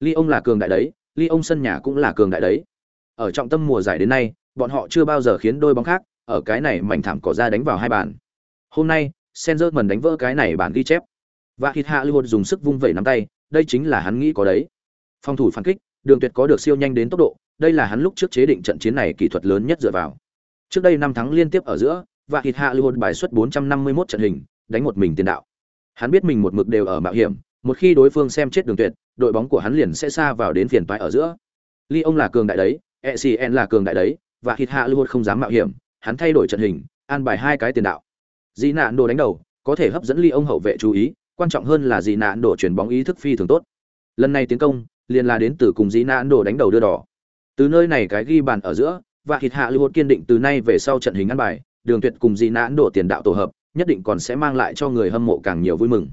Lyon là cường đại đấy, Lyon sân nhà cũng là cường đại đấy. Ở trọng tâm mùa giải đến nay, bọn họ chưa bao giờ khiến đôi bóng khác ở cái này mảnh thảm cỏ ra đánh vào hai bàn. Hôm nay, Senzer đánh vỡ cái này bản ghi chép. Và Hít Hạ Lưu dùng sức vung vẩy nắm tay, đây chính là hắn nghĩ có đấy. Phòng thủ phản kích, Đường Tuyệt có được siêu nhanh đến tốc độ, đây là hắn lúc trước chế định trận chiến này kỹ thuật lớn nhất dựa vào. Trước đây năm thắng liên tiếp ở giữa, và Hít Hạ Lưu bài xuất 451 trận hình, đánh một mình tiền đạo. Hắn biết mình một mực đều ở mạo hiểm, một khi đối phương xem chết Đường Tuyệt, đội bóng của hắn liền sẽ xa vào đến phiền toái ở giữa. Lyon là cường đại đấy, ECN là cường đại đấy, và Hít Hạ luôn không dám mạo hiểm, hắn thay đổi trận hình, an bài hai cái tiền đạo. Dĩ nạn đồ đánh đầu, có thể hấp dẫn Lyon hậu vệ chú ý, quan trọng hơn là Dĩ nạn đồ chuyển bóng ý thức phi thường tốt. Lần này tiến công, liền là đến từ cùng Dĩ nạn đồ đánh đầu đưa đỏ. Từ nơi này cái ghi bàn ở giữa, và Hít Hạ luôn kiên định từ nay về sau trận hình an bài, Đường Tuyệt cùng Dĩ nạn đồ tiền đạo tổ hợp, nhất định còn sẽ mang lại cho người hâm mộ càng nhiều vui mừng.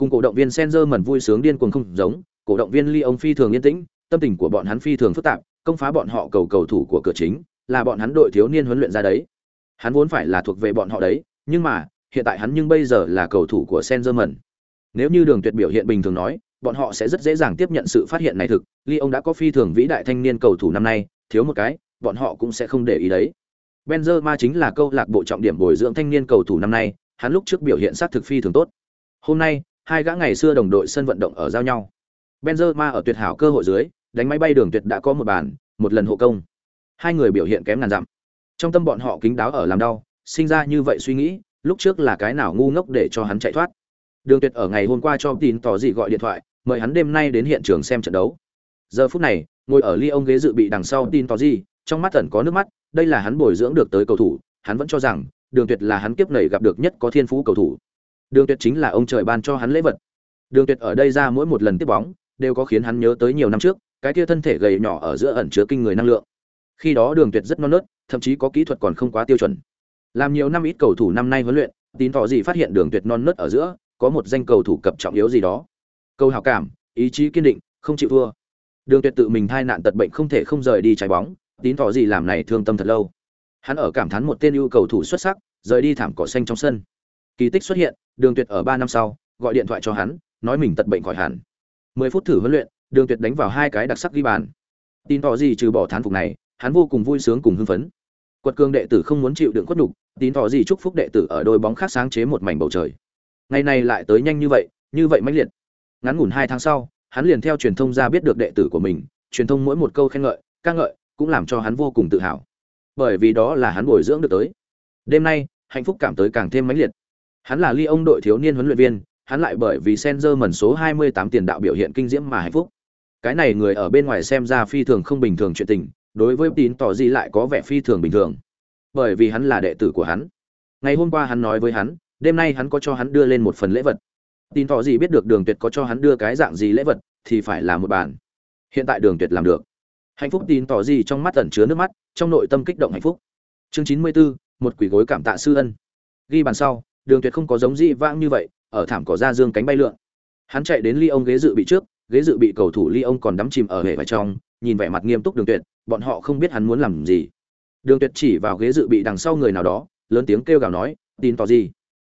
Cùng cổ động viên Senzer mẩn vui sướng điên cuồng không giống, cổ động viên Lyon phi thường yên tĩnh, tâm tình của bọn hắn phi thường phức tạp, công phá bọn họ cầu cầu thủ của cửa chính, là bọn hắn đội thiếu niên huấn luyện ra đấy. Hắn vốn phải là thuộc về bọn họ đấy, nhưng mà, hiện tại hắn nhưng bây giờ là cầu thủ của Senzer Nếu như Đường Tuyệt biểu hiện bình thường nói, bọn họ sẽ rất dễ dàng tiếp nhận sự phát hiện này thực, Lyon đã có phi thường vĩ đại thanh niên cầu thủ năm nay, thiếu một cái, bọn họ cũng sẽ không để ý đấy. Benzema chính là câu lạc bộ trọng điểm bồi dưỡng thanh niên cầu thủ năm nay, hắn lúc trước biểu hiện sát thực phi thường tốt. Hôm nay, hai gã ngày xưa đồng đội sân vận động ở giao nhau. Benzema ở tuyệt hảo cơ hội dưới, đánh máy bay đường tuyệt đã có một bàn, một lần hộ công. Hai người biểu hiện kém ngàn dặm. Trong tâm bọn họ kính đáo ở làm đau, sinh ra như vậy suy nghĩ, lúc trước là cái nào ngu ngốc để cho hắn chạy thoát. Đường Tuyệt ở ngày hôm qua cho tin tỏ gì gọi điện thoại, mời hắn đêm nay đến hiện trường xem trận đấu. Giờ phút này, ngồi ở ly ông ghế dự bị đằng sau tin tỏ gì, trong mắt ẩn có nước mắt, đây là hắn bồi dưỡng được tới cầu thủ, hắn vẫn cho rằng Đường Tuyệt là hắn kiếp này gặp được nhất có thiên phú cầu thủ. Đường Tuyệt chính là ông trời ban cho hắn lễ vật. Đường Tuyệt ở đây ra mỗi một lần tiếp bóng, đều có khiến hắn nhớ tới nhiều năm trước, cái kia thân thể gầy nhỏ ở giữa ẩn chứa kinh người năng lượng. Khi đó Đường Tuyệt rất non nớt, thậm chí có kỹ thuật còn không quá tiêu chuẩn. Làm nhiều năm ít cầu thủ năm nay huấn luyện, tín tỏ gì phát hiện Đường Tuyệt non nớt ở giữa, có một danh cầu thủ cập trọng yếu gì đó. Câu hảo cảm, ý chí kiên định, không chịu thua. Đường Tuyệt tự mình thai nạn tật bệnh không thể không rời đi trái bóng, tín tỏ gì làm này thương tâm thật lâu. Hắn ở cảm thán một tên ưu cầu thủ xuất sắc, rời đi thảm cỏ xanh trong sân. Kỳ tích xuất hiện, Đường Tuyệt ở 3 năm sau, gọi điện thoại cho hắn, nói mình tật bệnh khỏi hẳn. 10 phút thử huấn luyện, Đường Tuyệt đánh vào hai cái đặc sắc ghi bàn. Tin tỏ gì trừ bỏ thán phục này, hắn vô cùng vui sướng cùng hưng phấn. Quật cường đệ tử không muốn chịu đựng quất nhục, tín tỏ gì chúc phúc đệ tử ở đôi bóng khác sáng chế một mảnh bầu trời. Ngày này lại tới nhanh như vậy, như vậy mãnh liệt. Ngắn ngủn 2 tháng sau, hắn liền theo truyền thông ra biết được đệ tử của mình, truyền thông mỗi một câu khen ngợi, ca ngợi, cũng làm cho hắn vô cùng tự hào. Bởi vì đó là hắn bồi dưỡng được tới. Đêm nay, hạnh phúc cảm tới càng thêm mãnh liệt. Hắn là Lyon đội thiếu niên huấn luyện viên, hắn lại bởi vì Senzer mẩn số 28 tiền đạo biểu hiện kinh diễm mà hạnh phúc. Cái này người ở bên ngoài xem ra phi thường không bình thường chuyện tình, đối với tín tỏ gì lại có vẻ phi thường bình thường. Bởi vì hắn là đệ tử của hắn. Ngày hôm qua hắn nói với hắn, đêm nay hắn có cho hắn đưa lên một phần lễ vật. Tín tỏ gì biết được Đường Tuyệt có cho hắn đưa cái dạng gì lễ vật, thì phải là một bản. Hiện tại Đường Tuyệt làm được. Hạnh phúc tín tỏ gì trong mắt ẩn chứa nước mắt, trong nội tâm kích động hạnh phúc. Chương 94, một quỷ gối cảm tạ sư ân. Ghi bàn sau, Đường Tuyệt không có giống dị vãng như vậy, ở thảm cỏ ra dương cánh bay lượn. Hắn chạy đến ly ông ghế dự bị trước, ghế dự bị cầu thủ ly ông còn đắm chìm ở hệ vải trong, nhìn vẻ mặt nghiêm túc Đường Tuyệt, bọn họ không biết hắn muốn làm gì. Đường Tuyệt chỉ vào ghế dự bị đằng sau người nào đó, lớn tiếng kêu gào nói, "Tin tỏ gì?"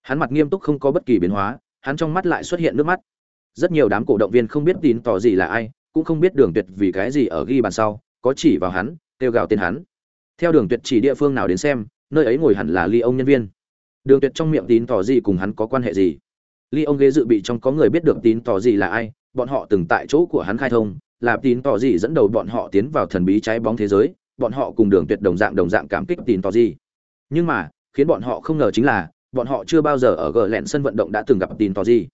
Hắn mặt nghiêm túc không có bất kỳ biến hóa, hắn trong mắt lại xuất hiện nước mắt. Rất nhiều đám cổ động viên không biết tin tỏ gì là ai, cũng không biết Đường Tuyệt vì cái gì ở ghi bàn sau, có chỉ vào hắn, kêu gào tên hắn. Theo Đường Tuyệt chỉ địa phương nào đến xem, nơi ấy ngồi hẳn là ly ông nhân viên. Đường Tuyệt trong miệng tín tỏ gì cùng hắn có quan hệ gì? Ly ông ghế dự bị trong có người biết được tín tỏ gì là ai, bọn họ từng tại chỗ của hắn khai thông, là tín tỏ gì dẫn đầu bọn họ tiến vào thần bí trái bóng thế giới, bọn họ cùng đường tuyệt đồng dạng đồng dạng cảm kích tín tỏ gì. Nhưng mà, khiến bọn họ không ngờ chính là, bọn họ chưa bao giờ ở gờ lẹn sân vận động đã từng gặp tín tỏ gì.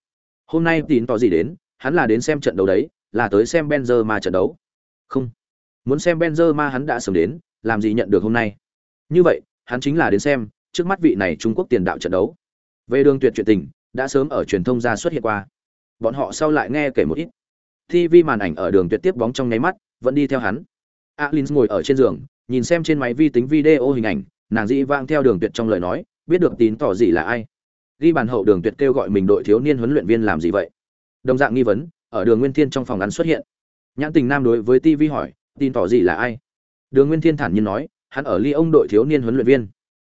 Hôm nay tín tỏ gì đến, hắn là đến xem trận đấu đấy, là tới xem Benzema trận đấu. Không, muốn xem Benzema hắn đã sớm đến, làm gì nhận được hôm nay. Như vậy, hắn chính là đến xem, trước mắt vị này Trung Quốc tiền đạo trận đấu. Về đường tuyệt chuyện tình, đã sớm ở truyền thông ra xuất hiện qua. Bọn họ sau lại nghe kể một ít. TV màn ảnh ở đường tuyệt tiếp bóng trong nháy mắt, vẫn đi theo hắn. Alins ngồi ở trên giường, nhìn xem trên máy vi tính video hình ảnh, nàng dĩ vang theo đường tuyệt trong lời nói, biết được tín tỏ gì là ai. Ghi bàn hậu đường tuyệt kêu gọi mình đội thiếu niên huấn luyện viên làm gì vậy? Đồng dạng nghi vấn, ở đường Nguyên Thiên trong phòng ăn xuất hiện. Nhãn Tình Nam đối với TV hỏi, tin tỏ gì là ai? Đường Nguyên Thiên thản nhiên nói, hắn ở Ly ông đội thiếu niên huấn luyện viên.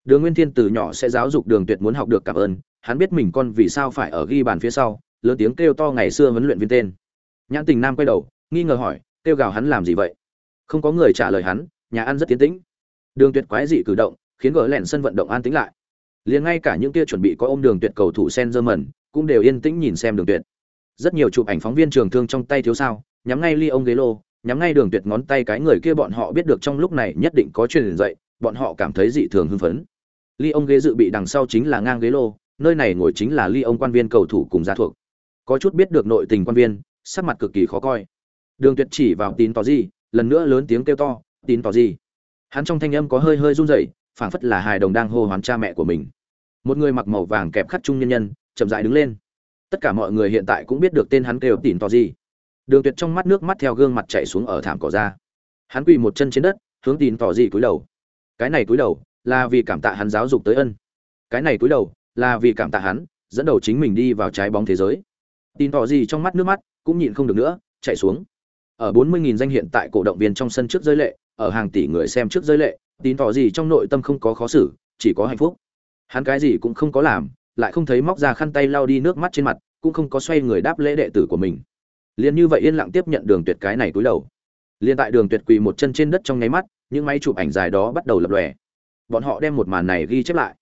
Đường Nguyên Thiên từ nhỏ sẽ giáo dục Đường Tuyệt muốn học được cảm ơn, hắn biết mình con vì sao phải ở ghi bàn phía sau, lớn tiếng kêu to ngày xưa huấn luyện viên tên. Nhãn Tình Nam quay đầu, nghi ngờ hỏi kêu gào hắn làm gì vậy? Không có người trả lời hắn nhà ăn rất tiến tĩnh. Đường tuyệt quái dị cử động khiến gỡ lẻn sân vận động an tĩnh lại. Liền ngay cả những kia chuẩn bị có ôm đường tuyệt cầu thủ Senzerman, cũng đều yên tĩnh nhìn xem đường tuyệt. Rất nhiều chụp ảnh phóng viên trường thương trong tay thiếu sao nhắm ngay ly ông ghế lô nhắm ngay đường tuyệt ngón tay cái người kia bọn họ biết được trong lúc này nhất định có truyền dậy bọn họ cảm thấy dị thường hưng phấn ly ông ghế dự bị đằng sau chính là ngang ghế lô, nơi này ngồi chính là ly ông quan viên cầu thủ cùng gia thuộc. Có chút biết được nội tình quan viên, sắc mặt cực kỳ khó coi. Đường tuyệt chỉ vào tín tỏ gì lần nữa lớn tiếng kêu to, tín tỏ gì hắn trong thanh âm có hơi hơi run rẩy, phảng phất là hài đồng đang hô hoán cha mẹ của mình. Một người mặc màu vàng kẹp khắc trung nhân nhân, chậm rãi đứng lên. Tất cả mọi người hiện tại cũng biết được tên hắn kêu tín tỏ gì đường tuyệt trong mắt nước mắt theo gương mặt chảy xuống ở thảm cỏ ra. Hắn quỳ một chân trên đất, hướng tín tỏ gì cúi đầu. Cái này cúi đầu là vì cảm tạ hắn giáo dục tới ân. Cái này cúi đầu, là vì cảm tạ hắn, dẫn đầu chính mình đi vào trái bóng thế giới. Tin tỏ gì trong mắt nước mắt, cũng nhịn không được nữa, chạy xuống. Ở 40.000 danh hiện tại cổ động viên trong sân trước rơi lệ, ở hàng tỷ người xem trước rơi lệ, tin tỏ gì trong nội tâm không có khó xử, chỉ có hạnh phúc. Hắn cái gì cũng không có làm, lại không thấy móc ra khăn tay lau đi nước mắt trên mặt, cũng không có xoay người đáp lễ đệ tử của mình. Liền như vậy yên lặng tiếp nhận đường tuyệt cái này túi đầu. Liền tại đường tuyệt quỳ một chân trên đất trong nháy mắt, những máy chụp ảnh dài đó bắt đầu lập lòe bọn họ đem một màn này ghi chép lại.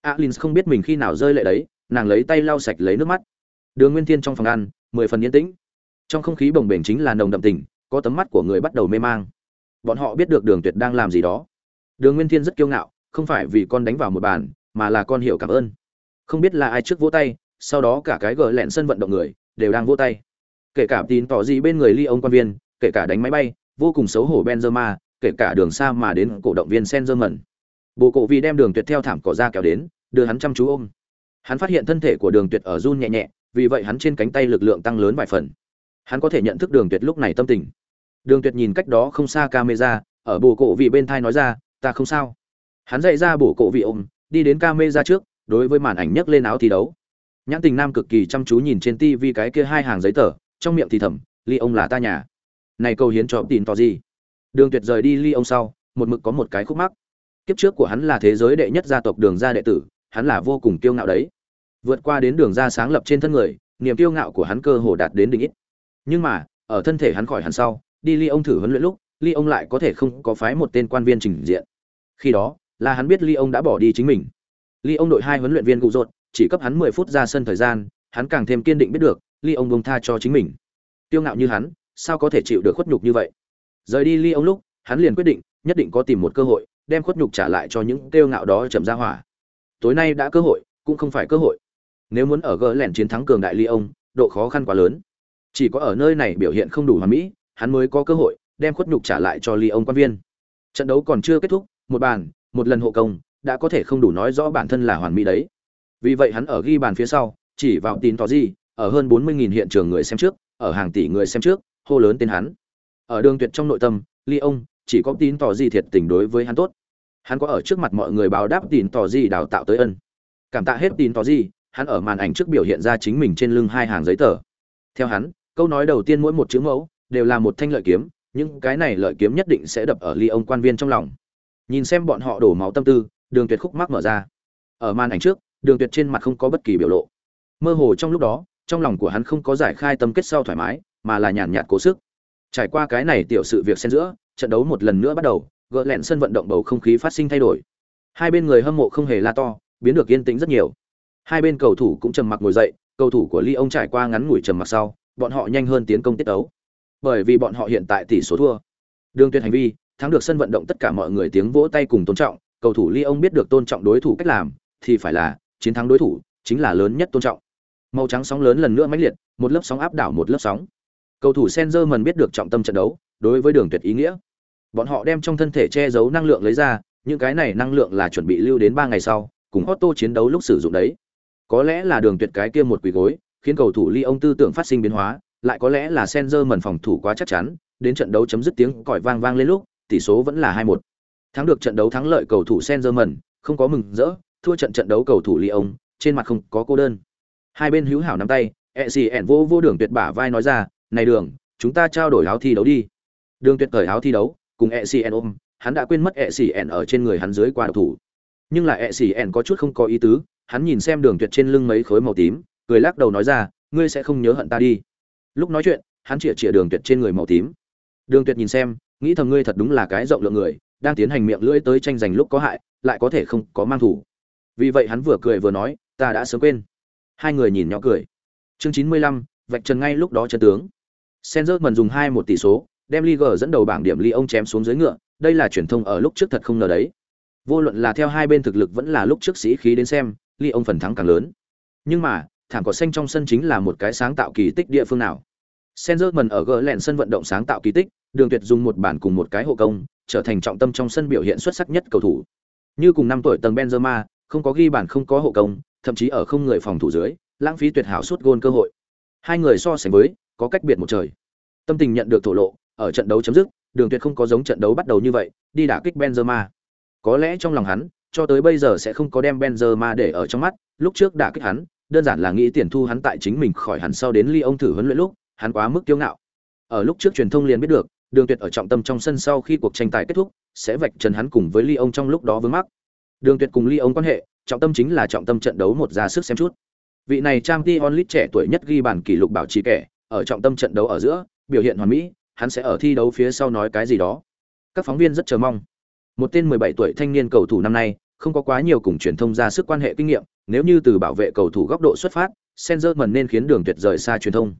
Alin không biết mình khi nào rơi lệ đấy, nàng lấy tay lau sạch lấy nước mắt. Đường nguyên thiên trong phòng ăn, mười phần yên tĩnh. Trong không khí bồng bềnh chính là nồng đậm tình, có tấm mắt của người bắt đầu mê mang. Bọn họ biết được đường tuyệt đang làm gì đó. Đường nguyên thiên rất kiêu ngạo, không phải vì con đánh vào một bàn, mà là con hiểu cảm ơn. Không biết là ai trước vỗ tay, sau đó cả cái gờ lẹn sân vận động người, đều đang vỗ tay. Kể cả tín tỏ gì bên người ly ông quan viên, kể cả đánh máy bay, vô cùng xấu hổ benzema, kể cả đường xa mà đến cổ động viên senzerman bồ bộ cổ vì đem đường tuyệt theo thảm cỏ ra kéo đến, đưa hắn chăm chú ôm. Hắn phát hiện thân thể của đường tuyệt ở run nhẹ nhẹ, vì vậy hắn trên cánh tay lực lượng tăng lớn vài phần. Hắn có thể nhận thức đường tuyệt lúc này tâm tình. Đường tuyệt nhìn cách đó không xa camera, ở bồ cổ vị bên thai nói ra, ta không sao. Hắn dậy ra bổ cổ vị ôm, đi đến camera trước, đối với màn ảnh nhấc lên áo thi đấu. Nhãn tình nam cực kỳ chăm chú nhìn trên TV cái kia hai hàng giấy tờ, trong miệng thì thầm, ly ông là ta nhà. Này câu hiến cho tin to gì? Đường tuyệt rời đi ly ông sau, một mực có một cái khúc mắc kiếp trước của hắn là thế giới đệ nhất gia tộc đường gia đệ tử, hắn là vô cùng kiêu ngạo đấy. Vượt qua đến đường ra sáng lập trên thân người, niềm kiêu ngạo của hắn cơ hồ đạt đến đỉnh ít. Nhưng mà, ở thân thể hắn khỏi hẳn sau, đi ly ông thử huấn luyện lúc ly ông lại có thể không có phái một tên quan viên trình diện. Khi đó, là hắn biết ly ông đã bỏ đi chính mình. Ly ông đội hai huấn luyện viên cụ rột chỉ cấp hắn mười phút ra sân thời gian, hắn càng thêm kiên định biết được ly ông bông tha cho chính mình. Kiêu ngạo như hắn, sao có thể chịu được khuất nhục như vậy? Rời đi ly ông lúc, hắn liền quyết định, nhất định có tìm một cơ hội đem khuất nhục trả lại cho những kêu ngạo đó chậm ra hỏa. Tối nay đã cơ hội, cũng không phải cơ hội. Nếu muốn ở gỡ lẻn chiến thắng cường đại ly ông, độ khó khăn quá lớn. Chỉ có ở nơi này biểu hiện không đủ hoàn mỹ, hắn mới có cơ hội đem khuất nhục trả lại cho ly ông quan viên. Trận đấu còn chưa kết thúc, một bàn, một lần hộ công, đã có thể không đủ nói rõ bản thân là hoàn mỹ đấy. Vì vậy hắn ở ghi bàn phía sau, chỉ vào tin tỏ gì, ở hơn bốn mươi hiện trường người xem trước, ở hàng tỷ người xem trước, hô lớn tên hắn. Ở đường tuyệt trong nội tâm, ly ông chỉ có tin tỏ gì thiệt tình đối với hắn tốt. Hắn có ở trước mặt mọi người báo đáp tin tỏ gì đào tạo tới ân. Cảm tạ hết tin tỏ gì, hắn ở màn ảnh trước biểu hiện ra chính mình trên lưng hai hàng giấy tờ. Theo hắn, câu nói đầu tiên mỗi một chữ mẫu đều là một thanh lợi kiếm nhưng cái này lợi kiếm nhất định sẽ đập ở ly ông quan viên trong lòng. Nhìn xem bọn họ đổ máu tâm tư, đường tuyệt khúc mắc mở ra. Ở màn ảnh trước, đường tuyệt trên mặt không có bất kỳ biểu lộ. Mơ hồ trong lúc đó, trong lòng của hắn không có giải khai tâm kết sau thoải mái, mà là nhàn nhạt cố sức. Trải qua cái này tiểu sự việc xen giữa trận đấu một lần nữa bắt đầu, gỡ lẹn sân vận động bầu không khí phát sinh thay đổi. Hai bên người hâm mộ không hề la to, biến được yên tĩnh rất nhiều. Hai bên cầu thủ cũng trầm mặc ngồi dậy, cầu thủ của ly ông trải qua ngắn ngủi trầm mặc sau, bọn họ nhanh hơn tiến công tiết đấu bởi vì bọn họ hiện tại tỷ số thua. Đường tuyệt hành vi, thắng được sân vận động tất cả mọi người tiếng vỗ tay cùng tôn trọng, cầu thủ ly ông biết được tôn trọng đối thủ cách làm, thì phải là, chiến thắng đối thủ, chính là lớn nhất tôn trọng. Màu trắng sóng lớn lần nữa mãnh liệt, một lớp sóng áp đảo một lớp sóng. Cầu thủ senzer mần biết được trọng tâm trận đấu, đối với đường tuyệt ý nghĩa bọn họ đem trong thân thể che giấu năng lượng lấy ra, những cái này năng lượng là chuẩn bị lưu đến ba ngày sau, cùng Otto chiến đấu lúc sử dụng đấy. Có lẽ là đường tuyệt cái kia một quỷ gối, khiến cầu thủ ly ông tư tưởng phát sinh biến hóa, lại có lẽ là senzer mần phòng thủ quá chắc chắn, đến trận đấu chấm dứt tiếng còi vang vang lên lúc, tỷ số vẫn là hai một. Thắng được trận đấu thắng lợi cầu thủ senzer mần không có mừng rỡ, thua trận trận đấu cầu thủ ly ông trên mặt không có cô đơn. Hai bên hữu hảo nắm tay e xì ẻn vô vô đường tuyệt bả vai nói ra, này đường, chúng ta trao đổi áo thi đấu đi. Đường tuyệt cởi áo thi đấu cùng e xì ẻn ôm, hắn đã quên mất e xì ẻn ở trên người hắn dưới qua độc thủ. Nhưng là e xì ẻn có chút không có ý tứ, hắn nhìn xem đường tuyệt trên lưng mấy khối màu tím, cười lắc đầu nói ra, ngươi sẽ không nhớ hận ta đi. Lúc nói chuyện, hắn chĩa chĩa đường tuyệt trên người màu tím. Đường tuyệt nhìn xem, nghĩ thầm ngươi thật đúng là cái rộng lượng người, đang tiến hành miệng lưỡi tới tranh giành lúc có hại, lại có thể không có mang thủ. Vì vậy hắn vừa cười vừa nói, ta đã sớm quên. Hai người nhìn nhỏ cười. Chương chín mươi lăm, vạch trần ngay lúc đó chân tướng. Senzer mần dùng hai một tỷ số đem Liga dẫn đầu bảng điểm ly ông chém xuống dưới ngựa, đây là truyền thông ở lúc trước thật không ngờ đấy. Vô luận là theo hai bên thực lực vẫn là lúc trước sĩ khí đến xem ly ông phần thắng càng lớn. Nhưng mà, thảm cỏ xanh trong sân chính là một cái sáng tạo kỳ tích địa phương nào? Senzerman ở gỡ lẹn sân vận động sáng tạo kỳ tích, đường tuyệt dùng một bản cùng một cái hộ công, trở thành trọng tâm trong sân biểu hiện xuất sắc nhất cầu thủ. Như cùng năm tuổi tầng Benzema, không có ghi bàn, không có hộ công, thậm chí ở không người phòng thủ dưới, lãng phí tuyệt hảo suốt gôn cơ hội. Hai người so sánh với, có cách biệt một trời. Tâm tình nhận được thổ lộ ở trận đấu chấm dứt, đường tuyệt không có giống trận đấu bắt đầu như vậy, đi đả kích Benzema. Có lẽ trong lòng hắn, cho tới bây giờ sẽ không có đem Benzema để ở trong mắt, lúc trước đả kích hắn, đơn giản là nghĩ tiền thu hắn tại chính mình khỏi hẳn sau đến ly ông thử huấn luyện lúc, hắn quá mức kiêu ngạo. Ở lúc trước truyền thông liền biết được, đường tuyệt ở trọng tâm trong sân sau khi cuộc tranh tài kết thúc, sẽ vạch trần hắn cùng với ly ông trong lúc đó vướng mắc. Đường tuyệt cùng ly ông quan hệ, trọng tâm chính là trọng tâm trận đấu một ra sức xem chút. Vị này trang t trẻ tuổi nhất ghi bàn kỷ lục bảo trì kẻ, ở trọng tâm trận đấu ở giữa, biểu hiện hoàn mỹ hắn sẽ ở thi đấu phía sau nói cái gì đó. Các phóng viên rất chờ mong. Một tên 17 tuổi thanh niên cầu thủ năm nay, không có quá nhiều cùng truyền thông ra sức quan hệ kinh nghiệm, nếu như từ bảo vệ cầu thủ góc độ xuất phát Senzerman nên khiến đường tuyệt rời xa truyền thông.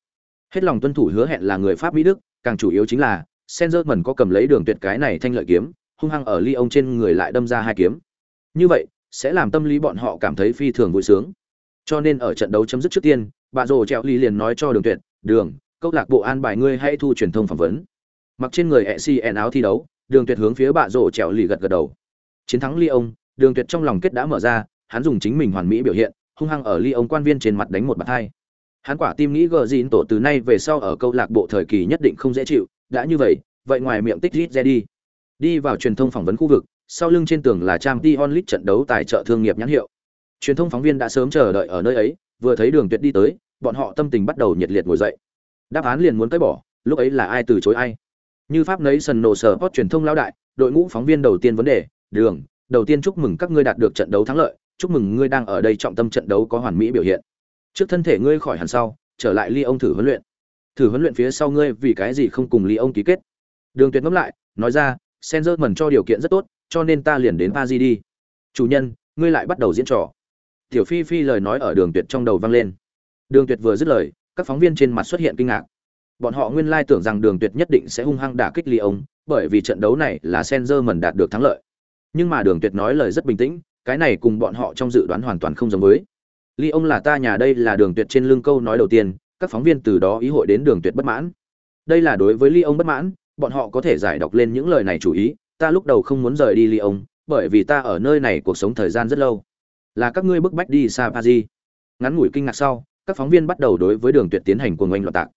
Hết lòng tuân thủ hứa hẹn là người pháp mỹ đức, càng chủ yếu chính là Senzerman có cầm lấy đường tuyệt cái này thanh lợi kiếm, hung hăng ở ly ông trên người lại đâm ra hai kiếm. Như vậy, sẽ làm tâm lý bọn họ cảm thấy phi thường vui sướng. Cho nên ở trận đấu chấm dứt trước tiên, bà rồ treo ly liền nói cho đường tuyệt, đường câu lạc bộ an bài ngươi hãy thu truyền thông phỏng vấn. Mặc trên người ecn áo thi đấu, đường tuyệt hướng phía bạ rồ trèo lì gật gật đầu. Chiến thắng ly ông, đường tuyệt trong lòng kết đã mở ra, hắn dùng chính mình hoàn mỹ biểu hiện, hung hăng ở ly ông quan viên trên mặt đánh một bạt hai. Hắn quả tim nghĩ gờ dịn tổ từ nay về sau ở câu lạc bộ thời kỳ nhất định không dễ chịu, đã như vậy vậy ngoài miệng tích rít ra đi. Đi vào truyền thông phỏng vấn khu vực, sau lưng trên tường là trang t onlit trận đấu tài trợ thương nghiệp nhãn hiệu. Truyền thông phóng viên đã sớm chờ đợi ở nơi ấy, vừa thấy đường tuyệt đi tới, bọn họ tâm tình bắt đầu nhiệt liệt ngồi dậy đáp án liền muốn tới bỏ lúc ấy là ai từ chối ai như pháp nấy sần nổ sở post truyền thông lao đại đội ngũ phóng viên đầu tiên vấn đề đường đầu tiên chúc mừng các ngươi đạt được trận đấu thắng lợi chúc mừng ngươi đang ở đây trọng tâm trận đấu có hoàn mỹ biểu hiện trước thân thể ngươi khỏi hẳn sau trở lại ly ông thử huấn luyện thử huấn luyện phía sau ngươi vì cái gì không cùng ly ông ký kết đường tuyệt ngẫm lại nói ra Senzer mần cho điều kiện rất tốt cho nên ta liền đến Paris đi. Chủ nhân, ngươi lại bắt đầu diễn trò. Tiểu Phi Phi lời nói ở Đường Tuyệt trong đầu vang lên. Đường Tuyệt vừa dứt lời, các phóng viên trên mặt xuất hiện kinh ngạc. Bọn họ nguyên lai tưởng rằng Đường Tuyệt nhất định sẽ hung hăng đả kích Lyon, bởi vì trận đấu này là Senzer đạt được thắng lợi. Nhưng mà Đường Tuyệt nói lời rất bình tĩnh, cái này cùng bọn họ trong dự đoán hoàn toàn không giống với. Lyon là ta nhà đây là Đường Tuyệt trên lưng câu nói đầu tiên, các phóng viên từ đó ý hội đến Đường Tuyệt bất mãn. Đây là đối với Lyon bất mãn, bọn họ có thể giải đọc lên những lời này chủ ý, ta lúc đầu không muốn rời đi Lyon, bởi vì ta ở nơi này cuộc sống thời gian rất lâu. Là các ngươi bức bách đi xa Paris. Ngắn ngủi kinh ngạc sau, các phóng viên bắt đầu đối với Đường Tuyệt tiến hành cuồng oanh loạn tạc.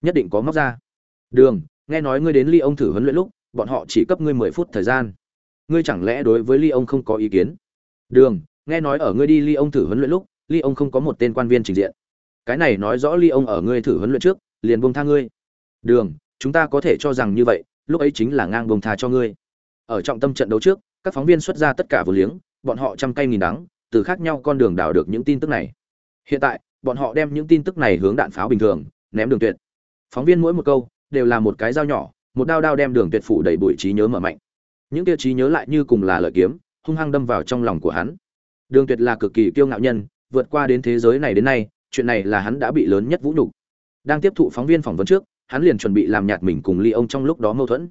Nhất định có móc ra. Đường, nghe nói ngươi đến ly ông thử huấn luyện lúc, bọn họ chỉ cấp ngươi 10 phút thời gian. Ngươi chẳng lẽ đối với ly ông không có ý kiến? Đường, nghe nói ở ngươi đi ly ông thử huấn luyện lúc, ly ông không có một tên quan viên trình diện. Cái này nói rõ ly ông ở ngươi thử huấn luyện trước, liền buông tha ngươi. Đường, chúng ta có thể cho rằng như vậy, lúc ấy chính là ngang buông tha cho ngươi. Ở trọng tâm trận đấu trước, các phóng viên xuất ra tất cả vô liếng, bọn họ trăm cây nghìn đắng, từ khác nhau con đường đào được những tin tức này. Hiện tại, bọn họ đem những tin tức này hướng đạn pháo bình thường, ném đường tuyệt. Phóng viên mỗi một câu đều là một cái dao nhỏ, một đao đao đem đường tuyệt phủ đầy bụi trí nhớ mở mạnh. Những tiêu trí nhớ lại như cùng là lợi kiếm, hung hăng đâm vào trong lòng của hắn. Đường Tuyệt là cực kỳ kiêu ngạo nhân, vượt qua đến thế giới này đến nay, chuyện này là hắn đã bị lớn nhất vũ nhục. Đang tiếp thụ phóng viên phỏng vấn trước, hắn liền chuẩn bị làm nhạt mình cùng Ly ông trong lúc đó mâu thuẫn.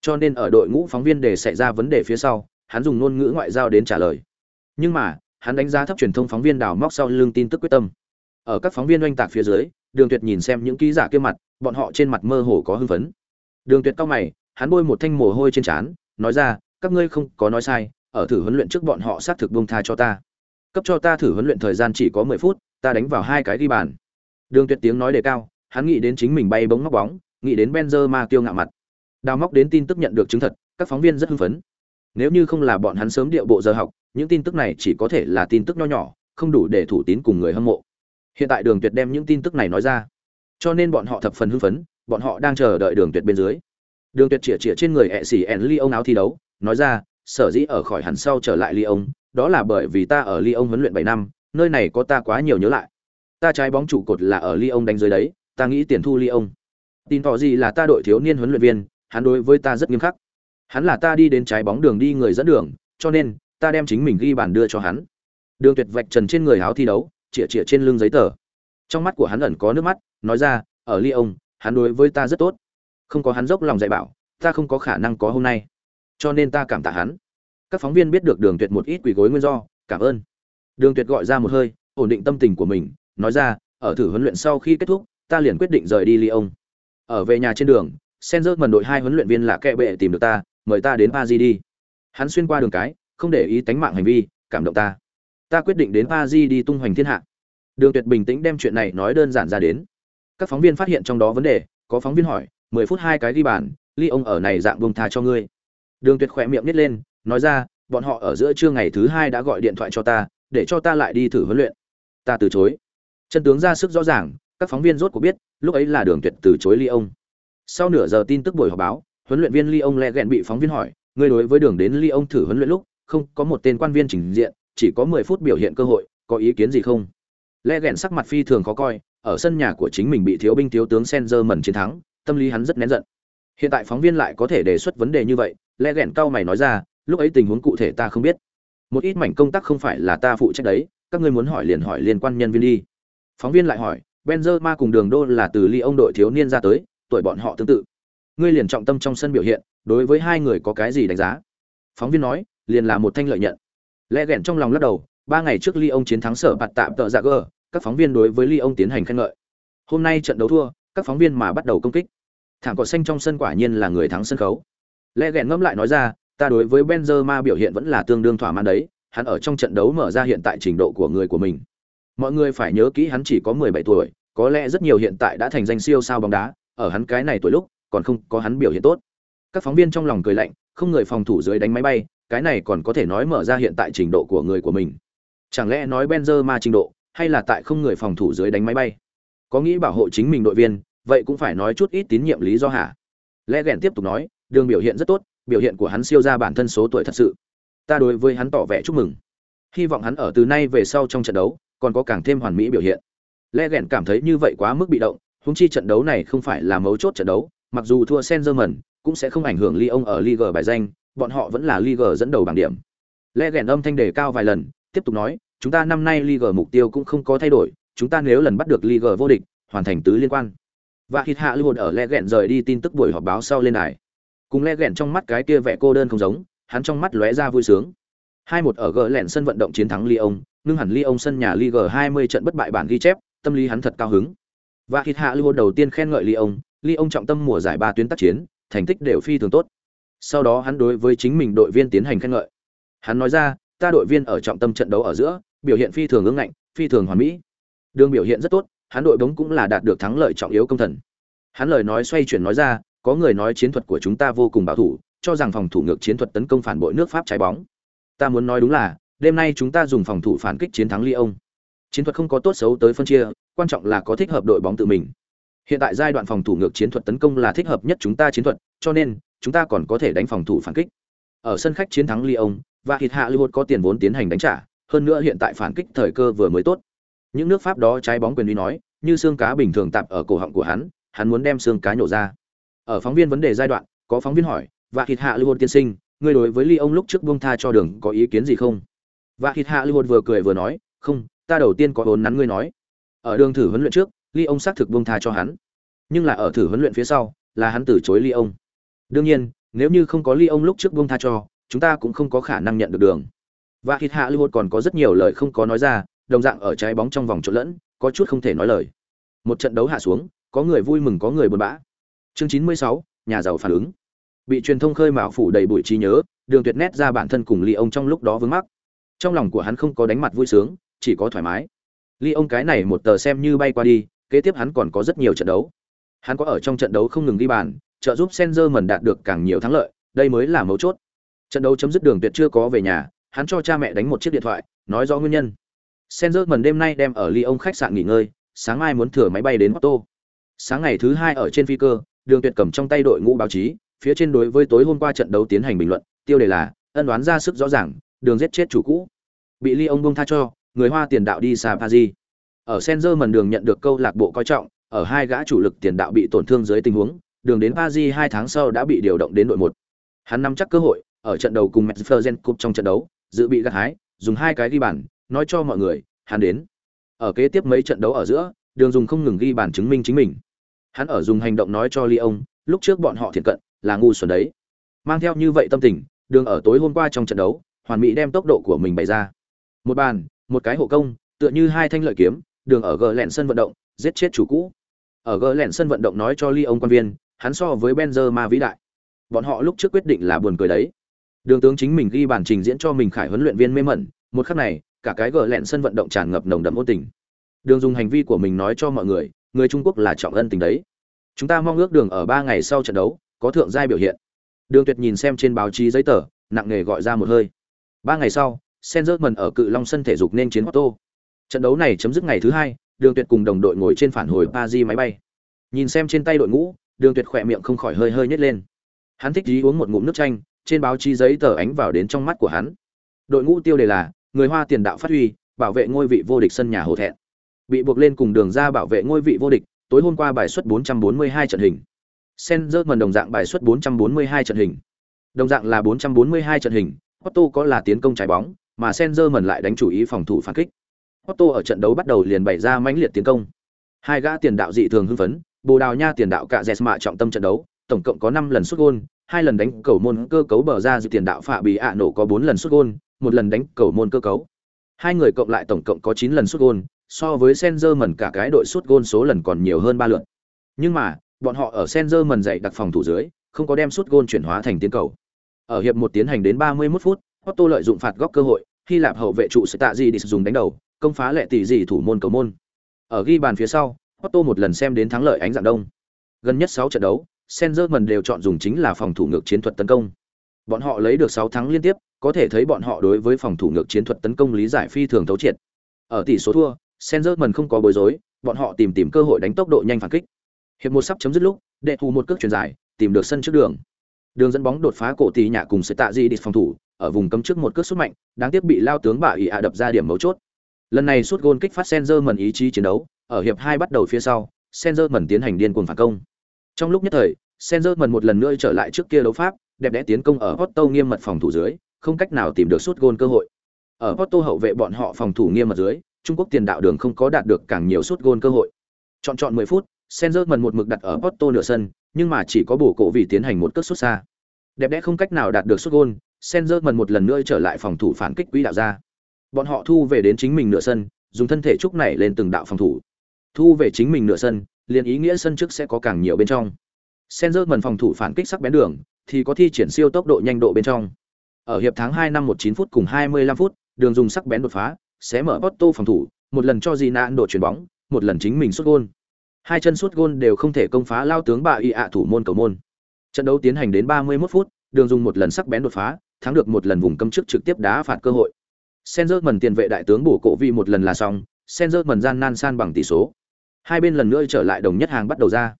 Cho nên ở đội ngũ phóng viên để xảy ra vấn đề phía sau, hắn dùng ngôn ngữ ngoại giao đến trả lời. Nhưng mà, hắn đánh giá thấp truyền thông phóng viên đào móc sau lưng tin tức quyết tâm. Ở các phóng viên oanh tạc phía dưới, Đường Tuyệt nhìn xem những ký giả kia mặt, bọn họ trên mặt mơ hồ có hưng phấn. Đường Tuyệt cao mày, hắn bôi một thanh mồ hôi trên trán, nói ra, các ngươi không có nói sai, ở thử huấn luyện trước bọn họ xác thực buông tha cho ta. Cấp cho ta thử huấn luyện thời gian chỉ có 10 phút, ta đánh vào hai cái ghi bàn. Đường Tuyệt tiếng nói đề cao, hắn nghĩ đến chính mình bay bóng móc bóng, nghĩ đến Benzema tiêu ngạo mặt đào móc đến tin tức nhận được chứng thật các phóng viên rất hưng phấn nếu như không là bọn hắn sớm điệu bộ giờ học những tin tức này chỉ có thể là tin tức nho nhỏ không đủ để thủ tín cùng người hâm mộ hiện tại đường tuyệt đem những tin tức này nói ra. Cho nên bọn họ thập phần hưng phấn, bọn họ đang chờ đợi đường tuyệt bên dưới. Đường tuyệt chĩa chĩa trên người ẹ xỉ ẻn ly ông áo thi đấu, nói ra, sở dĩ ở khỏi hẳn sau trở lại ly ông đó là bởi vì ta ở ly ông huấn luyện bảy năm, nơi này có ta quá nhiều nhớ lại. Ta trái bóng trụ cột là ở ly ông đánh dưới đấy, ta nghĩ tiền thu ly ông tin tỏ gì là ta đội thiếu niên huấn luyện viên, hắn đối với ta rất nghiêm khắc. Hắn là ta đi đến trái bóng đường đi người dẫn đường, cho nên, ta đem chính mình ghi bàn đưa cho hắn. Đường tuyệt vạch trần trên người áo thi đấu chĩa chĩa trên lưng giấy tờ. Trong mắt của hắn ẩn có nước mắt nói ra ở Lyon, hắn đối với ta rất tốt. Không có hắn dốc lòng dạy bảo ta không có khả năng có hôm nay. Cho nên ta cảm tạ hắn. Các phóng viên biết được đường tuyệt một ít quỷ gối nguyên do cảm ơn. Đường tuyệt gọi ra một hơi ổn định tâm tình của mình nói ra ở thử huấn luyện sau khi kết thúc ta liền quyết định rời đi Lyon. ở về nhà trên đường Senzer mần đội hai huấn luyện viên là kệ bệ tìm được ta mời ta đến Paris đi. Hắn xuyên qua đường cái không để ý tánh mạng hành vi cảm động ta ta quyết định đến Paris đi tung hoành thiên hạ. Đường tuyệt bình tĩnh đem chuyện này nói đơn giản ra đến. Các phóng viên phát hiện trong đó vấn đề, có phóng viên hỏi 10 phút hai cái ghi bàn, ly ông ở này dạng bông tha cho ngươi. Đường tuyệt khỏe miệng nít lên, nói ra, bọn họ ở giữa trưa ngày thứ hai đã gọi điện thoại cho ta, để cho ta lại đi thử huấn luyện. Ta từ chối. Chân tướng ra sức rõ ràng, các phóng viên rốt cuộc biết, lúc ấy là đường tuyệt từ chối ly ông. Sau nửa giờ tin tức buổi họp báo, huấn luyện viên ly ông lẹ ghẹn bị phóng viên hỏi, ngươi đối với đường đến ly ông thử huấn luyện lúc, không có một tên quan viên trình diện chỉ có 10 phút biểu hiện cơ hội có ý kiến gì không Le Gẹn sắc mặt phi thường khó coi ở sân nhà của chính mình bị thiếu binh thiếu tướng Senzer mẩn chiến thắng tâm lý hắn rất nén giận hiện tại phóng viên lại có thể đề xuất vấn đề như vậy lẽ Gẹn cao mày nói ra lúc ấy tình huống cụ thể ta không biết một ít mảnh công tác không phải là ta phụ trách đấy các ngươi muốn hỏi liền hỏi liên quan nhân viên đi phóng viên lại hỏi Benzema cùng Đường Đô là từ ly ông đội thiếu niên ra tới, tuổi bọn họ tương tự. Ngươi liền trọng tâm trong sân biểu hiện, đối với hai người có cái gì đánh giá? Phóng viên nói, liền là một thanh lợi nhận. Lẽ gẹn trong lòng lắc đầu, ba ngày trước ly ông chiến thắng sở bạt tạm tợ dạ gờ các phóng viên đối với ly ông tiến hành khen ngợi. Hôm nay trận đấu thua, các phóng viên mà bắt đầu công kích. Thảm cỏ xanh trong sân quả nhiên là người thắng sân khấu. Lẽ ghẹn ngẫm lại nói ra ta đối với benzema biểu hiện vẫn là tương đương thỏa mãn đấy hắn ở trong trận đấu mở ra hiện tại trình độ của người của mình. Mọi người phải nhớ kỹ hắn chỉ có 17 tuổi có lẽ rất nhiều hiện tại đã thành danh siêu sao bóng đá ở hắn cái này tuổi lúc còn không có hắn biểu hiện tốt. Các phóng viên trong lòng cười lạnh không người phòng thủ dưới đánh máy bay cái này còn có thể nói mở ra hiện tại trình độ của người của mình. Chẳng lẽ nói benzema trình độ hay là tại không người phòng thủ dưới đánh máy bay? Có nghĩ bảo hộ chính mình đội viên vậy cũng phải nói chút ít tín nhiệm lý do hả? Lẽ gẹn tiếp tục nói đường biểu hiện rất tốt biểu hiện của hắn siêu ra bản thân số tuổi thật sự. Ta đối với hắn tỏ vẻ chúc mừng. Hy vọng hắn ở từ nay về sau trong trận đấu còn có càng thêm hoàn mỹ biểu hiện. Lẽ gẹn cảm thấy như vậy quá mức bị động huống chi trận đấu này không phải là mấu chốt trận đấu mặc dù thua Senzerman, cũng sẽ không ảnh hưởng Lyon ông ở liga bài danh bọn họ vẫn là liga dẫn đầu bảng điểm lẽ gẹn âm thanh đề cao vài lần tiếp tục nói chúng ta năm nay liga mục tiêu cũng không có thay đổi chúng ta nếu lần bắt được liga vô địch hoàn thành tứ liên quan và khi hạ lưu ở lẽ gẹn rời đi tin tức buổi họp báo sau lên đài cùng lẽ gẹn trong mắt cái kia vẻ cô đơn không giống hắn trong mắt lóe ra vui sướng hai một ở gờ lẹn sân vận động chiến thắng Lyon, nhưng hẳn Lyon sân nhà Ligue 20 trận bất bại bản ghi chép, tâm lý hắn thật cao hứng. Và khi hạ lưu đầu tiên khen ngợi Lyon, Lyon trọng tâm mùa giải ba tuyến tác chiến, thành tích đều phi thường tốt. Sau đó hắn đối với chính mình đội viên tiến hành khen ngợi. Hắn nói ra, ta đội viên ở trọng tâm trận đấu ở giữa, biểu hiện phi thường ứng ngạnh, phi thường hoàn mỹ. Đường biểu hiện rất tốt, hắn đội bóng cũng là đạt được thắng lợi trọng yếu công thần. Hắn lời nói xoay chuyển nói ra, có người nói chiến thuật của chúng ta vô cùng bảo thủ, cho rằng phòng thủ ngược chiến thuật tấn công phản bội nước Pháp trái bóng. Ta muốn nói đúng là, đêm nay chúng ta dùng phòng thủ phản kích chiến thắng Lyon. Chiến thuật không có tốt xấu tới phân chia, quan trọng là có thích hợp đội bóng tự mình. Hiện tại giai đoạn phòng thủ ngược chiến thuật tấn công là thích hợp nhất chúng ta chiến thuật, cho nên chúng ta còn có thể đánh phòng thủ phản kích. Ở sân khách chiến thắng Lyon, và Hit Hạ Liverpool có tiền vốn tiến hành đánh trả, hơn nữa hiện tại phản kích thời cơ vừa mới tốt. Những nước pháp đó trái bóng quyền uy nói như xương cá bình thường tạp ở cổ họng của hắn hắn muốn đem xương cá nhổ ra. Ở phóng viên vấn đề giai đoạn có phóng viên hỏi và thịt hạ Lyon tiên sinh ngươi đối với Lyon lúc trước buông tha cho đường có ý kiến gì không? Và thịt hạ Lyon vừa cười vừa nói không ta đầu tiên có vốn nắn ngươi nói. Ở đường thử huấn luyện trước Lyon xác thực buông tha cho hắn. Nhưng là ở thử huấn luyện phía sau là hắn từ chối Lyon đương nhiên nếu như không có ly ông lúc trước buông tha cho chúng ta cũng không có khả năng nhận được đường và thịt hạ lưu còn có rất nhiều lời không có nói ra đồng dạng ở trái bóng trong vòng trộn lẫn, có chút không thể nói lời. Một trận đấu hạ xuống, có người vui mừng có người buồn bã. Chương 96, nhà giàu phản ứng. Bị truyền thông khơi mào phủ đầy bụi trí nhớ, Đường Tuyệt nét ra bản thân cùng Ly ông trong lúc đó vướng mắc. Trong lòng của hắn không có đánh mặt vui sướng, chỉ có thoải mái. Ly ông cái này một tờ xem như bay qua đi, kế tiếp hắn còn có rất nhiều trận đấu. Hắn có ở trong trận đấu không ngừng ghi bàn, trợ giúp Senzer đạt được càng nhiều thắng lợi, đây mới là mấu chốt. Trận đấu chấm dứt Đường Tuyệt chưa có về nhà, hắn cho cha mẹ đánh một chiếc điện thoại, nói rõ nguyên nhân. Senzermần đêm nay đem ở Lyon khách sạn nghỉ ngơi, sáng mai muốn thừa máy bay đến Porto. Sáng ngày thứ hai ở trên phi cơ, Đường Tuyệt cầm trong tay đội ngũ báo chí, phía trên đối với tối hôm qua trận đấu tiến hành bình luận, tiêu đề là ân đoán ra sức rõ ràng, đường giết chết chủ cũ. Bị Lyon bông tha cho, người Hoa tiền đạo đi xa Paris. Ở Senzer mần đường nhận được câu lạc bộ coi trọng, ở hai gã chủ lực tiền đạo bị tổn thương dưới tình huống, đường đến Paris hai tháng sau đã bị điều động đến đội một. Hắn nắm chắc cơ hội, ở trận đầu cùng Metfergen Cup trong trận đấu, dự bị gặt hái, dùng hai cái ghi bàn, nói cho mọi người, hắn đến. Ở kế tiếp mấy trận đấu ở giữa, đường dùng không ngừng ghi bàn chứng minh chính mình. Hắn ở dùng hành động nói cho Lyon, lúc trước bọn họ thiện cận, là ngu xuẩn đấy. Mang theo như vậy tâm tình, đường ở tối hôm qua trong trận đấu, hoàn mỹ đem tốc độ của mình bày ra. Một bàn, một cái hộ công, tựa như hai thanh lợi kiếm, đường ở gờ lẹn sân vận động, giết chết chủ cũ. Ở gờ lẹn sân vận động nói cho Lyon quan viên, hắn so với Benzema vĩ đại. Bọn họ lúc trước quyết định là buồn cười đấy. Đường tướng chính mình ghi bản trình diễn cho mình khải huấn luyện viên mê mẩn, một khắc này, cả cái gờ lẹn sân vận động tràn ngập nồng đậm ôn tình. Đường dùng hành vi của mình nói cho mọi người, người Trung Quốc là trọng ân tình đấy. Chúng ta mong ước đường ở ba ngày sau trận đấu, có thượng giai biểu hiện. Đường Tuyệt nhìn xem trên báo chí giấy tờ, nặng nề gọi ra một hơi. Ba ngày sau, Senzerman ở Cự Long sân thể dục nên chiến Otto. Trận đấu này chấm dứt ngày thứ hai, Đường Tuyệt cùng đồng đội ngồi trên phản hồi Paris máy bay. Nhìn xem trên tay đội ngũ, Đường Tuyệt khỏe miệng không khỏi hơi hơi nhếch lên. Hắn thích ý uống một ngụm nước chanh, trên báo chí giấy tờ ánh vào đến trong mắt của hắn. Đội ngũ tiêu đề là người Hoa tiền đạo phát huy, bảo vệ ngôi vị vô địch sân nhà hổ thẹn. Bị buộc lên cùng đường ra bảo vệ ngôi vị vô địch, tối hôm qua bài xuất 442 trận hình. Sengerman đồng dạng bài xuất 442 trận hình. Đồng dạng là 442 trận hình, Otto có là tiến công trái bóng, mà Sengerman lại đánh chủ ý phòng thủ phản kích. Otto ở trận đấu bắt đầu liền bày ra mãnh liệt tiến công. Hai gã tiền đạo dị thường hưng phấn, Bồ Đào Nha tiền đạo cả Jesma trọng tâm trận đấu, tổng cộng có 5 lần sút gôn, hai lần đánh cầu môn cơ cấu bờ ra dự tiền đạo Phạ Bì ạ nổ có 4 lần sút gôn, một lần đánh cầu môn cơ cấu. Hai người cộng lại tổng cộng có 9 lần sút gôn, so với Senzerman cả cái đội sút gôn số lần còn nhiều hơn 3 lượt. Nhưng mà, bọn họ ở Senzerman dạy đặc phòng thủ dưới, không có đem sút gôn chuyển hóa thành tiến cầu. Ở hiệp một tiến hành đến 31 phút, Otto lợi dụng phạt góc cơ hội, Hy Lạp hậu vệ trụ sẽ tạ sử dụng dùng đánh đầu, công phá lệ tỷ gì thủ môn cầu môn. Ở ghi bàn phía sau, Otto một lần xem đến thắng lợi ánh dạng đông. Gần nhất 6 trận đấu, Senzerman đều chọn dùng chính là phòng thủ ngược chiến thuật tấn công. Bọn họ lấy được 6 thắng liên tiếp, có thể thấy bọn họ đối với phòng thủ ngược chiến thuật tấn công lý giải phi thường thấu triệt. Ở tỷ số thua, Senzerman không có bối rối, bọn họ tìm tìm cơ hội đánh tốc độ nhanh phản kích. Hiệp một sắp chấm dứt lúc, đệ thủ một cước chuyển dài, tìm được sân trước đường. Đường dẫn bóng đột phá cổ tỷ nhà cùng sẽ tạ di đi phòng thủ, ở vùng cấm trước một cước sút mạnh, đáng tiếc bị lao tướng bạ ỉ ạ đập ra điểm mấu chốt. Lần này sút gôn kích phát Sengerman ý chí chiến đấu, ở hiệp hai bắt đầu phía sau, Senzerman tiến hành điên cuồng phản công. Trong lúc nhất thời, Senzerman một lần nữa trở lại trước kia đấu pháp, đẹp đẽ tiến công ở Porto nghiêm mật phòng thủ dưới, không cách nào tìm được sút gôn cơ hội. Ở Porto hậu vệ bọn họ phòng thủ nghiêm mật dưới, Trung Quốc tiền đạo đường không có đạt được càng nhiều sút gôn cơ hội. Chọn chọn 10 phút, Senzerman một mực đặt ở Porto nửa sân, nhưng mà chỉ có bổ cổ vì tiến hành một cước sút xa. Đẹp đẽ không cách nào đạt được sút gôn, Senzerman một lần nữa trở lại phòng thủ phản kích quỹ đạo ra. Bọn họ thu về đến chính mình nửa sân, dùng thân thể trúc nảy lên từng đạo phòng thủ. Thu về chính mình nửa sân, liền ý nghĩa sân trước sẽ có càng nhiều bên trong. Sengerman phòng thủ phản kích sắc bén đường, thì có thi triển siêu tốc độ nhanh độ bên trong. Ở hiệp tháng 2 năm 19 phút cùng 25 phút, đường dùng sắc bén đột phá, sẽ mở Porto phòng thủ, một lần cho Gina độ chuyển bóng, một lần chính mình sút gôn. Hai chân sút gôn đều không thể công phá lao tướng bà y ạ thủ môn cầu môn. Trận đấu tiến hành đến 31 phút, đường dùng một lần sắc bén đột phá, thắng được một lần vùng cấm trước trực tiếp đá phạt cơ hội. Sengerman tiền vệ đại tướng bổ cổ vi một lần là xong, Sengerman gian nan san bằng tỷ số. Hai bên lần nữa trở lại đồng nhất hàng bắt đầu ra.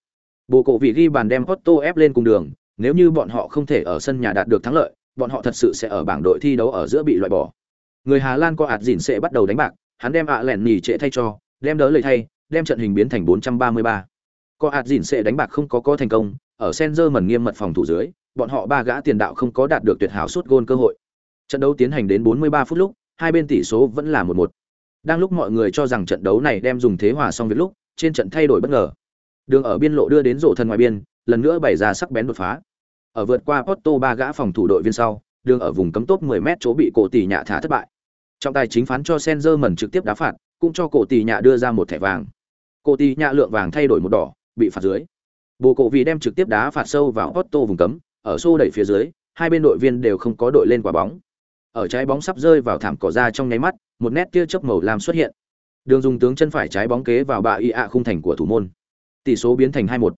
bộ cổ vị ghi bàn đem Otto ép lên cùng đường, nếu như bọn họ không thể ở sân nhà đạt được thắng lợi, bọn họ thật sự sẽ ở bảng đội thi đấu ở giữa bị loại bỏ. Người Hà Lan có ạt dỉn sẽ bắt đầu đánh bạc, hắn đem ạ lẻn nhì trễ thay cho, đem đỡ lời thay, đem trận hình biến thành 433. Có ạt dỉn sẽ đánh bạc không có có thành công, ở Senzer mẩn nghiêm mật phòng thủ dưới, bọn họ ba gã tiền đạo không có đạt được tuyệt hảo suốt gôn cơ hội. Trận đấu tiến hành đến 43 phút lúc, hai bên tỷ số vẫn là 1-1. Đang lúc mọi người cho rằng trận đấu này đem dùng thế hòa xong việc lúc, trên trận thay đổi bất ngờ. Đường ở biên lộ đưa đến rổ thân ngoài biên, lần nữa bày ra sắc bén đột phá. Ở vượt qua Porto ba gã phòng thủ đội viên sau, đường ở vùng cấm top 10 mét chỗ bị cổ tỷ nhạ thả thất bại. Trọng tài chính phán cho Sengerman trực tiếp đá phạt, cũng cho cổ tỷ nhạ đưa ra một thẻ vàng. Cổ tỷ nhạ lượng vàng thay đổi một đỏ, bị phạt dưới. Bồ cổ vì đem trực tiếp đá phạt sâu vào Porto vùng cấm, ở xô đẩy phía dưới, hai bên đội viên đều không có đội lên quả bóng. Ở trái bóng sắp rơi vào thảm cỏ ra trong nháy mắt, một nét tia chớp màu lam xuất hiện. Đường dùng tướng chân phải trái bóng kế vào bạ y ạ khung thành của thủ môn. Tỷ số biến thành 2-1.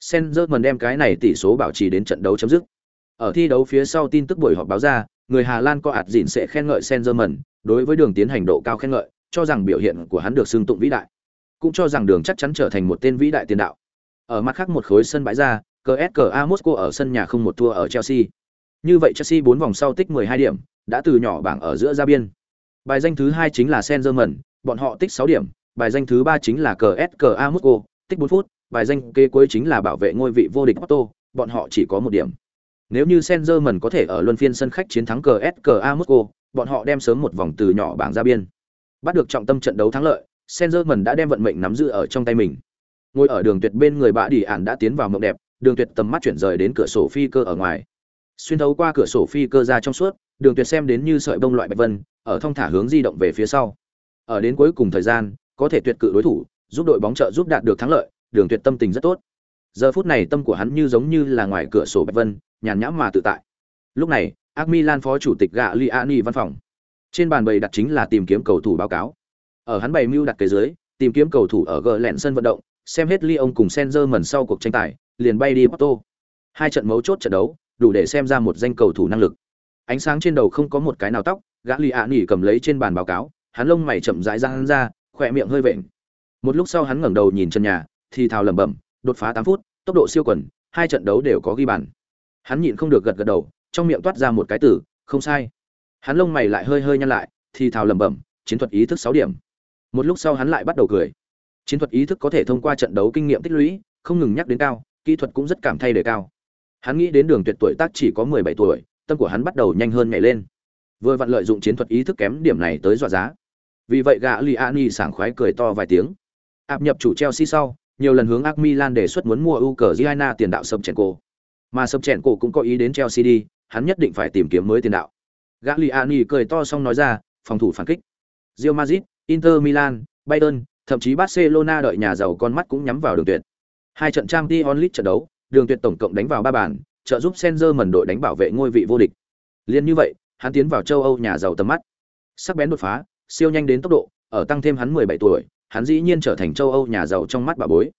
Senzerman đem cái này tỷ số bảo trì đến trận đấu chấm dứt. Ở thi đấu phía sau tin tức buổi họp báo ra, người Hà Lan có ạt dịn sẽ khen ngợi Senzerman, đối với đường tiến hành độ cao khen ngợi, cho rằng biểu hiện của hắn được xưng tụng vĩ đại. Cũng cho rằng đường chắc chắn trở thành một tên vĩ đại tiền đạo. Ở mặt khác một khối sân bãi ra, CSKA Moscow ở sân nhà không một thua ở Chelsea. Như vậy Chelsea 4 vòng sau tích 12 điểm, đã từ nhỏ bảng ở giữa ra biên. Bài danh thứ 2 chính là Senzerman, bọn họ tích 6 điểm, bài danh thứ 3 chính là CSKA Moscow, tích 4 phút, bài danh kế cuối chính là bảo vệ ngôi vị vô địch Porto, bọn họ chỉ có một điểm. Nếu như Senzerman có thể ở luân phiên sân khách chiến thắng CSKA Moscow, bọn họ đem sớm một vòng từ nhỏ bảng ra biên. Bắt được trọng tâm trận đấu thắng lợi, Senzerman đã đem vận mệnh nắm giữ ở trong tay mình. Ngồi ở đường tuyệt bên người bạ đi ản đã tiến vào mộng đẹp, đường tuyệt tầm mắt chuyển rời đến cửa sổ phi cơ ở ngoài. Xuyên thấu qua cửa sổ phi cơ ra trong suốt, đường tuyệt xem đến như sợi bông loại bạch vân, ở thông thả hướng di động về phía sau. Ở đến cuối cùng thời gian, có thể tuyệt cự đối thủ, giúp đội bóng trợ giúp đạt được thắng lợi, đường tuyệt tâm tình rất tốt. Giờ phút này tâm của hắn như giống như là ngoài cửa sổ bạch vân, nhàn nhãm mà tự tại. Lúc này, ác Milan phó chủ tịch gạ Liani văn phòng. Trên bàn bày đặt chính là tìm kiếm cầu thủ báo cáo. Ở hắn bày mưu đặt kế dưới, tìm kiếm cầu thủ ở gờ lẹn sân vận động, xem hết Lyon cùng Sengerman sau cuộc tranh tài, liền bay đi Porto. Hai trận mấu chốt trận đấu, đủ để xem ra một danh cầu thủ năng lực. Ánh sáng trên đầu không có một cái nào tóc, gã Liani cầm lấy trên bàn báo cáo, hắn lông mày chậm rãi ra ra, khỏe miệng hơi vện. Một lúc sau hắn ngẩng đầu nhìn chân nhà, thì thào lẩm bẩm, đột phá 8 phút, tốc độ siêu quần, hai trận đấu đều có ghi bàn. Hắn nhịn không được gật gật đầu, trong miệng toát ra một cái từ, không sai. Hắn lông mày lại hơi hơi nhăn lại, thì thào lẩm bẩm, chiến thuật ý thức 6 điểm. Một lúc sau hắn lại bắt đầu cười. Chiến thuật ý thức có thể thông qua trận đấu kinh nghiệm tích lũy, không ngừng nhắc đến cao, kỹ thuật cũng rất cảm thay đề cao. Hắn nghĩ đến đường tuyệt tuổi tác chỉ có 17 tuổi, tâm của hắn bắt đầu nhanh hơn nhảy lên. Vừa vặn lợi dụng chiến thuật ý thức kém điểm này tới dọa giá. Vì vậy gã Liani sảng khoái cười to vài tiếng. Áp nhập chủ Chelsea sau, nhiều lần hướng AC Milan đề xuất muốn mua Ukraine tiền đạo Sobchenko. Mà Sobchenko cũng có ý đến Chelsea đi, hắn nhất định phải tìm kiếm mới tiền đạo. Gagliani cười to xong nói ra, phòng thủ phản kích. Real Madrid, Inter Milan, Bayern, thậm chí Barcelona đợi nhà giàu con mắt cũng nhắm vào đường tuyệt. Hai trận trang t onlit trận đấu, đường tuyệt tổng cộng đánh vào ba bàn, trợ giúp Senzer mần đội đánh bảo vệ ngôi vị vô địch. Liên như vậy, hắn tiến vào châu Âu nhà giàu tầm mắt. Sắc bén đột phá, siêu nhanh đến tốc độ, ở tăng thêm hắn 17 tuổi, hắn dĩ nhiên trở thành châu Âu nhà giàu trong mắt bà bối.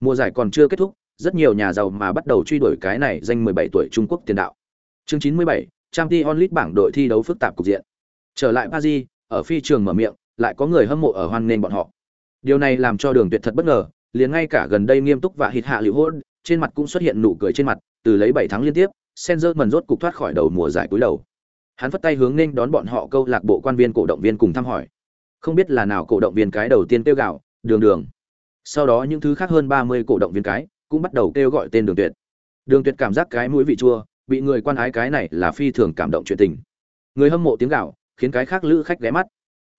Mùa giải còn chưa kết thúc, rất nhiều nhà giàu mà bắt đầu truy đuổi cái này danh 17 tuổi Trung Quốc tiền đạo. Chương 97, Champions League bảng đội thi đấu phức tạp cục diện. Trở lại Paris, ở phi trường mở miệng, lại có người hâm mộ ở hoan nghênh bọn họ. Điều này làm cho Đường Tuyệt thật bất ngờ, liền ngay cả gần đây nghiêm túc và hít hạ liễu hôn, trên mặt cũng xuất hiện nụ cười trên mặt, từ lấy 7 tháng liên tiếp, Senzer mần rốt cục thoát khỏi đầu mùa giải cuối đầu. Hắn phất tay hướng nên đón bọn họ câu lạc bộ quan viên cổ động viên cùng thăm hỏi. Không biết là nào cổ động viên cái đầu tiên kêu gạo, Đường Đường. Sau đó những thứ khác hơn 30 cổ động viên cái cũng bắt đầu kêu gọi tên Đường Tuyệt. Đường Tuyệt cảm giác cái mũi vị chua, bị người quan ái cái này là phi thường cảm động chuyện tình. Người hâm mộ tiếng gạo, khiến cái khác lữ khách ghé mắt.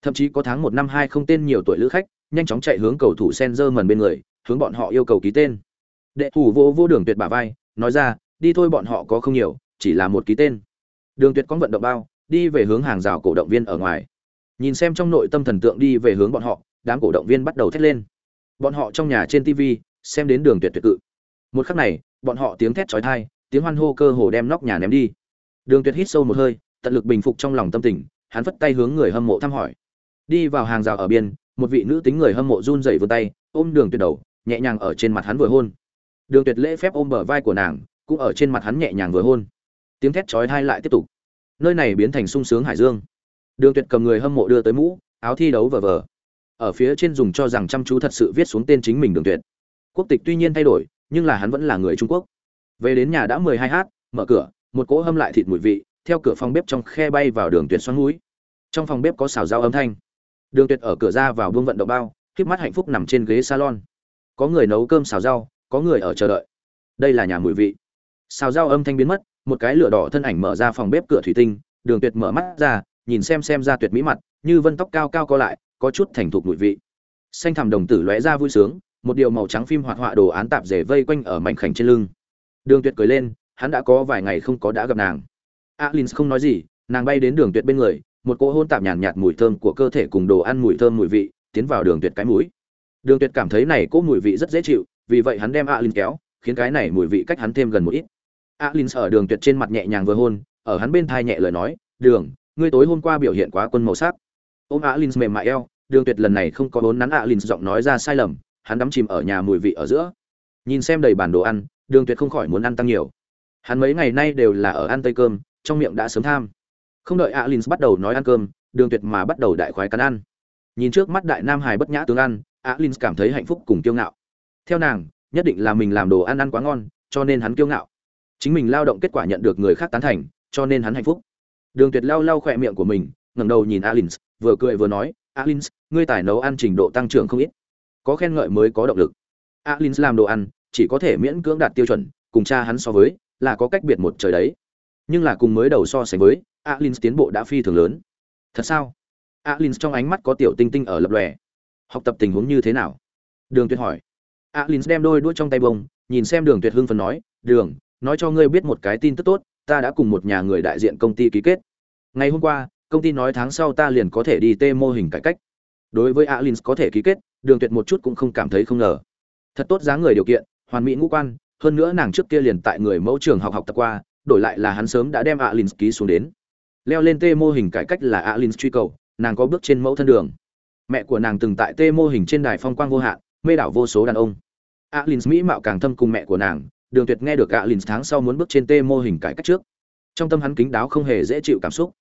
Thậm chí có tháng một năm hai không tên nhiều tuổi lữ khách, nhanh chóng chạy hướng cầu thủ Senzer mần bên người, hướng bọn họ yêu cầu ký tên. Đệ thủ vô vô đường tuyệt bả vai, nói ra, đi thôi bọn họ có không nhiều, chỉ là một ký tên. Đường tuyệt có vận động bao, đi về hướng hàng rào cổ động viên ở ngoài. Nhìn xem trong nội tâm thần tượng đi về hướng bọn họ, đám cổ động viên bắt đầu thét lên. Bọn họ trong nhà trên TV, xem đến đường tuyệt tuyệt cự. Một khắc này, bọn họ tiếng thét chói tai, tiếng hoan hô cơ hồ đem nóc nhà ném đi. Đường Tuyệt hít sâu một hơi, tận lực bình phục trong lòng tâm tình, hắn vất tay hướng người hâm mộ thăm hỏi. Đi vào hàng rào ở biên, một vị nữ tính người hâm mộ run rẩy vươn tay, ôm Đường Tuyệt đầu, nhẹ nhàng ở trên mặt hắn vừa hôn. Đường Tuyệt lễ phép ôm bờ vai của nàng, cũng ở trên mặt hắn nhẹ nhàng vừa hôn. Tiếng thét chói tai lại tiếp tục. Nơi này biến thành sung sướng hải dương. Đường Tuyệt cầm người hâm mộ đưa tới mũ, áo thi đấu vờ vờ. Ở phía trên dùng cho rằng chăm chú thật sự viết xuống tên chính mình Đường Tuyệt. Quốc tịch tuy nhiên thay đổi, nhưng là hắn vẫn là người Trung Quốc. Về đến nhà đã 12 h, mở cửa, một cỗ hâm lại thịt mùi vị, theo cửa phòng bếp trong khe bay vào Đường Tuyệt xoắn mũi. Trong phòng bếp có xào rau âm thanh. Đường Tuyệt ở cửa ra vào buông vận động bao, khép mắt hạnh phúc nằm trên ghế salon. Có người nấu cơm xào rau, có người ở chờ đợi. Đây là nhà mùi vị. Xào rau âm thanh biến mất, một cái lửa đỏ thân ảnh mở ra phòng bếp cửa thủy tinh, Đường Tuyệt mở mắt ra, nhìn xem xem ra tuyệt mỹ mặt, như vân tóc cao cao co lại, có chút thành thục mùi vị. Xanh thảm đồng tử lóe ra vui sướng, một điều màu trắng phim hoạt họa đồ án tạp rể vây quanh ở mảnh khảnh trên lưng. Đường Tuyệt cười lên, hắn đã có vài ngày không có đã gặp nàng. Alin không nói gì, nàng bay đến Đường Tuyệt bên người, một cỗ hôn tạp nhàn nhạt, nhạt mùi thơm của cơ thể cùng đồ ăn mùi thơm mùi vị, tiến vào Đường Tuyệt cái mũi. Đường Tuyệt cảm thấy này cỗ mùi vị rất dễ chịu, vì vậy hắn đem Alin kéo, khiến cái này mùi vị cách hắn thêm gần một ít. Alin ở Đường Tuyệt trên mặt nhẹ nhàng vừa hôn, ở hắn bên thai nhẹ lời nói, "Đường, ngươi tối hôm qua biểu hiện quá quân màu sắc." Ôm Alin mềm mại eo, Đường Tuyệt lần này không có vốn nắn Alin giọng nói ra sai lầm, hắn đắm chìm ở nhà mùi vị ở giữa. Nhìn xem đầy bàn đồ ăn, Đường Tuyệt không khỏi muốn ăn tăng nhiều. Hắn mấy ngày nay đều là ở ăn tây cơm, trong miệng đã sớm tham. Không đợi Alins bắt đầu nói ăn cơm, Đường Tuyệt mà bắt đầu đại khoái cắn ăn. Nhìn trước mắt đại nam hài bất nhã tướng ăn, Alins cảm thấy hạnh phúc cùng kiêu ngạo. Theo nàng, nhất định là mình làm đồ ăn ăn quá ngon, cho nên hắn kiêu ngạo. Chính mình lao động kết quả nhận được người khác tán thành, cho nên hắn hạnh phúc. Đường Tuyệt lao lao khỏe miệng của mình, ngẩng đầu nhìn alin vừa cười vừa nói, alin ngươi tài nấu ăn trình độ tăng trưởng không ít. Có khen ngợi mới có động lực." Alin làm đồ ăn, chỉ có thể miễn cưỡng đạt tiêu chuẩn, cùng cha hắn so với, là có cách biệt một trời đấy. Nhưng là cùng mới đầu so sánh với, Alin tiến bộ đã phi thường lớn. Thật sao? Alin trong ánh mắt có tiểu tinh tinh ở lập lòe. Học tập tình huống như thế nào? Đường Tuyệt hỏi. Alin đem đôi đuôi trong tay bông, nhìn xem Đường Tuyệt hưng phấn nói, "Đường, nói cho ngươi biết một cái tin tức tốt, ta đã cùng một nhà người đại diện công ty ký kết. Ngày hôm qua, công ty nói tháng sau ta liền có thể đi tê mô hình cải cách." Đối với Alins có thể ký kết, Đường Tuyệt một chút cũng không cảm thấy không ngờ. Thật tốt dáng người điều kiện, hoàn mỹ ngũ quan, hơn nữa nàng trước kia liền tại người mẫu trường học học tập qua, đổi lại là hắn sớm đã đem Alins ký xuống đến. Leo lên tê mô hình cải cách là Alins truy cầu, nàng có bước trên mẫu thân đường. Mẹ của nàng từng tại tê mô hình trên đài phong quang vô hạn, mê đảo vô số đàn ông. Alins mỹ mạo càng thâm cùng mẹ của nàng, Đường Tuyệt nghe được Alin tháng sau muốn bước trên tê mô hình cải cách trước. Trong tâm hắn kính đáo không hề dễ chịu cảm xúc.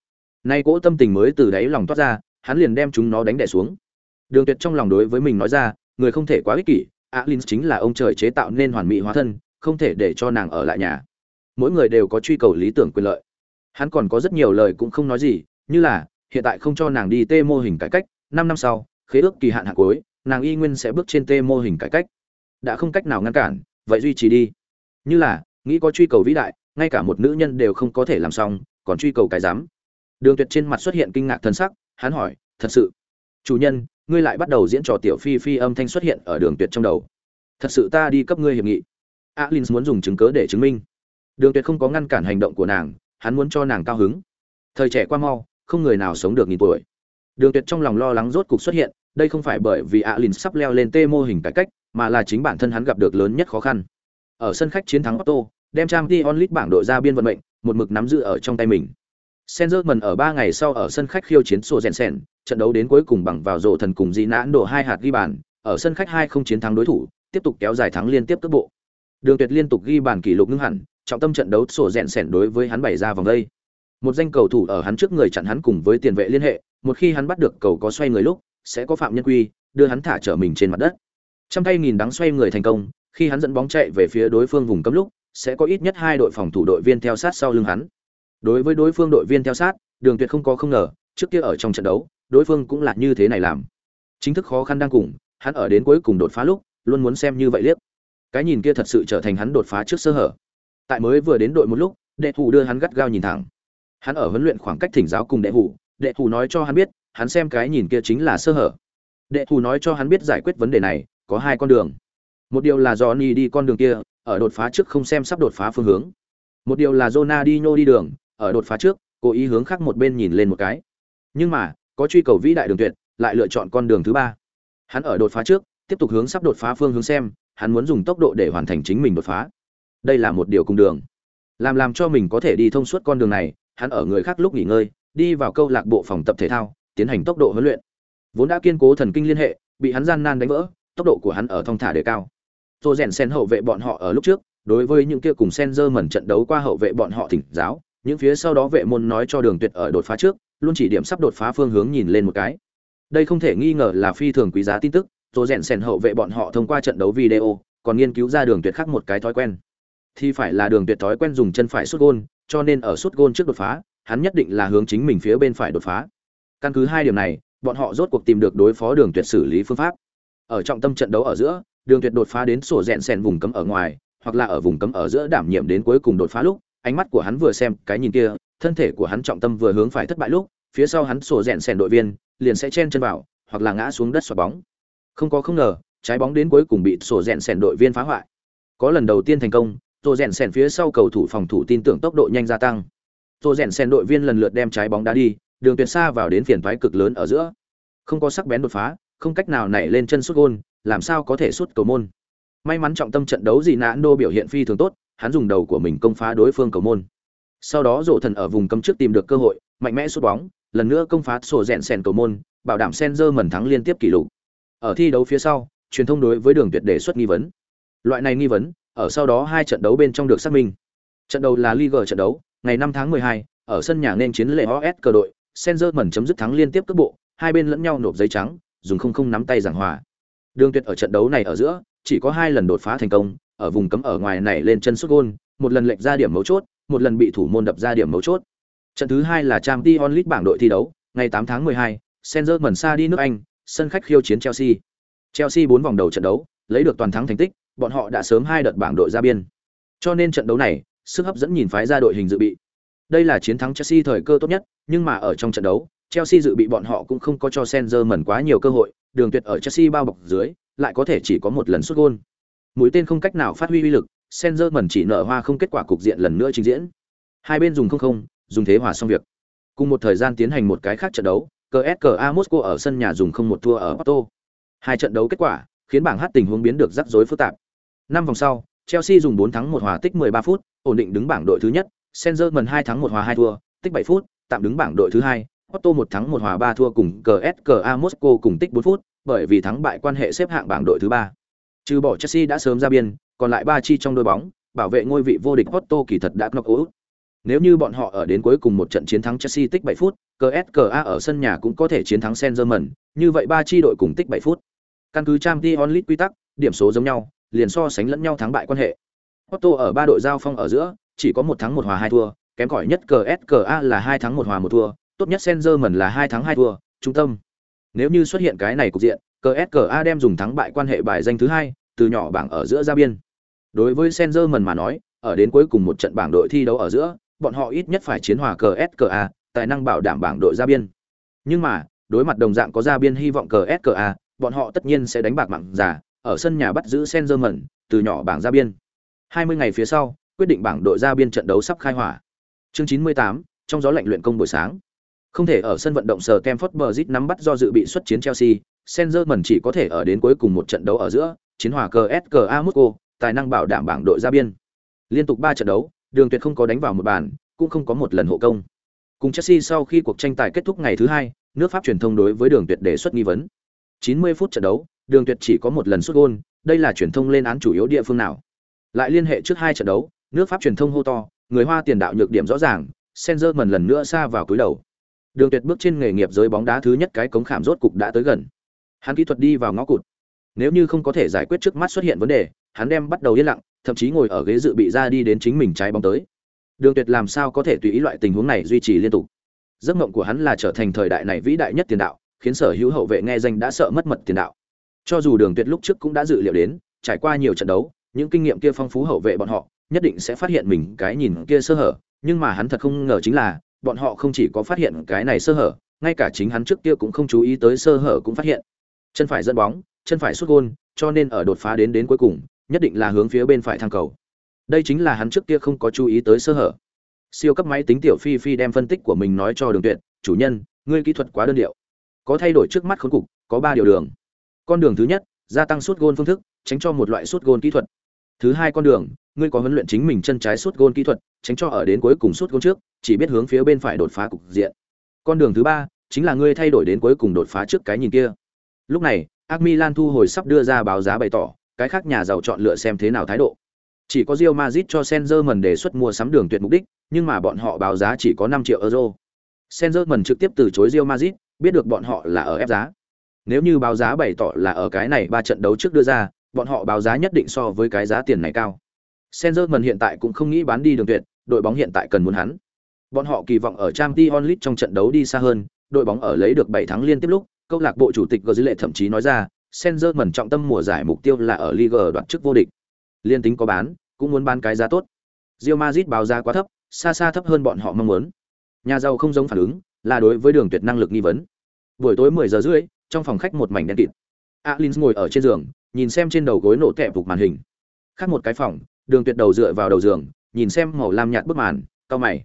Nay cỗ tâm tình mới từ đáy lòng toát ra, hắn liền đem chúng nó đánh đè xuống. Đường Tuyệt trong lòng đối với mình nói ra, người không thể quá ích kỷ, Alin chính là ông trời chế tạo nên hoàn mỹ hóa thân, không thể để cho nàng ở lại nhà. Mỗi người đều có truy cầu lý tưởng quyền lợi. Hắn còn có rất nhiều lời cũng không nói gì, như là hiện tại không cho nàng đi tê mô hình cải cách, 5 năm sau, khế ước kỳ hạn hạn cuối, nàng y nguyên sẽ bước trên tê mô hình cải cách. Đã không cách nào ngăn cản, vậy duy trì đi. Như là, nghĩ có truy cầu vĩ đại, ngay cả một nữ nhân đều không có thể làm xong, còn truy cầu cái dám. Đường Tuyệt trên mặt xuất hiện kinh ngạc thần sắc, hắn hỏi, "Thật sự? Chủ nhân, ngươi lại bắt đầu diễn trò tiểu phi phi âm thanh xuất hiện ở Đường Tuyệt trong đầu. Thật sự ta đi cấp ngươi hiệp nghị." Alin muốn dùng chứng cứ để chứng minh. Đường Tuyệt không có ngăn cản hành động của nàng, hắn muốn cho nàng cao hứng. Thời trẻ qua mau, không người nào sống được nghìn tuổi. Đường Tuyệt trong lòng lo lắng rốt cục xuất hiện, đây không phải bởi vì Alin sắp leo lên tê mô hình cải cách, mà là chính bản thân hắn gặp được lớn nhất khó khăn. Ở sân khách chiến thắng Otto, đem Champions League bảng đội ra biên vận mệnh, một mực nắm giữ ở trong tay mình. Senzerman ở 3 ngày sau ở sân khách khiêu chiến Sô Jensen, trận đấu đến cuối cùng bằng vào rổ thần cùng Di Nãn đổ hai hạt ghi bàn, ở sân khách 2 không chiến thắng đối thủ, tiếp tục kéo dài thắng liên tiếp tốc bộ. Đường Tuyệt liên tục ghi bàn kỷ lục ngưng hẳn, trọng tâm trận đấu Sô Jensen đối với hắn bày ra vòng đây. Một danh cầu thủ ở hắn trước người chặn hắn cùng với tiền vệ liên hệ, một khi hắn bắt được cầu có xoay người lúc, sẽ có phạm nhân quy, đưa hắn thả trở mình trên mặt đất. Trăm tay nghìn đắng xoay người thành công, khi hắn dẫn bóng chạy về phía đối phương vùng cấm lúc, sẽ có ít nhất hai đội phòng thủ đội viên theo sát sau lưng hắn. Đối với đối phương đội viên theo sát, Đường Tuyệt không có không ngờ, trước kia ở trong trận đấu, đối phương cũng là như thế này làm. Chính thức khó khăn đang cùng, hắn ở đến cuối cùng đột phá lúc, luôn muốn xem như vậy liếc. Cái nhìn kia thật sự trở thành hắn đột phá trước sơ hở. Tại mới vừa đến đội một lúc, đệ thủ đưa hắn gắt gao nhìn thẳng. Hắn ở huấn luyện khoảng cách thỉnh giáo cùng đệ thủ, đệ thủ nói cho hắn biết, hắn xem cái nhìn kia chính là sơ hở. Đệ thủ nói cho hắn biết giải quyết vấn đề này, có hai con đường. Một điều là Johnny đi con đường kia, ở đột phá trước không xem sắp đột phá phương hướng. Một điều là Ronaldinho đi đường, ở đột phá trước, cố ý hướng khác một bên nhìn lên một cái. Nhưng mà, có truy cầu vĩ đại đường tuyệt, lại lựa chọn con đường thứ ba. Hắn ở đột phá trước, tiếp tục hướng sắp đột phá phương hướng xem, hắn muốn dùng tốc độ để hoàn thành chính mình đột phá. Đây là một điều cùng đường. Làm làm cho mình có thể đi thông suốt con đường này, hắn ở người khác lúc nghỉ ngơi, đi vào câu lạc bộ phòng tập thể thao, tiến hành tốc độ huấn luyện. Vốn đã kiên cố thần kinh liên hệ, bị hắn gian nan đánh vỡ, tốc độ của hắn ở thông thả đề cao. Tô rèn sen hậu vệ bọn họ ở lúc trước, đối với những kia cùng Senzer mẩn trận đấu qua hậu vệ bọn họ thỉnh giáo, những phía sau đó vệ môn nói cho Đường Tuyệt ở đột phá trước, luôn chỉ điểm sắp đột phá phương hướng nhìn lên một cái. Đây không thể nghi ngờ là phi thường quý giá tin tức, Tô rèn sen hậu vệ bọn họ thông qua trận đấu video, còn nghiên cứu ra Đường Tuyệt khác một cái thói quen. Thì phải là Đường Tuyệt thói quen dùng chân phải sút gôn, cho nên ở sút gôn trước đột phá, hắn nhất định là hướng chính mình phía bên phải đột phá. Căn cứ hai điểm này, bọn họ rốt cuộc tìm được đối phó Đường Tuyệt xử lý phương pháp. Ở trọng tâm trận đấu ở giữa, Đường Tuyệt đột phá đến sổ rẹn sèn vùng cấm ở ngoài, hoặc là ở vùng cấm ở giữa đảm nhiệm đến cuối cùng đột phá lúc, ánh mắt của hắn vừa xem cái nhìn kia, thân thể của hắn trọng tâm vừa hướng phải thất bại lúc, phía sau hắn sổ rẹn sèn đội viên liền sẽ chen chân vào, hoặc là ngã xuống đất xoạc bóng. Không có không ngờ, trái bóng đến cuối cùng bị sổ rẹn sèn đội viên phá hoại. Có lần đầu tiên thành công, sổ rẹn sèn phía sau cầu thủ phòng thủ tin tưởng tốc độ nhanh gia tăng. Sổ rẹn sèn đội viên lần lượt đem trái bóng đá đi, đường tuyệt xa vào đến phiền toái cực lớn ở giữa. Không có sắc bén đột phá, không cách nào nảy lên chân sút gôn, làm sao có thể sút cầu môn. May mắn trọng tâm trận đấu gì nã đô biểu hiện phi thường tốt, hắn dùng đầu của mình công phá đối phương cầu môn. Sau đó rổ thần ở vùng cấm trước tìm được cơ hội, mạnh mẽ sút bóng, lần nữa công phá sổ rẽn sèn cầu môn, bảo đảm Senzer mẩn thắng liên tiếp kỷ lục. Ở thi đấu phía sau, truyền thông đối với đường tuyệt đề xuất nghi vấn. Loại này nghi vấn, ở sau đó hai trận đấu bên trong được xác minh. Trận đầu là Liga trận đấu, ngày 5 tháng 12, ở sân nhà nên chiến lệ OS cờ đội, Senzer mẩn chấm dứt thắng liên tiếp cước bộ, hai bên lẫn nhau nộp giấy trắng, dùng không không nắm tay giảng hòa. Đường Tuyệt ở trận đấu này ở giữa, chỉ có hai lần đột phá thành công, ở vùng cấm ở ngoài này lên chân sút gol, một lần lệch ra điểm mấu chốt, một lần bị thủ môn đập ra điểm mấu chốt. Trận thứ hai là Champions League bảng đội thi đấu, ngày 8 tháng 12, Senzer mẩn xa đi nước Anh, sân khách khiêu chiến Chelsea. Chelsea 4 vòng đầu trận đấu, lấy được toàn thắng thành tích, bọn họ đã sớm hai đợt bảng đội ra biên. Cho nên trận đấu này, sức hấp dẫn nhìn phái ra đội hình dự bị. Đây là chiến thắng Chelsea thời cơ tốt nhất, nhưng mà ở trong trận đấu, Chelsea dự bị bọn họ cũng không có cho Senzer mẩn quá nhiều cơ hội, đường tuyệt ở Chelsea bao bọc dưới, lại có thể chỉ có một lần sút gol. Mũi tên không cách nào phát huy uy lực, Sengerman chỉ nở hoa không kết quả cục diện lần nữa trình diễn. Hai bên dùng không không, dùng thế hòa xong việc. Cùng một thời gian tiến hành một cái khác trận đấu, CSKA Moscow ở sân nhà dùng không một thua ở Porto. Hai trận đấu kết quả, khiến bảng H tình huống biến được rắc rối phức tạp. Năm vòng sau, Chelsea dùng 4 thắng 1 hòa tích 13 phút, ổn định đứng bảng đội thứ nhất, Sengerman 2 thắng 1 hòa 2 thua, tích 7 phút, tạm đứng bảng đội thứ hai. Otto một thắng một hòa ba thua cùng CSKA Moscow cùng tích 4 phút, bởi vì thắng bại quan hệ xếp hạng bảng đội thứ ba. Trừ bỏ Chelsea đã sớm ra biên, còn lại 3 chi trong đôi bóng, bảo vệ ngôi vị vô địch Otto kỳ thật đã knock out. Nếu như bọn họ ở đến cuối cùng một trận chiến thắng Chelsea tích 7 phút, CSKA ở sân nhà cũng có thể chiến thắng Sengerman, như vậy 3 chi đội cùng tích 7 phút. Căn cứ Champions League quy tắc, điểm số giống nhau, liền so sánh lẫn nhau thắng bại quan hệ. Otto ở ba đội giao phong ở giữa, chỉ có một thắng một hòa hai thua, kém cỏi nhất CSKA là hai thắng một hòa một thua, tốt nhất Senzerman là hai thắng hai thua, trung tâm. Nếu như xuất hiện cái này cục diện, CSKA đem dùng thắng bại quan hệ bài danh thứ hai, từ nhỏ bảng ở giữa ra biên. Đối với Senzerman mà nói, ở đến cuối cùng một trận bảng đội thi đấu ở giữa, bọn họ ít nhất phải chiến hòa CSKA, tài năng bảo đảm bảng đội ra biên. Nhưng mà, đối mặt đồng dạng có ra biên hy vọng CSKA, bọn họ tất nhiên sẽ đánh bạc mạng giả, ở sân nhà bắt giữ Senzerman, từ nhỏ bảng ra biên. 20 ngày phía sau, quyết định bảng đội ra biên trận đấu sắp khai hỏa. Chương 98, trong gió lạnh luyện công buổi sáng. Không thể ở sân vận động sở Stamford Bridge nắm bắt do dự bị xuất chiến Chelsea, Senzerman chỉ có thể ở đến cuối cùng một trận đấu ở giữa, chiến hòa CSKA Moscow, tài năng bảo đảm bảng đội ra biên. Liên tục 3 trận đấu, Đường Tuyệt không có đánh vào một bàn, cũng không có một lần hộ công. Cùng Chelsea sau khi cuộc tranh tài kết thúc ngày thứ hai, nước Pháp truyền thông đối với Đường Tuyệt đề xuất nghi vấn. 90 phút trận đấu, Đường Tuyệt chỉ có một lần sút gol, đây là truyền thông lên án chủ yếu địa phương nào? Lại liên hệ trước hai trận đấu, nước Pháp truyền thông hô to, người Hoa tiền đạo nhược điểm rõ ràng, Senzerman lần nữa xa vào cuối đầu. Đường Tuyệt bước trên nghề nghiệp giới bóng đá thứ nhất cái cống khảm rốt cục đã tới gần. Hắn kỹ thuật đi vào ngõ cụt. Nếu như không có thể giải quyết trước mắt xuất hiện vấn đề, hắn đem bắt đầu yên lặng, thậm chí ngồi ở ghế dự bị ra đi đến chính mình trái bóng tới. Đường Tuyệt làm sao có thể tùy ý loại tình huống này duy trì liên tục. Giấc mộng của hắn là trở thành thời đại này vĩ đại nhất tiền đạo, khiến sở hữu hậu vệ nghe danh đã sợ mất mật tiền đạo. Cho dù Đường Tuyệt lúc trước cũng đã dự liệu đến, trải qua nhiều trận đấu, những kinh nghiệm kia phong phú hậu vệ bọn họ, nhất định sẽ phát hiện mình cái nhìn kia sơ hở, nhưng mà hắn thật không ngờ chính là, bọn họ không chỉ có phát hiện cái này sơ hở, ngay cả chính hắn trước kia cũng không chú ý tới sơ hở cũng phát hiện. Chân phải dẫn bóng, chân phải sút gôn, cho nên ở đột phá đến đến cuối cùng, nhất định là hướng phía bên phải thang cầu. Đây chính là hắn trước kia không có chú ý tới sơ hở. Siêu cấp máy tính tiểu phi phi đem phân tích của mình nói cho Đường Tuyệt, "Chủ nhân, ngươi kỹ thuật quá đơn điệu. Có thay đổi trước mắt khốn cục, có ba điều đường. Con đường thứ nhất, gia tăng sút gôn phương thức, tránh cho một loại sút gôn kỹ thuật. Thứ hai con đường, ngươi có huấn luyện chính mình chân trái suốt gôn kỹ thuật, tránh cho ở đến cuối cùng suốt gôn trước, chỉ biết hướng phía bên phải đột phá cục diện. Con đường thứ ba, chính là ngươi thay đổi đến cuối cùng đột phá trước cái nhìn kia. Lúc này, AC Milan thu hồi sắp đưa ra báo giá bày tỏ, cái khác nhà giàu chọn lựa xem thế nào thái độ. Chỉ có Real Madrid cho Sengerman đề xuất mua sắm đường tuyệt mục đích, nhưng mà bọn họ báo giá chỉ có 5 triệu euro. Sengerman trực tiếp từ chối Real Madrid, biết được bọn họ là ở ép giá. Nếu như báo giá bày tỏ là ở cái này ba trận đấu trước đưa ra, bọn họ báo giá nhất định so với cái giá tiền này cao. Senzerman hiện tại cũng không nghĩ bán đi đường tuyệt, đội bóng hiện tại cần muốn hắn. Bọn họ kỳ vọng ở Champions League trong trận đấu đi xa hơn, đội bóng ở lấy được 7 thắng liên tiếp lúc, câu lạc bộ chủ tịch Gơ Lệ thậm chí nói ra, Senzerman trọng tâm mùa giải mục tiêu là ở Liga đoạt chức vô địch. Liên tính có bán, cũng muốn bán cái giá tốt. Real Madrid báo giá quá thấp, xa xa thấp hơn bọn họ mong muốn. Nhà giàu không giống phản ứng, là đối với đường tuyệt năng lực nghi vấn. Buổi tối 10 giờ rưỡi, trong phòng khách một mảnh đen kịt. Alins ngồi ở trên giường, nhìn xem trên đầu gối nổ tẹp phục màn hình. Khác một cái phòng, đường tuyệt đầu dựa vào đầu giường, nhìn xem màu lam nhạt bức màn, cao mày.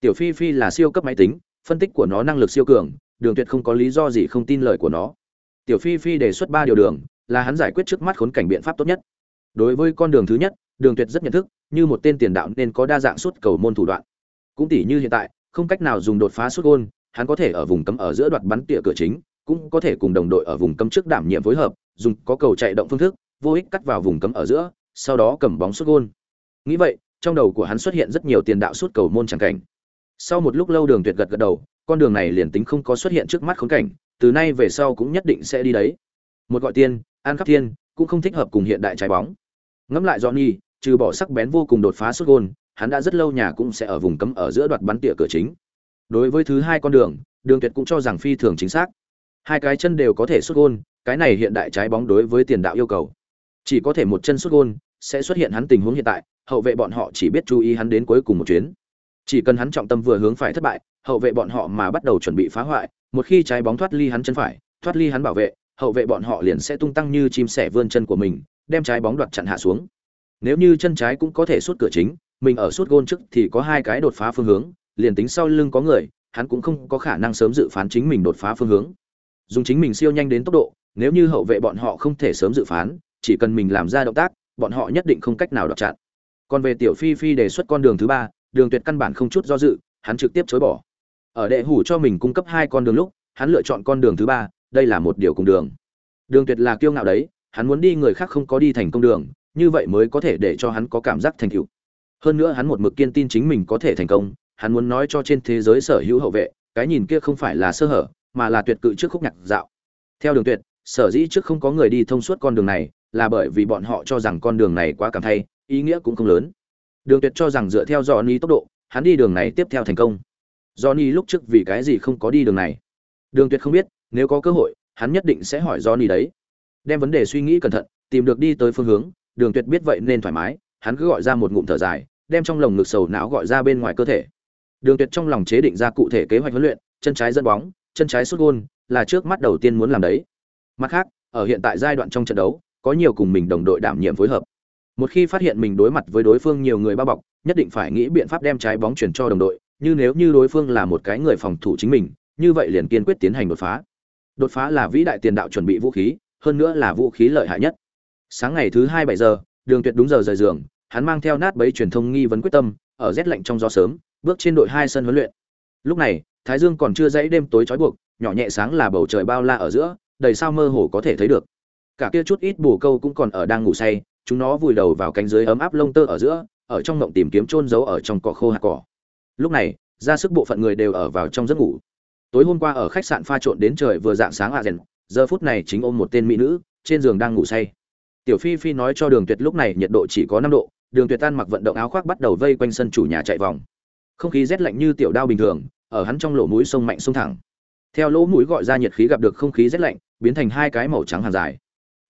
Tiểu Phi Phi là siêu cấp máy tính, phân tích của nó năng lực siêu cường, đường tuyệt không có lý do gì không tin lời của nó. Tiểu Phi Phi đề xuất ba điều đường, là hắn giải quyết trước mắt khốn cảnh biện pháp tốt nhất. Đối với con đường thứ nhất, đường tuyệt rất nhận thức, như một tên tiền đạo nên có đa dạng suốt cầu môn thủ đoạn. Cũng tỷ như hiện tại, không cách nào dùng đột phá suốt gôn, hắn có thể ở vùng cấm ở giữa đoạt bắn tỉa cửa chính, cũng có thể cùng đồng đội ở vùng cấm trước đảm nhiệm phối hợp, dùng có cầu chạy động phương thức, vô ích cắt vào vùng cấm ở giữa, sau đó cầm bóng sút gôn. Nghĩ vậy, trong đầu của hắn xuất hiện rất nhiều tiền đạo sút cầu môn chẳng cảnh. Sau một lúc lâu Đường Tuyệt gật gật đầu, con đường này liền tính không có xuất hiện trước mắt khốn cảnh, từ nay về sau cũng nhất định sẽ đi đấy. Một gọi tiên, An Khắc Thiên, cũng không thích hợp cùng hiện đại trái bóng. Ngẫm lại Johnny, trừ bỏ sắc bén vô cùng đột phá sút gôn, hắn đã rất lâu nhà cũng sẽ ở vùng cấm ở giữa đoạt bắn tỉa cửa chính. Đối với thứ hai con đường, Đường Tuyệt cũng cho rằng phi thường chính xác. Hai cái chân đều có thể sút gôn, cái này hiện đại trái bóng đối với tiền đạo yêu cầu. Chỉ có thể một chân sút gôn sẽ xuất hiện hắn tình huống hiện tại, hậu vệ bọn họ chỉ biết chú ý hắn đến cuối cùng một chuyến. Chỉ cần hắn trọng tâm vừa hướng phải thất bại, hậu vệ bọn họ mà bắt đầu chuẩn bị phá hoại, một khi trái bóng thoát ly hắn chân phải, thoát ly hắn bảo vệ, hậu vệ bọn họ liền sẽ tung tăng như chim sẻ vươn chân của mình, đem trái bóng đoạt chặn hạ xuống. Nếu như chân trái cũng có thể sút cửa chính, mình ở sút gôn trước thì có hai cái đột phá phương hướng, liền tính sau lưng có người, hắn cũng không có khả năng sớm dự phán chính mình đột phá phương hướng. Dùng chính mình siêu nhanh đến tốc độ, nếu như hậu vệ bọn họ không thể sớm dự phán, chỉ cần mình làm ra động tác, bọn họ nhất định không cách nào đoạt chặn. Còn về Tiểu Phi Phi đề xuất con đường thứ ba, Đường Tuyệt căn bản không chút do dự, hắn trực tiếp chối bỏ. Ở đệ hủ cho mình cung cấp hai con đường lúc, hắn lựa chọn con đường thứ ba, đây là một điều cùng đường. Đường Tuyệt là kiêu ngạo đấy, hắn muốn đi người khác không có đi thành công đường, như vậy mới có thể để cho hắn có cảm giác thành tựu. Hơn nữa hắn một mực kiên tin chính mình có thể thành công, hắn muốn nói cho trên thế giới sở hữu hậu vệ, cái nhìn kia không phải là sơ hở, mà là tuyệt cự trước khúc nhạc dạo. Theo đường tuyệt, sở dĩ trước không có người đi thông suốt con đường này, là bởi vì bọn họ cho rằng con đường này quá cảm thay, ý nghĩa cũng không lớn. Đường tuyệt cho rằng dựa theo Johnny tốc độ, hắn đi đường này tiếp theo thành công. Johnny lúc trước vì cái gì không có đi đường này? Đường tuyệt không biết, nếu có cơ hội, hắn nhất định sẽ hỏi Johnny đấy. Đem vấn đề suy nghĩ cẩn thận, tìm được đi tới phương hướng, đường tuyệt biết vậy nên thoải mái, hắn cứ gọi ra một ngụm thở dài, đem trong lồng ngực sầu não gọi ra bên ngoài cơ thể. Đường Tuyệt trong lòng chế định ra cụ thể kế hoạch huấn luyện, chân trái dẫn bóng, chân trái sút gôn, là trước mắt đầu tiên muốn làm đấy. Mặt khác, ở hiện tại giai đoạn trong trận đấu, có nhiều cùng mình đồng đội đảm nhiệm phối hợp. Một khi phát hiện mình đối mặt với đối phương nhiều người bao bọc, nhất định phải nghĩ biện pháp đem trái bóng chuyển cho đồng đội, như nếu như đối phương là một cái người phòng thủ chính mình, như vậy liền kiên quyết tiến hành đột phá. Đột phá là vĩ đại tiền đạo chuẩn bị vũ khí, hơn nữa là vũ khí lợi hại nhất. Sáng ngày thứ hai bảy giờ, Đường Tuyệt đúng giờ rời giường, hắn mang theo nát bấy truyền thông nghi vấn quyết tâm, ở rét lạnh trong gió sớm, bước trên đội hai sân huấn luyện. Lúc này, Thái Dương còn chưa dãy đêm tối chói buộc, nhỏ nhẹ sáng là bầu trời bao la ở giữa, đầy sao mơ hồ có thể thấy được. Cả kia chút ít bù câu cũng còn ở đang ngủ say, chúng nó vùi đầu vào cánh dưới ấm áp lông tơ ở giữa, ở trong ngộng tìm kiếm trôn giấu ở trong cỏ khô hạt cỏ. Lúc này, ra sức bộ phận người đều ở vào trong giấc ngủ. Tối hôm qua ở khách sạn pha trộn đến trời vừa dạng sáng ạ rèn, giờ phút này chính ôm một tên mỹ nữ, trên giường đang ngủ say. Tiểu Phi Phi nói cho Đường Tuyệt lúc này nhiệt độ chỉ có năm độ, Đường Tuyệt tan mặc vận động áo khoác bắt đầu vây quanh sân chủ nhà chạy vòng. Không khí rét lạnh như tiểu đao bình thường, ở hắn trong lỗ mũi sông mạnh sông thẳng. Theo lỗ mũi gọi ra nhiệt khí gặp được không khí rét lạnh, biến thành hai cái màu trắng hàng dài.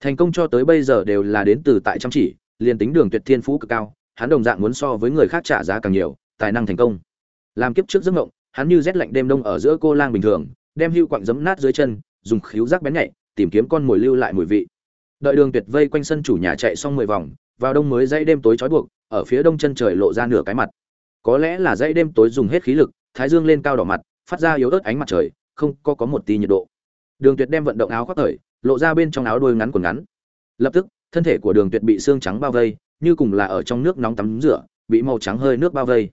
Thành công cho tới bây giờ đều là đến từ tại chăm chỉ, liền tính Đường Tuyệt thiên phú cực cao, hắn đồng dạng muốn so với người khác trả giá càng nhiều, tài năng thành công. Làm kiếp trước giấc mộng, hắn như rét lạnh đêm đông ở giữa cô lang bình thường, đem hưu quặng giấm nát dưới chân, dùng khíu rác bén nhạy, tìm kiếm con mồi lưu lại mùi vị. Đợi đường tuyệt vây quanh sân chủ nhà chạy xong mười vòng vào đông mới dãy đêm tối trói buộc ở phía đông chân trời lộ ra nửa cái mặt. Có lẽ là dãy đêm tối dùng hết khí lực thái dương lên cao đỏ mặt phát ra yếu ớt ánh mặt trời không có có một tí nhiệt độ. Đường tuyệt đem vận động áo khoác thời lộ ra bên trong áo đôi ngắn quần ngắn lập tức thân thể của đường tuyệt bị xương trắng bao vây như cùng là ở trong nước nóng tắm rửa bị màu trắng hơi nước bao vây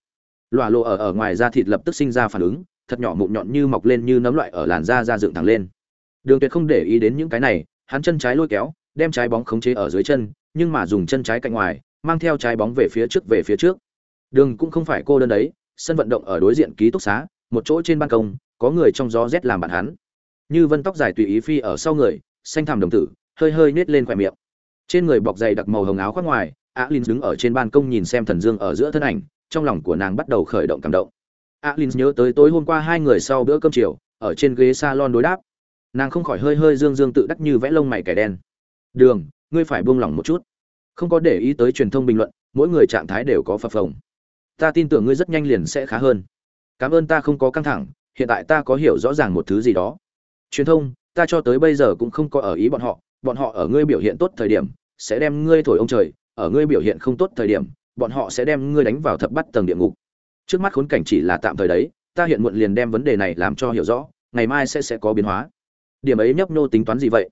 lòa lộ ở ở ngoài da thịt lập tức sinh ra phản ứng thật nhỏ mụn nhọn như mọc lên như nấm loại ở làn da da dựng thẳng lên đường tuyệt không để ý đến những cái này hắn chân trái lôi kéo đem trái bóng khống chế ở dưới chân, nhưng mà dùng chân trái cạnh ngoài, mang theo trái bóng về phía trước về phía trước. Đường cũng không phải cô đơn đấy, sân vận động ở đối diện ký túc xá, một chỗ trên ban công, có người trong gió rét làm bạn hắn. Như vân tóc dài tùy ý phi ở sau người, xanh thẳm đồng tử, hơi hơi nết lên khóe miệng. Trên người bọc dày đặc màu hồng áo khoác ngoài, Alin đứng ở trên ban công nhìn xem thần dương ở giữa thân ảnh, trong lòng của nàng bắt đầu khởi động cảm động. Alin nhớ tới tối hôm qua hai người sau bữa cơm chiều, ở trên ghế salon đối đáp. Nàng không khỏi hơi hơi dương dương tự đắc như vẽ lông mày kẻ đen đường ngươi phải buông lỏng một chút không có để ý tới truyền thông bình luận mỗi người trạng thái đều có phập phồng ta tin tưởng ngươi rất nhanh liền sẽ khá hơn cảm ơn ta không có căng thẳng hiện tại ta có hiểu rõ ràng một thứ gì đó truyền thông ta cho tới bây giờ cũng không có ở ý bọn họ bọn họ ở ngươi biểu hiện tốt thời điểm, sẽ đem ngươi thổi ông trời, ở ngươi biểu hiện không tốt thời điểm, bọn họ sẽ đem ngươi đánh vào thập bắt tầng địa ngục. Trước mắt khốn cảnh chỉ là tạm thời đấy, ta hiện muộn liền đem vấn đề này làm cho hiểu rõ, ngày mai sẽ sẽ có biến hóa. Điểm ấy nhấp nhô tính toán gì vậy?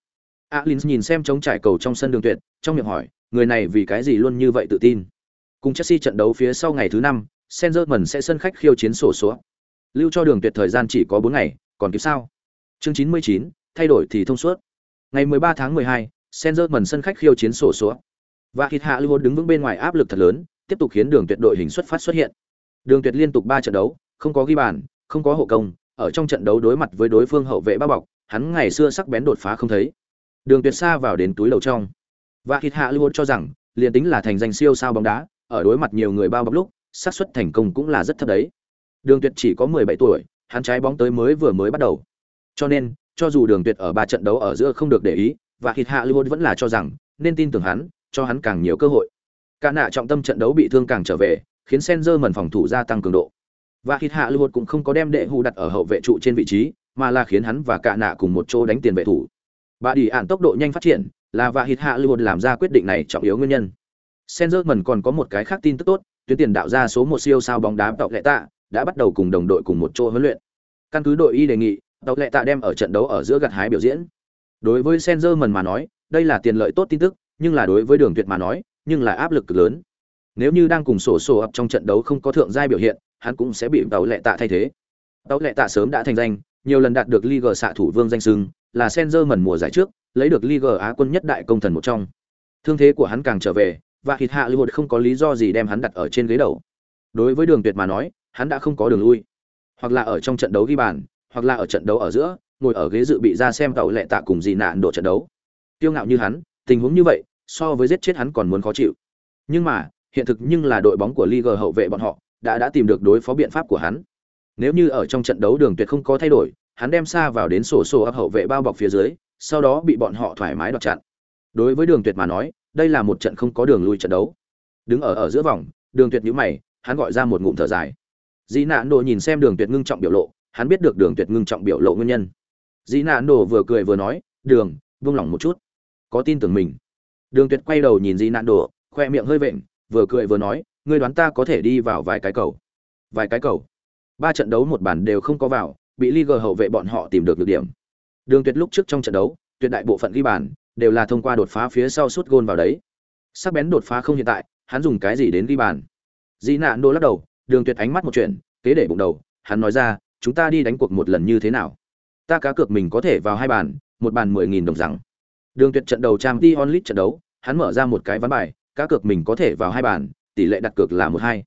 Alin nhìn xem trống trải cầu trong sân đường tuyệt, trong miệng hỏi, người này vì cái gì luôn như vậy tự tin? Cùng chelsea trận đấu phía sau ngày thứ năm senzerman sẽ sân khách khiêu chiến sổ số. Lưu cho đường tuyệt thời gian chỉ có bốn ngày, còn kịp sao? Chương chín mươi chín thay đổi thì thông suốt. Ngày 13 tháng 12, Sengerman sân khách khiêu chiến sổ số và Kịt hạ lưu đứng vững bên ngoài áp lực thật lớn tiếp tục khiến đường tuyệt đội hình xuất phát xuất hiện. Đường tuyệt liên tục ba trận đấu không có ghi bàn không có hộ công ở trong trận đấu đối mặt với đối phương hậu vệ bao bọc hắn ngày xưa sắc bén đột phá không thấy. Đường tuyệt xa vào đến túi lầu trong. Và Kịt hạ lưu cho rằng liền tính là thành danh siêu sao bóng đá ở đối mặt nhiều người bao bọc lúc xác suất thành công cũng là rất thấp đấy. Đường tuyệt chỉ có 17 tuổi hắn trái bóng tới mới vừa mới bắt đầu. Cho nên cho dù đường tuyệt ở ba trận đấu ở giữa không được để ý, và hít hạ lưu vẫn là cho rằng, nên tin tưởng hắn, cho hắn càng nhiều cơ hội. Cả nạ trọng tâm trận đấu bị thương càng trở về, khiến Senzer mẩn phòng thủ gia tăng cường độ. Và hít hạ lưu cũng không có đem đệ hù đặt ở hậu vệ trụ trên vị trí, mà là khiến hắn và cả nạ cùng một chỗ đánh tiền vệ thủ. Bà đi án tốc độ nhanh phát triển, là và hít hạ lưu làm ra quyết định này trọng yếu nguyên nhân. Senzer mẩn còn có một cái khác tin tức tốt, tuyến tiền đạo ra số một siêu sao bóng đá tộc lệ tạ, đã bắt đầu cùng đồng đội cùng một chỗ huấn luyện. Căn cứ đội y đề nghị tộc lệ tạ đem ở trận đấu ở giữa gặt hái biểu diễn. Đối với Senzer mần mà nói, đây là tiền lợi tốt tin tức, nhưng là đối với đường tuyệt mà nói, nhưng là áp lực cực lớn. Nếu như đang cùng sổ sổ ập trong trận đấu không có thượng giai biểu hiện, hắn cũng sẽ bị tàu lệ tạ thay thế. Tàu lệ tạ sớm đã thành danh, nhiều lần đạt được Liga xạ thủ vương danh sưng là Senzer mần mùa giải trước, lấy được Liga Á quân nhất đại công thần một trong. Thương thế của hắn càng trở về, và hít hạ lưu không có lý do gì đem hắn đặt ở trên ghế đầu. Đối với đường tuyệt mà nói, hắn đã không có đường lui. Hoặc là ở trong trận đấu ghi bàn hoặc là ở trận đấu ở giữa, ngồi ở ghế dự bị ra xem cậu lệ tạ cùng gì nạn độ trận đấu. Tiêu ngạo như hắn, tình huống như vậy, so với giết chết hắn còn muốn khó chịu. Nhưng mà, hiện thực nhưng là đội bóng của Liga hậu vệ bọn họ, đã đã tìm được đối phó biện pháp của hắn. Nếu như ở trong trận đấu đường tuyệt không có thay đổi, hắn đem xa vào đến sổ sổ ấp hậu vệ bao bọc phía dưới, sau đó bị bọn họ thoải mái đoạt chặn. Đối với đường tuyệt mà nói, đây là một trận không có đường lui trận đấu. Đứng ở ở giữa vòng, đường tuyệt nhíu mày, hắn gọi ra một ngụm thở dài. Dĩ nạn đồ nhìn xem đường tuyệt ngưng trọng biểu lộ hắn biết được đường tuyệt ngưng trọng biểu lộ nguyên nhân. Dĩ nạn đồ vừa cười vừa nói, đường vung lòng một chút. Có tin tưởng mình. Đường tuyệt quay đầu nhìn dĩ nạn đồ khoe miệng hơi vện, vừa cười vừa nói, ngươi đoán ta có thể đi vào vài cái cầu? Vài cái cầu? Ba trận đấu một bản đều không có vào, bị Liga hậu vệ bọn họ tìm được lực điểm. Đường tuyệt lúc trước trong trận đấu, tuyệt đại bộ phận ghi bàn đều là thông qua đột phá phía sau suốt gôn vào đấy. Sắc bén đột phá không hiện tại, hắn dùng cái gì đến ghi bàn? Dĩ nạn đô lắc đầu, đường tuyệt ánh mắt một chuyện, kế để bụng đầu, hắn nói ra chúng ta đi đánh cuộc một lần như thế nào? Ta cá cược mình có thể vào hai bàn, một bàn mười nghìn đồng rằng. Đường tuyệt trận đầu trang t onlit trận đấu, hắn mở ra một cái ván bài, cá cược mình có thể vào hai bàn, tỷ lệ đặt cược là một hai.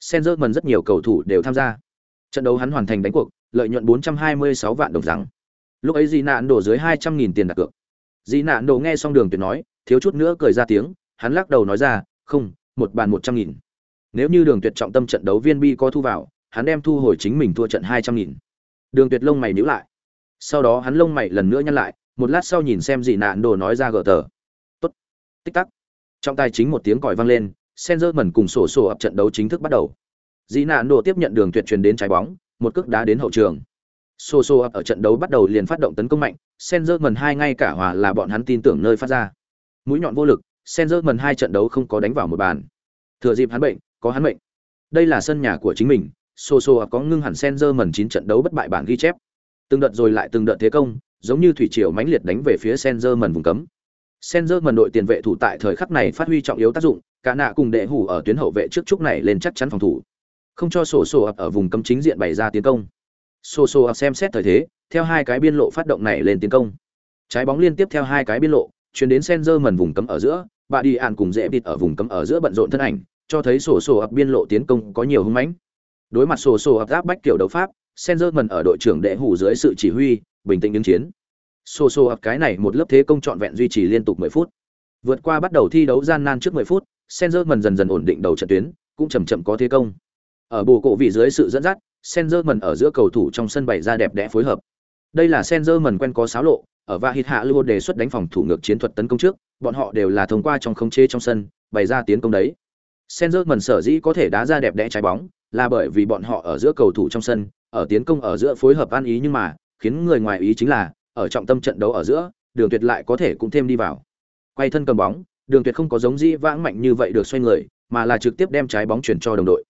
Senzer mần rất nhiều cầu thủ đều tham gia. Trận đấu hắn hoàn thành đánh cuộc, lợi nhuận 426 vạn đồng rằng. Lúc ấy di nạn đổ dưới 200.000 tiền đặt cược. Di nạn đổ nghe xong đường tuyệt nói, thiếu chút nữa cười ra tiếng, hắn lắc đầu nói ra, không, một bàn một trăm nghìn. Nếu như đường tuyệt trọng tâm trận đấu viên bi có thu vào hắn đem thu hồi chính mình thua trận hai trăm nghìn. Đường tuyệt lông mày nhíu lại. Sau đó hắn lông mày lần nữa nhăn lại, một lát sau nhìn xem dị nạn đồ nói ra gỡ tờ. Tốt. Tích tắc. Trong tay chính một tiếng còi vang lên Senzer mẩn cùng sổ sổ ập trận đấu chính thức bắt đầu. Dị nạn đồ tiếp nhận đường tuyệt truyền đến trái bóng, một cước đá đến hậu trường. Sổ sổ ập ở trận đấu bắt đầu liền phát động tấn công mạnh Senzer mẩn hai ngay cả hòa là bọn hắn tin tưởng nơi phát ra. Mũi nhọn vô lực Senzer mẩn hai trận đấu không có đánh vào một bàn. Thừa dịp hắn bệnh, có hắn bệnh đây là sân nhà của chính mình Sô Sô ập có ngưng hẳn sen dơ mần chín trận đấu bất bại bản ghi chép. Từng đợt rồi lại từng đợt thế công, giống như thủy triều mãnh liệt đánh về phía sen dơ mần vùng cấm. Sen dơ mần đội tiền vệ thủ tại thời khắc này phát huy trọng yếu tác dụng, cả nạ cùng đệ hủ ở tuyến hậu vệ trước trúc này lên chắc chắn phòng thủ. Không cho sổ sổ ập ở vùng cấm chính diện bày ra tiến công. Sổ sổ ập xem xét thời thế, theo hai cái biên lộ phát động này lên tiến công. Trái bóng liên tiếp theo hai cái biên lộ, chuyển đến sen dơ mần vùng cấm ở giữa bà đi ạn cùng dễ bịt ở vùng cấm ở giữa bận rộn thân ảnh, cho thấy sổ sổ ập biên lộ tiến công có nhiều hưng mãnh đối mặt sổ sổ ập giáp bách kiểu đấu pháp senzerman ở đội trưởng đệ hủ dưới sự chỉ huy, bình tĩnh đứng chiến. Sổ sổ ập cái này một lớp thế công trọn vẹn duy trì liên tục 10 phút. Vượt qua bắt đầu thi đấu gian nan trước 10 phút senzerman dần dần ổn định đầu trận tuyến, cũng chậm chậm có thế công. Ở bồ cổ vị dưới sự dẫn dắt senzerman ở giữa cầu thủ trong sân bày ra đẹp đẽ phối hợp. Đây là senzerman quen có sáo lộ, ở và hít hạ lưu đề xuất đánh phòng thủ ngược chiến thuật tấn công trước, bọn họ đều là thông qua trong khống chế trong sân, bày ra tiến công đấy. Senzerman sở dĩ có thể đá ra đẹp đẽ trái bóng là bởi vì bọn họ ở giữa cầu thủ trong sân, ở tiến công ở giữa phối hợp ăn ý nhưng mà, khiến người ngoài ý chính là, ở trọng tâm trận đấu ở giữa, đường tuyệt lại có thể cũng thêm đi vào. Quay thân cầm bóng, đường tuyệt không có giống dĩ vãng mạnh như vậy được xoay người, mà là trực tiếp đem trái bóng chuyển cho đồng đội.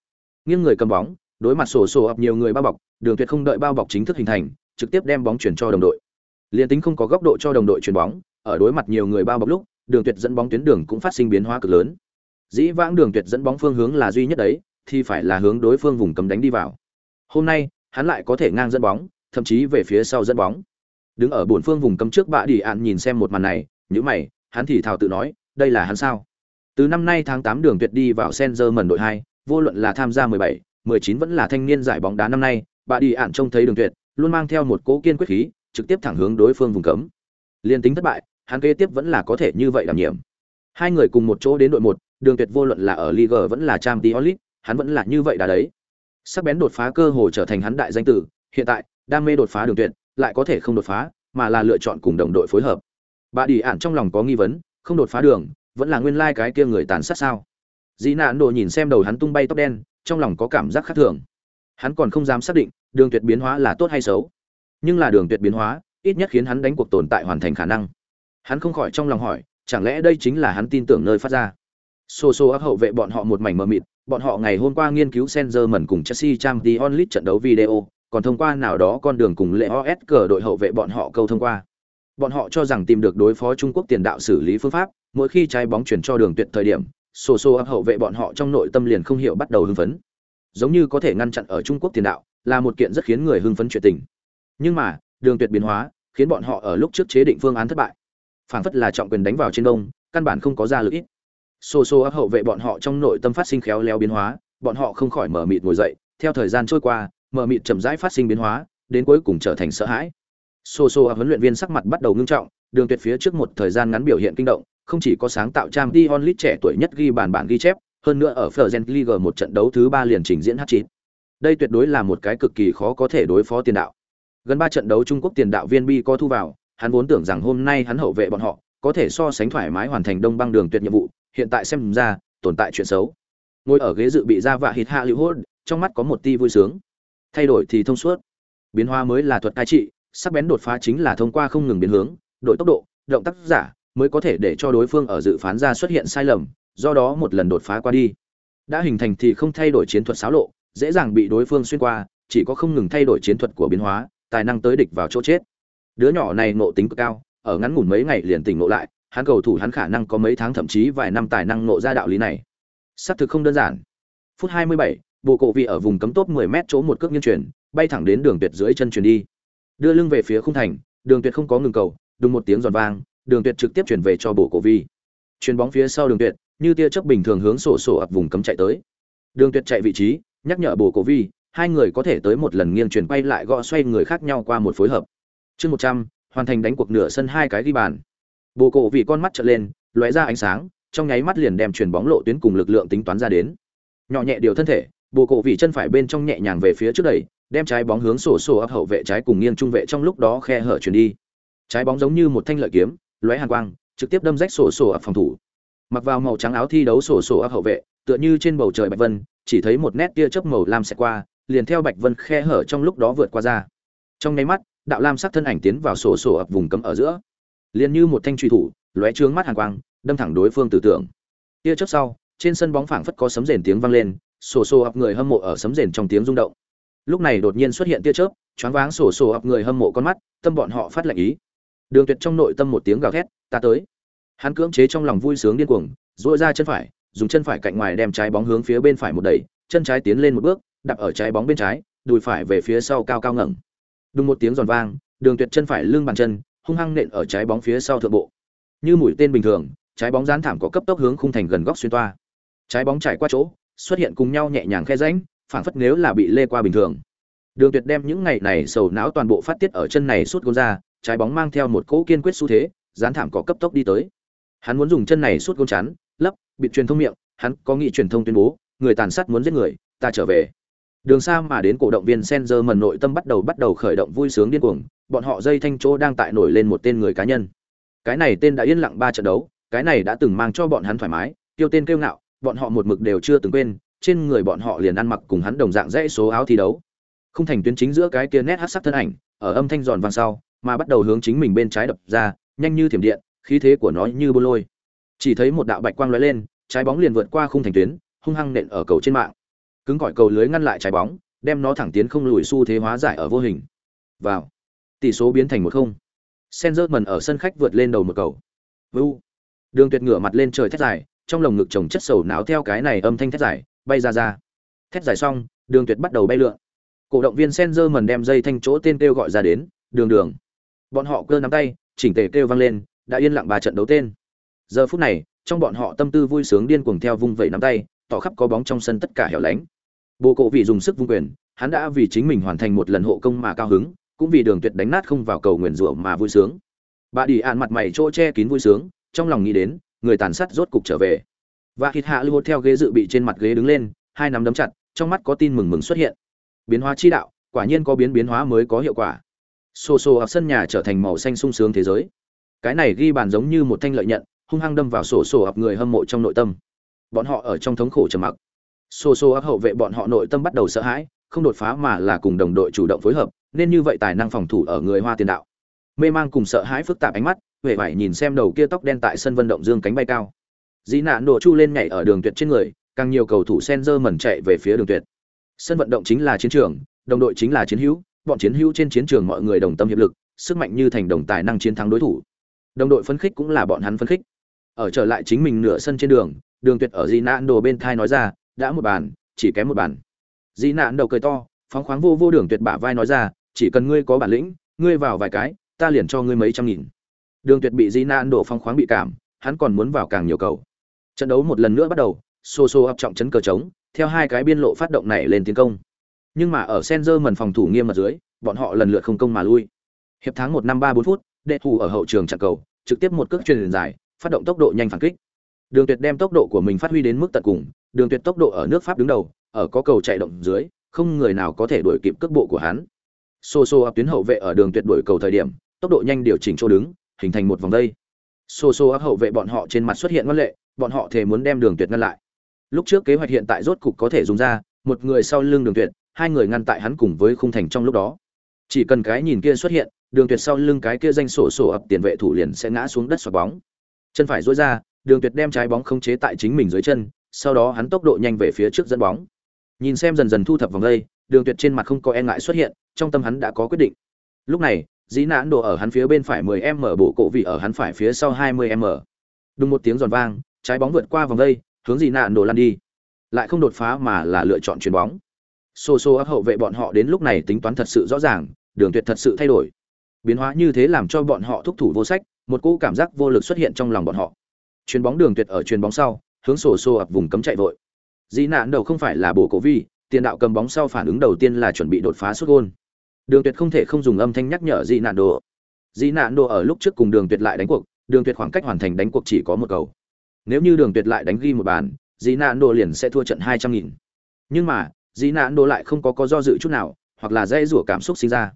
Nghiêng người cầm bóng, đối mặt sổ sổ ập nhiều người bao bọc, đường tuyệt không đợi bao bọc chính thức hình thành, trực tiếp đem bóng chuyển cho đồng đội. Liên tính không có góc độ cho đồng đội chuyển bóng, ở đối mặt nhiều người bao bọc lúc, đường tuyệt dẫn bóng tuyến đường cũng phát sinh biến hóa cực lớn. Dĩ vãng đường tuyệt dẫn bóng phương hướng là duy nhất đấy thì phải là hướng đối phương vùng cấm đánh đi vào. Hôm nay hắn lại có thể ngang dẫn bóng thậm chí về phía sau dẫn bóng. Đứng ở buồn phương vùng cấm trước bạ đi ạn nhìn xem một màn này nhíu mày hắn thì thào tự nói đây là hắn sao? Từ năm nay tháng tám đường tuyệt đi vào Senzer mần đội hai vô luận là tham gia 17, 19 vẫn là thanh niên giải bóng đá năm nay bạ đi ạn trông thấy đường tuyệt luôn mang theo một cố kiên quyết khí trực tiếp thẳng hướng đối phương vùng cấm. Liên tính thất bại hắn kế tiếp vẫn là có thể như vậy đảm nhiệm. Hai người cùng một chỗ đến đội một đường tuyệt vô luận là ở Liga vẫn là Champions League hắn vẫn là như vậy đã đấy. Sắc bén đột phá cơ hồ trở thành hắn đại danh tử, hiện tại, đam mê đột phá đường tuyệt, lại có thể không đột phá, mà là lựa chọn cùng đồng đội phối hợp. Bà đi ẩn trong lòng có nghi vấn, không đột phá đường, vẫn là nguyên lai cái kia người tàn sát sao? Dĩ nạn đồ nhìn xem đầu hắn tung bay tóc đen, trong lòng có cảm giác khác thường. Hắn còn không dám xác định, đường tuyệt biến hóa là tốt hay xấu. Nhưng là đường tuyệt biến hóa, ít nhất khiến hắn đánh cuộc tồn tại hoàn thành khả năng. Hắn không khỏi trong lòng hỏi, chẳng lẽ đây chính là hắn tin tưởng nơi phát ra? Xô xô áp hậu vệ bọn họ một mảnh mờ mịt bọn họ ngày hôm qua nghiên cứu Senzerman cùng Chelsea Champions League trận đấu video, còn thông qua nào đó con đường cùng lệ OS cờ đội hậu vệ bọn họ câu thông qua. Bọn họ cho rằng tìm được đối phó Trung Quốc tiền đạo xử lý phương pháp, mỗi khi trái bóng chuyển cho đường tuyệt thời điểm, sổ sổ hậu vệ bọn họ trong nội tâm liền không hiểu bắt đầu hưng phấn. Giống như có thể ngăn chặn ở Trung Quốc tiền đạo, là một kiện rất khiến người hưng phấn chuyện tình. Nhưng mà, đường tuyệt biến hóa, khiến bọn họ ở lúc trước chế định phương án thất bại. Phản phất là trọng quyền đánh vào trên đông, căn bản không có ra lực ít xô xô áp hậu vệ bọn họ trong nội tâm phát sinh khéo léo biến hóa, bọn họ không khỏi mở mịt ngồi dậy, theo thời gian trôi qua, mở mịt chậm rãi phát sinh biến hóa, đến cuối cùng trở thành sợ hãi. Xô xô áp huấn luyện viên sắc mặt bắt đầu ngưng trọng, đường tuyệt phía trước một thời gian ngắn biểu hiện kinh động, không chỉ có sáng tạo trang Dion onlit trẻ tuổi nhất ghi bàn bản ghi chép, hơn nữa ở Fergen League một trận đấu thứ ba liền trình diễn hat-trick đây tuyệt đối là một cái cực kỳ khó có thể đối phó tiền đạo. Gần ba trận đấu Trung Quốc tiền đạo viên bi có thu vào, hắn vốn tưởng rằng hôm nay hắn hậu vệ bọn họ có thể so sánh thoải mái hoàn thành đông băng đường tuyệt nhiệm vụ hiện tại xem ra, tồn tại chuyện xấu. Ngồi ở ghế dự bị ra vạ hít hạ lưu hốt, trong mắt có một ti vui sướng. Thay đổi thì thông suốt. Biến hóa mới là thuật cai trị, sắc bén đột phá chính là thông qua không ngừng biến hướng, đổi tốc độ, động tác giả mới có thể để cho đối phương ở dự phán ra xuất hiện sai lầm, do đó một lần đột phá qua đi. Đã hình thành thì không thay đổi chiến thuật xáo lộ, dễ dàng bị đối phương xuyên qua, chỉ có không ngừng thay đổi chiến thuật của biến hóa, tài năng tới địch vào chỗ chết. Đứa nhỏ này ngộ tính cực cao, ở ngắn ngủn mấy ngày liền tỉnh ngộ lại hắn cầu thủ hắn khả năng có mấy tháng thậm chí vài năm tài năng nộ ra đạo lý này. Sắp thực không đơn giản. Phút 27, bộ cổ vị ở vùng cấm top 10 mét chỗ một cước nghiêng chuyển, bay thẳng đến đường tuyệt dưới chân chuyển đi. Đưa lưng về phía khung thành, đường tuyệt không có ngừng cầu, đùng một tiếng giòn vang, đường tuyệt trực tiếp chuyển về cho bộ cổ vi. Chuyền bóng phía sau đường tuyệt, như tia chớp bình thường hướng sổ sổ ập vùng cấm chạy tới. Đường tuyệt chạy vị trí, nhắc nhở bộ cổ vi, hai người có thể tới một lần nghiêng chuyển quay lại gõ xoay người khác nhau qua một phối hợp. Chương 100, hoàn thành đánh cuộc nửa sân hai cái ghi bàn bồ cổ vì con mắt trợn lên, lóe ra ánh sáng, trong nháy mắt liền đem chuyển bóng lộ tuyến cùng lực lượng tính toán ra đến. Nhỏ nhẹ điều thân thể, bồ cổ vì chân phải bên trong nhẹ nhàng về phía trước đẩy, đem trái bóng hướng sổ sổ ấp hậu vệ trái cùng nghiêng trung vệ trong lúc đó khe hở chuyển đi. Trái bóng giống như một thanh lợi kiếm, lóe hàn quang, trực tiếp đâm rách sổ sổ ấp phòng thủ. Mặc vào màu trắng áo thi đấu sổ sổ ấp hậu vệ, tựa như trên bầu trời bạch vân, chỉ thấy một nét tia chớp màu lam sẽ qua, liền theo bạch vân khe hở trong lúc đó vượt qua ra. Trong nháy mắt, đạo lam sắc thân ảnh tiến vào sổ sổ ập vùng cấm ở giữa liền như một thanh truy thủ, lóe trướng mắt hàn quang, đâm thẳng đối phương tử tưởng. Tia chớp sau, trên sân bóng phảng phất có sấm rền tiếng vang lên, sổ sổ ập người hâm mộ ở sấm rền trong tiếng rung động. Lúc này đột nhiên xuất hiện tia chớp, choáng váng sổ sổ ập người hâm mộ con mắt, tâm bọn họ phát lạnh ý. Đường tuyệt trong nội tâm một tiếng gào thét, ta tới! Hắn cưỡng chế trong lòng vui sướng điên cuồng dội ra chân phải, dùng chân phải cạnh ngoài đem trái bóng hướng phía bên phải một đẩy, chân trái tiến lên một bước đặt ở trái bóng bên trái, đùi phải về phía sau cao cao ngẩng. Đùng một tiếng giòn vang, đường tuyệt chân phải lưng bàn chân hung hăng nện ở trái bóng phía sau thượng bộ. Như mũi tên bình thường, trái bóng dán thảm có cấp tốc hướng khung thành gần góc xuyên toa. Trái bóng chạy qua chỗ, xuất hiện cùng nhau nhẹ nhàng khe rãnh, phản phất nếu là bị lê qua bình thường. Đường Tuyệt đem những ngày này sầu não toàn bộ phát tiết ở chân này suốt gôn ra, trái bóng mang theo một cỗ kiên quyết xu thế, dán thảm có cấp tốc đi tới. Hắn muốn dùng chân này suốt gôn chắn, lấp, bị truyền thông miệng, hắn có nghị truyền thông tuyên bố, người tàn sát muốn giết người, ta trở về. Đường xa mà đến cổ động viên Senzer mần nội tâm bắt đầu bắt đầu khởi động vui sướng điên cuồng, bọn họ dây thanh chỗ đang tại nổi lên một tên người cá nhân. Cái này tên đã yên lặng ba trận đấu, cái này đã từng mang cho bọn hắn thoải mái, tiêu tên kêu ngạo, bọn họ một mực đều chưa từng quên, trên người bọn họ liền ăn mặc cùng hắn đồng dạng dãy số áo thi đấu. Không thành tuyến chính giữa cái kia nét hắc sắc thân ảnh, ở âm thanh giòn vang sau, mà bắt đầu hướng chính mình bên trái đập ra, nhanh như thiểm điện, khí thế của nó như bô lôi. Chỉ thấy một đạo bạch quang lóe lên, trái bóng liền vượt qua khung thành tuyến, hung hăng nện ở cầu trên mạng cứng cỏi cầu lưới ngăn lại trái bóng đem nó thẳng tiến không lùi xu thế hóa giải ở vô hình vào tỷ số biến thành một không Senzerman ở sân khách vượt lên đầu một cầu. Vu. Đường Tuyệt ngửa mặt lên trời thét dài, trong lồng ngực chồng chất sầu não theo cái này âm thanh thét dài, bay ra ra. Thét dài xong, Đường Tuyệt bắt đầu bay lượn. Cổ động viên Senzerman đem dây thanh chỗ tên kêu gọi ra đến, "Đường Đường." Bọn họ cơ nắm tay, chỉnh tề kêu vang lên, đã yên lặng ba trận đấu tên. Giờ phút này, trong bọn họ tâm tư vui sướng điên cuồng theo vung vẩy nắm tay, tỏ khắp có bóng trong sân tất cả hẻo lánh bồ cổ vị dùng sức vung quyền, hắn đã vì chính mình hoàn thành một lần hộ công mà cao hứng, cũng vì đường tuyệt đánh nát không vào cầu nguyền rủa mà vui sướng. Bà đi ạn mặt mày chỗ che kín vui sướng, trong lòng nghĩ đến, người tàn sát rốt cục trở về. Và hít hạ lưu theo ghế dự bị trên mặt ghế đứng lên, hai nắm đấm chặt, trong mắt có tin mừng mừng xuất hiện. Biến hóa chi đạo, quả nhiên có biến biến hóa mới có hiệu quả. Xô xô ập sân nhà trở thành màu xanh sung sướng thế giới. Cái này ghi bàn giống như một thanh lợi nhận, hung hăng đâm vào sổ sổ ập người hâm mộ trong nội tâm. Bọn họ ở trong thống khổ trầm mặc. Sô sô ác hậu vệ bọn họ nội tâm bắt đầu sợ hãi, không đột phá mà là cùng đồng đội chủ động phối hợp, nên như vậy tài năng phòng thủ ở người hoa tiền đạo. Mê mang cùng sợ hãi phức tạp ánh mắt vẻ vải nhìn xem đầu kia tóc đen tại sân vận động dương cánh bay cao. Dĩ nạn đổ chu lên nhảy ở đường tuyệt trên người, càng nhiều cầu thủ Senzer mẩn chạy về phía đường tuyệt. Sân vận động chính là chiến trường, đồng đội chính là chiến hữu, bọn chiến hữu trên chiến trường mọi người đồng tâm hiệp lực, sức mạnh như thành đồng tài năng chiến thắng đối thủ. Đồng đội phấn khích cũng là bọn hắn phấn khích. Ở trở lại chính mình nửa sân trên đường đường tuyệt ở dĩ nạn đồ bên thai nói ra đã một bàn, chỉ kém một bàn. Di nạn đầu cười to, phóng khoáng vô vô đường tuyệt bả vai nói ra, chỉ cần ngươi có bản lĩnh, ngươi vào vài cái, ta liền cho ngươi mấy trăm nghìn. Đường tuyệt bị di nạn đổ phóng khoáng bị cảm, hắn còn muốn vào càng nhiều cầu. Trận đấu một lần nữa bắt đầu, xô xô ập trọng chấn cờ trống, theo hai cái biên lộ phát động này lên tiến công. Nhưng mà ở Senzer mần phòng thủ nghiêm mật dưới, bọn họ lần lượt không công mà lui. Hiệp tháng một năm ba bốn phút, đệ thủ ở hậu trường chặn cầu, trực tiếp một cước truyền dài, phát động tốc độ nhanh phản kích. Đường tuyệt đem tốc độ của mình phát huy đến mức tận cùng đường tuyệt tốc độ ở nước pháp đứng đầu, ở có cầu chạy động dưới, không người nào có thể đuổi kịp cước bộ của hắn. Soso áp tuyến hậu vệ ở đường tuyệt đuổi cầu thời điểm, tốc độ nhanh điều chỉnh chỗ đứng, hình thành một vòng đây. Soso áp hậu vệ bọn họ trên mặt xuất hiện ngoan lệ, bọn họ thề muốn đem đường tuyệt ngăn lại. Lúc trước kế hoạch hiện tại rốt cục có thể dùng ra, một người sau lưng đường tuyệt, hai người ngăn tại hắn cùng với khung thành trong lúc đó. Chỉ cần cái nhìn kia xuất hiện, đường tuyệt sau lưng cái kia danh sổ sổ ập tiền vệ thủ liền sẽ ngã xuống đất xoạc bóng. Chân phải duỗi ra, đường tuyệt đem trái bóng khống chế tại chính mình dưới chân sau đó hắn tốc độ nhanh về phía trước dẫn bóng. Nhìn xem dần dần thu thập vòng đây, đường tuyệt trên mặt không có e ngại xuất hiện, trong tâm hắn đã có quyết định. Lúc này, dĩ nãn Đồ ở hắn phía bên phải 10 m bộ cổ vị ở hắn phải phía sau 20 m đùng một tiếng giòn vang, trái bóng vượt qua vòng đây, hướng dĩ nạn Đồ lăn đi. Lại không đột phá mà là lựa chọn chuyền bóng. Xô xô áp hậu vệ bọn họ đến lúc này tính toán thật sự rõ ràng, đường tuyệt thật sự thay đổi. Biến hóa như thế làm cho bọn họ thúc thủ vô sách, một cỗ cảm giác vô lực xuất hiện trong lòng bọn họ. Chuyền bóng đường tuyệt ở chuyền bóng sau hướng sổ xô ập vùng cấm chạy vội. Dĩ nạn đầu không phải là bổ cổ vi, tiền đạo cầm bóng sau phản ứng đầu tiên là chuẩn bị đột phá xuất gôn. Đường tuyệt không thể không dùng âm thanh nhắc nhở dĩ nạn đồ. Dĩ nạn đồ ở lúc trước cùng đường tuyệt lại đánh cuộc, đường tuyệt khoảng cách hoàn thành đánh cuộc chỉ có một cầu. Nếu như đường tuyệt lại đánh ghi một bàn, dĩ nạn đồ liền sẽ thua trận hai trăm nghìn. Nhưng mà, dĩ nạn đồ lại không có có do dự chút nào, hoặc là dây rủa cảm xúc sinh ra.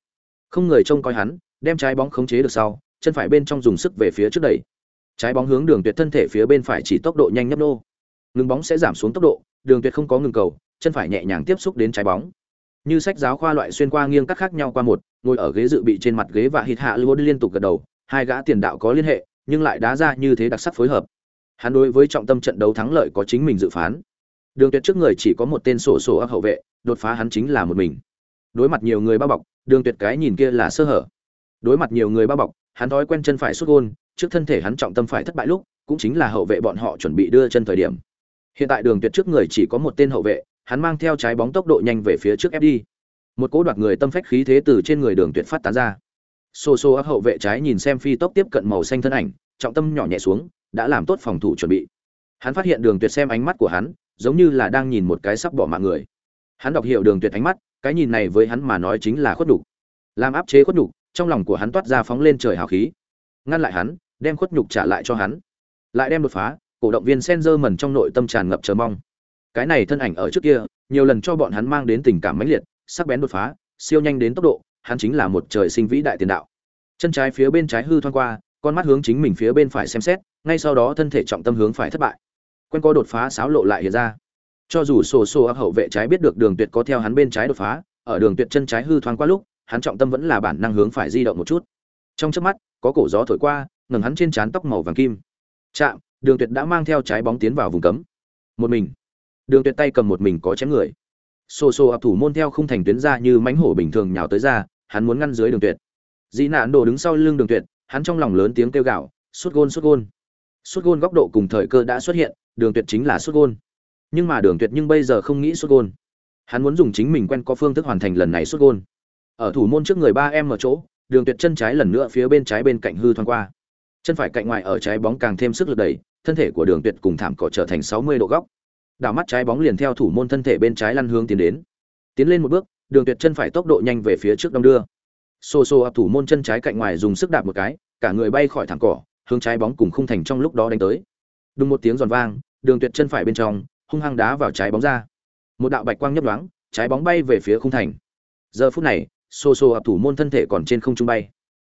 Không người trông coi hắn, đem trái bóng khống chế được sau, chân phải bên trong dùng sức về phía trước đẩy trái bóng hướng đường tuyệt thân thể phía bên phải chỉ tốc độ nhanh nhấp nô. Ngừng bóng sẽ giảm xuống tốc độ, đường tuyệt không có ngừng cầu, chân phải nhẹ nhàng tiếp xúc đến trái bóng. Như sách giáo khoa loại xuyên qua nghiêng cắt khác nhau qua một, ngồi ở ghế dự bị trên mặt ghế và hít hạ lưu liên tục gật đầu, hai gã tiền đạo có liên hệ, nhưng lại đá ra như thế đặc sắc phối hợp. Hắn đối với trọng tâm trận đấu thắng lợi có chính mình dự phán. Đường tuyệt trước người chỉ có một tên sổ sổ ác hậu vệ, đột phá hắn chính là một mình. Đối mặt nhiều người bao bọc, đường tuyệt cái nhìn kia là sơ hở. Đối mặt nhiều người bao bọc, hắn thói quen chân phải xuất gôn trước thân thể hắn trọng tâm phải thất bại lúc, cũng chính là hậu vệ bọn họ chuẩn bị đưa chân thời điểm. Hiện tại đường tuyệt trước người chỉ có một tên hậu vệ, hắn mang theo trái bóng tốc độ nhanh về phía trước ép đi. Một cỗ đoạt người tâm phách khí thế từ trên người đường tuyệt phát tán ra. Xô xô áp hậu vệ trái nhìn xem phi tốc tiếp cận màu xanh thân ảnh, trọng tâm nhỏ nhẹ xuống, đã làm tốt phòng thủ chuẩn bị. Hắn phát hiện đường tuyệt xem ánh mắt của hắn, giống như là đang nhìn một cái sắp bỏ mạng người. Hắn đọc hiểu đường tuyệt ánh mắt, cái nhìn này với hắn mà nói chính là khuất nhục. Làm áp chế khuất nhục, trong lòng của hắn toát ra phóng lên trời hào khí ngăn lại hắn, đem khuất nhục trả lại cho hắn. Lại đem đột phá, cổ động viên Senzer mần trong nội tâm tràn ngập chờ mong. Cái này thân ảnh ở trước kia, nhiều lần cho bọn hắn mang đến tình cảm mãnh liệt, sắc bén đột phá, siêu nhanh đến tốc độ, hắn chính là một trời sinh vĩ đại tiền đạo. Chân trái phía bên trái hư thoáng qua, con mắt hướng chính mình phía bên phải xem xét, ngay sau đó thân thể trọng tâm hướng phải thất bại. Quen có đột phá xáo lộ lại hiện ra. Cho dù sổ sổ áp hậu vệ trái biết được đường tuyệt có theo hắn bên trái đột phá, ở đường tuyệt chân trái hư thoáng qua lúc, hắn trọng tâm vẫn là bản năng hướng phải di động một chút trong chớp mắt, có cổ gió thổi qua, ngừng hắn trên trán tóc màu vàng kim. Chạm, đường tuyệt đã mang theo trái bóng tiến vào vùng cấm. Một mình. Đường tuyệt tay cầm một mình có chém người. Xô xô ập thủ môn theo không thành tuyến ra như mánh hổ bình thường nhào tới ra, hắn muốn ngăn dưới đường tuyệt. Dĩ nạn đồ đứng sau lưng đường tuyệt, hắn trong lòng lớn tiếng kêu gạo sút gôn sút gôn. Sút gôn góc độ cùng thời cơ đã xuất hiện, đường tuyệt chính là sút gôn. Nhưng mà đường tuyệt nhưng bây giờ không nghĩ sút gôn. Hắn muốn dùng chính mình quen có phương thức hoàn thành lần này sút gôn. Ở thủ môn trước người ba em ở chỗ đường tuyệt chân trái lần nữa phía bên trái bên cạnh hư thoáng qua. Chân phải cạnh ngoài ở trái bóng càng thêm sức lực đẩy thân thể của đường tuyệt cùng thảm cỏ trở thành 60 độ góc. Đảo mắt trái bóng liền theo thủ môn thân thể bên trái lăn hướng tiến đến. Tiến lên một bước, đường tuyệt chân phải tốc độ nhanh về phía trước đông đưa. Xô xô ập thủ môn chân trái cạnh ngoài dùng sức đạp một cái, cả người bay khỏi thảm cỏ, hướng trái bóng cùng khung thành trong lúc đó đánh tới. Đùng một tiếng giòn vang, đường tuyệt chân phải bên trong, hung hăng đá vào trái bóng ra. Một đạo bạch quang nhấp nhoáng, trái bóng bay về phía khung thành. Giờ phút này Sổ sổ ập thủ môn thân thể còn trên không trung bay.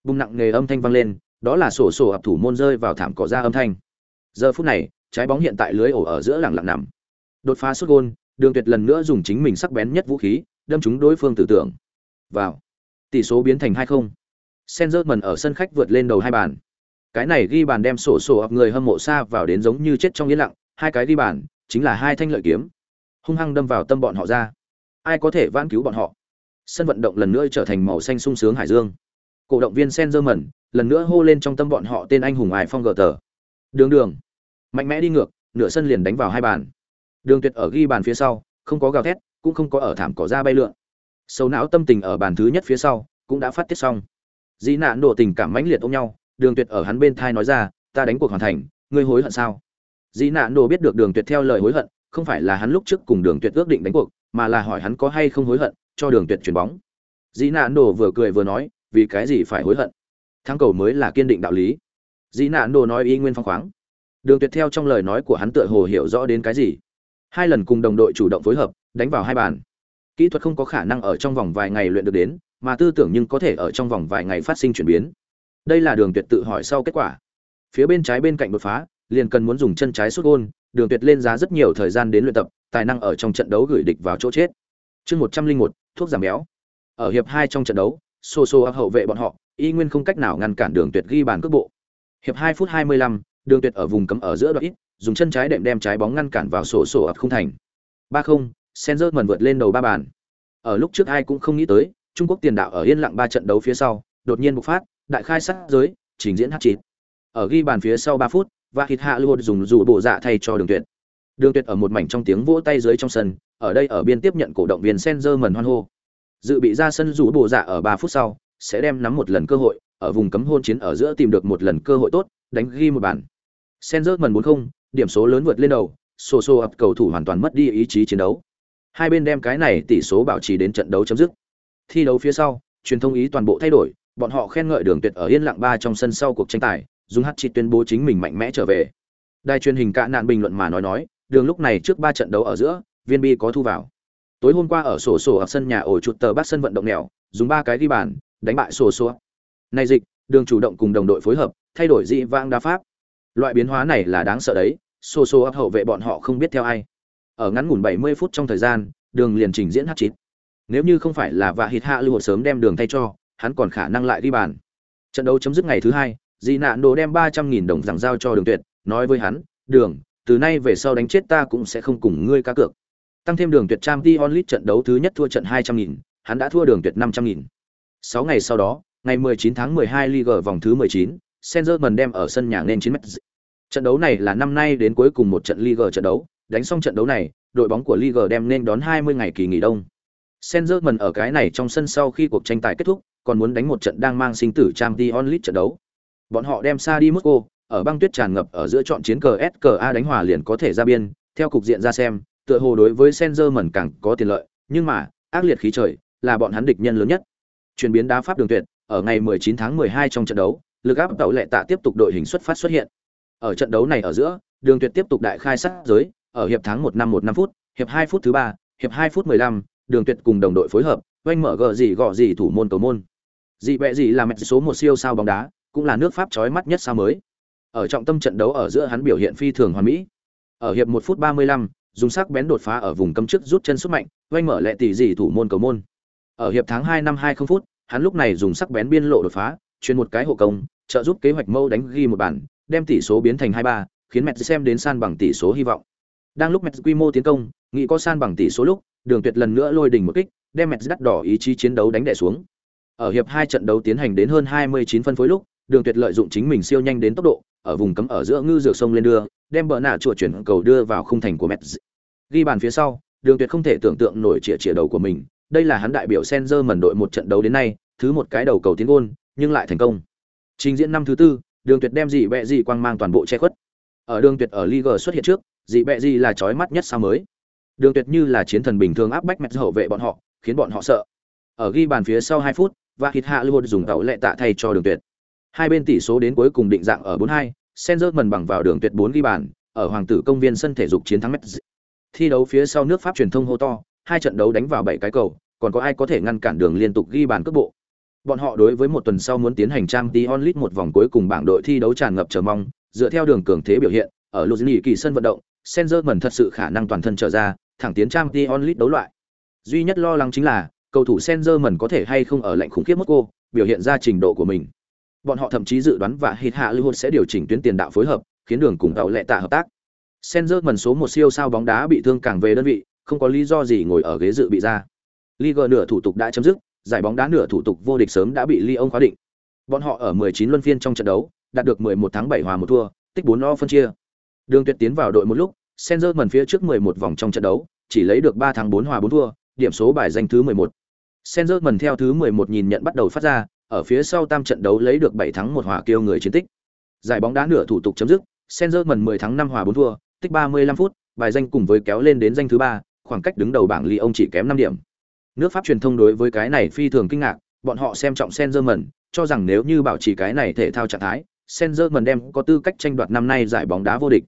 Bùng nặng nề âm thanh vang lên, đó là sổ sổ ập thủ môn rơi vào thảm cỏ ra âm thanh. Giờ phút này, trái bóng hiện tại lưới ổ ở giữa lẳng lặng nằm. Đột phá xuất gôn, đường tuyệt lần nữa dùng chính mình sắc bén nhất vũ khí, đâm trúng đối phương tử tưởng vào. Tỷ số biến thành hai không. Sengerman ở sân khách vượt lên đầu hai bàn. Cái này ghi bàn đem sổ sổ ập người hâm mộ xa vào đến giống như chết trong yên lặng, hai cái ghi bàn, chính là hai thanh lợi kiếm. Hung hăng đâm vào tâm bọn họ ra. Ai có thể vãn cứu bọn họ? Sân vận động lần nữa trở thành màu xanh sung sướng hải dương. Cổ động viên Sengerman lần nữa hô lên trong tâm bọn họ tên anh hùng hải phong gờ tờ. Đường đường. Mạnh mẽ đi ngược, nửa sân liền đánh vào hai bàn. Đường tuyệt ở ghi bàn phía sau, không có gào thét, cũng không có ở thảm cỏ ra bay lượn. Sâu não tâm tình ở bàn thứ nhất phía sau, cũng đã phát tiết xong. Dĩ nạn đổ tình cảm mãnh liệt ôm nhau, đường tuyệt ở hắn bên thai nói ra, ta đánh cuộc hoàn thành, ngươi hối hận sao? Dĩ nạn đổ biết được đường tuyệt theo lời hối hận, không phải là hắn lúc trước cùng đường tuyệt ước định đánh cuộc, mà là hỏi hắn có hay không hối hận cho đường tuyệt chuyển bóng. Dĩ nạn Đồ vừa cười vừa nói, vì cái gì phải hối hận? Thắng cầu mới là kiên định đạo lý. Dĩ nạn Đồ nói y nguyên phong khoáng. Đường tuyệt theo trong lời nói của hắn tựa hồ hiểu rõ đến cái gì. Hai lần cùng đồng đội chủ động phối hợp, đánh vào hai bàn. Kỹ thuật không có khả năng ở trong vòng vài ngày luyện được đến, mà tư tưởng nhưng có thể ở trong vòng vài ngày phát sinh chuyển biến. Đây là đường tuyệt tự hỏi sau kết quả. Phía bên trái bên cạnh đột phá, liền cần muốn dùng chân trái xuất gôn, đường tuyệt lên giá rất nhiều thời gian đến luyện tập, tài năng ở trong trận đấu gửi địch vào chỗ chết chương một trăm linh một, thuốc giảm béo. Ở hiệp hai trong trận đấu, sô xô hậu vệ bọn họ, y nguyên không cách nào ngăn cản đường tuyệt ghi bàn cước bộ. Hiệp hai phút hai mươi lăm, đường tuyệt ở vùng cấm ở giữa đoạn ít, dùng chân trái đệm đem trái bóng ngăn cản vào sổ sổ ập không thành. Ba không Senzer mần vượt lên đầu ba bàn. Ở lúc trước ai cũng không nghĩ tới, trung quốc tiền đạo ở yên lặng ba trận đấu phía sau, đột nhiên bộc phát, đại khai sát giới, trình diễn hát chít ở ghi bàn phía sau ba phút và thịt hạ luôn dùng dù bộ dạ thay cho đường tuyệt. Đường tuyệt ở một mảnh trong tiếng vỗ tay dưới trong sân ở đây ở biên tiếp nhận cổ động viên Senzerman hoan hô. Dự bị ra sân rủ bộ dạ ở ba phút sau, sẽ đem nắm một lần cơ hội, ở vùng cấm hôn chiến ở giữa tìm được một lần cơ hội tốt, đánh ghi một bàn. Senzerman mần bốn không, điểm số lớn vượt lên đầu xô xô ập cầu thủ hoàn toàn mất đi ý chí chiến đấu. Hai bên đem cái này tỷ số bảo trì đến trận đấu chấm dứt. Thi đấu phía sau, truyền thông ý toàn bộ thay đổi, bọn họ khen ngợi đường tuyệt ở yên lặng ba trong sân sau cuộc tranh tài, dùng hát chỉ tuyên bố chính mình mạnh mẽ trở về. Đài truyền hình cả nạn bình luận mà nói nói, đường lúc này trước ba trận đấu ở giữa viên bi có thu vào. Tối hôm qua ở sổ sổ ở sân nhà ổ chuột tờ bát sân vận động nẻo, dùng ba cái ghi bàn, đánh bại sổ sổ. Này dịch, đường chủ động cùng đồng đội phối hợp, thay đổi dị vang đa pháp. Loại biến hóa này là đáng sợ đấy, Sổ sổ ấp hậu vệ bọn họ không biết theo ai. Ở ngắn ngủn 70 phút trong thời gian, đường liền trình diễn hát chít nếu như không phải là và hít hạ lưu sớm đem đường thay cho, hắn còn khả năng lại đi bàn. Trận đấu chấm dứt ngày thứ hai, dị nạn đồ đem 300.000 đồng giằng giao cho đường tuyệt, nói với hắn, đường, từ nay về sau đánh chết ta cũng sẽ không cùng ngươi cá cược tăng thêm đường tuyệt trang Dion onlit trận đấu thứ nhất thua trận 200.000, hắn đã thua đường tuyệt 500.000. 6 ngày sau đó ngày 19 tháng 12 Liga vòng thứ 19, Senzerman đem ở sân nhà nên 9 mét Trận đấu này là năm nay đến cuối cùng một trận Liga trận đấu, đánh xong trận đấu này, đội bóng của Liga đem nên đón 20 ngày kỳ nghỉ đông. Senzerman ở cái này trong sân sau khi cuộc tranh tài kết thúc, còn muốn đánh một trận đang mang sinh tử Champions League trận đấu. Bọn họ đem xa đi Moscow, ở băng tuyết tràn ngập ở giữa chọn chiến cờ SKA đánh hòa liền có thể ra biên, theo cục diện ra xem, tựa hồ đối với Sengerman càng có tiền lợi, nhưng mà, ác liệt khí trời là bọn hắn địch nhân lớn nhất. Chuyển biến đá pháp đường tuyệt, ở ngày 19 tháng 12 trong trận đấu, lực áp tẩu lệ tạ tiếp tục đội hình xuất phát xuất hiện. Ở trận đấu này ở giữa, Đường Tuyệt tiếp tục đại khai sát giới, ở hiệp tháng 1 năm 1 năm phút, hiệp 2 phút thứ 3, hiệp 2 phút 15, Đường Tuyệt cùng đồng đội phối hợp, oanh mở gờ gì gọ gì thủ môn cầu môn. Dị bẹ gì là mẹ số một siêu sao bóng đá, cũng là nước Pháp chói mắt nhất sao mới. Ở trọng tâm trận đấu ở giữa hắn biểu hiện phi thường hoàn mỹ. Ở hiệp 1 phút 35, dùng sắc bén đột phá ở vùng cấm trước rút chân xuất mạnh, oanh mở lệ tỷ gì thủ môn cầu môn. Ở hiệp tháng 2 năm 20 phút, hắn lúc này dùng sắc bén biên lộ đột phá, chuyên một cái hộ công, trợ giúp kế hoạch mâu đánh ghi một bản, đem tỷ số biến thành 2-3, khiến Mets xem đến san bằng tỷ số hy vọng. Đang lúc Mets quy mô tiến công, nghĩ có san bằng tỷ số lúc, Đường Tuyệt lần nữa lôi đỉnh một kích, đem Mets đắt đỏ ý chí chiến đấu đánh đè xuống. Ở hiệp 2 trận đấu tiến hành đến hơn 29 phân phối lúc, Đường Tuyệt lợi dụng chính mình siêu nhanh đến tốc độ, ở vùng cấm ở giữa ngư dược sông lên đưa, đem bờ nạ chuột chuyển cầu đưa vào khung thành của Metz. Ghi bàn phía sau, Đường Tuyệt không thể tưởng tượng nổi chĩa chĩa đầu của mình, đây là hắn đại biểu Senzer mẩn đội một trận đấu đến nay, thứ một cái đầu cầu tiến gôn nhưng lại thành công. Trình diễn năm thứ tư, Đường Tuyệt đem dị bẹ dị quang mang toàn bộ che khuất. Ở Đường Tuyệt ở Liga xuất hiện trước, dị bẹ dị là chói mắt nhất sao mới. Đường Tuyệt như là chiến thần bình thường áp bách Metz hậu vệ bọn họ, khiến bọn họ sợ. Ở ghi bàn phía sau 2 phút, và hít hạ luôn dùng tàu lệ tạ thay cho Đường Tuyệt. Hai bên tỷ số đến cuối cùng định dạng ở 4-2, Senzerman bằng vào Đường Tuyệt 4 ghi bàn, ở Hoàng tử công viên sân thể dục chiến thắng Metz. Thi đấu phía sau nước Pháp truyền thông hô to, hai trận đấu đánh vào 7 cái cầu, còn có ai có thể ngăn cản Đường liên tục ghi bàn cướp bộ. bọn họ đối với một tuần sau muốn tiến hành trang tí onlit một vòng cuối cùng bảng đội thi đấu tràn ngập chờ mong dựa theo đường cường thế biểu hiện ở Luzini kỳ sân vận động Senzerman thật sự khả năng toàn thân trở ra thẳng tiến trang tí onlit đấu loại duy nhất lo lắng chính là cầu thủ Senzerman có thể hay không ở lạnh khủng khiếp Moscow biểu hiện ra trình độ của mình bọn họ thậm chí dự đoán và hít hạ lưu sẽ điều chỉnh tuyến tiền đạo phối hợp khiến đường cùng tàu lệ tạ hợp tác Senzer mần số một siêu sao bóng đá bị thương càng về đơn vị không có lý do gì ngồi ở ghế dự bị ra Liga nửa thủ tục đã chấm dứt giải bóng đá nửa thủ tục vô địch sớm đã bị Lyon khóa định. Bọn họ ở 19 luân phiên trong trận đấu, đạt được 11 thắng 7 hòa một thua, tích 4 lo phân chia. Đường Tuyệt tiến vào đội một lúc, Senzer mần phía trước 11 vòng trong trận đấu, chỉ lấy được 3 thắng 4 hòa 4 thua, điểm số bài danh thứ 11. Senzer mần theo thứ 11 nhìn nhận bắt đầu phát ra, ở phía sau tam trận đấu lấy được 7 thắng 1 hòa kêu người chiến tích. Giải bóng đá nửa thủ tục chấm dứt, Senzerman 10 thắng 5 hòa 4 thua, tích 35 phút, bài danh cùng với kéo lên đến danh thứ 3, khoảng cách đứng đầu bảng Lyon chỉ kém 5 điểm. Nước Pháp truyền thông đối với cái này phi thường kinh ngạc, bọn họ xem trọng Senzerman, cho rằng nếu như bảo trì cái này thể thao trạng thái, Senzerman đem có tư cách tranh đoạt năm nay giải bóng đá vô địch.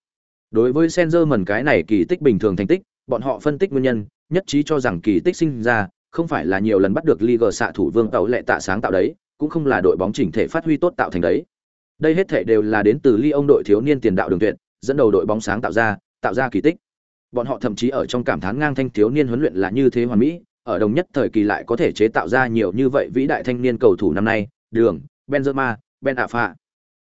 Đối với Senzerman cái này kỳ tích bình thường thành tích, bọn họ phân tích nguyên nhân, nhất trí cho rằng kỳ tích sinh ra, không phải là nhiều lần bắt được Liga xạ thủ Vương Tấu lệ tạ sáng tạo đấy, cũng không là đội bóng chỉnh thể phát huy tốt tạo thành đấy. Đây hết thể đều là đến từ Lyon đội thiếu niên tiền đạo đường tuyệt, dẫn đầu đội bóng sáng tạo ra, tạo ra kỳ tích. Bọn họ thậm chí ở trong cảm thán ngang thanh thiếu niên huấn luyện là như thế hoàn mỹ, ở đồng nhất thời kỳ lại có thể chế tạo ra nhiều như vậy vĩ đại thanh niên cầu thủ năm nay, Đường, Benzema, Ben Affa.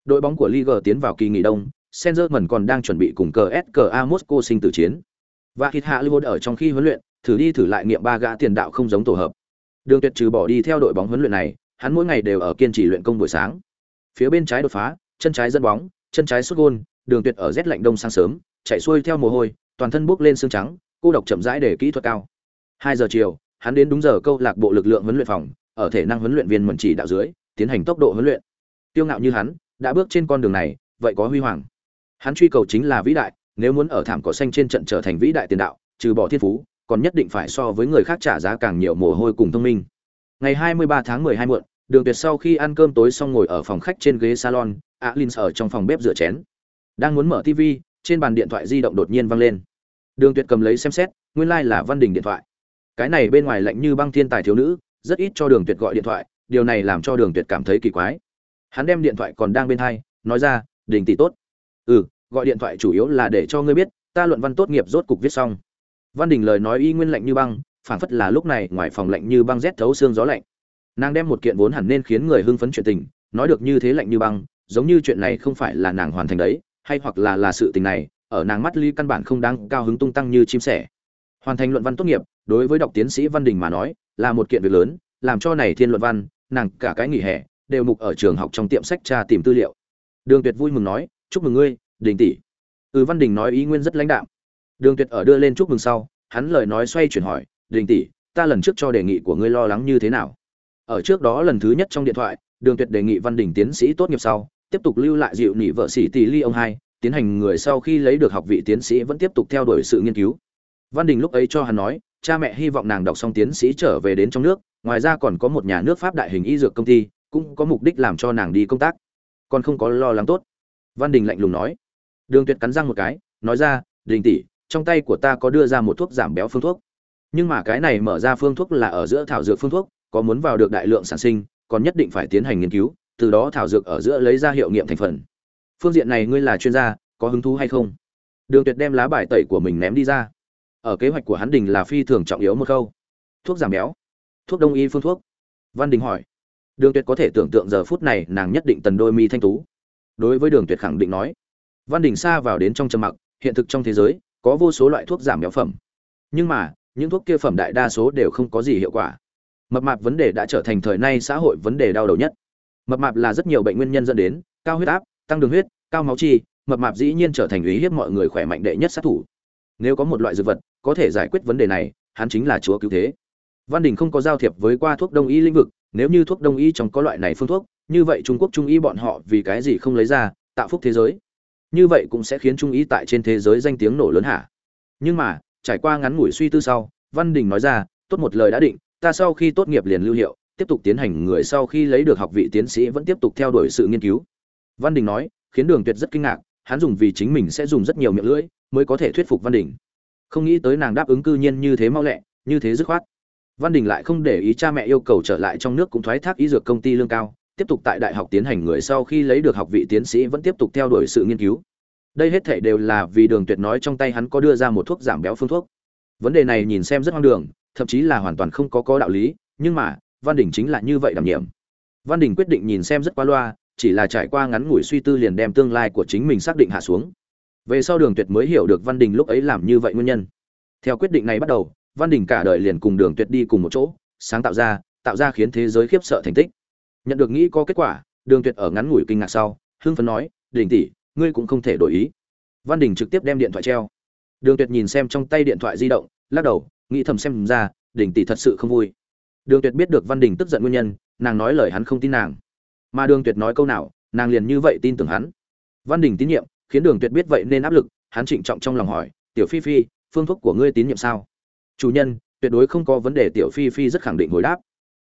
Đội bóng của Liga tiến vào kỳ nghỉ đông, Senzerman còn đang chuẩn bị cùng cờ SKA Moscow sinh tử chiến. Và Hít Hạ Lưu ở trong khi huấn luyện, thử đi thử lại nghiệm ba gã tiền đạo không giống tổ hợp. Đường Tuyệt trừ bỏ đi theo đội bóng huấn luyện này, hắn mỗi ngày đều ở kiên trì luyện công buổi sáng. Phía bên trái đột phá, chân trái dẫn bóng, chân trái sút gôn, Đường Tuyệt ở rét lạnh đông sáng sớm, chạy xuôi theo mồ hôi, toàn thân bốc lên xương trắng, cô độc chậm rãi để kỹ thuật cao. 2 giờ chiều, hắn đến đúng giờ câu lạc bộ lực lượng huấn luyện phòng, ở thể năng huấn luyện viên mẫn chỉ đạo dưới, tiến hành tốc độ huấn luyện. Tiêu ngạo như hắn, đã bước trên con đường này, vậy có huy hoàng. Hắn truy cầu chính là vĩ đại, nếu muốn ở thảm cỏ xanh trên trận trở thành vĩ đại tiền đạo, trừ bỏ thiên phú, còn nhất định phải so với người khác trả giá càng nhiều mồ hôi cùng thông minh. Ngày 23 tháng 12 muộn, Đường Tuyệt sau khi ăn cơm tối xong ngồi ở phòng khách trên ghế salon, Alin ở trong phòng bếp rửa chén. Đang muốn mở TV, trên bàn điện thoại di động đột nhiên vang lên. Đường Tuyệt cầm lấy xem xét, nguyên lai like là Văn Đình điện thoại. Cái này bên ngoài lạnh như băng thiên tài thiếu nữ rất ít cho đường tuyệt gọi điện thoại điều này làm cho đường tuyệt cảm thấy kỳ quái. Hắn đem điện thoại còn đang bên hai nói ra đình tỷ tốt. Ừ gọi điện thoại chủ yếu là để cho ngươi biết ta luận văn tốt nghiệp rốt cục viết xong. Văn đình lời nói y nguyên lạnh như băng phảng phất là lúc này ngoài phòng lạnh như băng rét thấu xương gió lạnh nàng đem một kiện vốn hẳn nên khiến người hưng phấn chuyện tình, nói được như thế lạnh như băng, giống như chuyện này không phải là nàng hoàn thành đấy, hay hoặc là là sự tình này, ở nàng mắt ly căn bản không đáng cao hứng tung tăng như chim sẻ. Hoàn thành luận văn tốt nghiệp, đối với đọc tiến sĩ văn đình mà nói, là một kiện việc lớn, làm cho này thiên luận văn, nàng cả cái nghỉ hè, đều mục ở trường học trong tiệm sách tra tìm tư liệu. Đường tuyệt vui mừng nói, chúc mừng ngươi, đình tỷ. Ừ văn đình nói ý nguyên rất lãnh đạm. Đường tuyệt ở đưa lên chúc mừng sau, hắn lời nói xoay chuyển hỏi, đình tỷ, ta lần trước cho đề nghị của ngươi lo lắng như thế nào? Ở trước đó lần thứ nhất trong điện thoại, đường tuyệt đề nghị văn đình tiến sĩ tốt nghiệp sau, tiếp tục lưu lại dịu nỉ vợ sĩ tỷ ly ông hai, tiến hành người sau khi lấy được học vị tiến sĩ vẫn tiếp tục theo đuổi sự nghiên cứu. Văn đình lúc ấy cho hắn nói, cha mẹ hy vọng nàng đọc xong tiến sĩ trở về đến trong nước, ngoài ra còn có một nhà nước pháp đại hình y dược công ty, cũng có mục đích làm cho nàng đi công tác. Còn không có lo lắng tốt. Văn đình lạnh lùng nói. Đường tuyệt cắn răng một cái, nói ra đình tỷ, trong tay của ta có đưa ra một thuốc giảm béo phương thuốc. Nhưng mà cái này mở ra phương thuốc là ở giữa thảo dược phương thuốc có muốn vào được đại lượng sản sinh, còn nhất định phải tiến hành nghiên cứu, từ đó thảo dược ở giữa lấy ra hiệu nghiệm thành phần. Phương diện này ngươi là chuyên gia, có hứng thú hay không? Đường tuyệt đem lá bài tẩy của mình ném đi ra. Ở kế hoạch của hắn đình là phi thường trọng yếu một câu. thuốc giảm béo. Thuốc đông y phương thuốc. Văn đình hỏi. Đường tuyệt có thể tưởng tượng giờ phút này nàng nhất định tần đôi mi thanh tú. Đối với đường tuyệt khẳng định nói. Văn đình xa vào đến trong trầm mặc, hiện thực trong thế giới, có vô số loại thuốc giảm béo phẩm. Nhưng mà, những thuốc kia phẩm đại đa số đều không có gì hiệu quả mập mạp vấn đề đã trở thành thời nay xã hội vấn đề đau đầu nhất. Mập mạp là rất nhiều bệnh nguyên nhân dẫn đến, cao huyết áp, tăng đường huyết, cao máu chi, mập mạp dĩ nhiên trở thành ý hiếp mọi người khỏe mạnh đệ nhất sát thủ. Nếu có một loại dược vật có thể giải quyết vấn đề này, hắn chính là chúa cứu thế. Văn đình không có giao thiệp với qua thuốc đông y lĩnh vực, nếu như thuốc đông y trong có loại này phương thuốc, như vậy trung quốc trung y bọn họ vì cái gì không lấy ra, tạo phúc thế giới? Như vậy cũng sẽ khiến trung y tại trên thế giới danh tiếng nổ lớn hả? Nhưng mà, trải qua ngắn ngủi suy tư sau, văn đình nói ra, tốt một lời đã định ta sau khi tốt nghiệp liền lưu hiệu tiếp tục tiến hành người sau khi lấy được học vị tiến sĩ vẫn tiếp tục theo đuổi sự nghiên cứu văn đình nói khiến đường tuyệt rất kinh ngạc hắn dùng vì chính mình sẽ dùng rất nhiều miệng lưỡi mới có thể thuyết phục văn đình không nghĩ tới nàng đáp ứng cư nhiên như thế mau lẹ như thế dứt khoát Văn Đình lại không để ý cha mẹ yêu cầu trở lại trong nước cũng thoái thác ý dược công ty lương cao, tiếp tục tại đại học tiến hành người sau khi lấy được học vị tiến sĩ vẫn tiếp tục theo đuổi sự nghiên cứu. Đây hết thảy đều là vì Đường Tuyệt nói trong tay hắn có đưa ra một thuốc giảm béo phương thuốc. Vấn đề này nhìn xem rất hoang đường, thậm chí là hoàn toàn không có có đạo lý, nhưng mà, Văn Đình chính là như vậy đảm nhiệm. Văn Đình quyết định nhìn xem rất qua loa, chỉ là trải qua ngắn ngủi suy tư liền đem tương lai của chính mình xác định hạ xuống. Về sau Đường Tuyệt mới hiểu được Văn Đình lúc ấy làm như vậy nguyên nhân. Theo quyết định này bắt đầu, Văn Đình cả đời liền cùng Đường Tuyệt đi cùng một chỗ, sáng tạo ra, tạo ra khiến thế giới khiếp sợ thành tích. Nhận được nghĩ có kết quả, Đường Tuyệt ở ngắn ngủi kinh ngạc sau, hưng phấn nói, "Đình tỷ, ngươi cũng không thể đổi ý." Văn Đình trực tiếp đem điện thoại treo. Đường Tuyệt nhìn xem trong tay điện thoại di động, lắc đầu, nghĩ thầm xem ra, Đình tỷ thật sự không vui. Đường Tuyệt biết được Văn Đình tức giận nguyên nhân, nàng nói lời hắn không tin nàng. Mà Đường Tuyệt nói câu nào, nàng liền như vậy tin tưởng hắn. Văn Đình tín nhiệm, khiến Đường Tuyệt biết vậy nên áp lực, hắn trịnh trọng trong lòng hỏi, "Tiểu Phi Phi, phương thuốc của ngươi tín nhiệm sao?" chủ nhân tuyệt đối không có vấn đề tiểu phi phi rất khẳng định hồi đáp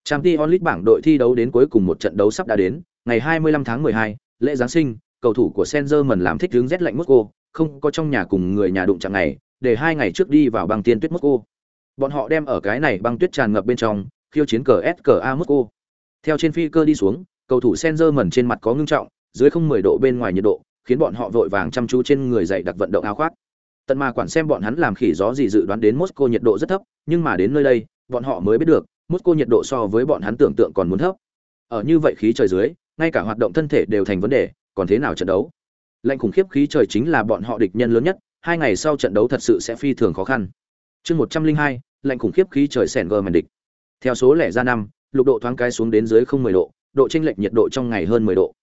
trang t onlit bảng đội thi đấu đến cuối cùng một trận đấu sắp đã đến ngày 25 tháng 12, lễ giáng sinh cầu thủ của Senzer làm thích hướng rét lạnh Moscow, không có trong nhà cùng người nhà đụng chạm ngày, để hai ngày trước đi vào băng tiên tuyết Moscow. Bọn họ đem ở cái này băng tuyết tràn ngập bên trong, khiêu chiến cờ SKA cô Theo trên phi cơ đi xuống, cầu thủ Senzer trên mặt có ngưng trọng, dưới không 10 độ bên ngoài nhiệt độ, khiến bọn họ vội vàng chăm chú trên người dậy đặc vận động áo khoác. Tận mà quản xem bọn hắn làm khỉ gió gì dự đoán đến Mosco nhiệt độ rất thấp, nhưng mà đến nơi đây, bọn họ mới biết được, Mosco nhiệt độ so với bọn hắn tưởng tượng còn muốn thấp. Ở như vậy khí trời dưới, ngay cả hoạt động thân thể đều thành vấn đề, còn thế nào trận đấu? Lạnh khủng khiếp khí trời chính là bọn họ địch nhân lớn nhất, hai ngày sau trận đấu thật sự sẽ phi thường khó khăn. Chương 102, lạnh khủng khiếp khí trời sèn gờ màn địch. Theo số lẻ ra năm, lục độ thoáng cái xuống đến dưới không 10 độ, độ chênh lệch nhiệt độ trong ngày hơn 10 độ.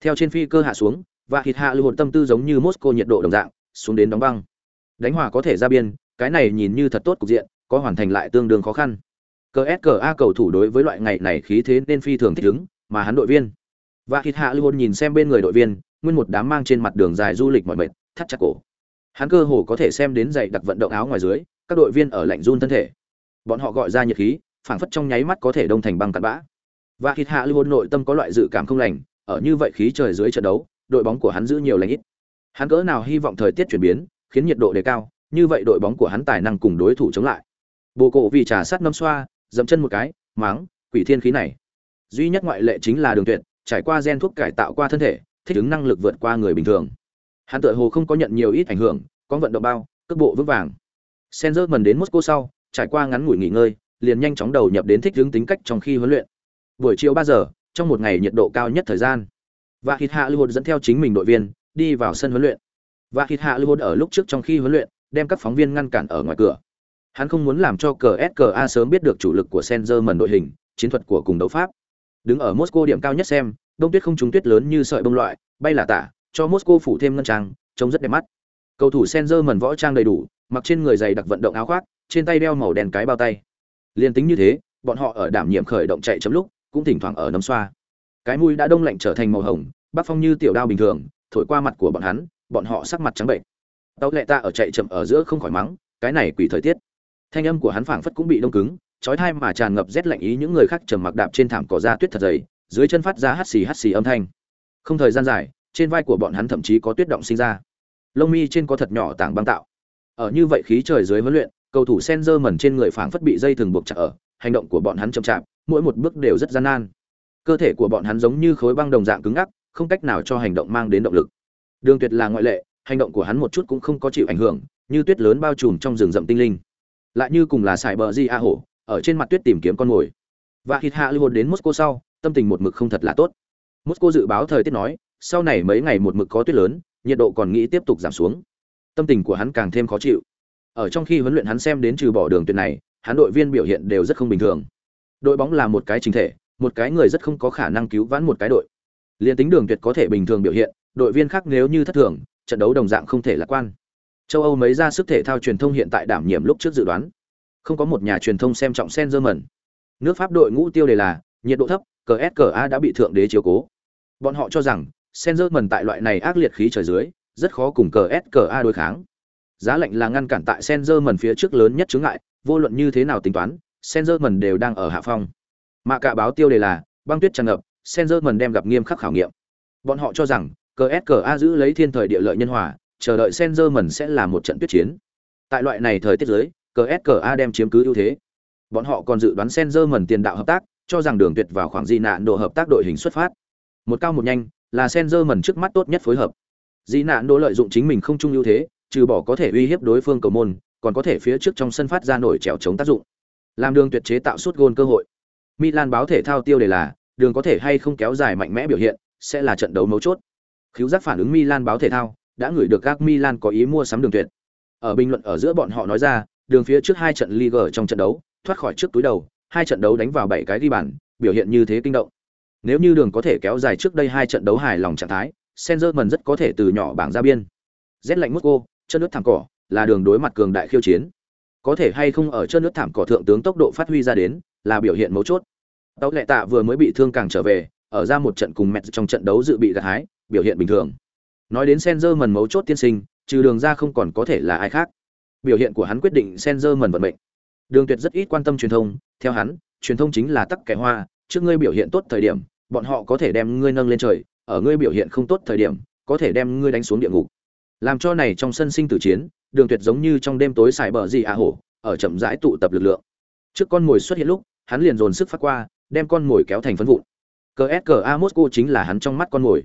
Theo trên phi cơ hạ xuống, và thịt hạ lưu hồn tâm tư giống như Moscow nhiệt độ đồng dạng, xuống đến đóng băng đánh hòa có thể ra biên cái này nhìn như thật tốt cục diện có hoàn thành lại tương đương khó khăn cờ s cờ a cầu thủ đối với loại ngày này khí thế nên phi thường thích ứng mà hắn đội viên và thịt hạ luôn nhìn xem bên người đội viên nguyên một đám mang trên mặt đường dài du lịch mọi mệt thắt chặt cổ hắn cơ hồ có thể xem đến giày đặc vận động áo ngoài dưới các đội viên ở lạnh run thân thể bọn họ gọi ra nhiệt khí phảng phất trong nháy mắt có thể đông thành băng cặn bã và thịt hạ luôn nội tâm có loại dự cảm không lành ở như vậy khí trời dưới trận đấu đội bóng của hắn giữ nhiều lành ít hắn cỡ nào hy vọng thời tiết chuyển biến khiến nhiệt độ đề cao, như vậy đội bóng của hắn tài năng cùng đối thủ chống lại. Bồ cổ vì trà sát ngâm xoa, dậm chân một cái, mắng, quỷ thiên khí này. Duy nhất ngoại lệ chính là Đường Tuyệt, trải qua gen thuốc cải tạo qua thân thể, thích ứng năng lực vượt qua người bình thường. Hắn tựa hồ không có nhận nhiều ít ảnh hưởng, có vận động bao, cước bộ vững vàng. Senzer mần đến Moscow sau, trải qua ngắn ngủi nghỉ ngơi, liền nhanh chóng đầu nhập đến thích ứng tính cách trong khi huấn luyện. Buổi chiều 3 giờ, trong một ngày nhiệt độ cao nhất thời gian, và Hít Hạ Lưu dẫn theo chính mình đội viên đi vào sân huấn luyện. Và hít hạ lưu ở lúc trước trong khi huấn luyện đem các phóng viên ngăn cản ở ngoài cửa. Hắn không muốn làm cho cờ ska sớm biết được chủ lực của senzer mần đội hình chiến thuật của cùng đấu pháp. Đứng ở moscow điểm cao nhất xem đông tuyết không trúng tuyết lớn như sợi bông loại bay là tả cho moscow phủ thêm ngân trang trông rất đẹp mắt. Cầu thủ senzer mần võ trang đầy đủ mặc trên người giày đặc vận động áo khoác, trên tay đeo màu đen cái bao tay. Liên tính như thế, bọn họ ở đảm nhiệm khởi động chạy chấm lúc, cũng thỉnh thoảng ở nấm xoa. Cái mũi đã đông lạnh trở thành màu hồng, bác phong như tiểu đao bình thường, thổi qua mặt của bọn hắn, bọn họ sắc mặt trắng bệnh. Tàu lệ ta ở chạy chậm ở giữa không khỏi mắng, cái này quỷ thời tiết. Thanh âm của hắn phảng phất cũng bị đông cứng, chói thai mà tràn ngập rét lạnh ý những người khác trầm mặc đạp trên thảm cỏ da tuyết thật dày, dưới chân phát ra hắt xì hắt xì âm thanh. Không thời gian dài, trên vai của bọn hắn thậm chí có tuyết động sinh ra. Lông mi trên có thật nhỏ tảng băng tạo ở như vậy khí trời dưới huấn luyện cầu thủ Senzer mẩn trên người phảng phất bị dây thường buộc chặt ở hành động của bọn hắn chậm chạp mỗi một bước đều rất gian nan cơ thể của bọn hắn giống như khối băng đồng dạng cứng ngắc không cách nào cho hành động mang đến động lực Đường Tuyệt là ngoại lệ, hành động của hắn một chút cũng không có chịu ảnh hưởng, như tuyết lớn bao trùm trong rừng rậm tinh linh. Lại như cùng là xài bờ di a hổ, ở trên mặt tuyết tìm kiếm con mồi. Và hít hạ lưu đến Moscow sau, tâm tình một mực không thật là tốt. Moscow dự báo thời tiết nói, sau này mấy ngày một mực có tuyết lớn, nhiệt độ còn nghĩ tiếp tục giảm xuống. Tâm tình của hắn càng thêm khó chịu. Ở trong khi huấn luyện hắn xem đến trừ bỏ đường tuyệt này, hắn đội viên biểu hiện đều rất không bình thường. Đội bóng là một cái chính thể, một cái người rất không có khả năng cứu vãn một cái đội. Liên tính đường tuyệt có thể bình thường biểu hiện, đội viên khác nếu như thất thường, trận đấu đồng dạng không thể lạc quan. Châu Âu mấy ra sức thể thao truyền thông hiện tại đảm nhiệm lúc trước dự đoán. Không có một nhà truyền thông xem trọng Sengerman. Nước Pháp đội ngũ tiêu đề là nhiệt độ thấp, CSKA đã bị thượng đế chiếu cố. Bọn họ cho rằng Sengerman tại loại này ác liệt khí trời dưới, rất khó cùng cờ SKA đối kháng. Giá lạnh là ngăn cản tại Sengerman phía trước lớn nhất chướng ngại, vô luận như thế nào tính toán, Sengerman đều đang ở hạ phong. Mà cả báo tiêu đề là băng tuyết tràn ngập, Sengerman đem gặp nghiêm khắc khảo nghiệm. Bọn họ cho rằng cờ SKA giữ lấy thiên thời địa lợi nhân hòa, chờ đợi Sengerman sẽ là một trận tuyết chiến. Tại loại này thời tiết dưới, SKA đem chiếm cứ ưu thế. Bọn họ còn dự đoán Senzer tiền đạo hợp tác, cho rằng đường tuyệt vào khoảng di nạn độ hợp tác đội hình xuất phát. Một cao một nhanh, là Senzer trước mắt tốt nhất phối hợp. Dĩ nạn đỗ lợi dụng chính mình không chung ưu thế, trừ bỏ có thể uy hiếp đối phương cầu môn, còn có thể phía trước trong sân phát ra nổi trèo chống tác dụng. Làm đường tuyệt chế tạo suốt gôn cơ hội. Milan báo thể thao tiêu đề là, đường có thể hay không kéo dài mạnh mẽ biểu hiện, sẽ là trận đấu mấu chốt. Khiếu giác phản ứng Milan báo thể thao, đã gửi được các Milan có ý mua sắm đường tuyệt. Ở bình luận ở giữa bọn họ nói ra, đường phía trước hai trận Liga trong trận đấu, thoát khỏi trước túi đầu, hai trận đấu đánh vào bảy cái ghi bàn, biểu hiện như thế kinh động. Nếu như đường có thể kéo dài trước đây hai trận đấu hài lòng trạng thái, Senzerman rất có thể từ nhỏ bảng ra biên. Rét lạnh Moscow, chân nước thảm cỏ, là đường đối mặt cường đại khiêu chiến. Có thể hay không ở chân nước thảm cỏ thượng tướng tốc độ phát huy ra đến, là biểu hiện mấu chốt. Tấu lệ tạ vừa mới bị thương càng trở về, ở ra một trận cùng mẹ trong trận đấu dự bị gặt hái, biểu hiện bình thường. Nói đến Senzerman mấu chốt tiên sinh, trừ đường ra không còn có thể là ai khác. Biểu hiện của hắn quyết định Senzerman vận mệnh. Đường Tuyệt rất ít quan tâm truyền thông, theo hắn, truyền thông chính là tắc kẻ hoa, trước ngươi biểu hiện tốt thời điểm, bọn họ có thể đem ngươi nâng lên trời, ở ngươi biểu hiện không tốt thời điểm, có thể đem ngươi đánh xuống địa ngục. Làm cho này trong sân sinh tử chiến, Đường Tuyệt giống như trong đêm tối xài bờ gì à hổ, ở chậm rãi tụ tập lực lượng. Trước con mồi xuất hiện lúc, hắn liền dồn sức phát qua, đem con mồi kéo thành phấn vụn. CSKA Moscow chính là hắn trong mắt con mồi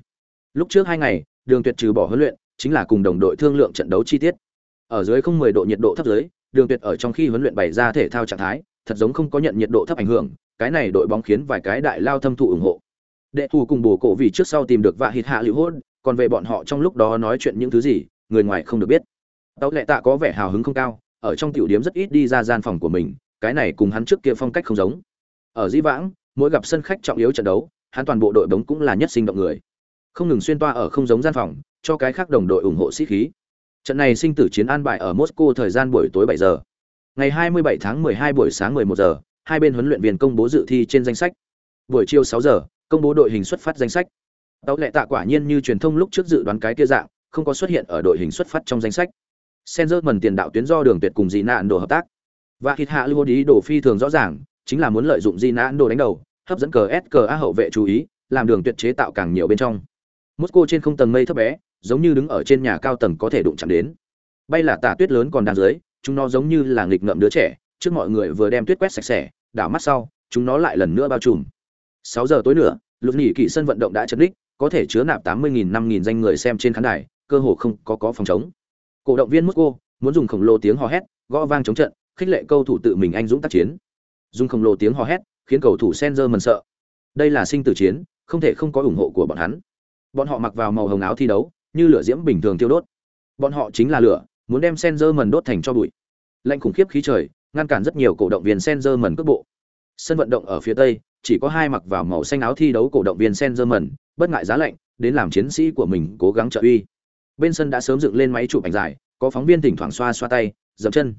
Lúc trước hai ngày, Đường Tuyệt trừ bỏ huấn luyện, chính là cùng đồng đội thương lượng trận đấu chi tiết. Ở dưới không 10 độ nhiệt độ thấp dưới, Đường Tuyệt ở trong khi huấn luyện bày ra thể thao trạng thái, thật giống không có nhận nhiệt độ thấp ảnh hưởng, cái này đội bóng khiến vài cái đại lao thâm thụ ủng hộ. Đệ thù cùng bổ cổ vì trước sau tìm được vạ hít hạ lưu hôn, còn về bọn họ trong lúc đó nói chuyện những thứ gì, người ngoài không được biết. Tấu lệ tạ có vẻ hào hứng không cao, ở trong tiểu điếm rất ít đi ra gian phòng của mình, cái này cùng hắn trước kia phong cách không giống. Ở Di Vãng, mỗi gặp sân khách trọng yếu trận đấu, hắn toàn bộ đội bóng cũng là nhất sinh động người. Không ngừng xuyên toa ở không giống gian phòng, cho cái khác đồng đội ủng hộ sĩ khí. Trận này sinh tử chiến an bài ở Moscow thời gian buổi tối 7 giờ. Ngày 27 tháng 12 buổi sáng 11 giờ, hai bên huấn luyện viên công bố dự thi trên danh sách. Buổi chiều 6 giờ, công bố đội hình xuất phát danh sách. Tấu lệ tạ quả nhiên như truyền thông lúc trước dự đoán cái kia dạng, không có xuất hiện ở đội hình xuất phát trong danh sách. Senzer mần tiền đạo tuyến do đường tuyệt cùng Di nạn đồ hợp tác. Và thịt hạ lưu ý đồ phi thường rõ ràng, chính là muốn lợi dụng Di nạn đồ đánh đầu, hấp dẫn cờ SKA hậu vệ chú ý, làm đường tuyệt chế tạo càng nhiều bên trong. Moscow trên không tầng mây thấp bé, giống như đứng ở trên nhà cao tầng có thể đụng chạm đến. Bay là tả tuyết lớn còn đang dưới, chúng nó giống như là nghịch ngợm đứa trẻ, trước mọi người vừa đem tuyết quét sạch sẽ, đảo mắt sau, chúng nó lại lần nữa bao trùm. 6 giờ tối nữa, lục nghỉ kỳ sân vận động đã chật đích, có thể chứa nạp 80.000 5000 danh người xem trên khán đài, cơ hồ không có có phòng chống. Cổ động viên Moscow muốn dùng khổng lồ tiếng hò hét, gõ vang chống trận, khích lệ cầu thủ tự mình anh dũng tác chiến. Dùng khổng lồ tiếng hò hét, khiến cầu thủ Senzer mần sợ. Đây là sinh tử chiến, không thể không có ủng hộ của bọn hắn. Bọn họ mặc vào màu hồng áo thi đấu, như lửa diễm bình thường tiêu đốt. Bọn họ chính là lửa, muốn đem Senzer mần đốt thành cho bụi. Lạnh khủng khiếp khí trời, ngăn cản rất nhiều cổ động viên Senzer mần cước bộ. Sân vận động ở phía tây, chỉ có hai mặc vào màu xanh áo thi đấu cổ động viên Senzerman, bất ngại giá lạnh, đến làm chiến sĩ của mình cố gắng trợ uy. Bên sân đã sớm dựng lên máy chụp ảnh dài, có phóng viên thỉnh thoảng xoa xoa tay, dậm chân.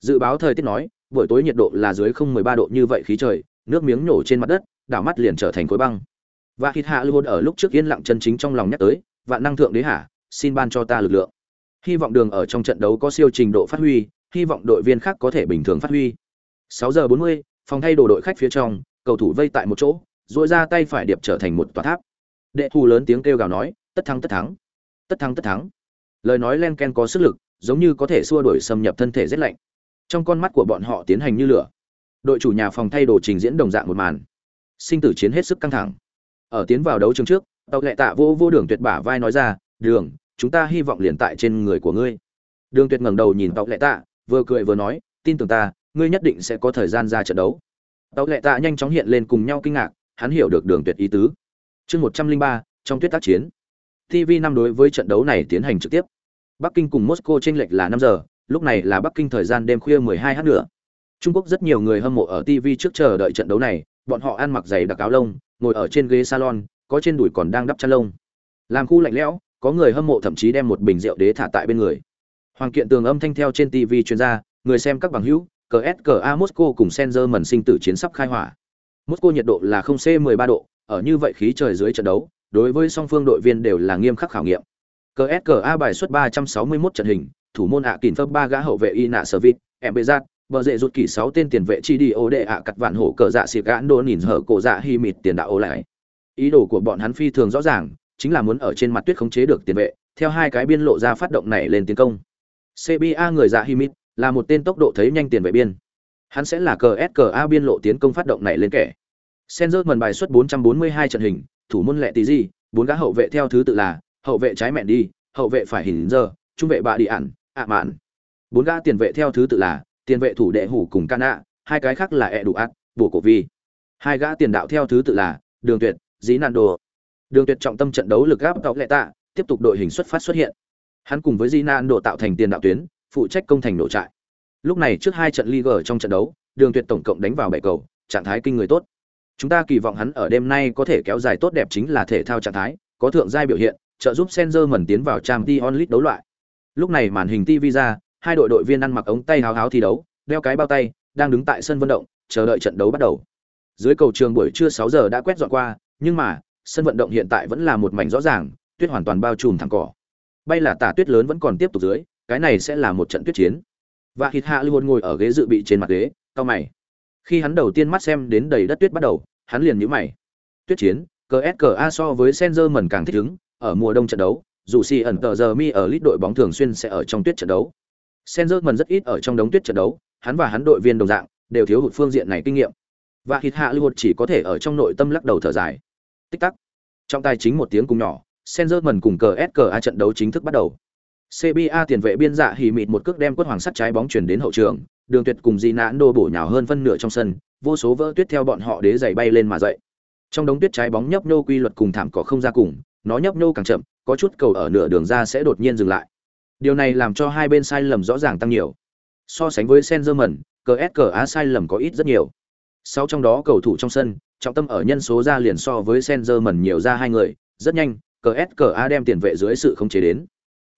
Dự báo thời tiết nói, buổi tối nhiệt độ là dưới không 13 độ như vậy khí trời, nước miếng nhổ trên mặt đất, đảo mắt liền trở thành khối băng. Và Hít Hạ luôn ở lúc trước yên lặng chân chính trong lòng nhắc tới, vạn năng thượng đế hạ, xin ban cho ta lực lượng. Hy vọng đường ở trong trận đấu có siêu trình độ phát huy, hy vọng đội viên khác có thể bình thường phát huy. 6 giờ 40, phòng thay đồ đội khách phía trong, cầu thủ vây tại một chỗ, dội ra tay phải điệp trở thành một tòa tháp. Đệ thù lớn tiếng kêu gào nói, tất thắng tất thắng, tất thắng tất thắng. Lời nói len ken có sức lực, giống như có thể xua đuổi xâm nhập thân thể rất lạnh. Trong con mắt của bọn họ tiến hành như lửa. Đội chủ nhà phòng thay đồ trình diễn đồng dạng một màn. Sinh tử chiến hết sức căng thẳng. Ở tiến vào đấu trường trước, tàu lệ tạ vô vô đường tuyệt bả vai nói ra, "Đường, chúng ta hy vọng liền tại trên người của ngươi." Đường Tuyệt ngẩng đầu nhìn tàu lệ tạ, vừa cười vừa nói, "Tin tưởng ta, ngươi nhất định sẽ có thời gian ra trận đấu." Tàu lệ tạ nhanh chóng hiện lên cùng nhau kinh ngạc, hắn hiểu được Đường Tuyệt ý tứ. Chương 103, trong tuyết tác chiến. TV năm đối với trận đấu này tiến hành trực tiếp. Bắc Kinh cùng Moscow chênh lệch là 5 giờ, lúc này là Bắc Kinh thời gian đêm khuya 12h nữa. Trung Quốc rất nhiều người hâm mộ ở TV trước chờ đợi trận đấu này, bọn họ ăn mặc giày đặc áo lông, ngồi ở trên ghế salon, có trên đùi còn đang đắp chăn lông. Làm khu lạnh lẽo, có người hâm mộ thậm chí đem một bình rượu đế thả tại bên người. Hoàng kiện tường âm thanh theo trên TV truyền ra, người xem các bằng hữu, CSKA Moscow cùng Senzer mẩn sinh tử chiến sắp khai hỏa. Moscow nhiệt độ là 0C13 độ, ở như vậy khí trời dưới trận đấu, đối với song phương đội viên đều là nghiêm khắc khảo nghiệm. CSKA bài xuất 361 trận hình, thủ môn ạ kỉnh phấp ba gã hậu vệ Ina Servit, Embezat, bờ rệ rụt kỷ 6 tên tiền vệ chi đi ô đệ ạ cặt vạn hổ cờ dạ xịp gãn đô nhìn hở cổ dạ hi mịt tiền đạo ô lại. Ý đồ của bọn hắn phi thường rõ ràng, chính là muốn ở trên mặt tuyết khống chế được tiền vệ, theo hai cái biên lộ ra phát động này lên tiến công. CBA người dạ Himit là một tên tốc độ thấy nhanh tiền vệ biên. Hắn sẽ là cờ biên lộ tiến công phát động này lên kẻ. Senzer mần bài xuất 442 trận hình, thủ môn lệ tí gì, bốn gã hậu vệ theo thứ tự là hậu vệ trái mẹn đi, hậu vệ phải hình giờ, trung vệ bạ đi ản, ạ mạn. Bốn gã tiền vệ theo thứ tự là tiền vệ thủ đệ hủ cùng Cana, hai cái khác là ẹ đủ ạt, bổ cổ vi. Hai gã tiền đạo theo thứ tự là Đường Tuyệt, dí Nan Đồ. Đường Tuyệt trọng tâm trận đấu lực gáp tóc lệ tạ, tiếp tục đội hình xuất phát xuất hiện. Hắn cùng với dí Nan Đồ tạo thành tiền đạo tuyến, phụ trách công thành nổ trại. Lúc này trước hai trận Liga trong trận đấu, Đường Tuyệt tổng cộng đánh vào bảy cầu, trạng thái kinh người tốt. Chúng ta kỳ vọng hắn ở đêm nay có thể kéo dài tốt đẹp chính là thể thao trạng thái, có thượng giai biểu hiện, trợ giúp Senzer mẩn tiến vào Champions League đấu loại. Lúc này màn hình TV ra, hai đội đội viên ăn mặc ống tay háo háo thi đấu, đeo cái bao tay, đang đứng tại sân vận động, chờ đợi trận đấu bắt đầu. Dưới cầu trường buổi trưa 6 giờ đã quét dọn qua, nhưng mà, sân vận động hiện tại vẫn là một mảnh rõ ràng, tuyết hoàn toàn bao trùm thẳng cỏ. Bay là tả tuyết lớn vẫn còn tiếp tục dưới, cái này sẽ là một trận tuyết chiến. Và Hít Hạ luôn ngồi ở ghế dự bị trên mặt ghế, cao mày. Khi hắn đầu tiên mắt xem đến đầy đất tuyết bắt đầu, hắn liền nhíu mày. Tuyết chiến, CSKA so với Senzer mẩn càng thích ứng, ở mùa đông trận đấu, dù si ẩn tờ giờ mi ở lít đội bóng thường xuyên sẽ ở trong tuyết trận đấu. Senzer mẩn rất ít ở trong đống tuyết trận đấu, hắn và hắn đội viên đồng dạng, đều thiếu hụt phương diện này kinh nghiệm. Và Hít Hạ luôn chỉ có thể ở trong nội tâm lắc đầu thở dài. Tích tắc. Trong tay chính một tiếng cùng nhỏ, Senzer mẩn cùng CSKA trận đấu chính thức bắt đầu. CBA tiền vệ biên dạ hỉ mịt một cước đem quất hoàng sắt trái bóng chuyển đến hậu trường, Đường Tuyệt cùng Di Nãn đô bổ nhào hơn phân nửa trong sân, vô số vỡ tuyết theo bọn họ đế giày bay lên mà dậy. Trong đống tuyết trái bóng nhấp nhô quy luật cùng thảm cỏ không ra cùng, nó nhấp nhô càng chậm, có chút cầu ở nửa đường ra sẽ đột nhiên dừng lại. Điều này làm cho hai bên sai lầm rõ ràng tăng nhiều. So sánh với Senzerman, CSKA sai lầm có ít rất nhiều. Sau trong đó cầu thủ trong sân, trọng tâm ở nhân số ra liền so với Senzerman nhiều ra hai người, rất nhanh, CSKA đem tiền vệ dưới sự khống chế đến.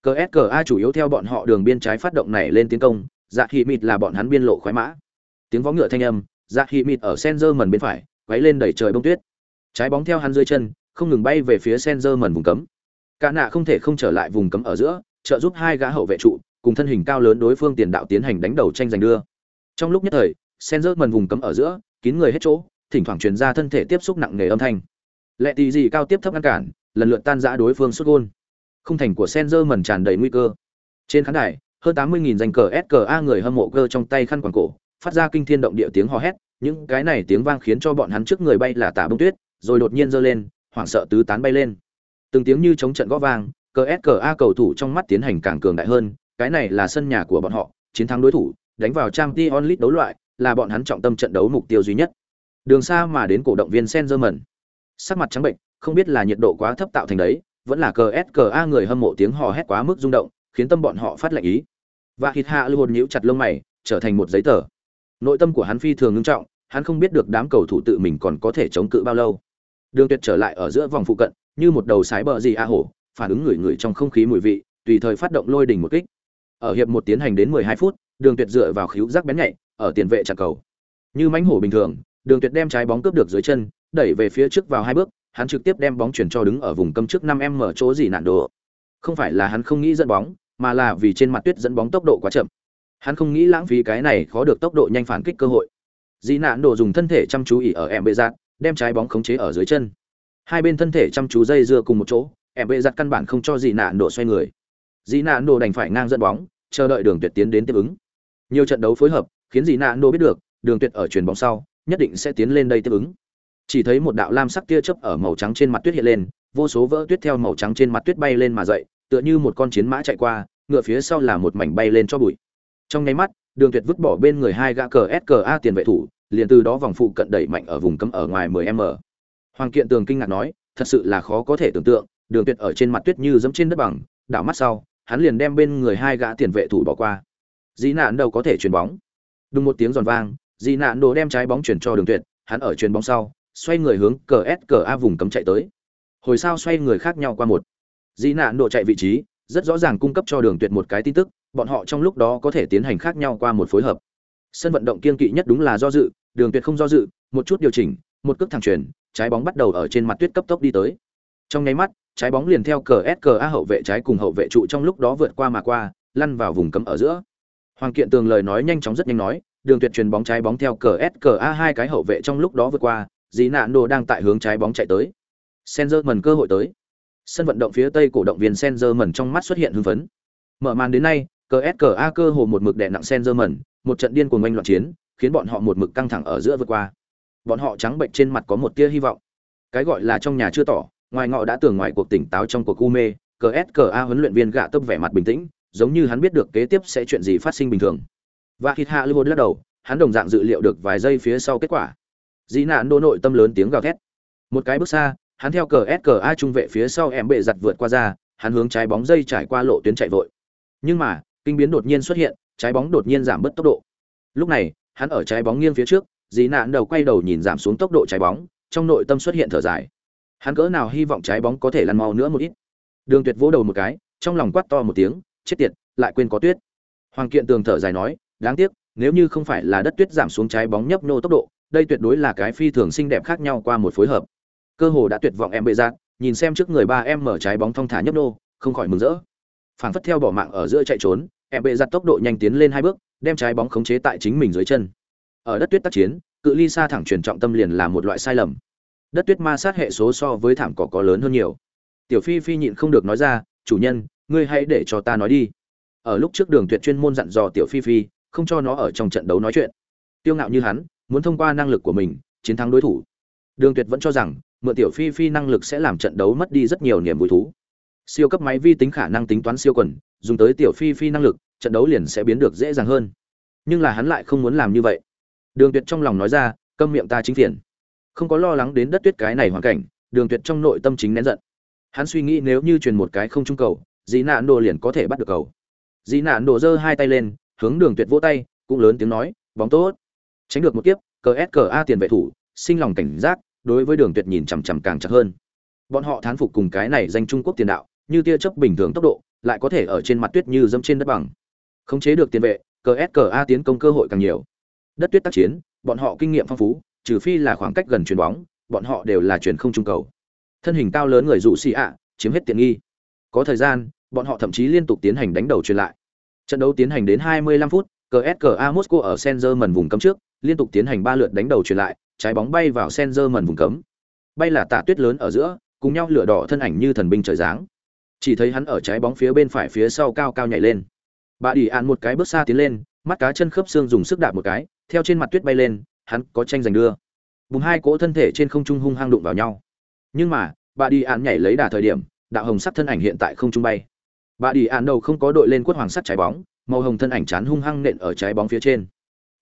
CSKA chủ yếu theo bọn họ đường biên trái phát động này lên tiến công, Dạ Hỉ Mịt là bọn hắn biên lộ khoái mã. Tiếng vó ngựa thanh âm, Dạ Hỉ Mịt ở Senzerman bên phải, quấy lên đẩy trời bông tuyết. Trái bóng theo hắn dưới chân, không ngừng bay về phía Senzerman vùng cấm. Cả nạ không thể không trở lại vùng cấm ở giữa, trợ giúp hai gã hậu vệ trụ, cùng thân hình cao lớn đối phương tiền đạo tiến hành đánh đầu tranh giành đưa. Trong lúc nhất thời, Senzerman vùng cấm ở giữa, kín người hết chỗ, thỉnh thoảng truyền ra thân thể tiếp xúc nặng nề âm thanh. Lệ tỷ gì cao tiếp thấp ngăn cản, lần lượt tan rã đối phương sút gôn khung thành của Senzer mẩn tràn đầy nguy cơ. Trên khán đài, hơn 80.000 danh cờ SKA người hâm mộ cơ trong tay khăn quàng cổ, phát ra kinh thiên động địa tiếng hò hét, những cái này tiếng vang khiến cho bọn hắn trước người bay là tả bông tuyết, rồi đột nhiên giơ lên, hoảng sợ tứ tán bay lên. Từng tiếng như chống trận gõ vang, cờ SKA cầu thủ trong mắt tiến hành càng cường đại hơn, cái này là sân nhà của bọn họ, chiến thắng đối thủ, đánh vào Champions League đấu loại, là bọn hắn trọng tâm trận đấu mục tiêu duy nhất. Đường xa mà đến cổ động viên Senzer mẩn, sắc mặt trắng bệnh, không biết là nhiệt độ quá thấp tạo thành đấy, vẫn là cờ s cờ a người hâm mộ tiếng hò hét quá mức rung động, khiến tâm bọn họ phát lệnh ý. Và hít hạ luôn nhíu chặt lông mày, trở thành một giấy tờ. Nội tâm của hắn phi thường ngưng trọng, hắn không biết được đám cầu thủ tự mình còn có thể chống cự bao lâu. Đường tuyệt trở lại ở giữa vòng phụ cận, như một đầu sái bờ gì a hổ, phản ứng người người trong không khí mùi vị, tùy thời phát động lôi đỉnh một kích. Ở hiệp một tiến hành đến 12 phút, đường tuyệt dựa vào khíu giác bén nhạy, ở tiền vệ chặn cầu. Như mãnh hổ bình thường, đường tuyệt đem trái bóng cướp được dưới chân, đẩy về phía trước vào hai bước hắn trực tiếp đem bóng chuyển cho đứng ở vùng cấm trước 5m mở chỗ gì nạn đồ. Không phải là hắn không nghĩ dẫn bóng, mà là vì trên mặt tuyết dẫn bóng tốc độ quá chậm. Hắn không nghĩ lãng phí cái này khó được tốc độ nhanh phản kích cơ hội. Dĩ nạn đồ dùng thân thể chăm chú ỉ ở em bệ giặt, đem trái bóng khống chế ở dưới chân. Hai bên thân thể chăm chú dây dưa cùng một chỗ, em bệ giặt căn bản không cho dĩ nạn đồ xoay người. Dĩ nạn đồ đành phải ngang dẫn bóng, chờ đợi đường tuyệt tiến đến tiếp ứng. Nhiều trận đấu phối hợp, khiến dĩ nạn đồ biết được, đường tuyệt ở chuyền bóng sau, nhất định sẽ tiến lên đây tiếp ứng chỉ thấy một đạo lam sắc tia chớp ở màu trắng trên mặt tuyết hiện lên, vô số vỡ tuyết theo màu trắng trên mặt tuyết bay lên mà dậy, tựa như một con chiến mã chạy qua, ngựa phía sau là một mảnh bay lên cho bụi. Trong nháy mắt, đường tuyệt vứt bỏ bên người hai gã cờ ska tiền vệ thủ, liền từ đó vòng phụ cận đẩy mạnh ở vùng cấm ở ngoài 10 m. Hoàng kiện tường kinh ngạc nói, thật sự là khó có thể tưởng tượng, đường tuyệt ở trên mặt tuyết như dẫm trên đất bằng, đảo mắt sau, hắn liền đem bên người hai gã tiền vệ thủ bỏ qua. Dĩ nạn đâu có thể chuyền bóng. Đúng một tiếng giòn vang, dĩ nạn đồ đem trái bóng chuyển cho đường tuyệt, hắn ở chuyền bóng sau xoay người hướng cờ s cờ a vùng cấm chạy tới. Hồi sao xoay người khác nhau qua một. Dĩ nạn độ chạy vị trí, rất rõ ràng cung cấp cho đường tuyệt một cái tin tức, bọn họ trong lúc đó có thể tiến hành khác nhau qua một phối hợp. Sân vận động kiên kỵ nhất đúng là do dự, đường tuyệt không do dự, một chút điều chỉnh, một cước thẳng chuyển, trái bóng bắt đầu ở trên mặt tuyết cấp tốc đi tới. Trong nháy mắt, trái bóng liền theo cờ s cờ a hậu vệ trái cùng hậu vệ trụ trong lúc đó vượt qua mà qua, lăn vào vùng cấm ở giữa. Hoàng kiện tường lời nói nhanh chóng rất nhanh nói, đường tuyệt truyền bóng trái bóng theo cờ s cờ a hai cái hậu vệ trong lúc đó vượt qua dì nạn đồ đang tại hướng trái bóng chạy tới. Senzer mần cơ hội tới. Sân vận động phía tây cổ động viên senzer mần trong mắt xuất hiện hưng phấn. Mở màn đến nay cờ s cờ a cơ hồ một mực đè nặng senzer mần một trận điên cuồng oanh loạn chiến, khiến bọn họ một mực căng thẳng ở giữa vượt qua. Bọn họ trắng bệnh trên mặt có một tia hy vọng. Cái gọi là trong nhà chưa tỏ, ngoài ngọ đã tưởng ngoài cuộc tỉnh táo trong cuộc u mê cờ s cờ a huấn luyện viên gạ tấp vẻ mặt bình tĩnh, giống như hắn biết được kế tiếp sẽ chuyện gì phát sinh bình thường. Và hít hạ lưu lắc đầu, hắn đồng dạng dự liệu được vài giây phía sau kết quả dĩ nạn đô nội tâm lớn tiếng gào thét. Một cái bước xa, hắn theo cờ s cờ a trung vệ phía sau em bệ giặt vượt qua ra, hắn hướng trái bóng dây trải qua lộ tuyến chạy vội. Nhưng mà, kinh biến đột nhiên xuất hiện, trái bóng đột nhiên giảm bớt tốc độ. Lúc này, hắn ở trái bóng nghiêng phía trước, dĩ nạn đầu quay đầu nhìn giảm xuống tốc độ trái bóng, trong nội tâm xuất hiện thở dài. Hắn cỡ nào hy vọng trái bóng có thể lăn mau nữa một ít. Đường tuyệt vỗ đầu một cái, trong lòng quát to một tiếng, chết tiệt, lại quên có tuyết. Hoàng kiện tường thở dài nói, đáng tiếc, nếu như không phải là đất tuyết giảm xuống trái bóng nhấp nô tốc độ đây tuyệt đối là cái phi thường xinh đẹp khác nhau qua một phối hợp. Cơ hồ đã tuyệt vọng em bệ giác nhìn xem trước người ba em mở trái bóng thong thả nhấp nô, không khỏi mừng rỡ. Phảng phất theo bỏ mạng ở giữa chạy trốn, em bệ giặt tốc độ nhanh tiến lên hai bước, đem trái bóng khống chế tại chính mình dưới chân. Ở đất tuyết tác chiến, cự ly xa thẳng chuyển trọng tâm liền là một loại sai lầm. Đất tuyết ma sát hệ số so với thảm cỏ có lớn hơn nhiều. Tiểu phi phi nhịn không được nói ra, chủ nhân, ngươi hãy để cho ta nói đi. Ở lúc trước đường tuyệt chuyên môn dặn dò tiểu phi phi, không cho nó ở trong trận đấu nói chuyện. Tiêu ngạo như hắn muốn thông qua năng lực của mình chiến thắng đối thủ. Đường tuyệt vẫn cho rằng, mượn tiểu phi phi năng lực sẽ làm trận đấu mất đi rất nhiều niềm vui thú. Siêu cấp máy vi tính khả năng tính toán siêu quần, dùng tới tiểu phi phi năng lực, trận đấu liền sẽ biến được dễ dàng hơn. Nhưng là hắn lại không muốn làm như vậy. Đường tuyệt trong lòng nói ra, câm miệng ta chính phiền. Không có lo lắng đến đất tuyết cái này hoàn cảnh, đường tuyệt trong nội tâm chính nén giận. Hắn suy nghĩ nếu như truyền một cái không trung cầu dĩ nạn đồ liền có thể bắt được cầu. Dĩ nạn đồ giơ hai tay lên, hướng đường tuyệt vỗ tay, cũng lớn tiếng nói, bóng tốt tránh được một kiếp cờ s cờ a tiền vệ thủ, sinh lòng cảnh giác, đối với đường tuyệt nhìn chằm chằm càng chặt hơn. Bọn họ thán phục cùng cái này danh trung quốc tiền đạo, như tia chớp bình thường tốc độ, lại có thể ở trên mặt tuyết như dẫm trên đất bằng. Khống chế được tiền vệ cờ s cờ a tiến công cơ hội càng nhiều. Đất tuyết tác chiến, bọn họ kinh nghiệm phong phú, trừ phi là khoảng cách gần chuyền bóng, bọn họ đều là chuyền không trung cầu. Thân hình cao lớn người dụ xì ạ, chiếm hết tiện nghi. Có thời gian, bọn họ thậm chí liên tục tiến hành đánh đầu truyền lại. Trận đấu tiến hành đến 25 phút CSKA Moscow ở Sengerman vùng cấm trước liên tục tiến hành ba lượt đánh đầu truyền lại, trái bóng bay vào Sengerman vùng cấm. Bay là tạ tuyết lớn ở giữa, cùng nhau lửa đỏ thân ảnh như thần binh trời giáng. Chỉ thấy hắn ở trái bóng phía bên phải phía sau cao cao nhảy lên. Bà đi án một cái bước xa tiến lên, mắt cá chân khớp xương dùng sức đạp một cái, theo trên mặt tuyết bay lên, hắn có tranh giành đưa. Bùng hai cỗ thân thể trên không trung hung hăng đụng vào nhau. Nhưng mà, bà đi án nhảy lấy đà thời điểm, đạo hồng sắc thân ảnh hiện tại không trung bay. Bà đi án đầu không có đội lên quất hoàng sắt trái bóng, màu hồng thân ảnh chán hung hăng nện ở trái bóng phía trên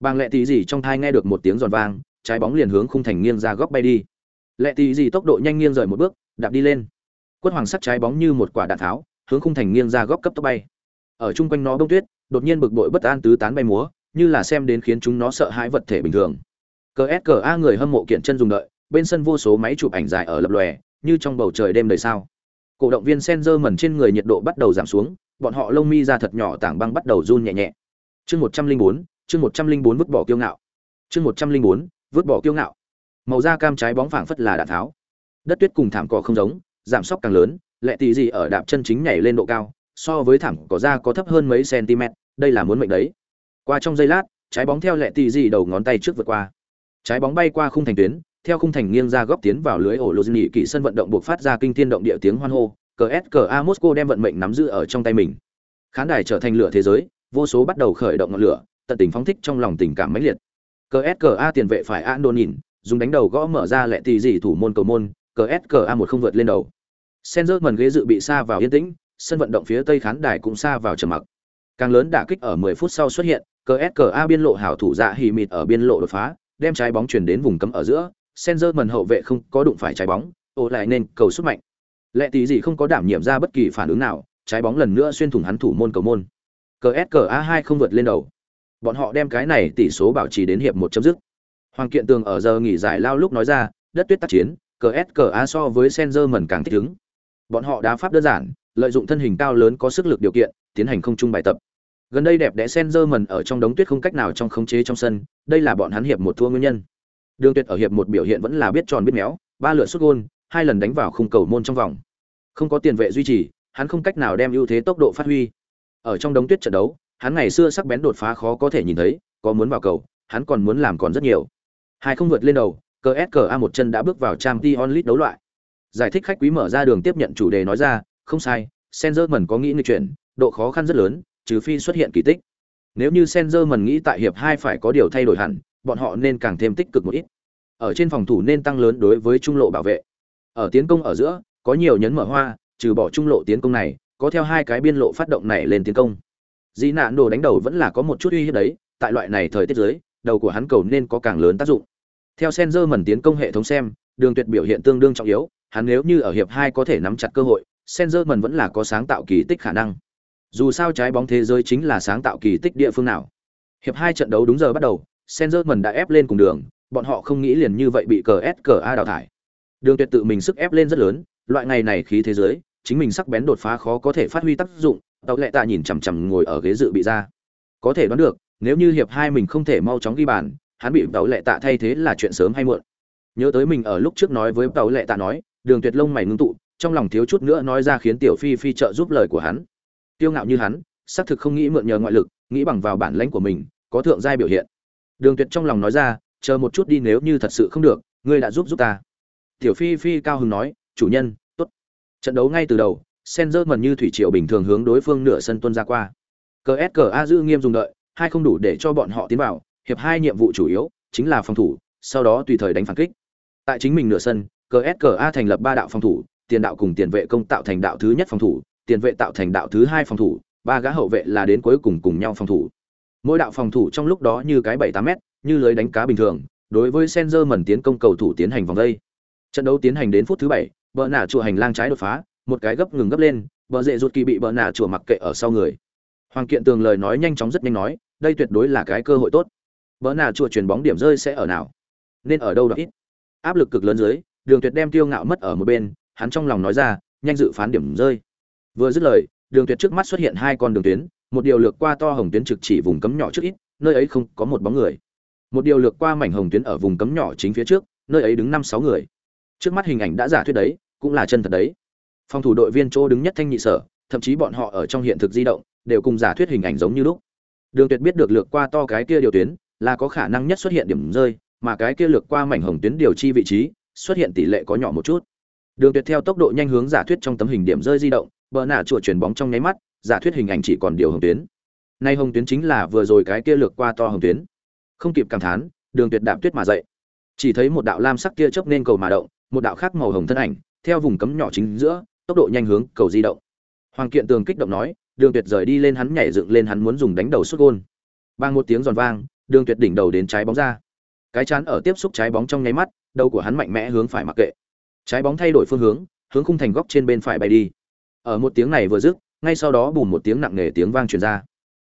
bàng lẹ tì gì trong thai nghe được một tiếng giòn vang, trái bóng liền hướng khung thành nghiêng ra góc bay đi. Lẹ tì gì tốc độ nhanh nghiêng rời một bước, đạp đi lên. Quất hoàng sắc trái bóng như một quả đạn tháo, hướng khung thành nghiêng ra góc cấp tốc bay. Ở chung quanh nó bông tuyết, đột nhiên bực bội bất an tứ tán bay múa, như là xem đến khiến chúng nó sợ hãi vật thể bình thường. Cờ s cờ a người hâm mộ kiện chân dùng đợi, bên sân vô số máy chụp ảnh dài ở lập lòe, như trong bầu trời đêm đầy sao. Cổ động viên Senzer mẩn trên người nhiệt độ bắt đầu giảm xuống, bọn họ lông mi ra thật nhỏ tảng băng bắt đầu run nhẹ nhẹ. Chương một trăm linh bốn chương một trăm linh bốn vứt bỏ kiêu ngạo. Chương một trăm linh bốn, vứt bỏ kiêu ngạo. Màu da cam trái bóng phảng phất là đạn tháo. Đất tuyết cùng thảm cỏ không giống, giảm sóc càng lớn, lệ tỷ gì ở đạp chân chính nhảy lên độ cao, so với thảm cỏ da có thấp hơn mấy cm đây là muốn mệnh đấy. Qua trong giây lát, trái bóng theo lệ tỷ gì đầu ngón tay trước vượt qua. Trái bóng bay qua khung thành tuyến, theo khung thành nghiêng ra góc tiến vào lưới ổ lô nhị kỵ sân vận động buộc phát ra kinh thiên động địa tiếng hoan hô cờ s cờ a mosco đem vận mệnh nắm giữ ở trong tay mình. Khán đài trở thành lửa thế giới, vô số bắt đầu khởi động ngọn lửa tận tình phóng thích trong lòng tình cảm mãnh liệt. Cska tiền vệ phải an nhìn, dùng đánh đầu gõ mở ra lẹ tì gì thủ môn cầu môn cska một không vượt lên đầu. Sen rớt mần ghế dự bị xa vào yên tĩnh, sân vận động phía tây khán đài cũng xa vào trầm mặc. Càng lớn đả kích ở 10 phút sau xuất hiện cska biên lộ hảo thủ dạ hì mịt ở biên lộ đột phá, đem trái bóng chuyển đến vùng cấm ở giữa. Sen rớt mần hậu vệ không có đụng phải trái bóng, ô lại nên cầu xuất mạnh. Lệ tỷ gì không có đảm nhiệm ra bất kỳ phản ứng nào, trái bóng lần nữa xuyên thủng hắn thủ môn cầu môn. Cska hai không vượt lên đầu bọn họ đem cái này tỷ số bảo trì đến hiệp một chấm dứt. Hoàng kiện tường ở giờ nghỉ giải lao lúc nói ra, đất tuyết tác chiến cờ s cờ a so với senzer mẩn càng thích ứng. Bọn họ đá pháp đơn giản, lợi dụng thân hình cao lớn có sức lực điều kiện, tiến hành không chung bài tập. Gần đây đẹp đẽ senzer mẩn ở trong đống tuyết không cách nào trong khống chế trong sân, đây là bọn hắn hiệp một thua nguyên nhân. Đường tuyệt ở hiệp một biểu hiện vẫn là biết tròn biết méo, ba lượt xuất gôn, hai lần đánh vào khung cầu môn trong vòng. Không có tiền vệ duy trì, hắn không cách nào đem ưu thế tốc độ phát huy. Ở trong đống tuyết trận đấu hắn ngày xưa sắc bén đột phá khó có thể nhìn thấy có muốn vào cầu hắn còn muốn làm còn rất nhiều hai không vượt lên đầu cờ s cờ a một chân đã bước vào trang t onlit đấu loại giải thích khách quý mở ra đường tiếp nhận chủ đề nói ra không sai senzer mần có nghĩ người chuyện độ khó khăn rất lớn trừ phi xuất hiện kỳ tích Nếu như Sengerman nghĩ tại hiệp 2 phải có điều thay đổi hẳn, bọn họ nên càng thêm tích cực một ít. Ở trên phòng thủ nên tăng lớn đối với trung lộ bảo vệ. Ở tiến công ở giữa, có nhiều nhấn mở hoa, trừ bỏ trung lộ tiến công này, có theo hai cái biên lộ phát động này lên tiến công. Dĩ nạn đồ đánh đầu vẫn là có một chút uy hiếp đấy, tại loại này thời tiết dưới, đầu của hắn cầu nên có càng lớn tác dụng. Theo Sengerman tiến công hệ thống xem, đường tuyệt biểu hiện tương đương trọng yếu, hắn nếu như ở hiệp 2 có thể nắm chặt cơ hội, Sengerman vẫn là có sáng tạo kỳ tích khả năng. Dù sao trái bóng thế giới chính là sáng tạo kỳ tích địa phương nào. Hiệp hai trận đấu đúng giờ bắt đầu, Sengerman đã ép lên cùng đường, bọn họ không nghĩ liền như vậy bị cờ S cờ A đào thải. Đường Tuyệt tự mình sức ép lên rất lớn, loại ngày này khí thế giới, chính mình sắc bén đột phá khó có thể phát huy tác dụng, Tàu Lệ Tạ nhìn chằm chằm ngồi ở ghế dự bị ra. Có thể đoán được, nếu như hiệp hai mình không thể mau chóng ghi bàn, hắn bị Tàu Lệ Tạ thay thế là chuyện sớm hay muộn. Nhớ tới mình ở lúc trước nói với Tàu Lệ Tạ nói, Đường Tuyệt lông mày ngưng tụ, trong lòng thiếu chút nữa nói ra khiến Tiểu Phi Phi trợ giúp lời của hắn tiêu ngạo như hắn xác thực không nghĩ mượn nhờ ngoại lực nghĩ bằng vào bản lãnh của mình có thượng giai biểu hiện đường tuyệt trong lòng nói ra chờ một chút đi nếu như thật sự không được ngươi đã giúp giúp ta tiểu phi phi cao hứng nói chủ nhân tốt trận đấu ngay từ đầu Senzer mần như thủy triều bình thường hướng đối phương nửa sân tuân ra qua cờ s cờ a giữ nghiêm dùng đợi hai không đủ để cho bọn họ tiến vào hiệp hai nhiệm vụ chủ yếu chính là phòng thủ sau đó tùy thời đánh phản kích tại chính mình nửa sân cờ s cờ a thành lập ba đạo phòng thủ tiền đạo cùng tiền vệ công tạo thành đạo thứ nhất phòng thủ tiền vệ tạo thành đạo thứ hai phòng thủ, ba gã hậu vệ là đến cuối cùng cùng nhau phòng thủ. Mỗi đạo phòng thủ trong lúc đó như cái bảy tám mét, như lưới đánh cá bình thường, đối với sensor mần tiến công cầu thủ tiến hành vòng dây. Trận đấu tiến hành đến phút thứ bảy, bờ nả trụ hành lang trái đột phá, một cái gấp ngừng gấp lên, bờ rệ rụt kỳ bị bờ nạ chùa mặc kệ ở sau người. Hoàng Kiện Tường lời nói nhanh chóng rất nhanh nói, đây tuyệt đối là cái cơ hội tốt. Bờ nạ chùa chuyền bóng điểm rơi sẽ ở nào? Nên ở đâu đó ít. Áp lực cực lớn dưới, Đường Tuyệt đem tiêu ngạo mất ở một bên, hắn trong lòng nói ra, nhanh dự phán điểm rơi. Vừa dứt lời, đường tuyệt trước mắt xuất hiện hai con đường tuyến, một điều lược qua to hồng tuyến trực chỉ vùng cấm nhỏ trước ít, nơi ấy không có một bóng người. Một điều lược qua mảnh hồng tuyến ở vùng cấm nhỏ chính phía trước, nơi ấy đứng năm sáu người. Trước mắt hình ảnh đã giả thuyết đấy, cũng là chân thật đấy. Phòng thủ đội viên chỗ đứng nhất thanh nhị sở, thậm chí bọn họ ở trong hiện thực di động, đều cùng giả thuyết hình ảnh giống như lúc. Đường Tuyệt biết được lược qua to cái kia điều tuyến, là có khả năng nhất xuất hiện điểm rơi, mà cái kia lược qua mảnh hồng tuyến điều chi vị trí, xuất hiện tỷ lệ có nhỏ một chút. Đường Tuyệt theo tốc độ nhanh hướng giả thuyết trong tấm hình điểm rơi di động, bờ nạ chùa chuyển bóng trong nháy mắt giả thuyết hình ảnh chỉ còn điều hồng tuyến nay hồng tuyến chính là vừa rồi cái kia lược qua to hồng tuyến không kịp cảm thán đường tuyệt đạp tuyết mà dậy chỉ thấy một đạo lam sắc kia chớp nên cầu mà động một đạo khác màu hồng thân ảnh theo vùng cấm nhỏ chính giữa tốc độ nhanh hướng cầu di động. Hoàng kiện tường kích động nói, đường tuyệt rời đi lên hắn nhảy dựng lên hắn muốn dùng đánh đầu sút gôn. Bang một tiếng giòn vang, đường tuyệt đỉnh đầu đến trái bóng ra. Cái chán ở tiếp xúc trái bóng trong nháy mắt, đầu của hắn mạnh mẽ hướng phải mặc kệ. Trái bóng thay đổi phương hướng hướng khung thành góc trên bên phải bay đi. Ở một tiếng này vừa dứt, ngay sau đó bùm một tiếng nặng nề tiếng vang truyền ra.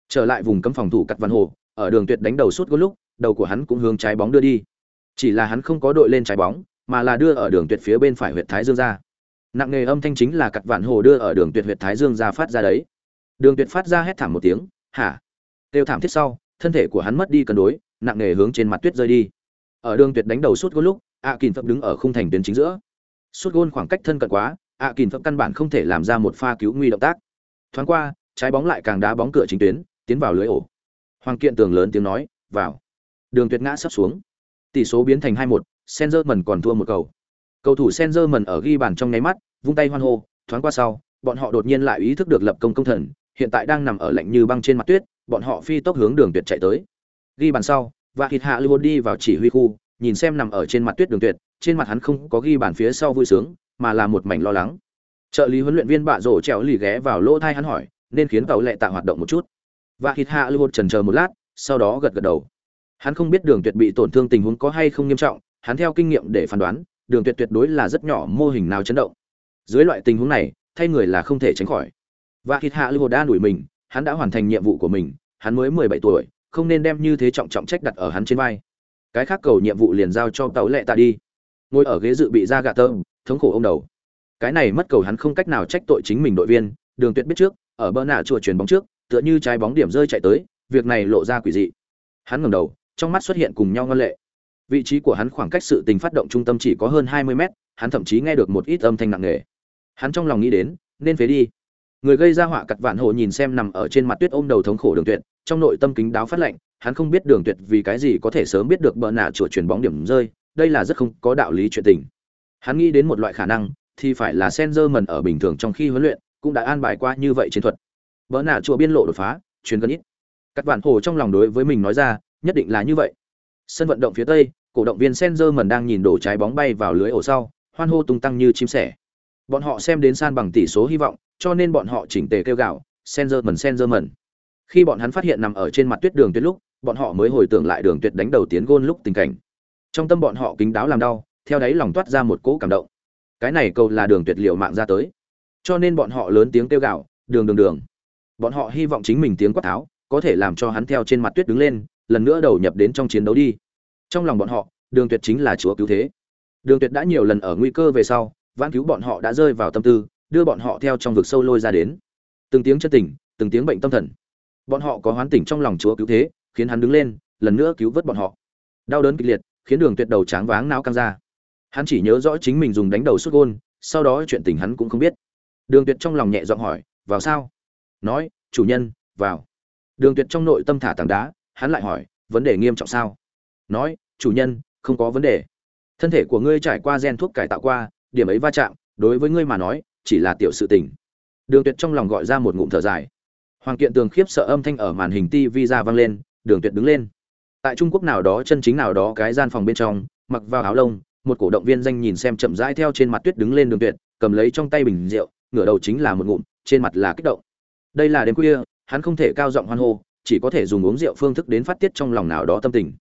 Trở lại vùng cấm phòng thủ cắt văn hồ, ở đường tuyệt đánh đầu suốt gôn lúc, đầu của hắn cũng hướng trái bóng đưa đi. Chỉ là hắn không có đội lên trái bóng, mà là đưa ở đường tuyệt phía bên phải huyệt thái dương ra nặng nề âm thanh chính là cặt vạn hồ đưa ở đường tuyệt huyệt thái dương ra phát ra đấy. Đường tuyệt phát ra hét thảm một tiếng hả? Kêu thảm thiết sau thân thể của hắn mất đi cân đối nặng nề hướng trên mặt tuyết rơi đi. Ở đường tuyệt đánh đầu suốt gôn lúc ạ à phập đứng ở khung thành tuyến chính giữa. Suốt gôn khoảng cách thân cận quá ạ à, kìm phập căn bản không thể làm ra một pha cứu nguy động tác. Thoáng qua trái bóng lại càng đá bóng cửa chính tuyến tiến vào lưới ổ. Hoàng kiện tường lớn tiếng nói vào. Đường tuyệt ngã sắp xuống. Tỷ số biến thành hai một Sengerman còn thua một cầu cầu thủ Senzerman ở ghi bàn trong nháy mắt, vung tay hoan hô, thoáng qua sau, bọn họ đột nhiên lại ý thức được lập công công thần, hiện tại đang nằm ở lạnh như băng trên mặt tuyết, bọn họ phi tốc hướng đường tuyệt chạy tới. Ghi bàn sau, và hít hạ lưu đi vào chỉ huy khu, nhìn xem nằm ở trên mặt tuyết đường tuyệt, trên mặt hắn không có ghi bàn phía sau vui sướng, mà là một mảnh lo lắng. Trợ lý huấn luyện viên bạ rổ trèo lì ghé vào lỗ thai hắn hỏi, nên khiến tàu lệ tạ hoạt động một chút? Và hít hạ lưu chần chờ một lát, sau đó gật gật đầu. Hắn không biết đường tuyệt bị tổn thương tình huống có hay không nghiêm trọng, hắn theo kinh nghiệm để phán đoán đường tuyệt tuyệt đối là rất nhỏ mô hình nào chấn động. Dưới loại tình huống này, thay người là không thể tránh khỏi. Và hít hạ lưu đã đuổi mình, hắn đã hoàn thành nhiệm vụ của mình, hắn mới mười bảy tuổi, không nên đem như thế trọng trọng trách đặt ở hắn trên vai. Cái khác cầu nhiệm vụ liền giao cho tàu lệ tạ đi. Ngồi ở ghế dự bị ra gạ tơ, thống khổ ông đầu. Cái này mất cầu hắn không cách nào trách tội chính mình đội viên, đường tuyệt biết trước, ở bờ nạ chùa chuyền bóng trước, tựa như trái bóng điểm rơi chạy tới, việc này lộ ra quỷ dị. Hắn ngẩng đầu, trong mắt xuất hiện cùng nhau ngân lệ vị trí của hắn khoảng cách sự tình phát động trung tâm chỉ có hơn 20 mét hắn thậm chí nghe được một ít âm thanh nặng nề hắn trong lòng nghĩ đến nên phế đi người gây ra họa cặt vạn hộ nhìn xem nằm ở trên mặt tuyết ôm đầu thống khổ đường tuyệt trong nội tâm kính đáo phát lệnh hắn không biết đường tuyệt vì cái gì có thể sớm biết được bờ nạ chùa chuyền bóng điểm rơi đây là rất không có đạo lý chuyện tình Hắn nghĩ đến một loại khả năng, thì phải là Sengerman ở bình thường trong khi huấn luyện, cũng đã an bài qua như vậy chiến thuật. Bỡ nạ chùa biên lộ đột phá, truyền gần ít. cắt vạn hồ trong lòng đối với mình nói ra nhất định là như vậy sân vận động phía tây, cổ động viên Senzer mần đang nhìn đổ trái bóng bay vào lưới ổ sau, hoan hô tung tăng như chim sẻ. Bọn họ xem đến san bằng tỷ số hy vọng, cho nên bọn họ chỉnh tề kêu gạo Senzer mần Senzer mần khi bọn hắn phát hiện nằm ở trên mặt tuyết đường tuyết lúc, bọn họ mới hồi tưởng lại đường tuyệt đánh đầu tiến gôn lúc tình cảnh. Trong tâm bọn họ kính đáo làm đau, theo đấy lòng toát ra một cỗ cảm động. Cái này cầu là đường tuyệt liệu mạng ra tới. Cho nên bọn họ lớn tiếng kêu gạo đường đường đường. Bọn họ hy vọng chính mình tiếng quát tháo, có thể làm cho hắn theo trên mặt tuyết đứng lên lần nữa đầu nhập đến trong chiến đấu đi. Trong lòng bọn họ, đường tuyệt chính là chúa cứu thế. Đường tuyệt đã nhiều lần ở nguy cơ về sau, vãn cứu bọn họ đã rơi vào tâm tư, đưa bọn họ theo trong vực sâu lôi ra đến. Từng tiếng chân tỉnh từng tiếng bệnh tâm thần. Bọn họ có hoán tỉnh trong lòng chúa cứu thế, khiến hắn đứng lên, lần nữa cứu vớt bọn họ. Đau đớn kịch liệt, khiến đường tuyệt đầu tráng váng não căng ra. Hắn chỉ nhớ rõ chính mình dùng đánh đầu xuất gôn, sau đó chuyện tình hắn cũng không biết. Đường tuyệt trong lòng nhẹ giọng hỏi, vào sao? Nói, chủ nhân, vào. Đường tuyệt trong nội tâm thả tảng đá hắn lại hỏi, vấn đề nghiêm trọng sao? Nói, chủ nhân, không có vấn đề. Thân thể của ngươi trải qua gen thuốc cải tạo qua, điểm ấy va chạm, đối với ngươi mà nói, chỉ là tiểu sự tình. Đường tuyệt trong lòng gọi ra một ngụm thở dài. Hoàng kiện tường khiếp sợ âm thanh ở màn hình tv ra vang lên, đường tuyệt đứng lên. Tại trung quốc nào đó, chân chính nào đó cái gian phòng bên trong, mặc vào áo lông, một cổ động viên danh nhìn xem chậm rãi theo trên mặt tuyết đứng lên đường tuyệt, cầm lấy trong tay bình rượu, ngửa đầu chính là một ngụm, trên mặt là kích động. Đây là đêm khuya, hắn không thể cao giọng hoan hô chỉ có thể dùng uống rượu phương thức đến phát tiết trong lòng nào đó tâm tình.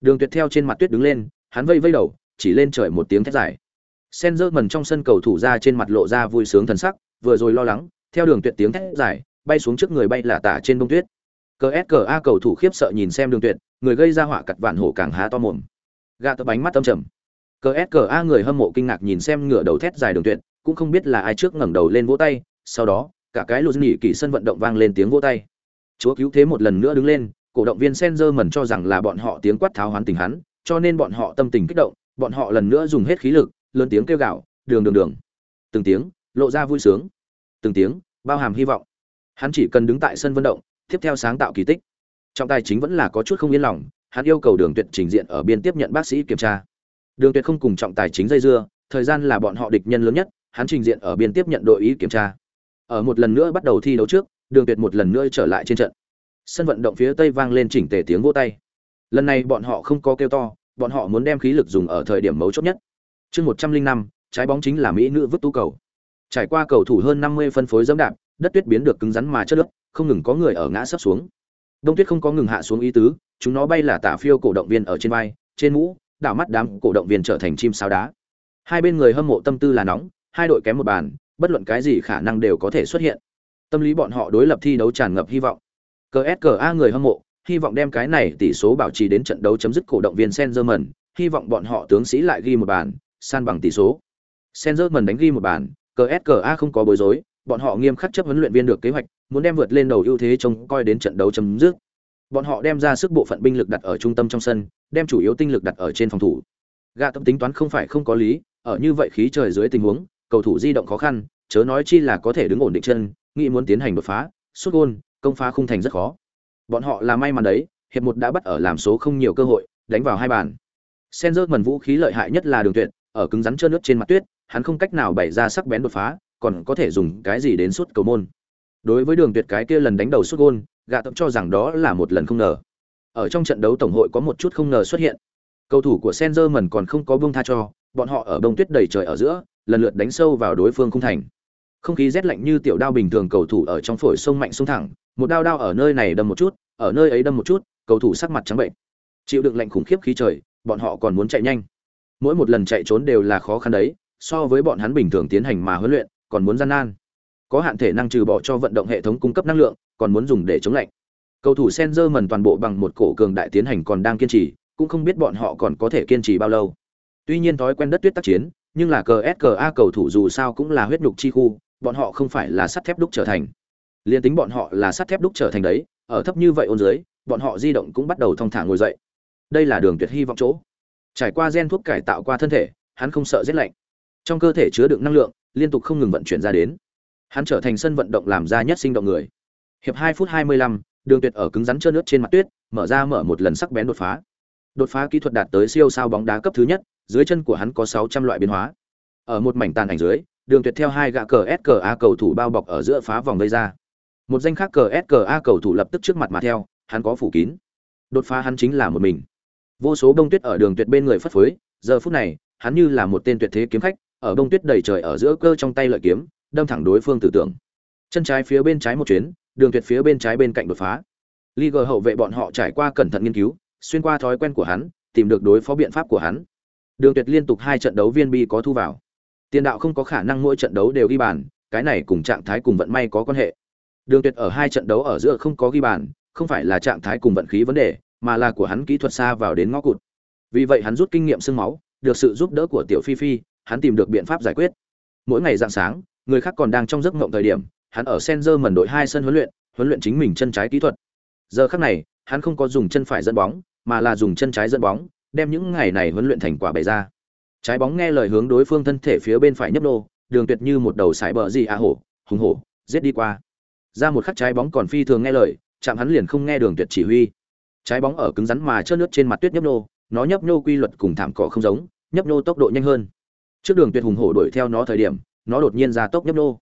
Đường tuyệt theo trên mặt tuyết đứng lên, hắn vây vây đầu, chỉ lên trời một tiếng thét dài. Sen dơ mần trong sân cầu thủ ra trên mặt lộ ra vui sướng thần sắc, vừa rồi lo lắng, theo đường tuyệt tiếng thét dài, bay xuống trước người bay là tả trên bông tuyết. Cờ s cờ a cầu thủ khiếp sợ nhìn xem đường tuyệt, người gây ra họa cặt vạn hổ càng há to mồm. Gạ tớ bánh mắt tâm trầm. Cờ s cờ a người hâm mộ kinh ngạc nhìn xem ngựa đầu thét dài đường tuyệt, cũng không biết là ai trước ngẩng đầu lên vỗ tay, sau đó, cả cái lụt nghỉ kỳ sân vận động vang lên tiếng vỗ tay chúa cứu thế một lần nữa đứng lên, cổ động viên Senzer mẩn cho rằng là bọn họ tiếng quát tháo hoán tình hắn, cho nên bọn họ tâm tình kích động, bọn họ lần nữa dùng hết khí lực, lớn tiếng kêu gào, đường đường đường. Từng tiếng, lộ ra vui sướng. Từng tiếng, bao hàm hy vọng. Hắn chỉ cần đứng tại sân vận động, tiếp theo sáng tạo kỳ tích. Trọng tài chính vẫn là có chút không yên lòng, hắn yêu cầu đường tuyệt trình diện ở biên tiếp nhận bác sĩ kiểm tra. Đường tuyệt không cùng trọng tài chính dây dưa, thời gian là bọn họ địch nhân lớn nhất, hắn trình diện ở biên tiếp nhận đội ý kiểm tra. Ở một lần nữa bắt đầu thi đấu trước đường tuyệt một lần nữa trở lại trên trận. Sân vận động phía tây vang lên chỉnh tề tiếng vỗ tay. Lần này bọn họ không có kêu to, bọn họ muốn đem khí lực dùng ở thời điểm mấu chốt nhất. Chương một trăm linh năm, trái bóng chính là mỹ nữ vứt tú cầu. Trải qua cầu thủ hơn năm mươi phân phối dẫm đạp, đất tuyết biến được cứng rắn mà chất lớp không ngừng có người ở ngã sấp xuống. Đông tuyết không có ngừng hạ xuống ý tứ, chúng nó bay là tả phiêu cổ động viên ở trên vai, trên mũ, đảo mắt đám cổ động viên trở thành chim sao đá. Hai bên người hâm mộ tâm tư là nóng, hai đội kém một bàn, bất luận cái gì khả năng đều có thể xuất hiện tâm lý bọn họ đối lập thi đấu tràn ngập hy vọng Cska người hâm mộ hy vọng đem cái này tỷ số bảo trì đến trận đấu chấm dứt cổ động viên Sengerman, hy vọng bọn họ tướng sĩ lại ghi một bàn, san bằng tỷ số. Sengerman đánh ghi một bàn, Cska không có bối rối, bọn họ nghiêm khắc chấp huấn luyện viên được kế hoạch, muốn đem vượt lên đầu ưu thế trông coi đến trận đấu chấm dứt. Bọn họ đem ra sức bộ phận binh lực đặt ở trung tâm trong sân, đem chủ yếu tinh lực đặt ở trên phòng thủ. Gạ tâm tính toán không phải không có lý, ở như vậy khí trời dưới tình huống, cầu thủ di động khó khăn, chớ nói chi là có thể đứng ổn định chân, nghĩ muốn tiến hành đột phá, sút gôn, công phá khung thành rất khó. Bọn họ là may mắn đấy, hiệp một đã bắt ở làm số không nhiều cơ hội, đánh vào hai bàn. Senzer mần vũ khí lợi hại nhất là đường tuyệt, ở cứng rắn trơn nước trên mặt tuyết, hắn không cách nào bày ra sắc bén đột phá, còn có thể dùng cái gì đến suốt cầu môn. Đối với đường tuyệt cái kia lần đánh đầu suốt gôn, gạ tập cho rằng đó là một lần không ngờ. Ở trong trận đấu tổng hội có một chút không ngờ xuất hiện. Cầu thủ của Senzer mần còn không có buông tha cho, bọn họ ở bông tuyết đầy trời ở giữa, lần lượt đánh sâu vào đối phương khung thành. Không khí rét lạnh như tiểu đao bình thường cầu thủ ở trong phổi sông mạnh sông thẳng, một đao đao ở nơi này đâm một chút, ở nơi ấy đâm một chút, cầu thủ sắc mặt trắng bệnh. Chịu đựng lạnh khủng khiếp khí trời, bọn họ còn muốn chạy nhanh. Mỗi một lần chạy trốn đều là khó khăn đấy, so với bọn hắn bình thường tiến hành mà huấn luyện, còn muốn gian nan. Có hạn thể năng trừ bỏ cho vận động hệ thống cung cấp năng lượng, còn muốn dùng để chống lạnh. Cầu thủ Senzer mần toàn bộ bằng một cổ cường đại tiến hành còn đang kiên trì, cũng không biết bọn họ còn có thể kiên trì bao lâu. Tuy nhiên thói quen đất tuyết tác chiến, nhưng là cờ cầu thủ dù sao cũng là huyết nhục chi khu, bọn họ không phải là sắt thép đúc trở thành. Liên tính bọn họ là sắt thép đúc trở thành đấy, ở thấp như vậy ôn dưới, bọn họ di động cũng bắt đầu thong thả ngồi dậy. Đây là đường tuyệt hy vọng chỗ. Trải qua gen thuốc cải tạo qua thân thể, hắn không sợ rét lạnh. Trong cơ thể chứa đựng năng lượng, liên tục không ngừng vận chuyển ra đến. Hắn trở thành sân vận động làm ra nhất sinh động người. Hiệp 2 phút 25, Đường Tuyệt ở cứng rắn trơn nước trên mặt tuyết, mở ra mở một lần sắc bén đột phá. Đột phá kỹ thuật đạt tới siêu sao bóng đá cấp thứ nhất, dưới chân của hắn có 600 loại biến hóa. Ở một mảnh tàn ảnh dưới, Đường Tuyệt theo hai gã cờ SKA cầu thủ bao bọc ở giữa phá vòng gây ra. Một danh khác cờ SKA cầu thủ lập tức trước mặt mà theo, hắn có phủ kín. Đột phá hắn chính là một mình. Vô số bông tuyết ở đường tuyệt bên người phất phới giờ phút này hắn như là một tên tuyệt thế kiếm khách ở bông tuyết đầy trời ở giữa cơ trong tay lợi kiếm đâm thẳng đối phương tử tưởng. Chân trái phía bên trái một chuyến đường tuyệt phía bên trái bên cạnh đột phá. Liga hậu vệ bọn họ trải qua cẩn thận nghiên cứu xuyên qua thói quen của hắn tìm được đối phó biện pháp của hắn. Đường tuyệt liên tục hai trận đấu viên bi có thu vào tiền đạo không có khả năng mỗi trận đấu đều ghi bàn, cái này cùng trạng thái cùng vận may có quan hệ. Đường tuyệt ở hai trận đấu ở giữa không có ghi bàn, không phải là trạng thái cùng vận khí vấn đề, mà là của hắn kỹ thuật xa vào đến ngõ cụt. Vì vậy hắn rút kinh nghiệm xương máu, được sự giúp đỡ của tiểu phi phi, hắn tìm được biện pháp giải quyết. Mỗi ngày dạng sáng, người khác còn đang trong giấc mộng thời điểm, hắn ở Senzer mần đội hai sân huấn luyện huấn luyện chính mình chân trái kỹ thuật. Giờ khắc này, hắn không có dùng chân phải dẫn bóng, mà là dùng chân trái dẫn bóng, đem những ngày này huấn luyện thành quả bày ra trái bóng nghe lời hướng đối phương thân thể phía bên phải nhấp nô, đường tuyệt như một đầu sải bờ gì à hổ, hùng hổ, giết đi qua. Ra một khắc trái bóng còn phi thường nghe lời, chạm hắn liền không nghe đường tuyệt chỉ huy. Trái bóng ở cứng rắn mà chớp nước trên mặt tuyết nhấp nô, nó nhấp nô quy luật cùng thảm cỏ không giống, nhấp nô tốc độ nhanh hơn. Trước đường tuyệt hùng hổ đuổi theo nó thời điểm, nó đột nhiên ra tốc nhấp nô.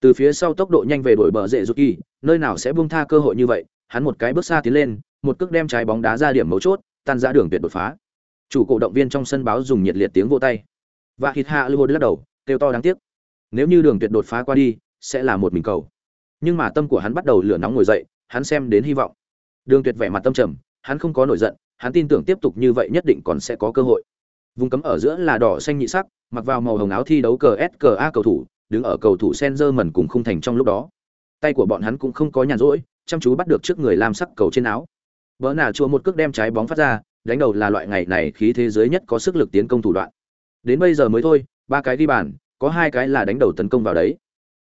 Từ phía sau tốc độ nhanh về đổi bờ rễ rút kỳ, nơi nào sẽ buông tha cơ hội như vậy, hắn một cái bước xa tiến lên, một cước đem trái bóng đá ra điểm mấu chốt, tan ra đường tuyệt đột phá chủ cổ động viên trong sân báo dùng nhiệt liệt tiếng vô tay. Và hít hạ lưu lắc đầu, kêu to đáng tiếc. Nếu như đường tuyệt đột phá qua đi, sẽ là một mình cầu. Nhưng mà tâm của hắn bắt đầu lửa nóng ngồi dậy, hắn xem đến hy vọng. Đường tuyệt vẻ mặt tâm trầm, hắn không có nổi giận, hắn tin tưởng tiếp tục như vậy nhất định còn sẽ có cơ hội. Vùng cấm ở giữa là đỏ xanh nhị sắc, mặc vào màu hồng áo thi đấu cờ s cờ a cầu thủ, đứng ở cầu thủ sen dơ mẩn cùng khung thành trong lúc đó. Tay của bọn hắn cũng không có nhàn rỗi, chăm chú bắt được trước người làm sắc cầu trên áo. Vỡ nà chua một cước đem trái bóng phát ra đánh đầu là loại ngày này khí thế giới nhất có sức lực tiến công thủ đoạn. Đến bây giờ mới thôi, ba cái đi bàn, có hai cái là đánh đầu tấn công vào đấy.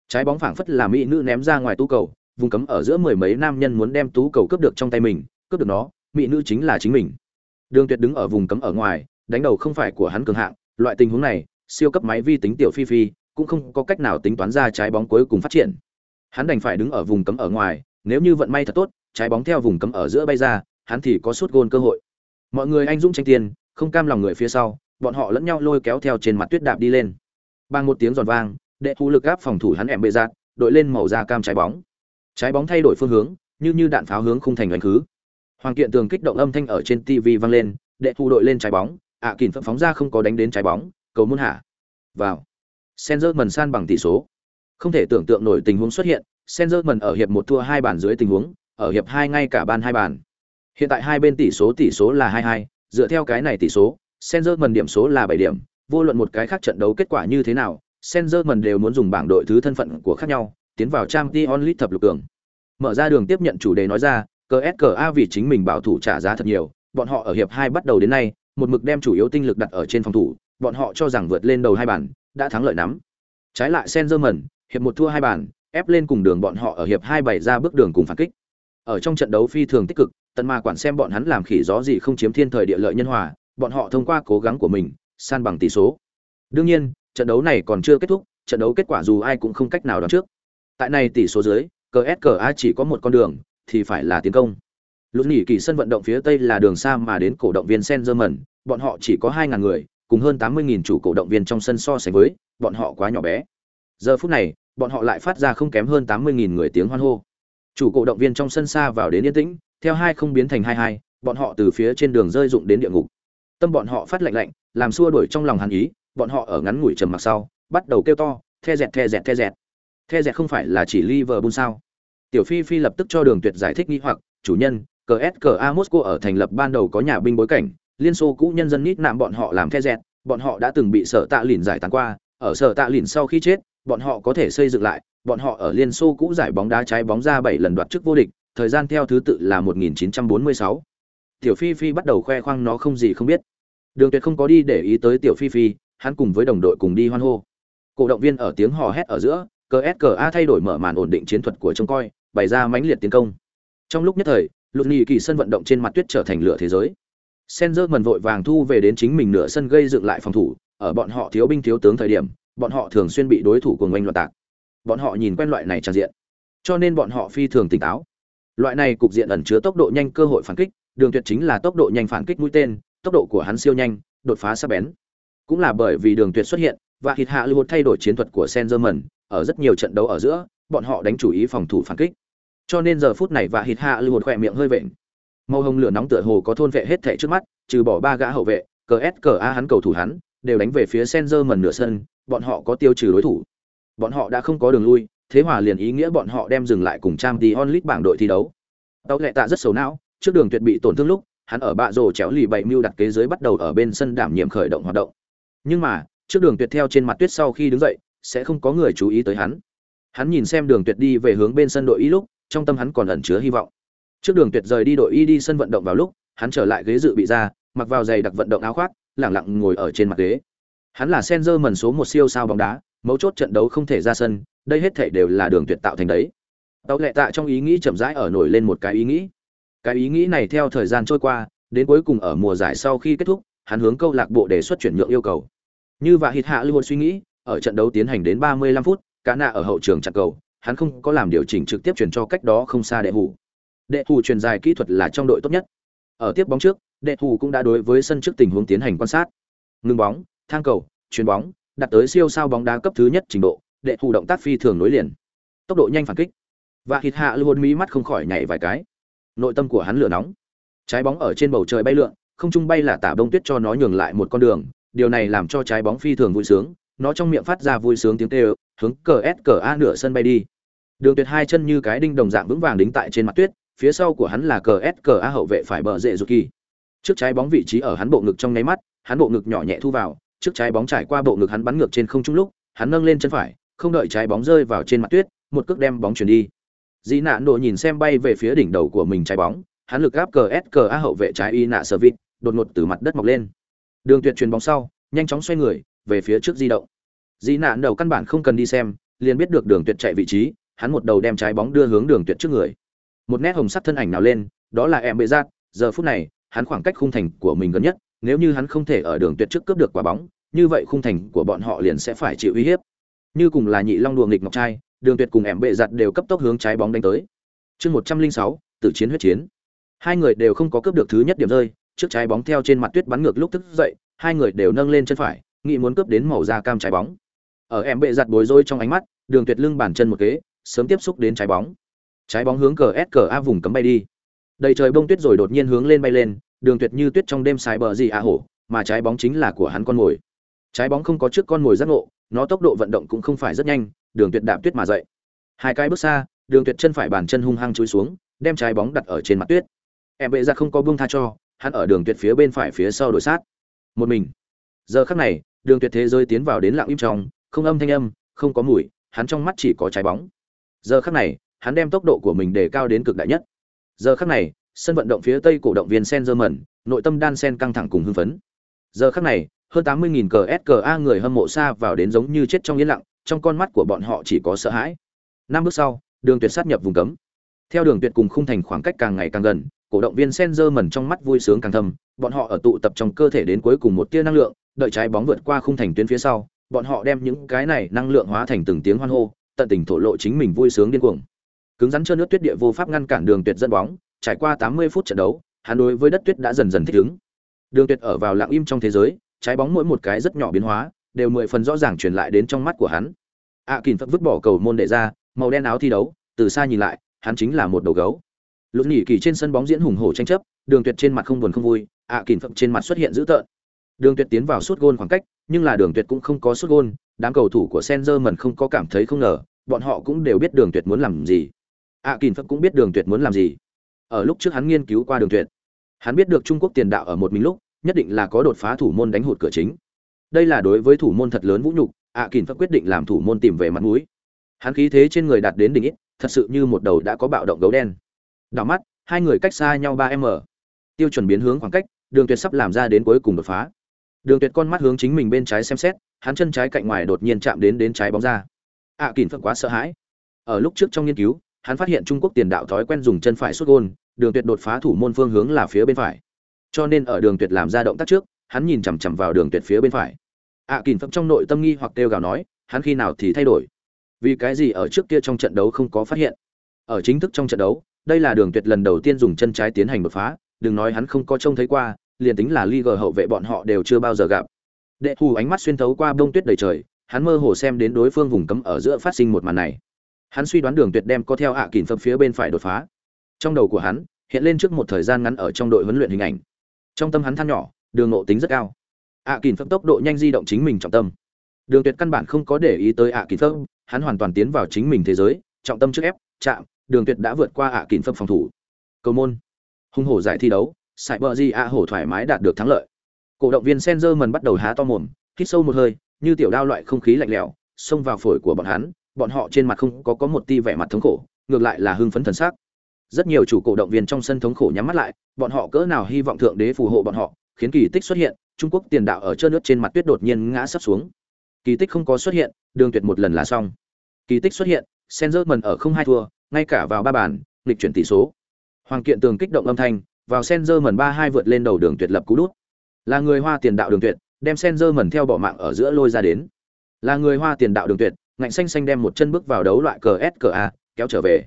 Trái bóng phảng phất là mỹ nữ ném ra ngoài tú cầu, vùng cấm ở giữa mười mấy nam nhân muốn đem tú cầu cướp được trong tay mình, cướp được nó, mỹ nữ chính là chính mình. Đường tuyệt đứng ở vùng cấm ở ngoài, đánh đầu không phải của hắn cường hạng, loại tình huống này, siêu cấp máy vi tính tiểu phi phi, cũng không có cách nào tính toán ra trái bóng cuối cùng phát triển. Hắn đành phải đứng ở vùng cấm ở ngoài, nếu như vận may thật tốt, trái bóng theo vùng cấm ở giữa bay ra, hắn thì có suốt gôn cơ hội mọi người anh dũng tranh tiền không cam lòng người phía sau bọn họ lẫn nhau lôi kéo theo trên mặt tuyết đạp đi lên. Bằng một tiếng giòn vang đệ thu lực áp phòng thủ hắn em bệ giạt đội lên màu da cam trái bóng. Trái bóng thay đổi phương hướng như như đạn pháo hướng khung thành đánh khứ. Hoàng kiện tường kích động âm thanh ở trên tv vang lên đệ thu đội lên trái bóng ạ à, kỳn phóng ra không có đánh đến trái bóng cầu muôn hạ. Vào. Senzer mần san bằng tỷ số. Không thể tưởng tượng nổi tình huống xuất hiện Senzer mần ở hiệp một thua hai bàn dưới tình huống ở hiệp hai ngay cả ban hai bàn hiện tại hai bên tỷ số tỷ số là hai hai dựa theo cái này tỷ số Senzerman điểm số là bảy điểm vô luận một cái khác trận đấu kết quả như thế nào Senzerman đều muốn dùng bảng đội thứ thân phận của khác nhau tiến vào trang League thập lục cường. Mở ra đường tiếp nhận chủ đề nói ra CSKA vì chính mình bảo thủ trả giá thật nhiều bọn họ ở hiệp hai bắt đầu đến nay một mực đem chủ yếu tinh lực đặt ở trên phòng thủ bọn họ cho rằng vượt lên đầu hai bàn đã thắng lợi nắm trái lại Senzerman, hiệp một thua hai bàn ép lên cùng đường bọn họ ở hiệp hai bày ra bước đường cùng phản kích. Ở trong trận đấu phi thường tích cực Tần mà quản xem bọn hắn làm khỉ gió gì không chiếm thiên thời địa lợi nhân hòa, bọn họ thông qua cố gắng của mình, san bằng tỷ số. Đương nhiên, trận đấu này còn chưa kết thúc, trận đấu kết quả dù ai cũng không cách nào đoán trước. Tại này tỷ số dưới cờ s cờ a chỉ có một con đường, thì phải là tiến công. Lúc nghỉ kỳ sân vận động phía tây là đường xa mà đến cổ động viên sen bọn họ chỉ có hai ngàn người, cùng hơn tám mươi nghìn chủ cổ động viên trong sân so sánh với, bọn họ quá nhỏ bé. Giờ phút này, bọn họ lại phát ra không kém hơn tám mươi nghìn người tiếng hoan hô. Chủ cổ động viên trong sân xa vào đến yên tĩnh theo hai không biến thành hai hai, bọn họ từ phía trên đường rơi dụng đến địa ngục. Tâm bọn họ phát lạnh lạnh, làm xua đuổi trong lòng hàn ý, bọn họ ở ngắn ngủi trầm mặc sau, bắt đầu kêu to, the dẹt the dẹt the dẹt. The dẹt không phải là chỉ liverpool sao? Tiểu phi phi lập tức cho đường tuyệt giải thích nghi hoặc, chủ nhân cờ s cờ a mosco ở thành lập ban đầu có nhà binh bối cảnh, liên xô cũ nhân dân nít nạm bọn họ làm the dẹt, bọn họ đã từng bị sở tạ lìn giải tán qua, ở sở tạ lìn sau khi chết, bọn họ có thể xây dựng lại, bọn họ ở liên xô cũ giải bóng đá trái bóng ra bảy lần đoạt chức vô địch thời gian theo thứ tự là 1946. tiểu phi phi bắt đầu khoe khoang nó không gì không biết đường tuyệt không có đi để ý tới tiểu phi phi hắn cùng với đồng đội cùng đi hoan hô cổ động viên ở tiếng hò hét ở giữa cờ s a thay đổi mở màn ổn định chiến thuật của trông coi bày ra mãnh liệt tiến công trong lúc nhất thời lục nhì kỳ sân vận động trên mặt tuyết trở thành lửa thế giới Senzer mần vội vàng thu về đến chính mình nửa sân gây dựng lại phòng thủ, ở bọn họ thiếu binh thiếu tướng thời điểm, bọn họ thường xuyên bị đối thủ cuồng oanh loạn tạc. Bọn họ nhìn quen loại này tràn diện, cho nên bọn họ phi thường tỉnh táo. Loại này cục diện ẩn chứa tốc độ nhanh cơ hội phản kích, đường tuyệt chính là tốc độ nhanh phản kích mũi tên, tốc độ của hắn siêu nhanh, đột phá sắc bén. Cũng là bởi vì đường tuyệt xuất hiện, và hít hạ lưu thay đổi chiến thuật của Senzer ở rất nhiều trận đấu ở giữa, bọn họ đánh chủ ý phòng thủ phản kích. Cho nên giờ phút này và hít hạ lưu khỏe miệng hơi vện, màu hồng lửa nóng tựa hồ có thôn vệ hết thảy trước mắt trừ bỏ ba gã hậu vệ cờ s cờ a hắn cầu thủ hắn đều đánh về phía Senzer nửa sân bọn họ có tiêu trừ đối thủ bọn họ đã không có đường lui thế hòa liền ý nghĩa bọn họ đem dừng lại cùng trang tí onlit bảng đội thi đấu. Tàu lệ tạ rất xấu não, trước đường tuyệt bị tổn thương lúc, hắn ở bạ rồ chéo lì bảy mưu đặt kế dưới bắt đầu ở bên sân đảm nhiệm khởi động hoạt động. Nhưng mà, trước đường tuyệt theo trên mặt tuyết sau khi đứng dậy, sẽ không có người chú ý tới hắn. Hắn nhìn xem đường tuyệt đi về hướng bên sân đội y lúc, trong tâm hắn còn ẩn chứa hy vọng. Trước đường tuyệt rời đi đội y đi sân vận động vào lúc, hắn trở lại ghế dự bị ra, mặc vào giày đặc vận động áo khoác, lẳng lặng ngồi ở trên mặt ghế. Hắn là senzer mần số một siêu sao bóng đá mấu chốt trận đấu không thể ra sân, đây hết thể đều là đường tuyệt tạo thành đấy. Tàu lệ tạ trong ý nghĩ chậm rãi ở nổi lên một cái ý nghĩ. Cái ý nghĩ này theo thời gian trôi qua, đến cuối cùng ở mùa giải sau khi kết thúc, hắn hướng câu lạc bộ đề xuất chuyển nhượng yêu cầu. Như và hít hạ luôn suy nghĩ, ở trận đấu tiến hành đến 35 phút cả nạ ở hậu trường chặn cầu, hắn không có làm điều chỉnh trực tiếp chuyển cho cách đó không xa đệ hủ. Đệ hủ truyền dài kỹ thuật là trong đội tốt nhất. Ở tiếp bóng trước, đệ hủ cũng đã đối với sân trước tình huống tiến hành quan sát. Ngừng bóng, thang cầu, chuyền bóng đạt tới siêu sao bóng đá cấp thứ nhất trình độ, đệ thủ động tác phi thường nối liền. Tốc độ nhanh phản kích. Và hít hạ luôn mí mắt không khỏi nhảy vài cái. Nội tâm của hắn lửa nóng. Trái bóng ở trên bầu trời bay lượn, không trung bay là tả bông tuyết cho nó nhường lại một con đường. Điều này làm cho trái bóng phi thường vui sướng. Nó trong miệng phát ra vui sướng tiếng kêu, hướng cờ s cờ a nửa sân bay đi. Đường tuyệt hai chân như cái đinh đồng dạng vững vàng đính tại trên mặt tuyết, phía sau của hắn là cờ s cờ a hậu vệ phải bờ rệ rụt kỳ. Trước trái bóng vị trí ở hắn bộ ngực trong nháy mắt, hắn bộ ngực nhỏ nhẹ thu vào trước trái bóng trải qua bộ ngực hắn bắn ngược trên không trung lúc, hắn nâng lên chân phải, không đợi trái bóng rơi vào trên mặt tuyết, một cước đem bóng chuyển đi. Dĩ nạn độ nhìn xem bay về phía đỉnh đầu của mình trái bóng, hắn lực gáp cờ s cờ a hậu vệ trái y nạ sở vịt, đột ngột từ mặt đất mọc lên. Đường tuyệt chuyền bóng sau, nhanh chóng xoay người, về phía trước di động. Dĩ nạn đầu căn bản không cần đi xem, liền biết được đường tuyệt chạy vị trí, hắn một đầu đem trái bóng đưa hướng đường tuyệt trước người. Một nét hồng sắc thân ảnh nào lên, đó là em bệ giác. Giờ phút này, hắn khoảng cách khung thành của mình gần nhất, nếu như hắn không thể ở đường tuyệt trước cướp được quả bóng như vậy khung thành của bọn họ liền sẽ phải chịu uy hiếp. Như cùng là nhị long đùa nghịch ngọc trai, đường tuyệt cùng em bệ giặt đều cấp tốc hướng trái bóng đánh tới. Chương một trăm linh sáu tự chiến huyết chiến. Hai người đều không có cướp được thứ nhất điểm rơi, trước trái bóng theo trên mặt tuyết bắn ngược lúc thức dậy, hai người đều nâng lên chân phải, nghĩ muốn cướp đến màu da cam trái bóng. Ở em bệ giặt bối rối trong ánh mắt, đường tuyệt lưng bàn chân một kế, sớm tiếp xúc đến trái bóng. Trái bóng hướng cờ s cờ a vùng cấm bay đi. Đầy trời bông tuyết rồi đột nhiên hướng lên bay lên, đường tuyệt như tuyết trong đêm xài bờ gì a hổ, mà trái bóng chính là của hắn con mồi trái bóng không có trước con mồi giác ngộ, nó tốc độ vận động cũng không phải rất nhanh, đường tuyệt đạp tuyết mà dậy. Hai cái bước xa, đường tuyệt chân phải bàn chân hung hăng chui xuống, đem trái bóng đặt ở trên mặt tuyết. Em bệ ra không có buông tha cho, hắn ở đường tuyệt phía bên phải phía sau đổi sát. Một mình. Giờ khắc này, đường tuyệt thế giới tiến vào đến lặng im trong, không âm thanh âm, không có mùi, hắn trong mắt chỉ có trái bóng. Giờ khắc này, hắn đem tốc độ của mình đề cao đến cực đại nhất. Giờ khắc này, sân vận động phía tây cổ động viên sen mẩn nội tâm đan sen căng thẳng cùng hưng phấn. Giờ khắc này hơn tám mươi nghìn cờ ska người hâm mộ xa vào đến giống như chết trong yên lặng, trong con mắt của bọn họ chỉ có sợ hãi. Năm bước sau, đường tuyệt sát nhập vùng cấm. Theo đường tuyệt cùng khung thành khoảng cách càng ngày càng gần, cổ động viên sen mẩn trong mắt vui sướng càng thầm bọn họ ở tụ tập trong cơ thể đến cuối cùng một tia năng lượng, đợi trái bóng vượt qua khung thành tuyến phía sau, bọn họ đem những cái này năng lượng hóa thành từng tiếng hoan hô, tận tình thổ lộ chính mình vui sướng điên cuồng. Cứng rắn trơn nước tuyết địa vô pháp ngăn cản đường tuyệt dẫn bóng, trải qua 80 phút trận đấu, hắn đối với đất tuyết đã dần dần thích ứng. Đường tuyệt ở vào lặng im trong thế giới trái bóng mỗi một cái rất nhỏ biến hóa đều mười phần rõ ràng truyền lại đến trong mắt của hắn. A à, kỳn phật vứt bỏ cầu môn đệ ra màu đen áo thi đấu từ xa nhìn lại hắn chính là một đầu gấu. Lụt nhỉ kỳ trên sân bóng diễn hùng hổ tranh chấp đường tuyệt trên mặt không buồn không vui a à, kỳn phật trên mặt xuất hiện dữ tợn. Đường tuyệt tiến vào suốt gôn khoảng cách nhưng là đường tuyệt cũng không có suốt gôn đám cầu thủ của Senzer mần không có cảm thấy không ngờ bọn họ cũng đều biết đường tuyệt muốn làm gì. A à, kỳn phật cũng biết đường tuyệt muốn làm gì. Ở lúc trước hắn nghiên cứu qua đường tuyệt hắn biết được trung quốc tiền đạo ở một mình lúc nhất định là có đột phá thủ môn đánh hụt cửa chính. Đây là đối với thủ môn thật lớn vũ nhục a à, kỳn phật quyết định làm thủ môn tìm về mặt mũi. Hắn khí thế trên người đạt đến đỉnh ít thật sự như một đầu đã có bạo động gấu đen. Đảo mắt hai người cách xa nhau ba m tiêu chuẩn biến hướng khoảng cách đường tuyệt sắp làm ra đến cuối cùng đột phá. Đường tuyệt con mắt hướng chính mình bên trái xem xét hắn chân trái cạnh ngoài đột nhiên chạm đến đến trái bóng ra. Ạ à, kỳn phật quá sợ hãi. Ở lúc trước trong nghiên cứu hắn phát hiện trung quốc tiền đạo thói quen dùng chân phải xuất gôn đường tuyệt đột phá thủ môn phương hướng là phía bên phải cho nên ở đường tuyệt làm ra động tác trước hắn nhìn chằm chằm vào đường tuyệt phía bên phải ạ à, kỳn trong nội tâm nghi hoặc kêu gào nói hắn khi nào thì thay đổi vì cái gì ở trước kia trong trận đấu không có phát hiện ở chính thức trong trận đấu đây là đường tuyệt lần đầu tiên dùng chân trái tiến hành đột phá đừng nói hắn không có trông thấy qua liền tính là Liga hậu vệ bọn họ đều chưa bao giờ gặp. Đệ Hù ánh mắt xuyên thấu qua bông tuyết đầy trời, hắn mơ hồ xem đến đối phương vùng cấm ở giữa phát sinh một màn này. Hắn suy đoán Đường Tuyệt đem có theo hạ à kình phập phía bên phải đột phá. Trong đầu của hắn, hiện lên trước một thời gian ngắn ở trong đội huấn luyện hình ảnh trong tâm hắn than nhỏ đường ngộ tính rất cao. Ạ à, kỳn phấp tốc độ nhanh di động chính mình trọng tâm. Đường tuyệt căn bản không có để ý tới ạ à, kỳn phấp hắn hoàn toàn tiến vào chính mình thế giới trọng tâm trước ép chạm đường tuyệt đã vượt qua ạ à, kỳn phấp phòng thủ. Cầu môn. Hung hổ giải thi đấu sải bờ di ạ hổ thoải mái đạt được thắng lợi. Cổ động viên Senzer bắt đầu há to mồm hít sâu một hơi như tiểu đao loại không khí lạnh lẽo xông vào phổi của bọn hắn bọn họ trên mặt không có có một ti vẻ mặt thống khổ ngược lại là hưng phấn thần sắc rất nhiều chủ cổ động viên trong sân thống khổ nhắm mắt lại, bọn họ cỡ nào hy vọng thượng đế phù hộ bọn họ, khiến kỳ tích xuất hiện, trung quốc tiền đạo ở trơn nước trên mặt tuyết đột nhiên ngã sấp xuống. Kỳ tích không có xuất hiện, đường tuyệt một lần là xong. Kỳ tích xuất hiện Senzer ở không hai thua, ngay cả vào ba bàn, nghịch chuyển tỷ số. Hoàng kiện tường kích động âm thanh, vào Senzer ba hai vượt lên đầu đường tuyệt lập cú đút. Là người hoa tiền đạo đường tuyệt, đem Senzer theo bỏ mạng ở giữa lôi ra đến. Là người hoa tiền đạo đường tuyệt, ngạnh xanh xanh đem một chân bước vào đấu loại cờ s cờ a, kéo trở về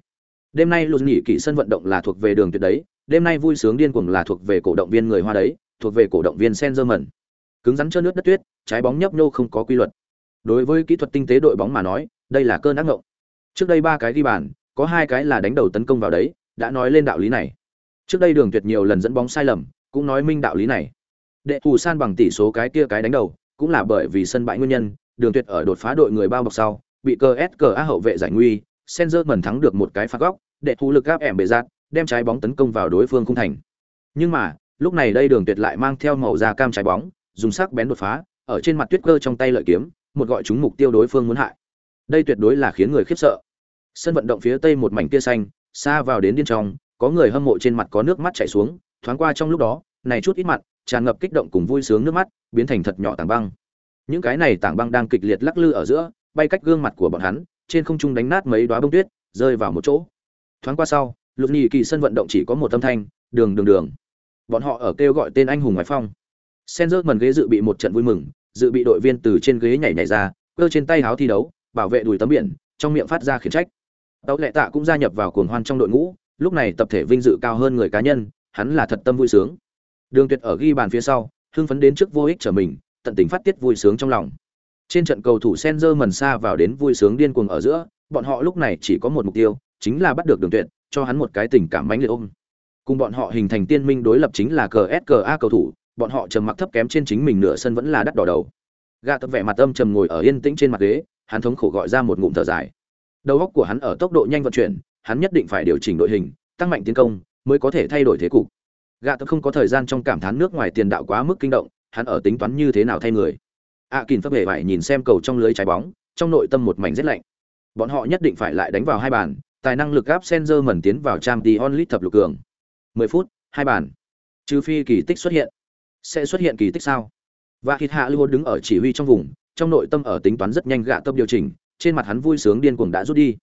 đêm nay lùn nghỉ kỷ sân vận động là thuộc về đường tuyệt đấy, đêm nay vui sướng điên cuồng là thuộc về cổ động viên người hoa đấy, thuộc về cổ động viên sen dơ mẩn cứng rắn trơn nước đất tuyết, trái bóng nhấp nhô không có quy luật. Đối với kỹ thuật tinh tế đội bóng mà nói, đây là cơn ác ngộng. Trước đây ba cái ghi bàn, có hai cái là đánh đầu tấn công vào đấy, đã nói lên đạo lý này. Trước đây đường tuyệt nhiều lần dẫn bóng sai lầm, cũng nói minh đạo lý này. Đệ thù san bằng tỷ số cái kia cái đánh đầu, cũng là bởi vì sân bãi nguyên nhân, đường tuyệt ở đột phá đội người bao bọc sau, bị cờ s cờ a hậu vệ giải nguy Senzer mẩn thắng được một cái phạt góc, để thủ lực gáp ẻm bề giạt, đem trái bóng tấn công vào đối phương khung thành. Nhưng mà, lúc này đây Đường Tuyệt lại mang theo màu da cam trái bóng, dùng sắc bén đột phá, ở trên mặt tuyết cơ trong tay lợi kiếm, một gọi chúng mục tiêu đối phương muốn hại. Đây tuyệt đối là khiến người khiếp sợ. Sân vận động phía tây một mảnh tia xanh, xa vào đến điên trong, có người hâm mộ trên mặt có nước mắt chảy xuống, thoáng qua trong lúc đó, này chút ít mặt, tràn ngập kích động cùng vui sướng nước mắt, biến thành thật nhỏ tảng băng. Những cái này tảng băng đang kịch liệt lắc lư ở giữa, bay cách gương mặt của bọn hắn, trên không trung đánh nát mấy đóa bông tuyết, rơi vào một chỗ. Thoáng qua sau, Lục Nhị Kỳ sân vận động chỉ có một âm thanh, đường đường đường. Bọn họ ở kêu gọi tên anh hùng ngoại phong. Senzer mần ghế dự bị một trận vui mừng, dự bị đội viên từ trên ghế nhảy nhảy ra, cơ trên tay háo thi đấu, bảo vệ đùi tấm biển, trong miệng phát ra khiển trách. Tấu lệ tạ cũng gia nhập vào cuồng hoan trong đội ngũ, lúc này tập thể vinh dự cao hơn người cá nhân, hắn là thật tâm vui sướng. Đường Tuyệt ở ghi bàn phía sau, hưng phấn đến trước vô ích trở mình, tận tình phát tiết vui sướng trong lòng. Trên trận cầu thủ Senzer mần xa vào đến vui sướng điên cuồng ở giữa, bọn họ lúc này chỉ có một mục tiêu, chính là bắt được Đường Tuyệt, cho hắn một cái tình cảm mãnh liệt ôm. Cùng bọn họ hình thành tiên minh đối lập chính là CSKA cầu thủ, bọn họ trầm mặc thấp kém trên chính mình nửa sân vẫn là đắt đỏ đầu. Gã tập vẻ mặt âm trầm ngồi ở yên tĩnh trên mặt ghế, hắn thống khổ gọi ra một ngụm thở dài. Đầu óc của hắn ở tốc độ nhanh vận chuyển, hắn nhất định phải điều chỉnh đội hình, tăng mạnh tiến công, mới có thể thay đổi thế cục. Gã tập không có thời gian trong cảm thán nước ngoài tiền đạo quá mức kinh động, hắn ở tính toán như thế nào thay người a kín phấp hề vải nhìn xem cầu trong lưới trái bóng, trong nội tâm một mảnh rét lạnh. Bọn họ nhất định phải lại đánh vào hai bàn, tài năng lực gáp Senzer mẩn tiến vào trang tí onlit thập lục cường. 10 phút, hai bàn. Trừ phi kỳ tích xuất hiện. Sẽ xuất hiện kỳ tích sao? Và thịt hạ lưu đứng ở chỉ huy trong vùng, trong nội tâm ở tính toán rất nhanh gạ tâm điều chỉnh, trên mặt hắn vui sướng điên cuồng đã rút đi.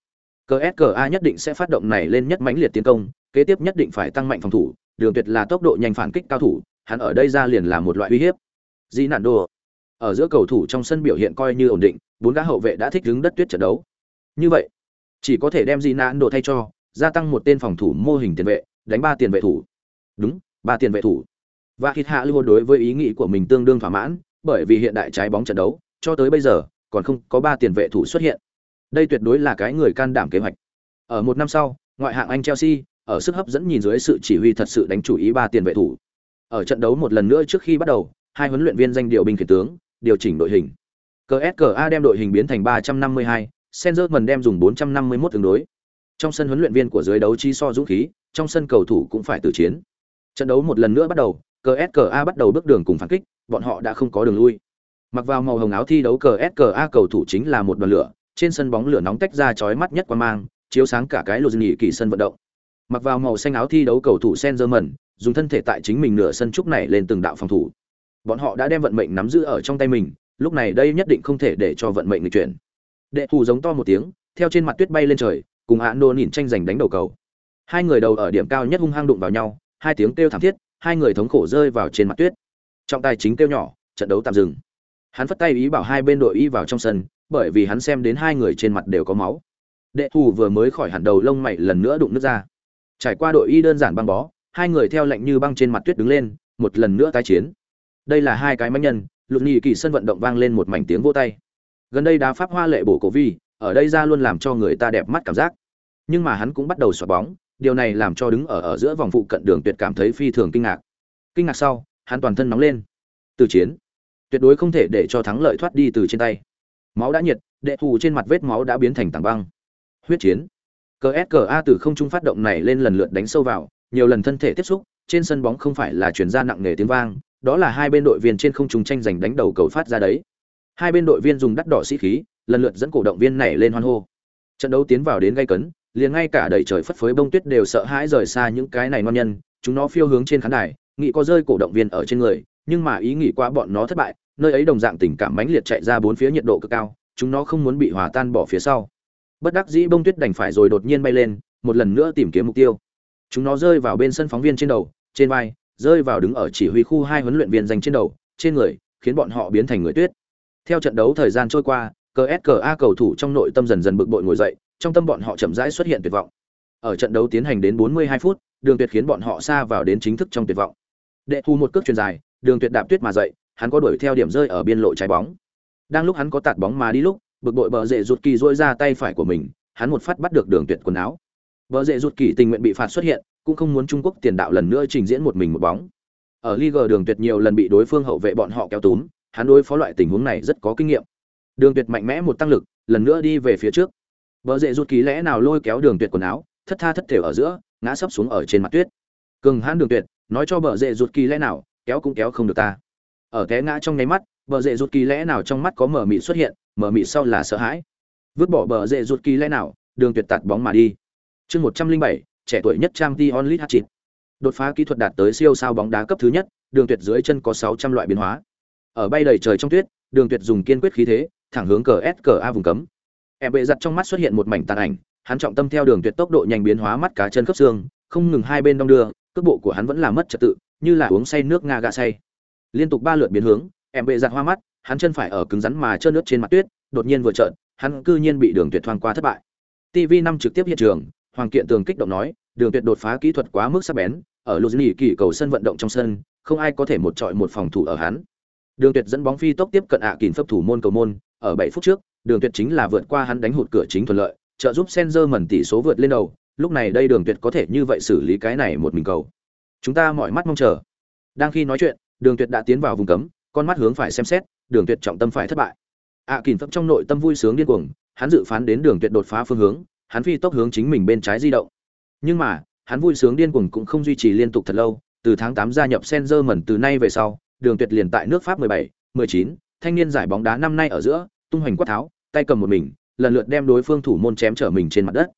Cska nhất định sẽ phát động này lên nhất mãnh liệt tiến công, kế tiếp nhất định phải tăng mạnh phòng thủ, đường tuyệt là tốc độ nhanh phản kích cao thủ, hắn ở đây ra liền là một loại uy hiếp. Di nạn đồ ở giữa cầu thủ trong sân biểu hiện coi như ổn định, bốn gã hậu vệ đã thích ứng đất tuyết trận đấu. Như vậy, chỉ có thể đem di nạn thay cho, gia tăng một tên phòng thủ mô hình tiền vệ, đánh ba tiền vệ thủ. Đúng, ba tiền vệ thủ. Và hít hạ lưu đối với ý nghĩ của mình tương đương thỏa mãn, bởi vì hiện đại trái bóng trận đấu, cho tới bây giờ, còn không có ba tiền vệ thủ xuất hiện. Đây tuyệt đối là cái người can đảm kế hoạch. Ở một năm sau, ngoại hạng anh chelsea, ở sức hấp dẫn nhìn dưới sự chỉ huy thật sự đánh chủ ý ba tiền vệ thủ. Ở trận đấu một lần nữa trước khi bắt đầu, hai huấn luyện viên danh điều binh khiển tướng điều chỉnh đội hình. CSKA đem đội hình biến thành 352, Senzerman đem dùng 451 tương đối. Trong sân huấn luyện viên của dưới đấu chi so dũng khí, trong sân cầu thủ cũng phải tự chiến. Trận đấu một lần nữa bắt đầu, CSKA bắt đầu bước đường cùng phản kích, bọn họ đã không có đường lui. Mặc vào màu hồng áo thi đấu CSKA cầu thủ chính là một đoàn lửa, trên sân bóng lửa nóng tách ra chói mắt nhất qua mang, chiếu sáng cả cái lô nhị kỳ sân vận động. Mặc vào màu xanh áo thi đấu cầu thủ Senzerman, dùng thân thể tại chính mình nửa sân trúc này lên từng đạo phòng thủ bọn họ đã đem vận mệnh nắm giữ ở trong tay mình, lúc này đây nhất định không thể để cho vận mệnh nghịch chuyển. Đệ thù giống to một tiếng, theo trên mặt tuyết bay lên trời, cùng hạ nô nhìn tranh giành đánh đầu cầu. Hai người đầu ở điểm cao nhất hung hăng đụng vào nhau, hai tiếng kêu thảm thiết, hai người thống khổ rơi vào trên mặt tuyết. Trọng tài chính kêu nhỏ, trận đấu tạm dừng. Hắn phất tay ý bảo hai bên đội y vào trong sân, bởi vì hắn xem đến hai người trên mặt đều có máu. Đệ thù vừa mới khỏi hẳn đầu lông mày lần nữa đụng nước ra. Trải qua đội y đơn giản băng bó, hai người theo lệnh như băng trên mặt tuyết đứng lên, một lần nữa tái chiến đây là hai cái mãnh nhân, lục nhị kỳ sân vận động vang lên một mảnh tiếng vô tay. Gần đây đá pháp hoa lệ bổ cổ vi, ở đây ra luôn làm cho người ta đẹp mắt cảm giác. Nhưng mà hắn cũng bắt đầu xoạt bóng, điều này làm cho đứng ở ở giữa vòng phụ cận đường tuyệt cảm thấy phi thường kinh ngạc. Kinh ngạc sau, hắn toàn thân nóng lên. Từ chiến, tuyệt đối không thể để cho thắng lợi thoát đi từ trên tay. Máu đã nhiệt, đệ thù trên mặt vết máu đã biến thành tảng băng. Huyết chiến cờ ska từ không trung phát động này lên lần lượt đánh sâu vào, nhiều lần thân thể tiếp xúc, trên sân bóng không phải là chuyển ra nặng nề tiếng vang đó là hai bên đội viên trên không trung tranh giành đánh đầu cầu phát ra đấy. Hai bên đội viên dùng đắt đỏ sĩ khí, lần lượt dẫn cổ động viên này lên hoan hô. Trận đấu tiến vào đến gây cấn, liền ngay cả đầy trời phất phới bông tuyết đều sợ hãi rời xa những cái này ngon nhân, chúng nó phiêu hướng trên khán đài, nghĩ có rơi cổ động viên ở trên người, nhưng mà ý nghĩ qua bọn nó thất bại, nơi ấy đồng dạng tình cảm mãnh liệt chạy ra bốn phía nhiệt độ cực cao, chúng nó không muốn bị hòa tan bỏ phía sau. Bất đắc dĩ bông tuyết đành phải rồi đột nhiên bay lên, một lần nữa tìm kiếm mục tiêu. Chúng nó rơi vào bên sân phóng viên trên đầu, trên vai rơi vào đứng ở chỉ huy khu hai huấn luyện viên dành trên đầu, trên người, khiến bọn họ biến thành người tuyết. Theo trận đấu thời gian trôi qua, cờ cầu thủ trong nội tâm dần dần bực bội ngồi dậy, trong tâm bọn họ chậm rãi xuất hiện tuyệt vọng. Ở trận đấu tiến hành đến 42 phút, đường tuyệt khiến bọn họ xa vào đến chính thức trong tuyệt vọng. Đệ thu một cước truyền dài, đường tuyệt đạp tuyết mà dậy, hắn có đuổi theo điểm rơi ở biên lộ trái bóng. Đang lúc hắn có tạt bóng mà đi lúc, bực bội bờ rệ rụt kỳ dỗi ra tay phải của mình, hắn một phát bắt được đường tuyệt quần áo bờ dễ rụt kỳ tình nguyện bị phạt xuất hiện, cũng không muốn trung quốc tiền đạo lần nữa trình diễn một mình một bóng. Ở liga đường tuyệt nhiều lần bị đối phương hậu vệ bọn họ kéo túm, hắn đối phó loại tình huống này rất có kinh nghiệm. Đường tuyệt mạnh mẽ một tăng lực, lần nữa đi về phía trước. Bờ dễ rụt kỳ lẽ nào lôi kéo đường tuyệt quần áo, thất tha thất thể ở giữa, ngã sấp xuống ở trên mặt tuyết. Cường hãn đường tuyệt, nói cho bờ dễ rụt kỳ lẽ nào, kéo cũng kéo không được ta. Ở té ngã trong nháy mắt bờ dễ rụt kỳ lẽ nào trong mắt có mở mịt xuất hiện mở mịt sau là sợ hãi. Vứt bỏ bờ dễ rụt kỳ lẽ nào, đường tuyệt tạt bóng mà đi chương một trăm linh bảy, trẻ tuổi nhất trang t onlit hat đột phá kỹ thuật đạt tới siêu sao bóng đá cấp thứ nhất, đường tuyệt dưới chân có sáu trăm loại biến hóa. Ở bay đầy trời trong tuyết, đường tuyệt dùng kiên quyết khí thế, thẳng hướng cờ s cờ a vùng cấm. Em bệ giật trong mắt xuất hiện một mảnh tàn ảnh, hắn trọng tâm theo đường tuyệt tốc độ nhanh biến hóa mắt cá chân khớp xương, không ngừng hai bên dong đưa, cước bộ của hắn vẫn là mất trật tự, như là uống say nước nga gà say. Liên tục ba lượt biến hướng, em bệ giật hoa mắt, hắn chân phải ở cứng rắn mà trơn nước trên mặt tuyết, đột nhiên vừa trợn, hắn cư nhiên bị đường tuyệt thoang qua thất bại. Tv năm trực tiếp hiện trường hoàng kiện tường kích động nói đường tuyệt đột phá kỹ thuật quá mức sắc bén ở Luzini kỳ cầu sân vận động trong sân không ai có thể một trọi một phòng thủ ở hắn. Đường tuyệt dẫn bóng phi tốc tiếp cận ạ à kìm phấp thủ môn cầu môn ở 7 phút trước đường tuyệt chính là vượt qua hắn đánh hụt cửa chính thuận lợi trợ giúp Senzer mẩn tỷ số vượt lên đầu lúc này đây đường tuyệt có thể như vậy xử lý cái này một mình cầu. Chúng ta mọi mắt mong chờ. Đang khi nói chuyện đường tuyệt đã tiến vào vùng cấm con mắt hướng phải xem xét đường tuyệt trọng tâm phải thất bại. ạ à, kìm phấp trong nội tâm vui sướng điên cuồng hắn dự phán đến đường tuyệt đột phá phương hướng hắn phi tốc hướng chính mình bên trái di động nhưng mà hắn vui sướng điên cuồng cũng không duy trì liên tục thật lâu từ tháng 8 gia nhập Senzerman từ nay về sau đường tuyệt liền tại nước Pháp 17, 19, thanh niên giải bóng đá năm nay ở giữa, tung hoành quát tháo, tay cầm một mình, lần lượt đem đối phương thủ môn chém trở mình trên mặt đất.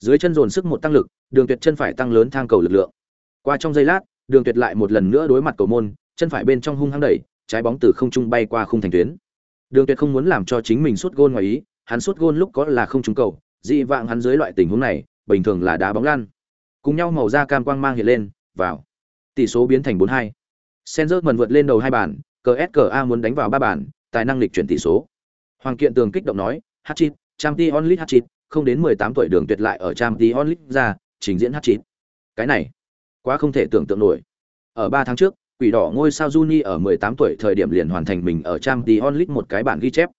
Dưới chân dồn sức một tăng lực, đường tuyệt chân phải tăng lớn thang cầu lực lượng. Qua trong giây lát, đường tuyệt lại một lần nữa đối mặt cầu môn, chân phải bên trong hung hăng đẩy, trái bóng từ không trung bay qua khung thành tuyến. Đường tuyệt không muốn làm cho chính mình sút gôn ngoài ý, hắn sút gôn lúc có là không trúng cầu, dị vạng hắn dưới loại tình huống này, bình thường là đá bóng lăn. Cùng nhau màu da cam quang mang hiện lên, vào. Tỷ số biến thành 4-2. Senzer mần vượt lên đầu hai bàn, CSKA muốn đánh vào ba bàn, tài năng lịch chuyển tỷ số. Hoàng Kiện Tường kích động nói, Hatchit, Champions League Hatchit, không đến 18 tuổi đường tuyệt lại ở Champions League ra, trình diễn Hatchit. Cái này, quá không thể tưởng tượng nổi. Ở 3 tháng trước, Quỷ đỏ ngôi sao Juni ở 18 tuổi thời điểm liền hoàn thành mình ở Champions League một cái bản ghi chép.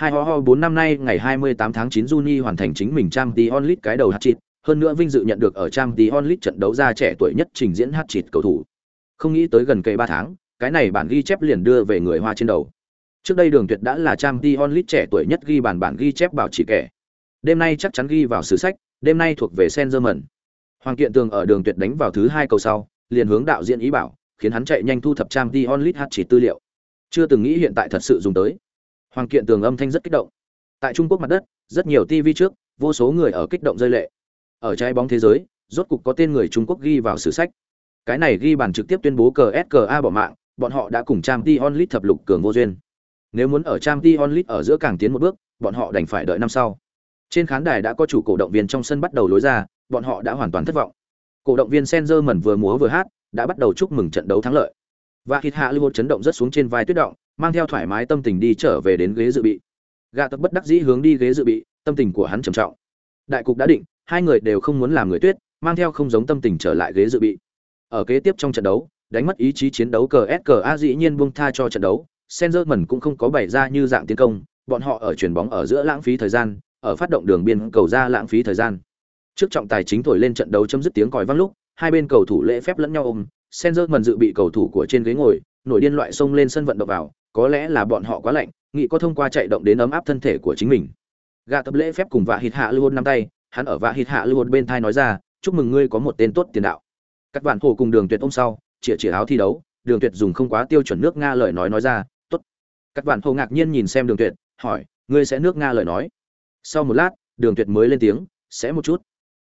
Hai ho ho 4 năm nay, ngày 28 tháng 9 Juni hoàn thành chính mình trang Champions League cái đầu Hatchit, hơn nữa vinh dự nhận được ở trang Champions League trận đấu ra trẻ tuổi nhất trình diễn Hatchit cầu thủ. Không nghĩ tới gần kề 3 tháng, cái này bản ghi chép liền đưa về người Hoa trên đầu. Trước đây Đường Tuyệt đã là trang Champions League trẻ tuổi nhất ghi bản bản ghi chép bảo chỉ kẻ. Đêm nay chắc chắn ghi vào sử sách, đêm nay thuộc về Senzerman. Hoàng Kiện Tường ở Đường Tuyệt đánh vào thứ hai cầu sau, liền hướng đạo diễn ý bảo, khiến hắn chạy nhanh thu thập Champions League hát chỉ tư liệu. Chưa từng nghĩ hiện tại thật sự dùng tới. Hoàng Kiện Tường âm thanh rất kích động. Tại Trung Quốc mặt đất, rất nhiều TV trước, vô số người ở kích động rơi lệ. Ở trái bóng thế giới, rốt cục có tên người Trung Quốc ghi vào sử sách. Cái này ghi bàn trực tiếp tuyên bố cờ SKA bỏ mạng, bọn họ đã cùng Champions League thập lục cường vô duyên. Nếu muốn ở Champions League ở giữa càng tiến một bước, bọn họ đành phải đợi năm sau. Trên khán đài đã có chủ cổ động viên trong sân bắt đầu lối ra, bọn họ đã hoàn toàn thất vọng. Cổ động viên Senzer mẩn vừa múa vừa hát, đã bắt đầu chúc mừng trận đấu thắng lợi. Và Kit hạ lưu chấn động rất xuống trên vai tuyết động, mang theo thoải mái tâm tình đi trở về đến ghế dự bị. Gạ tập bất đắc dĩ hướng đi ghế dự bị, tâm tình của hắn trầm trọng. Đại cục đã định, hai người đều không muốn làm người tuyết, mang theo không giống tâm tình trở lại ghế dự bị. Ở kế tiếp trong trận đấu, đánh mất ý chí chiến đấu cờ SKA dĩ nhiên buông tha cho trận đấu, Sengerman cũng không có bày ra như dạng tiến công, bọn họ ở chuyền bóng ở giữa lãng phí thời gian, ở phát động đường biên cầu ra lãng phí thời gian. Trước trọng tài chính thổi lên trận đấu chấm dứt tiếng còi vang lúc, hai bên cầu thủ lễ phép lẫn nhau ôm, Senzer dự bị cầu thủ của trên ghế ngồi, nổi điên loại xông lên sân vận động vào, có lẽ là bọn họ quá lạnh, nghị có thông qua chạy động đến ấm áp thân thể của chính mình. Gạ tập lễ phép cùng vạ hít hạ lưu năm tay, hắn ở vạ hít hạ lưu bên thai nói ra, chúc mừng ngươi có một tên tốt tiền đạo. Các bạn hồ cùng Đường Tuyệt ôm sau, chĩa chĩa áo thi đấu, Đường Tuyệt dùng không quá tiêu chuẩn nước Nga lời nói nói ra, "Tốt." Các bạn hồ ngạc nhiên nhìn xem Đường Tuyệt, hỏi, "Ngươi sẽ nước Nga lời nói?" Sau một lát, Đường Tuyệt mới lên tiếng, "Sẽ một chút."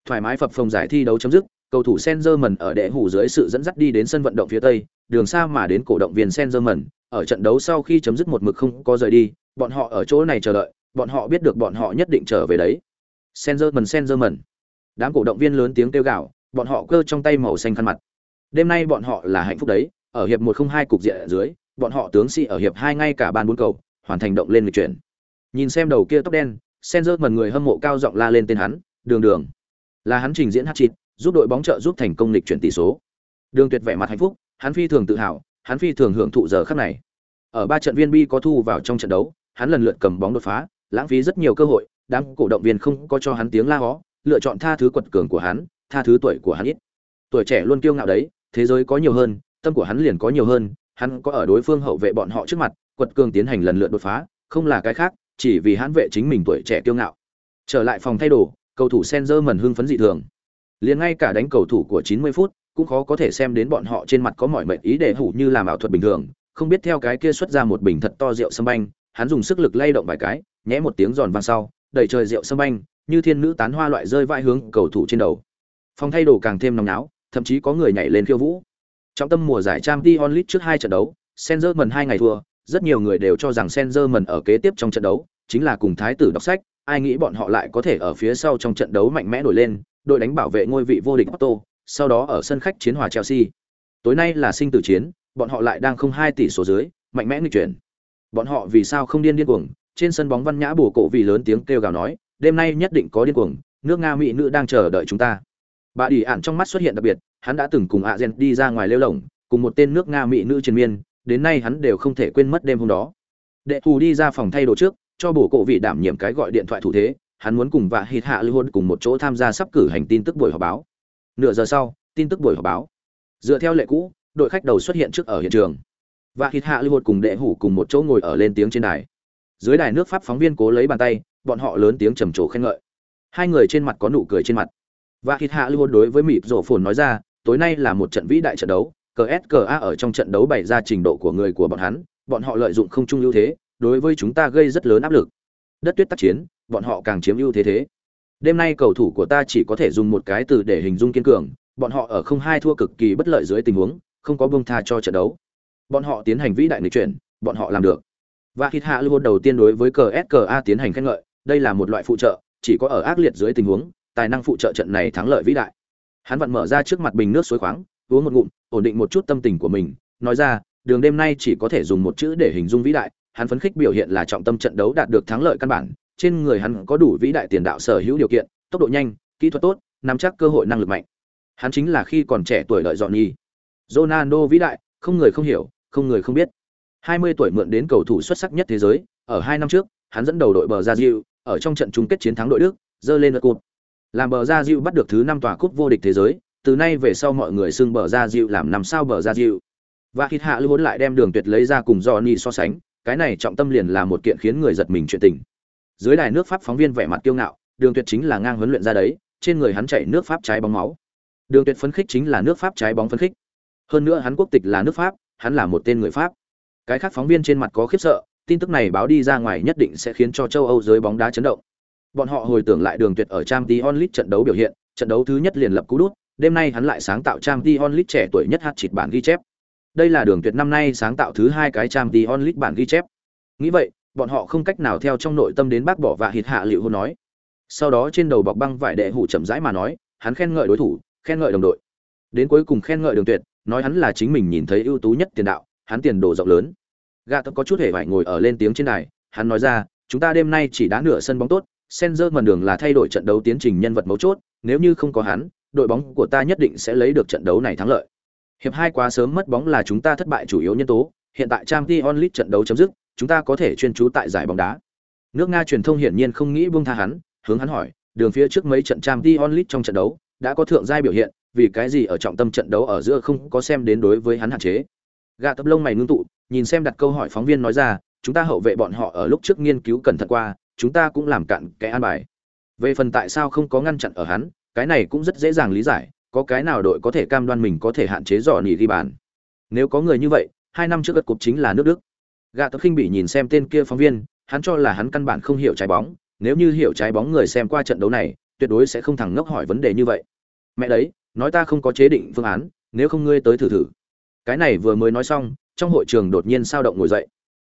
Thoải mái phập phồng giải thi đấu chấm dứt, cầu thủ Sengerman ở đệ hủ dưới sự dẫn dắt đi đến sân vận động phía tây, đường xa mà đến cổ động viên Sengerman, ở trận đấu sau khi chấm dứt một mực không có rời đi, bọn họ ở chỗ này chờ đợi, bọn họ biết được bọn họ nhất định trở về đấy. Senzerman Senzerman. Đám cổ động viên lớn tiếng kêu gào, bọn họ cơ trong tay màu xanh khăn mặt. Đêm nay bọn họ là hạnh phúc đấy, ở hiệp 102 cục diện ở dưới, bọn họ tướng sĩ ở hiệp 2 ngay cả bàn bốn cầu, hoàn thành động lên lịch chuyển. Nhìn xem đầu kia tóc đen, Senzerman người hâm mộ cao giọng la lên tên hắn, Đường Đường. Là hắn trình diễn hat-trick, giúp đội bóng trợ giúp thành công lịch chuyển tỷ số. Đường Tuyệt vẻ mặt hạnh phúc, hắn phi thường tự hào, hắn phi thường hưởng thụ giờ khắc này. Ở ba trận viên bi có thu vào trong trận đấu, hắn lần lượt cầm bóng đột phá, lãng phí rất nhiều cơ hội, đám cổ động viên không có cho hắn tiếng la hó, lựa chọn tha thứ quật cường của hắn, tha thứ tuổi của hắn ít. Tuổi trẻ luôn kiêu ngạo đấy, thế giới có nhiều hơn, tâm của hắn liền có nhiều hơn, hắn có ở đối phương hậu vệ bọn họ trước mặt, quật cường tiến hành lần lượt đột phá, không là cái khác, chỉ vì hắn vệ chính mình tuổi trẻ kiêu ngạo. Trở lại phòng thay đồ, cầu thủ Senzer mẩn hưng phấn dị thường liền ngay cả đánh cầu thủ của 90 phút cũng khó có thể xem đến bọn họ trên mặt có mọi mệnh ý để hủ như làm ảo thuật bình thường, không biết theo cái kia xuất ra một bình thật to rượu sâm banh, hắn dùng sức lực lay động vài cái nhẽ một tiếng giòn vang sau đẩy trời rượu sâm banh, như thiên nữ tán hoa loại rơi vãi hướng cầu thủ trên đầu phòng thay đồ càng thêm nóng náo, thậm chí có người nhảy lên khiêu vũ trong tâm mùa giải trang t onlit trước hai trận đấu senzer mần hai ngày thua, rất nhiều người đều cho rằng senzer mần ở kế tiếp trong trận đấu chính là cùng thái tử đọc sách, ai nghĩ bọn họ lại có thể ở phía sau trong trận đấu mạnh mẽ nổi lên, đội đánh bảo vệ ngôi vị vô địch Otto sau đó ở sân khách chiến hòa Chelsea. Tối nay là sinh tử chiến, bọn họ lại đang không hai tỷ số dưới, mạnh mẽ nghịch chuyển. Bọn họ vì sao không điên điên cuồng? Trên sân bóng văn nhã bổ cổ vì lớn tiếng kêu gào nói, đêm nay nhất định có điên cuồng, nước Nga mỹ nữ đang chờ đợi chúng ta. Bà đi ản trong mắt xuất hiện đặc biệt, hắn đã từng cùng Agen đi ra ngoài lêu lổng, cùng một tên nước Nga mỹ nữ truyền miên, đến nay hắn đều không thể quên mất đêm hôm đó. Đệ thù đi ra phòng thay đồ trước, cho bổ cổ vị đảm nhiệm cái gọi điện thoại thủ thế, hắn muốn cùng vạ hít hạ lưu hôn cùng một chỗ tham gia sắp cử hành tin tức buổi họp báo nửa giờ sau, tin tức buổi họp báo. Dựa theo lệ cũ, đội khách đầu xuất hiện trước ở hiện trường. Và hít hạ lưu hôn cùng đệ hủ cùng một chỗ ngồi ở lên tiếng trên đài. Dưới đài nước pháp phóng viên cố lấy bàn tay, bọn họ lớn tiếng trầm trồ khen ngợi. Hai người trên mặt có nụ cười trên mặt. Và hít hạ lưu hôn đối với mịp rổ phồn nói ra, tối nay là một trận vĩ đại trận đấu cờ s cờ a ở trong trận đấu bày ra trình độ của người của bọn hắn, bọn họ lợi dụng không trung ưu thế, đối với chúng ta gây rất lớn áp lực. Đất tuyết tác chiến, bọn họ càng chiếm ưu thế thế đêm nay cầu thủ của ta chỉ có thể dùng một cái từ để hình dung kiên cường, bọn họ ở không hai thua cực kỳ bất lợi dưới tình huống, không có bông tha cho trận đấu. Bọn họ tiến hành vĩ đại nghịch chuyển, bọn họ làm được. Và hít hạ lưu đầu tiên đối với cờ ska tiến hành khen ngợi, đây là một loại phụ trợ, chỉ có ở ác liệt dưới tình huống, tài năng phụ trợ trận này thắng lợi vĩ đại. Hắn vặn mở ra trước mặt bình nước suối khoáng, uống một ngụm, ổn định một chút tâm tình của mình, nói ra, đường đêm nay chỉ có thể dùng một chữ để hình dung vĩ đại, hắn phấn khích biểu hiện là trọng tâm trận đấu đạt được thắng lợi căn bản trên người hắn có đủ vĩ đại tiền đạo sở hữu điều kiện, tốc độ nhanh, kỹ thuật tốt, nắm chắc cơ hội năng lực mạnh. Hắn chính là khi còn trẻ tuổi đợi dọn nhì. Ronaldo vĩ đại, không người không hiểu, không người không biết. 20 tuổi mượn đến cầu thủ xuất sắc nhất thế giới, ở 2 năm trước, hắn dẫn đầu đội bờ Gia diu ở trong trận chung kết chiến thắng đội Đức, dơ lên lượt cột. Làm bờ Gia diu bắt được thứ 5 tòa cúp vô địch thế giới, từ nay về sau mọi người xưng bờ Gia diu làm năm sao bờ Gia diu Và khi hạ lưu lại đem đường tuyệt lấy ra cùng Johnny so sánh, cái này trọng tâm liền là một kiện khiến người giật mình chuyện tình dưới đài nước pháp phóng viên vẻ mặt kiêu ngạo, đường tuyệt chính là ngang huấn luyện ra đấy, trên người hắn chảy nước pháp trái bóng máu. Đường tuyệt phấn khích chính là nước pháp trái bóng phấn khích. Hơn nữa hắn quốc tịch là nước pháp, hắn là một tên người pháp. Cái khác phóng viên trên mặt có khiếp sợ, tin tức này báo đi ra ngoài nhất định sẽ khiến cho châu âu giới bóng đá chấn động. Bọn họ hồi tưởng lại đường tuyệt ở trang t onlit trận đấu biểu hiện, trận đấu thứ nhất liền lập cú đút, đêm nay hắn lại sáng tạo trang t onlit trẻ tuổi nhất hát chịt bản ghi chép. Đây là đường tuyệt năm nay sáng tạo thứ hai cái trang t onlit bản ghi chép. Nghĩ vậy bọn họ không cách nào theo trong nội tâm đến bác bỏ và hít hạ liệu hôn nói. Sau đó trên đầu bọc băng vải đệ hủ chậm rãi mà nói, hắn khen ngợi đối thủ, khen ngợi đồng đội. Đến cuối cùng khen ngợi đường tuyệt, nói hắn là chính mình nhìn thấy ưu tú nhất tiền đạo, hắn tiền đồ rộng lớn. Gà tấp có chút hề phải ngồi ở lên tiếng trên đài, hắn nói ra, chúng ta đêm nay chỉ đá nửa sân bóng tốt Senzer mần đường là thay đổi trận đấu tiến trình nhân vật mấu chốt, nếu như không có hắn, đội bóng của ta nhất định sẽ lấy được trận đấu này thắng lợi. Hiệp hai quá sớm mất bóng là chúng ta thất bại chủ yếu nhân tố, hiện tại trang t onlit trận đấu chấm dứt chúng ta có thể chuyên chú tại giải bóng đá. Nước Nga truyền thông hiển nhiên không nghĩ buông tha hắn, hướng hắn hỏi, đường phía trước mấy trận trang League trong trận đấu đã có thượng giai biểu hiện vì cái gì ở trọng tâm trận đấu ở giữa không có xem đến đối với hắn hạn chế? Gạ tập lông mày ngưng tụ nhìn xem đặt câu hỏi phóng viên nói ra chúng ta hậu vệ bọn họ ở lúc trước nghiên cứu cẩn thận qua chúng ta cũng làm cạn cái an bài. Về phần tại sao không có ngăn chặn ở hắn cái này cũng rất dễ dàng lý giải có cái nào đội có thể cam đoan mình có thể hạn chế dò nỉ ghi bàn? Nếu có người như vậy hai năm trước gật cục chính là nước đức gạ tập khinh bị nhìn xem tên kia phóng viên, hắn cho là hắn căn bản không hiểu trái bóng, nếu như hiểu trái bóng người xem qua trận đấu này, tuyệt đối sẽ không thẳng ngốc hỏi vấn đề như vậy. Mẹ đấy, nói ta không có chế định phương án, nếu không ngươi tới thử thử. Cái này vừa mới nói xong, trong hội trường đột nhiên sao động ngồi dậy.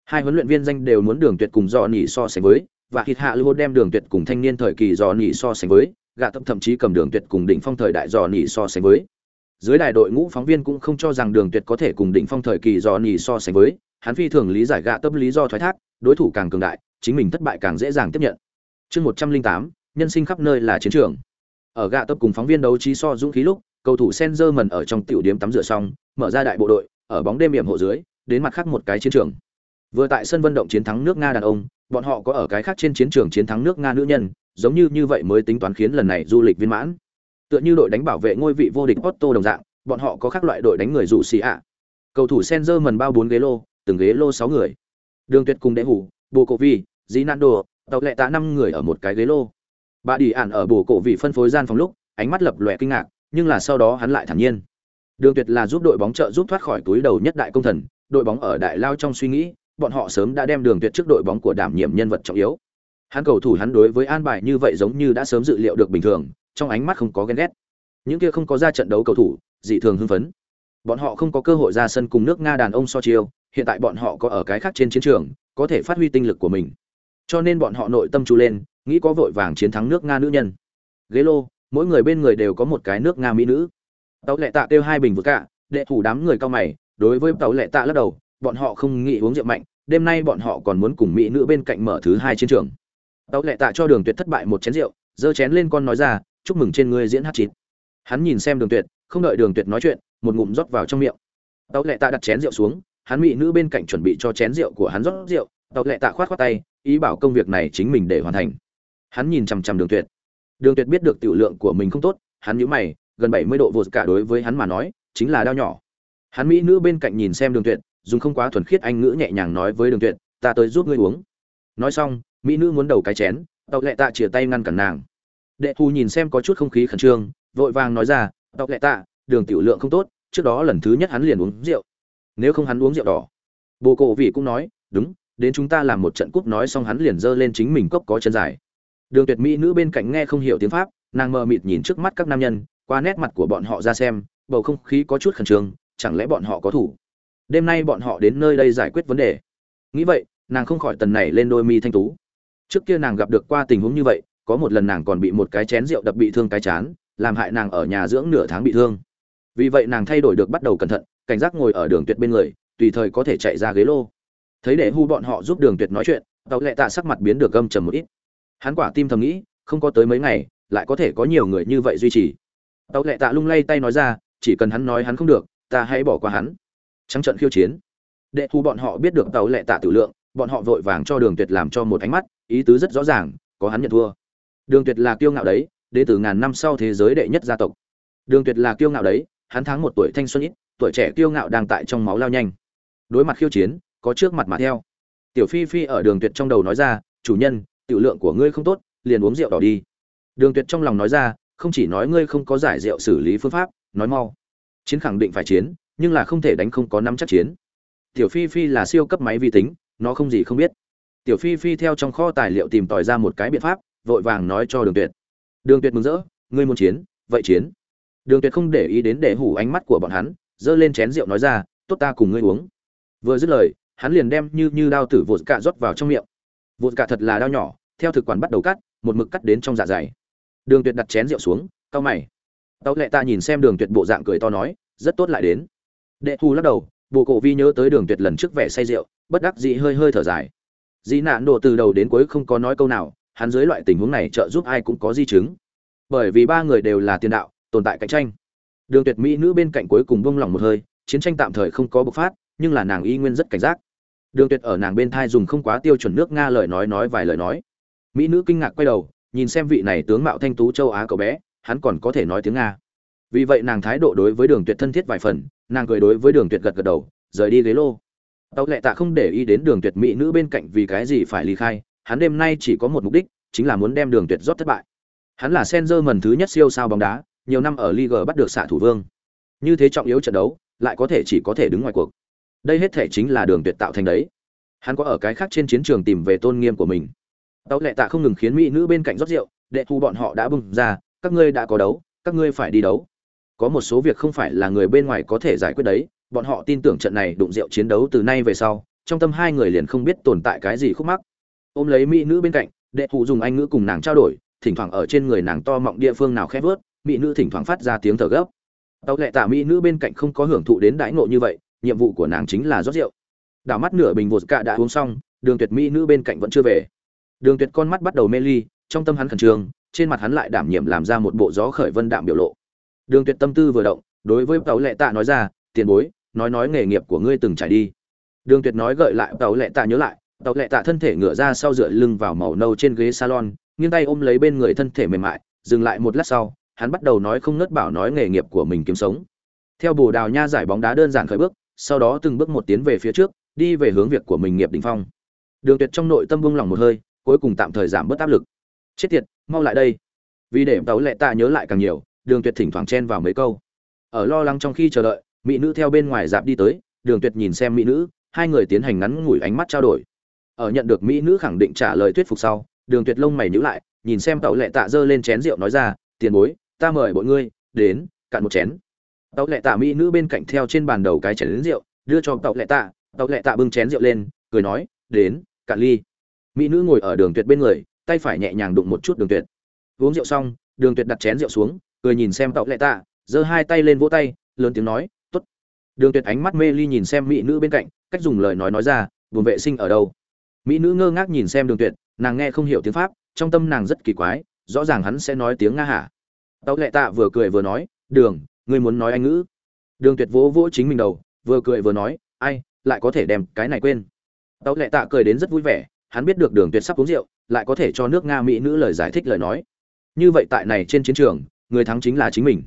Hai huấn luyện viên danh đều muốn đường tuyệt cùng dò nỉ so sánh với, và hít hạ lưu đem đường tuyệt cùng thanh niên thời kỳ dò nỉ so sánh với gạ tập thậm chí cầm đường tuyệt cùng đỉnh phong thời đại dò nỉ so sánh với. Dưới đại đội ngũ phóng viên cũng không cho rằng đường tuyệt có thể cùng đỉnh phong thời kỳ dò nỉ so sánh với hắn phi thường lý giải gạ tâm lý do thoái thác, đối thủ càng cường đại, chính mình thất bại càng dễ dàng tiếp nhận. Chương một trăm linh tám, nhân sinh khắp nơi là chiến trường. Ở gạ tập cùng phóng viên đấu trí so dũng khí lúc, cầu thủ Senzer mần ở trong tiểu điểm tắm rửa xong, mở ra đại bộ đội, ở bóng đêm hiểm hộ dưới, đến mặt khác một cái chiến trường. Vừa tại sân vận động chiến thắng nước nga đàn ông, bọn họ có ở cái khác trên chiến trường chiến thắng nước nga nữ nhân, giống như như vậy mới tính toán khiến lần này du lịch viên mãn. Tựa như đội đánh bảo vệ ngôi vị vô địch Otto đồng dạng, bọn họ có các loại đội đánh người dụ xì ạ. Cầu thủ Senzer mần bao bốn ghế lô từng ghế lô sáu người. Đường tuyệt cùng đệ hủ bồ cổ vi Đồ, tàu lệ tạ năm người ở một cái ghế lô. Bà đi ản ở bồ cổ vị phân phối gian phòng lúc ánh mắt lập lòe kinh ngạc nhưng là sau đó hắn lại thản nhiên. Đường tuyệt là giúp đội bóng trợ giúp thoát khỏi túi đầu nhất đại công thần đội bóng ở đại lao trong suy nghĩ bọn họ sớm đã đem đường tuyệt trước đội bóng của đảm nhiệm nhân vật trọng yếu. Hắn cầu thủ hắn đối với an bài như vậy giống như đã sớm dự liệu được bình thường trong ánh mắt không có ghen ghét. Những kia không có ra trận đấu cầu thủ dị thường hưng phấn. Bọn họ không có cơ hội ra sân cùng nước nga đàn ông so chiêu hiện tại bọn họ có ở cái khác trên chiến trường, có thể phát huy tinh lực của mình. Cho nên bọn họ nội tâm chú lên, nghĩ có vội vàng chiến thắng nước nga nữ nhân. Ghế lô mỗi người bên người đều có một cái nước nga mỹ nữ. Tàu lệ tạ kêu hai bình vừa cả đệ thủ đám người cao mày, đối với tàu lệ tạ lắc đầu, bọn họ không nghĩ uống rượu mạnh, đêm nay bọn họ còn muốn cùng mỹ nữ bên cạnh mở thứ hai chiến trường. Tàu lệ tạ cho đường tuyệt thất bại một chén rượu, giơ chén lên con nói ra, chúc mừng trên người diễn hát chín hắn nhìn xem đường tuyệt, không đợi đường tuyệt nói chuyện, một ngụm rót vào trong miệng. Tàu lệ tạ đặt chén rượu xuống hắn mỹ nữ bên cạnh chuẩn bị cho chén rượu của hắn rót rượu, tàu lệ tạ khoát khoát tay, ý bảo công việc này chính mình để hoàn thành. Hắn nhìn chằm chằm đường tuyệt. Đường tuyệt biết được tiểu lượng của mình không tốt, hắn nhíu mày, gần bảy mươi độ vột cả đối với hắn mà nói, chính là đau nhỏ. Hắn mỹ nữ bên cạnh nhìn xem đường tuyệt, dùng không quá thuần khiết anh ngữ nhẹ nhàng nói với đường tuyệt, ta tới giúp ngươi uống. Nói xong, mỹ nữ muốn đầu cái chén, tàu lệ tạ chìa tay ngăn cản nàng. Đệ thù nhìn xem có chút không khí khẩn trương, vội vàng nói ra, tàu lệ tạ, đường tiểu lượng không tốt, trước đó lần thứ nhất hắn liền uống rượu nếu không hắn uống rượu đỏ. Bồ cộ vị cũng nói, đúng, đến chúng ta làm một trận cúp nói xong hắn liền giơ lên chính mình cốc có chân dài. Đường tuyệt mỹ nữ bên cạnh nghe không hiểu tiếng pháp, nàng mờ mịt nhìn trước mắt các nam nhân, qua nét mặt của bọn họ ra xem, bầu không khí có chút khẩn trương, chẳng lẽ bọn họ có thủ? Đêm nay bọn họ đến nơi đây giải quyết vấn đề. Nghĩ vậy, nàng không khỏi tần này lên đôi mi thanh tú. Trước kia nàng gặp được qua tình huống như vậy, có một lần nàng còn bị một cái chén rượu đập bị thương cái chán, làm hại nàng ở nhà dưỡng nửa tháng bị thương. Vì vậy nàng thay đổi được bắt đầu cẩn thận cảnh giác ngồi ở đường tuyệt bên người, tùy thời có thể chạy ra ghế lô. Thấy để hu bọn họ giúp đường tuyệt nói chuyện tàu lệ tạ sắc mặt biến được gâm trầm một ít. Hắn quả tim thầm nghĩ, không có tới mấy ngày, lại có thể có nhiều người như vậy duy trì. Tàu lệ tạ lung lay tay nói ra, chỉ cần hắn nói hắn không được, ta hãy bỏ qua hắn. Trắng trận khiêu chiến. Đệ thu bọn họ biết được tàu lệ tạ tử lượng, bọn họ vội vàng cho đường tuyệt làm cho một ánh mắt, ý tứ rất rõ ràng, có hắn nhận thua. Đường tuyệt là kiêu ngạo đấy đệ từ ngàn năm sau thế giới đệ nhất gia tộc. Đường tuyệt là kiêu ngạo đấy, hắn thắng một tuổi thanh xuân ít tuổi trẻ kiêu ngạo đang tại trong máu lao nhanh. Đối mặt khiêu chiến, có trước mặt mà theo. Tiểu phi phi ở đường tuyệt trong đầu nói ra, chủ nhân, tiểu lượng của ngươi không tốt, liền uống rượu đỏ đi. Đường tuyệt trong lòng nói ra, không chỉ nói ngươi không có giải rượu xử lý phương pháp, nói mau. Chiến khẳng định phải chiến, nhưng là không thể đánh không có nắm chắc chiến. Tiểu phi phi là siêu cấp máy vi tính, nó không gì không biết. Tiểu phi phi theo trong kho tài liệu tìm tòi ra một cái biện pháp, vội vàng nói cho đường tuyệt. Đường tuyệt mừng rỡ, ngươi muốn chiến, vậy chiến. Đường tuyệt không để ý đến để hủ ánh mắt của bọn hắn giơ lên chén rượu nói ra, tốt ta cùng ngươi uống. Vừa dứt lời, hắn liền đem như như đao tử vột cạ rót vào trong miệng. Vột cạ thật là đao nhỏ, theo thực quản bắt đầu cắt, một mực cắt đến trong dạ dày. Đường tuyệt đặt chén rượu xuống, cau mày. Tàu lệ ta nhìn xem đường tuyệt bộ dạng cười to nói, rất tốt lại đến. Đệ thu lắc đầu bộ cổ vi nhớ tới đường tuyệt lần trước vẻ say rượu, bất đắc dĩ hơi hơi thở dài. Dĩ nạn độ từ đầu đến cuối không có nói câu nào, hắn dưới loại tình huống này trợ giúp ai cũng có di chứng. Bởi vì ba người đều là tiền đạo, tồn tại cạnh tranh đường tuyệt mỹ nữ bên cạnh cuối cùng bông lòng một hơi, chiến tranh tạm thời không có bộc phát, nhưng là nàng y nguyên rất cảnh giác. Đường tuyệt ở nàng bên thai dùng không quá tiêu chuẩn nước nga lời nói nói vài lời nói. Mỹ nữ kinh ngạc quay đầu, nhìn xem vị này tướng mạo thanh tú châu á cậu bé, hắn còn có thể nói tiếng nga. Vì vậy nàng thái độ đối với đường tuyệt thân thiết vài phần, nàng cười đối với đường tuyệt gật gật đầu, rời đi ghế lô. Tàu lệ tạ không để ý đến đường tuyệt mỹ nữ bên cạnh vì cái gì phải ly khai, hắn đêm nay chỉ có một mục đích, chính là muốn đem đường tuyệt rót thất bại. Hắn là senzer mần thứ nhất siêu sao bóng đá nhiều năm ở Liga bắt được xạ thủ vương. Như thế trọng yếu trận đấu, lại có thể chỉ có thể đứng ngoài cuộc. Đây hết thể chính là đường tuyệt tạo thành đấy. Hắn có ở cái khác trên chiến trường tìm về tôn nghiêm của mình. Tàu lệ tạ không ngừng khiến mỹ nữ bên cạnh rót rượu, đệ thu bọn họ đã bung ra, các ngươi đã có đấu, các ngươi phải đi đấu. Có một số việc không phải là người bên ngoài có thể giải quyết đấy, bọn họ tin tưởng trận này đụng rượu chiến đấu từ nay về sau, trong tâm hai người liền không biết tồn tại cái gì khúc mắc. Ôm lấy mỹ nữ bên cạnh, đệ thụ dùng anh ngữ cùng nàng trao đổi, thỉnh thoảng ở trên người nàng to mọng địa phương nào khẽ vớt mỹ nữ thỉnh thoảng phát ra tiếng thở gấp. Tàu lệ tạ mỹ nữ bên cạnh không có hưởng thụ đến đãi ngộ như vậy, nhiệm vụ của nàng chính là rót rượu. Đảo mắt nửa bình vột cạ đã uống xong, đường tuyệt mỹ nữ bên cạnh vẫn chưa về. Đường tuyệt con mắt bắt đầu mê ly, trong tâm hắn khẩn trương, trên mặt hắn lại đảm nhiệm làm ra một bộ gió khởi vân đạm biểu lộ. Đường tuyệt tâm tư vừa động, đối với tàu lệ tạ nói ra, tiền bối, nói nói nghề nghiệp của ngươi từng trải đi. Đường tuyệt nói gợi lại tàu lệ tạ nhớ lại tàu lệ tạ thân thể ngửa ra sau dựa lưng vào màu nâu trên ghế salon, nghiêng tay ôm lấy bên người thân thể mềm mại, dừng lại một lát sau hắn bắt đầu nói không nớt bảo nói nghề nghiệp của mình kiếm sống. Theo bồ đào nha giải bóng đá đơn giản khởi bước, sau đó từng bước một tiến về phía trước, đi về hướng việc của mình nghiệp đỉnh phong. Đường tuyệt trong nội tâm buông lòng một hơi, cuối cùng tạm thời giảm bớt áp lực. Chết tiệt, mau lại đây. Vì để Tấu lệ tạ nhớ lại càng nhiều, đường tuyệt thỉnh thoảng chen vào mấy câu. Ở lo lắng trong khi chờ đợi, mỹ nữ theo bên ngoài dạp đi tới, đường tuyệt nhìn xem mỹ nữ, hai người tiến hành ngắn ngủi ánh mắt trao đổi. Ở nhận được mỹ nữ khẳng định trả lời thuyết phục sau, đường tuyệt lông mày nhíu lại, nhìn xem Tấu lệ tạ giơ lên chén rượu nói ra, tiền bối ta mời bọn ngươi đến cạn một chén. Tàu lệ tạ mỹ nữ bên cạnh theo trên bàn đầu cái chén đến rượu, đưa cho tàu lệ tạ. Tàu lệ tạ bưng chén rượu lên, cười nói, đến, cạn ly. Mỹ nữ ngồi ở đường tuyệt bên người, tay phải nhẹ nhàng đụng một chút đường tuyệt. Uống rượu xong, đường tuyệt đặt chén rượu xuống, cười nhìn xem tàu lệ tạ, giơ hai tay lên vỗ tay, lớn tiếng nói, tốt. Đường tuyệt ánh mắt mê ly nhìn xem mỹ nữ bên cạnh, cách dùng lời nói nói ra, buồn vệ sinh ở đâu? Mỹ nữ ngơ ngác nhìn xem đường tuyệt, nàng nghe không hiểu tiếng pháp, trong tâm nàng rất kỳ quái, rõ ràng hắn sẽ nói tiếng nga hả? Tàu lệ tạ vừa cười vừa nói, đường, ngươi muốn nói anh ngữ. Đường tuyệt vỗ vỗ chính mình đầu, vừa cười vừa nói, ai, lại có thể đem cái này quên. Tàu lệ tạ cười đến rất vui vẻ, hắn biết được đường tuyệt sắp uống rượu, lại có thể cho nước nga, mỹ nữ lời giải thích lời nói. Như vậy tại này trên chiến trường, người thắng chính là chính mình.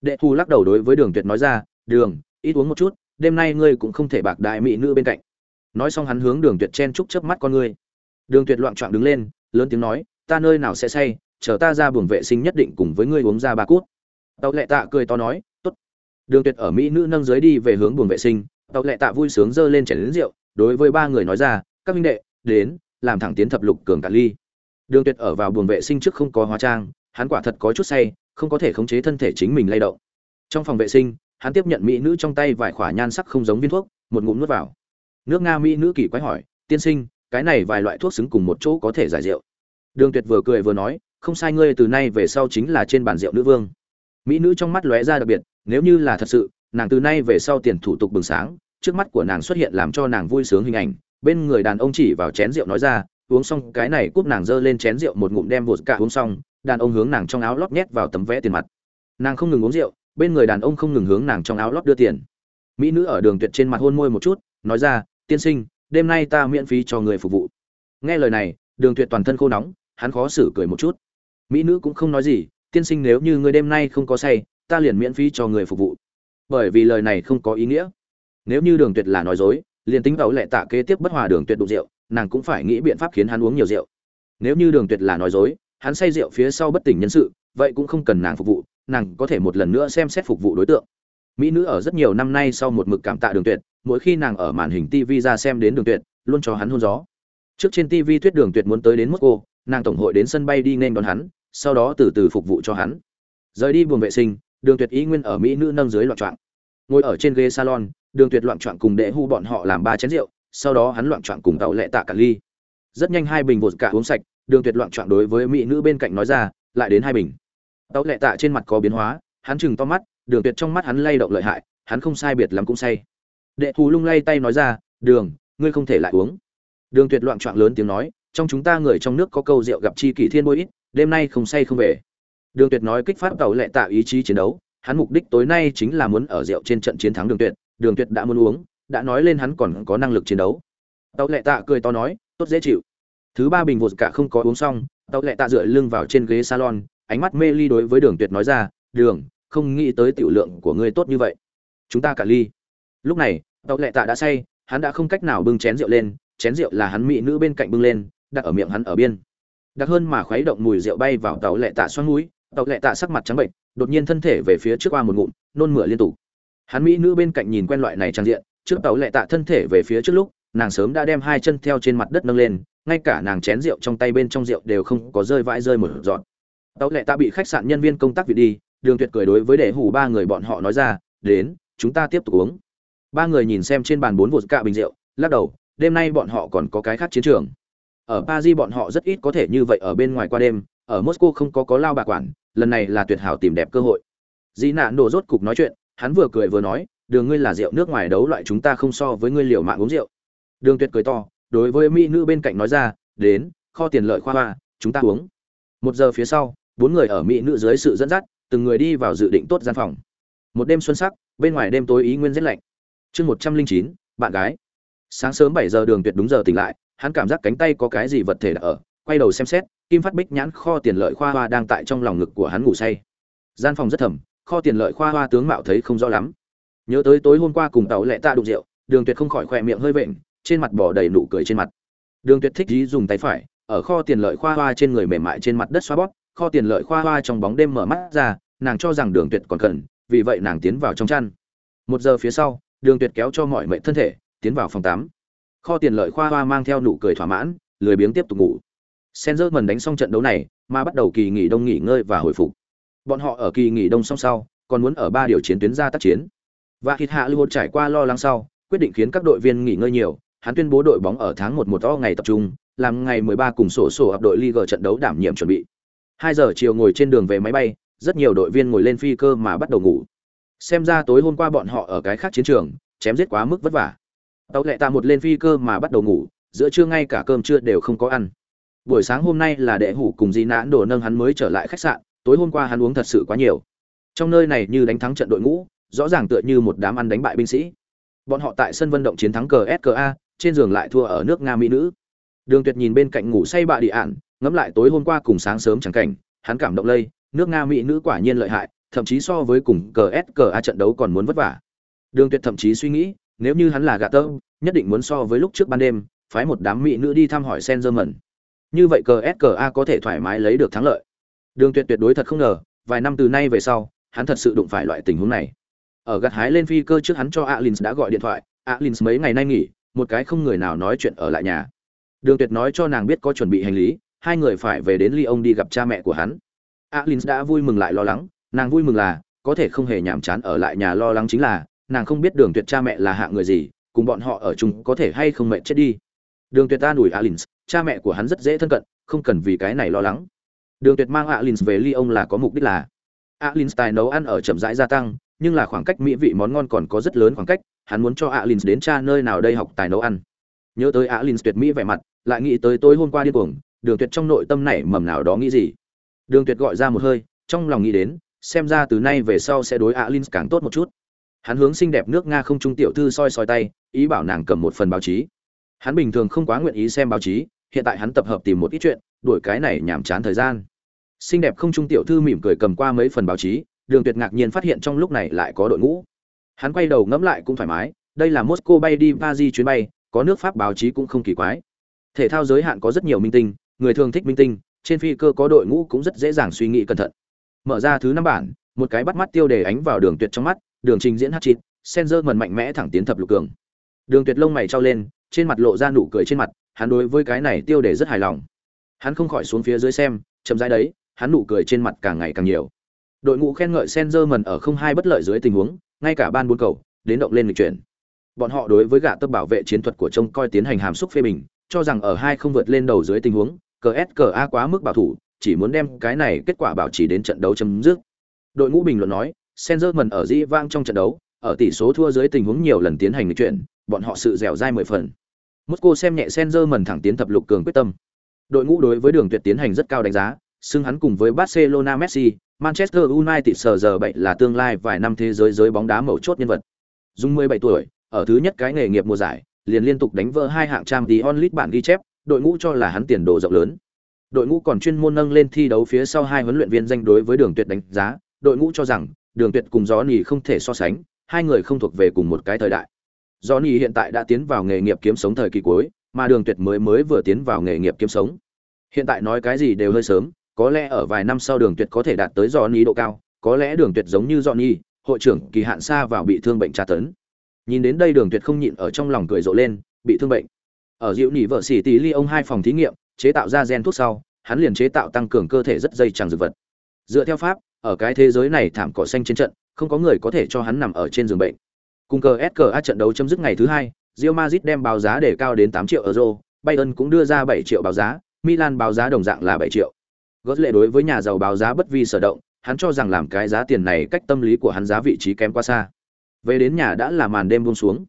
Đệ thu lắc đầu đối với đường tuyệt nói ra, đường, ít uống một chút, đêm nay ngươi cũng không thể bạc đại mỹ nữ bên cạnh. Nói xong hắn hướng đường tuyệt chen chúc chớp mắt con ngươi. Đường tuyệt loạn trọng đứng lên, lớn tiếng nói, ta nơi nào sẽ say chờ ta ra buồng vệ sinh nhất định cùng với ngươi uống ra ba cút. Tàu lệ tạ cười to nói, tốt. Đường tuyệt ở mỹ nữ nâng dưới đi về hướng buồng vệ sinh. Tàu lệ tạ vui sướng giơ lên chảy đến rượu, đối với ba người nói ra, các minh đệ, đến, làm thẳng tiến thập lục cường cả ly. Đường tuyệt ở vào buồng vệ sinh trước không có hóa trang, hắn quả thật có chút say, không có thể khống chế thân thể chính mình lay động. Trong phòng vệ sinh, hắn tiếp nhận mỹ nữ trong tay vài khỏa nhan sắc không giống viên thuốc, một ngụm nuốt vào. Nước nga mỹ nữ kỳ quái hỏi, tiên sinh, cái này vài loại thuốc xứng cùng một chỗ có thể giải rượu? Đường tuyệt vừa cười vừa nói không sai ngươi từ nay về sau chính là trên bàn rượu nữ vương. Mỹ nữ trong mắt lóe ra đặc biệt, nếu như là thật sự, nàng từ nay về sau tiền thủ tục bừng sáng, trước mắt của nàng xuất hiện làm cho nàng vui sướng hình ảnh, bên người đàn ông chỉ vào chén rượu nói ra, uống xong cái này cúp nàng giơ lên chén rượu một ngụm đem vột cả uống xong, đàn ông hướng nàng trong áo lót nhét vào tấm vé tiền mặt. Nàng không ngừng uống rượu, bên người đàn ông không ngừng hướng nàng trong áo lót đưa tiền. Mỹ nữ ở đường tuyệt trên mặt hôn môi một chút, nói ra, tiên sinh, đêm nay ta miễn phí cho người phục vụ. Nghe lời này, đường tuyệt toàn thân khô nóng, hắn khó xử cười một chút mỹ nữ cũng không nói gì, tiên sinh nếu như người đêm nay không có say, ta liền miễn phí cho người phục vụ. Bởi vì lời này không có ý nghĩa. Nếu như đường tuyệt là nói dối, liền tính vào lệ tạ kế tiếp bất hòa đường tuyệt đụng rượu, nàng cũng phải nghĩ biện pháp khiến hắn uống nhiều rượu. Nếu như đường tuyệt là nói dối, hắn say rượu phía sau bất tỉnh nhân sự, vậy cũng không cần nàng phục vụ, nàng có thể một lần nữa xem xét phục vụ đối tượng. Mỹ nữ ở rất nhiều năm nay sau một mực cảm tạ đường tuyệt, mỗi khi nàng ở màn hình tv ra xem đến đường tuyệt, luôn cho hắn hôn gió. Trước trên tv thuyết đường tuyệt muốn tới đến moscow nàng tổng hội đến sân bay đi nên đón hắn sau đó từ từ phục vụ cho hắn. Rời đi buồng vệ sinh đường tuyệt ý nguyên ở mỹ nữ nâng dưới loạn trạng, ngồi ở trên ghế salon đường tuyệt loạn trạng cùng đệ hu bọn họ làm ba chén rượu sau đó hắn loạn trạng cùng tàu lệ tạ cả ly. Rất nhanh hai bình vột cả uống sạch đường tuyệt loạn trạng đối với mỹ nữ bên cạnh nói ra lại đến hai bình. Tàu lệ tạ trên mặt có biến hóa hắn chừng to mắt đường tuyệt trong mắt hắn lay động lợi hại hắn không sai biệt lắm cũng say. Đệ thù lung lay tay nói ra đường ngươi không thể lại uống. Đường tuyệt loạn trạng lớn tiếng nói trong chúng ta người trong nước có câu rượu gặp chi kỷ thiên bôi ít, đêm nay không say không về. Đường tuyệt nói kích phát tàu lệ tạ ý chí chiến đấu, hắn mục đích tối nay chính là muốn ở rượu trên trận chiến thắng đường tuyệt đường tuyệt đã muốn uống, đã nói lên hắn còn có năng lực chiến đấu. Tàu lệ tạ cười to nói, tốt dễ chịu. Thứ ba bình vột cả không có uống xong, tàu lẹ tạ dựa lưng vào trên ghế salon, ánh mắt mê ly đối với đường tuyệt nói ra, đường, không nghĩ tới tiểu lượng của ngươi tốt như vậy. Chúng ta cả ly. Lúc này, tàu lẹ tạ đã say, hắn đã không cách nào bưng chén rượu lên, chén rượu là hắn mỹ nữ bên cạnh bưng lên đặt ở miệng hắn ở biên. Đặc hơn mà khuấy động mùi rượu bay vào tàu lệ tạ xoắn mũi, tàu lệ tạ sắc mặt trắng bệnh, đột nhiên thân thể về phía trước qua một ngụm, nôn mửa liên tục. Hắn mỹ nữ bên cạnh nhìn quen loại này trang diện, trước tàu lệ tạ thân thể về phía trước lúc, nàng sớm đã đem hai chân theo trên mặt đất nâng lên, ngay cả nàng chén rượu trong tay bên trong rượu đều không có rơi vãi rơi một giọt. Tàu lệ tạ bị khách sạn nhân viên công tác vị đi, đường tuyệt cười đối với để hủ ba người bọn họ nói ra, đến, chúng ta tiếp tục uống. Ba người nhìn xem trên bàn bốn vột cạ bình rượu, lắc đầu, đêm nay bọn họ còn có cái khác chiến trường ở paris bọn họ rất ít có thể như vậy ở bên ngoài qua đêm, ở moscow không có có lao bà quản, lần này là tuyệt hảo tìm đẹp cơ hội. Dĩ nạn đồ rốt cục nói chuyện, hắn vừa cười vừa nói, đường ngươi là rượu nước ngoài đấu loại chúng ta không so với ngươi liều mạng uống rượu. Đường tuyệt cười to, đối với mỹ nữ bên cạnh nói ra, đến, kho tiền lợi khoa hoa, chúng ta uống. Một giờ phía sau, bốn người ở mỹ nữ dưới sự dẫn dắt, từng người đi vào dự định tốt gian phòng. Một đêm xuân sắc, bên ngoài đêm tối ý nguyên rét lạnh. Chương một trăm linh chín, bạn gái. Sáng sớm bảy giờ đường tuyệt đúng giờ tỉnh lại hắn cảm giác cánh tay có cái gì vật thể đã ở, quay đầu xem xét, kim phát bích nhãn kho tiền lợi khoa hoa đang tại trong lòng ngực của hắn ngủ say. Gian phòng rất thầm, kho tiền lợi khoa hoa tướng mạo thấy không rõ lắm. Nhớ tới tối hôm qua cùng tàu lẹ ta đụng rượu, đường tuyệt không khỏi khỏe miệng hơi vện, trên mặt bỏ đầy nụ cười trên mặt. Đường tuyệt thích dí dùng tay phải, ở kho tiền lợi khoa hoa trên người mềm mại trên mặt đất xoa bóp, kho tiền lợi khoa hoa trong bóng đêm mở mắt ra, nàng cho rằng đường tuyệt còn cần, vì vậy nàng tiến vào trong chăn. Một giờ phía sau, đường tuyệt kéo cho mọi mệnh thân thể, tiến vào phòng tắm kho tiền lợi khoa hoa mang theo nụ cười thỏa mãn lười biếng tiếp tục ngủ Senzer mần đánh xong trận đấu này mà bắt đầu kỳ nghỉ đông nghỉ ngơi và hồi phục bọn họ ở kỳ nghỉ đông xong sau còn muốn ở ba điều chiến tuyến ra tác chiến và thịt hạ lưu trải qua lo lắng sau quyết định khiến các đội viên nghỉ ngơi nhiều hắn tuyên bố đội bóng ở tháng một một to ngày tập trung làm ngày 13 cùng sổ sổ ập đội Liga trận đấu đảm nhiệm chuẩn bị. 2 giờ chiều ngồi trên đường về máy bay, rất nhiều đội viên ngồi lên phi cơ mà bắt đầu ngủ. Xem ra tối hôm qua bọn họ ở cái khác chiến trường, chém giết quá mức vất vả. Tàu lệ ta một lên phi cơ mà bắt đầu ngủ, giữa trưa ngay cả cơm trưa đều không có ăn. Buổi sáng hôm nay là đệ hủ cùng Di Nãn đồ nâng hắn mới trở lại khách sạn, tối hôm qua hắn uống thật sự quá nhiều. Trong nơi này như đánh thắng trận đội ngũ, rõ ràng tựa như một đám ăn đánh bại binh sĩ. Bọn họ tại sân vận động chiến thắng cờ SKA, trên giường lại thua ở nước Nga mỹ nữ. Đường Tuyệt nhìn bên cạnh ngủ say bạ địa ạn, ngẫm lại tối hôm qua cùng sáng sớm chẳng cảnh, hắn cảm động lây, nước Nga mỹ nữ quả nhiên lợi hại, thậm chí so với cùng cờ SKA trận đấu còn muốn vất vả. Đường Tuyệt thậm chí suy nghĩ, nếu như hắn là gạ tơ, nhất định muốn so với lúc trước ban đêm, phái một đám mỹ nữ đi thăm hỏi Sengerman. Như vậy cờ SKA có thể thoải mái lấy được thắng lợi. Đường Tuyệt tuyệt đối thật không ngờ, vài năm từ nay về sau, hắn thật sự đụng phải loại tình huống này. Ở gặt hái lên phi cơ trước hắn cho Alins đã gọi điện thoại, Alins mấy ngày nay nghỉ, một cái không người nào nói chuyện ở lại nhà. Đường Tuyệt nói cho nàng biết có chuẩn bị hành lý, hai người phải về đến Lyon đi gặp cha mẹ của hắn. Alins đã vui mừng lại lo lắng, nàng vui mừng là có thể không hề nhàm chán ở lại nhà lo lắng chính là nàng không biết Đường Tuyệt cha mẹ là hạng người gì, cùng bọn họ ở chung có thể hay không mẹ chết đi. Đường Tuyệt ta đuổi Alins, cha mẹ của hắn rất dễ thân cận, không cần vì cái này lo lắng. Đường Tuyệt mang Alins về Lyon là có mục đích là Alins tài nấu ăn ở chậm rãi gia tăng, nhưng là khoảng cách mỹ vị món ngon còn có rất lớn khoảng cách, hắn muốn cho Alins đến cha nơi nào đây học tài nấu ăn. Nhớ tới Alins tuyệt mỹ vẻ mặt, lại nghĩ tới tối hôm qua điên cuồng, Đường Tuyệt trong nội tâm này mầm nào đó nghĩ gì. Đường Tuyệt gọi ra một hơi, trong lòng nghĩ đến, xem ra từ nay về sau sẽ đối Alins càng tốt một chút. Hắn hướng xinh đẹp nước Nga không trung tiểu thư soi soi tay, ý bảo nàng cầm một phần báo chí. Hắn bình thường không quá nguyện ý xem báo chí, hiện tại hắn tập hợp tìm một ít chuyện, đuổi cái này nhảm chán thời gian. Xinh đẹp không trung tiểu thư mỉm cười cầm qua mấy phần báo chí, Đường Tuyệt ngạc nhiên phát hiện trong lúc này lại có đội ngũ. Hắn quay đầu ngẫm lại cũng thoải mái, đây là Moscow bay đi Paris chuyến bay, có nước Pháp báo chí cũng không kỳ quái. Thể thao giới hạn có rất nhiều minh tinh, người thường thích minh tinh, trên phi cơ có đội ngũ cũng rất dễ dàng suy nghĩ cẩn thận. Mở ra thứ năm bản, một cái bắt mắt tiêu đề ánh vào Đường Tuyệt trong mắt, Đường Trình diễn hát chít, Senzer mần mạnh mẽ thẳng tiến thập lục cường. Đường Tuyệt lông mày trao lên, trên mặt lộ ra nụ cười trên mặt, hắn đối với cái này tiêu đề rất hài lòng. Hắn không khỏi xuống phía dưới xem, chậm rãi đấy, hắn nụ cười trên mặt càng ngày càng nhiều. Đội ngũ khen ngợi Senzer ở không hai bất lợi dưới tình huống, ngay cả ban bốn cầu, đến động lên lịch chuyển. Bọn họ đối với gã tấp bảo vệ chiến thuật của trông coi tiến hành hàm xúc phê bình, cho rằng ở hai không vượt lên đầu dưới tình huống, cờ s c a quá mức bảo thủ, chỉ muốn đem cái này kết quả bảo trì đến trận đấu chấm dứt. Đội ngũ bình luận nói, Senzerman ở dĩ vang trong trận đấu, ở tỷ số thua dưới tình huống nhiều lần tiến hành lịch chuyển, bọn họ sự dẻo dai mười phần. Moscow xem nhẹ Senzerman thẳng tiến thập lục cường quyết tâm. Đội ngũ đối với đường tuyệt tiến hành rất cao đánh giá, xứng hắn cùng với Barcelona Messi, Manchester United sở giờ bảy là tương lai vài năm thế giới giới bóng đá mấu chốt nhân vật. Dung 17 tuổi, ở thứ nhất cái nghề nghiệp mùa giải, liền liên tục đánh vỡ hai hạng Champions League bản ghi chép, đội ngũ cho là hắn tiền đồ rộng lớn. đội ngũ còn chuyên môn nâng lên thi đấu phía sau hai huấn luyện viên danh đối với đường tuyệt đánh giá đội ngũ cho rằng đường tuyệt cùng gió nỉ không thể so sánh, hai người không thuộc về cùng một cái thời đại. Gió nỉ hiện tại đã tiến vào nghề nghiệp kiếm sống thời kỳ cuối, mà đường tuyệt mới mới vừa tiến vào nghề nghiệp kiếm sống. Hiện tại nói cái gì đều hơi sớm, có lẽ ở vài năm sau đường tuyệt có thể đạt tới gió nỉ độ cao, có lẽ đường tuyệt giống như gió nỉ hội trưởng kỳ hạn xa vào bị thương bệnh tra tấn. Nhìn đến đây đường tuyệt không nhịn ở trong lòng cười rộ lên, bị thương bệnh. Ở dịu nỉ vợ xỉ tỷ ly ông hai phòng thí nghiệm, chế tạo ra gen thuốc sau, hắn liền chế tạo tăng cường cơ thể rất dây chẳng dược vật. Dựa theo pháp ở cái thế giới này thảm cỏ xanh trên trận, không có người có thể cho hắn nằm ở trên giường bệnh. Cùng cờ SKA trận đấu chấm dứt ngày thứ hai, Real Madrid đem báo giá để cao đến 8 triệu euro, Bayern cũng đưa ra 7 triệu báo giá, Milan báo giá đồng dạng là 7 triệu. Gót lệ đối với nhà giàu báo giá bất vi sở động, hắn cho rằng làm cái giá tiền này cách tâm lý của hắn giá vị trí kém quá xa. Về đến nhà đã là màn đêm buông xuống.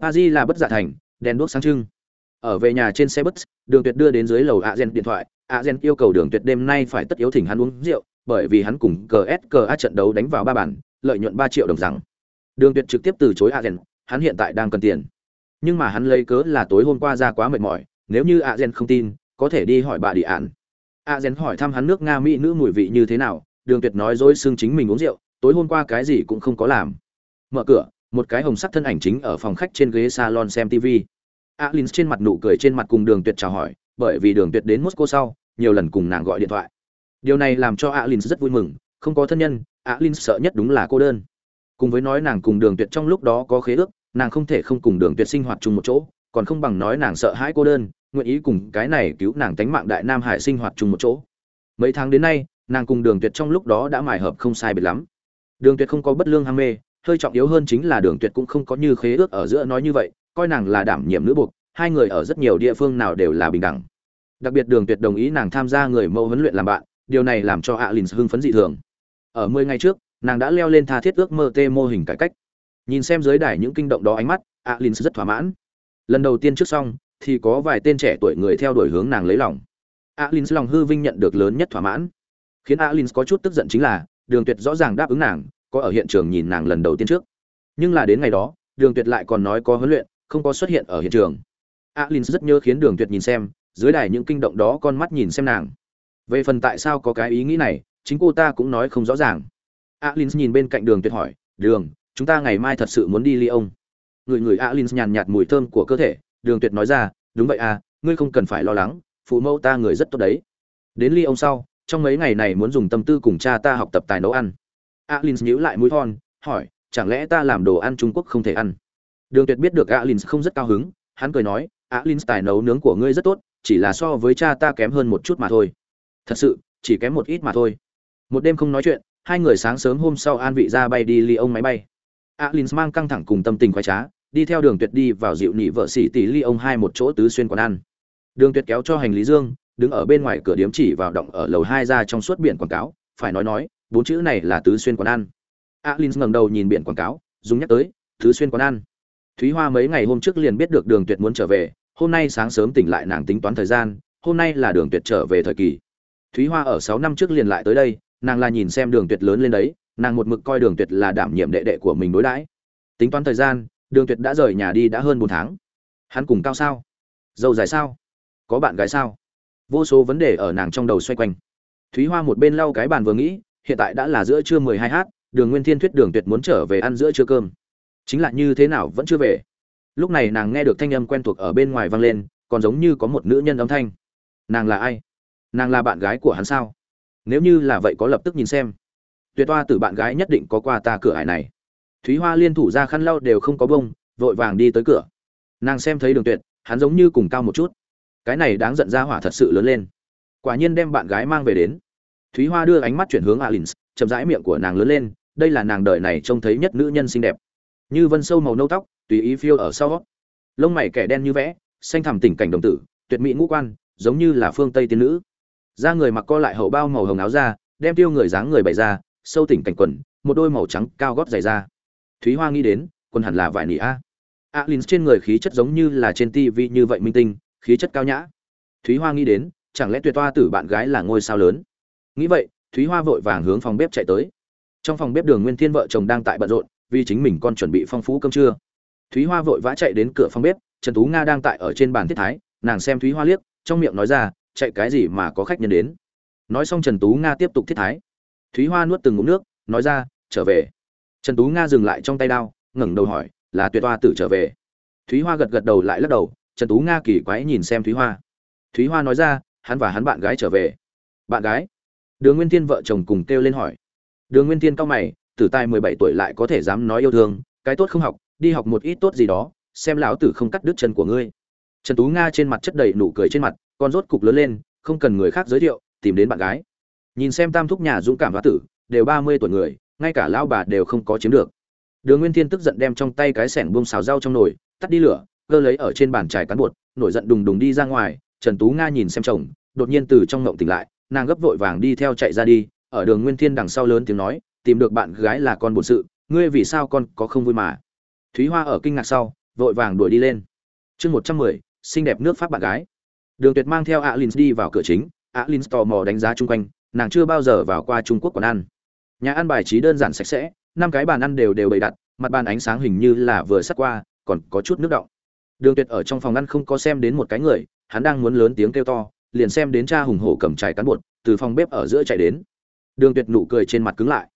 Paris là bất giả thành, đèn đuốc sáng trưng. Ở về nhà trên xe bus, đường tuyệt đưa đến dưới lầu a điện thoại. A yêu cầu đường tuyệt đêm nay phải tất yếu thỉnh hắn uống rượu bởi vì hắn cùng CSKA trận đấu đánh vào ba bản lợi nhuận ba triệu đồng rằng. Đường tuyệt trực tiếp từ chối Agen, hắn hiện tại đang cần tiền. Nhưng mà hắn lấy cớ là tối hôm qua ra quá mệt mỏi nếu như Agen không tin có thể đi hỏi bà đi án. Agen hỏi thăm hắn nước nga mỹ nữ mùi vị như thế nào đường tuyệt nói dối xương chính mình uống rượu tối hôm qua cái gì cũng không có làm. Mở cửa một cái hồng sắc thân ảnh chính ở phòng khách trên ghế salon xem tv Alins trên mặt nụ cười trên mặt cùng đường tuyệt chào hỏi bởi vì đường tuyệt đến moscow sau nhiều lần cùng nàng gọi điện thoại điều này làm cho alin rất vui mừng, không có thân nhân, alin sợ nhất đúng là cô đơn. Cùng với nói nàng cùng đường tuyệt trong lúc đó có khế ước, nàng không thể không cùng đường tuyệt sinh hoạt chung một chỗ, còn không bằng nói nàng sợ hãi cô đơn, nguyện ý cùng cái này cứu nàng tánh mạng đại nam hải sinh hoạt chung một chỗ. Mấy tháng đến nay, nàng cùng đường tuyệt trong lúc đó đã mài hợp không sai biệt lắm. Đường tuyệt không có bất lương ham mê, hơi trọng yếu hơn chính là đường tuyệt cũng không có như khế ước ở giữa nói như vậy, coi nàng là đảm nhiệm nữ buộc, hai người ở rất nhiều địa phương nào đều là bình đẳng. Đặc biệt đường tuyệt đồng ý nàng tham gia người mẫu huấn luyện làm bạn điều này làm cho alin hưng phấn dị thường. Ở mười ngày trước, nàng đã leo lên tha thiết ước mơ tê mô hình cải cách. Nhìn xem dưới đài những kinh động đó ánh mắt alin rất thỏa mãn. Lần đầu tiên trước xong, thì có vài tên trẻ tuổi người theo đuổi hướng nàng lấy lòng. alin lòng hư vinh nhận được lớn nhất thỏa mãn. Khiến alin có chút tức giận chính là, đường tuyệt rõ ràng đáp ứng nàng, có ở hiện trường nhìn nàng lần đầu tiên trước. Nhưng là đến ngày đó, đường tuyệt lại còn nói có huấn luyện, không có xuất hiện ở hiện trường. alin rất nhớ khiến đường tuyệt nhìn xem, dưới đài những kinh động đó con mắt nhìn xem nàng về phần tại sao có cái ý nghĩ này, chính cô ta cũng nói không rõ ràng. Alin nhìn bên cạnh đường tuyệt hỏi, đường, chúng ta ngày mai thật sự muốn đi ly ông. Người người alin nhàn nhạt mùi thơm của cơ thể, đường tuyệt nói ra, đúng vậy à ngươi không cần phải lo lắng, phụ mẫu ta người rất tốt đấy. Đến ly ông sau, trong mấy ngày này muốn dùng tâm tư cùng cha ta học tập tài nấu ăn. Alin nhíu lại mũi thon, hỏi, chẳng lẽ ta làm đồ ăn trung quốc không thể ăn? Đường tuyệt biết được alin không rất cao hứng, hắn cười nói alin tài nấu nướng của ngươi rất tốt, chỉ là so với cha ta kém hơn một chút mà thôi thật sự, chỉ kém một ít mà thôi. Một đêm không nói chuyện, hai người sáng sớm hôm sau an vị ra bay đi ly ông máy bay. Alin mang căng thẳng cùng tâm tình khoái trá, đi theo đường tuyệt đi vào dịu nị vợ xỉ tỷ ly ông hai một chỗ tứ xuyên quán ăn. Đường tuyệt kéo cho hành lý dương, đứng ở bên ngoài cửa điếm chỉ vào động ở lầu hai ra trong suốt biển quảng cáo, phải nói nói, bốn chữ này là tứ xuyên quán ăn. Alin ngẩng đầu nhìn biển quảng cáo, dùng nhắc tới, tứ xuyên quán ăn. Thúy hoa mấy ngày hôm trước liền biết được đường tuyệt muốn trở về, hôm nay sáng sớm tỉnh lại nàng tính toán thời gian, hôm nay là đường tuyệt trở về thời kỳ thúy hoa ở sáu năm trước liền lại tới đây, nàng là nhìn xem đường tuyệt lớn lên đấy, nàng một mực coi đường tuyệt là đảm nhiệm đệ đệ của mình đối đãi. Tính toán thời gian, đường tuyệt đã rời nhà đi đã hơn bốn tháng. Hắn cùng cao sao? Dâu dài sao? Có bạn gái sao? Vô số vấn đề ở nàng trong đầu xoay quanh. Thúy hoa một bên lau cái bàn vừa nghĩ, hiện tại đã là giữa trưa mười hai h đường nguyên thiên thuyết đường tuyệt muốn trở về ăn giữa trưa cơm. Chính là như thế nào vẫn chưa về. Lúc này nàng nghe được thanh âm quen thuộc ở bên ngoài vang lên, còn giống như có một nữ nhân âm thanh. Nàng là ai? Nàng là bạn gái của hắn sao? Nếu như là vậy có lập tức nhìn xem. Tuyệt toa tử bạn gái nhất định có qua ta cửa hải này. Thúy hoa liên thủ ra khăn lau đều không có bông, vội vàng đi tới cửa. Nàng xem thấy đường tuyệt, hắn giống như cùng cao một chút. Cái này đáng giận ra hỏa thật sự lớn lên. Quả nhiên đem bạn gái mang về đến. Thúy hoa đưa ánh mắt chuyển hướng alin chậm rãi miệng của nàng lớn lên, đây là nàng đời này trông thấy nhất nữ nhân xinh đẹp. Như vân sâu màu nâu tóc, tùy ý phiêu ở sau. Lông mày kẻ đen như vẽ, xanh thẳm tình cảnh đồng tử, tuyệt mỹ ngũ quan, giống như là phương tây tiên nữ da người mặc co lại hậu bao màu hồng áo ra đem tiêu người dáng người bày ra, sâu tỉnh cảnh quần, một đôi màu trắng cao gót dày ra thúy hoa nghĩ đến, quần hẳn là vải nỉ a. Alin trên người khí chất giống như là trên tivi như vậy minh tinh, khí chất cao nhã. Thúy hoa nghĩ đến, chẳng lẽ tuyệt toa tử bạn gái là ngôi sao lớn? Nghĩ vậy, thúy hoa vội vàng hướng phòng bếp chạy tới. Trong phòng bếp đường nguyên thiên vợ chồng đang tại bận rộn, vì chính mình con chuẩn bị phong phú cơm trưa. Thúy hoa vội vã chạy đến cửa phòng bếp, trần tú nga đang tại ở trên bàn thiết thái, nàng xem thúy hoa liếc, trong miệng nói ra chạy cái gì mà có khách nhân đến. Nói xong trần tú nga tiếp tục thiết thái. Thúy hoa nuốt từng ngụm nước, nói ra, trở về. Trần tú nga dừng lại trong tay đao, ngẩng đầu hỏi, là tuyệt hoa tử trở về? Thúy hoa gật gật đầu lại lắc đầu, trần tú nga kỳ quái nhìn xem thúy hoa. Thúy hoa nói ra, hắn và hắn bạn gái trở về. Bạn gái? Đường nguyên thiên vợ chồng cùng kêu lên hỏi. Đường nguyên thiên cao mày, tử tài mười bảy tuổi lại có thể dám nói yêu thương, cái tốt không học, đi học một ít tốt gì đó, xem lão tử không cắt đứt chân của ngươi. Trần tú nga trên mặt chất đầy nụ cười trên mặt con rốt cục lớn lên, không cần người khác giới thiệu, tìm đến bạn gái. Nhìn xem tam thúc nhà dũng cảm và tử, đều ba mươi tuổi người, ngay cả lao bà đều không có chiếm được. Đường nguyên thiên tức giận đem trong tay cái sẻng buông xào rau trong nồi, tắt đi lửa, cơ lấy ở trên bàn trải cán bột, nổi giận đùng đùng đi ra ngoài, trần tú nga nhìn xem chồng, đột nhiên từ trong ngộng tỉnh lại, nàng gấp vội vàng đi theo chạy ra đi, ở đường nguyên thiên đằng sau lớn tiếng nói, tìm được bạn gái là con bổn sự, ngươi vì sao con có không vui mà. Thúy hoa ở kinh ngạc sau, vội vàng đuổi đi lên. Chương một trăm mười, xinh đẹp nước pháp bạn gái đường tuyệt mang theo alin đi vào cửa chính, alin tò mò đánh giá chung quanh, nàng chưa bao giờ vào qua trung quốc quán ăn. Nhà ăn bài trí đơn giản sạch sẽ, năm cái bàn ăn đều đều bày đặt, mặt bàn ánh sáng hình như là vừa sắt qua, còn có chút nước động đường tuyệt ở trong phòng ăn không có xem đến một cái người, hắn đang muốn lớn tiếng kêu to, liền xem đến cha hùng hổ cầm chai cán bột, từ phòng bếp ở giữa chạy đến. Đường tuyệt nụ cười trên mặt cứng lại.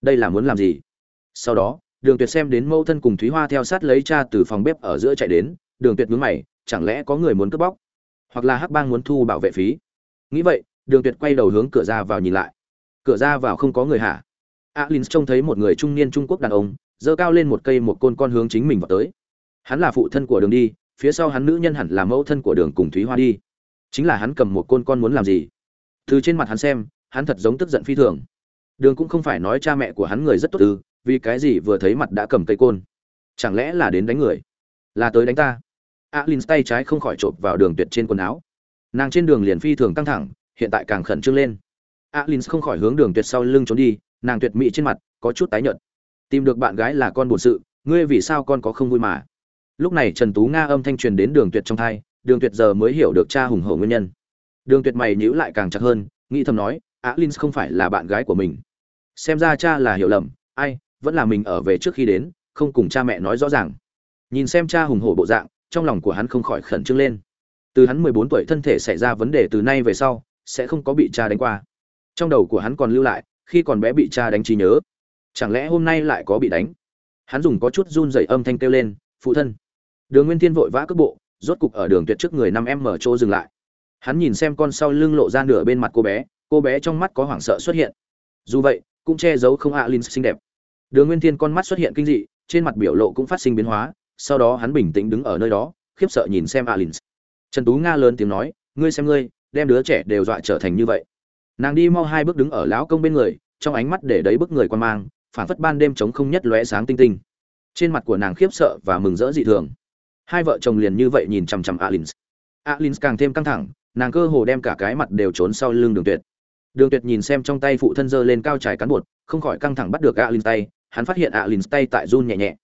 Đây là muốn làm gì? Sau đó, đường tuyệt xem đến mẫu thân cùng thúy hoa theo sát lấy cha từ phòng bếp ở giữa chạy đến, đường tuyệt mướn mày, chẳng lẽ có người muốn cướp bóc? Hoặc là hắc bang muốn thu bảo vệ phí. Nghĩ vậy, đường tuyệt quay đầu hướng cửa ra vào nhìn lại. Cửa ra vào không có người hả? Alin trông thấy một người trung niên trung quốc đàn ông, giơ cao lên một cây một côn con hướng chính mình vào tới. Hắn là phụ thân của đường đi, phía sau hắn nữ nhân hẳn là mẫu thân của đường cùng thúy hoa đi. Chính là hắn cầm một côn con muốn làm gì? Từ trên mặt hắn xem, hắn thật giống tức giận phi thường. Đường cũng không phải nói cha mẹ của hắn người rất tốt ư, vì cái gì vừa thấy mặt đã cầm cây côn? Chẳng lẽ là đến đánh người? Là tới đánh ta? Alin tay trái không khỏi chộp vào đường tuyệt trên quần áo. Nàng trên đường liền phi thường căng thẳng, hiện tại càng khẩn trương lên. Alin không khỏi hướng đường tuyệt sau lưng trốn đi, nàng tuyệt mỹ trên mặt, có chút tái nhợt. Tìm được bạn gái là con bổn sự, ngươi vì sao con có không vui mà? Lúc này trần tú nga âm thanh truyền đến đường tuyệt trong thai, đường tuyệt giờ mới hiểu được cha hùng hổ nguyên nhân. Đường tuyệt mày nhíu lại càng chặt hơn, nghĩ thầm nói, alin không phải là bạn gái của mình. Xem ra cha là hiểu lầm, ai, vẫn là mình ở về trước khi đến, không cùng cha mẹ nói rõ ràng. Nhìn xem cha hùng hổ bộ dạng trong lòng của hắn không khỏi khẩn trương lên. Từ hắn mười bốn tuổi thân thể xảy ra vấn đề từ nay về sau, sẽ không có bị cha đánh qua. Trong đầu của hắn còn lưu lại, khi còn bé bị cha đánh trí nhớ. Chẳng lẽ hôm nay lại có bị đánh? Hắn dùng có chút run dày âm thanh kêu lên, phụ thân. Đường nguyên thiên vội vã cước bộ, rốt cục ở đường tuyệt trước người năm em mở chỗ dừng lại. Hắn nhìn xem con sau lưng lộ ra nửa bên mặt cô bé cô bé trong mắt có hoảng sợ xuất hiện. Dù vậy, cũng che giấu không ạ linh xinh đẹp. Đường nguyên thiên con mắt xuất hiện kinh dị, trên mặt biểu lộ cũng phát sinh biến hóa sau đó hắn bình tĩnh đứng ở nơi đó, khiếp sợ nhìn xem alin. Trần tú nga lớn tiếng nói, ngươi xem ngươi, đem đứa trẻ đều dọa trở thành như vậy. Nàng đi mau hai bước đứng ở lão công bên người, trong ánh mắt để đấy bức người quan mang, phản phất ban đêm trống không nhất lóe sáng tinh tinh. Trên mặt của nàng khiếp sợ và mừng rỡ dị thường. Hai vợ chồng liền như vậy nhìn chằm chằm alin. Alin càng thêm căng thẳng, nàng cơ hồ đem cả cái mặt đều trốn sau lưng đường tuyệt. Đường tuyệt nhìn xem trong tay phụ thân giơ lên cao trải cán bột, không khỏi căng thẳng bắt được alin tay, hắn phát hiện alin tay tại run nhẹ nhẹ.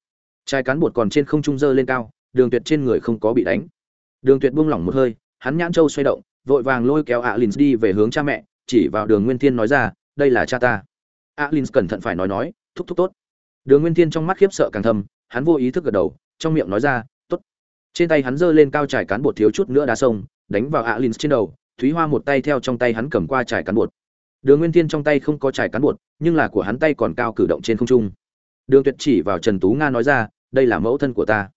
Chai cán bột còn trên không trung dơ lên cao, Đường Tuyệt trên người không có bị đánh. Đường Tuyệt buông lỏng một hơi, hắn nhãn châu xoay động, vội vàng lôi kéo Alins đi về hướng cha mẹ, chỉ vào Đường Nguyên Thiên nói ra, đây là cha ta. Alins cẩn thận phải nói nói, thúc thúc tốt. Đường Nguyên Thiên trong mắt khiếp sợ càng thâm, hắn vô ý thức gật đầu, trong miệng nói ra, tốt. Trên tay hắn giơ lên cao trải cán bột thiếu chút nữa đá sông, đánh vào Alins trên đầu, Thúy Hoa một tay theo trong tay hắn cầm qua trải cán bột. Đường Nguyên Thiên trong tay không có trải cán bột, nhưng là của hắn tay còn cao cử động trên không trung. Đường Tuyệt chỉ vào Trần Tú Nga nói ra, đây là mẫu thân của ta.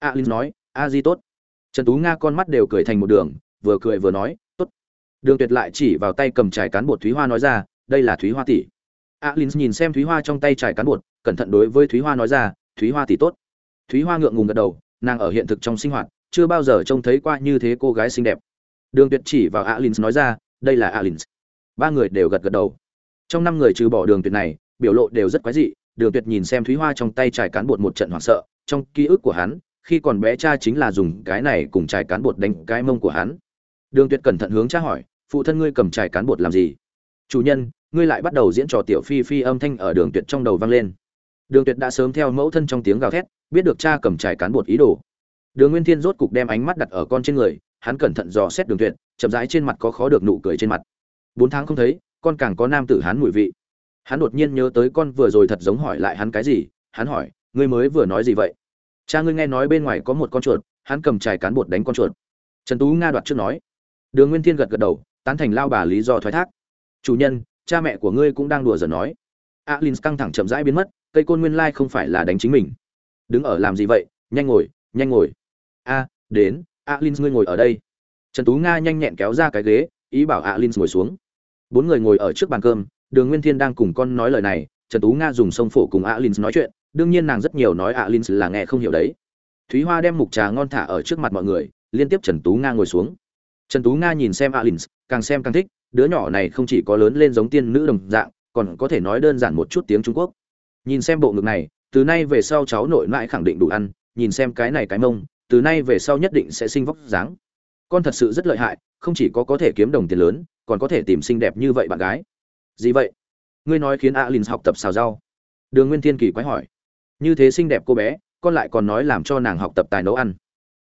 A linh nói a di tốt. Trần tú nga con mắt đều cười thành một đường vừa cười vừa nói tốt. Đường tuyệt lại chỉ vào tay cầm trải cán bột thúy hoa nói ra đây là thúy hoa tỷ. A linh nhìn xem thúy hoa trong tay trải cán bột cẩn thận đối với thúy hoa nói ra thúy hoa tỷ tốt. Thúy hoa ngượng ngùng gật đầu nàng ở hiện thực trong sinh hoạt chưa bao giờ trông thấy qua như thế cô gái xinh đẹp. Đường tuyệt chỉ vào alin nói ra đây là alin ba người đều gật gật đầu. Trong năm người trừ bỏ đường tuyệt này biểu lộ đều rất quái dị đường tuyệt nhìn xem thúy hoa trong tay trải cán bột một trận hoảng sợ, trong ký ức của hắn, khi còn bé cha chính là dùng cái này cùng trải cán bột đánh cái mông của hắn. Đường tuyệt cẩn thận hướng cha hỏi, phụ thân ngươi cầm trải cán bột làm gì? Chủ nhân, ngươi lại bắt đầu diễn trò tiểu phi phi âm thanh ở đường tuyệt trong đầu vang lên. Đường tuyệt đã sớm theo mẫu thân trong tiếng gào thét, biết được cha cầm trải cán bột ý đồ. Đường nguyên thiên rốt cục đem ánh mắt đặt ở con trên người, hắn cẩn thận dò xét đường tuyệt, chậm rãi trên mặt có khó được nụ cười trên mặt. Bốn tháng không thấy, con càng có nam tử hán mùi vị hắn đột nhiên nhớ tới con vừa rồi thật giống hỏi lại hắn cái gì, hắn hỏi, ngươi mới vừa nói gì vậy? Cha ngươi nghe nói bên ngoài có một con chuột, hắn cầm trài cán bột đánh con chuột. Trần tú nga đoạt trước nói. Đường nguyên thiên gật gật đầu, tán thành lao bà lý do thoái thác. Chủ nhân, cha mẹ của ngươi cũng đang đùa giỡn nói. Alin căng thẳng chậm rãi biến mất, cây côn nguyên lai không phải là đánh chính mình. Đứng ở làm gì vậy? Nhanh ngồi nhanh ngồi. A, đến alin ngươi ngồi ở đây. Trần tú nga nhanh nhẹn kéo ra cái ghế, ý bảo alin ngồi xuống. Bốn người ngồi ở trước bàn cơm đường nguyên thiên đang cùng con nói lời này, trần tú nga dùng sông phổ cùng alin nói chuyện, đương nhiên nàng rất nhiều nói alin là nghe không hiểu đấy. Thúy hoa đem mục trà ngon thả ở trước mặt mọi người, liên tiếp trần tú nga ngồi xuống. Trần tú nga nhìn xem alin càng xem càng thích, đứa nhỏ này không chỉ có lớn lên giống tiên nữ đồng dạng, còn có thể nói đơn giản một chút tiếng trung quốc. Nhìn xem bộ ngực này, từ nay về sau cháu nội mãi khẳng định đủ ăn, nhìn xem cái này cái mông, từ nay về sau nhất định sẽ sinh vóc dáng. Con thật sự rất lợi hại, không chỉ có có thể kiếm đồng tiền lớn, còn có thể tìm xinh đẹp như vậy bạn gái gì vậy? Ngươi nói khiến alin học tập xào rau. Đường nguyên thiên kỳ quái hỏi. Như thế xinh đẹp cô bé, con lại còn nói làm cho nàng học tập tài nấu ăn.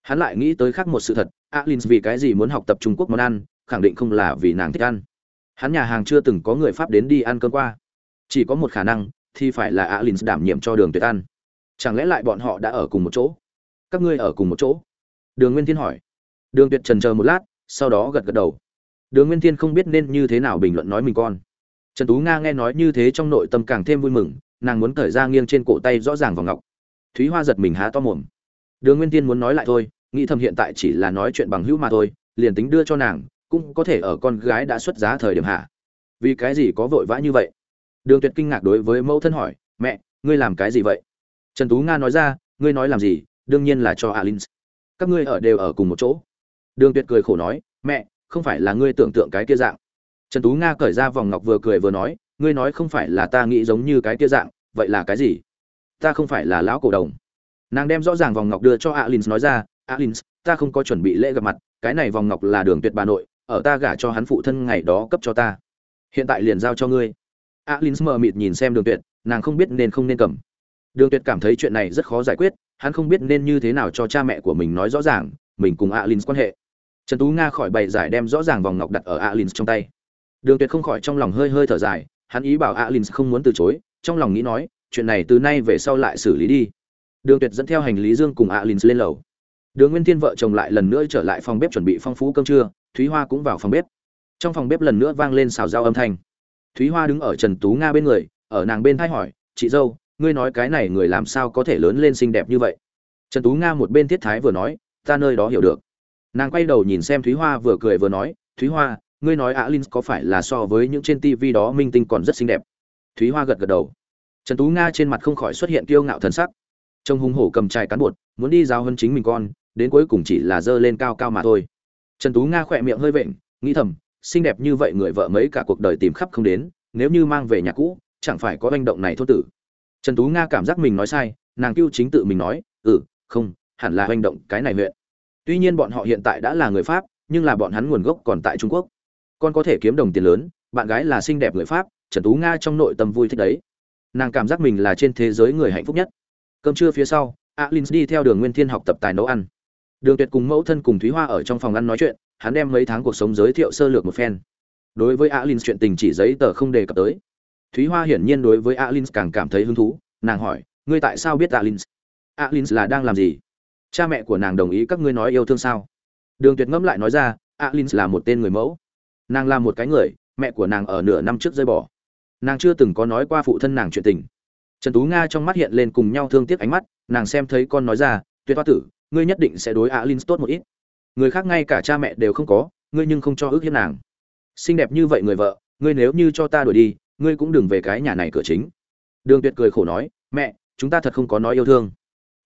Hắn lại nghĩ tới khác một sự thật, alin vì cái gì muốn học tập trung quốc món ăn, khẳng định không là vì nàng thích ăn. Hắn nhà hàng chưa từng có người pháp đến đi ăn cơm qua. Chỉ có một khả năng, thì phải là alin đảm nhiệm cho đường tuyệt ăn. Chẳng lẽ lại bọn họ đã ở cùng một chỗ? Các ngươi ở cùng một chỗ? Đường nguyên thiên hỏi. Đường tuyệt trần chờ một lát, sau đó gật gật đầu. Đường nguyên thiên không biết nên như thế nào bình luận nói mình con trần tú nga nghe nói như thế trong nội tâm càng thêm vui mừng, nàng muốn cởi ra nghiêng trên cổ tay rõ ràng vào ngọc. Thúy hoa giật mình há to mồm. Đường nguyên thiên muốn nói lại thôi, nghĩ thầm hiện tại chỉ là nói chuyện bằng hữu mà thôi, liền tính đưa cho nàng, cũng có thể ở con gái đã xuất giá thời điểm hạ. Vì cái gì có vội vã như vậy? Đường tuyệt kinh ngạc đối với mẫu thân hỏi, mẹ, ngươi làm cái gì vậy? Trần tú nga nói ra, ngươi nói làm gì? Đương nhiên là cho alin các ngươi ở đều ở cùng một chỗ. Đường tuyệt cười khổ nói, mẹ, không phải là ngươi tưởng tượng cái kia dạng trần tú nga cởi ra vòng ngọc vừa cười vừa nói, ngươi nói không phải là ta nghĩ giống như cái kia dạng, vậy là cái gì? Ta không phải là lão cổ đồng. Nàng đem rõ ràng vòng ngọc đưa cho alin nói ra alin ta không có chuẩn bị lễ gặp mặt, cái này vòng ngọc là đường tuyệt bà nội, ở ta gả cho hắn phụ thân ngày đó cấp cho ta. Hiện tại liền giao cho ngươi. Alin mờ mịt nhìn xem đường tuyệt, nàng không biết nên không nên cầm. Đường tuyệt cảm thấy chuyện này rất khó giải quyết, hắn không biết nên như thế nào cho cha mẹ của mình nói rõ ràng, mình cùng alin quan hệ. Trần tú nga khỏi bày giải đem rõ ràng vòng ngọc đặt ở alin trong tay đường tuyệt không khỏi trong lòng hơi hơi thở dài, hắn ý bảo Alins không muốn từ chối, trong lòng nghĩ nói, chuyện này từ nay về sau lại xử lý đi. Đường tuyệt dẫn theo hành lý dương cùng Alins lên lầu. Đường nguyên thiên vợ chồng lại lần nữa trở lại phòng bếp chuẩn bị phong phú cơm trưa, thúy hoa cũng vào phòng bếp. Trong phòng bếp lần nữa vang lên xào dao âm thanh. Thúy hoa đứng ở trần tú nga bên người, ở nàng bên thay hỏi, chị dâu, ngươi nói cái này người làm sao có thể lớn lên xinh đẹp như vậy? Trần tú nga một bên thiết thái vừa nói, ta nơi đó hiểu được. Nàng quay đầu nhìn xem thúy hoa vừa cười vừa nói, thúy hoa ngươi nói á linh có phải là so với những trên tv đó minh tinh còn rất xinh đẹp? Thúy hoa gật gật đầu. Trần tú nga trên mặt không khỏi xuất hiện kiêu ngạo thần sắc. Trông hung hổ cầm chai cán bột, muốn đi giao hơn chính mình con, đến cuối cùng chỉ là dơ lên cao cao mà thôi. Trần tú nga khỏe miệng hơi vện, nghĩ thầm, xinh đẹp như vậy người vợ mấy cả cuộc đời tìm khắp không đến, nếu như mang về nhà cũ, chẳng phải có hành động này thốt tử. Trần tú nga cảm giác mình nói sai, nàng cưu chính tự mình nói ừ không, hẳn là hành động cái này huyện. Tuy nhiên bọn họ hiện tại đã là người pháp, nhưng là bọn hắn nguồn gốc còn tại trung quốc con có thể kiếm đồng tiền lớn, bạn gái là xinh đẹp người pháp, trần tú nga trong nội tâm vui thích đấy. Nàng cảm giác mình là trên thế giới người hạnh phúc nhất. Cơm trưa phía sau alin đi theo đường nguyên thiên học tập tài nấu ăn. Đường tuyệt cùng mẫu thân cùng thúy hoa ở trong phòng ăn nói chuyện, hắn đem mấy tháng cuộc sống giới thiệu sơ lược một phen. Đối với alin chuyện tình chỉ giấy tờ không đề cập tới. Thúy hoa hiển nhiên đối với alin càng cảm thấy hứng thú, nàng hỏi, ngươi tại sao biết alin alin là đang làm gì? Cha mẹ của nàng đồng ý các ngươi nói yêu thương sao? Đường tuyệt ngẫm lại nói ra alin là một tên người mẫu nàng là một cái người, mẹ của nàng ở nửa năm trước rơi bỏ. Nàng chưa từng có nói qua phụ thân nàng chuyện tình. Trần tú nga trong mắt hiện lên cùng nhau thương tiếc ánh mắt, nàng xem thấy con nói ra, tuyệt hoa tử, ngươi nhất định sẽ đối alin tốt một ít. Người khác ngay cả cha mẹ đều không có, ngươi nhưng không cho ước hiếp nàng. Xinh đẹp như vậy người vợ, ngươi nếu như cho ta đuổi đi, ngươi cũng đừng về cái nhà này cửa chính. Đường tuyệt cười khổ nói, mẹ, chúng ta thật không có nói yêu thương.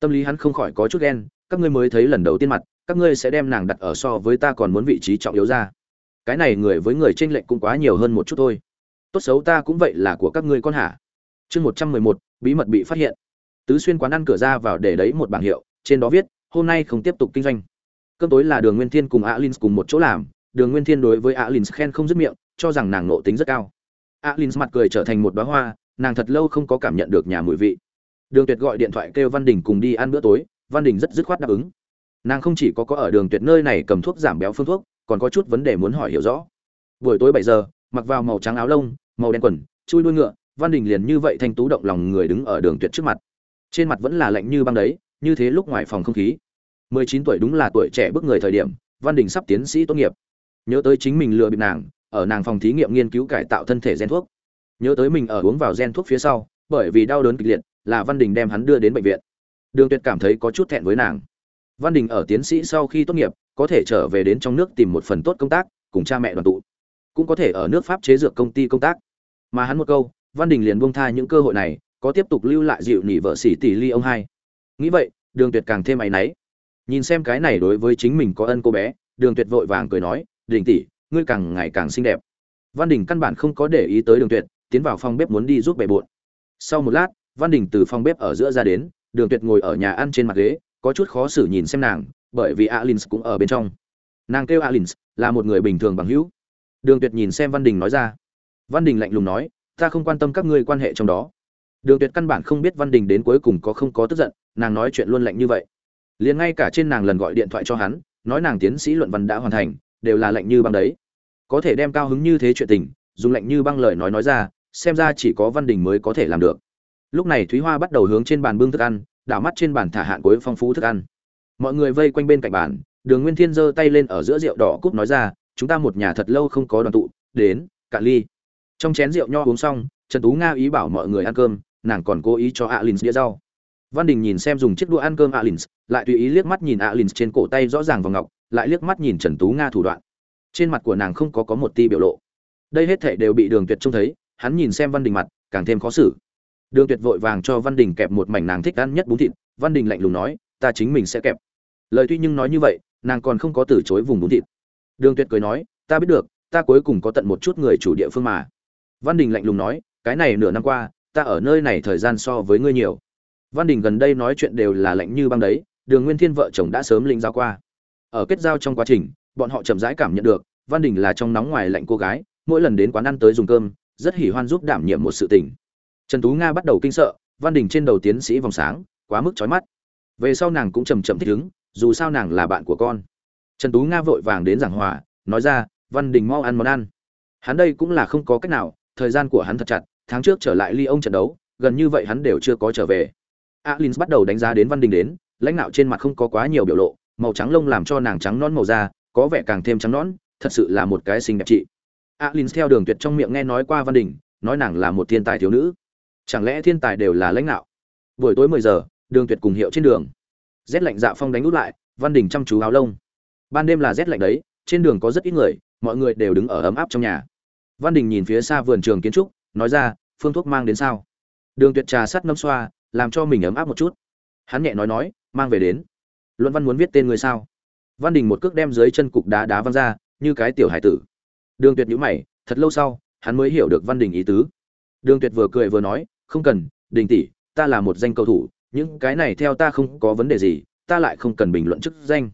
Tâm lý hắn không khỏi có chút ghen, các ngươi mới thấy lần đầu tiên mặt, các ngươi sẽ đem nàng đặt ở so với ta còn muốn vị trí trọng yếu ra cái này người với người trên lệch cũng quá nhiều hơn một chút thôi. Tốt xấu ta cũng vậy là của các ngươi con hả? Chương một trăm mười một, bí mật bị phát hiện. Tứ xuyên quán ăn cửa ra vào để đấy một bảng hiệu, trên đó viết, hôm nay không tiếp tục kinh doanh. Cơm tối là đường nguyên thiên cùng alin cùng một chỗ làm. Đường nguyên thiên đối với alin khen không dứt miệng, cho rằng nàng nộ tính rất cao. Alin mặt cười trở thành một đoá hoa, nàng thật lâu không có cảm nhận được nhà mùi vị. Đường tuyệt gọi điện thoại kêu văn đình cùng đi ăn bữa tối, văn đình rất dứt khoát đáp ứng. Nàng không chỉ có có ở đường tuyệt nơi này cầm thuốc giảm béo phương thuốc còn có chút vấn đề muốn hỏi hiểu rõ. Buổi tối bảy giờ, mặc vào màu trắng áo lông, màu đen quần, chui đuôi ngựa, văn đình liền như vậy thanh tú động lòng người đứng ở đường tuyệt trước mặt. Trên mặt vẫn là lạnh như băng đấy, như thế lúc ngoài phòng không khí. 19 tuổi đúng là tuổi trẻ bước người thời điểm, văn đình sắp tiến sĩ tốt nghiệp. Nhớ tới chính mình lừa bịp nàng, ở nàng phòng thí nghiệm nghiên cứu cải tạo thân thể gen thuốc. Nhớ tới mình ở uống vào gen thuốc phía sau, bởi vì đau đớn kịch liệt, là văn đình đem hắn đưa đến bệnh viện. Đường tuyệt cảm thấy có chút thẹn với nàng. Văn đình ở tiến sĩ sau khi tốt nghiệp có thể trở về đến trong nước tìm một phần tốt công tác, cùng cha mẹ đoàn tụ. Cũng có thể ở nước pháp chế dược công ty công tác. Mà hắn một câu, văn đình liền buông tha những cơ hội này, có tiếp tục lưu lại dịu nỉ vợ xỉ tỷ ly ông hai. Nghĩ vậy, đường tuyệt càng thêm áy náy. Nhìn xem cái này đối với chính mình có ân cô bé, đường tuyệt vội vàng cười nói, đình tỷ, ngươi càng ngày càng xinh đẹp. Văn đình căn bản không có để ý tới đường tuyệt, tiến vào phòng bếp muốn đi giúp bề bộn. Sau một lát, văn đình từ phòng bếp ở giữa ra đến, đường tuyệt ngồi ở nhà ăn trên mặt ghế, có chút khó xử nhìn xem nàng bởi vì alins cũng ở bên trong. Nàng kêu alins là một người bình thường bằng hữu. Đường tuyệt nhìn xem văn đình nói ra. Văn đình lạnh lùng nói, ta không quan tâm các ngươi quan hệ trong đó. Đường tuyệt căn bản không biết văn đình đến cuối cùng có không có tức giận, nàng nói chuyện luôn lạnh như vậy. Liền ngay cả trên nàng lần gọi điện thoại cho hắn, nói nàng tiến sĩ luận văn đã hoàn thành, đều là lạnh như băng đấy. Có thể đem cao hứng như thế chuyện tình, dùng lạnh như băng lời nói nói ra, xem ra chỉ có văn đình mới có thể làm được. Lúc này thúy hoa bắt đầu hướng trên bàn bưng thức ăn, đảo mắt trên bàn thả hạn cuối phong phú thức ăn mọi người vây quanh bên cạnh bàn, đường nguyên thiên giơ tay lên ở giữa rượu đỏ cúp nói ra, chúng ta một nhà thật lâu không có đoàn tụ, đến, cạn ly. Trong chén rượu nho uống xong, trần tú nga ý bảo mọi người ăn cơm, nàng còn cố ý cho alin đĩa rau. Văn đình nhìn xem dùng chiếc đũa ăn cơm alin lại tùy ý liếc mắt nhìn alin trên cổ tay rõ ràng vào ngọc, lại liếc mắt nhìn trần tú nga thủ đoạn. Trên mặt của nàng không có có một ti biểu lộ. Đây hết thảy đều bị đường tuyệt trông thấy, hắn nhìn xem văn đình mặt, càng thêm khó xử. Đường tuyệt vội vàng cho văn đình kẹp một mảnh nàng thích ăn nhất bún thịt, văn đình lạnh lùng nói ta chính mình sẽ kẹp. Lời tuy nhưng nói như vậy, nàng còn không có từ chối vùng bún thịt. Đường tuyệt cười nói, ta biết được, ta cuối cùng có tận một chút người chủ địa phương mà. Văn đình lạnh lùng nói, cái này nửa năm qua, ta ở nơi này thời gian so với ngươi nhiều. Văn đình gần đây nói chuyện đều là lạnh như băng đấy, đường nguyên thiên vợ chồng đã sớm linh giao qua. Ở kết giao trong quá trình, bọn họ chậm rãi cảm nhận được, văn đình là trong nóng ngoài lạnh cô gái, mỗi lần đến quán ăn tới dùng cơm, rất hỉ hoan giúp đảm nhiệm một sự tình. Trần tú nga bắt đầu kinh sợ, văn đình trên đầu tiến sĩ vòng sáng, quá mức chói mắt về sau nàng cũng chầm chậm thích ứng, dù sao nàng là bạn của con. Trần tú nga vội vàng đến giảng hòa, nói ra, văn đình mau ăn món ăn. Hắn đây cũng là không có cách nào, thời gian của hắn thật chặt, tháng trước trở lại ly ông trận đấu, gần như vậy hắn đều chưa có trở về. Alin bắt đầu đánh giá đến văn đình đến, lãnh đạo trên mặt không có quá nhiều biểu lộ, màu trắng lông làm cho nàng trắng non màu da, có vẻ càng thêm trắng nón thật sự là một cái xinh đẹp chị. Alin theo đường tuyệt trong miệng nghe nói qua văn đình, nói nàng là một thiên tài thiếu nữ. Chẳng lẽ thiên tài đều là lãnh đạo buổi tối mười giờ đường tuyệt cùng hiệu trên đường. Rét lạnh dạ phong đánh út lại, văn đình chăm chú áo lông. Ban đêm là rét lạnh đấy, trên đường có rất ít người, mọi người đều đứng ở ấm áp trong nhà. Văn đình nhìn phía xa vườn trường kiến trúc, nói ra, phương thuốc mang đến sao? Đường tuyệt trà sắt nấm xoa, làm cho mình ấm áp một chút. Hắn nhẹ nói nói, mang về đến. Luận văn muốn viết tên người sao? Văn đình một cước đem dưới chân cục đá đá văng ra, như cái tiểu hải tử. Đường tuyệt nhíu mày, thật lâu sau, hắn mới hiểu được văn đình ý tứ. Đường tuyệt vừa cười vừa nói, không cần, đình tỷ, ta là một danh cầu thủ những cái này theo ta không có vấn đề gì, ta lại không cần bình luận chức danh.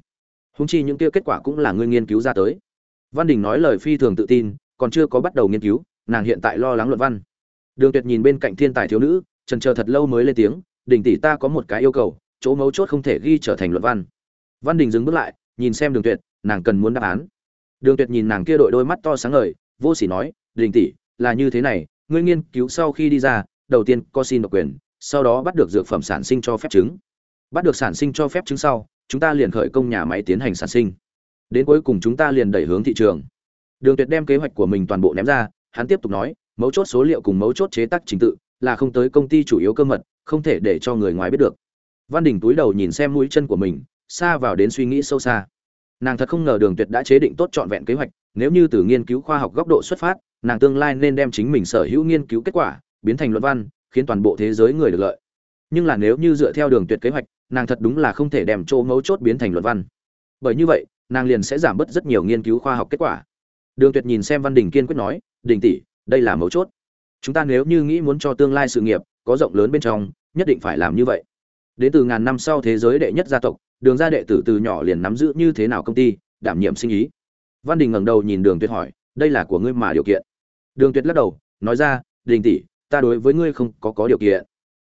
Húng chi những kia kết quả cũng là ngươi nghiên cứu ra tới. Văn đình nói lời phi thường tự tin, còn chưa có bắt đầu nghiên cứu, nàng hiện tại lo lắng luận văn. Đường tuyệt nhìn bên cạnh thiên tài thiếu nữ trần chờ thật lâu mới lên tiếng, đình tỷ ta có một cái yêu cầu, chỗ mấu chốt không thể ghi trở thành luận văn. Văn đình dừng bước lại, nhìn xem đường tuyệt, nàng cần muốn đáp án. Đường tuyệt nhìn nàng kia đội đôi mắt to sáng ngời, vô sỉ nói, đình tỷ, là như thế này, ngươi nghiên cứu sau khi đi ra, đầu tiên có xin độc quyền sau đó bắt được dược phẩm sản sinh cho phép trứng, bắt được sản sinh cho phép trứng sau chúng ta liền khởi công nhà máy tiến hành sản sinh. Đến cuối cùng chúng ta liền đẩy hướng thị trường. Đường tuyệt đem kế hoạch của mình toàn bộ ném ra hắn tiếp tục nói mấu chốt số liệu cùng mấu chốt chế tác trình tự là không tới công ty chủ yếu cơ mật không thể để cho người ngoài biết được. Văn đình túi đầu nhìn xem mũi chân của mình xa vào đến suy nghĩ sâu xa. Nàng thật không ngờ đường tuyệt đã chế định tốt trọn vẹn kế hoạch nếu như từ nghiên cứu khoa học góc độ xuất phát nàng tương lai nên đem chính mình sở hữu nghiên cứu kết quả biến thành luận văn khiến toàn bộ thế giới người được lợi. Nhưng là nếu như dựa theo đường tuyệt kế hoạch, nàng thật đúng là không thể đem chỗ mấu chốt biến thành luận văn. Bởi như vậy, nàng liền sẽ giảm bớt rất nhiều nghiên cứu khoa học kết quả. Đường tuyệt nhìn xem văn đình kiên quyết nói, đình tỷ, đây là mấu chốt. Chúng ta nếu như nghĩ muốn cho tương lai sự nghiệp có rộng lớn bên trong, nhất định phải làm như vậy. Đến từ ngàn năm sau thế giới đệ nhất gia tộc, đường gia đệ tử từ nhỏ liền nắm giữ như thế nào công ty, đảm nhiệm sinh ý. Văn đình ngẩng đầu nhìn đường tuyệt hỏi, đây là của ngươi mà điều kiện? Đường tuyệt lắc đầu, nói ra, đình tỷ ta đối với ngươi không có có điều kiện.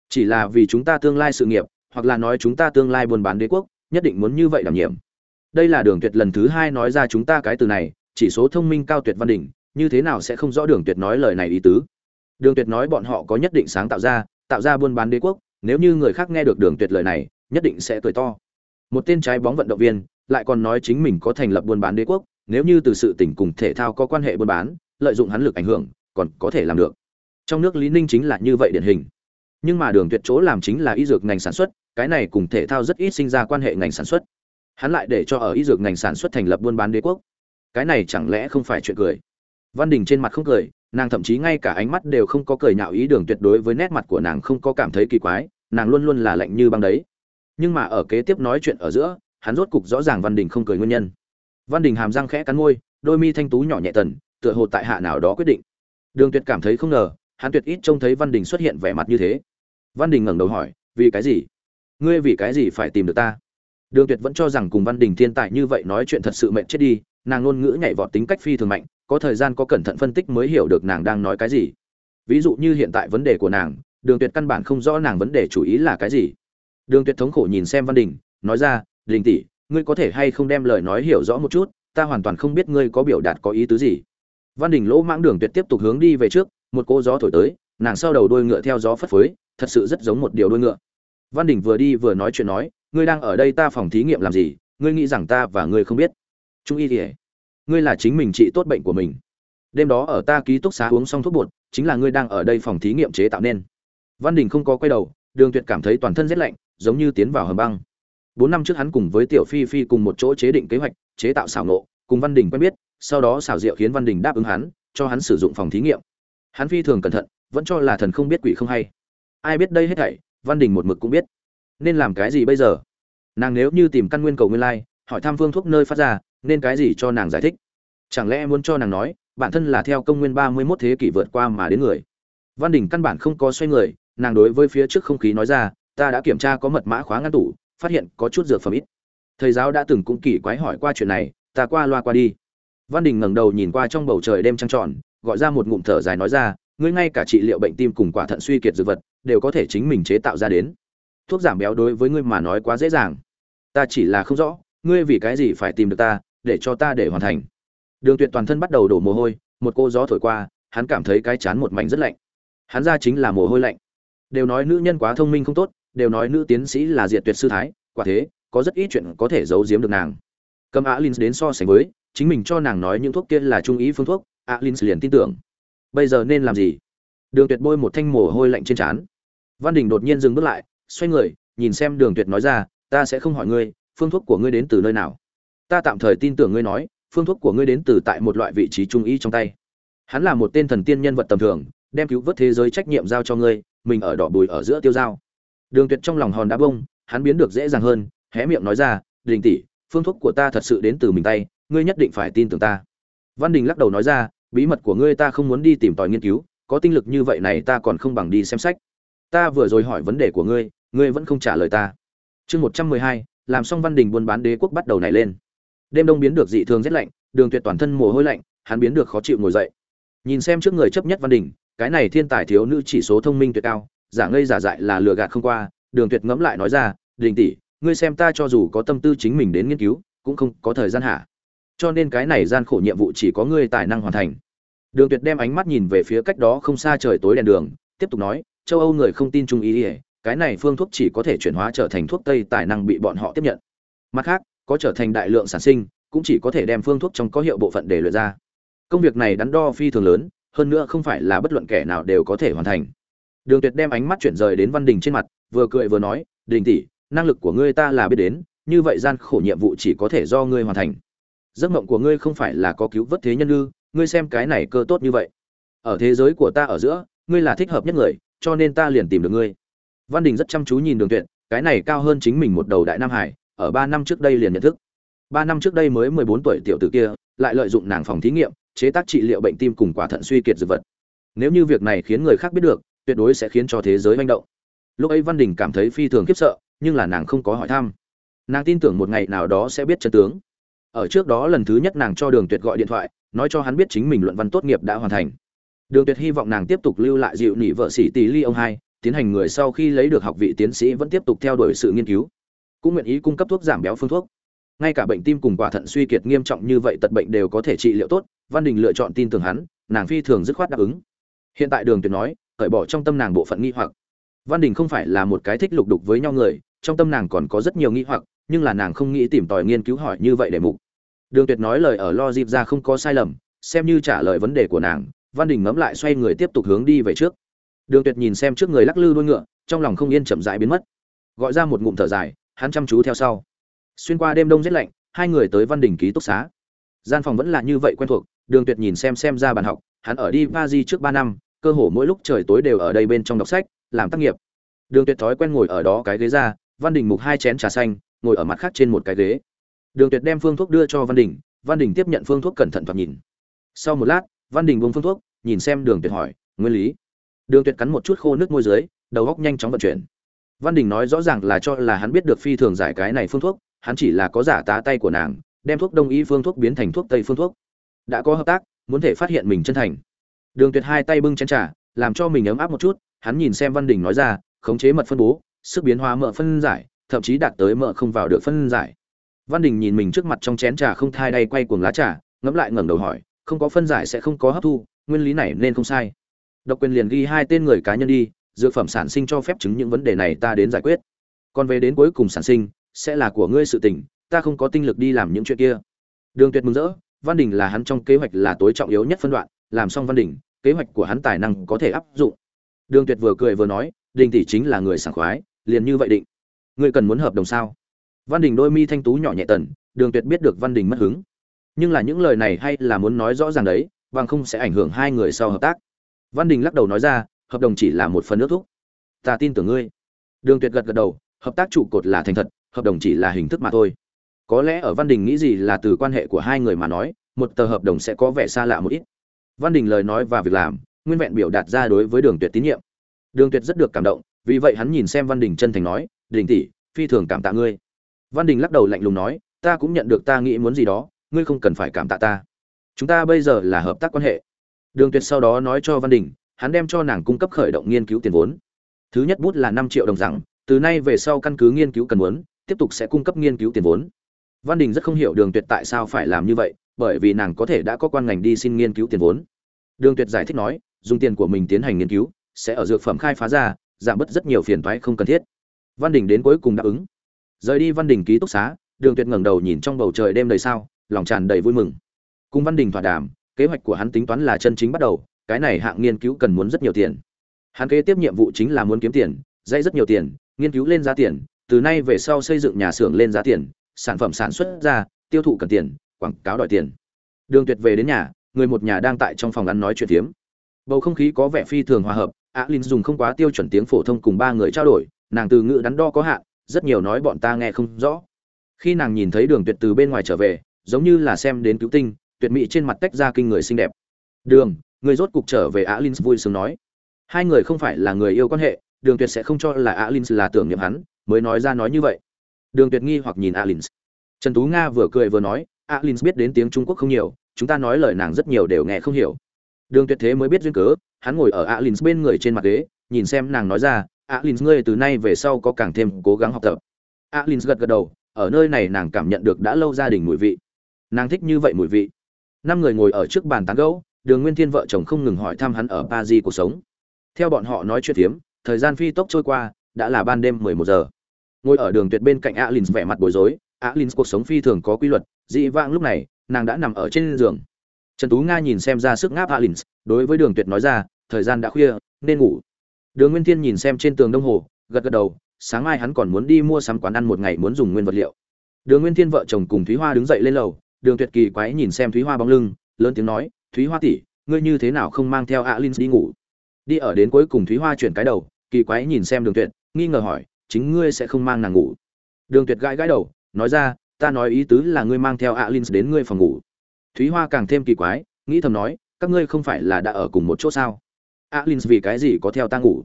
Chỉ là vì chúng ta tương lai sự nghiệp, hoặc là nói chúng ta tương lai buôn bán đế quốc, nhất định muốn như vậy đảm nhiệm. Đây là đường tuyệt lần thứ hai nói ra chúng ta cái từ này, chỉ số thông minh cao tuyệt văn đỉnh, như thế nào sẽ không rõ đường tuyệt nói lời này ý tứ? Đường tuyệt nói bọn họ có nhất định sáng tạo ra tạo ra buôn bán đế quốc, nếu như người khác nghe được đường tuyệt lời này, nhất định sẽ cười to. Một tên trái bóng vận động viên lại còn nói chính mình có thành lập buôn bán đế quốc, nếu như từ sự tình cùng thể thao có quan hệ buôn bán, lợi dụng hắn lực ảnh hưởng, còn có thể làm được trong nước lý ninh chính là như vậy điển hình. Nhưng mà đường tuyệt chỗ làm chính là y dược ngành sản xuất, cái này cùng thể thao rất ít sinh ra quan hệ ngành sản xuất. Hắn lại để cho ở y dược ngành sản xuất thành lập buôn bán đế quốc. Cái này chẳng lẽ không phải chuyện cười? Văn đình trên mặt không cười, nàng thậm chí ngay cả ánh mắt đều không có cười nhạo ý đường tuyệt đối với nét mặt của nàng không có cảm thấy kỳ quái, nàng luôn luôn là lạnh như băng đấy. Nhưng mà ở kế tiếp nói chuyện ở giữa, hắn rốt cục rõ ràng văn đình không cười nguyên nhân. Văn đình hàm răng khẽ cắn môi, đôi mi thanh tú nhỏ nhẹ tần, tựa hồ tại hạ nào đó quyết định. Đường tuyệt cảm thấy không ngờ hắn tuyệt ít trông thấy văn đình xuất hiện vẻ mặt như thế. Văn đình ngẩng đầu hỏi, vì cái gì? Ngươi vì cái gì phải tìm được ta? Đường tuyệt vẫn cho rằng cùng văn đình thiên tài như vậy nói chuyện thật sự mệnh chết đi, nàng ngôn ngữ nhảy vọt tính cách phi thường mạnh, có thời gian có cẩn thận phân tích mới hiểu được nàng đang nói cái gì. Ví dụ như hiện tại vấn đề của nàng, đường tuyệt căn bản không rõ nàng vấn đề chủ ý là cái gì. Đường tuyệt thống khổ nhìn xem văn đình, nói ra, đình tỷ, ngươi có thể hay không đem lời nói hiểu rõ một chút? Ta hoàn toàn không biết ngươi có biểu đạt có ý tứ gì. Văn đình lỗ mãng đường tuyệt tiếp tục hướng đi về trước một cô gió thổi tới, nàng sau đầu đuôi ngựa theo gió phất phới, thật sự rất giống một điều đuôi ngựa. Văn đình vừa đi vừa nói chuyện nói, ngươi đang ở đây ta phòng thí nghiệm làm gì? Ngươi nghĩ rằng ta và ngươi không biết? Trung y thì ngươi là chính mình trị tốt bệnh của mình. Đêm đó ở ta ký túc xá uống xong thuốc bột, chính là ngươi đang ở đây phòng thí nghiệm chế tạo nên. Văn đình không có quay đầu, đường tuyệt cảm thấy toàn thân rét lạnh, giống như tiến vào hầm băng. Bốn năm trước hắn cùng với tiểu phi phi cùng một chỗ chế định kế hoạch, chế tạo xảo nộ cùng văn đình quen biết, sau đó xảo diệu khiến văn đình đáp ứng hắn, cho hắn sử dụng phòng thí nghiệm hắn phi thường cẩn thận, vẫn cho là thần không biết quỷ không hay. Ai biết đây hết thảy, văn đình một mực cũng biết. Nên làm cái gì bây giờ? Nàng nếu như tìm căn nguyên cầu nguyên lai, hỏi thăm phương thuốc nơi phát ra, nên cái gì cho nàng giải thích? Chẳng lẽ muốn cho nàng nói, bản thân là theo công nguyên ba mươi 31 thế kỷ vượt qua mà đến người? Văn đình căn bản không có xoay người, nàng đối với phía trước không khí nói ra, ta đã kiểm tra có mật mã khóa ngăn tủ, phát hiện có chút dược phẩm ít. Thầy giáo đã từng cũng kỳ quái hỏi qua chuyện này, ta qua loa qua đi. Văn đình ngẩng đầu nhìn qua trong bầu trời đêm trăng tròn gọi ra một ngụm thở dài nói ra, ngươi ngay cả trị liệu bệnh tim cùng quả thận suy kiệt dược vật đều có thể chính mình chế tạo ra đến. Thuốc giảm béo đối với ngươi mà nói quá dễ dàng. Ta chỉ là không rõ, ngươi vì cái gì phải tìm được ta, để cho ta để hoàn thành. Đường tuyệt toàn thân bắt đầu đổ mồ hôi, một cô gió thổi qua, hắn cảm thấy cái chán một mảnh rất lạnh. Hắn ra chính là mồ hôi lạnh. Đều nói nữ nhân quá thông minh không tốt, đều nói nữ tiến sĩ là diệt tuyệt sư thái, quả thế, có rất ít chuyện có thể giấu giếm được nàng. Cầm Linh đến so sánh với, chính mình cho nàng nói những thuốc kia là trung ý phương thuốc alin liền tin tưởng. Bây giờ nên làm gì? Đường tuyệt bôi một thanh mồ hôi lạnh trên trán. Văn đình đột nhiên dừng bước lại, xoay người, nhìn xem đường tuyệt nói ra, ta sẽ không hỏi ngươi, phương thuốc của ngươi đến từ nơi nào? Ta tạm thời tin tưởng ngươi nói, phương thuốc của ngươi đến từ tại một loại vị trí trung ý trong tay. Hắn là một tên thần tiên nhân vật tầm thường, đem cứu vớt thế giới trách nhiệm giao cho ngươi, mình ở đỏ bùi ở giữa tiêu dao đường tuyệt trong lòng hòn đá bông, hắn biến được dễ dàng hơn, hé miệng nói ra, đình tỷ, phương thuốc của ta thật sự đến từ mình tay, ngươi nhất định phải tin tưởng ta văn đình lắc đầu nói ra, bí mật của ngươi ta không muốn đi tìm tòi nghiên cứu, có tinh lực như vậy này ta còn không bằng đi xem sách. Ta vừa rồi hỏi vấn đề của ngươi ngươi vẫn không trả lời ta. Chương một trăm mười hai, làm xong văn đình buôn bán đế quốc bắt đầu nảy lên. Đêm đông biến được dị thường rất lạnh, đường tuyệt toàn thân mồ hôi lạnh, hắn biến được khó chịu ngồi dậy. Nhìn xem trước người chấp nhất văn đình, cái này thiên tài thiếu nữ chỉ số thông minh tuyệt cao, giả ngây giả dại là lừa gạt không qua, đường tuyệt ngẫm lại nói ra, đình tỷ, ngươi xem ta cho dù có tâm tư chính mình đến nghiên cứu, cũng không có thời gian hả? Cho nên cái này gian khổ nhiệm vụ chỉ có ngươi tài năng hoàn thành. Đường tuyệt đem ánh mắt nhìn về phía cách đó không xa trời tối đèn đường, tiếp tục nói, châu âu người không tin trung ý ỉa cái này phương thuốc chỉ có thể chuyển hóa trở thành thuốc tây tài năng bị bọn họ tiếp nhận. Mặt khác, có trở thành đại lượng sản sinh, cũng chỉ có thể đem phương thuốc trong có hiệu bộ phận để luyện ra. Công việc này đắn đo phi thường lớn, hơn nữa không phải là bất luận kẻ nào đều có thể hoàn thành. Đường tuyệt đem ánh mắt chuyển rời đến văn đình trên mặt, vừa cười vừa nói, đình tỷ, năng lực của ngươi ta là biết đến, như vậy gian khổ nhiệm vụ chỉ có thể do ngươi hoàn thành giấc mộng của ngươi không phải là có cứu vớt thế nhân ư, ngươi xem cái này cơ tốt như vậy. Ở thế giới của ta ở giữa, ngươi là thích hợp nhất người, cho nên ta liền tìm được ngươi. Văn đình rất chăm chú nhìn đường tuyệt, cái này cao hơn chính mình một đầu đại nam hải, ở ba năm trước đây liền nhận thức. Ba năm trước đây mới mười bốn tuổi tiểu tử kia, lại lợi dụng nàng phòng thí nghiệm, chế tác trị liệu bệnh tim cùng quả thận suy kiệt dược vật. Nếu như việc này khiến người khác biết được, tuyệt đối sẽ khiến cho thế giới manh động. Lúc ấy văn đình cảm thấy phi thường khiếp sợ, nhưng là nàng không có hỏi thăm. Nàng tin tưởng một ngày nào đó sẽ biết chân tướng ở trước đó lần thứ nhất nàng cho đường tuyệt gọi điện thoại, nói cho hắn biết chính mình luận văn tốt nghiệp đã hoàn thành. Đường tuyệt hy vọng nàng tiếp tục lưu lại dịu nỉ vợ sĩ tỷ ly ông hai, tiến hành người sau khi lấy được học vị tiến sĩ vẫn tiếp tục theo đuổi sự nghiên cứu. Cũng nguyện ý cung cấp thuốc giảm béo phương thuốc. Ngay cả bệnh tim cùng quả thận suy kiệt nghiêm trọng như vậy tật bệnh đều có thể trị liệu tốt, văn đình lựa chọn tin tưởng hắn, nàng phi thường dứt khoát đáp ứng. Hiện tại đường tuyệt nói, cởi bỏ trong tâm nàng bộ phận nghi hoặc. Văn đình không phải là một cái thích lục đục với nhau người, trong tâm nàng còn có rất nhiều nghi hoặc, nhưng là nàng không nghĩ tìm tòi nghiên cứu hỏi như vậy để mục đường tuyệt nói lời ở lo dịp ra không có sai lầm, xem như trả lời vấn đề của nàng, văn đình ngẫm lại xoay người tiếp tục hướng đi về trước. Đường tuyệt nhìn xem trước người lắc lư đuôi ngựa, trong lòng không yên chậm rãi biến mất. Gọi ra một ngụm thở dài, hắn chăm chú theo sau. Xuyên qua đêm đông rét lạnh, hai người tới văn đình ký túc xá. Gian phòng vẫn là như vậy quen thuộc, đường tuyệt nhìn xem xem ra bàn học, hắn ở đi ba di trước ba năm, cơ hồ mỗi lúc trời tối đều ở đây bên trong đọc sách, làm tác nghiệp. Đường tuyệt thói quen ngồi ở đó cái ghế ra, văn đình mục hai chén trà xanh, ngồi ở mặt khác trên một cái ghế đường tuyệt đem phương thuốc đưa cho văn đình văn đình tiếp nhận phương thuốc cẩn thận thoạt nhìn. Sau một lát, văn đình buông phương thuốc, nhìn xem đường tuyệt hỏi, nguyên lý? Đường tuyệt cắn một chút khô nước môi dưới, đầu óc nhanh chóng vận chuyển. Văn đình nói rõ ràng là cho là hắn biết được phi thường giải cái này phương thuốc, hắn chỉ là có giả tá tay của nàng, đem thuốc đông y phương thuốc biến thành thuốc tây phương thuốc. Đã có hợp tác, muốn thể phát hiện mình chân thành. Đường tuyệt hai tay bưng chén trà, làm cho mình ấm áp một chút, hắn nhìn xem văn đình nói ra, khống chế mật phân bố, sức biến hóa mỡ phân giải, thậm chí đạt tới mỡ không vào được phân giải văn đình nhìn mình trước mặt trong chén trà không thai đay quay cuồng lá trà, ngẫm lại ngẩng đầu hỏi, không có phân giải sẽ không có hấp thu, nguyên lý này nên không sai. Độc quyền liền ghi hai tên người cá nhân đi, dược phẩm sản sinh cho phép chứng những vấn đề này ta đến giải quyết. Còn về đến cuối cùng sản sinh, sẽ là của ngươi sự tình, ta không có tinh lực đi làm những chuyện kia. Đường tuyệt mừng rỡ, văn đình là hắn trong kế hoạch là tối trọng yếu nhất phân đoạn, làm xong văn đình, kế hoạch của hắn tài năng có thể áp dụng. Đường tuyệt vừa cười vừa nói, đình tỷ chính là người sảng khoái, liền như vậy định. Ngươi cần muốn hợp đồng sao? Văn đình đôi mi thanh tú nhỏ nhẹ tần, đường tuyệt biết được văn đình mất hứng. Nhưng là những lời này hay là muốn nói rõ ràng đấy, bằng không sẽ ảnh hưởng hai người sau hợp tác. Văn đình lắc đầu nói ra, hợp đồng chỉ là một phần nước thúc. Ta tin tưởng ngươi. Đường tuyệt gật gật đầu, hợp tác trụ cột là thành thật, hợp đồng chỉ là hình thức mà thôi. Có lẽ ở văn đình nghĩ gì là từ quan hệ của hai người mà nói, một tờ hợp đồng sẽ có vẻ xa lạ một ít. Văn đình lời nói và việc làm, nguyên vẹn biểu đạt ra đối với đường tuyệt tín nhiệm. Đường tuyệt rất được cảm động, vì vậy hắn nhìn xem văn đình chân thành nói, đình tỷ, phi thường cảm tạ ngươi văn đình lắc đầu lạnh lùng nói, ta cũng nhận được ta nghĩ muốn gì đó, ngươi không cần phải cảm tạ ta. Chúng ta bây giờ là hợp tác quan hệ. Đường tuyệt sau đó nói cho văn đình, hắn đem cho nàng cung cấp khởi động nghiên cứu tiền vốn. Thứ nhất bút là năm triệu đồng rằng, từ nay về sau căn cứ nghiên cứu cần muốn, tiếp tục sẽ cung cấp nghiên cứu tiền vốn. Văn đình rất không hiểu đường tuyệt tại sao phải làm như vậy, bởi vì nàng có thể đã có quan ngành đi xin nghiên cứu tiền vốn. Đường tuyệt giải thích nói, dùng tiền của mình tiến hành nghiên cứu, sẽ ở dược phẩm khai phá ra, giảm bớt rất nhiều phiền toái không cần thiết. Văn đình đến cuối cùng đáp ứng rời đi văn đình ký túc xá, đường tuyệt ngẩng đầu nhìn trong bầu trời đêm đầy sao, lòng tràn đầy vui mừng. Cùng văn đình thỏa đàm, kế hoạch của hắn tính toán là chân chính bắt đầu, cái này hạng nghiên cứu cần muốn rất nhiều tiền. Hắn kế tiếp nhiệm vụ chính là muốn kiếm tiền dây rất nhiều tiền, nghiên cứu lên giá tiền, từ nay về sau xây dựng nhà xưởng lên giá tiền, sản phẩm sản xuất ra, tiêu thụ cần tiền, quảng cáo đòi tiền. Đường tuyệt về đến nhà, người một nhà đang tại trong phòng ăn nói chuyện tiếm bầu không khí có vẻ phi thường hòa hợp alin dùng không quá tiêu chuẩn tiếng phổ thông cùng ba người trao đổi, nàng từ ngữ đắn đo có hạn rất nhiều nói bọn ta nghe không rõ. Khi nàng nhìn thấy đường tuyệt từ bên ngoài trở về, giống như là xem đến cứu tinh, tuyệt mỹ trên mặt tách ra kinh người xinh đẹp. Đường, người rốt cục trở về alin vui sướng nói. Hai người không phải là người yêu quan hệ, đường tuyệt sẽ không cho là alin là tưởng niệm hắn, mới nói ra nói như vậy. Đường tuyệt nghi hoặc nhìn alin trần tú nga vừa cười vừa nói alin biết đến tiếng trung quốc không nhiều, chúng ta nói lời nàng rất nhiều đều nghe không hiểu. Đường tuyệt thế mới biết duyên cớ, hắn ngồi ở alin bên người trên mặt ghế, nhìn xem nàng nói ra alin ngươi từ nay về sau có càng thêm cố gắng học tập. Alin gật gật đầu, ở nơi này nàng cảm nhận được đã lâu gia đình mùi vị. Nàng thích như vậy mùi vị. Năm người ngồi ở trước bàn tán gẫu, đường nguyên thiên vợ chồng không ngừng hỏi thăm hắn ở Paris di cuộc sống. Theo bọn họ nói chuyện phiếm, thời gian phi tốc trôi qua, đã là ban đêm mười một giờ. Ngồi ở đường tuyệt bên cạnh alin vẻ mặt bối rối alin cuộc sống phi thường có quy luật, dị vãng lúc này, nàng đã nằm ở trên giường. Trần tú nga nhìn xem ra sức ngáp alin đối với đường tuyệt nói ra, thời gian đã khuya, nên ngủ đường nguyên thiên nhìn xem trên tường đồng hồ, gật gật đầu, sáng mai hắn còn muốn đi mua sắm quán ăn một ngày muốn dùng nguyên vật liệu. Đường nguyên thiên vợ chồng cùng thúy hoa đứng dậy lên lầu, đường tuyệt kỳ quái nhìn xem thúy hoa bóng lưng, lớn tiếng nói, thúy hoa tỷ, ngươi như thế nào không mang theo alin đi ngủ? Đi ở đến cuối cùng thúy hoa chuyển cái đầu, kỳ quái nhìn xem đường tuyệt, nghi ngờ hỏi, chính ngươi sẽ không mang nàng ngủ? Đường tuyệt gãi gãi đầu, nói ra, ta nói ý tứ là ngươi mang theo alin đến ngươi phòng ngủ. Thúy hoa càng thêm kỳ quái, nghĩ thầm nói, các ngươi không phải là đã ở cùng một chỗ sao? Alin vì cái gì có theo ta ngủ?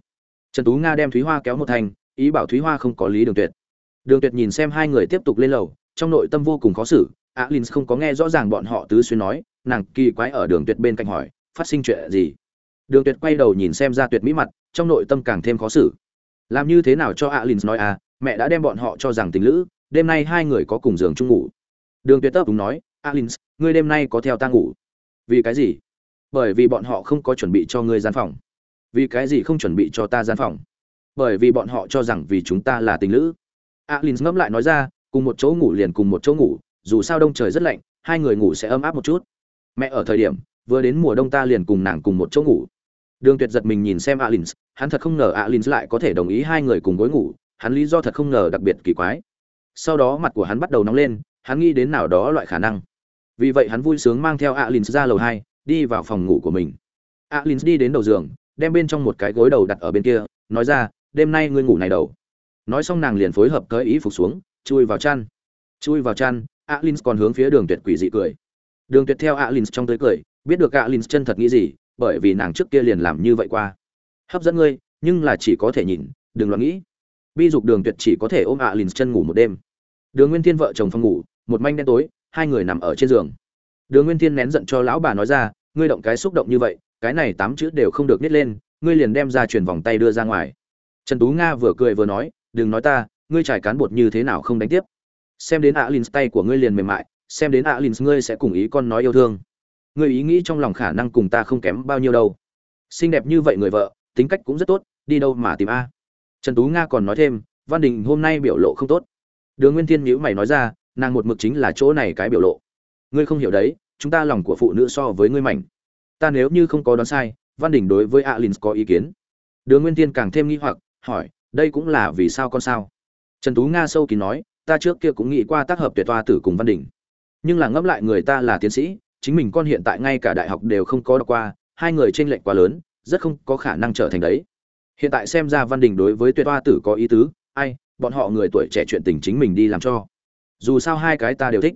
Trần tú nga đem thúy hoa kéo một thành, ý bảo thúy hoa không có lý đường tuyệt. Đường tuyệt nhìn xem hai người tiếp tục lên lầu, trong nội tâm vô cùng khó xử alin không có nghe rõ ràng bọn họ tứ xuyên nói, nàng kỳ quái ở đường tuyệt bên cạnh hỏi, phát sinh chuyện gì? Đường tuyệt quay đầu nhìn xem ra tuyệt mỹ mặt, trong nội tâm càng thêm khó xử. Làm như thế nào cho alin nói à mẹ đã đem bọn họ cho rằng tình lữ, đêm nay hai người có cùng giường chung ngủ. Đường tuyệt tấp đúng nói alin ngươi đêm nay có theo ta ngủ. Vì cái gì? Bởi vì bọn họ không có chuẩn bị cho ngươi gian phòng. Vì cái gì không chuẩn bị cho ta gian phòng? Bởi vì bọn họ cho rằng vì chúng ta là tình lữ. Alin ngẫm lại nói ra, cùng một chỗ ngủ liền cùng một chỗ ngủ, dù sao đông trời rất lạnh, hai người ngủ sẽ ấm áp một chút. Mẹ ở thời điểm, vừa đến mùa đông ta liền cùng nàng cùng một chỗ ngủ. Đường tuyệt giật mình nhìn xem alin hắn thật không ngờ alin lại có thể đồng ý hai người cùng gối ngủ, hắn lý do thật không ngờ đặc biệt kỳ quái. Sau đó mặt của hắn bắt đầu nóng lên, hắn nghĩ đến nào đó loại khả năng. Vì vậy hắn vui sướng mang theo alin ra lầu hai đi vào phòng ngủ của mình. Alin đi đến đầu giường, đem bên trong một cái gối đầu đặt ở bên kia, nói ra, đêm nay ngươi ngủ này đầu. Nói xong nàng liền phối hợp cởi ý phục xuống, chui vào chăn. Chui vào chăn alin còn hướng phía đường tuyệt quỷ dị cười. Đường tuyệt theo alin trong tới cười, biết được alin chân thật nghĩ gì, bởi vì nàng trước kia liền làm như vậy qua. Hấp dẫn ngươi, nhưng là chỉ có thể nhìn, đừng lo nghĩ. Bi dục đường tuyệt chỉ có thể ôm alin chân ngủ một đêm. Đường nguyên thiên vợ chồng phòng ngủ, một manh đen tối, hai người nằm ở trên giường. Đường nguyên thiên nén giận cho lão bà nói ra ngươi động cái xúc động như vậy, cái này tám chữ đều không được nít lên, ngươi liền đem ra truyền vòng tay đưa ra ngoài. Trần tú nga vừa cười vừa nói, đừng nói ta, ngươi trải cán bột như thế nào không đánh tiếp. Xem đến alin tay của ngươi liền mềm mại, xem đến alin ngươi sẽ cùng ý con nói yêu thương. Ngươi ý nghĩ trong lòng khả năng cùng ta không kém bao nhiêu đâu. Xinh đẹp như vậy người vợ, tính cách cũng rất tốt, đi đâu mà tìm a. Trần tú nga còn nói thêm, văn đình hôm nay biểu lộ không tốt. Đường nguyên thiên nhữ mày nói ra, nàng một mực chính là chỗ này cái biểu lộ. Ngươi không hiểu đấy chúng ta lòng của phụ nữ so với ngươi mảnh ta nếu như không có đoán sai, văn đình đối với alin có ý kiến. Đường nguyên tiên càng thêm nghi hoặc, hỏi, đây cũng là vì sao con sao? Trần tú nga sâu kín nói, ta trước kia cũng nghĩ qua tác hợp tuyệt toa tử cùng văn đình nhưng là ngẫm lại người ta là tiến sĩ, chính mình con hiện tại ngay cả đại học đều không có đọc qua, hai người tranh lệch quá lớn, rất không có khả năng trở thành đấy. Hiện tại xem ra văn đình đối với tuyệt toa tử có ý tứ, ai, bọn họ người tuổi trẻ chuyện tình chính mình đi làm cho. Dù sao hai cái ta đều thích.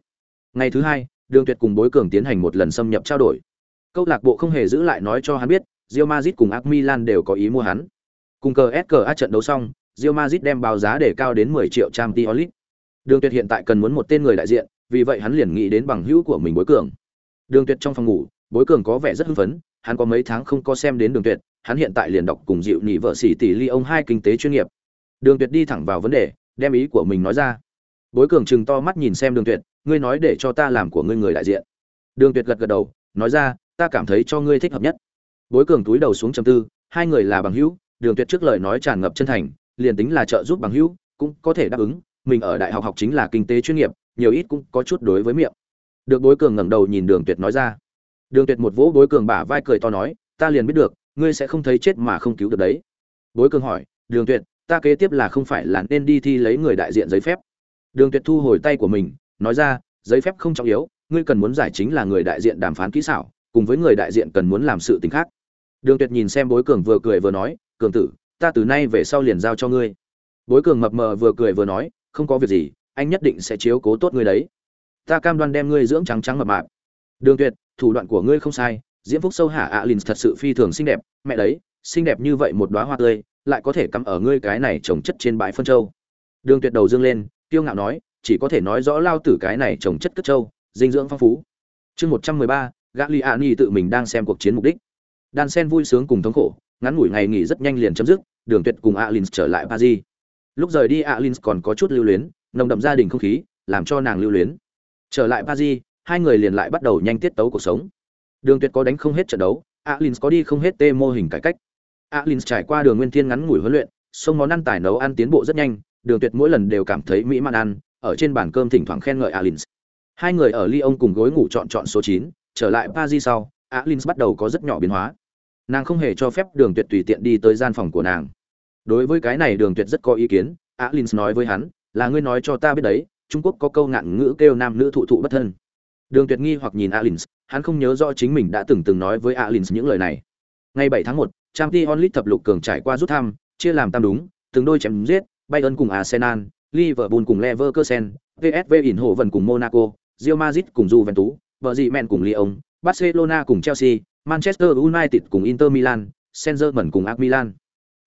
Ngày thứ hai đường tuyệt cùng bối cường tiến hành một lần xâm nhập trao đổi. Câu lạc bộ không hề giữ lại nói cho hắn biết, Real Madrid cùng AC Milan đều có ý mua hắn. Cùng cờ SKA trận đấu xong, Real Madrid đem báo giá để cao đến 10 triệu Champions League. Đường tuyệt hiện tại cần muốn một tên người đại diện, vì vậy hắn liền nghĩ đến bằng hữu của mình bối cường. Đường tuyệt trong phòng ngủ, bối cường có vẻ rất hưng phấn, hắn có mấy tháng không có xem đến đường tuyệt, hắn hiện tại liền đọc cùng dịu nhị vợ sĩ tỷ ly ông hai kinh tế chuyên nghiệp. Đường tuyệt đi thẳng vào vấn đề, đem ý của mình nói ra. Bối cường chừng to mắt nhìn xem đường tuyệt ngươi nói để cho ta làm của ngươi người đại diện. Đường tuyệt gật gật đầu, nói ra, ta cảm thấy cho ngươi thích hợp nhất. Bối cường túi đầu xuống trầm tư, hai người là bằng hữu, đường tuyệt trước lời nói tràn ngập chân thành, liền tính là trợ giúp bằng hữu, cũng có thể đáp ứng, mình ở đại học học chính là kinh tế chuyên nghiệp, nhiều ít cũng có chút đối với miệng. Được bối cường ngẩng đầu nhìn đường tuyệt nói ra. Đường tuyệt một vỗ bối cường bả vai cười to nói, ta liền biết được, ngươi sẽ không thấy chết mà không cứu được đấy. Bối cường hỏi, đường tuyệt, ta kế tiếp là không phải là nên đi thi lấy người đại diện giấy phép. Đường tuyệt thu hồi tay của mình nói ra, giấy phép không trọng yếu, ngươi cần muốn giải chính là người đại diện đàm phán kỹ xảo, cùng với người đại diện cần muốn làm sự tình khác. Đường tuyệt nhìn xem bối cường vừa cười vừa nói, cường tử, ta từ nay về sau liền giao cho ngươi. Bối cường mập mờ vừa cười vừa nói, không có việc gì, anh nhất định sẽ chiếu cố tốt ngươi đấy. Ta cam đoan đem ngươi dưỡng trắng trắng mập mạp. Đường tuyệt, thủ đoạn của ngươi không sai, diễm phúc sâu hạ ạ lìn thật sự phi thường xinh đẹp, mẹ đấy, xinh đẹp như vậy một đóa hoa tươi, lại có thể cắm ở ngươi cái này trồng chất trên bãi phân châu. Đường tuyệt đầu dương lên, kiêu ngạo nói chỉ có thể nói rõ lao tử cái này trồng chất cất châu dinh dưỡng phong phú. Chương một trăm mười ba gã li an y tự mình đang xem cuộc chiến mục đích. Đan sen vui sướng cùng thống khổ, ngắn ngủi ngày nghỉ rất nhanh liền chấm dứt, đường tuyệt cùng alin trở lại paris. Lúc rời đi alin còn có chút lưu luyến, nồng đậm gia đình không khí, làm cho nàng lưu luyến. Trở lại paris, hai người liền lại bắt đầu nhanh tiết tấu cuộc sống. Đường tuyệt có đánh không hết trận đấu alin có đi không hết tê mô hình cải cách. Alin trải qua đường nguyên thiên ngắn ngủi huấn luyện sông món ăn tài nấu ăn tiến bộ rất nhanh, đường tuyệt mỗi lần đều cảm thấy mỹ man ăn ở trên bàn cơm thỉnh thoảng khen ngợi Alins. hai người ở lyon cùng gối ngủ chọn chọn số 9, trở lại paris sau Alins bắt đầu có rất nhỏ biến hóa. Nàng không hề cho phép đường tuyệt tùy tiện đi tới gian phòng của nàng. Đối với cái này đường tuyệt rất có ý kiến Alins nói với hắn là ngươi nói cho ta biết đấy trung quốc có câu ngạn ngữ kêu nam nữ thụ thụ bất thân. Đường tuyệt nghi hoặc nhìn Alins, hắn không nhớ rõ chính mình đã từng từng nói với Alins những lời này. Ngày 7 tháng 1, Champions League thập lục cường trải qua rút thăm chia làm tam đúng từng đôi chém giết bayern cùng arsenal liverpool cùng leverkusen psv ỉn hộ vần cùng monaco real madrid cùng juventus vợ dị men cùng lyon barcelona cùng chelsea manchester united cùng inter milan Senzerman cùng ac milan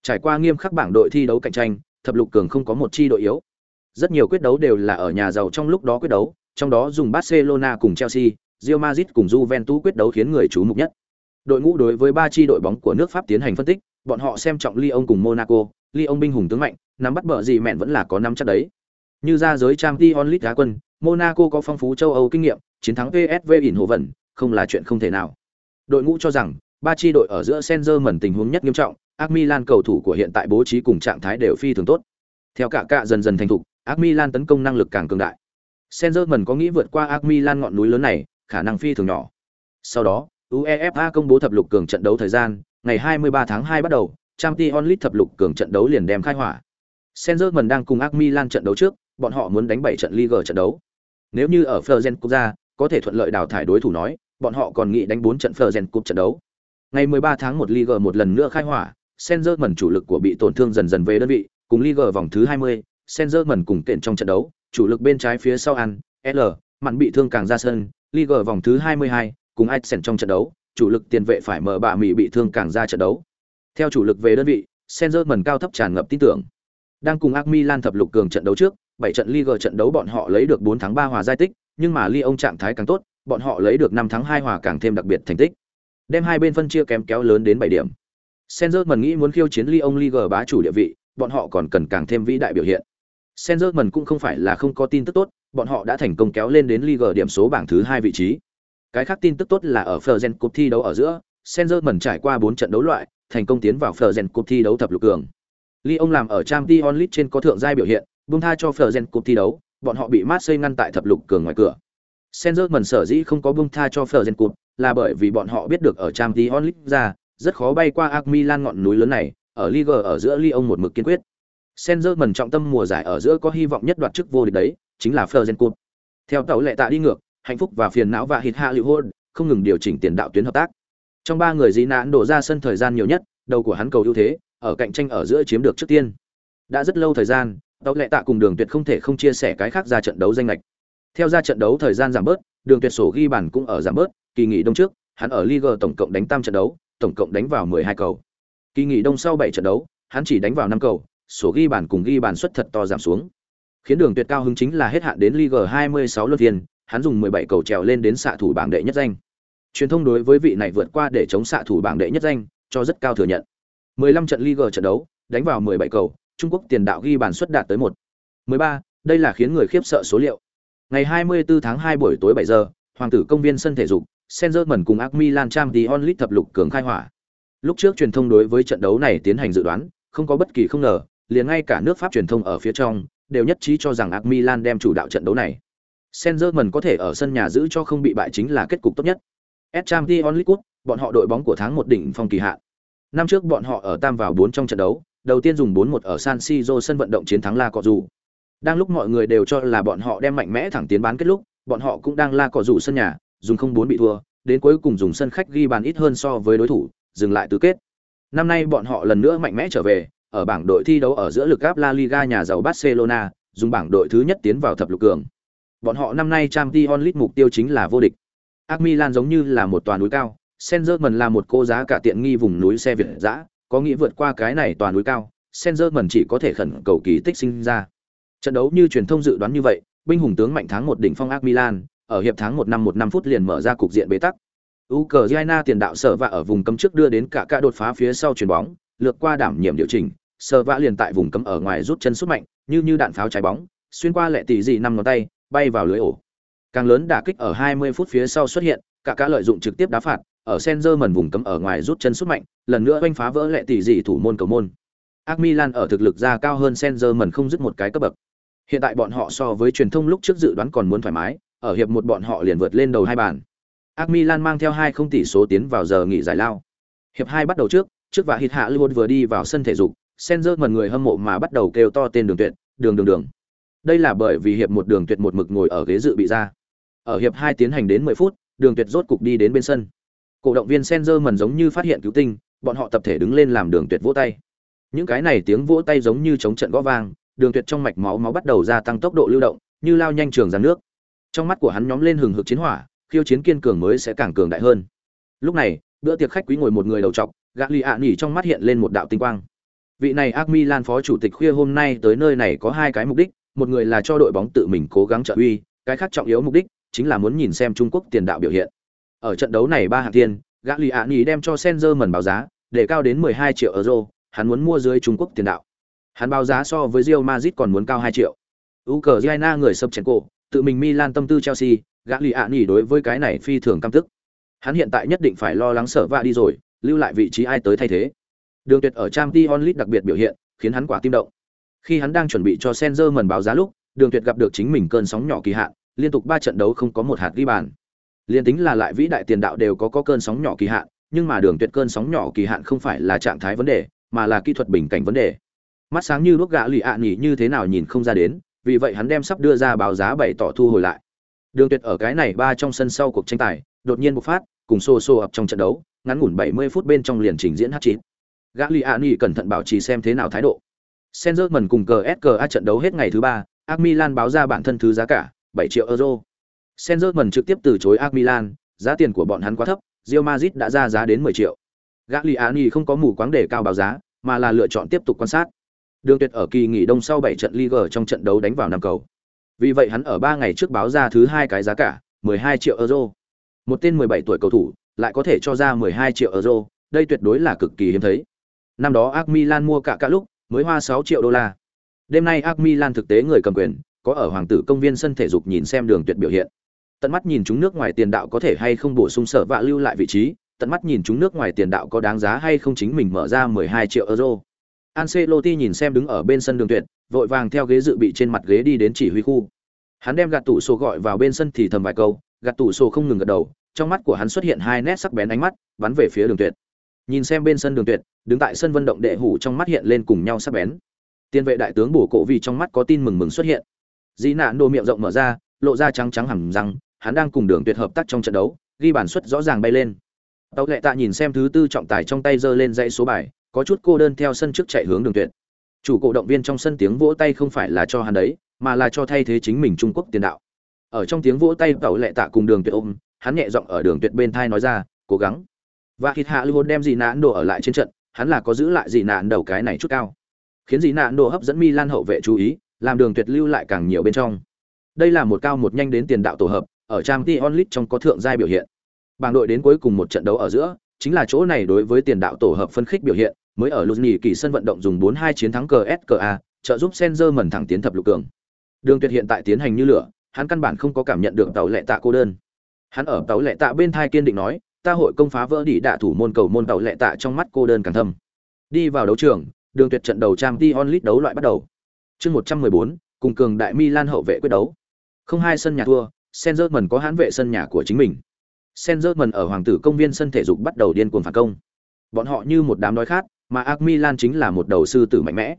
trải qua nghiêm khắc bảng đội thi đấu cạnh tranh thập lục cường không có một chi đội yếu rất nhiều quyết đấu đều là ở nhà giàu trong lúc đó quyết đấu, trong đó dùng Barcelona cùng Chelsea, Real Madrid cùng Juventus quyết đấu khiến người chú mục nhất. Đội ngũ đối với ba chi đội bóng của nước Pháp tiến hành phân tích, bọn họ xem trọng Lyon cùng Monaco, Lyon binh hùng tướng mạnh, nắm bắt bờ gì mẹn vẫn là có năm chắc đấy. Như ra giới trang Champions League đá quân, Monaco có phong phú châu Âu kinh nghiệm, chiến thắng PSV ỉn hồ vận, không là chuyện không thể nào. Đội ngũ cho rằng, ba chi đội ở giữa Senzer tình huống nhất nghiêm trọng, AC Milan cầu thủ của hiện tại bố trí cùng trạng thái đều phi thường tốt. Theo cả cạ dần dần thành thục, AC Milan tấn công năng lực càng cường đại. Sengerman có nghĩ vượt qua AC Milan ngọn núi lớn này, khả năng phi thường nhỏ. Sau đó, UEFA công bố thập lục cường trận đấu thời gian, ngày 23 tháng 2 bắt đầu, Champions League thập lục cường trận đấu liền đem khai hỏa. Senzerman đang cùng AC Milan trận đấu trước, bọn họ muốn đánh 7 trận Liga trận đấu. Nếu như ở Fleuren Cup ra, có thể thuận lợi đào thải đối thủ nói, bọn họ còn nghĩ đánh 4 trận Fleuren Cup trận đấu. Ngày 13 tháng 1 Liga một lần nữa khai hỏa, Senzerman chủ lực của bị tổn thương dần dần về đơn vị, cùng Liga vòng thứ 20, Senzerman cùng kiện trong trận đấu, chủ lực bên trái phía sau ăn, L, mặn bị thương càng ra sân, Liga vòng thứ 22, cùng Aitsen trong trận đấu, chủ lực tiền vệ phải mở bạ mì bị thương càng ra trận đấu. Theo chủ lực về đơn vị, Senzerman cao thấp tràn ngập tin tưởng. Đang cùng AC Milan thập lục cường trận đấu trước, 7 trận Liga trận đấu bọn họ lấy được 4 thắng 3 hòa giải tích, nhưng mà Lyon trạng thái càng tốt, bọn họ lấy được 5 thắng 2 hòa càng thêm đặc biệt thành tích. Đem hai bên phân chia kém kéo lớn đến 7 điểm. Senzerman nghĩ muốn khiêu chiến Lyon Liga bá chủ địa vị, bọn họ còn cần càng thêm vĩ đại biểu hiện. Senzerman cũng không phải là không có tin tức tốt, bọn họ đã thành công kéo lên đến Liga điểm số bảng thứ 2 vị trí. Cái khác tin tức tốt là ở Fergen Cup thi đấu ở giữa, Senzerman trải qua 4 trận đấu loại, thành công tiến vào Fergen Cup thi đấu thập lục cường. Lyon làm ở Champions League trên có thượng giai biểu hiện, buông tha cho Fleuren cuộc thi đấu, bọn họ bị Marseille ngăn tại thập lục cường ngoài cửa. Sengerman sở dĩ không có buông tha cho Fleuren cuộc, là bởi vì bọn họ biết được ở Champions League ra, rất khó bay qua AC Milan ngọn núi lớn này, ở Liga ở giữa Lyon một mực kiên quyết. Sengerman trọng tâm mùa giải ở giữa có hy vọng nhất đoạt chức vô địch đấy, chính là Fleuren cuộc. Theo tàu lệ tạ đi ngược, hạnh phúc và phiền não và hít hạ lưu hôn, không ngừng điều chỉnh tiền đạo tuyến hợp tác. Trong ba người dĩ Nãn đổ ra sân thời gian nhiều nhất, đầu của hắn cầu ưu thế, ở cạnh tranh ở giữa chiếm được trước tiên. Đã rất lâu thời gian, tàu lệ tạ cùng Đường Tuyệt không thể không chia sẻ cái khác ra trận đấu danh nghịch. Theo ra trận đấu thời gian giảm bớt, Đường Tuyệt sổ ghi bàn cũng ở giảm bớt, kỳ nghỉ đông trước, hắn ở Liga tổng cộng đánh tam trận đấu, tổng cộng đánh vào 12 cầu. Kỳ nghỉ đông sau 7 trận đấu, hắn chỉ đánh vào 5 cầu, sổ ghi bàn cùng ghi bàn suất thật to giảm xuống. Khiến Đường Tuyệt cao hứng chính là hết hạn đến Liga 26 luân phiên, hắn dùng 17 cầu trèo lên đến xạ thủ bảng đệ nhất danh. Truyền thông đối với vị này vượt qua để chống xạ thủ bảng đệ nhất danh, cho rất cao thừa nhận. 15 trận Liga trận đấu, đánh vào 17 cầu, Trung Quốc tiền đạo ghi bàn suất đạt tới 1. 13, đây là khiến người khiếp sợ số liệu. Ngày 24 tháng 2 buổi tối 7 giờ, Hoàng tử công viên sân thể dục, Senzerman cùng AC Milan Champions League thập lục cường khai hỏa. Lúc trước truyền thông đối với trận đấu này tiến hành dự đoán, không có bất kỳ không ngờ, liền ngay cả nước Pháp truyền thông ở phía trong đều nhất trí cho rằng AC Milan đem chủ đạo trận đấu này. Senzerman có thể ở sân nhà giữ cho không bị bại chính là kết cục tốt nhất. Champions League bọn họ đội bóng của tháng một đỉnh phong kỳ hạn. Năm trước bọn họ ở tam vào 4 trong trận đấu, đầu tiên dùng 4-1 ở San Siro sân vận động chiến thắng La Cọ Dù. Đang lúc mọi người đều cho là bọn họ đem mạnh mẽ thẳng tiến bán kết lúc, bọn họ cũng đang La Cọ Dù sân nhà, dùng không bốn bị thua, đến cuối cùng dùng sân khách ghi bàn ít hơn so với đối thủ, dừng lại tứ kết. Năm nay bọn họ lần nữa mạnh mẽ trở về, ở bảng đội thi đấu ở giữa lực áp La Liga nhà giàu Barcelona, dùng bảng đội thứ nhất tiến vào thập lục cường. Bọn họ năm nay Champions League mục tiêu chính là vô địch. AC Milan giống như là một tòa núi cao, Senzerman là một cô giá cả tiện nghi vùng núi xe Việt dã, có nghĩa vượt qua cái này toàn núi cao, Senzerman chỉ có thể khẩn cầu kỳ tích sinh ra. Trận đấu như truyền thông dự đoán như vậy, binh hùng tướng mạnh thắng một đỉnh phong AC Milan, ở hiệp thắng một năm một năm phút liền mở ra cục diện bế tắc. Ukraine tiền đạo sở và ở vùng cấm trước đưa đến cả cả đột phá phía sau chuyền bóng, lượt qua đảm nhiệm điều chỉnh, sở vã liền tại vùng cấm ở ngoài rút chân sút mạnh, như như đạn pháo trái bóng, xuyên qua lệ tỷ gì năm ngón tay, bay vào lưới ổ. Càng lớn đả kích ở 20 phút phía sau xuất hiện, cả cả lợi dụng trực tiếp đá phạt, ở Senzer mần vùng cấm ở ngoài rút chân sút mạnh, lần nữa oanh phá vỡ lệ tỷ dị thủ môn cầu môn. AC Milan ở thực lực ra cao hơn Senzer mần không dứt một cái cấp bậc. Hiện tại bọn họ so với truyền thông lúc trước dự đoán còn muốn thoải mái, ở hiệp một bọn họ liền vượt lên đầu hai bàn. AC Milan mang theo hai không tỷ số tiến vào giờ nghỉ giải lao. Hiệp hai bắt đầu trước, trước và hít hạLiwood vừa đi vào sân thể dục, Senzer mần người hâm mộ mà bắt đầu kêu to tên đường tuyệt, đường đường đường. Đây là bởi vì hiệp một đường tuyệt một mực ngồi ở ghế dự bị ra. Ở hiệp hai tiến hành đến 10 phút, đường tuyệt rốt cục đi đến bên sân. Cổ động viên Senzer mần giống như phát hiện cứu tinh, bọn họ tập thể đứng lên làm đường tuyệt vỗ tay. Những cái này tiếng vỗ tay giống như chống trận gõ vang, đường tuyệt trong mạch máu máu bắt đầu gia tăng tốc độ lưu động, như lao nhanh trường ra nước. Trong mắt của hắn nhóm lên hừng hực chiến hỏa, khiêu chiến kiên cường mới sẽ càng cường đại hơn. Lúc này, bữa tiệc khách quý ngồi một người đầu trọc, Gã ạ nhỉ trong mắt hiện lên một đạo tinh quang. Vị này AC Milan phó chủ tịch khuya hôm nay tới nơi này có hai cái mục đích, một người là cho đội bóng tự mình cố gắng trợ uy, cái khác trọng yếu mục đích chính là muốn nhìn xem Trung Quốc tiền đạo biểu hiện. Ở trận đấu này ba hạng tiền, Gã ạ nhỉ đem cho Senzer mần báo giá, để cao đến 12 triệu euro, hắn muốn mua dưới Trung Quốc tiền đạo. Hắn báo giá so với Real Madrid còn muốn cao 2 triệu. Ukraine người sập chèn cổ, tự mình Milan tâm tư Chelsea, gã Lý Án đối với cái này phi thường căm tức. Hắn hiện tại nhất định phải lo lắng sợ vạ đi rồi, lưu lại vị trí ai tới thay thế. Đường Tuyệt ở Champions League đặc biệt biểu hiện, khiến hắn quả tim động. Khi hắn đang chuẩn bị cho Senzer mần báo giá lúc, Đường Tuyệt gặp được chính mình cơn sóng nhỏ kỳ hạn, liên tục 3 trận đấu không có một hạt ghi bàn. Liên tính là lại vĩ đại tiền đạo đều có có cơn sóng nhỏ kỳ hạn, nhưng mà Đường Tuyệt cơn sóng nhỏ kỳ hạn không phải là trạng thái vấn đề, mà là kỹ thuật bình cảnh vấn đề. Mắt sáng như lúc gã lì ạ à nhỉ như thế nào nhìn không ra đến, vì vậy hắn đem sắp đưa ra báo giá bày tỏ thu hồi lại. Đường Tuyệt ở cái này ba trong sân sau cuộc tranh tài, đột nhiên bộc phát, cùng xô xô ập trong trận đấu, ngắn ngủn 70 phút bên trong liền trình diễn hat-trick. Gagliani cẩn thận bảo trì xem thế nào thái độ. Sengerman cùng CSKA trận đấu hết ngày thứ ba, AC Milan báo ra bản thân thứ giá cả 7 triệu euro. Senzerman trực tiếp từ chối AC Milan, giá tiền của bọn hắn quá thấp, Real Madrid đã ra giá đến 10 triệu. Gagliani không có mù quáng để cao báo giá, mà là lựa chọn tiếp tục quan sát. Đường Tuyệt ở kỳ nghỉ đông sau 7 trận Liga trong trận đấu đánh vào năm cầu. Vì vậy hắn ở 3 ngày trước báo ra thứ hai cái giá cả, 12 triệu euro. Một tên 17 tuổi cầu thủ lại có thể cho ra 12 triệu euro, đây tuyệt đối là cực kỳ hiếm thấy. Năm đó AC Milan mua cả cả lúc mới hoa 6 triệu đô la. Đêm nay AC Milan thực tế người cầm quyền, có ở hoàng tử công viên sân thể dục nhìn xem đường tuyệt biểu hiện. Tận mắt nhìn chúng nước ngoài tiền đạo có thể hay không bổ sung sở vạ lưu lại vị trí, tận mắt nhìn chúng nước ngoài tiền đạo có đáng giá hay không chính mình mở ra 12 triệu euro. Ancelotti nhìn xem đứng ở bên sân đường tuyệt, vội vàng theo ghế dự bị trên mặt ghế đi đến chỉ huy khu. Hắn đem gạt tủ sổ gọi vào bên sân thì thầm vài câu, gạt tủ sổ không ngừng gật đầu, trong mắt của hắn xuất hiện hai nét sắc bén ánh mắt, bắn về phía đường tuyệt. Nhìn xem bên sân đường tuyệt, đứng tại sân vận động đệ hủ trong mắt hiện lên cùng nhau sắc bén. Tiên vệ đại tướng bổ cổ vì trong mắt có tin mừng mừng xuất hiện. Dĩ nạn đồ miệng rộng mở ra, lộ ra trắng trắng hẳn răng, hắn đang cùng đường tuyệt hợp tác trong trận đấu, ghi bản suất rõ ràng bay lên. Tấu lệ tạ nhìn xem thứ tư trọng tài trong tay giơ lên dãy số bài, có chút cô đơn theo sân trước chạy hướng đường tuyệt. Chủ cổ động viên trong sân tiếng vỗ tay không phải là cho hắn đấy mà là cho thay thế chính mình trung quốc tiền đạo. Ở trong tiếng vỗ tay tẩu lệ tạ cùng đường tuyệt ôm hắn nhẹ giọng ở đường tuyệt bên thai nói ra cố gắng. Và thịt hạ lưu đem gì nạn đồ ở lại trên trận hắn là có giữ lại gì nạn đầu cái này chút cao. Khiến gì nạn đồ hấp dẫn milan hậu vệ chú ý làm đường tuyệt lưu lại càng nhiều bên trong. Đây là một cao một nhanh đến tiền đạo tổ hợp ở trang t onlit trong có thượng giai biểu hiện bảng đội đến cuối cùng một trận đấu ở giữa chính là chỗ này đối với tiền đạo tổ hợp phân khích biểu hiện mới ở luzni kỳ sân vận động dùng 4-2 chiến thắng CSKA, trợ giúp Senzer mẩn thẳng tiến thập lục cường. Đường Tuyệt hiện tại tiến hành như lửa, hắn căn bản không có cảm nhận được tàu lệ tạ cô đơn. Hắn ở tàu lệ tạ bên thai kiên định nói, ta hội công phá vỡ đỉ đạ thủ môn cầu môn tàu lệ tạ trong mắt cô đơn càng thâm. Đi vào đấu trường, Đường Tuyệt trận đầu trang t onlit đấu loại bắt đầu. Chương 114, cùng cường đại Milan hậu vệ quyết đấu. Không hai sân nhà thua, Senzerman có hãn vệ sân nhà của chính mình. Senzerman ở Hoàng tử công viên sân thể dục bắt đầu điên cuồng phản công. Bọn họ như một đám đói khát, mà AC Milan chính là một đầu sư tử mạnh mẽ.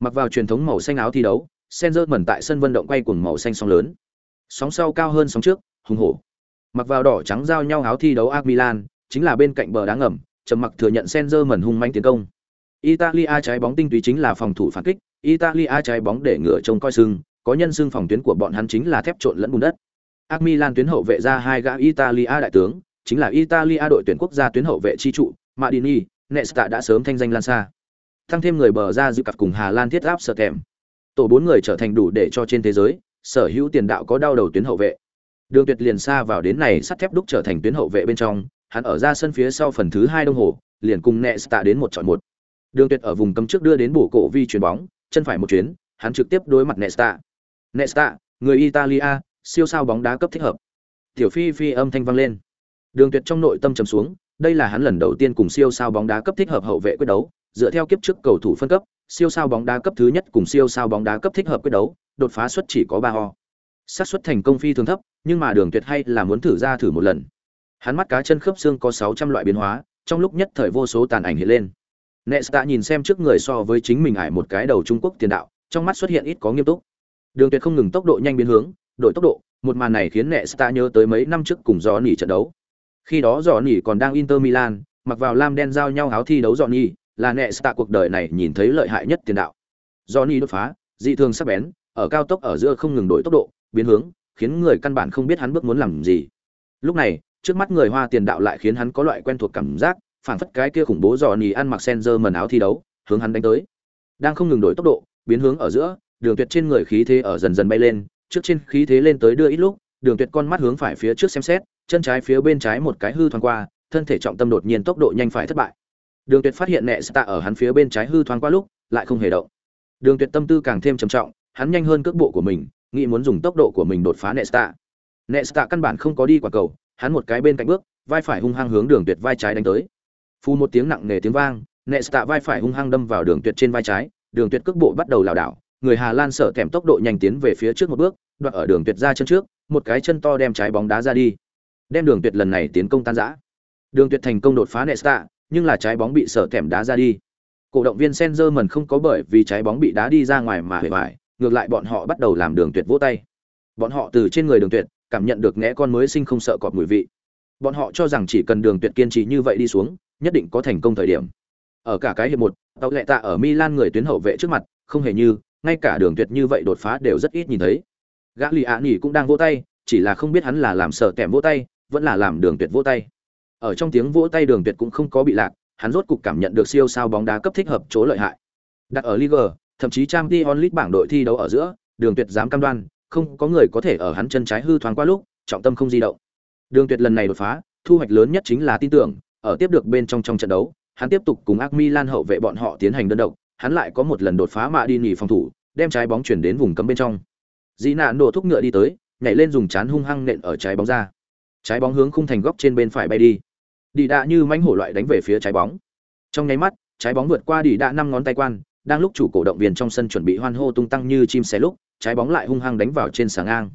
Mặc vào truyền thống màu xanh áo thi đấu, Senzerman tại sân vận động quay cuồng màu xanh sóng lớn. Sóng sau cao hơn sóng trước, hùng hổ. Mặc vào đỏ trắng giao nhau áo thi đấu AC Milan, chính là bên cạnh bờ đá ngầm, trầm mặc thừa nhận Senzerman hung mãnh tiến công. Italia trái bóng tinh túy chính là phòng thủ phản kích, Italia trái bóng để ngựa trông coi sưng, có nhân xương phòng tuyến của bọn hắn chính là thép trộn lẫn bùn đất. AC Milan tuyến hậu vệ ra hai gã Italia đại tướng, chính là Italia đội tuyển quốc gia tuyến hậu vệ chi trụ, Madini, Nesta đã sớm thanh danh lan xa. Thăng thêm người bờ ra dự cặp cùng Hà Lan thiết áp sợ kèm. Tổ bốn người trở thành đủ để cho trên thế giới, sở hữu tiền đạo có đau đầu tuyến hậu vệ. Đường Tuyệt liền xa vào đến này sắt thép đúc trở thành tuyến hậu vệ bên trong, hắn ở ra sân phía sau phần thứ hai đồng hồ, liền cùng Nesta đến một chọi một. Đường Tuyệt ở vùng cấm trước đưa đến bổ cổ vi chuyển bóng, chân phải một chuyến, hắn trực tiếp đối mặt Nesta. Nesta, người Italia, siêu sao bóng đá cấp thích hợp. Tiểu Phi Phi âm thanh vang lên. Đường Tuyệt trong nội tâm trầm xuống, đây là hắn lần đầu tiên cùng siêu sao bóng đá cấp thích hợp hậu vệ quyết đấu, dựa theo kiếp trước cầu thủ phân cấp, siêu sao bóng đá cấp thứ nhất cùng siêu sao bóng đá cấp thích hợp quyết đấu, đột phá suất chỉ có 3 ho. Xác suất thành công phi thường thấp, nhưng mà Đường Tuyệt hay là muốn thử ra thử một lần. Hắn mắt cá chân khớp xương có 600 loại biến hóa, trong lúc nhất thời vô số tàn ảnh hiện lên. Nesta nhìn xem trước người so với chính mình ải một cái đầu Trung Quốc tiền đạo, trong mắt xuất hiện ít có nghiêm túc. Đường Tuyệt không ngừng tốc độ nhanh biến hướng, đổi tốc độ, một màn này khiến Nesta nhớ tới mấy năm trước cùng gió nỉ trận đấu. Khi đó Johnny còn đang Inter Milan, mặc vào lam đen giao nhau áo thi đấu Johnny, là Nesta cuộc đời này nhìn thấy lợi hại nhất tiền đạo. Johnny đột phá, dị thường sắc bén, ở cao tốc ở giữa không ngừng đổi tốc độ, biến hướng, khiến người căn bản không biết hắn bước muốn làm gì. Lúc này, trước mắt người Hoa tiền đạo lại khiến hắn có loại quen thuộc cảm giác, phảng phất cái kia khủng bố Johnny ăn mặc Senzer mần áo thi đấu, hướng hắn đánh tới. Đang không ngừng đổi tốc độ, biến hướng ở giữa, đường tuyệt trên người khí thế ở dần dần bay lên, trước trên khí thế lên tới đưa ít lúc, đường tuyệt con mắt hướng phải phía trước xem xét, chân trái phía bên trái một cái hư thoáng qua, thân thể trọng tâm đột nhiên tốc độ nhanh phải thất bại. Đường Tuyệt phát hiện nẹ tạ ở hắn phía bên trái hư thoáng qua lúc, lại không hề động. Đường Tuyệt tâm tư càng thêm trầm trọng, hắn nhanh hơn cước bộ của mình, nghĩ muốn dùng tốc độ của mình đột phá nẹ tạ. nẹ tạ căn bản không có đi quả cầu, hắn một cái bên cạnh bước, vai phải hung hăng hướng Đường Tuyệt vai trái đánh tới. Phu một tiếng nặng nề tiếng vang, nẹ tạ vai phải hung hăng đâm vào Đường Tuyệt trên vai trái, Đường Tuyệt cước bộ bắt đầu lảo đảo, người Hà Lan sợ kèm tốc độ nhanh tiến về phía trước một bước, đoạt ở đường tuyệt ra chân trước, một cái chân to đem trái bóng đá ra đi. Đem đường tuyệt lần này tiến công tan rã. Đường tuyệt thành công đột phá Nesta, nhưng là trái bóng bị sợ kèm đá ra đi. Cổ động viên Senzerman không có bởi vì trái bóng bị đá đi ra ngoài mà hề bại, ngược lại bọn họ bắt đầu làm đường tuyệt vỗ tay. Bọn họ từ trên người đường tuyệt cảm nhận được ngẽ con mới sinh không sợ cọp mùi vị. Bọn họ cho rằng chỉ cần đường tuyệt kiên trì như vậy đi xuống, nhất định có thành công thời điểm. Ở cả cái hiệp một, tàu lệ tạ ở Milan người tuyến hậu vệ trước mặt, không hề như, ngay cả đường tuyệt như vậy đột phá đều rất ít nhìn thấy. Gã Lý Á Nhỉ cũng đang vỗ tay, chỉ là không biết hắn là làm sợ kèm vỗ tay, vẫn là làm đường tuyệt vỗ tay. Ở trong tiếng vỗ tay đường tuyệt cũng không có bị lạc, hắn rốt cục cảm nhận được siêu sao bóng đá cấp thích hợp chỗ lợi hại. Đặt ở Liga, thậm chí Champions League bảng đội thi đấu ở giữa, đường tuyệt dám cam đoan, không có người có thể ở hắn chân trái hư thoáng qua lúc, trọng tâm không di động. Đường tuyệt lần này đột phá, thu hoạch lớn nhất chính là tin tưởng, ở tiếp được bên trong trong trận đấu, hắn tiếp tục cùng Ac Milan hậu vệ bọn họ tiến hành đơn độc, hắn lại có một lần đột phá mạ đi nghỉ phòng thủ, đem trái bóng chuyển đến vùng cấm bên trong. Dĩ nạn đổ thúc ngựa đi tới, nhảy lên dùng chán hung hăng nện ở trái bóng ra. Trái bóng hướng khung thành góc trên bên phải bay đi. Đi đạ như mãnh hổ loại đánh về phía trái bóng. Trong nháy mắt, trái bóng vượt qua đi đạ năm ngón tay quan, đang lúc chủ cổ động viên trong sân chuẩn bị hoan hô tung tăng như chim sẻ lúc, trái bóng lại hung hăng đánh vào trên sàng ngang.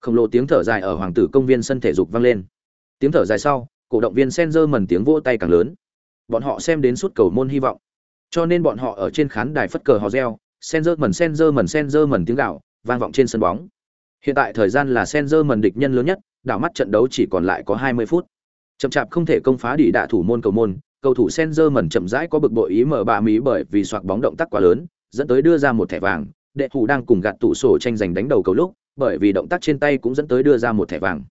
Khổng lồ tiếng thở dài ở hoàng tử công viên sân thể dục vang lên. Tiếng thở dài sau, cổ động viên Senzer mần tiếng vỗ tay càng lớn. Bọn họ xem đến suốt cầu môn hy vọng. Cho nên bọn họ ở trên khán đài phất cờ hò reo, Senzer mần Senzer mần Senzer mần tiếng gạo vang vọng trên sân bóng. Hiện tại thời gian là Senzer mần địch nhân lớn nhất, đảo mắt trận đấu chỉ còn lại có 20 phút. Chậm chạp không thể công phá đỉ đạ thủ môn cầu môn, cầu thủ Senzer mần chậm rãi có bực bội ý mở bà mí bởi vì soạc bóng động tác quá lớn, dẫn tới đưa ra một thẻ vàng, đệ thủ đang cùng gạt tủ sổ tranh giành đánh đầu cầu lúc, bởi vì động tác trên tay cũng dẫn tới đưa ra một thẻ vàng.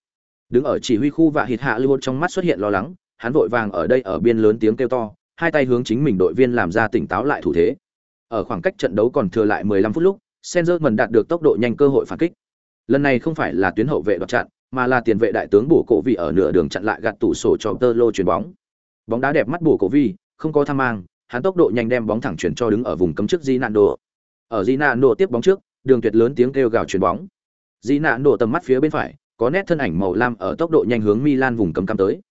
Đứng ở chỉ huy khu và hít hạ lưu trong mắt xuất hiện lo lắng, hắn vội vàng ở đây ở biên lớn tiếng kêu to, hai tay hướng chính mình đội viên làm ra tỉnh táo lại thủ thế. Ở khoảng cách trận đấu còn thừa lại 15 phút lúc, Senzerman đạt được tốc độ nhanh cơ hội phản kích. Lần này không phải là tuyến hậu vệ đoạt chặn, mà là tiền vệ đại tướng bổ cổ vị ở nửa đường chặn lại gạt tủ sổ cho tơ lô chuyền bóng bóng đá đẹp mắt bổ cổ vị không có tham mang hắn tốc độ nhanh đem bóng thẳng chuyển cho đứng ở vùng cấm trước di nạn ở di nạn tiếp bóng trước đường tuyệt lớn tiếng kêu gào chuyền bóng di nạn tầm mắt phía bên phải có nét thân ảnh màu lam ở tốc độ nhanh hướng milan vùng cấm cam tới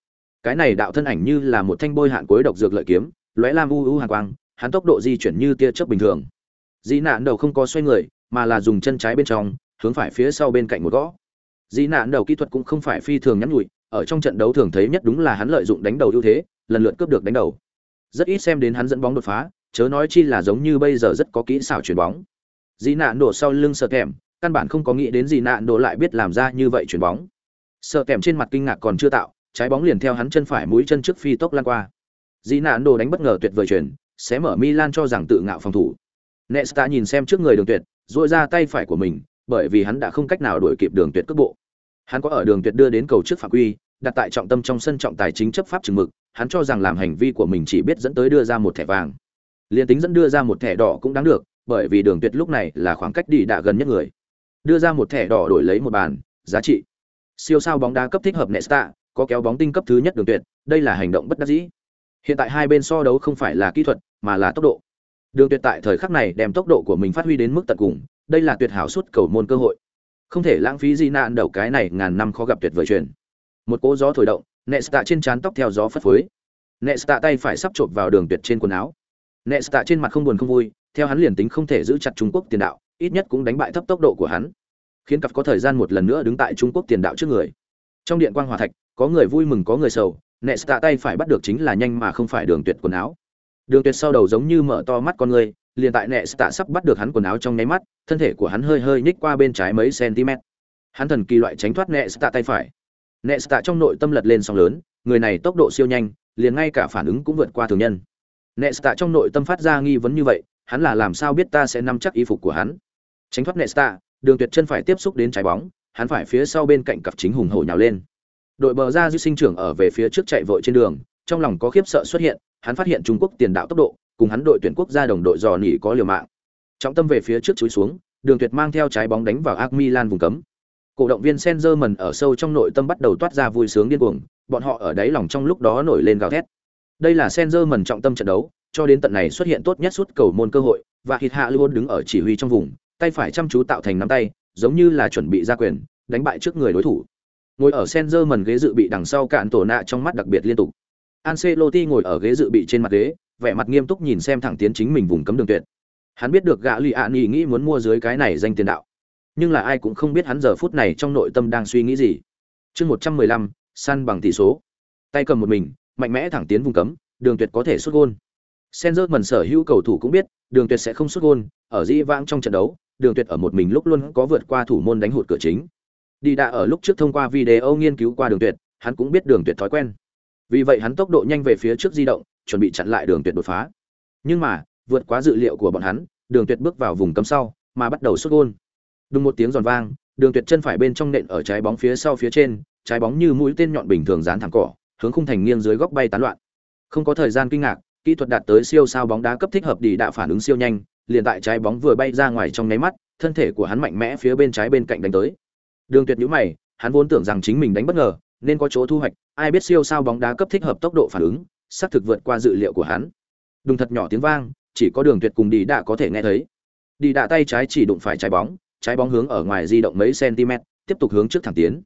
cái này đạo thân ảnh như là một thanh bôi hạn cuối độc dược lợi kiếm lóe lam u u hàn quang hắn tốc độ di chuyển như tia chớp bình thường di nạn đầu không có xoay người mà là dùng chân trái bên trong hướng phải phía sau bên cạnh một gõ Dĩ nạn đầu kỹ thuật cũng không phải phi thường nhắn nhụi ở trong trận đấu thường thấy nhất đúng là hắn lợi dụng đánh đầu ưu thế, lần lượt cướp được đánh đầu. Rất ít xem đến hắn dẫn bóng đột phá, chớ nói chi là giống như bây giờ rất có kỹ xảo chuyển bóng. Dĩ nạn đổ sau lưng sợ kèm, căn bản không có nghĩ đến Dĩ nạn đổ lại biết làm ra như vậy chuyển bóng. Sợ kèm trên mặt kinh ngạc còn chưa tạo, trái bóng liền theo hắn chân phải mũi chân trước phi tốc lan qua. Dĩ nạn đồ đánh bất ngờ tuyệt vời chuyển, sẽ mở Milan cho rằng tự ngạo phòng thủ. Nesta nhìn xem trước người đường tuyệt, duỗi ra tay phải của mình, bởi vì hắn đã không cách nào đuổi kịp đường tuyệt cước bộ. Hắn có ở đường tuyệt đưa đến cầu trước phạm quy, đặt tại trọng tâm trong sân trọng tài chính chấp pháp chừng mực, hắn cho rằng làm hành vi của mình chỉ biết dẫn tới đưa ra một thẻ vàng. Liên tính dẫn đưa ra một thẻ đỏ cũng đáng được, bởi vì đường tuyệt lúc này là khoảng cách đi đã gần nhất người. Đưa ra một thẻ đỏ đổi lấy một bàn, giá trị. Siêu sao bóng đá cấp thích hợp Nesta, có kéo bóng tinh cấp thứ nhất đường tuyệt, đây là hành động bất đắc dĩ. Hiện tại hai bên so đấu không phải là kỹ thuật, mà là tốc độ. Đường tuyệt tại thời khắc này đem tốc độ của mình phát huy đến mức tận cùng, đây là tuyệt hảo suốt cầu môn cơ hội. Không thể lãng phí gì nạn đầu cái này ngàn năm khó gặp tuyệt vời truyền. Một cỗ gió thổi động nesta trên trán tóc theo gió phất phới. Nesta tay phải sắp chộp vào đường tuyệt trên quần áo. Nesta trên mặt không buồn không vui theo hắn liền tính không thể giữ chặt trung quốc tiền đạo ít nhất cũng đánh bại thấp tốc độ của hắn. Khiến cặp có thời gian một lần nữa đứng tại trung quốc tiền đạo trước người. Trong điện quang hòa thạch có người vui mừng, có người sầu. Nesta tay phải bắt được chính là nhanh mà không phải đường tuyệt quần áo. Đường tuyệt sau đầu giống như mở to mắt con người, liền tại nẹ tạ sắp bắt được hắn quần áo trong nháy mắt, thân thể của hắn hơi hơi nhích qua bên trái mấy cm. Hắn thần kỳ loại tránh thoát nẹ tạ tay phải. Nẹ tạ trong nội tâm lật lên sóng lớn, người này tốc độ siêu nhanh, liền ngay cả phản ứng cũng vượt qua thường nhân. Nẹ tạ trong nội tâm phát ra nghi vấn như vậy, hắn là làm sao biết ta sẽ nắm chắc y phục của hắn? Tránh thoát nẹ tạ đường tuyệt chân phải tiếp xúc đến trái bóng, hắn phải phía sau bên cạnh cặp chính hùng hổ nhào lên đội bờ ra dư sinh trưởng ở về phía trước chạy vội trên đường trong lòng có khiếp sợ xuất hiện hắn phát hiện trung quốc tiền đạo tốc độ cùng hắn đội tuyển quốc gia đồng đội dò nỉ có liều mạng. Trọng tâm về phía trước chúi xuống, Đường Tuyệt mang theo trái bóng đánh vào AC Milan vùng cấm. Cổ động viên Sengerman ở sâu trong nội tâm bắt đầu toát ra vui sướng điên cuồng, bọn họ ở đáy lòng trong lúc đó nổi lên gào thét. Đây là Sengerman trọng tâm trận đấu, cho đến tận này xuất hiện tốt nhất suốt cầu môn cơ hội, và Hít Hạ luôn đứng ở chỉ huy trong vùng, tay phải chăm chú tạo thành nắm tay, giống như là chuẩn bị ra quyền, đánh bại trước người đối thủ. Ngồi ở Sengerman ghế dự bị đằng sau cạn tổ nạ trong mắt đặc biệt liên tục. Ancelotti ngồi ở ghế dự bị trên mặt ghế, vẻ mặt nghiêm túc nhìn xem thẳng tiến chính mình vùng cấm đường tuyệt. Hắn biết được gã Lý Án nghỉ nghĩ muốn mua dưới cái này danh tiền đạo. Nhưng là ai cũng không biết hắn giờ phút này trong nội tâm đang suy nghĩ gì. Chương một trăm mười lăm săn bằng tỷ số. Tay cầm một mình mạnh mẽ thẳng tiến vùng cấm đường tuyệt có thể xuất gol. Senzer mần sở hữu cầu thủ cũng biết đường tuyệt sẽ không xuất gol, ở dĩ vãng trong trận đấu đường tuyệt ở một mình lúc luôn có vượt qua thủ môn đánh hụt cửa chính đi đã ở lúc trước thông qua video nghiên cứu qua đường tuyệt, hắn cũng biết đường tuyệt thói quen. Vì vậy hắn tốc độ nhanh về phía trước di động, chuẩn bị chặn lại đường tuyệt đột phá. Nhưng mà, vượt quá dự liệu của bọn hắn, đường tuyệt bước vào vùng cấm sau, mà bắt đầu xuất gôn. Đúng một tiếng giòn vang, đường tuyệt chân phải bên trong nện ở trái bóng phía sau phía trên, trái bóng như mũi tên nhọn bình thường dán thẳng cỏ, hướng khung thành nghiêng dưới góc bay tán loạn. Không có thời gian kinh ngạc, kỹ thuật đạt tới siêu sao bóng đá cấp thích hợp đi đạo phản ứng siêu nhanh, liền tại trái bóng vừa bay ra ngoài trong nháy mắt, thân thể của hắn mạnh mẽ phía bên trái bên cạnh đánh tới đường tuyệt nhíu mày, hắn vốn tưởng rằng chính mình đánh bất ngờ, nên có chỗ thu hoạch, ai biết siêu sao bóng đá cấp thích hợp tốc độ phản ứng, xác thực vượt qua dự liệu của hắn. Đùng thật nhỏ tiếng vang, chỉ có đường tuyệt cùng đi Đạ có thể nghe thấy. Đi Đạ tay trái chỉ đụng phải trái bóng trái bóng hướng ở ngoài di động mấy cm, tiếp tục hướng trước thẳng tiến.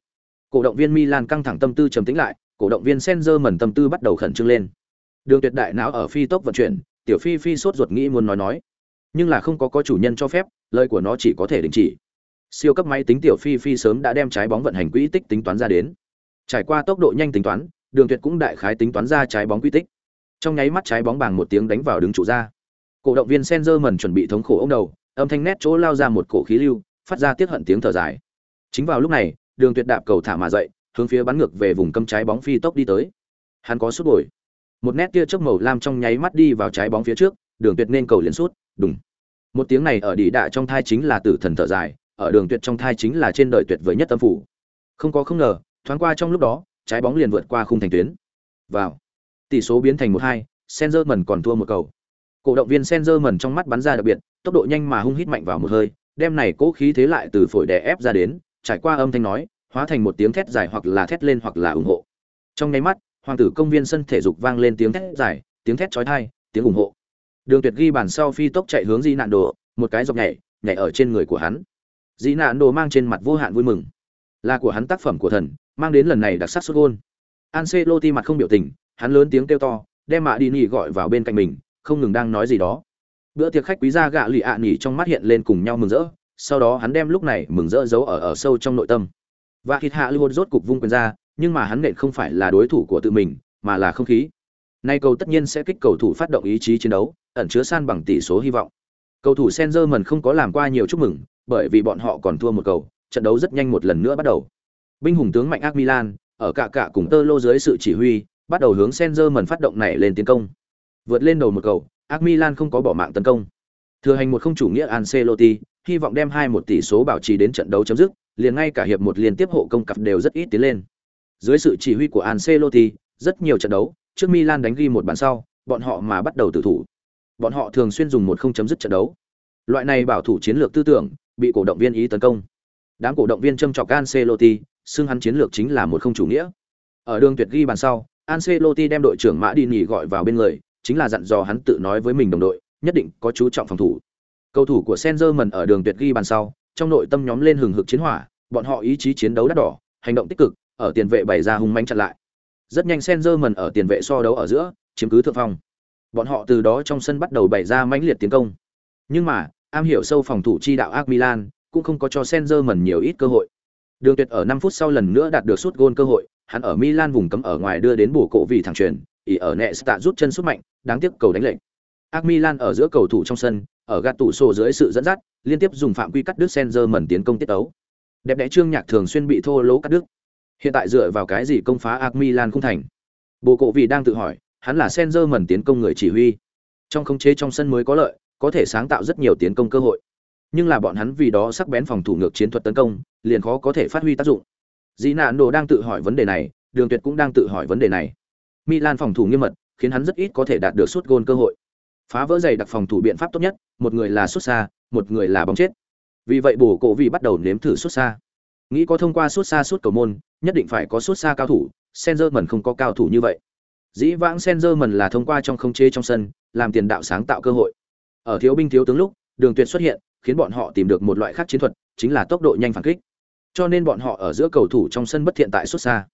Cổ động viên milan căng thẳng tâm tư trầm tĩnh lại, cổ động viên senzer mẩn tâm tư bắt đầu khẩn trương lên. Đường tuyệt đại não ở phi tốc vận chuyển, tiểu phi phi sốt ruột nghĩ muốn nói nói. Nhưng là không có có chủ nhân cho phép, lời của nó chỉ có thể đình chỉ siêu cấp máy tính tiểu phi phi sớm đã đem trái bóng vận hành quỹ tích tính toán ra đến. Trải qua tốc độ nhanh tính toán, đường tuyệt cũng đại khái tính toán ra trái bóng quỹ tích. Trong nháy mắt trái bóng bằng một tiếng đánh vào đứng trụ ra. Cổ động viên senzer mần chuẩn bị thống khổ ông đầu, âm thanh nét chỗ lao ra một cổ khí lưu, phát ra tiết hận tiếng thở dài. Chính vào lúc này, đường tuyệt đạp cầu thả mà dậy, hướng phía bắn ngược về vùng cấm trái bóng phi tốc đi tới. Hắn có sút bồi. Một nét tia chớp màu lam trong nháy mắt đi vào trái bóng phía trước, đường tuyệt nên cầu liền sút, đùng. Một tiếng này ở đỉ đạ trong thai chính là tử thần thở dài ở đường tuyệt trong thai chính là trên đời tuyệt vời nhất tâm phủ. Không có không ngờ, thoáng qua trong lúc đó, trái bóng liền vượt qua khung thành tuyến. Vào. Tỷ số biến thành một hai Senzerman còn thua một cầu. Cổ động viên Senzerman trong mắt bắn ra đặc biệt, tốc độ nhanh mà hung hít mạnh vào một hơi, đem này cố khí thế lại từ phổi đè ép ra đến, trải qua âm thanh nói, hóa thành một tiếng thét dài hoặc là thét lên hoặc là ủng hộ. Trong nháy mắt, hoàng tử công viên sân thể dục vang lên tiếng thét dài, tiếng thét chói tai, tiếng ủng hộ. Đường tuyệt ghi bàn sau phi tốc chạy hướng di nạn đồ, một cái dọc nhảy nhảy ở trên người của hắn. Dĩ nạn đồ mang trên mặt vô hạn vui mừng. Là của hắn tác phẩm của thần, mang đến lần này đặc sắc xuất gôn. Ancelotti mặt không biểu tình, hắn lớn tiếng kêu to, đem mạ đi nỉ gọi vào bên cạnh mình, không ngừng đang nói gì đó. Bữa tiệc khách quý gia gạ lì ạ nỉ trong mắt hiện lên cùng nhau mừng rỡ, sau đó hắn đem lúc này mừng rỡ giấu ở ở sâu trong nội tâm. Và thịt hạ luôn rốt cục vung quyền ra, nhưng mà hắn nện không phải là đối thủ của tự mình, mà là không khí. Nay cầu tất nhiên sẽ kích cầu thủ phát động ý chí chiến đấu, ẩn chứa san bằng tỷ số hy vọng. Cầu thủ Senzerman không có làm qua nhiều chúc mừng bởi vì bọn họ còn thua một cầu trận đấu rất nhanh một lần nữa bắt đầu binh hùng tướng mạnh ác milan ở cả cả cùng tơ lô dưới sự chỉ huy bắt đầu hướng Senzerman phát động này lên tiến công vượt lên đầu một cầu ác milan không có bỏ mạng tấn công thừa hành một không chủ nghĩa Ancelotti hy vọng đem hai một tỷ số bảo trì đến trận đấu chấm dứt liền ngay cả hiệp một liên tiếp hộ công cặp đều rất ít tiến lên dưới sự chỉ huy của Ancelotti, rất nhiều trận đấu, trước Milan đánh ghi một bàn sau, bọn họ mà bắt đầu tự thủ. Bọn họ thường xuyên dùng một không chấm dứt trận đấu. Loại này bảo thủ chiến lược tư tưởng, bị cổ động viên ý tấn công. Đám cổ động viên châm chọc Ancelotti, xưng hắn chiến lược chính là một không chủ nghĩa. Ở đường tuyệt ghi bàn sau, Ancelotti đem đội trưởng Mã Đi nghỉ gọi vào bên người, chính là dặn dò hắn tự nói với mình đồng đội, nhất định có chú trọng phòng thủ. Cầu thủ của Senzerman ở đường tuyệt ghi bàn sau, trong nội tâm nhóm lên hừng hực chiến hỏa, bọn họ ý chí chiến đấu đắt đỏ, hành động tích cực, ở tiền vệ bày ra hung mãnh chặn lại. Rất nhanh Senzerman ở tiền vệ so đấu ở giữa, chiếm cứ thượng phong. Bọn họ từ đó trong sân bắt đầu bày ra mãnh liệt tiến công. Nhưng mà, am hiểu sâu phòng thủ chi đạo AC Milan, cũng không có cho Senzerman nhiều ít cơ hội. Đường Tuyệt ở 5 phút sau lần nữa đạt được sút gôn cơ hội, hắn ở Milan vùng cấm ở ngoài đưa đến bổ cổ vì thẳng truyền, ý ở Nesta rút chân sút mạnh, đáng tiếc cầu đánh lệnh. AC Milan ở giữa cầu thủ trong sân, ở gạt tủ sổ dưới sự dẫn dắt, liên tiếp dùng phạm quy cắt đứt Senzerman tiến công tiết tấu. Đẹp đẽ trương nhạc thường xuyên bị thô lỗ cắt đứt. Hiện tại dựa vào cái gì công phá AC Milan không thành? Bổ cổ vì đang tự hỏi, hắn là Senzer mẩn tiến công người chỉ huy. Trong khống chế trong sân mới có lợi, có thể sáng tạo rất nhiều tiến công cơ hội. Nhưng là bọn hắn vì đó sắc bén phòng thủ ngược chiến thuật tấn công, liền khó có thể phát huy tác dụng. Dĩ nạn đồ đang tự hỏi vấn đề này, Đường Tuyệt cũng đang tự hỏi vấn đề này. Milan phòng thủ nghiêm mật, khiến hắn rất ít có thể đạt được suốt gôn cơ hội. Phá vỡ dày đặc phòng thủ biện pháp tốt nhất, một người là xuất xa, một người là bóng chết. Vì vậy bổ cổ vì bắt đầu nếm thử xuất xa. Nghĩ có thông qua suốt xa suốt cầu môn, nhất định phải có suốt xa cao thủ, Senzerman không có cao thủ như vậy. Dĩ vãng Senzerman là thông qua trong không chế trong sân, làm tiền đạo sáng tạo cơ hội. Ở thiếu binh thiếu tướng lúc, Đường Tuyệt xuất hiện, khiến bọn họ tìm được một loại khác chiến thuật, chính là tốc độ nhanh phản kích. Cho nên bọn họ ở giữa cầu thủ trong sân bất thiện tại xuất xa.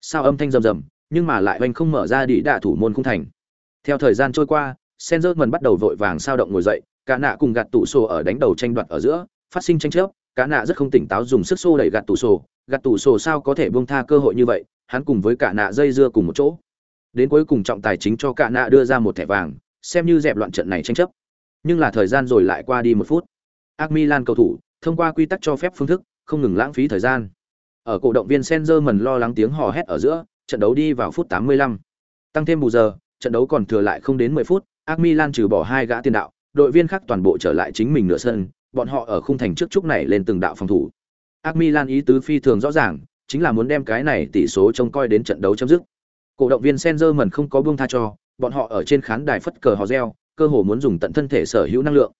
Sao âm thanh rầm rầm, nhưng mà lại oanh không mở ra đi đạ thủ môn không thành. Theo thời gian trôi qua, Senzerman bắt đầu vội vàng sao động ngồi dậy, cả nạ cùng gạt tủ sổ ở đánh đầu tranh đoạt ở giữa phát sinh tranh chấp cả nạ rất không tỉnh táo dùng sức xô đẩy gạt tủ sổ gạt tủ sổ sao có thể buông tha cơ hội như vậy hắn cùng với cả nạ dây dưa cùng một chỗ đến cuối cùng trọng tài chính cho cả nạ đưa ra một thẻ vàng xem như dẹp loạn trận này tranh chấp nhưng là thời gian rồi lại qua đi một phút. Ác milan cầu thủ, thông qua quy tắc cho phép phương thức, không ngừng lãng phí thời gian. Ở cổ động viên Senzer lo lắng tiếng hò hét ở giữa, trận đấu đi vào phút 85. tăng thêm bù giờ, trận đấu còn thừa lại không đến 10 phút, ác milan trừ bỏ hai gã tiền đạo, đội viên khác toàn bộ trở lại chính mình nửa sân, bọn họ ở khung thành trước trúc này lên từng đạo phòng thủ. Ác milan ý tứ phi thường rõ ràng, chính là muốn đem cái này tỷ số trông coi đến trận đấu chấm dứt. Cổ động viên Senzer không có buông tha cho, bọn họ ở trên khán đài phất cờ hò reo cơ hồ muốn dùng tận thân thể sở hữu năng lượng.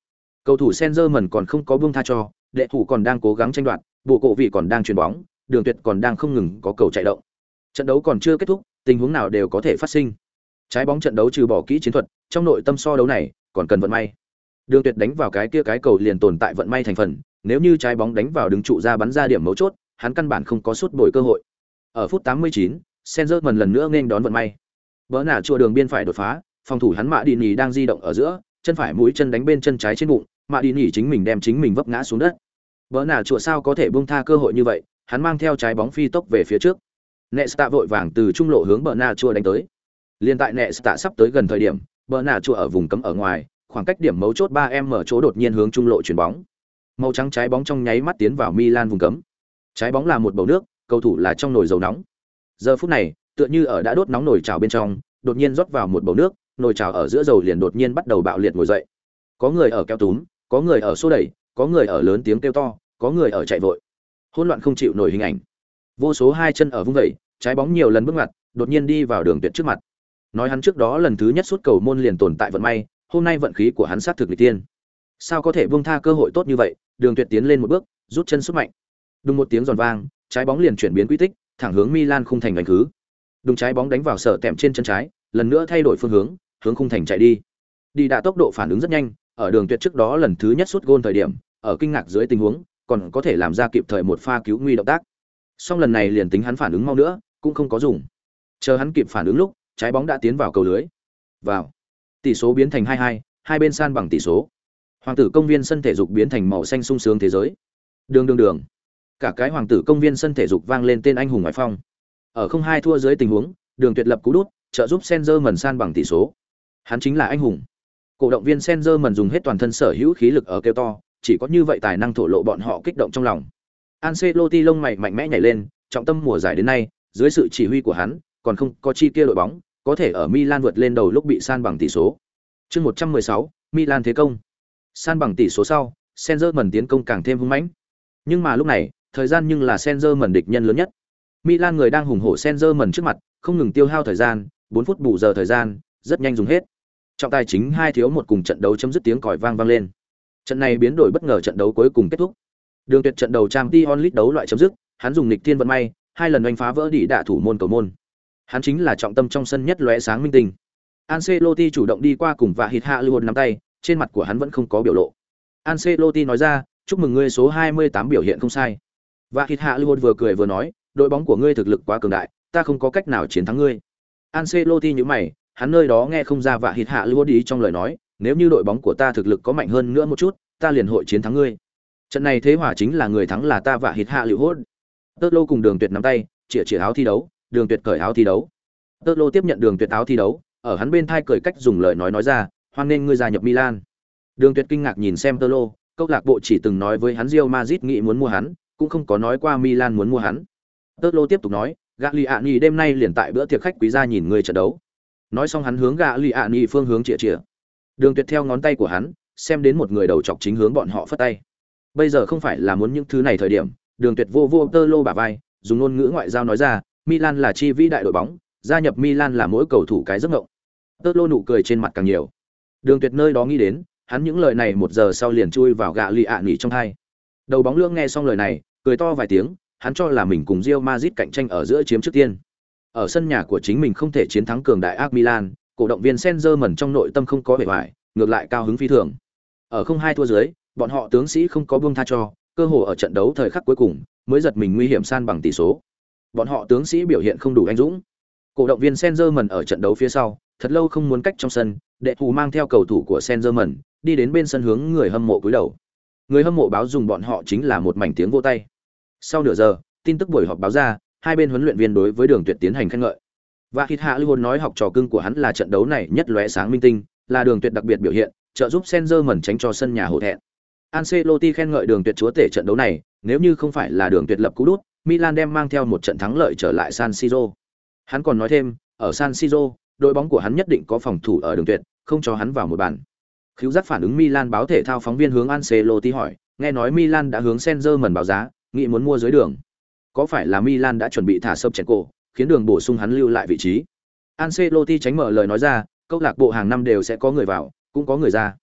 Cầu thủ Senzerman còn không có buông tha cho đệ thủ còn đang cố gắng tranh đoạt bộ cổ vị còn đang chuyền bóng đường tuyệt còn đang không ngừng có cầu chạy động. Trận đấu còn chưa kết thúc tình huống nào đều có thể phát sinh. Trái bóng trận đấu trừ bỏ kỹ chiến thuật trong nội tâm so đấu này còn cần vận may. Đường tuyệt đánh vào cái kia cái cầu liền tồn tại vận may thành phần nếu như trái bóng đánh vào đứng trụ ra bắn ra điểm mấu chốt hắn căn bản không có suốt bồi cơ hội. Ở phút 89, Senzerman lần nữa nên đón vận may. Vỡ nả chùa đường biên phải đột phá phòng thủ hắn mạ đi nỉ đang di động ở giữa chân phải mũi chân đánh bên chân trái trên bụng mạ đi nỉ chính mình đem chính mình vấp ngã xuống đất vỡ nà chùa sao có thể buông tha cơ hội như vậy hắn mang theo trái bóng phi tốc về phía trước Nesta vội vàng từ trung lộ hướng bờ nà chùa đánh tới. Liên tại Nesta sắp tới gần thời điểm, bờ nà chùa ở vùng cấm ở ngoài, khoảng cách điểm mấu chốt ba em mở chỗ đột nhiên hướng trung lộ chuyển bóng. Màu trắng trái bóng trong nháy mắt tiến vào Milan vùng cấm. Trái bóng là một bầu nước, cầu thủ là trong nồi dầu nóng. Giờ phút này, tựa như ở đã đốt nóng nồi chảo bên trong, đột nhiên rót vào một bầu nước, nồi trào ở giữa dầu liền đột nhiên bắt đầu bạo liệt ngồi dậy. Có người ở kéo túm, có người ở xô đẩy, có người ở lớn tiếng kêu to, có người ở chạy vội. Hỗn loạn không chịu nổi hình ảnh. Vô số hai chân ở vung vẩy, trái bóng nhiều lần bước ngoặt, đột nhiên đi vào đường tuyệt trước mặt. Nói hắn trước đó lần thứ nhất suốt cầu môn liền tồn tại vận may, hôm nay vận khí của hắn sát thực người tiên. Sao có thể buông tha cơ hội tốt như vậy, Đường Tuyệt tiến lên một bước, rút chân xuất mạnh. Đùng một tiếng giòn vang, trái bóng liền chuyển biến quy tích, thẳng hướng Milan khung thành đánh khứ. Đùng trái bóng đánh vào sở tẹm trên chân trái, lần nữa thay đổi phương hướng, hướng khung thành chạy đi. Đi đã tốc độ phản ứng rất nhanh, ở Đường Tuyệt trước đó lần thứ nhất sút gôn thời điểm, ở kinh ngạc dưới tình huống, còn có thể làm ra kịp thời một pha cứu nguy động tác. Song lần này liền tính hắn phản ứng mau nữa, cũng không có dùng. Chờ hắn kịp phản ứng lúc trái bóng đã tiến vào cầu lưới. Vào. Tỷ số biến thành hai hai hai bên san bằng tỷ số. Hoàng tử công viên sân thể dục biến thành màu xanh sung sướng thế giới. Đường đường đường. Cả cái hoàng tử công viên sân thể dục vang lên tên anh hùng ngoại phong. Ở không hai thua dưới tình huống đường tuyệt lập cú đút trợ giúp Senzer mần san bằng tỷ số hắn chính là anh hùng cổ động viên Senzer mần dùng hết toàn thân sở hữu khí lực ở kêu to chỉ có như vậy tài năng thổ lộ bọn họ kích động trong lòng Ancelotti lông mày mạnh mẽ nhảy lên trọng tâm mùa giải đến nay dưới sự chỉ huy của hắn, còn không có chi kia đội bóng, có thể ở Milan vượt lên đầu lúc bị san bằng tỷ số. Chương 116, Milan thế công. San bằng tỷ số sau, Senzer tiến công càng thêm hung mãnh. Nhưng mà lúc này, thời gian nhưng là Senzer địch nhân lớn nhất. Milan người đang hùng hổ Senzer trước mặt, không ngừng tiêu hao thời gian, 4 phút bù giờ thời gian, rất nhanh dùng hết. Trọng tài chính hai thiếu một cùng trận đấu chấm dứt tiếng còi vang vang lên. Trận này biến đổi bất ngờ trận đấu cuối cùng kết thúc. Đường tuyệt trận đầu trang t onlit đấu loại chấm dứt, hắn dùng nịch thiên vận may, hai lần đánh phá vỡ đỉ đạ thủ môn cầu môn. Hắn chính là trọng tâm trong sân nhất lóe sáng minh tinh. Ancelotti chủ động đi qua cùng và hít hạ luôn nắm tay, trên mặt của hắn vẫn không có biểu lộ. Ancelotti nói ra, chúc mừng ngươi số 28 biểu hiện không sai. Và hít hạ luôn vừa cười vừa nói, đội bóng của ngươi thực lực quá cường đại, ta không có cách nào chiến thắng ngươi. Ancelotti nhíu mày, hắn nơi đó nghe không ra vạ hít hạ lưu đi trong lời nói, nếu như đội bóng của ta thực lực có mạnh hơn nữa một chút, ta liền hội chiến thắng ngươi. Trận này thế hòa chính là người thắng là ta và hít hạ lưu hốt tơ lô cùng đường tuyệt nắm tay chĩa chĩa áo thi đấu đường tuyệt cởi áo thi đấu tơ lô tiếp nhận đường tuyệt áo thi đấu ở hắn bên thai cười cách dùng lời nói nói ra hoan nên ngươi gia nhập milan đường tuyệt kinh ngạc nhìn xem tơ lô câu lạc bộ chỉ từng nói với hắn rio mazit nghĩ muốn mua hắn cũng không có nói qua milan muốn mua hắn tơ lô tiếp tục nói Gagliani đêm nay liền tại bữa tiệc khách quý gia nhìn người trận đấu. Nói xong hắn hướng Gagliani phương hướng chĩa chĩa. Đường Tuyệt theo ngón tay của hắn, xem đến một người đầu chọc chính hướng bọn họ phất tay. Bây giờ không phải là muốn những thứ này thời điểm, đường tuyệt vô vô tơ lô bà vai dùng ngôn ngữ ngoại giao nói ra milan là chi vĩ đại đội bóng gia nhập milan là mỗi cầu thủ cái giấc ngộng tơ lô nụ cười trên mặt càng nhiều đường tuyệt nơi đó nghĩ đến hắn những lời này một giờ sau liền chui vào gạ lì ạ nghỉ trong hai đầu bóng lưỡng nghe xong lời này cười to vài tiếng hắn cho là mình cùng Real Madrid cạnh tranh ở giữa chiếm trước tiên ở sân nhà của chính mình không thể chiến thắng cường đại AC Milan cổ động viên Senzerman trong nội tâm không có vẻ vải ngược lại cao hứng phi thường ở không hai thua dưới bọn họ tướng sĩ không có buông tha cho cơ hội ở trận đấu thời khắc cuối cùng mới giật mình nguy hiểm san bằng tỷ số. Bọn họ tướng sĩ biểu hiện không đủ anh dũng. Cổ động viên Senzerman ở trận đấu phía sau, thật lâu không muốn cách trong sân, đệ thủ mang theo cầu thủ của Senzerman đi đến bên sân hướng người hâm mộ cúi đầu. Người hâm mộ báo dùng bọn họ chính là một mảnh tiếng vỗ tay. Sau nửa giờ, tin tức buổi họp báo ra, hai bên huấn luyện viên đối với Đường Tuyệt tiến hành khen ngợi. Và Hít Hạ Lưu nói học trò cưng của hắn là trận đấu này nhất lóe sáng minh tinh, là Đường Tuyệt đặc biệt biểu hiện, trợ giúp Senzer tránh cho sân nhà hổ thẹn. Ancelotti khen ngợi Đường Tuyệt chúa tể trận đấu này, nếu như không phải là Đường Tuyệt lập cú đút, Milan đem mang theo một trận thắng lợi trở lại San Siro. Hắn còn nói thêm, ở San Siro, đội bóng của hắn nhất định có phòng thủ ở Đường Tuyệt, không cho hắn vào một bàn. Khiếu giác phản ứng Milan báo thể thao phóng viên hướng Ancelotti hỏi, nghe nói Milan đã hướng Senzer báo giá, nghĩ muốn mua dưới đường. Có phải là Milan đã chuẩn bị thả sập chèn cổ, khiến đường bổ sung hắn lưu lại vị trí? Ancelotti tránh mở lời nói ra, câu lạc bộ hàng năm đều sẽ có người vào, cũng có người ra.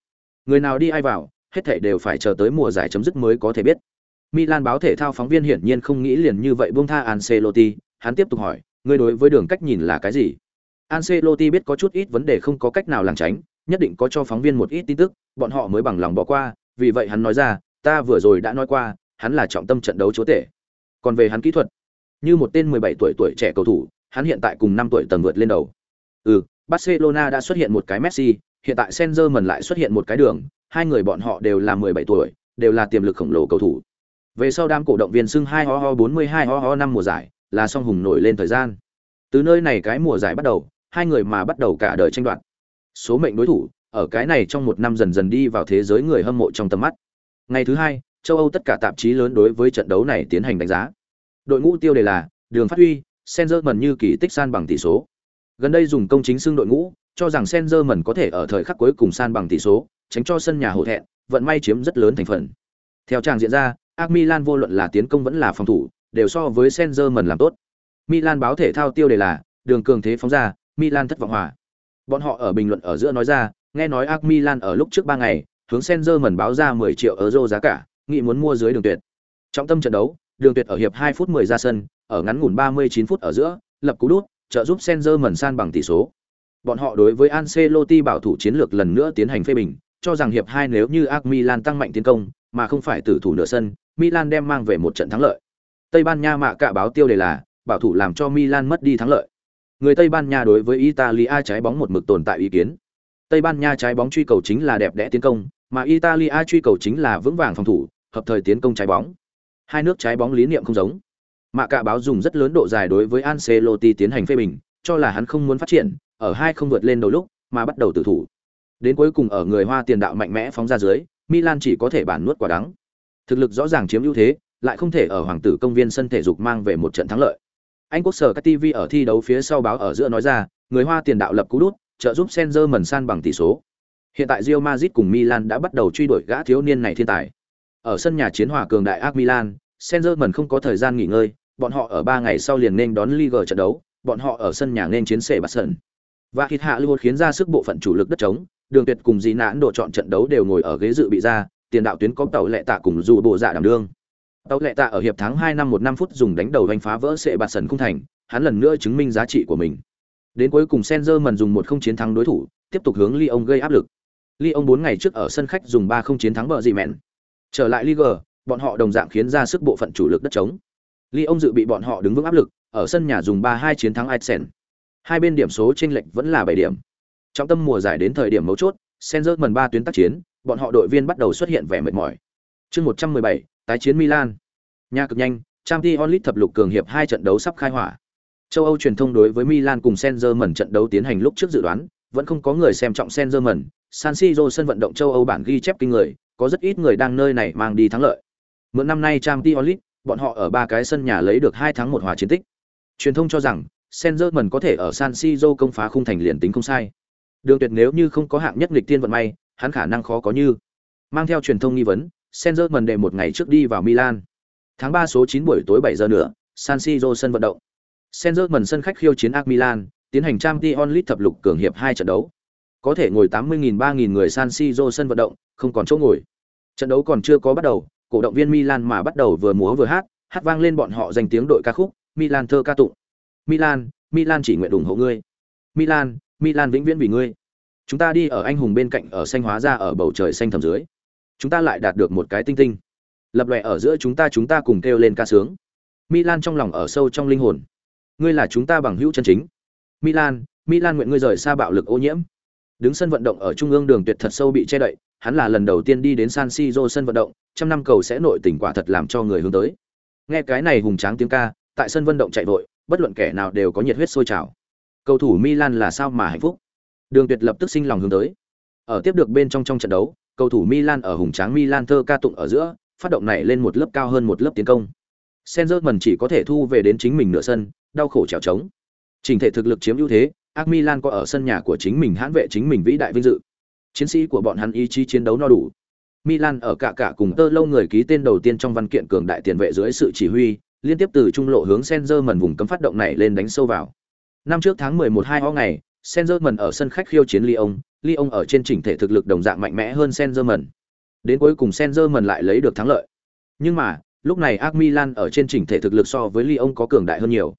Người nào đi ai vào, hết thảy đều phải chờ tới mùa giải chấm dứt mới có thể biết. Milan báo thể thao phóng viên hiển nhiên không nghĩ liền như vậy buông tha Ancelotti, hắn tiếp tục hỏi, ngươi đối với đường cách nhìn là cái gì? Ancelotti biết có chút ít vấn đề không có cách nào lảng tránh, nhất định có cho phóng viên một ít tin tức, bọn họ mới bằng lòng bỏ qua, vì vậy hắn nói ra, ta vừa rồi đã nói qua, hắn là trọng tâm trận đấu chúa tể. Còn về hắn kỹ thuật, như một tên 17 tuổi tuổi trẻ cầu thủ, hắn hiện tại cùng 5 tuổi tầng vượt lên đầu. Ừ, Barcelona đã xuất hiện một cái Messi, hiện tại Senzerman lại xuất hiện một cái đường, hai người bọn họ đều là 17 tuổi, đều là tiềm lực khổng lồ cầu thủ. Về sau đám cổ động viên xưng hai ho ho 42 ho ho năm mùa giải, là song hùng nổi lên thời gian. Từ nơi này cái mùa giải bắt đầu, hai người mà bắt đầu cả đời tranh đoạt. Số mệnh đối thủ, ở cái này trong một năm dần dần đi vào thế giới người hâm mộ trong tầm mắt. Ngày thứ hai, châu Âu tất cả tạp chí lớn đối với trận đấu này tiến hành đánh giá. Đội ngũ tiêu đề là Đường phát huy, Senzerman như kỳ tích san bằng tỷ số. Gần đây dùng công chính xưng đội ngũ, cho rằng Senzerman có thể ở thời khắc cuối cùng san bằng tỷ số, tránh cho sân nhà hổ thẹn, vận may chiếm rất lớn thành phần. Theo trang diễn ra, AC Milan vô luận là tiến công vẫn là phòng thủ, đều so với Senzerman làm tốt. Milan báo thể thao tiêu đề là đường cường thế phóng ra, Milan thất vọng hòa. Bọn họ ở bình luận ở giữa nói ra, nghe nói AC Milan ở lúc trước 3 ngày, hướng Senzerman báo ra 10 triệu euro giá cả, nghĩ muốn mua dưới đường tuyệt. Trong tâm trận đấu, đường tuyệt ở hiệp 2 phút 10 ra sân, ở ngắn ngủn 39 phút ở giữa, lập cú đút, trợ giúp Senzer san bằng tỷ số. Bọn họ đối với Ancelotti bảo thủ chiến lược lần nữa tiến hành phê bình, cho rằng hiệp 2 nếu như AC Milan tăng mạnh tiến công, mà không phải tử thủ nửa sân, Milan đem mang về một trận thắng lợi. Tây Ban Nha mạ cả báo tiêu đề là bảo thủ làm cho Milan mất đi thắng lợi. Người Tây Ban Nha đối với Italia trái bóng một mực tồn tại ý kiến. Tây Ban Nha trái bóng truy cầu chính là đẹp đẽ tiến công, mà Italia truy cầu chính là vững vàng phòng thủ, hợp thời tiến công trái bóng. Hai nước trái bóng lý niệm không giống. Mạ cả báo dùng rất lớn độ dài đối với Ancelotti tiến hành phê bình, cho là hắn không muốn phát triển, ở hai không vượt lên đầu lúc, mà bắt đầu tự thủ. Đến cuối cùng ở người Hoa tiền đạo mạnh mẽ phóng ra dưới, Milan chỉ có thể bản nuốt quả đắng. Thực lực rõ ràng chiếm ưu thế, lại không thể ở hoàng tử công viên sân thể dục mang về một trận thắng lợi. Anh quốc sở các TV ở thi đấu phía sau báo ở giữa nói ra, người Hoa tiền đạo lập cú đút, trợ giúp Senzer mần san bằng tỷ số. Hiện tại Real Madrid cùng Milan đã bắt đầu truy đuổi gã thiếu niên này thiên tài. Ở sân nhà chiến hòa cường đại AC Milan, Senzerman không có thời gian nghỉ ngơi, bọn họ ở 3 ngày sau liền nên đón Liga trận đấu, bọn họ ở sân nhà nên chiến sẻ bạt sân. Và thịt hạ luôn khiến ra sức bộ phận chủ lực đất trống, đường tuyệt cùng Dĩ nãn độ chọn trận đấu đều ngồi ở ghế dự bị ra, tiền đạo tuyến có tàu lệ tạ cùng dù bộ dạ đảm đương. Tàu lệ tạ ở hiệp tháng 2 năm 1 năm phút dùng đánh đầu đánh phá vỡ sệ bạt sân không thành, hắn lần nữa chứng minh giá trị của mình. Đến cuối cùng Senzer mần dùng một không chiến thắng đối thủ, tiếp tục hướng Lyon gây áp lực. Lyon 4 ngày trước ở sân khách dùng 3 không chiến thắng bờ gì mẹn. Trở lại Liga, bọn họ đồng dạng khiến ra sức bộ phận chủ lực đất trống. Lyon dự bị bọn họ đứng vững áp lực, ở sân nhà dùng 3-2 chiến thắng Ajax. Hai bên điểm số chênh lệch vẫn là 7 điểm. Trong tâm mùa giải đến thời điểm mấu chốt, Senzer mần ba tuyến tác chiến, bọn họ đội viên bắt đầu xuất hiện vẻ mệt mỏi. Chương 117, tái chiến Milan. Nhà cực nhanh, Champions League thập lục cường hiệp hai trận đấu sắp khai hỏa. Châu Âu truyền thông đối với Milan cùng Sengerman trận đấu tiến hành lúc trước dự đoán, vẫn không có người xem trọng Sengerman, San Siro sân vận động châu Âu bản ghi chép kinh người, có rất ít người đang nơi này mang đi thắng lợi. Mượn năm nay Champions League, bọn họ ở ba cái sân nhà lấy được hai thắng một hòa chiến tích. Truyền thông cho rằng Senzerman có thể ở San Siro công phá khung thành liền tính không sai. Đường Tuyệt nếu như không có hạng nhất nghịch tiên vận may, hắn khả năng khó có như. Mang theo truyền thông nghi vấn, Senzerman đệ một ngày trước đi vào Milan. Tháng 3 số 9 buổi tối 7 giờ nữa, San Siro sân vận động. Senzerman sân khách khiêu chiến AC Milan, tiến hành Champions League thập lục cường hiệp hai trận đấu. Có thể ngồi 80.000 3.000 người San Siro sân vận động, không còn chỗ ngồi. Trận đấu còn chưa có bắt đầu, cổ động viên Milan mà bắt đầu vừa múa vừa hát, hát vang lên bọn họ dành tiếng đội ca khúc, Milan thơ ca tụng. Milan, Milan chỉ nguyện ủng hộ ngươi. Milan, Milan vĩnh viễn vì ngươi. Chúng ta đi ở anh hùng bên cạnh ở xanh hóa ra ở bầu trời xanh thẳm dưới. Chúng ta lại đạt được một cái tinh tinh. Lập lòe ở giữa chúng ta chúng ta cùng kêu lên ca sướng. Milan trong lòng ở sâu trong linh hồn ngươi là chúng ta bằng hữu chân chính milan milan nguyện ngươi rời xa bạo lực ô nhiễm đứng sân vận động ở trung ương đường tuyệt thật sâu bị che đậy hắn là lần đầu tiên đi đến San Siro sân vận động, trăm năm cầu sẽ nội tình quả thật làm cho người hướng tới. Nghe cái này hùng tráng tiếng ca, tại sân vận động chạy vội, bất luận kẻ nào đều có nhiệt huyết sôi trào. Cầu thủ Milan là sao mà hạnh phúc. Đường Tuyệt lập tức sinh lòng hướng tới. Ở tiếp được bên trong trong trận đấu, cầu thủ Milan ở hùng tráng Milan thơ ca tụng ở giữa, phát động này lên một lớp cao hơn một lớp tiến công. Senzerman chỉ có thể thu về đến chính mình nửa sân, đau khổ chèo trống. Trình thể thực lực chiếm ưu thế, AC Milan có ở sân nhà của chính mình hãn vệ chính mình vĩ đại vinh dự. Chiến sĩ của bọn hắn ý chí chiến đấu no đủ. Milan ở cả cả cùng tơ lâu người ký tên đầu tiên trong văn kiện cường đại tiền vệ dưới sự chỉ huy, liên tiếp từ trung lộ hướng Senzerman vùng cấm phát động này lên đánh sâu vào. Năm trước tháng 11 2 ho ngày, Senzerman ở sân khách khiêu chiến Lyon, Lyon ở trên chỉnh thể thực lực đồng dạng mạnh mẽ hơn Senzerman. Đến cuối cùng Senzerman lại lấy được thắng lợi. Nhưng mà, lúc này AC Milan ở trên chỉnh thể thực lực so với Lyon có cường đại hơn nhiều.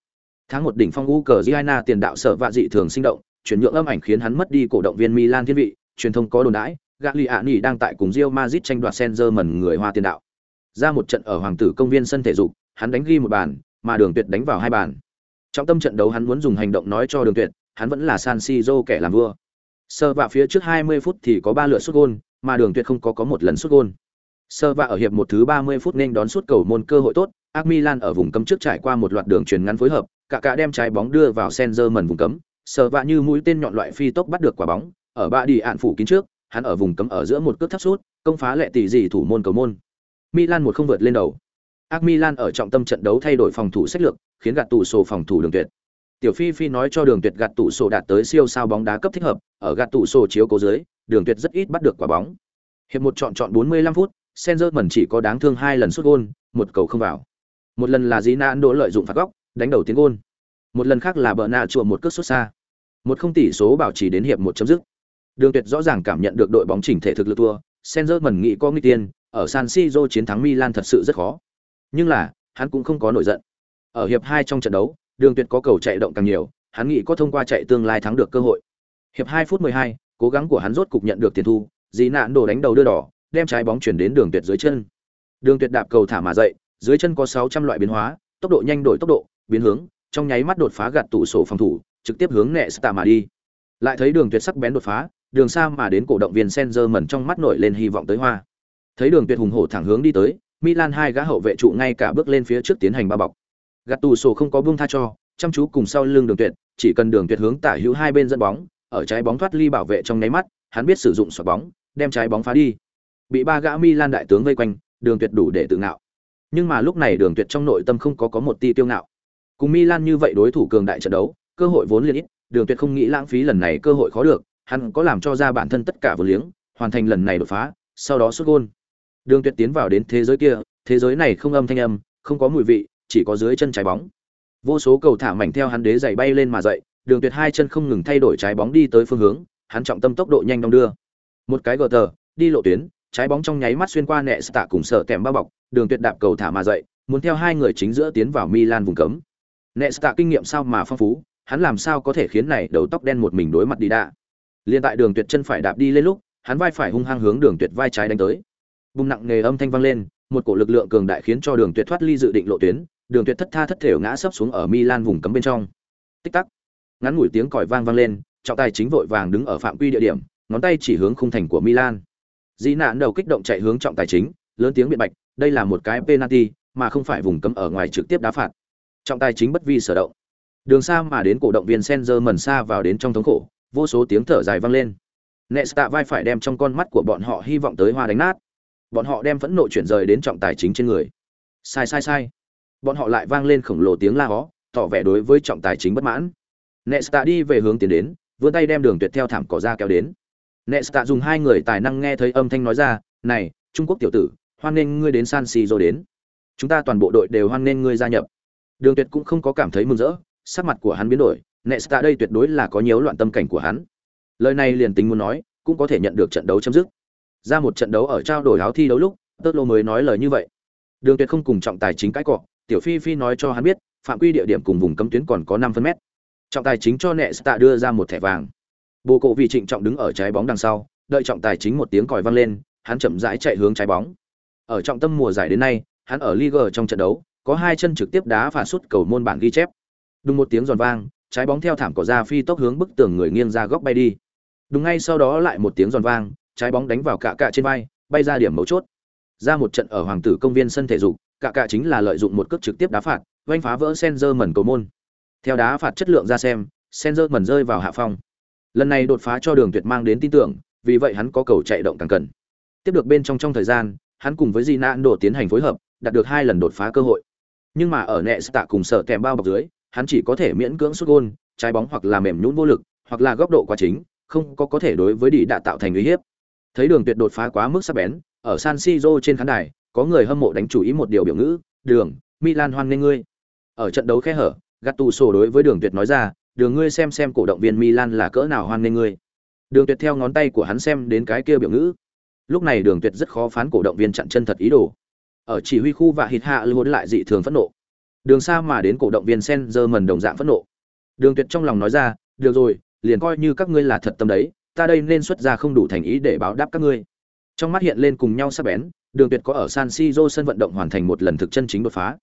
Tháng một đỉnh phong Ukraine tiền đạo sở vạ dị thường sinh động, chuyển nhượng âm ảnh khiến hắn mất đi cổ động viên Milan thiên vị, truyền thông có đồn đãi, Gagliani đang tại cùng Real Madrid tranh đoạt Sengerman người Hoa tiền đạo. Ra một trận ở Hoàng tử công viên sân thể dục, hắn đánh ghi một bàn, mà Đường Tuyệt đánh vào hai bàn. Trong tâm trận đấu hắn muốn dùng hành động nói cho Đường Tuyệt, hắn vẫn là San Siro kẻ làm vua. Sơ vạ phía trước 20 phút thì có 3 lượt sút gol, mà Đường Tuyệt không có có một lần sút gol. Sơ vạ ở hiệp một thứ 30 phút nên đón sút cầu môn cơ hội tốt, AC Milan ở vùng cấm trước trải qua một loạt đường truyền ngắn phối hợp, cả cả đem trái bóng đưa vào Sengerman vùng cấm, sờ vạ như mũi tên nhọn loại phi tốc bắt được quả bóng, ở ba đi ạn phủ kín trước, hắn ở vùng cấm ở giữa một cước thấp sút, công phá lệ tỷ dị thủ môn cầu môn. Milan một không vượt lên đầu. AC Milan ở trọng tâm trận đấu thay đổi phòng thủ sách lược, khiến gạt tủ sổ phòng thủ đường tuyệt. Tiểu Phi Phi nói cho Đường Tuyệt gạt tủ sổ đạt tới siêu sao bóng đá cấp thích hợp, ở gạt tủ sổ chiếu cố dưới, Đường Tuyệt rất ít bắt được quả bóng. Hiệp một chọn chọn 45 phút, Sengerman chỉ có đáng thương hai lần sút gol, một cầu không vào. Một lần là Ronaldo lợi dụng phạt góc, đánh đầu tiến gôn. Một lần khác là bờ nạ chùa một cước xuất xa. Một không tỷ số bảo trì đến hiệp một chấm dứt. Đường Tuyệt rõ ràng cảm nhận được đội bóng chỉnh thể thực lực thua, Sengerman nghĩ có nguy tiền, ở San Siro chiến thắng Milan thật sự rất khó. Nhưng là, hắn cũng không có nổi giận. Ở hiệp hai trong trận đấu, Đường Tuyệt có cầu chạy động càng nhiều, hắn nghĩ có thông qua chạy tương lai thắng được cơ hội. Hiệp hai phút 12, cố gắng của hắn rốt cục nhận được tiền thu, dí nạn đổ đánh đầu đưa đỏ, đem trái bóng chuyển đến Đường Tuyệt dưới chân. Đường Tuyệt đạp cầu thả mà dậy, dưới chân có 600 loại biến hóa, tốc độ nhanh đổi tốc độ, biến hướng, trong nháy mắt đột phá gạt tủ sổ phòng thủ, trực tiếp hướng nẹ Sta mà đi. Lại thấy Đường Tuyệt sắc bén đột phá, đường xa mà đến cổ động viên Sengerman trong mắt nổi lên hy vọng tới hoa. Thấy Đường Tuyệt hùng hổ thẳng hướng đi tới, Milan hai gã hậu vệ trụ ngay cả bước lên phía trước tiến hành ba bọc. gạt tủ sổ không có buông tha cho, chăm chú cùng sau lưng Đường Tuyệt, chỉ cần Đường Tuyệt hướng tả hữu hai bên dẫn bóng, ở trái bóng thoát ly bảo vệ trong nháy mắt, hắn biết sử dụng xoạc bóng, đem trái bóng phá đi. Bị ba gã Milan đại tướng vây quanh, Đường Tuyệt đủ để tự ngạo. Nhưng mà lúc này Đường Tuyệt trong nội tâm không có có một tia tiêu ngạo. Cùng Milan như vậy đối thủ cường đại trận đấu, cơ hội vốn liền ít, Đường Tuyệt không nghĩ lãng phí lần này cơ hội khó được, hắn có làm cho ra bản thân tất cả vô liếng, hoàn thành lần này đột phá, sau đó sút gol. Đường Tuyệt tiến vào đến thế giới kia, thế giới này không âm thanh âm, không có mùi vị, chỉ có dưới chân trái bóng. Vô số cầu thả mảnh theo hắn đế giày bay lên mà dậy, Đường Tuyệt hai chân không ngừng thay đổi trái bóng đi tới phương hướng, hắn trọng tâm tốc độ nhanh đông đưa. Một cái gờ tờ, đi lộ tuyến, trái bóng trong nháy mắt xuyên qua nệ tạ cùng sở tèm bao bọc, Đường Tuyệt đạp cầu thả mà dậy, muốn theo hai người chính giữa tiến vào Milan vùng cấm. Nệ tạ kinh nghiệm sao mà phong phú, hắn làm sao có thể khiến này đầu tóc đen một mình đối mặt đi đạ. Liên tại Đường Tuyệt chân phải đạp đi lên lúc, hắn vai phải hung hăng hướng Đường Tuyệt vai trái đánh tới. Bùng nặng nề âm thanh vang lên, một cổ lực lượng cường đại khiến cho Đường Tuyệt thoát ly dự định lộ tuyến, Đường Tuyệt thất tha thất thểu ngã sấp xuống ở Milan vùng cấm bên trong. Tích tắc. Ngắn ngủi tiếng còi vang vang lên, trọng tài chính vội vàng đứng ở phạm quy địa điểm, ngón tay chỉ hướng khung thành của Milan. Dĩ nạn đầu kích động chạy hướng trọng tài chính, lớn tiếng biện bạch, đây là một cái penalty, mà không phải vùng cấm ở ngoài trực tiếp đá phạt. Trọng tài chính bất vi sở động. Đường xa mà đến cổ động viên Senzer mẩn xa vào đến trong thống khổ, vô số tiếng thở dài vang lên. Nesta vai phải đem trong con mắt của bọn họ hy vọng tới hoa đánh nát. Bọn họ đem phẫn nộ chuyển rời đến trọng tài chính trên người. Sai sai sai. Bọn họ lại vang lên khổng lồ tiếng la hó, tỏ vẻ đối với trọng tài chính bất mãn. Nesta đi về hướng tiến đến, vươn tay đem đường tuyệt theo thảm cỏ ra kéo đến. Nesta dùng hai người tài năng nghe thấy âm thanh nói ra, "Này, Trung Quốc tiểu tử, hoan nghênh ngươi đến San Siro đến. Chúng ta toàn bộ đội đều hoan nghênh ngươi gia nhập." Đường Tuyệt cũng không có cảm thấy mừng rỡ, sắc mặt của hắn biến đổi, Nesta đây tuyệt đối là có nhiều loạn tâm cảnh của hắn. Lời này liền tính muốn nói, cũng có thể nhận được trận đấu chấm dứt. Ra một trận đấu ở trao đổi áo thi đấu lúc, Tơ Lô mới nói lời như vậy. Đường Tuyệt không cùng trọng tài chính cãi cọ, Tiểu Phi Phi nói cho hắn biết, phạm quy địa điểm cùng vùng cấm tuyến còn có 5 phân mét. Trọng tài chính cho Nesta đưa ra một thẻ vàng. Bồ Cổ vì trịnh trọng đứng ở trái bóng đằng sau, đợi trọng tài chính một tiếng còi vang lên, hắn chậm rãi chạy hướng trái bóng. Ở trọng tâm mùa giải đến nay, hắn ở Liga trong trận đấu, có hai chân trực tiếp đá phạt sút cầu môn bản ghi chép. Đúng một tiếng giòn vang, trái bóng theo thảm cỏ ra phi tốc hướng bức tường người nghiêng ra góc bay đi. Đúng ngay sau đó lại một tiếng giòn vang, trái bóng đánh vào cạ cạ trên vai, bay ra điểm mấu chốt. Ra một trận ở Hoàng tử công viên sân thể dục, cạ cạ chính là lợi dụng một cước trực tiếp đá phạt, vênh phá vỡ Senzer mẩn cầu môn. Theo đá phạt chất lượng ra xem, Senzer mẩn rơi vào hạ phong. Lần này đột phá cho Đường Tuyệt mang đến tin tưởng, vì vậy hắn có cầu chạy động càng cần. Tiếp được bên trong trong thời gian, hắn cùng với Ronaldo tiến hành phối hợp, đạt được hai lần đột phá cơ hội. Nhưng mà ở Nesta cùng sợ kèm bao bọc dưới, hắn chỉ có thể miễn cưỡng sút gôn, trái bóng hoặc là mềm nhũn vô lực, hoặc là góc độ quá chính, không có có thể đối với đỉ đã tạo thành uy hiếp. Thấy đường tuyệt đột phá quá mức sắc bén, ở San Siro trên khán đài, có người hâm mộ đánh chủ ý một điều biểu ngữ, "Đường, Milan hoan nghênh ngươi." Ở trận đấu khe hở, Gattuso đối với Đường Tuyệt nói ra, "Đường ngươi xem xem cổ động viên Milan là cỡ nào hoan nghênh ngươi." Đường Tuyệt theo ngón tay của hắn xem đến cái kia biểu ngữ. Lúc này Đường Tuyệt rất khó phán cổ động viên chặn chân thật ý đồ. Ở chỉ huy khu và hít hạ lưu lại dị thường phẫn nộ. Đường xa mà đến cổ động viên Sen mần đồng dạng phẫn nộ. Đường Tuyệt trong lòng nói ra, "Được rồi, liền coi như các ngươi là thật tâm đấy, ta đây nên xuất ra không đủ thành ý để báo đáp các ngươi." Trong mắt hiện lên cùng nhau sắp bén, Đường Tuyệt có ở San Siro sân vận động hoàn thành một lần thực chân chính đột phá.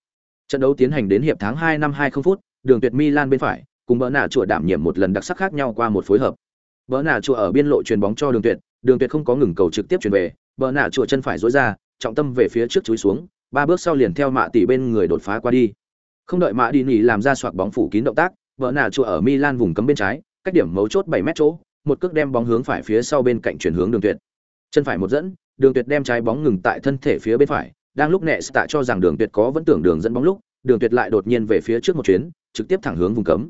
Trận đấu tiến hành đến hiệp tháng 2 năm 20 phút, Đường Tuyệt Milan bên phải, cùng Bỡ Nạ chùa đảm nhiệm một lần đặc sắc khác nhau qua một phối hợp. Bỡ Nạ chùa ở biên lộ truyền bóng cho Đường Tuyệt, Đường Tuyệt không có ngừng cầu trực tiếp chuyển về, Bỡ Nạ chùa chân phải dối ra, trọng tâm về phía trước chúi xuống, ba bước sau liền theo mạ tỷ bên người đột phá qua đi. Không đợi mạ đi nghỉ làm ra xoạc bóng phủ kín động tác, vợ Nạ chùa ở Milan vùng cấm bên trái, cách điểm mấu chốt bảy mét chỗ, một cước đem bóng hướng phải phía sau bên cạnh chuyển hướng Đường Tuyệt. Chân phải một dẫn, Đường Tuyệt đem trái bóng ngừng tại thân thể phía bên phải, đang lúc nẹ tạ cho rằng Đường Tuyệt có vẫn tưởng đường dẫn bóng lúc, Đường Tuyệt lại đột nhiên về phía trước một chuyến, trực tiếp thẳng hướng vùng cấm.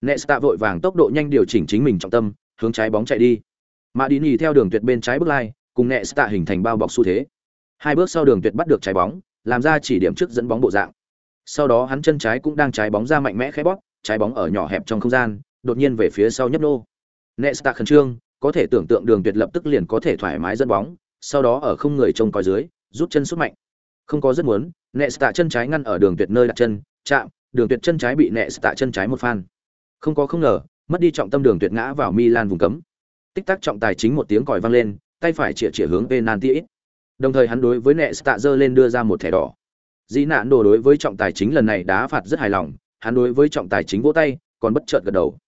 nẹ tạ vội vàng tốc độ nhanh điều chỉnh chính mình trọng tâm, hướng trái bóng chạy đi. Mã Đi nghỉ theo đường Tuyệt bên trái bước lai, cùng nẹ tạ hình thành bao bọc xu thế. Hai bước sau Đường Tuyệt bắt được trái bóng, làm ra chỉ điểm trước dẫn bóng bộ dạng. Sau đó hắn chân trái cũng đang trái bóng ra mạnh mẽ khẽ bóp, trái bóng ở nhỏ hẹp trong không gian, đột nhiên về phía sau nhấp nô. Nesta khẩn trương, có thể tưởng tượng Đường Tuyệt lập tức liền có thể thoải mái dẫn bóng, sau đó ở không người trông coi dưới, rút chân sút mạnh. Không có rất muốn, Nesta chân trái ngăn ở Đường Tuyệt nơi đặt chân, chạm, Đường Tuyệt chân trái bị Nesta chân trái một phan. Không có không ngờ, mất đi trọng tâm Đường Tuyệt ngã vào Milan vùng cấm. Tích tắc trọng tài chính một tiếng còi vang lên, tay phải chĩa chĩa hướng penalty. Đồng thời hắn đối với nẹ tạ dơ lên đưa ra một thẻ đỏ. Dĩ nạn đồ đối với trọng tài chính lần này đá phạt rất hài lòng, hắn đối với trọng tài chính vỗ tay, còn bất chợt gật đầu.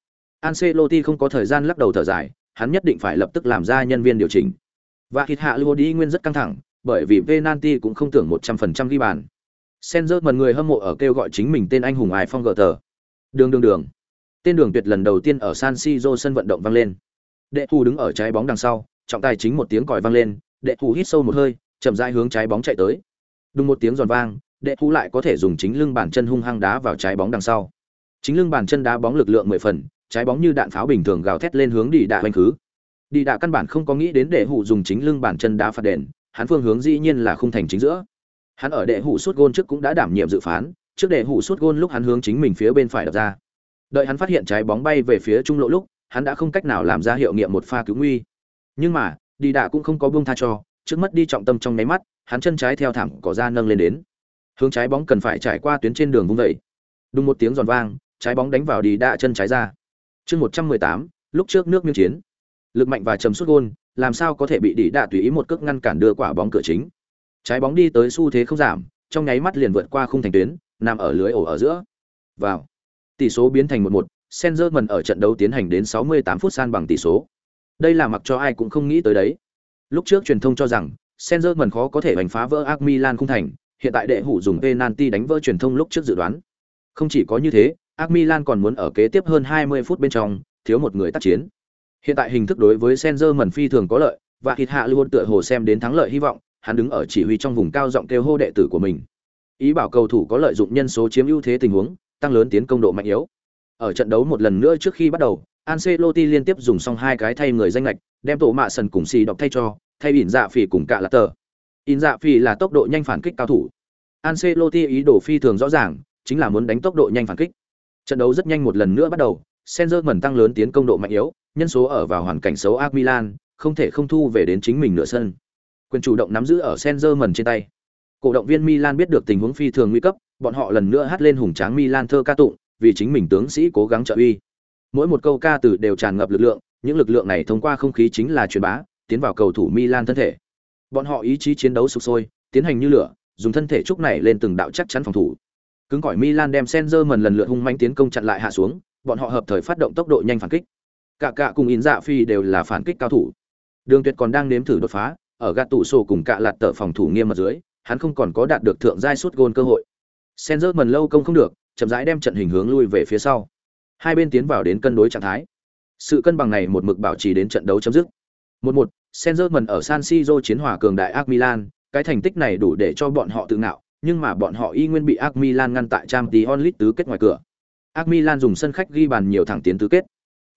Ancelotti không có thời gian lắc đầu thở dài, hắn nhất định phải lập tức làm ra nhân viên điều chỉnh. Và thịt hạ lưu đi nguyên rất căng thẳng, bởi vì penalty cũng không tưởng 100% ghi bàn. Senzer mần người hâm mộ ở kêu gọi chính mình tên anh hùng ai phong gờ tờ. Đường đường đường. Tên đường tuyệt lần đầu tiên ở San Siro sân vận động vang lên. Đệ thu đứng ở trái bóng đằng sau, trọng tài chính một tiếng còi vang lên, đệ thủ hít sâu một hơi, chậm rãi hướng trái bóng chạy tới. Đúng một tiếng giòn vang, đệ thủ lại có thể dùng chính lưng bàn chân hung hăng đá vào trái bóng đằng sau. Chính lưng bàn chân đá bóng lực lượng 10 phần, trái bóng như đạn pháo bình thường gào thét lên hướng đi đạ hoành khứ đi đạ căn bản không có nghĩ đến đệ hụ dùng chính lưng bàn chân đá phạt đền hắn phương hướng dĩ nhiên là khung thành chính giữa hắn ở đệ hụ suốt gôn trước cũng đã đảm nhiệm dự phán trước đệ hụ suốt gôn lúc hắn hướng chính mình phía bên phải đập ra đợi hắn phát hiện trái bóng bay về phía trung lộ lúc hắn đã không cách nào làm ra hiệu nghiệm một pha cứu nguy nhưng mà đi đạ cũng không có buông tha cho, trước mắt đi trọng tâm trong nháy mắt, hắn chân trái theo thẳng cỏ ra nâng lên đến. Hướng trái bóng cần phải trải qua tuyến trên đường vung vẩy Đúng một tiếng giòn vang, trái bóng đánh vào đi đạ chân trái ra. Chương một trăm mười tám, lúc trước nước miếng chiến. Lực mạnh và chấm sút gôn, làm sao có thể bị đi đạ tùy ý một cước ngăn cản đưa quả bóng cửa chính. Trái bóng đi tới xu thế không giảm, trong nháy mắt liền vượt qua khung thành tuyến, nằm ở lưới ổ ở giữa. Vào. Tỷ số biến thành một một Sengerman ở trận đấu tiến hành đến 68 phút san bằng tỷ số đây là mặc cho ai cũng không nghĩ tới đấy lúc trước truyền thông cho rằng Senzerman khó có thể đánh phá vỡ Ac Milan khung thành hiện tại đệ hủ dùng penalty đánh vỡ truyền thông lúc trước dự đoán không chỉ có như thế AC Milan còn muốn ở kế tiếp hơn 20 phút bên trong, thiếu một người tác chiến. Hiện tại hình thức đối với Senzer phi thường có lợi, và Hít Hạ luôn tựa hồ xem đến thắng lợi hy vọng, hắn đứng ở chỉ huy trong vùng cao giọng kêu hô đệ tử của mình. Ý bảo cầu thủ có lợi dụng nhân số chiếm ưu thế tình huống, tăng lớn tiến công độ mạnh yếu. Ở trận đấu một lần nữa trước khi bắt đầu, Ancelotti liên tiếp dùng xong hai cái thay người danh lệch, đem tổ mạ sần cùng xì đọc thay cho, thay ỉn dạ phỉ cùng cả là tờ. In dạ phỉ là tốc độ nhanh phản kích cao thủ. Ancelotti ý đồ phi thường rõ ràng, chính là muốn đánh tốc độ nhanh phản kích. Trận đấu rất nhanh một lần nữa bắt đầu, Senzer mẩn tăng lớn tiến công độ mạnh yếu, nhân số ở vào hoàn cảnh xấu AC Milan, không thể không thu về đến chính mình nửa sân. Quyền chủ động nắm giữ ở Senzer mẩn trên tay. Cổ động viên Milan biết được tình huống phi thường nguy cấp, bọn họ lần nữa hát lên hùng tráng Milan thơ ca tụng, vì chính mình tướng sĩ cố gắng trợ uy. Mỗi một câu ca từ đều tràn ngập lực lượng, những lực lượng này thông qua không khí chính là truyền bá, tiến vào cầu thủ Milan thân thể. Bọn họ ý chí chiến đấu sục sôi, tiến hành như lửa, dùng thân thể trúc này lên từng đạo chắc chắn phòng thủ. Cứng cỏi Milan đem Senzer lần lượt hung mãnh tiến công chặn lại hạ xuống, bọn họ hợp thời phát động tốc độ nhanh phản kích. Cả cả cùng In Dạ Phi đều là phản kích cao thủ. Đường Tuyệt còn đang nếm thử đột phá, ở gạt tủ sổ cùng cạ lạt tở phòng thủ nghiêm mật dưới, hắn không còn có đạt được thượng giai suốt gôn cơ hội. Senzer mần lâu công không được, chậm rãi đem trận hình hướng lui về phía sau. Hai bên tiến vào đến cân đối trạng thái. Sự cân bằng này một mực bảo trì đến trận đấu chấm dứt. 1-1, Senzer mần ở San Siro chiến hòa cường đại AC Milan, cái thành tích này đủ để cho bọn họ tự ngạo, nhưng mà bọn họ y nguyên bị AC Milan ngăn tại trang tí onlit tứ kết ngoài cửa. AC Milan dùng sân khách ghi bàn nhiều thẳng tiến tứ kết.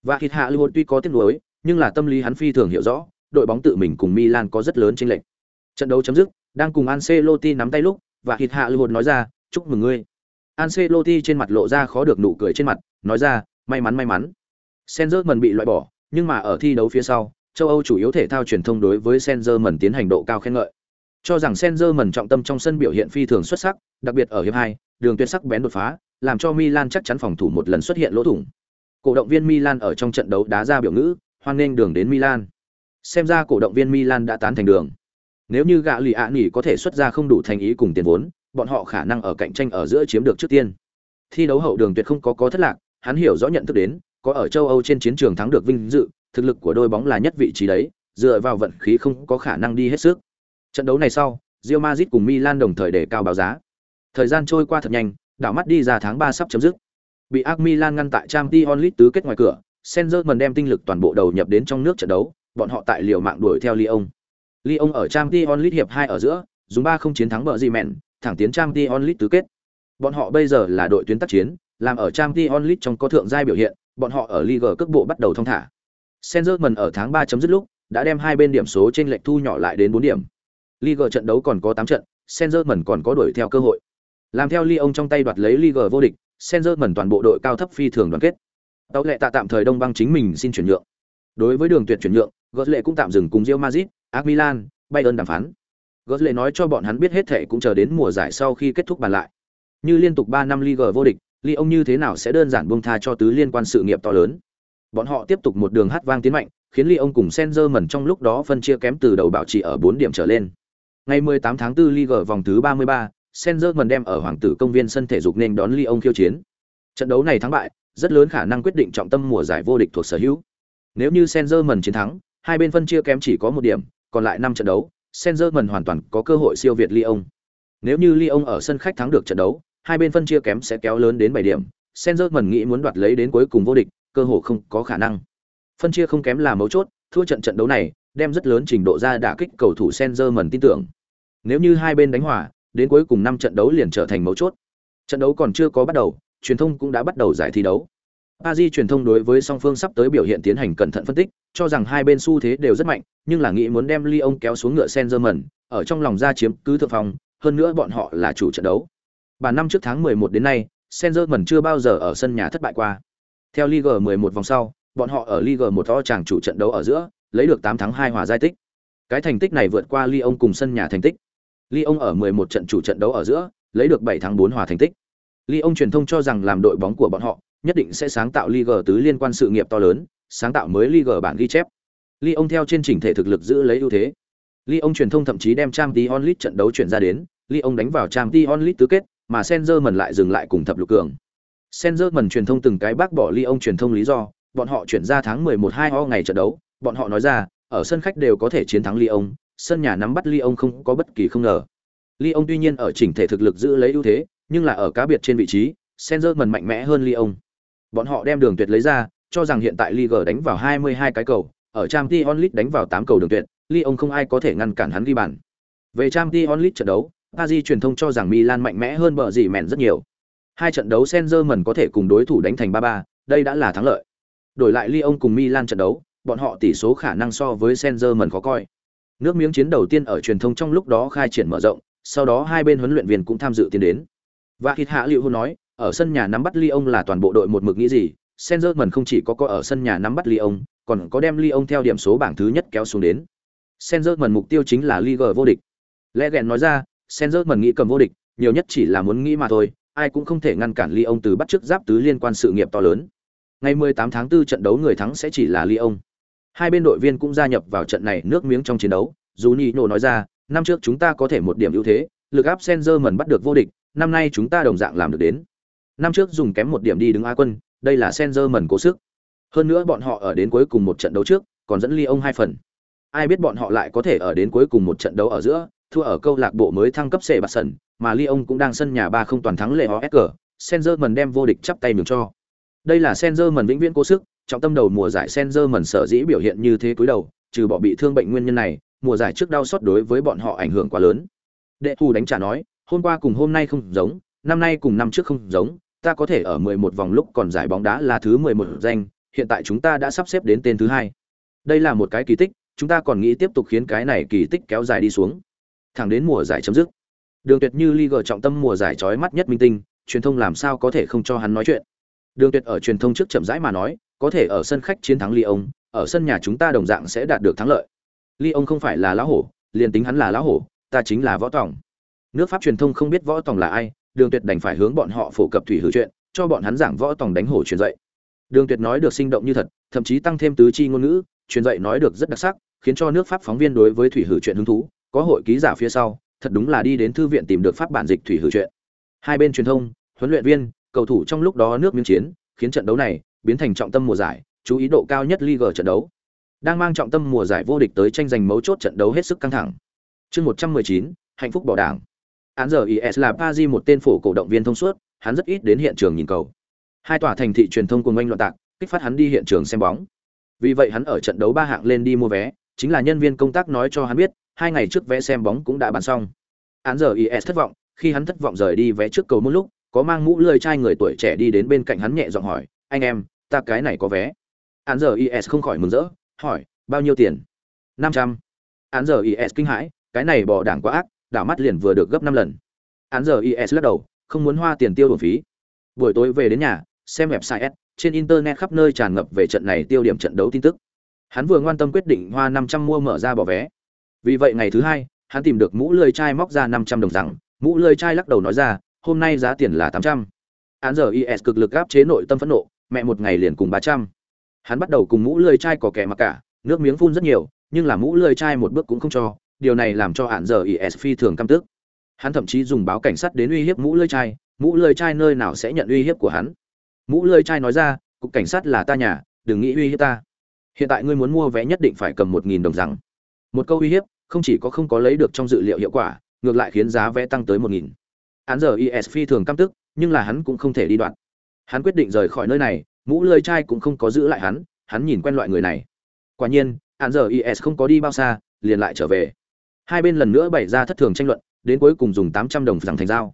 Và hít hạ Lưu tuy có tiếc nuối, nhưng là tâm lý hắn phi thường hiểu rõ, đội bóng tự mình cùng Milan có rất lớn chênh lệch. Trận đấu chấm dứt, đang cùng Ancelotti nắm tay lúc, và hít hạ Lưu nói ra, "Chúc mừng ngươi." Ancelotti trên mặt lộ ra khó được nụ cười trên mặt, nói ra, "May mắn may mắn." Senzerman bị loại bỏ, nhưng mà ở thi đấu phía sau, châu Âu chủ yếu thể thao truyền thông đối với Senzerman tiến hành độ cao khen ngợi. Cho rằng Senzerman trọng tâm trong sân biểu hiện phi thường xuất sắc, đặc biệt ở hiệp 2, đường tuyệt sắc bén đột phá, làm cho Milan chắc chắn phòng thủ một lần xuất hiện lỗ thủng. Cổ động viên Milan ở trong trận đấu đá ra biểu ngữ, hoan nghênh đường đến Milan. Xem ra cổ động viên Milan đã tán thành đường. Nếu như gã lì ạ nỉ có thể xuất ra không đủ thành ý cùng tiền vốn, bọn họ khả năng ở cạnh tranh ở giữa chiếm được trước tiên. Thi đấu hậu đường tuyệt không có có thất lạc, hắn hiểu rõ nhận thức đến, có ở châu Âu trên chiến trường thắng được vinh dự, thực lực của đôi bóng là nhất vị trí đấy, dựa vào vận khí không có khả năng đi hết sức. Trận đấu này sau, Real Madrid cùng Milan đồng thời đề cao báo giá. Thời gian trôi qua thật nhanh, đảo mắt đi ra tháng 3 sắp chấm dứt. Bị AC Milan ngăn tại Champions League tứ kết ngoài cửa, Senzerman đem tinh lực toàn bộ đầu nhập đến trong nước trận đấu, bọn họ tại liều mạng đuổi theo Lyon. Lyon ở Champions League hiệp 2 ở giữa, dùng 3 không chiến thắng bờ gì mẹn, thẳng tiến trang Champions League tứ kết. Bọn họ bây giờ là đội tuyến tác chiến, làm ở trang Champions League trong có thượng giai biểu hiện, bọn họ ở Liga cước bộ bắt đầu thông thả. Senzerman ở tháng 3 chấm dứt lúc, đã đem hai bên điểm số trên lệch thu nhỏ lại đến 4 điểm. Liga trận đấu còn có 8 trận, Senzerman còn có đuổi theo cơ hội. Làm theo Lyon trong tay đoạt lấy Liga vô địch, Senzerman toàn bộ đội cao thấp phi thường đoàn kết. Tấu lệ tạ tạm thời đông băng chính mình xin chuyển nhượng. Đối với đường tuyệt chuyển nhượng, Götze lệ cũng tạm dừng cùng Real Madrid, AC Milan, Bayern đàm phán. Gớt lệ nói cho bọn hắn biết hết thể cũng chờ đến mùa giải sau khi kết thúc bàn lại. Như liên tục 3 năm Liga vô địch, Lyon như thế nào sẽ đơn giản buông tha cho tứ liên quan sự nghiệp to lớn. Bọn họ tiếp tục một đường hát vang tiến mạnh, khiến Lyon cùng Sengerman trong lúc đó phân chia kém từ đầu bảo trì ở 4 điểm trở lên. Ngày 18 tháng 4 Liga vòng thứ 33, Sengerman đem ở Hoàng tử công viên sân thể dục nên đón Lyon khiêu chiến. Trận đấu này thắng bại, rất lớn khả năng quyết định trọng tâm mùa giải vô địch thuộc sở hữu. Nếu như Sengerman chiến thắng, hai bên phân chia kém chỉ có một điểm, còn lại 5 trận đấu, Senzerman hoàn toàn có cơ hội siêu việt Lyon. Nếu như Lyon ở sân khách thắng được trận đấu, hai bên phân chia kém sẽ kéo lớn đến 7 điểm. Senzerman nghĩ muốn đoạt lấy đến cuối cùng vô địch, cơ hội không có khả năng. Phân chia không kém là mấu chốt, thua trận trận đấu này, đem rất lớn trình độ ra đả kích cầu thủ Senzerman tin tưởng. Nếu như hai bên đánh hòa, đến cuối cùng 5 trận đấu liền trở thành mấu chốt. Trận đấu còn chưa có bắt đầu, truyền thông cũng đã bắt đầu giải thi đấu. Paris truyền thông đối với song phương sắp tới biểu hiện tiến hành cẩn thận phân tích, cho rằng hai bên xu thế đều rất mạnh, nhưng là nghĩ muốn đem Lyon kéo xuống ngựa Senzerman, ở trong lòng ra chiếm cứ thượng phòng, hơn nữa bọn họ là chủ trận đấu. Bản năm trước tháng 11 đến nay, Senzerman chưa bao giờ ở sân nhà thất bại qua. Theo Ligue 11 vòng sau, bọn họ ở Ligue 1 to chàng chủ trận đấu ở giữa, lấy được 8 thắng 2 hòa giải tích. Cái thành tích này vượt qua Lyon cùng sân nhà thành tích. Lyon ở 11 trận chủ trận đấu ở giữa, lấy được 7 thắng 4 hòa thành tích. Lyon truyền thông cho rằng làm đội bóng của bọn họ, nhất định sẽ sáng tạo Ligue tứ liên quan sự nghiệp to lớn, sáng tạo mới Liga bản ghi chép. Lyon theo trên chỉnh thể thực lực giữ lấy ưu thế. Lyon truyền thông thậm chí đem Champions League trận đấu chuyển ra đến, Lyon đánh vào Champions League tứ kết, mà Senzerman lại dừng lại cùng thập lục cường. Senzerman truyền thông từng cái bác bỏ Lyon truyền thông lý do, bọn họ chuyển ra tháng 11 2 o ngày trận đấu, bọn họ nói ra, ở sân khách đều có thể chiến thắng Lyon, sân nhà nắm bắt Lyon không có bất kỳ không ngờ. Lyon tuy nhiên ở chỉnh thể thực lực giữ lấy ưu thế, nhưng là ở cá biệt trên vị trí, Senzerman mạnh mẽ hơn Lyon. Bọn họ đem đường tuyệt lấy ra, cho rằng hiện tại Liga đánh vào 22 cái cầu, ở Champions League đánh vào 8 cầu đường tuyệt, Lyon không ai có thể ngăn cản hắn ghi bàn. Về Champions League trận đấu, Paris truyền thông cho rằng Milan mạnh mẽ hơn bờ gì mèn rất nhiều. Hai trận đấu Senzerman có thể cùng đối thủ đánh thành 3-3, đây đã là thắng lợi. Đổi lại Lyon cùng Milan trận đấu, bọn họ tỷ số khả năng so với Senzerman khó coi. Nước miếng chiến đầu tiên ở truyền thông trong lúc đó khai triển mở rộng, sau đó hai bên huấn luyện viên cũng tham dự tiến đến. Và Hít Hạ Liệu Hôn nói, ở sân nhà nắm bắt Lyon là toàn bộ đội một mực nghĩ gì, Senzerman không chỉ có có ở sân nhà nắm bắt Lyon, còn có đem Lyon theo điểm số bảng thứ nhất kéo xuống đến. Senzerman mục tiêu chính là Liga vô địch. Lẽ gẹn nói ra, Senzerman nghĩ cầm vô địch, nhiều nhất chỉ là muốn nghĩ mà thôi, ai cũng không thể ngăn cản Lyon từ bắt trước giáp tứ liên quan sự nghiệp to lớn. Ngày 18 tháng 4 trận đấu người thắng sẽ chỉ là Lyon. Hai bên đội viên cũng gia nhập vào trận này nước miếng trong chiến đấu, Juninho nói ra, năm trước chúng ta có thể một điểm ưu thế, lực áp Senzerman bắt được vô địch, năm nay chúng ta đồng dạng làm được đến. Năm trước dùng kém một điểm đi đứng A quân, đây là Senzerman cố sức. Hơn nữa bọn họ ở đến cuối cùng một trận đấu trước, còn dẫn ly ông hai phần. ai biết bọn họ lại có thể ở đến cuối cùng một trận đấu ở giữa, thua ở câu lạc bộ mới thăng cấp C bạt sần, mà Lyon cũng đang sân nhà ba không toàn thắng lệ OSG, Senzerman đem vô địch chắp tay mừng cho. Đây là Senzerman vĩnh viễn cố sức, trọng tâm đầu mùa giải Senzerman sở dĩ biểu hiện như thế cuối đầu, trừ bỏ bị thương bệnh nguyên nhân này, mùa giải trước đau sót đối với bọn họ ảnh hưởng quá lớn. Đệ thủ đánh trả nói, hôm qua cùng hôm nay không giống, năm nay cùng năm trước không giống, ta có thể ở 11 vòng lúc còn giải bóng đá là thứ 11 danh, hiện tại chúng ta đã sắp xếp đến tên thứ hai. Đây là một cái kỳ tích, chúng ta còn nghĩ tiếp tục khiến cái này kỳ tích kéo dài đi xuống. Thẳng đến mùa giải chấm dứt. Đường Tuyệt như Liga trọng tâm mùa giải chói mắt nhất minh tinh, truyền thông làm sao có thể không cho hắn nói chuyện. Đường Tuyệt ở truyền thông trước chậm rãi mà nói, có thể ở sân khách chiến thắng Lyon, ở sân nhà chúng ta đồng dạng sẽ đạt được thắng lợi. Lyon không phải là lão hổ, liền tính hắn là lão hổ, ta chính là võ tổng. Nước Pháp truyền thông không biết võ tổng là ai, Đường Tuyệt đành phải hướng bọn họ phổ cập thủy hử chuyện, cho bọn hắn giảng võ tòng đánh hổ truyền dạy. Đường Tuyệt nói được sinh động như thật, thậm chí tăng thêm tứ chi ngôn ngữ, truyền dạy nói được rất đặc sắc, khiến cho nước Pháp phóng viên đối với thủy hử chuyện hứng thú, có hội ký giả phía sau, thật đúng là đi đến thư viện tìm được pháp bản dịch thủy hử chuyện. Hai bên truyền thông, huấn luyện viên, cầu thủ trong lúc đó nước miếng chiến, khiến trận đấu này biến thành trọng tâm mùa giải, chú ý độ cao nhất Liga trận đấu. Đang mang trọng tâm mùa giải vô địch tới tranh giành mấu chốt trận đấu hết sức căng thẳng. Chương 119, hạnh phúc bỏ đảng. Án giờ IS là paris một tên phổ cổ động viên thông suốt, hắn rất ít đến hiện trường nhìn cầu. Hai tòa thành thị truyền thông cùng anh loạn tạc, kích phát hắn đi hiện trường xem bóng. Vì vậy hắn ở trận đấu ba hạng lên đi mua vé, chính là nhân viên công tác nói cho hắn biết, hai ngày trước vé xem bóng cũng đã bán xong. Án giờ IS thất vọng, khi hắn thất vọng rời đi vé trước cầu một lúc, có mang mũ lười trai người tuổi trẻ đi đến bên cạnh hắn nhẹ giọng hỏi, "Anh em, ta cái này có vé." Án giờ IS không khỏi mừng rỡ, hỏi, "Bao nhiêu tiền?" "500." trăm Án giờ IS kinh hãi, cái này bỏ đảng quá ác, đảo mắt liền vừa được gấp năm lần. Án giờ IS lắc đầu, không muốn hoa tiền tiêu đồn phí. Buổi tối về đến nhà, xem website S, trên internet khắp nơi tràn ngập về trận này tiêu điểm trận đấu tin tức. Hắn vừa ngoan tâm quyết định hoa 500 mua mở ra bỏ vé. Vì vậy ngày thứ hai, hắn tìm được mũ lười chai móc ra 500 đồng rằng, mũ lười chai lắc đầu nói ra, hôm nay giá tiền là 800. Án giờ IS cực lực áp chế nội tâm phẫn nộ, mẹ một ngày liền cùng 300. Hắn bắt đầu cùng mũ lười chai có kẻ mà cả, nước miếng phun rất nhiều, nhưng là mũ lười chai một bước cũng không cho, điều này làm cho hạn giờ IS phi thường căm tức. Hắn thậm chí dùng báo cảnh sát đến uy hiếp mũ lười chai, mũ lười chai nơi nào sẽ nhận uy hiếp của hắn. Mũ lười chai nói ra, cục cảnh sát là ta nhà, đừng nghĩ uy hiếp ta. Hiện tại ngươi muốn mua vé nhất định phải cầm 1000 đồng rằng. Một câu uy hiếp, không chỉ có không có lấy được trong dự liệu hiệu quả, ngược lại khiến giá vé tăng tới 1000 hắn giờ is phi thường căm tức nhưng là hắn cũng không thể đi đoạn hắn quyết định rời khỏi nơi này mũ lơi chai cũng không có giữ lại hắn hắn nhìn quen loại người này quả nhiên hắn giờ is không có đi bao xa liền lại trở về hai bên lần nữa bày ra thất thường tranh luận, đến cuối cùng dùng tám trăm đồng rằng thành dao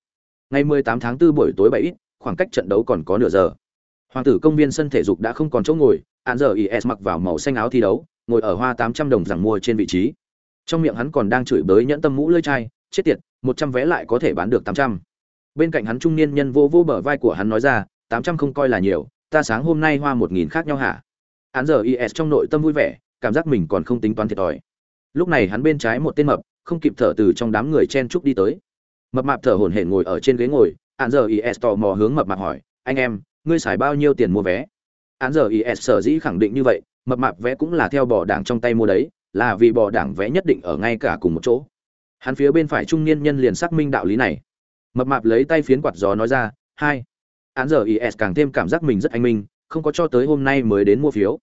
ngày 18 tháng 4 buổi tối 7 khoảng cách trận đấu còn có nửa giờ. Hoàng tử công viên sân thể dục đã không còn chỗ ngồi án giờ is mặc vào màu xanh áo thi đấu, ngồi ở hoa 800 đồng rằng mua trên vị trí. Trong miệng hắn còn đang chửi bới nhẫn tâm mũ lơi chai, chết tiệt, một trăm vé lại có thể bán được tám trăm. Bên cạnh hắn trung niên nhân vô vô bờ vai của hắn nói ra, tám trăm không coi là nhiều, ta sáng hôm nay hoa một nghìn khác nhau hả? Án giờ is trong nội tâm vui vẻ, cảm giác mình còn không tính toán thiệt thòi lúc này hắn bên trái một tên mập, không kịp thở từ trong đám người chen trúc đi tới. Mập mạp thở hổn hển ngồi ở trên ghế ngồi hắn giờ is tò mò hướng mập mạp hỏi, anh em, ngươi xài bao nhiêu tiền mua vé? Hắn giờ is sở dĩ khẳng định như vậy, mập mạp vé cũng là theo bỏ đảng trong tay mua đấy, là vì bỏ đảng vé nhất định ở ngay cả cùng một chỗ. Hắn phía bên phải trung niên nhân liền xác minh đạo lý này. Mập mạp lấy tay phiến quạt gió nói ra, hai. Án giờ is càng thêm cảm giác mình rất anh minh, không có cho tới hôm nay mới đến mua phiếu.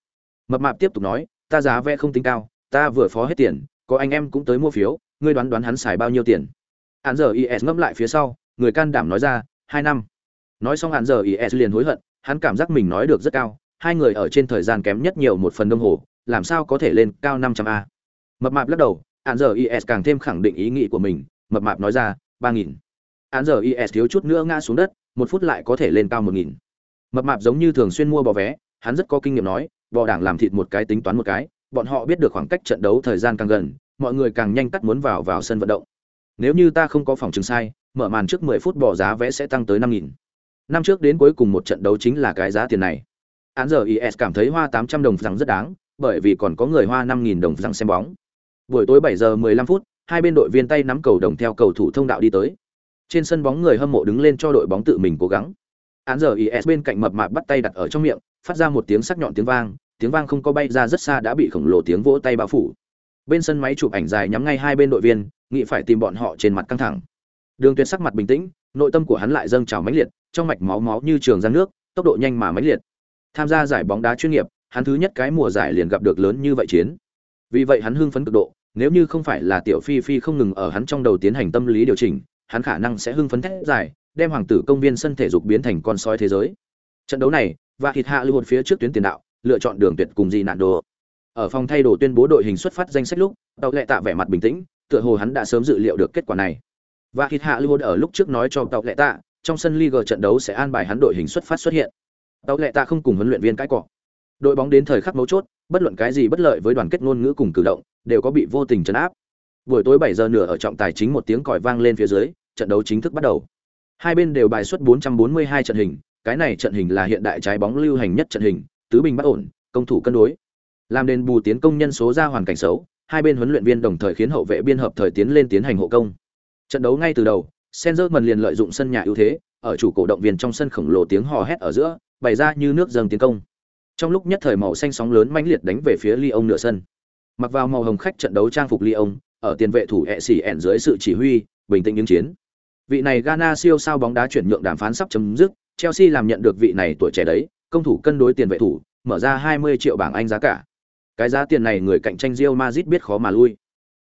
Mập mạp tiếp tục nói, ta giá vé không tính cao ta vừa phó hết tiền, có anh em cũng tới mua phiếu, ngươi đoán đoán hắn xài bao nhiêu tiền? Án giờ is ngẫm lại phía sau, người can đảm nói ra, hai năm. Nói xong án giờ is liền hối hận, hắn cảm giác mình nói được rất cao, hai người ở trên thời gian kém nhất nhiều một phần đồng hồ, làm sao có thể lên cao năm trăm a? Mập mạp lắc đầu, án giờ is càng thêm khẳng định ý nghĩ của mình, mập mạp nói ra, ba nghìn. Án giờ is thiếu chút nữa ngã xuống đất, một phút lại có thể lên cao một nghìn. Mập mạp giống như thường xuyên mua bò vé, hắn rất có kinh nghiệm nói, bò đảng làm thịt một cái tính toán một cái bọn họ biết được khoảng cách trận đấu thời gian càng gần mọi người càng nhanh cắt muốn vào vào sân vận động nếu như ta không có phòng trường sai mở màn trước 10 phút bỏ giá vé sẽ tăng tới 5.000. Năm trước đến cuối cùng một trận đấu chính là cái giá tiền này. Án giờ IS cảm thấy hoa 800 đồng rằng rất đáng, bởi vì còn có người hoa 5.000 đồng rằng xem bóng. Buổi tối 7 giờ 15 phút, hai bên đội viên tay nắm cầu đồng theo cầu thủ thông đạo đi tới. Trên sân bóng người hâm mộ đứng lên cho đội bóng tự mình cố gắng. Án giờ IS bên cạnh mập mạp bắt tay đặt ở trong miệng, phát ra một tiếng sắc nhọn tiếng vang, tiếng vang không có bay ra rất xa đã bị khổng lồ tiếng vỗ tay bao phủ. Bên sân máy chụp ảnh dài nhắm ngay hai bên đội viên, nghị phải tìm bọn họ trên mặt căng thẳng. Đường Tuyệt sắc mặt bình tĩnh, nội tâm của hắn lại dâng trào mãnh liệt, trong mạch máu máu như trường giang nước, tốc độ nhanh mà mãnh liệt. Tham gia giải bóng đá chuyên nghiệp, hắn thứ nhất cái mùa giải liền gặp được lớn như vậy chiến. vì vậy hắn hưng phấn cực độ nếu như không phải là tiểu phi phi không ngừng ở hắn trong đầu tiến hành tâm lý điều chỉnh hắn khả năng sẽ hưng phấn thét giải đem hoàng tử công viên sân thể dục biến thành con sói thế giới trận đấu này và thịt hạ lưu một phía trước tuyến tiền đạo lựa chọn đường tuyệt cùng gì nạn đồ ở phòng thay đồ tuyên bố đội hình xuất phát danh sách lúc, tàu lệ tạ vẻ mặt bình tĩnh, tựa hồ hắn đã sớm dự liệu được kết quả này. Và Kịt hạ lưu ở lúc trước nói cho tàu lệ tạ, trong sân Liga trận đấu sẽ an bài hắn đội hình xuất phát xuất hiện. Tàu lệ tạ không cùng huấn luyện viên cãi cọ. Đội bóng đến thời khắc mấu chốt, bất luận cái gì bất lợi với đoàn kết ngôn ngữ cùng cử động, đều có bị vô tình chấn áp. Buổi tối 7 giờ nửa ở trọng tài chính một tiếng còi vang lên phía dưới, trận đấu chính thức bắt đầu. Hai bên đều bài xuất 442 trận hình, cái này trận hình là hiện đại trái bóng lưu hành nhất trận hình tứ bình bất ổn, công thủ cân đối. Làm đền bù tiến công nhân số ra hoàn cảnh xấu, hai bên huấn luyện viên đồng thời khiến hậu vệ biên hợp thời tiến lên tiến hành hộ công. Trận đấu ngay từ đầu Senzerman liền lợi dụng sân nhà ưu thế, ở chủ cổ động viên trong sân khổng lồ tiếng hò hét ở giữa, bày ra như nước dâng tiến công. Trong lúc nhất thời màu xanh sóng lớn mãnh liệt đánh về phía Lyon nửa sân. Mặc vào màu hồng khách trận đấu trang phục Lyon, ở tiền vệ thủ e ẹ xỉ ẹn dưới sự chỉ huy, bình tĩnh ứng chiến. Vị này Ghana siêu sao bóng đá chuyển nhượng đàm phán sắp chấm dứt, Chelsea làm nhận được vị này tuổi trẻ đấy công thủ cân đối tiền vệ thủ, mở ra 20 triệu bảng Anh giá cả. Cái giá tiền này người cạnh tranh Real Madrid biết khó mà lui.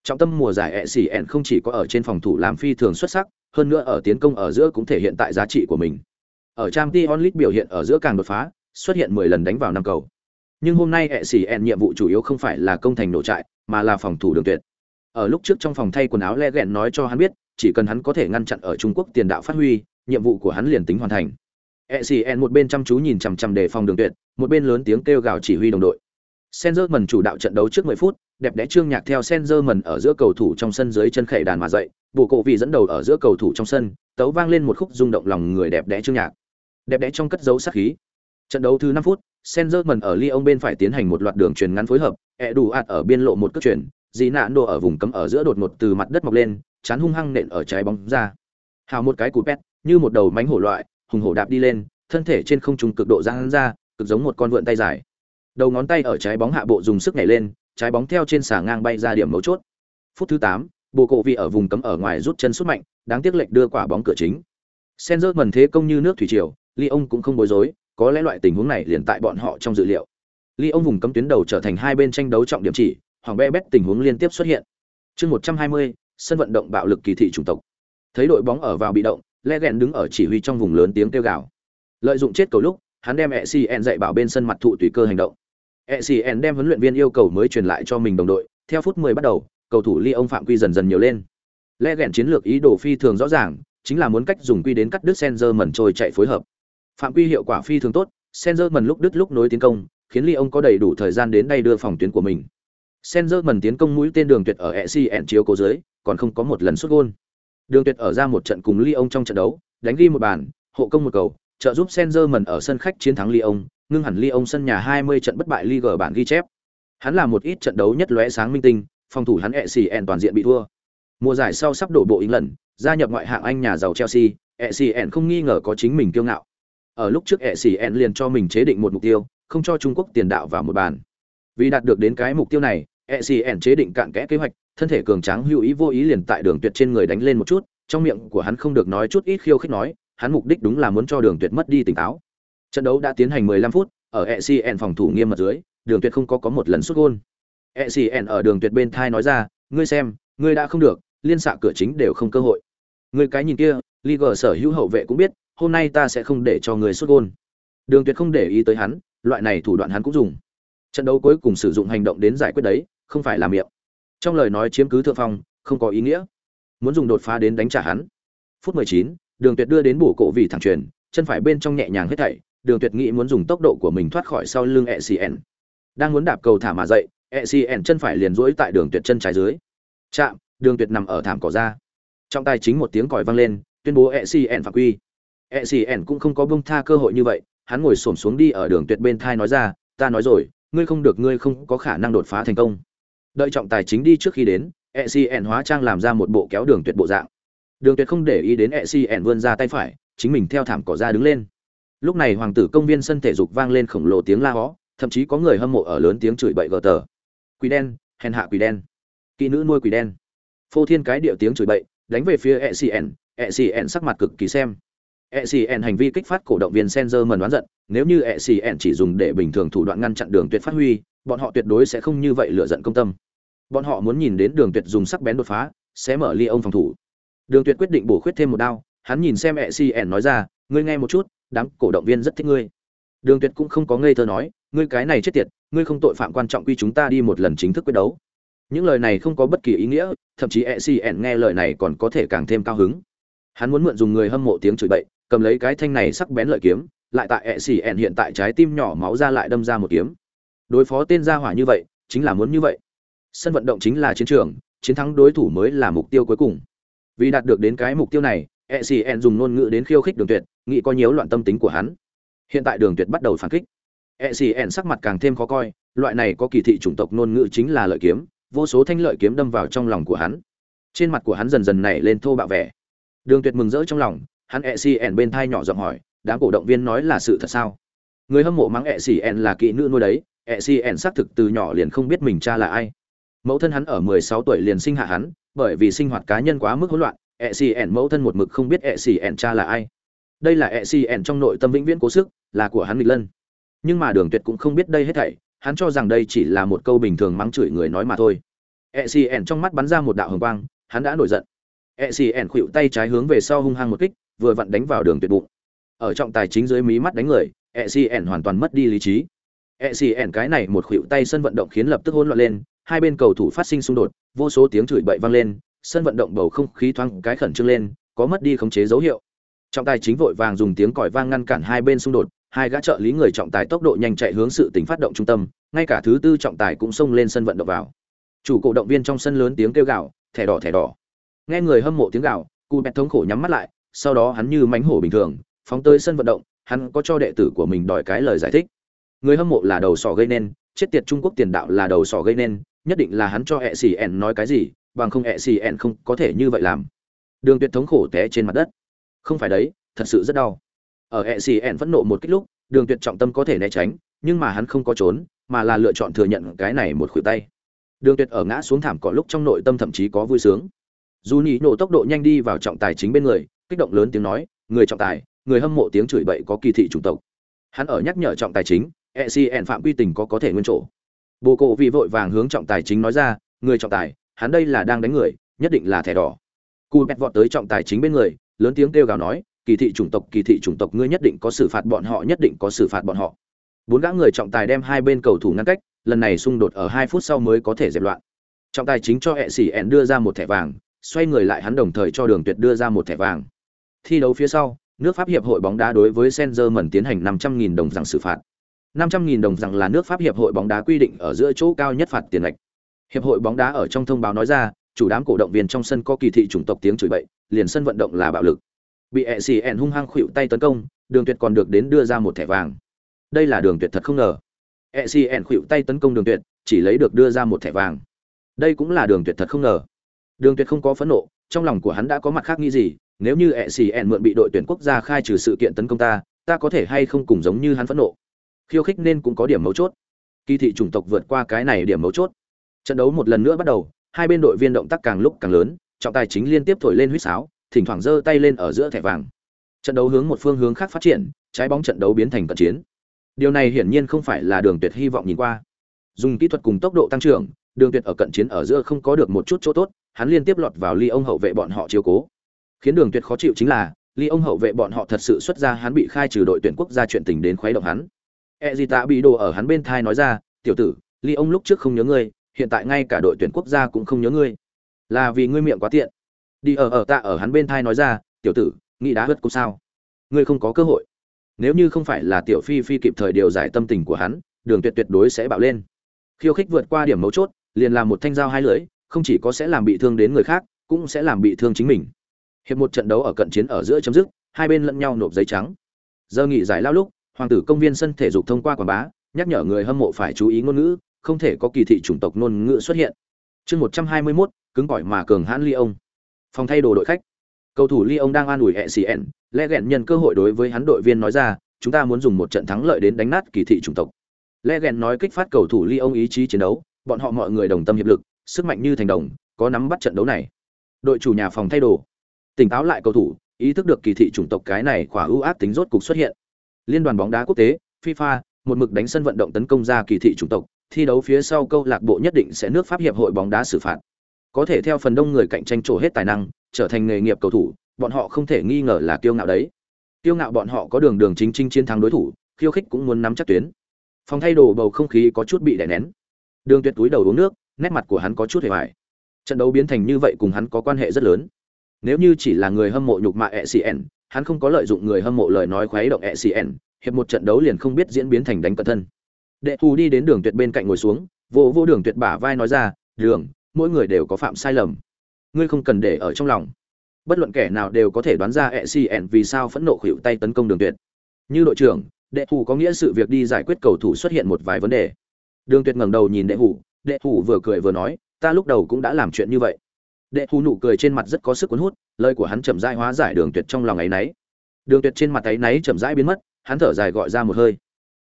Trọng tâm mùa giải ẹ không chỉ có ở trên phòng thủ làm phi thường xuất sắc, hơn nữa ở tiến công ở giữa cũng thể hiện tại giá trị của mình. Ở trang League biểu hiện ở giữa càng đột phá, xuất hiện 10 lần đánh vào năm cầu. Nhưng hôm nay ẹ nhiệm vụ chủ yếu không phải là công thành nổ trại, mà là phòng thủ đường tuyệt. Ở lúc trước trong phòng thay quần áo le ghẹn nói cho hắn biết, chỉ cần hắn có thể ngăn chặn ở trung quốc tiền đạo phát huy, nhiệm vụ của hắn liền tính hoàn thành ecn một bên chăm chú nhìn chằm chằm đề phòng đường tuyệt một bên lớn tiếng kêu gào chỉ huy đồng đội Senzerman chủ đạo trận đấu trước 10 phút, đẹp đẽ trương nhạc theo Senzerman ở giữa cầu thủ trong sân dưới chân khẩy đàn mà dậy, bổ cổ vị dẫn đầu ở giữa cầu thủ trong sân, tấu vang lên một khúc rung động lòng người đẹp đẽ trương nhạc. Đẹp đẽ trong cất dấu sát khí. Trận đấu thứ 5 phút, Senzerman ở Lyon bên phải tiến hành một loạt đường truyền ngắn phối hợp, ẹ đủ ạt ở biên lộ một cước chuyển, dì nạn đồ ở vùng cấm ở giữa đột ngột từ mặt đất mọc lên, chán hung hăng nện ở trái bóng ra. Hào một cái cú pet, như một đầu mánh hổ loại, hùng hổ đạp đi lên, thân thể trên không trung cực độ giãn ra, cực giống một con vượn tay dài. Đầu ngón tay ở trái bóng hạ bộ dùng sức nhảy lên trái bóng theo trên xà ngang bay ra điểm mấu chốt. Phút thứ tám bộ cổ vị ở vùng cấm ở ngoài rút chân sút mạnh đáng tiếc lệch đưa quả bóng cửa chính. Senzer mần thế công như nước thủy triều ly ông cũng không bối rối có lẽ loại tình huống này liền tại bọn họ trong dự liệu. Ly ông vùng cấm tuyến đầu trở thành hai bên tranh đấu trọng điểm chỉ hoàng be bét tình huống liên tiếp xuất hiện. Chương một trăm hai mươi sân vận động bạo lực kỳ thị chủng tộc. Thấy đội bóng ở vào bị động le ghẹn đứng ở chỉ huy trong vùng lớn tiếng kêu gào lợi dụng chết cầu lúc hắn đem e cn dạy bảo bên sân mặt thụ tùy cơ hành động ECN đem huấn luyện viên yêu cầu mới truyền lại cho mình đồng đội, theo phút 10 bắt đầu, cầu thủ Ly ông phạm quy dần dần nhiều lên. Lẽ Ghen chiến lược ý đồ phi thường rõ ràng, chính là muốn cách dùng quy đến cắt đứt Senzer mẩn trôi chạy phối hợp. Phạm quy hiệu quả phi thường tốt, Senzer mẩn lúc đứt lúc nối tiến công, khiến Ly ông có đầy đủ thời gian đến đây đưa phòng tuyến của mình. Senzer mẩn tiến công mũi tên đường tuyệt ở ECN chiếu cố dưới, còn không có một lần xuất gôn Đường tuyệt ở ra một trận cùng Ly ông trong trận đấu, đánh ghi một bàn, hộ công một cầu, trợ giúp Senzerman ở sân khách chiến thắng Ly ông, ngưng hẳn Lyon sân nhà 20 trận bất bại Ligue bản ghi chép. Hắn là một ít trận đấu nhất lóe sáng minh tinh, phòng thủ hắn ECN toàn diện bị thua. Mùa giải sau sắp đổ bộ lần gia nhập ngoại hạng Anh nhà giàu Chelsea, ECN không nghi ngờ có chính mình kiêu ngạo. Ở lúc trước ECN liền cho mình chế định một mục tiêu, không cho Trung Quốc tiền đạo vào một bàn. Vì đạt được đến cái mục tiêu này, ECN chế định cạn kẽ kế hoạch, thân thể cường tráng hữu ý vô ý liền tại đường tuyệt trên người đánh lên một chút, trong miệng của hắn không được nói chút ít khiêu khích nói, hắn mục đích đúng là muốn cho đường tuyệt mất đi tỉnh táo. Trận đấu đã tiến hành 15 phút, ở ECN phòng thủ nghiêm mật dưới, Đường Tuyệt không có có một lần sút gol. ECN ở Đường Tuyệt bên thai nói ra, ngươi xem, ngươi đã không được, liên xạ cửa chính đều không cơ hội. Ngươi cái nhìn kia, Liga sở hữu hậu vệ cũng biết, hôm nay ta sẽ không để cho ngươi sút gol. Đường Tuyệt không để ý tới hắn, loại này thủ đoạn hắn cũng dùng. Trận đấu cuối cùng sử dụng hành động đến giải quyết đấy, không phải là miệng. Trong lời nói chiếm cứ thượng phong, không có ý nghĩa. Muốn dùng đột phá đến đánh trả hắn. Phút 19, Đường Tuyệt đưa đến bổ cổ vị thẳng truyền, chân phải bên trong nhẹ nhàng hết thảy, đường tuyệt nghĩ muốn dùng tốc độ của mình thoát khỏi sau lưng ecn đang muốn đạp cầu thả mà dậy ecn chân phải liền rỗi tại đường tuyệt chân trái dưới chạm đường tuyệt nằm ở thảm cỏ ra trong tay chính một tiếng còi vang lên tuyên bố ecn phạm quy ecn cũng không có bông tha cơ hội như vậy hắn ngồi xổm xuống đi ở đường tuyệt bên thai nói ra ta nói rồi ngươi không được ngươi không có khả năng đột phá thành công đợi trọng tài chính đi trước khi đến ecn hóa trang làm ra một bộ kéo đường tuyệt bộ dạng. Đường tuyệt không để ý đến ecn vươn ra tay phải, chính mình theo thảm cỏ ra đứng lên. Lúc này hoàng tử công viên sân thể dục vang lên khổng lồ tiếng la hó, thậm chí có người hâm mộ ở lớn tiếng chửi bậy gờ tờ. Quỷ đen, hèn hạ quỷ đen. Kỹ nữ nuôi quỷ đen. Phô thiên cái điệu tiếng chửi bậy, đánh về phía ecn ecn sắc mặt cực kỳ xem. Ecn hành vi kích phát cổ động viên senzer mần đoán giận, nếu như ecn chỉ dùng để bình thường thủ đoạn ngăn chặn đường tuyệt phát huy bọn họ tuyệt đối sẽ không như vậy lựa giận công tâm Bọn họ muốn nhìn đến Đường Tuyệt dùng sắc bén đột phá, sẽ mở ly ông phòng thủ. Đường Tuyệt quyết định bổ khuyết thêm một đao, hắn nhìn xem ECN nói ra, ngươi nghe một chút, đám cổ động viên rất thích ngươi. Đường Tuyệt cũng không có ngây thơ nói, ngươi cái này chết tiệt, ngươi không tội phạm quan trọng quy chúng ta đi một lần chính thức quyết đấu. Những lời này không có bất kỳ ý nghĩa, thậm chí ECN nghe lời này còn có thể càng thêm cao hứng. Hắn muốn mượn dùng người hâm mộ tiếng chửi bậy, cầm lấy cái thanh này sắc bén lợi kiếm, lại tại ECN hiện tại trái tim nhỏ máu ra lại đâm ra một kiếm. Đối phó tên gia hỏa như vậy, chính là muốn như vậy. Sân vận động chính là chiến trường, chiến thắng đối thủ mới là mục tiêu cuối cùng. Vì đạt được đến cái mục tiêu này, ECN dùng ngôn ngữ đến khiêu khích Đường Tuyệt, nghĩ có nhiễu loạn tâm tính của hắn. Hiện tại Đường Tuyệt bắt đầu phản kích. ECN sắc mặt càng thêm khó coi, loại này có kỳ thị chủng tộc ngôn ngữ chính là lợi kiếm, vô số thanh lợi kiếm đâm vào trong lòng của hắn. Trên mặt của hắn dần dần nảy lên thô bạo vẻ. Đường Tuyệt mừng rỡ trong lòng, hắn ECN bên thai nhỏ giọng hỏi, đám cổ động viên nói là sự thật sao? Người hâm mộ mắng ECN là kỹ nữ nuôi đấy, ECN xác thực từ nhỏ liền không biết mình cha là ai. Mẫu thân hắn ở 16 tuổi liền sinh hạ hắn, bởi vì sinh hoạt cá nhân quá mức hỗn loạn, ECN mẫu thân một mực không biết ECN cha là ai. Đây là ECN trong nội tâm vĩnh viễn cố sức, là của hắn nghịch lân. Nhưng mà Đường Tuyệt cũng không biết đây hết thảy, hắn cho rằng đây chỉ là một câu bình thường mắng chửi người nói mà thôi. ECN trong mắt bắn ra một đạo hồng quang, hắn đã nổi giận. ECN khuỵu tay trái hướng về sau hung hăng một kích, vừa vặn đánh vào Đường Tuyệt bụng. Ở trọng tài chính dưới mí mắt đánh người, ECN hoàn toàn mất đi lý trí. ECN cái này một khuỵu tay sân vận động khiến lập tức hỗn loạn lên, hai bên cầu thủ phát sinh xung đột, vô số tiếng chửi bậy vang lên, sân vận động bầu không khí thoáng cái khẩn trương lên, có mất đi khống chế dấu hiệu. Trọng tài chính vội vàng dùng tiếng còi vang ngăn cản hai bên xung đột, hai gã trợ lý người trọng tài tốc độ nhanh chạy hướng sự tình phát động trung tâm, ngay cả thứ tư trọng tài cũng xông lên sân vận động vào. Chủ cổ động viên trong sân lớn tiếng kêu gào, thẻ đỏ thẻ đỏ. Nghe người hâm mộ tiếng gào, Cu Bẹt thống khổ nhắm mắt lại, sau đó hắn như mánh hổ bình thường, phóng tới sân vận động, hắn có cho đệ tử của mình đòi cái lời giải thích. Người hâm mộ là đầu sỏ gây nên, chết tiệt Trung Quốc tiền đạo là đầu sỏ gây nên, nhất định là hắn cho ẹ xì ẻn nói cái gì bằng không ẹ xì ẻn không có thể như vậy làm. Đường tuyệt thống khổ té trên mặt đất. Không phải đấy thật sự rất đau. Ở ẹ xì ẻn phẫn nộ một kích lúc đường tuyệt trọng tâm có thể né tránh nhưng mà hắn không có trốn mà là lựa chọn thừa nhận cái này một khuỷu tay. Đường tuyệt ở ngã xuống thảm cỏ lúc trong nội tâm thậm chí có vui sướng. Dù nhị nổ tốc độ nhanh đi vào trọng tài chính bên người kích động lớn tiếng nói người trọng tài người hâm mộ tiếng chửi bậy có kỳ thị chủng tộc. Hắn ở nhắc nhở trọng tài chính ecn phạm quy tình có có thể nguyên chỗ. Bồ cộ vì vội vàng hướng trọng tài chính nói ra, người trọng tài, hắn đây là đang đánh người, nhất định là thẻ đỏ. Cu bẹt vọt tới trọng tài chính bên người, lớn tiếng kêu gào nói, kỳ thị chủng tộc, kỳ thị chủng tộc, ngươi nhất định có xử phạt bọn họ, nhất định có xử phạt bọn họ. Bốn gã người trọng tài đem hai bên cầu thủ ngăn cách, lần này xung đột ở hai phút sau mới có thể dẹp loạn. Trọng tài chính cho hệ xỉ ẹn đưa ra một thẻ vàng, xoay người lại hắn đồng thời cho đường tuyệt đưa ra một thẻ vàng. Thi đấu phía sau nước pháp hiệp hội bóng đá đối với senzer mẩn tiến hành năm trăm nghìn đồng rằng xử phạt 500.000 đồng rằng là nước Pháp hiệp hội bóng đá quy định ở giữa chỗ cao nhất phạt tiền lệch. Hiệp hội bóng đá ở trong thông báo nói ra, chủ đám cổ động viên trong sân có kỳ thị chủng tộc tiếng chửi bậy, liền sân vận động là bạo lực. Bị ECN hung hăng khuỵu tay tấn công, Đường Tuyệt còn được đến đưa ra một thẻ vàng. Đây là Đường Tuyệt thật không ngờ. ECN khuỵu tay tấn công Đường Tuyệt, chỉ lấy được đưa ra một thẻ vàng. Đây cũng là Đường Tuyệt thật không ngờ. Đường Tuyệt không có phẫn nộ, trong lòng của hắn đã có mặt khác nghĩ gì, nếu như ECN mượn bị đội tuyển quốc gia khai trừ sự kiện tấn công ta, ta có thể hay không cùng giống như hắn phẫn nộ. Khiêu khích nên cũng có điểm mấu chốt. Kỳ thị chủng tộc vượt qua cái này điểm mấu chốt. Trận đấu một lần nữa bắt đầu hai bên đội viên động tác càng lúc càng lớn trọng tài chính liên tiếp thổi lên huýt sáo thỉnh thoảng giơ tay lên ở giữa thẻ vàng. Trận đấu hướng một phương hướng khác phát triển trái bóng trận đấu biến thành cận chiến. Điều này hiển nhiên không phải là đường tuyệt hy vọng nhìn qua. Dùng kỹ thuật cùng tốc độ tăng trưởng đường tuyệt ở cận chiến ở giữa không có được một chút chỗ tốt hắn liên tiếp lọt vào ly ông hậu vệ bọn họ chiếu cố khiến đường tuyệt khó chịu chính là, ly ông hậu vệ bọn họ thật sự xuất ra hắn bị khai trừ đội tuyển quốc gia chuyện tình đến khuấy động hắn. E gì tạ bị đồ ở hắn bên thai nói ra, tiểu tử, ly ông lúc trước không nhớ ngươi, hiện tại ngay cả đội tuyển quốc gia cũng không nhớ ngươi. Là vì ngươi miệng quá tiện. Đi ở ở tạ ở hắn bên thai nói ra, tiểu tử, nghĩ đá hất cũng sao? Ngươi không có cơ hội. Nếu như không phải là tiểu phi phi kịp thời điều giải tâm tình của hắn, đường tuyệt tuyệt đối sẽ bạo lên. Khiêu khích vượt qua điểm mấu chốt, liền làm một thanh dao hai lưỡi, không chỉ có sẽ làm bị thương đến người khác, cũng sẽ làm bị thương chính mình hiệp một trận đấu ở cận chiến ở giữa chấm dứt, hai bên lẫn nhau nộp giấy trắng. Giờ nghỉ giải lao lúc, hoàng tử công viên sân thể dục thông qua quảng bá, nhắc nhở người hâm mộ phải chú ý ngôn ngữ, không thể có kỳ thị chủng tộc ngôn ngữ xuất hiện. Chương một trăm hai mươi mốt, cứng cỏi mà cường hãn ly ông phòng thay đồ đội khách. Cầu thủ ly ông đang an ủi hệ cn lẽ ghẹn nhân cơ hội đối với hắn đội viên nói ra, chúng ta muốn dùng một trận thắng lợi đến đánh nát kỳ thị chủng tộc. Lẽ ghẹn nói kích phát cầu thủ ly ông ý chí chiến đấu, bọn họ mọi người đồng tâm hiệp lực, sức mạnh như thành đồng, có nắm bắt trận đấu này. Đội chủ nhà phòng thay đồ tỉnh táo lại cầu thủ ý thức được kỳ thị chủng tộc cái này khỏa ưu ác tính rốt cục xuất hiện Liên đoàn bóng đá quốc tế FIFA một mực đánh sân vận động tấn công ra kỳ thị chủng tộc, thi đấu phía sau câu lạc bộ nhất định sẽ nước Pháp hiệp hội bóng đá xử phạt. Có thể theo phần đông người cạnh tranh trổ hết tài năng, trở thành nghề nghiệp cầu thủ, bọn họ không thể nghi ngờ là kiêu ngạo đấy. Kiêu ngạo bọn họ có đường đường chính chính chiến thắng đối thủ, khiêu khích cũng muốn nắm chắc tuyến. Phòng thay đồ bầu không khí có chút bị đè nén. Đường Tuyệt túi đầu uống nước, nét mặt của hắn có chút hề hoài. Trận đấu biến thành như vậy cùng hắn có quan hệ rất lớn. Nếu như chỉ là người hâm mộ nhục mạ ECN, hắn không có lợi dụng người hâm mộ lời nói khoái động ECN, hiệp một trận đấu liền không biết diễn biến thành đánh cận thân. Đệ Thù đi đến đường Tuyệt bên cạnh ngồi xuống, vô vô đường Tuyệt bả vai nói ra, "Đường, mỗi người đều có phạm sai lầm. Ngươi không cần để ở trong lòng. Bất luận kẻ nào đều có thể đoán ra ECN vì sao phẫn nộ khuỵu tay tấn công đường Tuyệt. Như đội trưởng, Đệ Thù có nghĩa sự việc đi giải quyết cầu thủ xuất hiện một vài vấn đề." Đường Tuyệt ngẩng đầu nhìn Đệ Hủ, Đệ Hủ vừa cười vừa nói, "Ta lúc đầu cũng đã làm chuyện như vậy." Đệ thu nụ cười trên mặt rất có sức cuốn hút, lời của hắn chậm rãi hóa giải Đường Tuyệt trong lòng ấy nấy. Đường Tuyệt trên mặt ấy nấy chậm rãi biến mất, hắn thở dài gọi ra một hơi.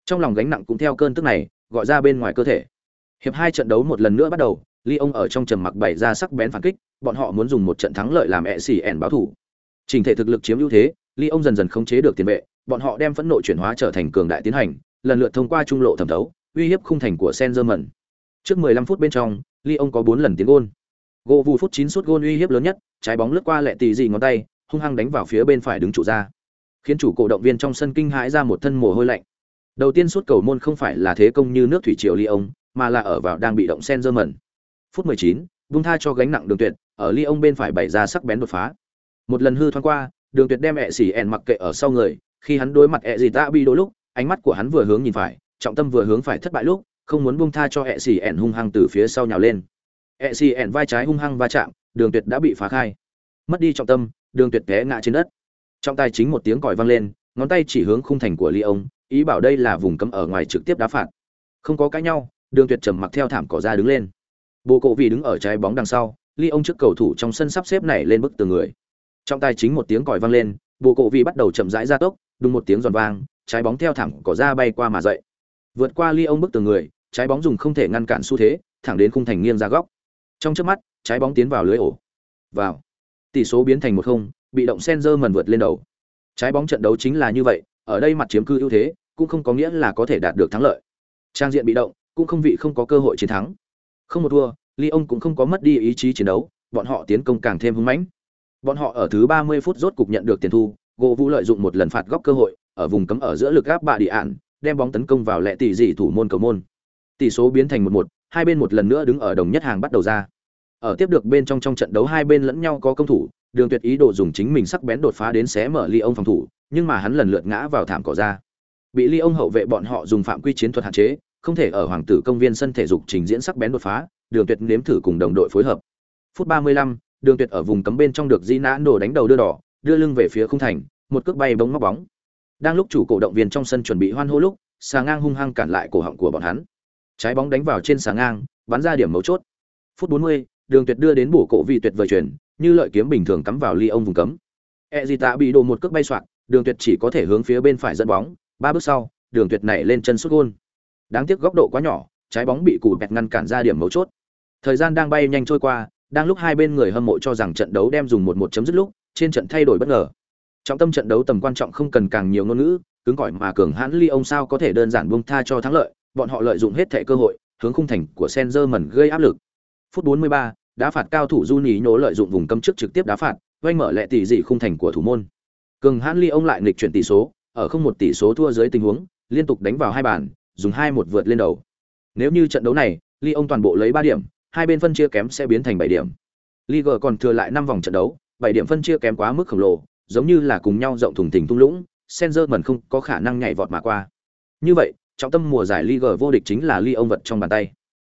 Trong lòng gánh nặng cũng theo cơn tức này, gọi ra bên ngoài cơ thể. Hiệp hai trận đấu một lần nữa bắt đầu, Lyon ở trong trầm mặc bày ra sắc bén phản kích, bọn họ muốn dùng một trận thắng lợi làm ẻn báo thủ. Trình thể thực lực chiếm ưu thế, Lyon dần dần khống chế được tiền vệ, bọn họ đem phẫn nộ chuyển hóa trở thành cường đại tiến hành, lần lượt thông qua trung lộ thẩm thấu, uy hiếp khung thành của sen dơ mẩn Trước 15 phút bên trong, Lyon có 4 lần tiến gol. Gỗ vụ phút 9 suốt gôn uy hiếp lớn nhất, trái bóng lướt qua lẹ tỷ gì ngón tay, hung hăng đánh vào phía bên phải đứng trụ ra. Khiến chủ cổ động viên trong sân kinh hãi ra một thân mồ hôi lạnh. Đầu tiên suốt cầu môn không phải là thế công như nước thủy triều Lyon, mà là ở vào đang bị động Saint-Germain. Phút 19, bung tha cho gánh nặng đường tuyệt, ở Lyon bên phải bày ra sắc bén đột phá. Một lần hư thoáng qua, đường tuyệt đem ẹ xỉ ẻn mặc kệ ở sau người, khi hắn đối mặt ẹ gì ta bị đôi lúc, ánh mắt của hắn vừa hướng nhìn phải, trọng tâm vừa hướng phải thất bại lúc, không muốn buông tha cho ẹ xỉ ẻn hung hăng từ phía sau nhào lên ẹ xỉ ẻn vai trái hung hăng va chạm, đường tuyệt đã bị phá khai. Mất đi trọng tâm, đường tuyệt té ngã trên đất. Trong tay chính một tiếng còi vang lên, ngón tay chỉ hướng khung thành của Lyon, ý bảo đây là vùng cấm ở ngoài trực tiếp đá phạt. Không có cãi nhau, Đường Tuyệt trầm mặc theo thảm cỏ ra đứng lên. Bồ cộ vì đứng ở trái bóng đằng sau, Lyon trước cầu thủ trong sân sắp xếp này lên bức tường người. Trong tay chính một tiếng còi vang lên, Bồ cộ vì bắt đầu chậm rãi ra tốc, Đúng một tiếng giòn vang, trái bóng theo thảm cỏ ra bay qua mà dậy. Vượt qua Lyon bức tường người, trái bóng dùng không thể ngăn cản xu thế, thẳng đến khung thành nghiêng ra góc. Trong chớp mắt, trái bóng tiến vào lưới ổ. Vào. Tỷ số biến thành 1-0, bị động Senzer mần vượt lên đầu. Trái bóng trận đấu chính là như vậy, ở đây mặt chiếm cư ưu thế, cũng không có nghĩa là có thể đạt được thắng lợi. Trang diện bị động, cũng không vị không có cơ hội chiến thắng. Không một thua, Lyon cũng không có mất đi ý chí chiến đấu, bọn họ tiến công càng thêm hung mãnh. Bọn họ ở thứ 30 phút rốt cục nhận được tiền thu, Gỗ Vũ lợi dụng một lần phạt góc cơ hội, ở vùng cấm ở giữa lực áp bạ địa ạn, đem bóng tấn công vào lẹ tỷ dị thủ môn cầu môn. Tỷ số biến thành 1-1, hai bên một lần nữa đứng ở đồng nhất hàng bắt đầu ra. Ở tiếp được bên trong trong trận đấu hai bên lẫn nhau có công thủ, Đường Tuyệt ý đồ dùng chính mình sắc bén đột phá đến xé mở ly ông phòng thủ, nhưng mà hắn lần lượt ngã vào thảm cỏ ra. Bị ly ông hậu vệ bọn họ dùng phạm quy chiến thuật hạn chế, không thể ở hoàng tử công viên sân thể dục trình diễn sắc bén đột phá, Đường Tuyệt nếm thử cùng đồng đội phối hợp. Phút 35, Đường Tuyệt ở vùng cấm bên trong được Di Nã đổ đánh đầu đưa đỏ, đưa lưng về phía khung thành, một cước bay bóng móc bóng. Đang lúc chủ cổ động viên trong sân chuẩn bị hoan hô lúc, xà ngang hung hăng cản lại cổ họng của bọn hắn. Trái bóng đánh vào trên xà ngang, bắn ra điểm mấu chốt. Phút 40, Đường Tuyệt đưa đến bổ cổ vị tuyệt vời chuyển, như lợi kiếm bình thường cắm vào ly ông vùng cấm. Ezita bị đổ một cước bay xoạc, Đường Tuyệt chỉ có thể hướng phía bên phải dẫn bóng, ba bước sau, Đường Tuyệt nảy lên chân sút gôn. Đáng tiếc góc độ quá nhỏ, trái bóng bị cù bẹt ngăn cản ra điểm mấu chốt. Thời gian đang bay nhanh trôi qua, đang lúc hai bên người hâm mộ cho rằng trận đấu đem dùng một một chấm dứt lúc, trên trận thay đổi bất ngờ. Trọng tâm trận đấu tầm quan trọng không cần càng nhiều ngôn ngữ, cứng gọi mà cường hãn ly ông sao có thể đơn giản buông tha cho thắng lợi, bọn họ lợi dụng hết thể cơ hội, hướng khung thành của Senzer gây áp lực. Phút 43, đá phạt cao thủ Juni nhố lợi dụng vùng cấm trước trực tiếp đá phạt, oanh mở lệ tỷ dị khung thành của thủ môn. Cường hãn ly ông lại nghịch chuyển tỷ số, ở không một tỷ số thua dưới tình huống, liên tục đánh vào hai bàn, dùng hai một vượt lên đầu. Nếu như trận đấu này, ly ông toàn bộ lấy 3 điểm, hai bên phân chia kém sẽ biến thành 7 điểm. Liga còn thừa lại 5 vòng trận đấu, 7 điểm phân chia kém quá mức khổng lồ, giống như là cùng nhau rộng thùng thình tung lũng, Senzer mẩn không có khả năng nhảy vọt mà qua. Như vậy, trọng tâm mùa giải Liga vô địch chính là ly ông vật trong bàn tay.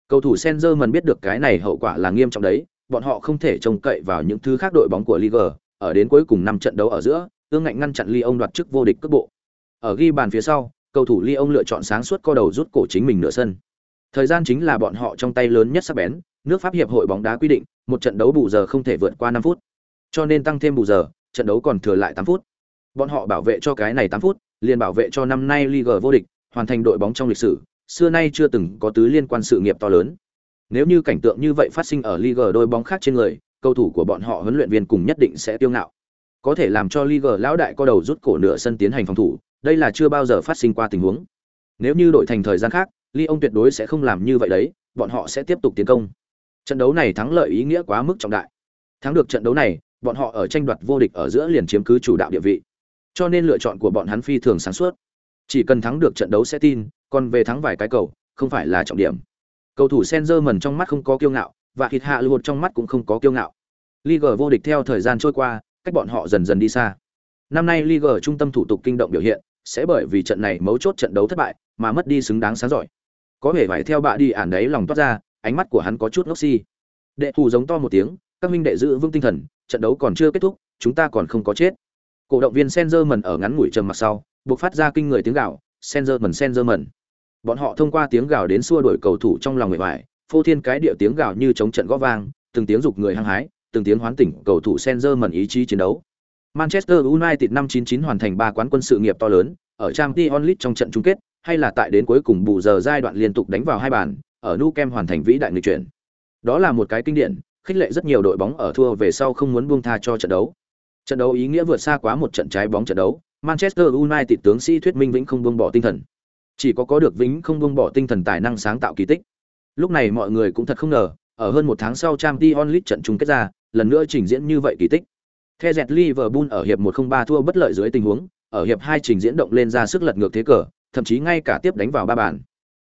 Cầu thủ Senzerman biết được cái này hậu quả là nghiêm trọng đấy, bọn họ không thể trông cậy vào những thứ khác đội bóng của Liga, ở đến cuối cùng năm trận đấu ở giữa, ương ngạnh ngăn chặn Lyon đoạt chức vô địch cấp bộ. Ở ghi bàn phía sau, cầu thủ Lyon lựa chọn sáng suốt co đầu rút cổ chính mình nửa sân. Thời gian chính là bọn họ trong tay lớn nhất sắc bén, nước Pháp hiệp hội bóng đá quy định, một trận đấu bù giờ không thể vượt qua 5 phút. Cho nên tăng thêm bù giờ, trận đấu còn thừa lại 8 phút. Bọn họ bảo vệ cho cái này 8 phút, liền bảo vệ cho năm nay Liga vô địch, hoàn thành đội bóng trong lịch sử, xưa nay chưa từng có tứ liên quan sự nghiệp to lớn. Nếu như cảnh tượng như vậy phát sinh ở Liga đôi bóng khác trên người, cầu thủ của bọn họ huấn luyện viên cùng nhất định sẽ tiêu ngạo. Có thể làm cho Liga lão đại co đầu rút cổ nửa sân tiến hành phòng thủ, đây là chưa bao giờ phát sinh qua tình huống. Nếu như đội thành thời gian khác, Lyon tuyệt đối sẽ không làm như vậy đấy, bọn họ sẽ tiếp tục tiến công. Trận đấu này thắng lợi ý nghĩa quá mức trọng đại. Thắng được trận đấu này, bọn họ ở tranh đoạt vô địch ở giữa liền chiếm cứ chủ đạo địa vị. Cho nên lựa chọn của bọn hắn phi thường sáng suốt. Chỉ cần thắng được trận đấu sẽ tin, còn về thắng vài cái cầu, không phải là trọng điểm. Cầu thủ Senzerman trong mắt không có kiêu ngạo, và Hít Hạ Lưu trong mắt cũng không có kiêu ngạo. Liga vô địch theo thời gian trôi qua, cách bọn họ dần dần đi xa. Năm nay Liga trung tâm thủ tục kinh động biểu hiện, sẽ bởi vì trận này mấu chốt trận đấu thất bại, mà mất đi xứng đáng sáng giỏi. Có vẻ phải theo bạ đi ản đấy lòng toát ra, ánh mắt của hắn có chút ngốc si. Đệ thủ giống to một tiếng, các minh đệ giữ vững tinh thần, trận đấu còn chưa kết thúc, chúng ta còn không có chết. Cổ động viên Senzerman ở ngắn ngủi trầm mặc sau, buộc phát ra kinh người tiếng gào, Senzerman Senzerman. Bọn họ thông qua tiếng gào đến xua đuổi cầu thủ trong lòng người bại, phô thiên cái điệu tiếng gào như chống trận gõ vang, từng tiếng dục người hăng hái, từng tiếng hoán tỉnh cầu thủ Senzerman ý chí chiến đấu. Manchester United năm 99 hoàn thành ba quán quân sự nghiệp to lớn, ở Champions League trong trận chung kết, hay là tại đến cuối cùng bù giờ giai đoạn liên tục đánh vào hai bàn, ở Nou Camp hoàn thành vĩ đại nghịch chuyển. Đó là một cái kinh điển, khích lệ rất nhiều đội bóng ở thua về sau không muốn buông tha cho trận đấu. Trận đấu ý nghĩa vượt xa quá một trận trái bóng trận đấu, Manchester United tướng sĩ thuyết minh vĩnh không buông bỏ tinh thần. Chỉ có có được vĩnh không buông bỏ tinh thần tài năng sáng tạo kỳ tích. Lúc này mọi người cũng thật không ngờ, ở hơn một tháng sau Champions League trận chung kết ra, lần nữa trình diễn như vậy kỳ tích. The Jet Liverpool ở hiệp 1-0-3 thua bất lợi dưới tình huống, ở hiệp 2 trình diễn động lên ra sức lật ngược thế cờ, thậm chí ngay cả tiếp đánh vào ba bàn.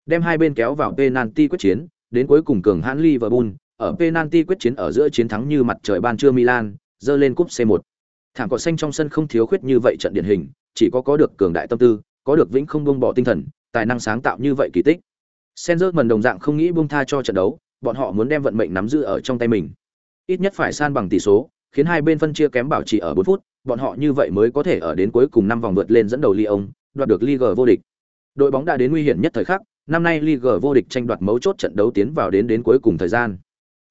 Đem hai bên kéo vào penalty quyết chiến, đến cuối cùng cường hãn Liverpool, ở penalty quyết chiến ở giữa chiến thắng như mặt trời ban trưa Milan, dơ lên cúp C1. Thảm cỏ xanh trong sân không thiếu khuyết như vậy trận điển hình, chỉ có có được cường đại tâm tư, có được vĩnh không buông bỏ tinh thần, tài năng sáng tạo như vậy kỳ tích. Senzer đồng dạng không nghĩ buông tha cho trận đấu, bọn họ muốn đem vận mệnh nắm giữ ở trong tay mình. Ít nhất phải san bằng tỷ số, khiến hai bên phân chia kém bảo trì ở 4 phút, bọn họ như vậy mới có thể ở đến cuối cùng năm vòng vượt lên dẫn đầu Lyon, đoạt được Ligue vô địch. Đội bóng đã đến nguy hiểm nhất thời khắc, năm nay Ligue vô địch tranh đoạt mấu chốt trận đấu tiến vào đến đến cuối cùng thời gian.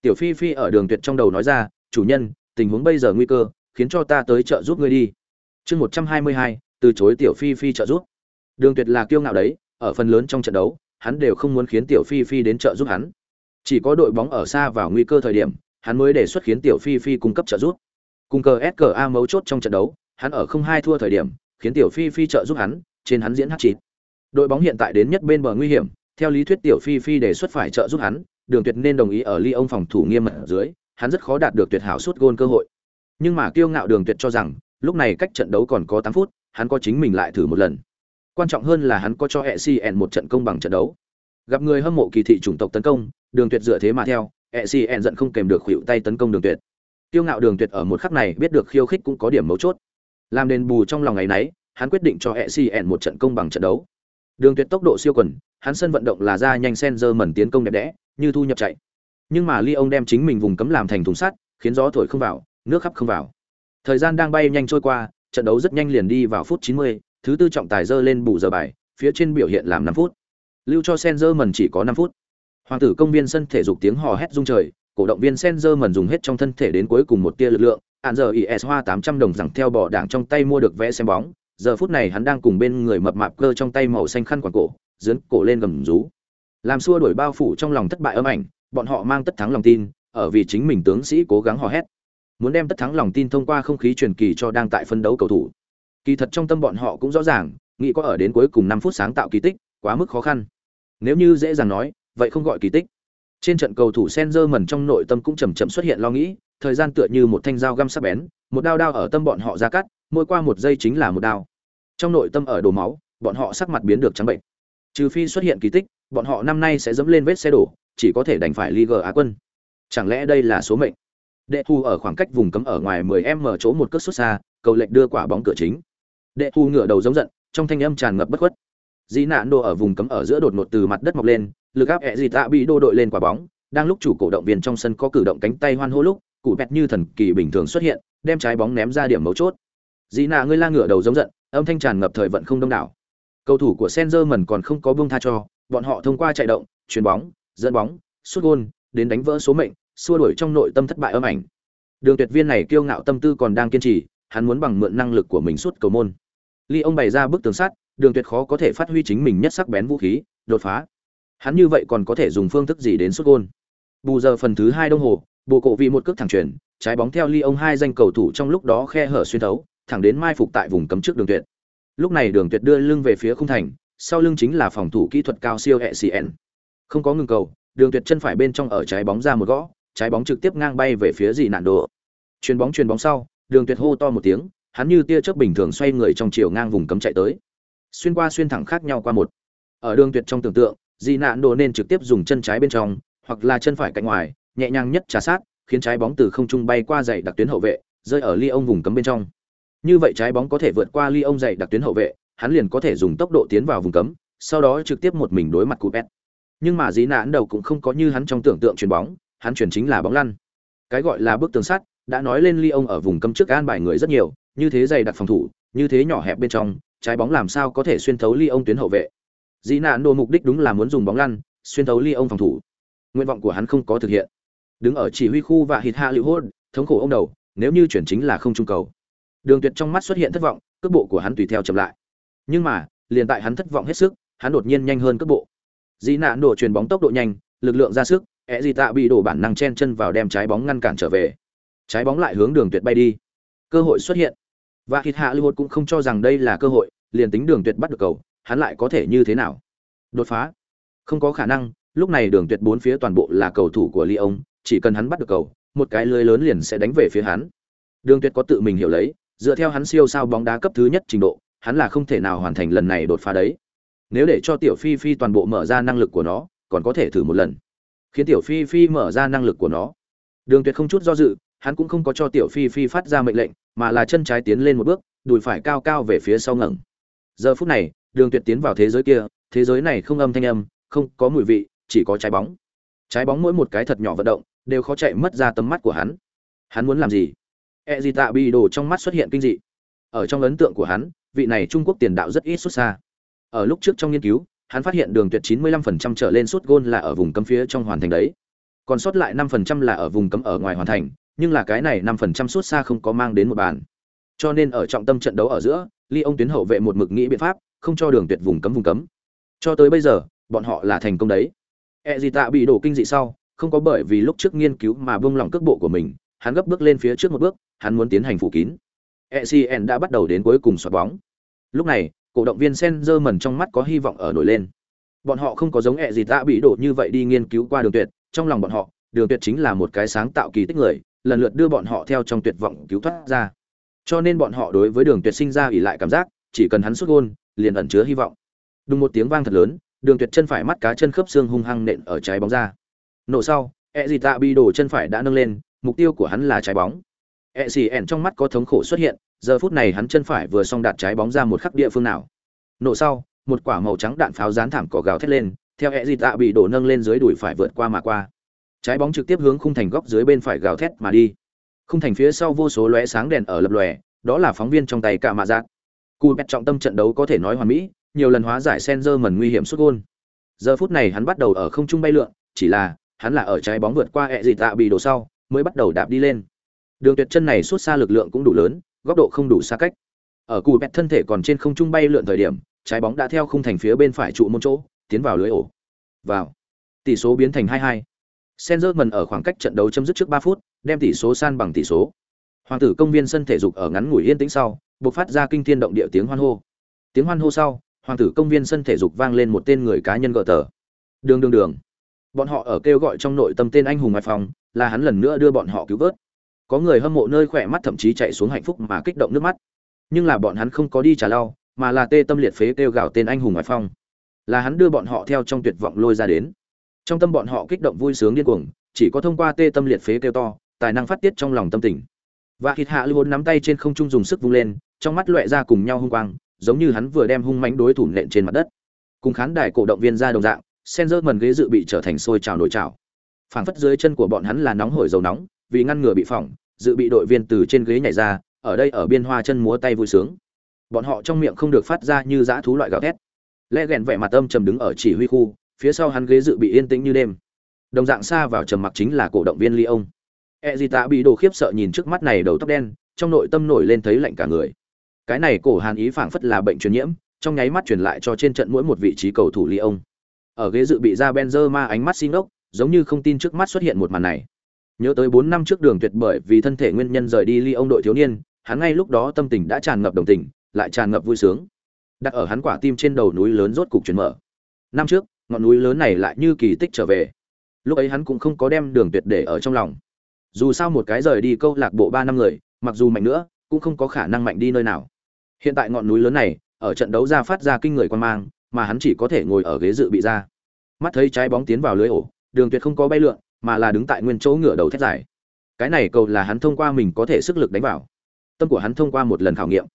Tiểu Phi Phi ở đường tuyệt trong đầu nói ra, "Chủ nhân, tình huống bây giờ nguy cơ, khiến cho ta tới trợ giúp ngươi đi." Chương 122, từ chối Tiểu Phi Phi trợ giúp. Đường Tuyệt là kiêu ngạo đấy, ở phần lớn trong trận đấu, hắn đều không muốn khiến Tiểu Phi Phi đến trợ giúp hắn. Chỉ có đội bóng ở xa vào nguy cơ thời điểm, hắn mới đề xuất khiến Tiểu Phi Phi cung cấp trợ giúp. Cùng cờ SKA mấu chốt trong trận đấu, hắn ở không hai thua thời điểm, khiến Tiểu Phi Phi trợ giúp hắn, trên hắn diễn hát chít. Đội bóng hiện tại đến nhất bên bờ nguy hiểm, theo lý thuyết Tiểu Phi Phi đề xuất phải trợ giúp hắn, Đường Tuyệt nên đồng ý ở ly ông phòng thủ nghiêm mật dưới, hắn rất khó đạt được tuyệt hảo suốt gôn cơ hội. Nhưng mà kiêu ngạo Đường Tuyệt cho rằng, lúc này cách trận đấu còn có 8 phút, hắn có chính mình lại thử một lần. Quan trọng hơn là hắn có cho ECN một trận công bằng trận đấu. Gặp người hâm mộ kỳ thị chủng tộc tấn công, Đường Tuyệt dựa thế mà theo, ECN giận không kèm được khuỵu tay tấn công Đường Tuyệt. Kiêu ngạo Đường Tuyệt ở một khắc này biết được khiêu khích cũng có điểm mấu chốt. Làm đền bù trong lòng ngày nấy, hắn quyết định cho ECN một trận công bằng trận đấu. Đường Tuyệt tốc độ siêu quần, hắn sân vận động là ra nhanh sen dơ mẩn tiến công đẹp đẽ, như thu nhập chạy. Nhưng mà Ly ông đem chính mình vùng cấm làm thành thùng sắt, khiến gió thổi không vào, nước khắp không vào. Thời gian đang bay nhanh trôi qua, trận đấu rất nhanh liền đi vào phút 90, thứ tư trọng tài dơ lên bù giờ bài, phía trên biểu hiện làm 5 phút. Lưu cho Senzer chỉ có 5 phút. Hoàng tử công viên sân thể dục tiếng hò hét rung trời, cổ động viên Senzer dùng hết trong thân thể đến cuối cùng một tia lực lượng, hạn giờ IS hoa 800 đồng rằng theo bỏ đảng trong tay mua được vé xem bóng, giờ phút này hắn đang cùng bên người mập mạp cơ trong tay màu xanh khăn quàng cổ, dướn cổ lên gầm rú. Làm xua đuổi bao phủ trong lòng thất bại âm ảnh, bọn họ mang tất thắng lòng tin, ở vì chính mình tướng sĩ cố gắng hò hét. Muốn đem tất thắng lòng tin thông qua không khí truyền kỳ cho đang tại phân đấu cầu thủ. Kỳ thật trong tâm bọn họ cũng rõ ràng, nghĩ có ở đến cuối cùng 5 phút sáng tạo kỳ tích, quá mức khó khăn. Nếu như dễ dàng nói, vậy không gọi kỳ tích. Trên trận cầu thủ Senzerman trong nội tâm cũng chậm chậm xuất hiện lo nghĩ, thời gian tựa như một thanh dao găm sắc bén, một đao đao ở tâm bọn họ ra cắt, mỗi qua một giây chính là một đao. Trong nội tâm ở đổ máu, bọn họ sắc mặt biến được trắng bệnh. Trừ phi xuất hiện kỳ tích, bọn họ năm nay sẽ dẫm lên vết xe đổ, chỉ có thể đành phải Liga Á quân. Chẳng lẽ đây là số mệnh? Đệ Thu ở khoảng cách vùng cấm ở ngoài 10m chỗ một cước xuất xa, cầu lệnh đưa quả bóng cửa chính. Đệ Thu ngửa đầu giống giận, trong thanh âm tràn ngập bất khuất. Dĩ nạn đồ ở vùng cấm ở giữa đột ngột từ mặt đất mọc lên, lực áp ẹ gì tạ bị đô đội lên quả bóng, đang lúc chủ cổ động viên trong sân có cử động cánh tay hoan hô lúc, cụ bẹt như thần kỳ bình thường xuất hiện, đem trái bóng ném ra điểm mấu chốt. Dĩ nạ ngươi la ngửa đầu giống giận, âm thanh tràn ngập thời vận không đông đảo. Cầu thủ của Sengerman còn không có buông tha cho, bọn họ thông qua chạy động, chuyền bóng, dẫn bóng, sút gôn, đến đánh vỡ số mệnh, xua đuổi trong nội tâm thất bại âm ảnh. Đường Tuyệt Viên này kiêu ngạo tâm tư còn đang kiên trì, hắn muốn bằng mượn năng lực của mình suốt cầu môn. Ly ông bày ra bức tường sắt, Đường Tuyệt khó có thể phát huy chính mình nhất sắc bén vũ khí, đột phá. Hắn như vậy còn có thể dùng phương thức gì đến suốt gôn? Bù giờ phần thứ hai đồng hồ, bộ cổ vì một cước thẳng chuyển, trái bóng theo Ly ông hai danh cầu thủ trong lúc đó khe hở xuyên thấu, thẳng đến mai phục tại vùng cấm trước Đường Tuyệt. Lúc này Đường Tuyệt đưa lưng về phía khung thành, sau lưng chính là phòng thủ kỹ thuật cao siêu hệ cn không có ngừng cầu đường tuyệt chân phải bên trong ở trái bóng ra một gõ trái bóng trực tiếp ngang bay về phía dị nạn đồ chuyền bóng chuyền bóng sau, đường tuyệt hô to một tiếng, hắn như tia chớp bình thường xoay người trong chiều ngang vùng cấm chạy tới. Xuyên qua xuyên thẳng khác nhau qua một. Ở đường tuyệt trong tưởng tượng dị nạn đồ nên trực tiếp dùng chân trái bên trong, hoặc là chân phải cạnh ngoài, nhẹ nhàng nhất trà sát, khiến trái bóng từ không trung bay qua dày đặc tuyến hậu vệ, rơi ở ly ông vùng cấm bên trong. Như vậy trái bóng có thể vượt qua ly ông dày đặc tuyến hậu vệ, hắn liền có thể dùng tốc độ tiến vào vùng cấm, sau đó trực tiếp một mình đối mặt cụ pet nhưng mà dĩ nạn đầu cũng không có như hắn trong tưởng tượng chuyền bóng hắn chuyển chính là bóng lăn. Cái gọi là bước tường sắt đã nói lên ly ông ở vùng cấm trước an bài người rất nhiều như thế dày đặt phòng thủ như thế nhỏ hẹp bên trong trái bóng làm sao có thể xuyên thấu ly ông tuyến hậu vệ? Dĩ nạn đồ mục đích đúng là muốn dùng bóng lăn xuyên thấu ly ông phòng thủ. Nguyện vọng của hắn không có thực hiện. Đứng ở chỉ huy khu và hít hạ lưu hốt, thống khổ ông đầu nếu như chuyển chính là không trung cầu. Đường tuyệt trong mắt xuất hiện thất vọng cước bộ của hắn tùy theo chậm lại. Nhưng mà liền tại hắn thất vọng hết sức hắn đột nhiên nhanh hơn cước bộ. Dĩ nạn đổ chuyền bóng tốc độ nhanh lực lượng ra sức ẹ gì tạ bị đổ bản năng chen chân vào đem trái bóng ngăn cản trở về trái bóng lại hướng đường tuyệt bay đi cơ hội xuất hiện và thịt hạ lưu cũng không cho rằng đây là cơ hội liền tính đường tuyệt bắt được cầu hắn lại có thể như thế nào đột phá không có khả năng lúc này đường tuyệt bốn phía toàn bộ là cầu thủ của ly ông, chỉ cần hắn bắt được cầu, một cái lưới lớn liền sẽ đánh về phía hắn. Đường tuyệt có tự mình hiểu lấy, dựa theo hắn siêu sao bóng đá cấp thứ nhất trình độ, hắn là không thể nào hoàn thành lần này đột phá đấy. Nếu để cho Tiểu Phi Phi toàn bộ mở ra năng lực của nó, còn có thể thử một lần. Khiến Tiểu Phi Phi mở ra năng lực của nó. Đường Tuyệt không chút do dự, hắn cũng không có cho Tiểu Phi Phi phát ra mệnh lệnh, mà là chân trái tiến lên một bước, đùi phải cao cao về phía sau ngẩng. Giờ phút này, Đường Tuyệt tiến vào thế giới kia, thế giới này không âm thanh âm, không có mùi vị, chỉ có trái bóng. Trái bóng mỗi một cái thật nhỏ vận động đều khó chạy mất ra tầm mắt của hắn. Hắn muốn làm gì? E gì tạ bị đồ trong mắt xuất hiện kinh dị. Ở trong ấn tượng của hắn vị này trung quốc tiền đạo rất ít xuất xa. Ở lúc trước trong nghiên cứu hắn phát hiện đường tuyệt 95% trở lên suốt gôn là ở vùng cấm phía trong hoàn thành đấy. Còn sót lại 5% là ở vùng cấm ở ngoài hoàn thành, nhưng là cái này 5% suốt xa không có mang đến một bàn. Cho nên ở trọng tâm trận đấu ở giữa ly ông tuyến hậu vệ một mực nghĩ biện pháp, không cho đường tuyệt vùng cấm vùng cấm. Cho tới bây giờ, bọn họ là thành công đấy. E gì tạ bị đổ kinh dị sau, không có bởi vì lúc trước nghiên cứu mà buông lỏng cước bộ của mình, hắn gấp bước lên phía trước một bước, hắn muốn tiến hành phủ kín. Ecn đã bắt đầu đến cuối cùng xoạc bóng. Lúc này cổ động viên sen dơ trong mắt có hy vọng ở nổi lên. Bọn họ không có giống ẹ gì tạ bị đổ như vậy đi nghiên cứu qua đường tuyệt, trong lòng bọn họ, đường tuyệt chính là một cái sáng tạo kỳ tích người, lần lượt đưa bọn họ theo trong tuyệt vọng cứu thoát ra. Cho nên bọn họ đối với đường tuyệt sinh ra ủy lại cảm giác, chỉ cần hắn xuất gôn, liền ẩn chứa hy vọng. Đúng một tiếng vang thật lớn, đường tuyệt chân phải mắt cá chân khớp xương hung hăng nện ở trái bóng ra. Nổ sau e gì tạ bị đổ chân phải đã nâng lên, mục tiêu của hắn là trái bóng. E gì ẻn trong mắt có thống khổ xuất hiện giờ phút này hắn chân phải vừa xong đạt trái bóng ra một khắc địa phương nào nổ sau một quả màu trắng đạn pháo dán thảm cỏ gào thét lên theo e dịt tạ bị đổ nâng lên dưới đùi phải vượt qua mà qua trái bóng trực tiếp hướng khung thành góc dưới bên phải gào thét mà đi khung thành phía sau vô số lóe sáng đèn ở lập lòe đó là phóng viên trong tay cả mạ giác Cú bẹt trọng tâm trận đấu có thể nói hoàn mỹ nhiều lần hóa giải Senzer mần nguy hiểm xuất gôn. Giờ phút này hắn bắt đầu ở không trung bay lượn, chỉ là, hắn là ở trái bóng vượt qua hệ gì tạ bị đổ sau, mới bắt đầu đạp đi lên. Đường tuyệt chân này suốt xa lực lượng cũng đủ lớn, góc độ không đủ xa cách. Ở cù bẹt thân thể còn trên không trung bay lượn thời điểm, trái bóng đã theo khung thành phía bên phải trụ môn chỗ, tiến vào lưới ổ. Vào. Tỷ số biến thành 2-2. Senzer mần ở khoảng cách trận đấu chấm dứt trước 3 phút, đem tỷ số san bằng tỷ số. Hoàng tử công viên sân thể dục ở ngắn ngủi yên tĩnh sau, bộc phát ra kinh thiên động địa tiếng hoan hô. Tiếng hoan hô sau, hoàng tử công viên sân thể dục vang lên một tên người cá nhân gỡ tờ đường đường đường bọn họ ở kêu gọi trong nội tâm tên anh hùng ngoại phòng là hắn lần nữa đưa bọn họ cứu vớt có người hâm mộ nơi khỏe mắt thậm chí chạy xuống hạnh phúc mà kích động nước mắt nhưng là bọn hắn không có đi trả lau mà là tê tâm liệt phế kêu gào tên anh hùng hải phong là hắn đưa bọn họ theo trong tuyệt vọng lôi ra đến trong tâm bọn họ kích động vui sướng điên cuồng chỉ có thông qua tê tâm liệt phế kêu to tài năng phát tiết trong lòng tâm tình và thịt hạ lưu nắm tay trên không trung dùng sức vung lên trong mắt loẹ ra cùng nhau hung quang giống như hắn vừa đem hung mãnh đối thủ nện trên mặt đất. Cùng khán đài cổ động viên ra đồng dạng, sen dơ mần ghế dự bị trở thành sôi trào nổi trào. Phảng phất dưới chân của bọn hắn là nóng hổi dầu nóng, vì ngăn ngừa bị phỏng, dự bị đội viên từ trên ghế nhảy ra, ở đây ở biên hoa chân múa tay vui sướng. Bọn họ trong miệng không được phát ra như dã thú loại gào thét. Lẽ ghẹn vẻ mặt âm trầm đứng ở chỉ huy khu, phía sau hắn ghế dự bị yên tĩnh như đêm. Đồng dạng xa vào trầm mặc chính là cổ động viên ly ông e di tạ bị đồ khiếp sợ nhìn trước mắt này đầu tóc đen, trong nội tâm nổi lên thấy lạnh cả người cái này cổ hàn ý phảng phất là bệnh truyền nhiễm trong nháy mắt truyền lại cho trên trận mỗi một vị trí cầu thủ ly ông ở ghế dự bị ra benzer ma ánh mắt xin ốc giống như không tin trước mắt xuất hiện một màn này nhớ tới bốn năm trước đường tuyệt bởi vì thân thể nguyên nhân rời đi ly ông đội thiếu niên, hắn ngay lúc đó tâm tình đã tràn ngập đồng tình, lại tràn ngập vui sướng. Đặt ở hắn quả tim trên đầu núi lớn rốt cục chuyển mở. Năm trước, ngọn núi lớn này lại như kỳ tích trở về. Lúc ấy hắn cũng không có đem đường tuyệt để ở trong lòng. Dù sao một cái rời đi câu lạc bộ ba năm người, mặc dù mạnh nữa, cũng không có khả năng mạnh đi nơi nào. Hiện tại ngọn núi lớn này, ở trận đấu ra phát ra kinh người quan mang, mà hắn chỉ có thể ngồi ở ghế dự bị ra. Mắt thấy trái bóng tiến vào lưới ổ, đường tuyệt không có bay lượn mà là đứng tại nguyên chỗ ngửa đầu thét dài. Cái này cầu là hắn thông qua mình có thể sức lực đánh vào. Tâm của hắn thông qua một lần khảo nghiệm.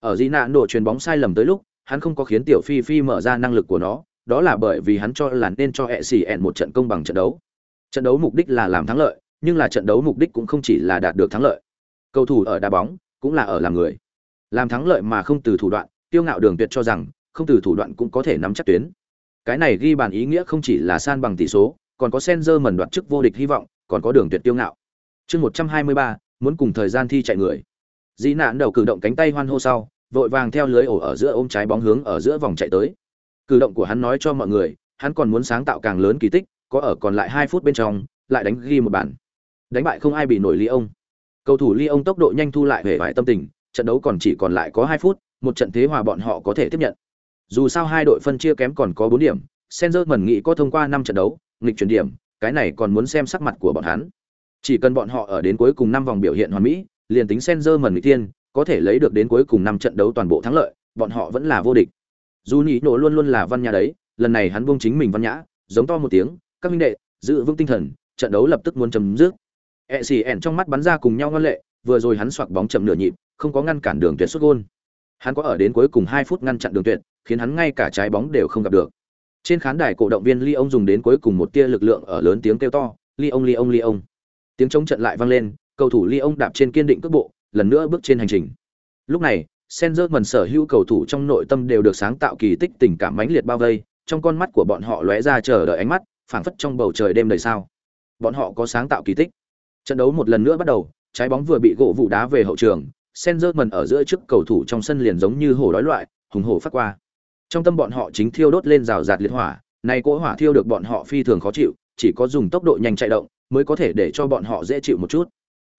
Ở di nạn độ chuyền bóng sai lầm tới lúc, hắn không có khiến tiểu phi phi mở ra năng lực của nó, đó là bởi vì hắn cho là nên cho hệ xì ẹn một trận công bằng trận đấu. Trận đấu mục đích là làm thắng lợi, nhưng là trận đấu mục đích cũng không chỉ là đạt được thắng lợi. Cầu thủ ở đá bóng cũng là ở làm người. Làm thắng lợi mà không từ thủ đoạn, tiêu ngạo đường tuyệt cho rằng, không từ thủ đoạn cũng có thể nắm chắc tuyến. Cái này ghi bàn ý nghĩa không chỉ là san bằng tỷ số còn có Senzer mẩn đoạt chức vô địch hy vọng, còn có đường tuyệt tiêu ngạo. Chương một trăm hai mươi ba, muốn cùng thời gian thi chạy người. Dĩ nạn đầu cử động cánh tay hoan hô sau, vội vàng theo lưới ổ ở giữa ôm trái bóng hướng ở giữa vòng chạy tới. Cử động của hắn nói cho mọi người, hắn còn muốn sáng tạo càng lớn kỳ tích, có ở còn lại hai phút bên trong, lại đánh ghi một bản đánh bại không ai bị nổi ly ông. Cầu thủ ly ông tốc độ nhanh thu lại về vải tâm tình, trận đấu còn chỉ còn lại có hai phút, một trận thế hòa bọn họ có thể tiếp nhận. Dù sao hai đội phân chia kém còn có bốn điểm Senzer mẩn nghĩ có thông qua năm trận đấu nghịch chuyển điểm, cái này còn muốn xem sắc mặt của bọn hắn. Chỉ cần bọn họ ở đến cuối cùng năm vòng biểu hiện hoàn mỹ, liền tính Senzer mẩn mỹ tiên có thể lấy được đến cuối cùng năm trận đấu toàn bộ thắng lợi, bọn họ vẫn là vô địch. Dù nhị nổ luôn luôn là văn nhã đấy, lần này hắn buông chính mình văn nhã, giống to một tiếng, các minh đệ, giữ vững tinh thần, trận đấu lập tức muốn chấm dứt. E xì ẻn trong mắt bắn ra cùng nhau ngân lệ, vừa rồi hắn xoạc bóng chậm nửa nhịp, không có ngăn cản đường tuyệt xuất gôn. Hắn có ở đến cuối cùng hai phút ngăn chặn đường tuyệt, khiến hắn ngay cả trái bóng đều không gặp được trên khán đài cổ động viên ly ông dùng đến cuối cùng một tia lực lượng ở lớn tiếng kêu to ly ông ly ông ly ông tiếng chống trận lại vang lên cầu thủ ly ông đạp trên kiên định cước bộ lần nữa bước trên hành trình lúc này Senzer mần sở hữu cầu thủ trong nội tâm đều được sáng tạo kỳ tích tình cảm mãnh liệt bao vây, trong con mắt của bọn họ lóe ra chờ đợi ánh mắt, phảng phất trong bầu trời đêm đầy sao. Bọn họ có sáng tạo kỳ tích. Trận đấu một lần nữa bắt đầu, trái bóng vừa bị gỗ vụ đá về hậu trường, Senzer mần ở giữa trước cầu thủ trong sân liền giống như hổ đói loại, hùng hổ phát qua. Trong tâm bọn họ chính thiêu đốt lên rào rạt liệt hỏa, này cỗ hỏa thiêu được bọn họ phi thường khó chịu, chỉ có dùng tốc độ nhanh chạy động mới có thể để cho bọn họ dễ chịu một chút.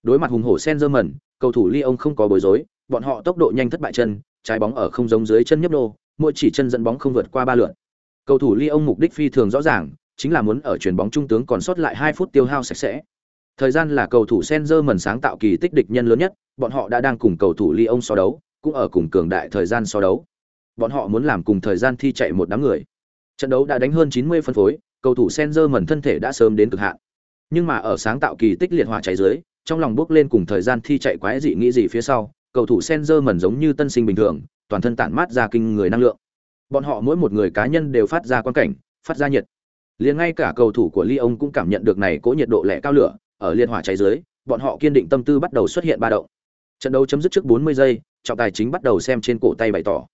Đối mặt hùng hổ sen dơ mẩn cầu thủ Lyon không có bối rối, bọn họ tốc độ nhanh thất bại chân, trái bóng ở không giống dưới chân nhấp nô, mỗi chỉ chân dẫn bóng không vượt qua ba lượt. Cầu thủ Lyon mục đích phi thường rõ ràng, chính là muốn ở chuyền bóng trung tướng còn sót lại hai phút tiêu hao sạch sẽ. Thời gian là cầu thủ Senzer sáng tạo kỳ tích địch nhân lớn nhất, bọn họ đã đang cùng cầu thủ Lyon so đấu, cũng ở cùng cường đại thời gian so đấu. Bọn họ muốn làm cùng thời gian thi chạy một đám người. Trận đấu đã đánh hơn 90 phân phối, cầu thủ Senzer thân thể đã sớm đến cực hạn. Nhưng mà ở sáng tạo kỳ tích liệt hỏa cháy dưới, trong lòng bước lên cùng thời gian thi chạy quái dị nghĩ gì phía sau, cầu thủ Senzer mẩn giống như tân sinh bình thường, toàn thân tản mát ra kinh người năng lượng. Bọn họ mỗi một người cá nhân đều phát ra quan cảnh, phát ra nhiệt. Liền ngay cả cầu thủ của Lyon cũng cảm nhận được này cỗ nhiệt độ lẻ cao lửa, ở liên hỏa cháy dưới, bọn họ kiên định tâm tư bắt đầu xuất hiện ba động. Trận đấu chấm dứt trước 40 giây, trọng tài chính bắt đầu xem trên cổ tay bày tỏ.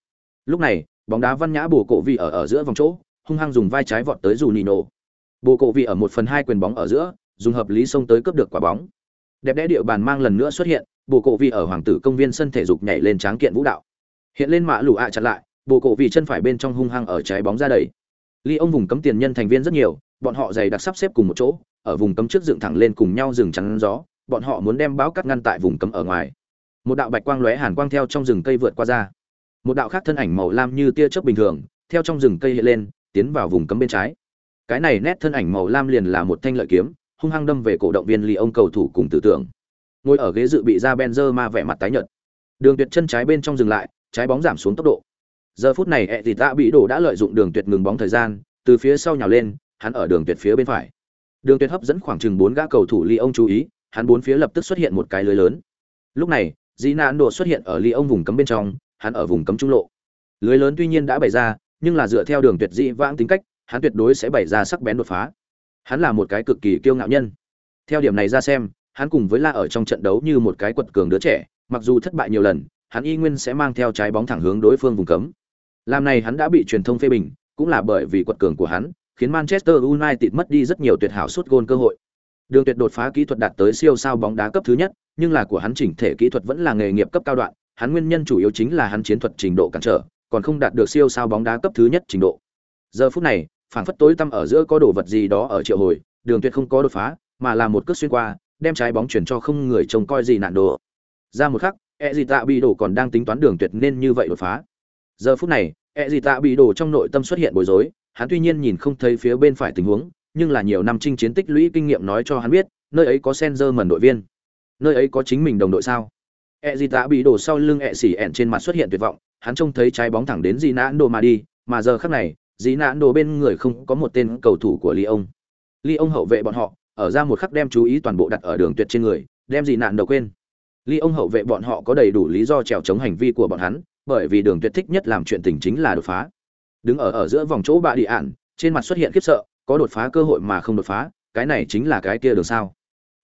Lúc này, bóng đá văn nhã bổ cổ vị ở ở giữa vòng chỗ, hung hăng dùng vai trái vọt tới Juninho. Bồ cổ vị ở một phần hai quyền bóng ở giữa, dùng hợp lý xông tới cướp được quả bóng. Đẹp đẽ địa bàn mang lần nữa xuất hiện, bồ cổ vị ở hoàng tử công viên sân thể dục nhảy lên tráng kiện vũ đạo hiện lên mã lũ ạ chặn lại bồ cổ vị chân phải bên trong hung hăng ở trái bóng ra đầy ly ông vùng cấm tiền nhân thành viên rất nhiều bọn họ dày đặc sắp xếp cùng một chỗ ở vùng cấm trước dựng thẳng lên cùng nhau rừng chắn gió bọn họ muốn đem báo cắt ngăn tại vùng cấm ở ngoài một đạo bạch quang lóe hàn quang theo trong rừng cây vượt qua ra một đạo khác thân ảnh màu lam như tia chớp bình thường theo trong rừng cây hiện lên tiến vào vùng cấm bên trái cái này nét thân ảnh màu lam liền là một thanh lợi kiếm hung hăng đâm về cổ động viên ly ông cầu thủ cùng tử tưởng ngồi ở ghế dự bị ra Benzema vẻ mặt tái nhợt. Đường Tuyệt chân trái bên trong dừng lại, trái bóng giảm xuống tốc độ. Giờ phút này thì tạ bị đổ đã lợi dụng Đường Tuyệt ngừng bóng thời gian, từ phía sau nhào lên, hắn ở Đường Tuyệt phía bên phải. Đường Tuyệt hấp dẫn khoảng chừng bốn gã cầu thủ Lyon chú ý, hắn bốn phía lập tức xuất hiện một cái lưới lớn. Lúc này, dĩ nan độ xuất hiện ở Lyon vùng cấm bên trong, hắn ở vùng cấm trung lộ. Lưới lớn tuy nhiên đã bày ra, nhưng là dựa theo Đường Tuyệt dị vãng tính cách, hắn tuyệt đối sẽ bày ra sắc bén đột phá. Hắn là một cái cực kỳ kiêu ngạo nhân. Theo điểm này ra xem, hắn cùng với La ở trong trận đấu như một cái quật cường đứa trẻ, mặc dù thất bại nhiều lần, hắn y nguyên sẽ mang theo trái bóng thẳng hướng đối phương vùng cấm. Làm này hắn đã bị truyền thông phê bình, cũng là bởi vì quật cường của hắn, khiến Manchester United mất đi rất nhiều tuyệt hảo suốt gôn cơ hội. Đường tuyệt đột phá kỹ thuật đạt tới siêu sao bóng đá cấp thứ nhất, nhưng là của hắn chỉnh thể kỹ thuật vẫn là nghề nghiệp cấp cao đoạn, hắn nguyên nhân chủ yếu chính là hắn chiến thuật trình độ cản trở, còn không đạt được siêu sao bóng đá cấp thứ nhất trình độ. Giờ phút này, phảng phất tối tăm ở giữa có đồ vật gì đó ở triệu hồi, Đường Tuyệt không có đột phá, mà là một cước xuyên qua, đem trái bóng chuyển cho không người trông coi gì nạn đồ. Ra một khắc e gì tạ bị đổ còn đang tính toán đường tuyệt nên như vậy đột phá. Giờ phút này e gì tạ bị đổ trong nội tâm xuất hiện bối rối hắn tuy nhiên nhìn không thấy phía bên phải tình huống nhưng là nhiều năm chinh chiến tích lũy kinh nghiệm nói cho hắn biết nơi ấy có Senzer mẩn đội viên. Nơi ấy có chính mình đồng đội sao? E gì tạ bị đổ sau lưng e xỉ ẹn trên mặt xuất hiện tuyệt vọng, hắn trông thấy trái bóng thẳng đến di nãn đồ mà đi, mà giờ khắc này dĩ nãn đồ bên người không có một tên cầu thủ của ly ông ly ông hậu vệ bọn họ, ở ra một khắc đem chú ý toàn bộ đặt ở đường tuyệt trên người, đem Di nạn đầu quên. Ly ông hậu vệ bọn họ có đầy đủ lý do trèo chống hành vi của bọn hắn, bởi vì đường tuyệt thích nhất làm chuyện tình chính là đột phá. Đứng ở ở giữa vòng chỗ bạ đi ạn trên mặt xuất hiện khiếp sợ, có đột phá cơ hội mà không đột phá, cái này chính là cái kia đường sao.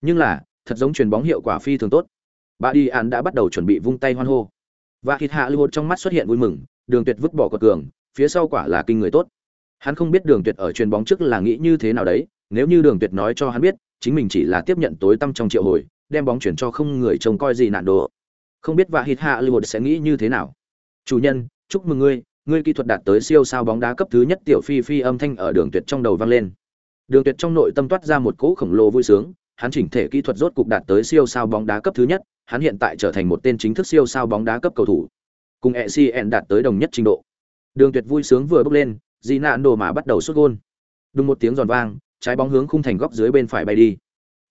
Nhưng là, thật giống truyền bóng hiệu quả phi thường tốt. Bà đi ạn đã bắt đầu chuẩn bị vung tay hoan hô. Và hít hạ lưu trong mắt xuất hiện vui mừng, đường tuyệt vứt bỏ cột cường, phía sau quả là kinh người tốt. Hắn không biết đường tuyệt ở truyền bóng trước là nghĩ như thế nào đấy, nếu như đường tuyệt nói cho hắn biết, chính mình chỉ là tiếp nhận tối tâm trong triệu hồi, đem bóng chuyển cho không người trông coi gì nạn đồ. Không biết và hít hạ lưu sẽ nghĩ như thế nào. Chủ nhân, chúc mừng ngươi ngươi kỹ thuật đạt tới siêu sao bóng đá cấp thứ nhất, tiểu phi phi âm thanh ở đường tuyệt trong đầu vang lên. Đường tuyệt trong nội tâm toát ra một cỗ khổng lồ vui sướng hắn chỉnh thể kỹ thuật rốt cục đạt tới siêu sao bóng đá cấp thứ nhất, hắn hiện tại trở thành một tên chính thức siêu sao bóng đá cấp cầu thủ. Cùng ecn đạt tới đồng nhất trình độ. Đường tuyệt vui sướng vừa bước lên dị nạn đồ mà bắt đầu sút gôn. Đúng một tiếng giòn vang, trái bóng hướng khung thành góc dưới bên phải bay đi.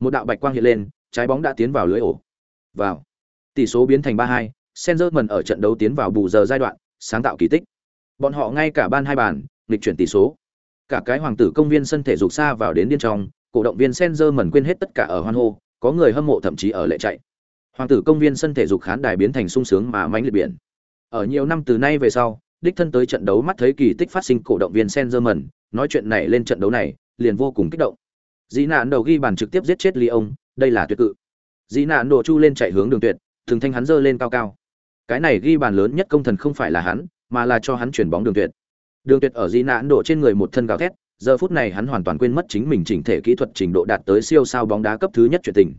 Một đạo bạch quang hiện lên, trái bóng đã tiến vào lưới ổ. Vào. Tỷ số biến thành ba hai Senzerman ở trận đấu tiến vào bù giờ giai đoạn, sáng tạo kỳ tích. Bọn họ ngay cả ban hai bàn, nghịch chuyển tỷ số. Cả cái hoàng tử công viên sân thể dục xa vào đến điên trong cổ động viên Sengerman quên hết tất cả ở hoan hô có người hâm mộ thậm chí ở lệ chạy. Hoàng tử công viên sân thể dục khán đài biến thành sung sướng mà mãnh liệt biển. Ở nhiều năm từ nay về sau đích thân tới trận đấu mắt thấy kỳ tích phát sinh cổ động viên Sengerman nói chuyện này lên trận đấu này liền vô cùng kích động. Dĩ nạn đầu ghi bàn trực tiếp giết chết Lyon, ông đây là tuyệt cự. Dĩ nạn đổ chu lên chạy hướng đường tuyệt thường thanh hắn giơ lên cao cao. Cái này ghi bàn lớn nhất công thần không phải là hắn mà là cho hắn chuyển bóng đường tuyệt. Đường tuyệt ở dĩ nạn đổ trên người một thân gào thét giờ phút này hắn hoàn toàn quên mất chính mình chỉnh thể kỹ thuật trình độ đạt tới siêu sao bóng đá cấp thứ nhất chuyện tình.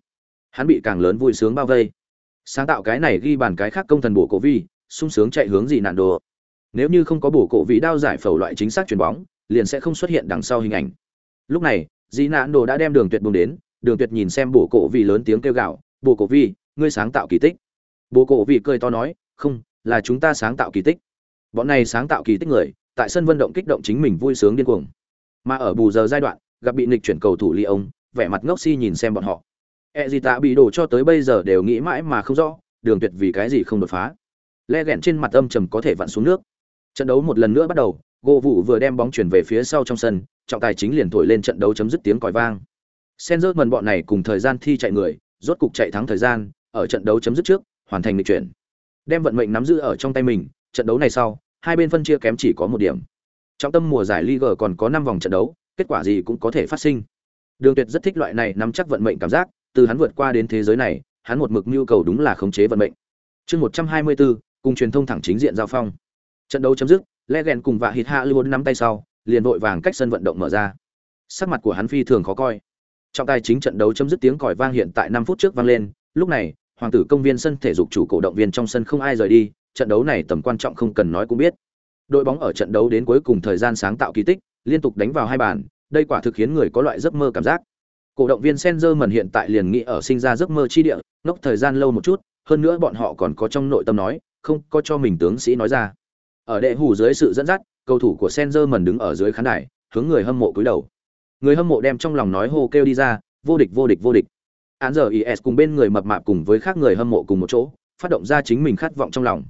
Hắn bị càng lớn vui sướng bao vây. Sáng tạo cái này ghi bàn cái khác công thần bổ cổ vi, sung sướng chạy hướng gì nạn đồ. Nếu như không có bổ cổ vị đao giải phẫu loại chính xác chuyền bóng, liền sẽ không xuất hiện đằng sau hình ảnh. Lúc này dị nạn đồ đã đem đường tuyệt bùng đến, đường tuyệt nhìn xem bổ cổ vị lớn tiếng kêu gạo bổ cổ vị ngươi sáng tạo kỳ tích. Bổ cổ vị cười to nói, không, là chúng ta sáng tạo kỳ tích. Bọn này sáng tạo kỳ tích người, tại sân vận động kích động chính mình vui sướng điên cuồng mà ở bù giờ giai đoạn, gặp bị nịch chuyển cầu thủ ly ông, vẻ mặt ngốc si nhìn xem bọn họ. E gì tạ bị đổ cho tới bây giờ đều nghĩ mãi mà không rõ, đường tuyệt vì cái gì không đột phá. Le ghẹn trên mặt âm trầm có thể vặn xuống nước. Trận đấu một lần nữa bắt đầu, gỗ vụ vừa đem bóng chuyển về phía sau trong sân, trọng tài chính liền thổi lên trận đấu chấm dứt tiếng còi vang. Sen rớt mần bọn này cùng thời gian thi chạy người, rốt cục chạy thắng thời gian, ở trận đấu chấm dứt trước, hoàn thành lịch chuyển. Đem vận mệnh nắm giữ ở trong tay mình, trận đấu này sau, hai bên phân chia kém chỉ có một điểm trong tâm mùa giải Liga còn có năm vòng trận đấu, kết quả gì cũng có thể phát sinh. Đường tuyệt rất thích loại này nắm chắc vận mệnh cảm giác, từ hắn vượt qua đến thế giới này, hắn một mực nhu cầu đúng là khống chế vận mệnh. Chương một trăm hai mươi bốn cùng truyền thông thẳng chính diện giao phong. Trận đấu chấm dứt, legend cùng vạ hít hạ lưu nắm tay sau, liền vội vàng cách sân vận động mở ra. Sắc mặt của hắn phi thường khó coi. Trọng tài chính trận đấu chấm dứt tiếng còi vang hiện tại năm phút trước vang lên, lúc này, hoàng tử công viên sân thể dục chủ cổ động viên trong sân không ai rời đi, trận đấu này tầm quan trọng không cần nói cũng biết đội bóng ở trận đấu đến cuối cùng thời gian sáng tạo kỳ tích, liên tục đánh vào hai bàn, đây quả thực khiến người có loại giấc mơ cảm giác. Cổ động viên Senzerman hiện tại liền nghĩ ở sinh ra giấc mơ chi địa nốc thời gian lâu một chút, hơn nữa bọn họ còn có trong nội tâm nói, không có cho mình tướng sĩ nói ra. Ở đệ hủ dưới sự dẫn dắt, cầu thủ của Senzerman đứng ở dưới khán đài, hướng người hâm mộ cúi đầu. Người hâm mộ đem trong lòng nói hô kêu đi ra, vô địch vô địch vô địch. Án giờ is cùng bên người mập mạp cùng với khác người hâm mộ cùng một chỗ, phát động ra chính mình khát vọng trong lòng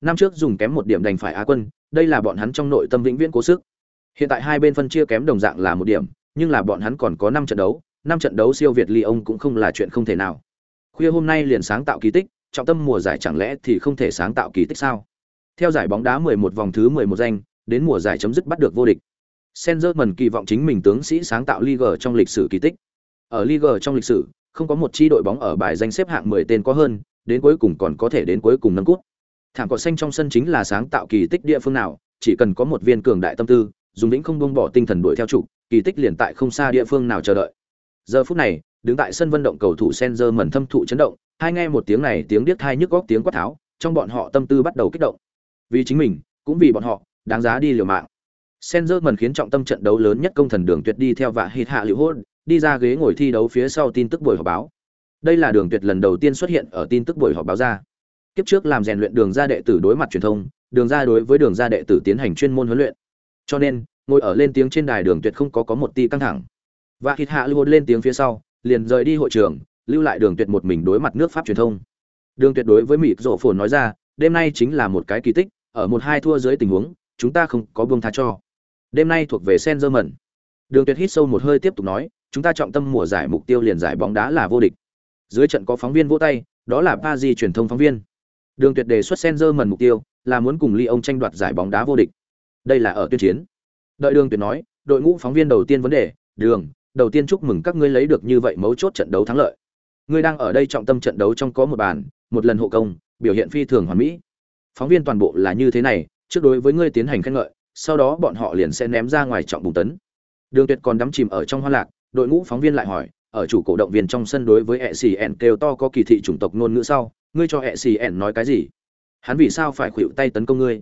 năm trước dùng kém một điểm đành phải á quân, đây là bọn hắn trong nội tâm vĩnh viễn cố sức. Hiện tại hai bên phân chia kém đồng dạng là một điểm, nhưng là bọn hắn còn có năm trận đấu, năm trận đấu siêu việt ly ông cũng không là chuyện không thể nào. Khuya hôm nay liền sáng tạo kỳ tích, trọng tâm mùa giải chẳng lẽ thì không thể sáng tạo kỳ tích sao? Theo giải bóng đá 11 vòng thứ 11 danh, đến mùa giải chấm dứt bắt được vô địch. Senzerman kỳ vọng chính mình tướng sĩ sáng tạo Liga trong lịch sử kỳ tích. Ở Liga trong lịch sử, không có một chi đội bóng ở bài danh xếp hạng 10 tên có hơn, đến cuối cùng còn có thể đến cuối cùng nâng cúp thảm cỏ xanh trong sân chính là sáng tạo kỳ tích địa phương nào, chỉ cần có một viên cường đại tâm tư dùng lĩnh không buông bỏ tinh thần đuổi theo chủ, kỳ tích liền tại không xa địa phương nào chờ đợi. Giờ phút này, đứng tại sân vận động cầu thủ Senzer mẩn thâm thụ chấn động, hai nghe một tiếng này tiếng điếc thai nhức góc tiếng quát tháo, trong bọn họ tâm tư bắt đầu kích động. Vì chính mình, cũng vì bọn họ, đáng giá đi liều mạng. Senzer mẩn khiến trọng tâm trận đấu lớn nhất công thần đường tuyệt đi theo và hít hạ liệu hôn đi ra ghế ngồi thi đấu phía sau tin tức buổi họp báo. Đây là đường tuyệt lần đầu tiên xuất hiện ở tin tức buổi họp báo ra kiếp trước làm rèn luyện đường ra đệ tử đối mặt truyền thông, đường ra đối với đường ra đệ tử tiến hành chuyên môn huấn luyện. Cho nên, ngồi ở lên tiếng trên đài đường tuyệt không có có một ti căng thẳng. Và hít hạ lưu lên tiếng phía sau, liền rời đi hội trường, lưu lại đường tuyệt một mình đối mặt nước pháp truyền thông. Đường tuyệt đối với mịt rộ phồn nói ra, đêm nay chính là một cái kỳ tích, ở một hai thua dưới tình huống, chúng ta không có buông tha cho. Đêm nay thuộc về sen mẩn đường tuyệt hít sâu một hơi tiếp tục nói, chúng ta trọng tâm mùa giải mục tiêu liền giải bóng đá là vô địch. Dưới trận có phóng viên vỗ tay, đó là ba di truyền thông phóng viên đường tuyệt đề xuất Senzerman mẩn mục tiêu là muốn cùng ly ông tranh đoạt giải bóng đá vô địch. Đây là ở tuyên chiến. Đợi đường tuyệt nói, đội ngũ phóng viên đầu tiên vấn đề, đường, đầu tiên chúc mừng các ngươi lấy được như vậy mấu chốt trận đấu thắng lợi. Ngươi đang ở đây trọng tâm trận đấu trong có một bàn, một lần hộ công, biểu hiện phi thường hoàn mỹ. Phóng viên toàn bộ là như thế này, trước đối với ngươi tiến hành khen ngợi, sau đó bọn họ liền sẽ ném ra ngoài trọng bùng tấn. Đường tuyệt còn đắm chìm ở trong hoa lạc, đội ngũ phóng viên lại hỏi, ở chủ cổ động viên trong sân đối với hệ xì ẻn kêu to có kỳ thị chủng tộc ngôn ngữ sau ngươi cho hệ xì ẻn nói cái gì? Hắn vì sao phải khuỵu tay tấn công ngươi?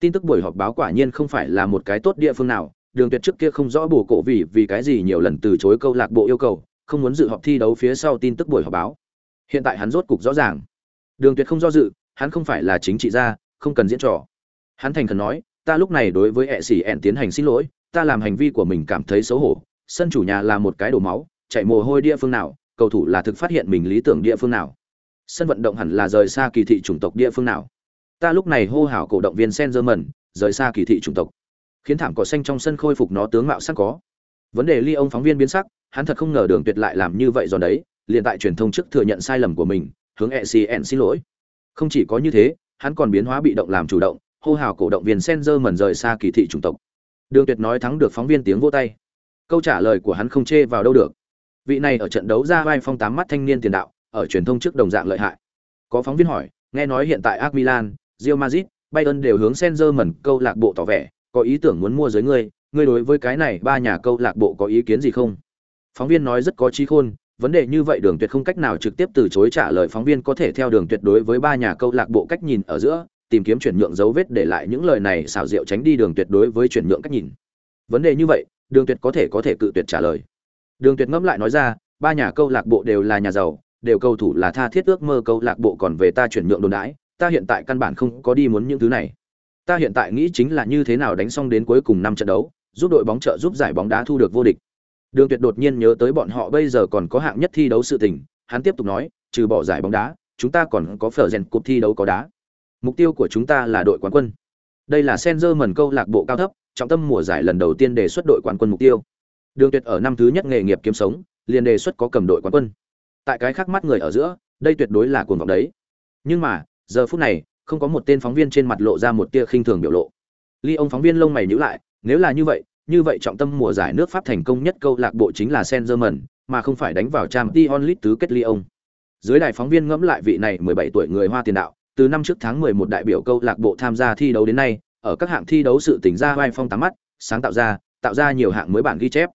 Tin tức buổi họp báo quả nhiên không phải là một cái tốt địa phương nào, đường tuyệt trước kia không rõ bổ cổ vì vì cái gì nhiều lần từ chối câu lạc bộ yêu cầu, không muốn dự họp thi đấu phía sau tin tức buổi họp báo. Hiện tại hắn rốt cục rõ ràng. Đường tuyệt không do dự, hắn không phải là chính trị gia, không cần diễn trò. Hắn thành khẩn nói, ta lúc này đối với hệ xì ẹn tiến hành xin lỗi, ta làm hành vi của mình cảm thấy xấu hổ, sân chủ nhà là một cái đổ máu chạy mồ hôi địa phương nào, cầu thủ là thực phát hiện mình lý tưởng địa phương nào sân vận động hẳn là rời xa kỳ thị chủng tộc địa phương nào? Ta lúc này hô hào cổ động viên sen dơ mẩn rời xa kỳ thị chủng tộc. Khiến thảm cỏ xanh trong sân khôi phục nó tướng mạo sắc có. Vấn đề ly ông phóng viên biến sắc, hắn thật không ngờ đường tuyệt lại làm như vậy giòn đấy, liền tại truyền thông trước thừa nhận sai lầm của mình, hướng ecn xin lỗi. Không chỉ có như thế, hắn còn biến hóa bị động làm chủ động, hô hào cổ động viên sen dơ mẩn rời xa kỳ thị chủng tộc. Đường tuyệt nói thắng được phóng viên tiếng vô tay. Câu trả lời của hắn không chê vào đâu được. Vị này ở trận đấu ra vai phong tám mắt thanh niên tiền đạo ở truyền thông trước đồng dạng lợi hại có phóng viên hỏi nghe nói hiện tại AC Milan, Real Madrid, Bayern đều hướng Senzerman câu lạc bộ tỏ vẻ, có ý tưởng muốn mua giới ngươi, ngươi đối với cái này ba nhà câu lạc bộ có ý kiến gì không? Phóng viên nói rất có trí khôn, vấn đề như vậy Đường Tuyệt không cách nào trực tiếp từ chối trả lời phóng viên có thể theo Đường Tuyệt đối với ba nhà câu lạc bộ cách nhìn ở giữa, tìm kiếm chuyển nhượng dấu vết để lại những lời này xảo diệu tránh đi Đường Tuyệt đối với chuyển nhượng cách nhìn. Vấn đề như vậy, Đường Tuyệt có thể có thể cự tuyệt trả lời. Đường Tuyệt ngẫm lại nói ra, ba nhà câu lạc bộ đều là nhà giàu, đều cầu thủ là tha thiết ước mơ câu lạc bộ còn về ta chuyển nhượng đồn đãi, ta hiện tại căn bản không có đi muốn những thứ này. Ta hiện tại nghĩ chính là như thế nào đánh xong đến cuối cùng năm trận đấu, giúp đội bóng trợ giúp giải bóng đá thu được vô địch. Đường Tuyệt đột nhiên nhớ tới bọn họ bây giờ còn có hạng nhất thi đấu sự tình, hắn tiếp tục nói, trừ bỏ giải bóng đá, chúng ta còn có phở rèn cúp thi đấu có đá. Mục tiêu của chúng ta là đội quán quân. Đây là Senzer mần câu lạc bộ cao thấp, trọng tâm mùa giải lần đầu tiên đề xuất đội quán quân mục tiêu. Đường Tuyệt ở năm thứ nhất nghề nghiệp kiếm sống, liền đề xuất có cầm đội quán quân tại cái khác mắt người ở giữa, đây tuyệt đối là cuồng vọng đấy. Nhưng mà, giờ phút này, không có một tên phóng viên trên mặt lộ ra một tia khinh thường biểu lộ. Ly ông phóng viên lông mày nhíu lại, nếu là như vậy như vậy trọng tâm mùa giải nước pháp thành công nhất câu lạc bộ chính là saint germain mà không phải đánh vào trang t onlit tứ kết ly ông. Dưới đài phóng viên ngẫm lại vị này 17 tuổi người hoa tiền đạo, từ năm trước tháng 11 đại biểu câu lạc bộ tham gia thi đấu đến nay, ở các hạng thi đấu sự tỉnh ra vai phong tám mắt, sáng tạo ra tạo ra nhiều hạng mới bản ghi chép.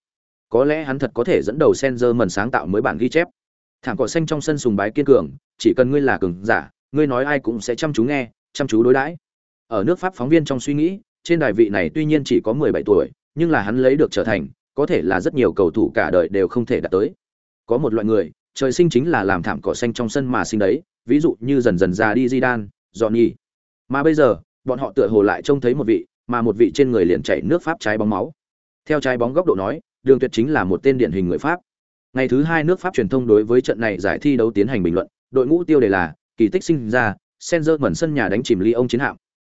Có lẽ hắn thật có thể dẫn đầu Saint Germain sáng tạo mới bản ghi chép thảm cỏ xanh trong sân sùng bái kiên cường chỉ cần ngươi là cường giả ngươi nói ai cũng sẽ chăm chú nghe chăm chú đối đãi ở nước pháp phóng viên trong suy nghĩ trên đài vị này tuy nhiên chỉ có mười bảy tuổi nhưng là hắn lấy được trở thành có thể là rất nhiều cầu thủ cả đời đều không thể đạt tới có một loại người trời sinh chính là làm thảm cỏ xanh trong sân mà sinh đấy ví dụ như dần dần già đi Zidane, Johnny. Mà bây giờ, bọn họ tựa hồ lại trông thấy một vị, mà một vị trên người liền chảy nước Pháp trái bóng máu. Theo trái bóng góc độ nói, Đường Tuyệt chính là một tên điển hình người Pháp. Ngày thứ hai nước Pháp truyền thông đối với trận này giải thi đấu tiến hành bình luận, đội ngũ tiêu đề là kỳ tích sinh ra, Senzer mẩn sân nhà đánh chìm Lyon chiến hạm.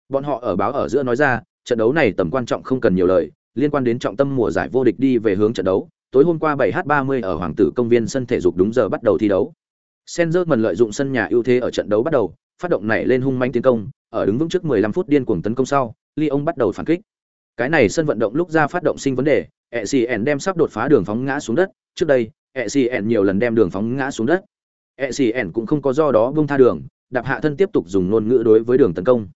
Bọn họ ở báo ở giữa nói ra, trận đấu này tầm quan trọng không cần nhiều lời, liên quan đến trọng tâm mùa giải vô địch đi về hướng trận đấu. Tối hôm qua 7h30 ở Hoàng tử công viên sân thể dục đúng giờ bắt đầu thi đấu. Senzer mẩn lợi dụng sân nhà ưu thế ở trận đấu bắt đầu, phát động này lên hung manh tiến công, ở đứng vững trước 15 phút điên cuồng tấn công sau, Lyon bắt đầu phản kích. Cái này sân vận động lúc ra phát động sinh vấn đề, ECN đem sắp đột phá đường phóng ngã xuống đất, trước đây, ECN nhiều lần đem đường phóng ngã xuống đất. ECN cũng không có do đó buông tha đường, đạp hạ thân tiếp tục dùng ngôn ngữ đối với đường tấn công.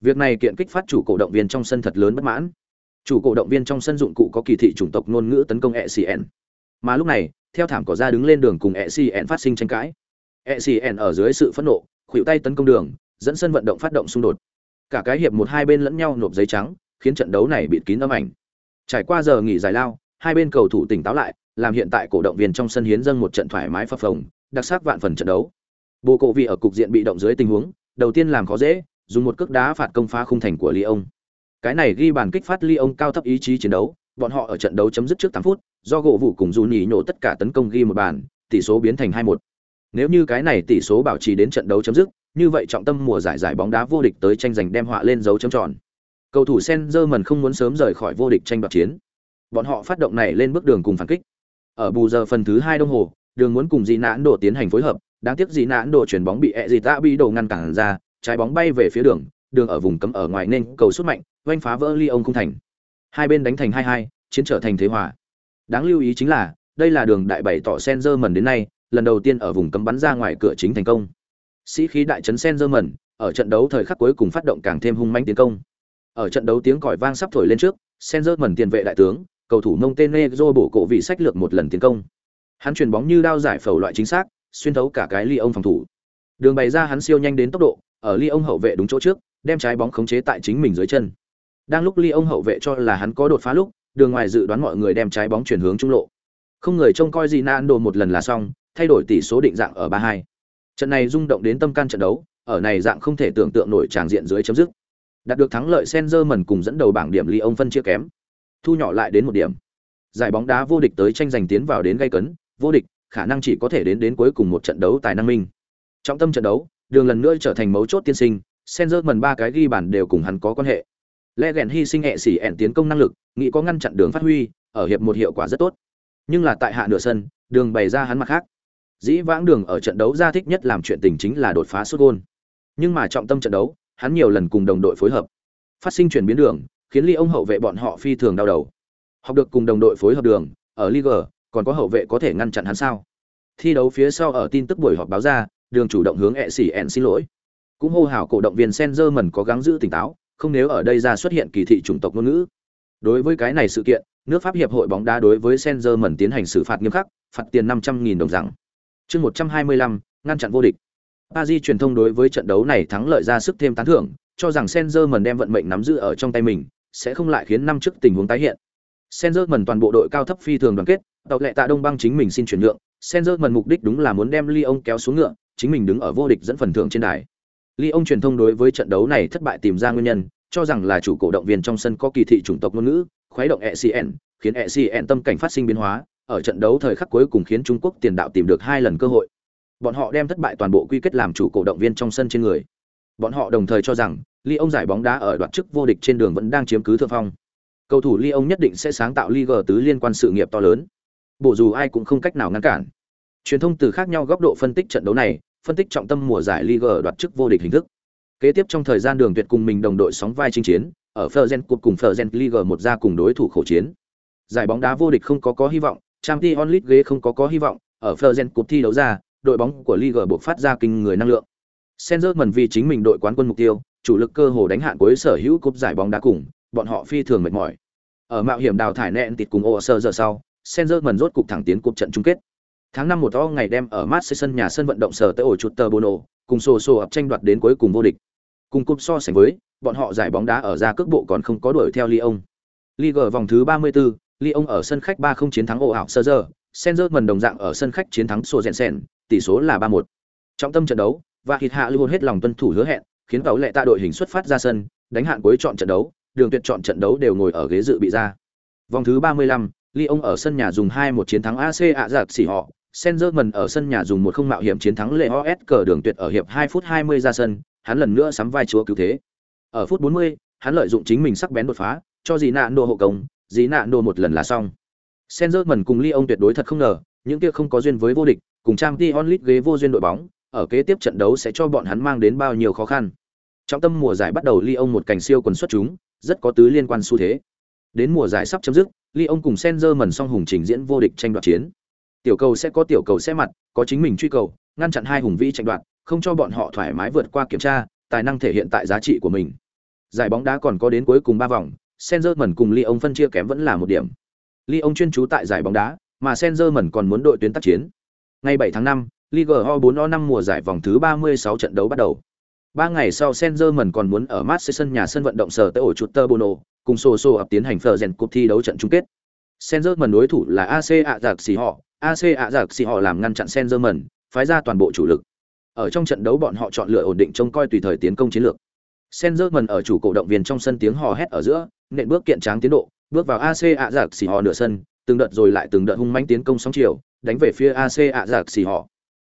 Việc này kiện kích phát chủ cổ động viên trong sân thật lớn bất mãn. Chủ cổ động viên trong sân dụng cụ có kỳ thị chủng tộc ngôn ngữ tấn công ECN. Mà lúc này, theo thảm cỏ ra đứng lên đường cùng ECN phát sinh tranh cãi. ECN ở dưới sự phẫn nộ, khuỵu tay tấn công đường, dẫn sân vận động phát động xung đột. Cả cái hiệp một hai bên lẫn nhau nộp giấy trắng, khiến trận đấu này bịt kín âm ảnh. Trải qua giờ nghỉ giải lao, hai bên cầu thủ tỉnh táo lại, làm hiện tại cổ động viên trong sân hiến dâng một trận thoải mái phập phồng, đặc sắc vạn phần trận đấu. Bồ cổ vị ở cục diện bị động dưới tình huống, đầu tiên làm khó dễ, dùng một cước đá phạt công phá khung thành của Lyon. Cái này ghi bàn kích phát Lyon cao thấp ý chí chiến đấu, bọn họ ở trận đấu chấm dứt trước 8 phút, do gỗ vụ cùng Juni nhổ tất cả tấn công ghi một bàn, tỷ số biến thành 2-1. Nếu như cái này tỷ số bảo trì đến trận đấu chấm dứt, như vậy trọng tâm mùa giải giải bóng đá vô địch tới tranh giành đem họa lên dấu chấm tròn. Cầu thủ Senzerman không muốn sớm rời khỏi vô địch tranh đoạt chiến. Bọn họ phát động này lên bước đường cùng phản kích. Ở bù giờ phần thứ hai đồng hồ, đường muốn cùng Dị Nãn Độ tiến hành phối hợp, đáng tiếc Dị Nãn Độ chuyển bóng bị ẹ dị tạ bị đổ ngăn cản ra, trái bóng bay về phía đường, đường ở vùng cấm ở ngoài nên cầu sút mạnh, oanh phá vỡ ly ông không thành. Hai bên đánh thành 2-2, chiến trở thành thế hòa. Đáng lưu ý chính là, đây là đường đại bảy tỏ Sengerman đến nay, lần đầu tiên ở vùng cấm bắn ra ngoài cửa chính thành công. Sĩ khí đại trấn Sengerman, ở trận đấu thời khắc cuối cùng phát động càng thêm hung mãnh tiến công. Ở trận đấu tiếng còi vang sắp thổi lên trước, Sengerman tiền vệ đại tướng, cầu thủ Montenegro bổ cổ vị sách lược một lần tiến công. Hắn chuyển bóng như đao giải phẫu loại chính xác, xuyên thấu cả cái Lyon phòng thủ. Đường bày ra hắn siêu nhanh đến tốc độ, ở Lyon hậu vệ đúng chỗ trước, đem trái bóng khống chế tại chính mình dưới chân. Đang lúc Lyon hậu vệ cho là hắn có đột phá lúc, đường ngoài dự đoán mọi người đem trái bóng chuyển hướng trung lộ. Không người trông coi gì Ronaldo một lần là xong, thay đổi tỷ số định dạng ở 3-2. Trận này rung động đến tâm can trận đấu, ở này dạng không thể tưởng tượng nổi tràng diện dưới chấm dứt. Đạt được thắng lợi Senzerman cùng dẫn đầu bảng điểm Lyon phân chia kém. Thu nhỏ lại đến một điểm. Giải bóng đá vô địch tới tranh giành tiến vào đến gây cấn, vô địch, khả năng chỉ có thể đến đến cuối cùng một trận đấu tài năng minh. Trong tâm trận đấu, đường lần nữa trở thành mấu chốt tiên sinh, Sengerman ba cái ghi bàn đều cùng hắn có quan hệ. Legend hy sinh hệ sĩ ẻn tiến công năng lực, nghĩ có ngăn chặn đường phát huy, ở hiệp một hiệu quả rất tốt. Nhưng là tại hạ nửa sân, đường bày ra hắn mặt khác. Dĩ vãng đường ở trận đấu ra thích nhất làm chuyện tình chính là đột phá sút gôn. Nhưng mà trọng tâm trận đấu, hắn nhiều lần cùng đồng đội phối hợp. Phát sinh chuyển biến đường, khiến Ly ông hậu vệ bọn họ phi thường đau đầu. Học được cùng đồng đội phối hợp đường, ở Liga, còn có hậu vệ có thể ngăn chặn hắn sao? Thi đấu phía sau ở tin tức buổi họp báo ra, đường chủ động hướng ẹ xỉ ẹn xin lỗi. Cũng hô hào cổ động viên Sengerman có gắng giữ tỉnh táo, không nếu ở đây ra xuất hiện kỳ thị chủng tộc ngôn ngữ. Đối với cái này sự kiện, nước Pháp hiệp hội bóng đá đối với Sengerman tiến hành xử phạt nghiêm khắc, phạt tiền 500.000 đồng rằng. Chương 125, ngăn chặn vô địch. Paris truyền thông đối với trận đấu này thắng lợi ra sức thêm tán thưởng, cho rằng Sengerman đem vận mệnh nắm giữ ở trong tay mình, sẽ không lại khiến năm trước tình huống tái hiện. Senzerman toàn bộ đội cao thấp phi thường đoàn kết, tàu lệ tạ Đông Băng chính mình xin chuyển nhượng, Senzerman mục đích đúng là muốn đem Lyon kéo xuống ngựa, chính mình đứng ở vô địch dẫn phần thưởng trên đài. Lyon truyền thông đối với trận đấu này thất bại tìm ra nguyên nhân, cho rằng là chủ cổ động viên trong sân có kỳ thị chủng tộc ngôn ngữ, khuấy động ECN, khiến ECN tâm cảnh phát sinh biến hóa, ở trận đấu thời khắc cuối cùng khiến Trung Quốc tiền đạo tìm được hai lần cơ hội. Bọn họ đem thất bại toàn bộ quy kết làm chủ cổ động viên trong sân trên người. Bọn họ đồng thời cho rằng, Lyon giải bóng đá ở đoạt chức vô địch trên đường vẫn đang chiếm cứ thượng phong. Cầu thủ Lyon nhất định sẽ sáng tạo Ligue tứ liên quan sự nghiệp to lớn. Bộ dù ai cũng không cách nào ngăn cản. Truyền thông từ khác nhau góc độ phân tích trận đấu này, phân tích trọng tâm mùa giải Ligue đoạt chức vô địch hình thức. Kế tiếp trong thời gian đường tuyệt cùng mình đồng đội sóng vai chinh chiến, ở Fergen Cup cùng Fergen League một ra cùng đối thủ khổ chiến. Giải bóng đá vô địch không có có hy vọng, Champions League ghế không có có hy vọng, ở Fergen Cup thi đấu ra, đội bóng của Ligue buộc phát ra kinh người năng lượng. Sengerman vì chính mình đội quán quân mục tiêu, chủ lực cơ hồ đánh hạn cuối sở hữu cúp giải bóng đá cùng, bọn họ phi thường mệt mỏi. Ở mạo hiểm đào thải nện tịt cùng Oser giờ sau, senzer mần rốt cục thẳng tiến cuộc trận chung kết. Tháng năm một to ngày đem ở Marseille sân nhà sân vận động sở tới ổ chuột tờ Bono, cùng sổ sổ ập tranh đoạt đến cuối cùng vô địch. Cùng cúp so sánh với, bọn họ giải bóng đá ở ra cước bộ còn không có đuổi theo Lyon. Ligue vòng thứ 34, Lyon ở sân khách 3-0 chiến thắng ổ ảo sơ giờ, mần đồng dạng ở sân khách chiến thắng Sojensen, tỷ số là 3-1. trọng tâm trận đấu, và thịt hạ luôn hết lòng tuân thủ hứa hẹn, khiến tàu lệ tạ đội hình xuất phát ra sân, đánh hạn cuối chọn trận đấu, đường tuyệt chọn trận đấu đều ngồi ở ghế dự bị ra. Vòng thứ 35, Lyon ở sân nhà dùng 2-1 chiến thắng AC ạ giặc xỉ họ, Senzerman ở sân nhà dùng một không mạo hiểm chiến thắng Leos cờ đường tuyệt ở hiệp 2 phút 20 ra sân, hắn lần nữa sắm vai chúa cứu thế. Ở phút 40, hắn lợi dụng chính mình sắc bén đột phá, cho dì nạn đồ hộ công, dì nạn đồ một lần là xong. Senzerman cùng Lyon tuyệt đối thật không ngờ, những kia không có duyên với vô địch, cùng trang Champions League ghế vô duyên đội bóng, ở kế tiếp trận đấu sẽ cho bọn hắn mang đến bao nhiêu khó khăn. Trong tâm mùa giải bắt đầu Lyon một cảnh siêu quần xuất chúng, rất có tứ liên quan xu thế. Đến mùa giải sắp chấm dứt, Lyon cùng Sengerman song hùng trình diễn vô địch tranh đoạt chiến. Tiểu cầu sẽ có tiểu cầu sẽ mặt, có chính mình truy cầu, ngăn chặn hai hùng vĩ tranh đoạt, không cho bọn họ thoải mái vượt qua kiểm tra, tài năng thể hiện tại giá trị của mình. Giải bóng đá còn có đến cuối cùng ba vòng, Sengerman cùng Lyon phân chia kém vẫn là một điểm. Lyon chuyên chú tại giải bóng đá, mà Sengerman còn muốn đội tuyến tác chiến. Ngày 7 tháng 5, Ligue 4O5 mùa giải vòng thứ 36 trận đấu bắt đầu. Ba ngày sau Senzerman còn muốn ở Marseille sân nhà sân vận động sở tới ổ chuột tơ cùng Sô Sô ập tiến hành phờ rèn cuộc thi đấu trận chung kết. Senzerman đối thủ là AC ạ giặc xì họ, AC ạ giặc xì họ làm ngăn chặn Senzerman, phái ra toàn bộ chủ lực. Ở trong trận đấu bọn họ chọn lựa ổn định trông coi tùy thời tiến công chiến lược. Senzerman ở chủ cổ động viên trong sân tiếng hò hét ở giữa, nện bước kiện tráng tiến độ, bước vào AC ạ giặc xì họ nửa sân, từng đợt rồi lại từng đợt hung mãnh tiến công sóng chiều, đánh về phía AC ạ giặc xì họ.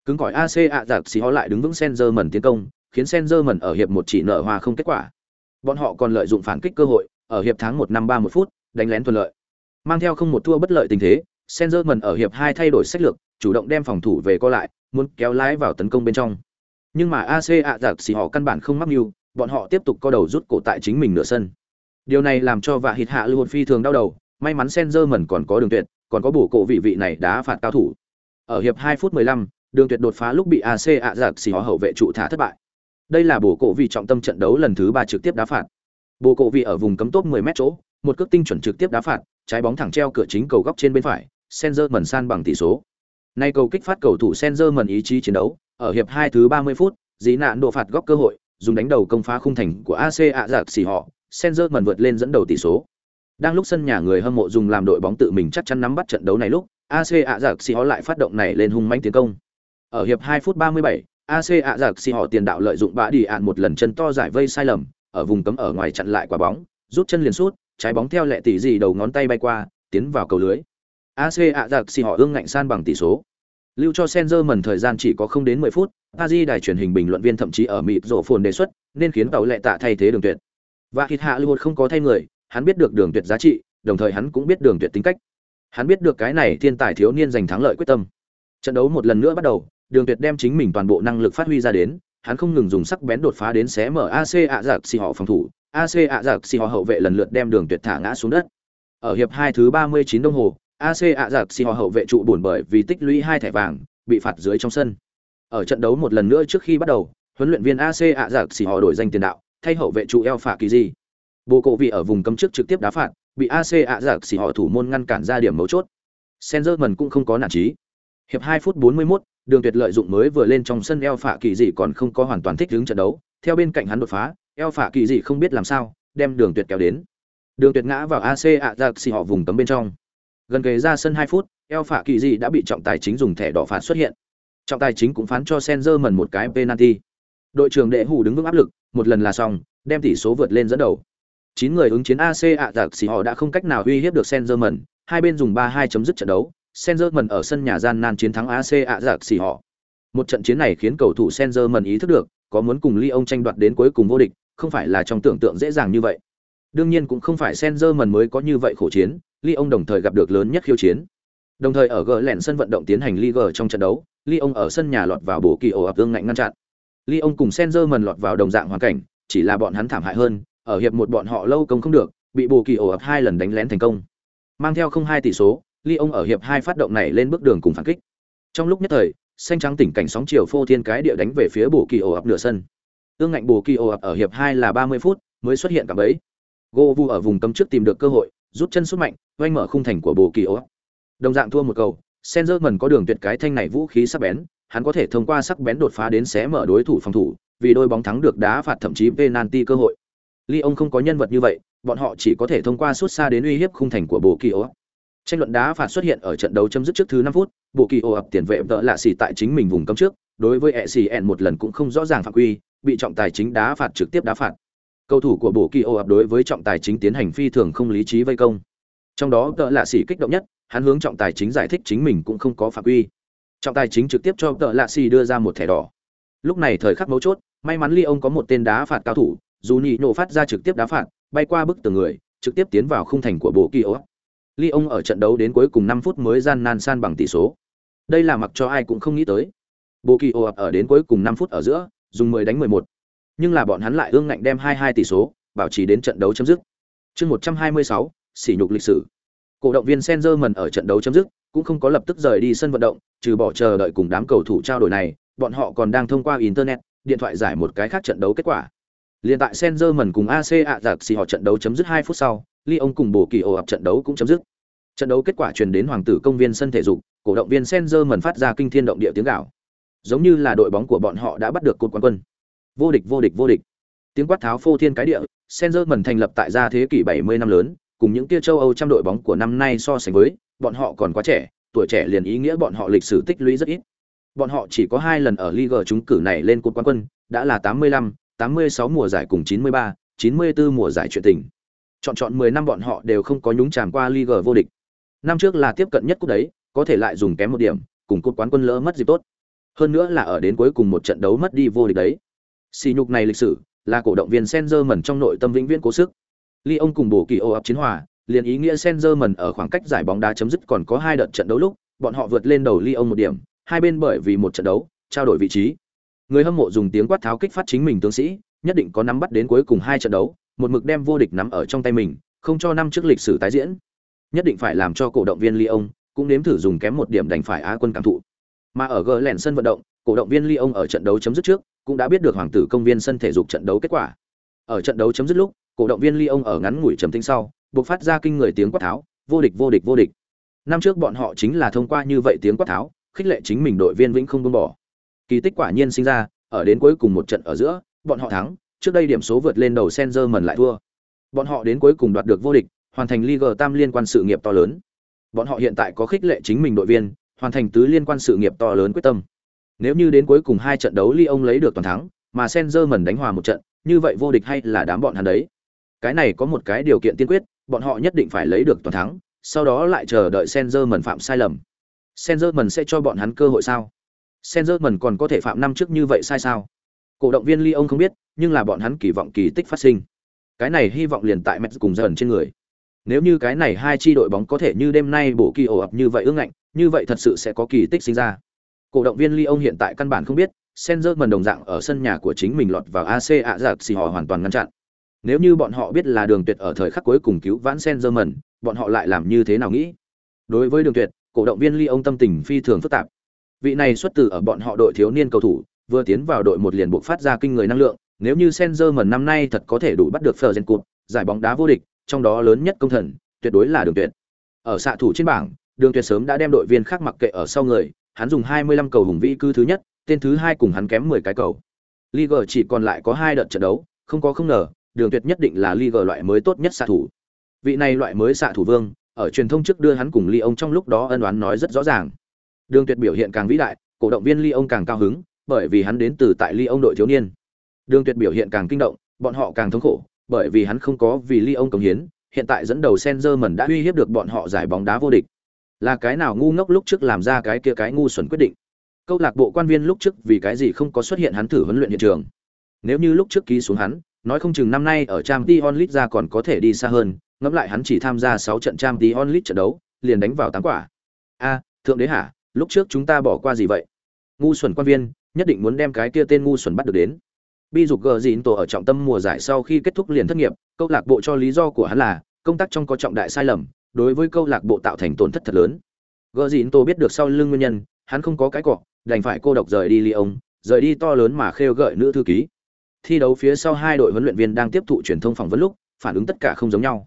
Cứng cỏi AC ạ giặc xì họ lại đứng vững Senzerman tiến công, khiến Senzerman ở hiệp một chỉ nở hòa không kết quả. Bọn họ còn lợi dụng phản kích cơ hội, ở hiệp tháng một năm ba một phút, đánh lén thuận lợi. Mang theo không một thua bất lợi tình thế, Senzerman ở hiệp hai thay đổi sách lược, chủ động đem phòng thủ về co lại, muốn kéo lái vào tấn công bên trong. Nhưng mà AC ạ giặc xì họ căn bản không mắc mưu, bọn họ tiếp tục co đầu rút cổ tại chính mình nửa sân. Điều này làm cho Vạ Hịt Hạ luôn Phi thường đau đầu, may mắn Senzerman còn có đường tuyệt, còn có bổ cổ vị vị này đá phạt cao thủ. Ở hiệp 2 phút 15, đường tuyệt đột phá lúc bị AC ạ giặc xì họ hậu vệ trụ thả thất bại. Đây là bổ cổ vị trọng tâm trận đấu lần thứ 3 trực tiếp đá phạt. Bổ cổ vị ở vùng cấm top 10 mét chỗ, một cước tinh chuẩn trực tiếp đá phạt, trái bóng thẳng treo cửa chính cầu góc trên bên phải, Sengerman san bằng tỷ số. Nay cầu kích phát cầu thủ Sengerman ý chí chiến đấu, ở hiệp 2 thứ 30 phút, dí nạn độ phạt góc cơ hội, dùng đánh đầu công phá khung thành của AC ạ giặc xì họ, mẩn vượt lên dẫn đầu tỷ số. Đang lúc sân nhà người hâm mộ dùng làm đội bóng tự mình chắc chắn nắm bắt trận đấu này lúc, AC ạ giặc xì họ lại phát động này lên hung mãnh tiến công. Ở hiệp 2 phút 37, AC ạ giặc xì họ tiền đạo lợi dụng bã đi ạn một lần chân to giải vây sai lầm, ở vùng cấm ở ngoài chặn lại quả bóng, rút chân liền sút, trái bóng theo lệ tỷ gì đầu ngón tay bay qua, tiến vào cầu lưới. AC ạ giặc xì họ ương ngạnh san bằng tỷ số. Lưu cho Sengerman thời gian chỉ có không đến 10 phút, Paris đài truyền hình bình luận viên thậm chí ở mịp rổ phồn đề xuất, nên khiến tàu lệ tạ thay thế đường tuyệt. Và thịt Hạ Lưu không có thay người, hắn biết được đường tuyệt giá trị, đồng thời hắn cũng biết đường tuyệt tính cách. Hắn biết được cái này thiên tài thiếu niên giành thắng lợi quyết tâm. Trận đấu một lần nữa bắt đầu, đường tuyệt đem chính mình toàn bộ năng lực phát huy ra đến, hắn không ngừng dùng sắc bén đột phá đến xé mở AC ạ giặc xì họ phòng thủ, AC ạ giặc xì họ hậu vệ lần lượt đem đường tuyệt thả ngã xuống đất. Ở hiệp 2 thứ 39 đồng hồ, AC ạ giặc xì họ hậu vệ trụ buồn bởi vì tích lũy hai thẻ vàng, bị phạt dưới trong sân. Ở trận đấu một lần nữa trước khi bắt đầu, huấn luyện viên AC ạ giặc xì họ đổi danh tiền đạo, thay hậu vệ trụ eo phạt kỳ. Bồ cổ vị ở vùng cấm trước trực tiếp đá phạt, bị AC ạ giặc xì họ thủ môn ngăn cản ra điểm mấu chốt. senzerman cũng không có nản chí. Hiệp 2 phút 41, Đường Tuyệt lợi dụng mới vừa lên trong sân eo phạ kỳ dị còn không có hoàn toàn thích ứng trận đấu, theo bên cạnh hắn đột phá, eo phạ kỳ dị không biết làm sao, đem Đường Tuyệt kéo đến. Đường Tuyệt ngã vào AC ạ giặc xì họ vùng cấm bên trong. Gần kề ra sân 2 phút, eo phạ kỳ dị đã bị trọng tài chính dùng thẻ đỏ phạt xuất hiện. Trọng tài chính cũng phán cho Sengerman một cái penalty. Đội trưởng Đệ Hủ đứng vững áp lực, một lần là xong, đem tỷ số vượt lên dẫn đầu. 9 người ứng chiến AC ạ giặc xì họ đã không cách nào uy hiếp được Sengerman, hai bên dùng 3-2 chấm dứt trận đấu, Senzerman ở sân nhà gian nan chiến thắng AC ạ giặc họ. Một trận chiến này khiến cầu thủ Senzerman ý thức được, có muốn cùng Lyon tranh đoạt đến cuối cùng vô địch, không phải là trong tưởng tượng dễ dàng như vậy. Đương nhiên cũng không phải Senzerman mới có như vậy khổ chiến, Lyon đồng thời gặp được lớn nhất khiêu chiến. Đồng thời ở gỡ lẹn sân vận động tiến hành Ligue trong trận đấu, Lyon ở sân nhà lọt vào bổ kỳ ổ ập tương ngạnh ngăn chặn. Lyon cùng Senzerman lọt vào đồng dạng hoàn cảnh, chỉ là bọn hắn thảm hại hơn, ở hiệp một bọn họ lâu công không được, bị bổ kỳ ổ ập hai lần đánh lén thành công. Mang theo không hai tỷ số, Lyon ở hiệp hai phát động này lên bước đường cùng phản kích. Trong lúc nhất thời, xanh trắng tỉnh cảnh sóng chiều phô thiên cái địa đánh về phía bổ kỳ ổ ập nửa sân. Tương ngạnh bổ kỳ ổ ập ở hiệp hai là 30 phút mới xuất hiện cả bấy. vu ở vùng cấm trước tìm được cơ hội, rút chân sút mạnh, oanh mở khung thành của bổ kỳ ổ ập. Đồng dạng thua một cầu, Sengerman có đường tuyệt cái thanh này vũ khí sắc bén, hắn có thể thông qua sắc bén đột phá đến xé mở đối thủ phòng thủ, vì đôi bóng thắng được đá phạt thậm chí penalty cơ hội. Lyon không có nhân vật như vậy, bọn họ chỉ có thể thông qua sút xa đến uy hiếp khung thành của Bộ Kỳ Ổ. Tranh luận đá phạt xuất hiện ở trận đấu chấm dứt trước thứ 5 phút, Bộ Kỳ ồ ập tiền vệ đỡ lạ xì tại chính mình vùng cấm trước, đối với e ECN một lần cũng không rõ ràng phạm quy, bị trọng tài chính đá phạt trực tiếp đá phạt. Cầu thủ của Bộ Kỳ ồ ập đối với trọng tài chính tiến hành phi thường không lý trí vây công. Trong đó đỡ lạ xì kích động nhất, hắn hướng trọng tài chính giải thích chính mình cũng không có phạm quy. Trọng tài chính trực tiếp cho đỡ lạ xì đưa ra một thẻ đỏ. Lúc này thời khắc mấu chốt, may mắn ly ông có một tên đá phạt cao thủ, dù nhị nổ phát ra trực tiếp đá phạt, bay qua bức tường người, trực tiếp tiến vào khung thành của bộ Kiyo. Lyon ở trận đấu đến cuối cùng 5 phút mới gian nan san bằng tỷ số. Đây là mặc cho ai cũng không nghĩ tới. Bộ ập ở đến cuối cùng 5 phút ở giữa, dùng 10 đánh 11. Nhưng là bọn hắn lại ương ngạnh đem 2-2 tỷ số, bảo trì đến trận đấu chấm dứt. Chương 126, sỉ nhục lịch sử. Cổ động viên Senzerman ở trận đấu chấm dứt, cũng không có lập tức rời đi sân vận động, trừ bỏ chờ đợi cùng đám cầu thủ trao đổi này, bọn họ còn đang thông qua internet, điện thoại giải một cái khác trận đấu kết quả. Liên tại Senzerman cùng AC ạ giặc xì họ trận đấu chấm dứt 2 phút sau, Lyon cùng bổ kỳ ổ ập trận đấu cũng chấm dứt. Trận đấu kết quả truyền đến hoàng tử công viên sân thể dục, cổ động viên Sengerman phát ra kinh thiên động địa tiếng gào. Giống như là đội bóng của bọn họ đã bắt được cột quán quân. Vô địch vô địch vô địch. Tiếng quát tháo phô thiên cái địa, Sengerman thành lập tại gia thế kỷ 70 năm lớn, cùng những kia châu Âu trăm đội bóng của năm nay so sánh với, bọn họ còn quá trẻ, tuổi trẻ liền ý nghĩa bọn họ lịch sử tích lũy rất ít. Bọn họ chỉ có hai lần ở Liga chúng cử này lên cột quán quân, đã là 85, 86 mùa giải cùng 93, 94 mùa giải chuyện tình. Chọn chọn 10 năm bọn họ đều không có nhúng chàm qua Liga vô địch. Năm trước là tiếp cận nhất cúp đấy, có thể lại dùng kém một điểm, cùng cúp quán quân lỡ mất dịp tốt. Hơn nữa là ở đến cuối cùng một trận đấu mất đi vô địch đấy. Xì nhục này lịch sử, là cổ động viên Senzerman trong nội tâm vĩnh viễn cố sức. Lyon cùng bổ kỳ ô ập chiến hòa, liền ý nghĩa Senzerman ở khoảng cách giải bóng đá chấm dứt còn có hai đợt trận đấu lúc, bọn họ vượt lên đầu Lyon một điểm, hai bên bởi vì một trận đấu, trao đổi vị trí. Người hâm mộ dùng tiếng quát tháo kích phát chính mình tướng sĩ, nhất định có nắm bắt đến cuối cùng hai trận đấu, một mực đem vô địch nắm ở trong tay mình, không cho năm trước lịch sử tái diễn. Nhất định phải làm cho cổ động viên Lyon cũng nếm thử dùng kém một điểm đành phải á quân cảm thụ. Mà ở gờ lẻn sân vận động, cổ động viên Lyon ở trận đấu chấm dứt trước, cũng đã biết được hoàng tử công viên sân thể dục trận đấu kết quả. Ở trận đấu chấm dứt lúc, cổ động viên Lyon ở ngắn ngủi trầm tĩnh sau, buộc phát ra kinh người tiếng quát tháo, vô địch vô địch vô địch. Năm trước bọn họ chính là thông qua như vậy tiếng quát tháo, khích lệ chính mình đội viên vĩnh không buông bỏ. Kỳ tích quả nhiên sinh ra, ở đến cuối cùng một trận ở giữa, bọn họ thắng, trước đây điểm số vượt lên đầu Sengerman lại thua. Bọn họ đến cuối cùng đoạt được vô địch, hoàn thành Liga Tam liên quan sự nghiệp to lớn. Bọn họ hiện tại có khích lệ chính mình đội viên, hoàn thành tứ liên quan sự nghiệp to lớn quyết tâm. Nếu như đến cuối cùng hai trận đấu Lyon lấy được toàn thắng, mà Sengerman đánh hòa một trận, như vậy vô địch hay là đám bọn hắn đấy. Cái này có một cái điều kiện tiên quyết, bọn họ nhất định phải lấy được toàn thắng, sau đó lại chờ đợi Sengerman phạm sai lầm. Sengerman sẽ cho bọn hắn cơ hội sao? Sengerman còn có thể phạm năm trước như vậy sai sao? Cổ động viên Lyon không biết, nhưng là bọn hắn kỳ vọng kỳ tích phát sinh. Cái này hy vọng liền tại Mets cùng dần trên người. Nếu như cái này hai chi đội bóng có thể như đêm nay bổ kỳ ổ ập như vậy ương ngạnh, như vậy thật sự sẽ có kỳ tích sinh ra. Cổ động viên Lyon hiện tại căn bản không biết, Sengerman đồng dạng ở sân nhà của chính mình lọt vào AC ạ giặc xì họ hoàn toàn ngăn chặn. Nếu như bọn họ biết là Đường Tuyệt ở thời khắc cuối cùng cứu vãn Sengerman, bọn họ lại làm như thế nào nghĩ? Đối với Đường Tuyệt, cổ động viên Lyon tâm tình phi thường phức tạp. Vị này xuất từ ở bọn họ đội thiếu niên cầu thủ, vừa tiến vào đội một liền buộc phát ra kinh người năng lượng, nếu như Sengerman năm nay thật có thể đủ bắt được Fergen Cup, giải bóng đá vô địch, trong đó lớn nhất công thần, tuyệt đối là Đường Tuyệt. Ở xạ thủ trên bảng, Đường Tuyệt sớm đã đem đội viên khác mặc kệ ở sau người, hắn dùng 25 cầu hùng vĩ cư thứ nhất, tên thứ hai cùng hắn kém 10 cái cầu. Liga chỉ còn lại có hai đợt trận đấu, không có không ngờ, Đường Tuyệt nhất định là Liga loại mới tốt nhất xạ thủ. Vị này loại mới xạ thủ vương, ở truyền thông trước đưa hắn cùng Lyon trong lúc đó ân oán nói rất rõ ràng. Đường Tuyệt biểu hiện càng vĩ đại, cổ động viên Lyon càng cao hứng, bởi vì hắn đến từ tại ly ông đội thiếu niên. Đường Tuyệt biểu hiện càng kinh động, bọn họ càng thống khổ, bởi vì hắn không có vì ly ông cống hiến, hiện tại dẫn đầu Sengerman đã uy hiếp được bọn họ giải bóng đá vô địch. Là cái nào ngu ngốc lúc trước làm ra cái kia cái ngu xuẩn quyết định. Câu lạc bộ quan viên lúc trước vì cái gì không có xuất hiện hắn thử huấn luyện hiện trường. Nếu như lúc trước ký xuống hắn, nói không chừng năm nay ở trang t onlit ra còn có thể đi xa hơn, ngẫm lại hắn chỉ tham gia sáu trận trang t onlit trận đấu, liền đánh vào tám quả. A, thượng đế hả, lúc trước chúng ta bỏ qua gì vậy? Ngu xuẩn quan viên, nhất định muốn đem cái kia tên ngu xuẩn bắt được đến. Bi dục gờ dịn tổ ở trọng tâm mùa giải sau khi kết thúc liền thất nghiệp, câu lạc bộ cho lý do của hắn là công tác trong có trọng đại sai lầm, đối với câu lạc bộ tạo thành tổn thất thật lớn. Gờ dịn tổ biết được sau lưng nguyên nhân, hắn không có cái cọ, đành phải cô độc rời đi Lyon, rời đi to lớn mà khêu gợi nữ thư ký. Thi đấu phía sau hai đội huấn luyện viên đang tiếp thụ truyền thông phỏng vấn lúc, phản ứng tất cả không giống nhau.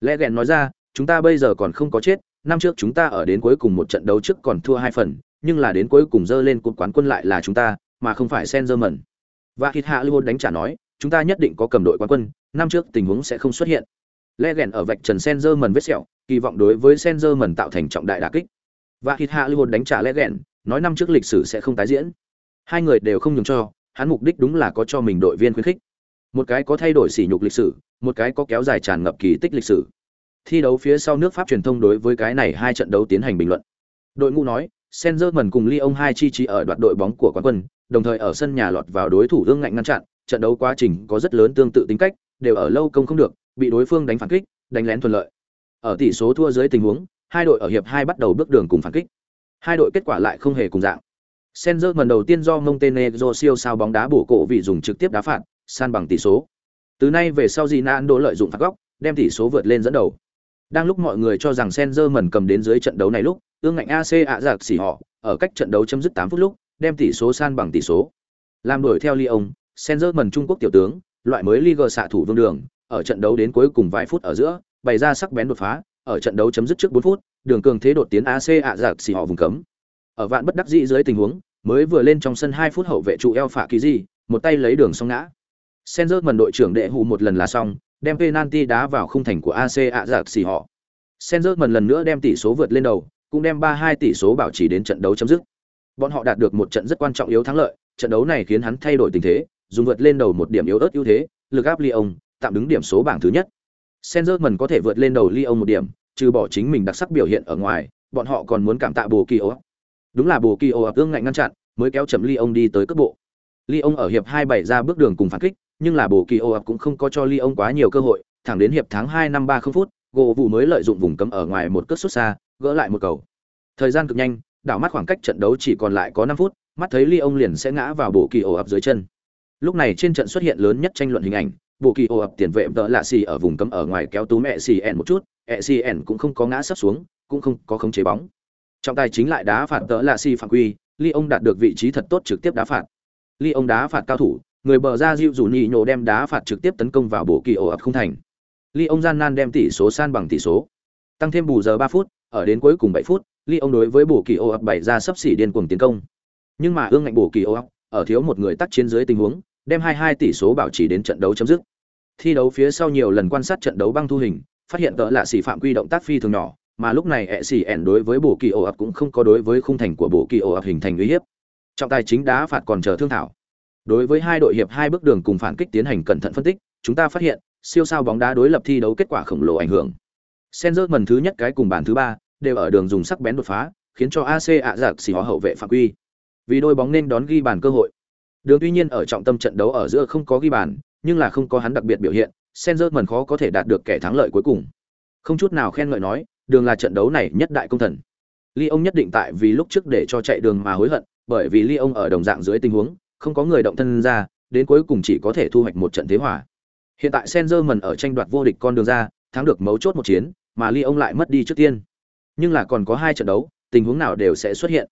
Lẽ gẹn nói ra, chúng ta bây giờ còn không có chết, năm trước chúng ta ở đến cuối cùng một trận đấu trước còn thua hai phần, nhưng là đến cuối cùng dơ lên cột quán quân lại là chúng ta, mà không phải Senzerman Và Hít Hạ Lưu đánh trả nói, chúng ta nhất định có cầm đội quán quân, năm trước tình huống sẽ không xuất hiện. Lẽ gẹn ở vạch trần Senzerman vết sẹo, kỳ vọng đối với Senzerman tạo thành trọng đại đả kích. Và Hít Hạ Lưu đánh trả Lẽ gẹn, nói năm trước lịch sử sẽ không tái diễn. Hai người đều không nhường cho, hắn mục đích đúng là có cho mình đội viên khuyến khích. Một cái có thay đổi sỉ nhục lịch sử, một cái có kéo dài tràn ngập kỳ tích lịch sử. Thi đấu phía sau nước Pháp truyền thông đối với cái này hai trận đấu tiến hành bình luận. Đội ngũ nói, Sengerman cùng Lyon hai chi chi ở đoạt đội bóng của quán quân, đồng thời ở sân nhà lọt vào đối thủ ương ngạnh ngăn chặn, trận đấu quá trình có rất lớn tương tự tính cách, đều ở lâu công không được, bị đối phương đánh phản kích, đánh lén thuận lợi. Ở tỷ số thua dưới tình huống, hai đội ở hiệp hai bắt đầu bước đường cùng phản kích. Hai đội kết quả lại không hề cùng dạng. Sengerman đầu tiên do Montenegro siêu sao bóng đá bổ cổ vị dùng trực tiếp đá phạt, san bằng tỷ số. Từ nay về sau Ronaldo lợi dụng phạt góc, đem tỷ số vượt lên dẫn đầu. Đang lúc mọi người cho rằng Senzerman cầm đến dưới trận đấu này lúc, ương ngạnh AC ạ giặc xỉ họ, ở cách trận đấu chấm dứt 8 phút lúc, đem tỷ số san bằng tỷ số. Làm đuổi theo Lyon, Senzerman Trung Quốc tiểu tướng, loại mới Liga xạ thủ vương đường, ở trận đấu đến cuối cùng vài phút ở giữa, bày ra sắc bén đột phá, ở trận đấu chấm dứt trước 4 phút, đường cường thế đột tiến AC ạ giặc xỉ họ vùng cấm. Ở vạn bất đắc dĩ dưới tình huống, mới vừa lên trong sân 2 phút hậu vệ trụ eo phạ kỳ một tay lấy đường song ngã. Senzerman đội trưởng đệ hụ một lần là xong, đem penalty đá vào khung thành của AC ạ giặc xì họ. Senzerman lần nữa đem tỷ số vượt lên đầu, cũng đem 3-2 tỷ số bảo trì đến trận đấu chấm dứt. Bọn họ đạt được một trận rất quan trọng yếu thắng lợi, trận đấu này khiến hắn thay đổi tình thế, dùng vượt lên đầu một điểm yếu ớt ưu thế, lực áp Lyon, tạm đứng điểm số bảng thứ nhất. Senzerman có thể vượt lên đầu Lyon một điểm, trừ bỏ chính mình đặc sắc biểu hiện ở ngoài, bọn họ còn muốn cảm tạ Bồ Kỳ Ô. Đúng là Bồ Kỳ Ô ương ngạnh ngăn chặn, mới kéo chậm Lyon đi tới cấp bộ. Lyon ở hiệp 27 ra bước đường cùng phản kích, nhưng là bộ Kỳ Ô cũng không có cho Lyon quá nhiều cơ hội, thẳng đến hiệp tháng hai năm 30 phút, gỗ vụ mới lợi dụng vùng cấm ở ngoài một cất xuất xa, gỡ lại một cầu. Thời gian cực nhanh, đảo mắt khoảng cách trận đấu chỉ còn lại có năm phút, mắt thấy Lyon liền sẽ ngã vào bộ Kỳ Ô ập dưới chân. Lúc này trên trận xuất hiện lớn nhất tranh luận hình ảnh, bộ Kỳ Ô ập tiền vệ đỡ lạ xì ở vùng cấm ở ngoài kéo túm mẹ xì ẻn một chút, ẹ xì ẻn cũng không có ngã sắp xuống, cũng không có khống chế bóng. Trọng tài chính lại đá phạt đỡ lạ xì phạm quy, Lyon đạt được vị trí thật tốt trực tiếp đá phạt. Lyon đá phạt cao thủ, người bờ ra dịu rủ nhị nhổ đem đá phạt trực tiếp tấn công vào bộ kỳ ổ ập không thành. Lyon gian nan đem tỷ số san bằng tỷ số. Tăng thêm bù giờ ba phút, ở đến cuối cùng bảy phút, Lyon đối với bộ kỳ ổ ập bảy ra sấp xỉ điên cuồng tiến công. Nhưng mà ương ngạnh bộ kỳ ổ ập, ở thiếu một người tắt chiến dưới tình huống, đem 2-2 tỷ số bảo trì đến trận đấu chấm dứt. Thi đấu phía sau nhiều lần quan sát trận đấu băng thu hình, phát hiện tợ lạ xỉ phạm quy động tác phi thường nhỏ, mà lúc này ẹ xỉ ẻn đối với bộ kỳ ổ ập cũng không có đối với khung thành của bộ kỳ ổ ập hình thành uy hiếp. Trọng tài chính đá phạt còn chờ thương thảo. Đối với hai đội hiệp hai bước đường cùng phản kích tiến hành cẩn thận phân tích, chúng ta phát hiện, siêu sao bóng đá đối lập thi đấu kết quả khổng lồ ảnh hưởng. Senzer mần thứ nhất cái cùng bàn thứ ba đều ở đường dùng sắc bén đột phá, khiến cho AC ạ giặc xì hóa hậu vệ phạm quy. Vì đôi bóng nên đón ghi bàn cơ hội. Đường tuy nhiên ở trọng tâm trận đấu ở giữa không có ghi bàn, nhưng là không có hắn đặc biệt biểu hiện, Senzer mần khó có thể đạt được kẻ thắng lợi cuối cùng. Không chút nào khen ngợi nói, đường là trận đấu này nhất đại công thần. ly ông nhất định tại vì lúc trước để cho chạy đường mà hối hận, bởi vì ly ông ở đồng dạng dưới tình huống, không có người động thân ra, đến cuối cùng chỉ có thể thu hoạch một trận thế hòa. Hiện tại Senzerman ở tranh đoạt vô địch con đường ra, thắng được mấu chốt một chiến, mà Lyon lại mất đi trước tiên. Nhưng là còn có hai trận đấu, tình huống nào đều sẽ xuất hiện.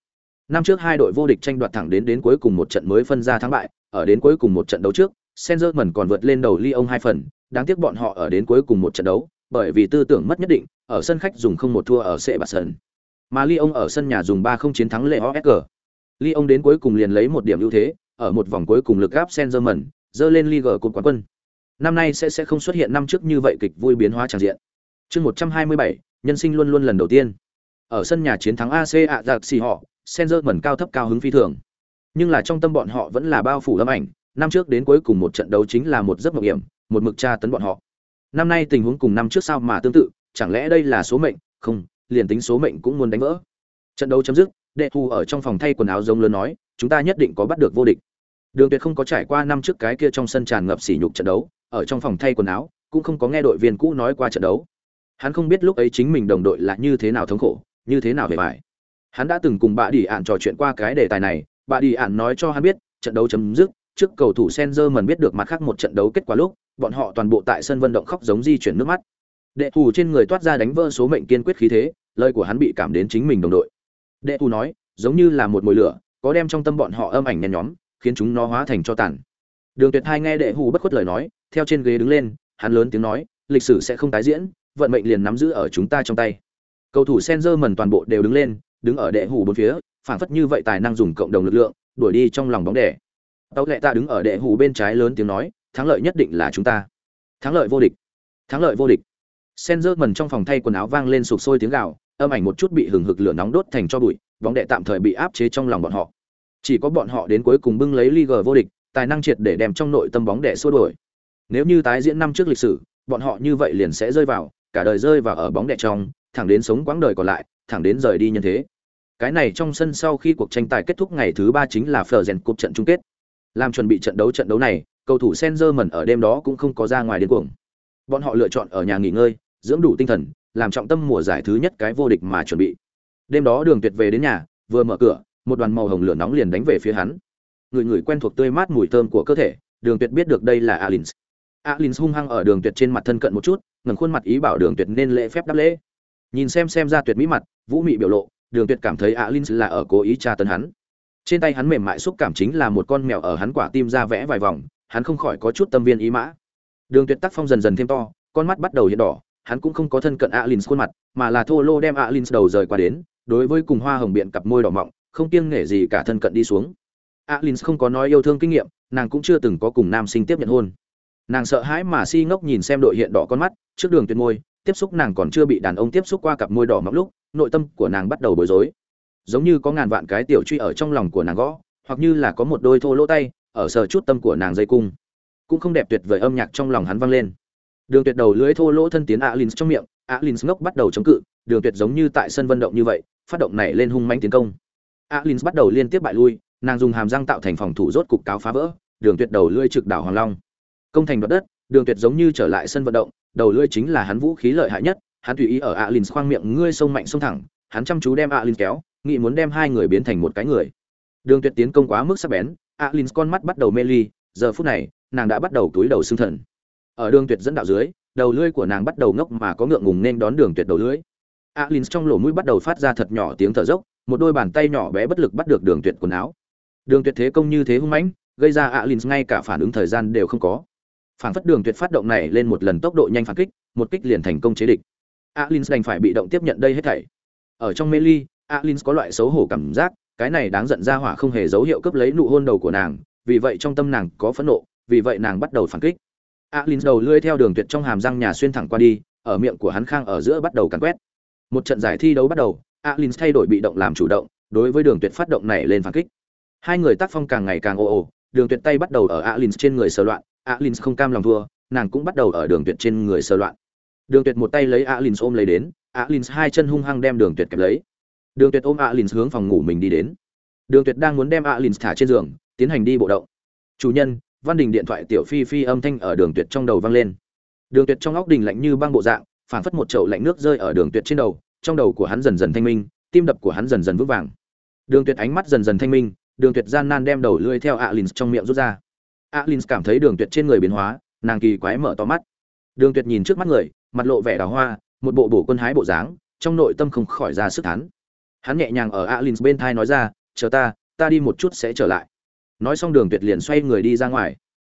Năm trước hai đội vô địch tranh đoạt thẳng đến đến cuối cùng một trận mới phân ra thắng bại, ở đến cuối cùng một trận đấu trước, Senzerman còn vượt lên đầu Lyon hai phần, đáng tiếc bọn họ ở đến cuối cùng một trận đấu, bởi vì tư tưởng mất nhất định, ở sân khách dùng không một thua ở sệ bạc sân. Mà Lyon ở sân nhà dùng 3 không chiến thắng Lệ OSG. ông đến cuối cùng liền lấy một điểm ưu thế, ở một vòng cuối cùng lực gáp Senzerman, dơ lên Liga cột quán quân. Năm nay sẽ sẽ không xuất hiện năm trước như vậy kịch vui biến hóa tràn diện. Chương 127, nhân sinh luôn luôn lần đầu tiên. Ở sân nhà chiến thắng AC ạ giặc xì họ, Senzerman cao thấp cao hứng phi thường. Nhưng là trong tâm bọn họ vẫn là bao phủ lâm ảnh, năm trước đến cuối cùng một trận đấu chính là một giấc mộng hiểm, một mực tra tấn bọn họ. Năm nay tình huống cùng năm trước sao mà tương tự, chẳng lẽ đây là số mệnh? Không, liền tính số mệnh cũng muốn đánh vỡ. Trận đấu chấm dứt, Đệ Thu ở trong phòng thay quần áo giống lớn nói, chúng ta nhất định có bắt được vô địch. Đường Tuyệt không có trải qua năm trước cái kia trong sân tràn ngập sỉ nhục trận đấu, ở trong phòng thay quần áo, cũng không có nghe đội viên cũ nói qua trận đấu. Hắn không biết lúc ấy chính mình đồng đội là như thế nào thống khổ, như thế nào về bại. Hắn đã từng cùng bà Đi Ản trò chuyện qua cái đề tài này, bà Đi Ản nói cho hắn biết, trận đấu chấm dứt, trước cầu thủ Senzer biết được mặt khác một trận đấu kết quả lúc, bọn họ toàn bộ tại sân vận động khóc giống di chuyển nước mắt. Đệ thủ trên người toát ra đánh vỡ số mệnh kiên quyết khí thế, lời của hắn bị cảm đến chính mình đồng đội. Đệ thủ nói, giống như là một mồi lửa, có đem trong tâm bọn họ âm ảnh nhen nhóm, khiến chúng nó hóa thành cho tàn. Đường Tuyệt Hai nghe đệ hù bất khuất lời nói, theo trên ghế đứng lên, hắn lớn tiếng nói, lịch sử sẽ không tái diễn, vận mệnh liền nắm giữ ở chúng ta trong tay. Cầu thủ Senzer mần toàn bộ đều đứng lên, đứng ở đệ hù bốn phía, phản phất như vậy tài năng dùng cộng đồng lực lượng, đuổi đi trong lòng bóng đè. Tâu lệ ta đứng ở đệ hù bên trái lớn tiếng nói, thắng lợi nhất định là chúng ta. Thắng lợi vô địch. Thắng lợi vô địch. Senzer mần trong phòng thay quần áo vang lên sục sôi tiếng gào, âm ảnh một chút bị hừng hực lửa nóng đốt thành cho bụi, bóng đệ tạm thời bị áp chế trong lòng bọn họ. Chỉ có bọn họ đến cuối cùng bưng lấy Liga vô địch, tài năng triệt để đem trong nội tâm bóng đệ xua đuổi. Nếu như tái diễn năm trước lịch sử, bọn họ như vậy liền sẽ rơi vào, cả đời rơi vào ở bóng đệ trong, thẳng đến sống quãng đời còn lại, thẳng đến rời đi nhân thế. Cái này trong sân sau khi cuộc tranh tài kết thúc ngày thứ ba chính là Fleuren Cup trận chung kết. Làm chuẩn bị trận đấu trận đấu này, cầu thủ Senzerman ở đêm đó cũng không có ra ngoài điên cuồng. Bọn họ lựa chọn ở nhà nghỉ ngơi, dưỡng đủ tinh thần, làm trọng tâm mùa giải thứ nhất cái vô địch mà chuẩn bị. Đêm đó Đường Tuyệt về đến nhà, vừa mở cửa, một đoàn màu hồng lửa nóng liền đánh về phía hắn. Người người quen thuộc tươi mát mùi thơm của cơ thể, Đường Tuyệt biết được đây là alin alin hung hăng ở Đường Tuyệt trên mặt thân cận một chút, ngẩng khuôn mặt ý bảo Đường Tuyệt nên lễ phép đáp lễ. Nhìn xem xem ra Tuyệt mỹ mặt, vũ mị biểu lộ, Đường Tuyệt cảm thấy alin là ở cố ý tra tấn hắn. Trên tay hắn mềm mại xúc cảm chính là một con mèo ở hắn quả tim ra vẽ vài vòng, hắn không khỏi có chút tâm viên ý mã. Đường Tuyệt tác phong dần dần thêm to, con mắt bắt đầu hiện đỏ, hắn cũng không có thân cận alin khuôn mặt, mà là thô lô đem alin đầu rời qua đến, đối với cùng hoa hồng biện cặp môi đỏ mọng, không kiêng nể gì cả thân cận đi xuống. alin không có nói yêu thương kinh nghiệm, nàng cũng chưa từng có cùng nam sinh tiếp nhận hôn. Nàng sợ hãi mà si ngốc nhìn xem đội hiện đỏ con mắt, trước đường tuyệt môi, tiếp xúc nàng còn chưa bị đàn ông tiếp xúc qua cặp môi đỏ mọng lúc, nội tâm của nàng bắt đầu bối rối. Giống như có ngàn vạn cái tiểu truy ở trong lòng của nàng gõ, hoặc như là có một đôi thô lỗ tay, ở sờ chút tâm của nàng dây cung cũng không đẹp tuyệt vời âm nhạc trong lòng hắn vang lên đường tuyệt đầu lưới thô lỗ thân tiến alin trong miệng alin ngốc bắt đầu chống cự đường tuyệt giống như tại sân vận động như vậy phát động này lên hung mãnh tiến công. Alins bắt đầu liên tiếp bại lui, nàng dùng hàm răng tạo thành phòng thủ rốt cục cáo phá vỡ, đường tuyệt đầu lưỡi trực đảo hoàng long. Công thành đoạt đất, đường tuyệt giống như trở lại sân vận động, đầu lưỡi chính là hắn vũ khí lợi hại nhất, hắn tùy ý ở Alins khoang miệng ngươi sông mạnh sông thẳng, hắn chăm chú đem Alins kéo, nghĩ muốn đem hai người biến thành một cái người. Đường tuyệt tiến công quá mức sắc bén Alins con mắt bắt đầu mê ly, giờ phút này, nàng đã bắt đầu túi đầu xương thần. Ở đường tuyệt dẫn đạo dưới, đầu lưỡi của nàng bắt đầu ngốc mà có ngượng ngùng nên đón đường tuyệt đầu lưỡi alin trong lỗ mũi bắt đầu phát ra thật nhỏ tiếng thở dốc, một đôi bàn tay nhỏ bé bất lực bắt được đường tuyệt quần áo. Đường tuyệt thế công như thế hung mãnh, gây ra alin ngay cả phản ứng thời gian đều không có. Phản phất đường tuyệt phát động này lên một lần tốc độ nhanh phản kích, một kích liền thành công chế địch. Alin đành phải bị động tiếp nhận đây hết thảy. Ở trong mê ly alin có loại xấu hổ cảm giác, cái này đáng giận ra hỏa không hề dấu hiệu cướp lấy nụ hôn đầu của nàng, vì vậy trong tâm nàng có phẫn nộ, vì vậy nàng bắt đầu phản kích. Alin đầu lưỡi theo đường tuyệt trong hàm răng nhà xuyên thẳng qua đi, ở miệng của hắn khang ở giữa bắt đầu cắn quét một trận giải thi đấu bắt đầu alin thay đổi bị động làm chủ động, đối với đường tuyệt phát động này lên phản kích. Hai người tác phong càng ngày càng ồ ồ, đường tuyệt tay bắt đầu ở alin trên người sờ loạn alin không cam lòng thua, nàng cũng bắt đầu ở đường tuyệt trên người sờ loạn. Đường tuyệt một tay lấy alin ôm lấy đến alin hai chân hung hăng đem đường tuyệt kẹp lấy. Đường tuyệt ôm alin hướng phòng ngủ mình đi đến. Đường tuyệt đang muốn đem alin thả trên giường, tiến hành đi bộ động. Chủ nhân, văn đình điện thoại tiểu phi phi âm thanh ở đường tuyệt trong đầu vang lên. Đường tuyệt trong óc đình lạnh như băng bộ dạng phản phất một chậu lạnh nước rơi ở đường tuyệt trên đầu, trong đầu của hắn dần dần thanh minh, tim đập của hắn dần dần vững vàng. Đường tuyệt ánh mắt dần dần thanh minh, đường tuyệt gian nan đem đầu lưỡi theo alin trong miệng rút ra. Alin cảm thấy đường tuyệt trên người biến hóa, nàng kỳ quái mở to mắt. Đường tuyệt nhìn trước mắt người, mặt lộ vẻ đào hoa, một bộ bổ quân hái bộ dáng, trong nội tâm không khỏi ra sức thán. Hắn nhẹ nhàng ở alin bên thai nói ra, chờ ta ta đi một chút sẽ trở lại. Nói xong đường tuyệt liền xoay người đi ra ngoài.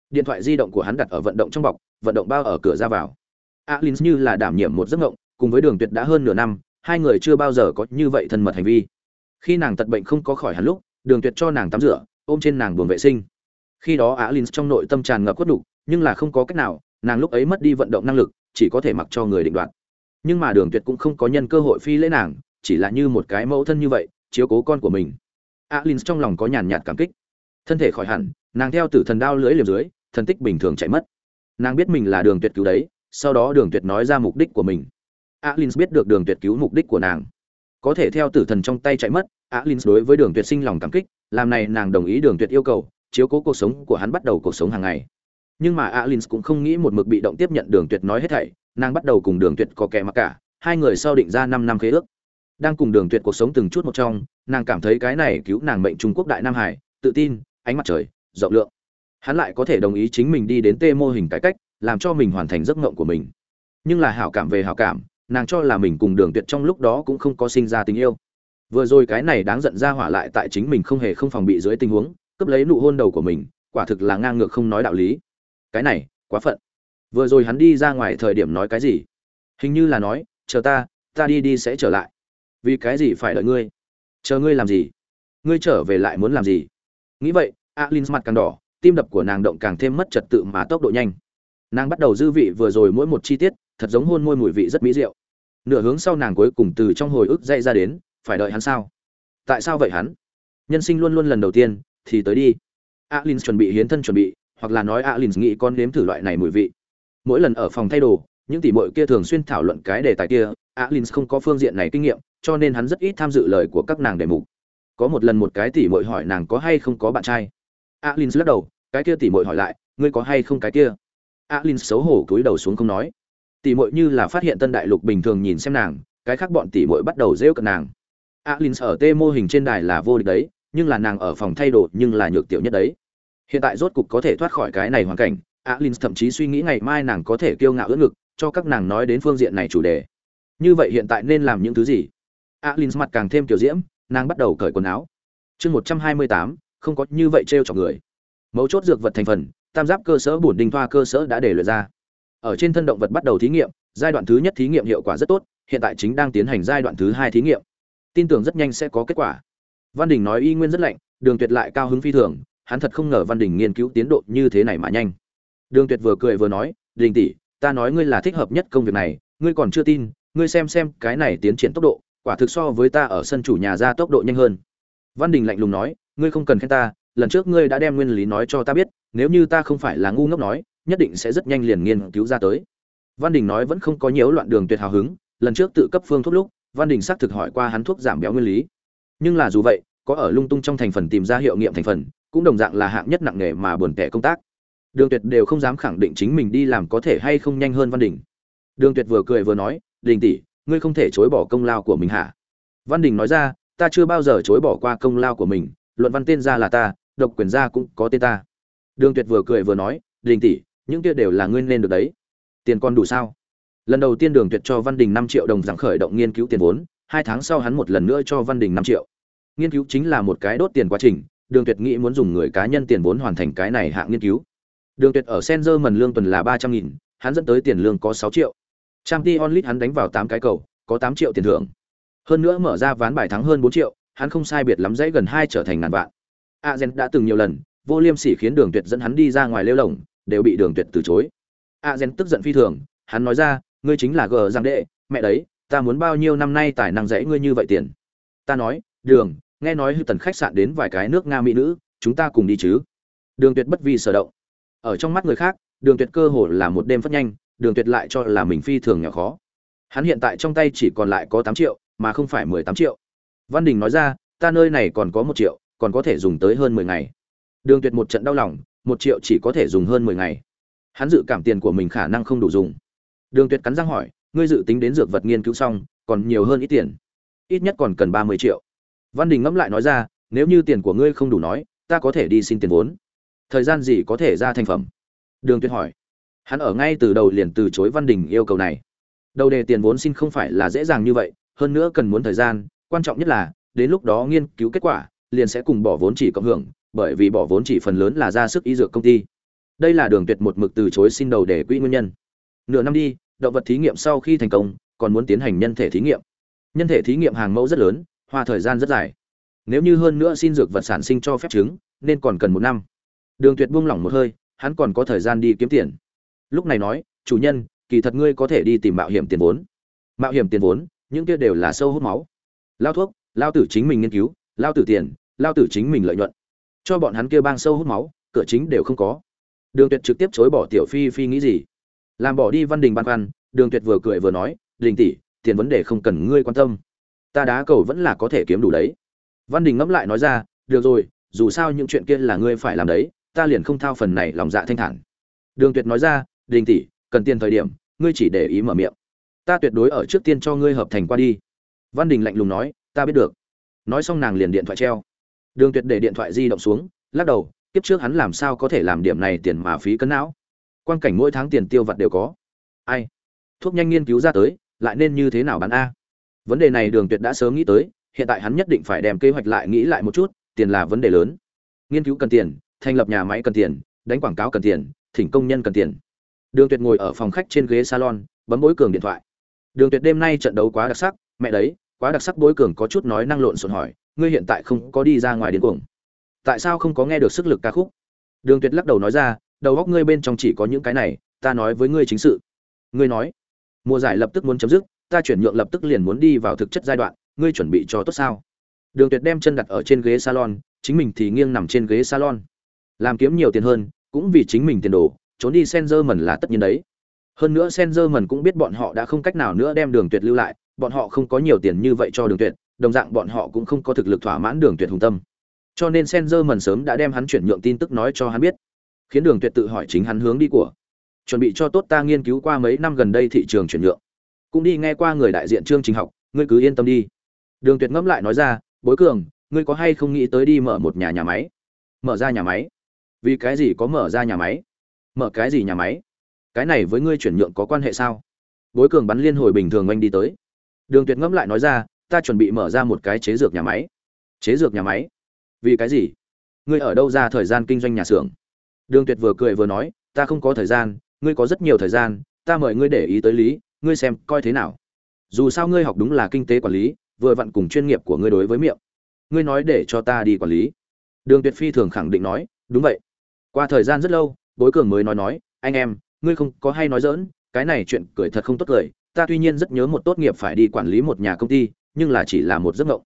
Điện thoại di động của hắn đặt ở vận động trong bọc, vận động bao ở cửa ra vào alin như là đảm nhiệm một giấc ngộng, cùng với đường tuyệt đã hơn nửa năm, hai người chưa bao giờ có như vậy thân mật hành vi. Khi nàng tật bệnh không có khỏi hẳn lúc, đường tuyệt cho nàng tắm rửa, ôm trên nàng buồng vệ sinh. Khi đó alin trong nội tâm tràn ngập cốt đục nhưng là không có cách nào, nàng lúc ấy mất đi vận động năng lực, chỉ có thể mặc cho người định đoạt. Nhưng mà đường tuyệt cũng không có nhân cơ hội phi lễ nàng, chỉ là như một cái mẫu thân như vậy, chiếu cố con của mình. Alin trong lòng có nhàn nhạt cảm kích. Thân thể khỏi hẳn, nàng theo tử thần đao lưỡi liềm dưới, thần tích bình thường chạy mất. Nàng biết mình là đường tuyệt cứu đấy sau đó đường tuyệt nói ra mục đích của mình. Alin biết được đường tuyệt cứu mục đích của nàng. Có thể theo tử thần trong tay chạy mất alin đối với đường tuyệt sinh lòng cảm kích, làm này nàng đồng ý đường tuyệt yêu cầu, chiếu cố cuộc sống của hắn bắt đầu cuộc sống hàng ngày. Nhưng mà alin cũng không nghĩ một mực bị động tiếp nhận đường tuyệt nói hết thảy, nàng bắt đầu cùng đường tuyệt có kẻ mặc cả, hai người sau định ra năm năm khế ước. Đang cùng đường tuyệt cuộc sống từng chút một trong, nàng cảm thấy cái này cứu nàng mệnh trung quốc đại nam hải, tự tin, ánh mặt trời, rộng lượng. Hắn lại có thể đồng ý chính mình đi đến tê mô hình cải cách làm cho mình hoàn thành giấc ngộng của mình. Nhưng là hảo cảm về hảo cảm, nàng cho là mình cùng đường tuyệt trong lúc đó cũng không có sinh ra tình yêu. Vừa rồi cái này đáng giận ra hỏa lại tại chính mình không hề không phòng bị dưới tình huống, cướp lấy nụ hôn đầu của mình, quả thực là ngang ngược không nói đạo lý. Cái này, quá phận. Vừa rồi hắn đi ra ngoài thời điểm nói cái gì? Hình như là nói, chờ ta ta đi đi sẽ trở lại. Vì cái gì phải đợi ngươi? Chờ ngươi làm gì? Ngươi trở về lại muốn làm gì? Nghĩ vậy, alin mặt càng đỏ, tim đập của nàng động càng thêm mất trật tự mà tốc độ nhanh nàng bắt đầu dư vị vừa rồi mỗi một chi tiết, thật giống hôn môi mùi vị rất mỹ diệu. Nửa hướng sau nàng cuối cùng từ trong hồi ức dậy ra đến, phải đợi hắn sao? Tại sao vậy hắn? Nhân sinh luôn luôn lần đầu tiên, thì tới đi. Alin chuẩn bị hiến thân chuẩn bị, hoặc là nói alin nghĩ con nếm thử loại này mùi vị. Mỗi lần ở phòng thay đồ, những tỷ muội kia thường xuyên thảo luận cái đề tài kia, alin không có phương diện này kinh nghiệm, cho nên hắn rất ít tham dự lời của các nàng đề mục. Có một lần một cái tỷ muội hỏi nàng có hay không có bạn trai. Alin lắc đầu, cái kia tỷ muội hỏi lại, ngươi có hay không cái kia? Alin xấu hổ cúi đầu xuống không nói. Tỷ muội như là phát hiện tân đại lục bình thường nhìn xem nàng, cái khác bọn tỷ muội bắt đầu rêu cận nàng. Alin ở tê mô hình trên đài là vô địch đấy, nhưng là nàng ở phòng thay đồ nhưng là nhược tiểu nhất đấy. Hiện tại rốt cục có thể thoát khỏi cái này hoàn cảnh, alin thậm chí suy nghĩ ngày mai nàng có thể kiêu ngạo ưỡn ngực, cho các nàng nói đến phương diện này chủ đề. Như vậy hiện tại nên làm những thứ gì? Alin mặt càng thêm kiểu diễm, nàng bắt đầu cởi quần áo. Chương một trăm hai mươi tám, không có như vậy t r chọc người. Mấu chốt dược vật thành phần tam giáp cơ sở bổn đinh thoa cơ sở đã để luyện ra. Ở trên thân động vật bắt đầu thí nghiệm, giai đoạn thứ nhất thí nghiệm hiệu quả rất tốt, hiện tại chính đang tiến hành giai đoạn thứ hai thí nghiệm. Tin tưởng rất nhanh sẽ có kết quả. Văn đình nói y nguyên rất lạnh, đường tuyệt lại cao hứng phi thường, hắn thật không ngờ văn đình nghiên cứu tiến độ như thế này mà nhanh. Đường tuyệt vừa cười vừa nói, đình tỷ, ta nói ngươi là thích hợp nhất công việc này, ngươi còn chưa tin, ngươi xem xem cái này tiến triển tốc độ, quả thực so với ta ở sân chủ nhà ra tốc độ nhanh hơn. Văn đình lạnh lùng nói, ngươi không cần khen ta, lần trước ngươi đã đem nguyên lý nói cho ta biết nếu như ta không phải là ngu ngốc nói, nhất định sẽ rất nhanh liền nghiên cứu ra tới. Văn đình nói vẫn không có nhiều loạn đường tuyệt hào hứng, lần trước tự cấp phương thuốc lúc, văn đình xác thực hỏi qua hắn thuốc giảm béo nguyên lý. Nhưng là dù vậy, có ở lung tung trong thành phần tìm ra hiệu nghiệm thành phần, cũng đồng dạng là hạng nhất nặng nghề mà buồn tẻ công tác. Đường tuyệt đều không dám khẳng định chính mình đi làm có thể hay không nhanh hơn văn đình. Đường tuyệt vừa cười vừa nói, đình tỷ, ngươi không thể chối bỏ công lao của mình hả? Văn đình nói ra, ta chưa bao giờ chối bỏ qua công lao của mình, luận văn tên ra là ta, độc quyền ra cũng có tên ta đường tuyệt vừa cười vừa nói, đình tỷ, những kia đều là ngươi nên được đấy. Tiền còn đủ sao? Lần đầu tiên đường tuyệt cho văn đình năm triệu đồng rằng khởi động nghiên cứu tiền vốn, hai tháng sau hắn một lần nữa cho văn đình năm triệu. Nghiên cứu chính là một cái đốt tiền quá trình, đường tuyệt nghĩ muốn dùng người cá nhân tiền vốn hoàn thành cái này hạng nghiên cứu. Đường tuyệt ở senzer mần lương tuần là ba trăm nghìn, hắn dẫn tới tiền lương có sáu triệu. Trang League hắn đánh vào tám cái cầu, có tám triệu tiền thưởng. Hơn nữa mở ra ván bài thắng hơn bốn triệu, hắn không sai biệt lắm dãy gần hai trở thành ngàn vạn. A đã từng nhiều lần vô liêm sỉ khiến đường tuyệt dẫn hắn đi ra ngoài lêu lồng, đều bị đường tuyệt từ chối. A gen tức giận phi thường, hắn nói ra, ngươi chính là gờ giang đệ, mẹ đấy, ta muốn bao nhiêu năm nay tài năng dãy ngươi như vậy tiền? Ta nói, đường, nghe nói hư tần khách sạn đến vài cái nước nga mỹ nữ, chúng ta cùng đi chứ. Đường tuyệt bất vi sở động. Ở trong mắt người khác, đường tuyệt cơ hồ là một đêm phát nhanh, đường tuyệt lại cho là mình phi thường nhỏ khó. Hắn hiện tại trong tay chỉ còn lại có tám triệu, mà không phải mười tám triệu. Văn đình nói ra, ta nơi này còn có một triệu, còn có thể dùng tới hơn mười ngày đường tuyệt một trận đau lòng, một triệu chỉ có thể dùng hơn mười ngày. Hắn dự cảm tiền của mình khả năng không đủ dùng. Đường tuyệt cắn răng hỏi, ngươi dự tính đến dược vật nghiên cứu xong, còn nhiều hơn ít tiền? Ít nhất còn cần ba mươi triệu. Văn đình ngẫm lại nói ra, nếu như tiền của ngươi không đủ nói, ta có thể đi xin tiền vốn. Thời gian gì có thể ra thành phẩm? Đường tuyệt hỏi. Hắn ở ngay từ đầu liền từ chối văn đình yêu cầu này. Đầu đề tiền vốn xin không phải là dễ dàng như vậy, hơn nữa cần muốn thời gian, quan trọng nhất là, đến lúc đó nghiên cứu kết quả, liền sẽ cùng bỏ vốn chỉ cộng hưởng bởi vì bỏ vốn chỉ phần lớn là ra sức y dược công ty. Đây là đường tuyệt một mực từ chối xin đầu để quỹ nguyên nhân. Nửa năm đi, động vật thí nghiệm sau khi thành công, còn muốn tiến hành nhân thể thí nghiệm. Nhân thể thí nghiệm hàng mẫu rất lớn, hoa thời gian rất dài. Nếu như hơn nữa xin dược vật sản sinh cho phép chứng nên còn cần một năm. Đường tuyệt buông lỏng một hơi, hắn còn có thời gian đi kiếm tiền. Lúc này nói, chủ nhân, kỳ thật ngươi có thể đi tìm mạo hiểm tiền vốn. Mạo hiểm tiền vốn, những kia đều là sâu hút máu. Lao thuốc, lao tử chính mình nghiên cứu, lao tử tiền, lao tử chính mình lợi nhuận cho bọn hắn kia bang sâu hút máu, cửa chính đều không có. Đường tuyệt trực tiếp chối bỏ tiểu phi phi nghĩ gì? Làm bỏ đi văn đình băn khoăn, đường tuyệt vừa cười vừa nói, đình tỷ, tiền vấn đề không cần ngươi quan tâm. Ta đá cầu vẫn là có thể kiếm đủ đấy. Văn đình ngẫm lại nói ra, được rồi, dù sao những chuyện kia là ngươi phải làm đấy, ta liền không thao phần này lòng dạ thanh thản. Đường tuyệt nói ra, đình tỷ, cần tiền thời điểm, ngươi chỉ để ý mở miệng. Ta tuyệt đối ở trước tiên cho ngươi hợp thành qua đi. Văn đình lạnh lùng nói, ta biết được. Nói xong nàng liền điện thoại treo đường tuyệt để điện thoại di động xuống, lắc đầu, kiếp trước hắn làm sao có thể làm điểm này tiền mà phí cân não? Quan cảnh mỗi tháng tiền tiêu vặt đều có. Ai? Thuốc nhanh nghiên cứu ra tới, lại nên như thế nào bán a? Vấn đề này đường tuyệt đã sớm nghĩ tới, hiện tại hắn nhất định phải đem kế hoạch lại nghĩ lại một chút, tiền là vấn đề lớn. Nghiên cứu cần tiền, thành lập nhà máy cần tiền, đánh quảng cáo cần tiền, thỉnh công nhân cần tiền. Đường tuyệt ngồi ở phòng khách trên ghế salon, bấm bối cường điện thoại. Đường tuyệt đêm nay trận đấu quá đặc sắc, mẹ đấy, quá đặc sắc bối cường có chút nói năng lộn xộn hỏi ngươi hiện tại không có đi ra ngoài điên cuồng. Tại sao không có nghe được sức lực ca khúc? Đường tuyệt lắc đầu nói ra, đầu góc ngươi bên trong chỉ có những cái này, ta nói với ngươi chính sự. Ngươi nói, mùa giải lập tức muốn chấm dứt, ta chuyển nhượng lập tức liền muốn đi vào thực chất giai đoạn, ngươi chuẩn bị cho tốt sao? Đường tuyệt đem chân đặt ở trên ghế salon, chính mình thì nghiêng nằm trên ghế salon. Làm kiếm nhiều tiền hơn, cũng vì chính mình tiền đồ, trốn đi Sengerman là tất nhiên đấy. Hơn nữa Sengerman cũng biết bọn họ đã không cách nào nữa đem đường tuyệt lưu lại, bọn họ không có nhiều tiền như vậy cho đường tuyệt đồng dạng bọn họ cũng không có thực lực thỏa mãn đường tuyệt hùng tâm. Cho nên Sengerman sớm đã đem hắn chuyển nhượng tin tức nói cho hắn biết. Khiến đường tuyệt tự hỏi chính hắn hướng đi của. Chuẩn bị cho tốt ta nghiên cứu qua mấy năm gần đây thị trường chuyển nhượng. Cũng đi nghe qua người đại diện chương trình học, ngươi cứ yên tâm đi. Đường tuyệt ngẫm lại nói ra, bối cường, ngươi có hay không nghĩ tới đi mở một nhà nhà máy? Mở ra nhà máy? Vì cái gì có mở ra nhà máy? Mở cái gì nhà máy? Cái này với ngươi chuyển nhượng có quan hệ sao? Bối cường bắn liên hồi bình thường anh đi tới. Đường tuyệt ngẫm lại nói ra ta chuẩn bị mở ra một cái chế dược nhà máy. Chế dược nhà máy? Vì cái gì? Ngươi ở đâu ra thời gian kinh doanh nhà xưởng? Đường tuyệt vừa cười vừa nói, ta không có thời gian, ngươi có rất nhiều thời gian, ta mời ngươi để ý tới lý, ngươi xem, coi thế nào. Dù sao ngươi học đúng là kinh tế quản lý, vừa vặn cùng chuyên nghiệp của ngươi đối với miệng. Ngươi nói để cho ta đi quản lý. Đường tuyệt phi thường khẳng định nói, đúng vậy. Qua thời gian rất lâu, bối cường mới nói nói, anh em, ngươi không có hay nói dỡn cái này chuyện cười thật không tốt cười, ta tuy nhiên rất nhớ một tốt nghiệp phải đi quản lý một nhà công ty nhưng là chỉ là một giấc mộng.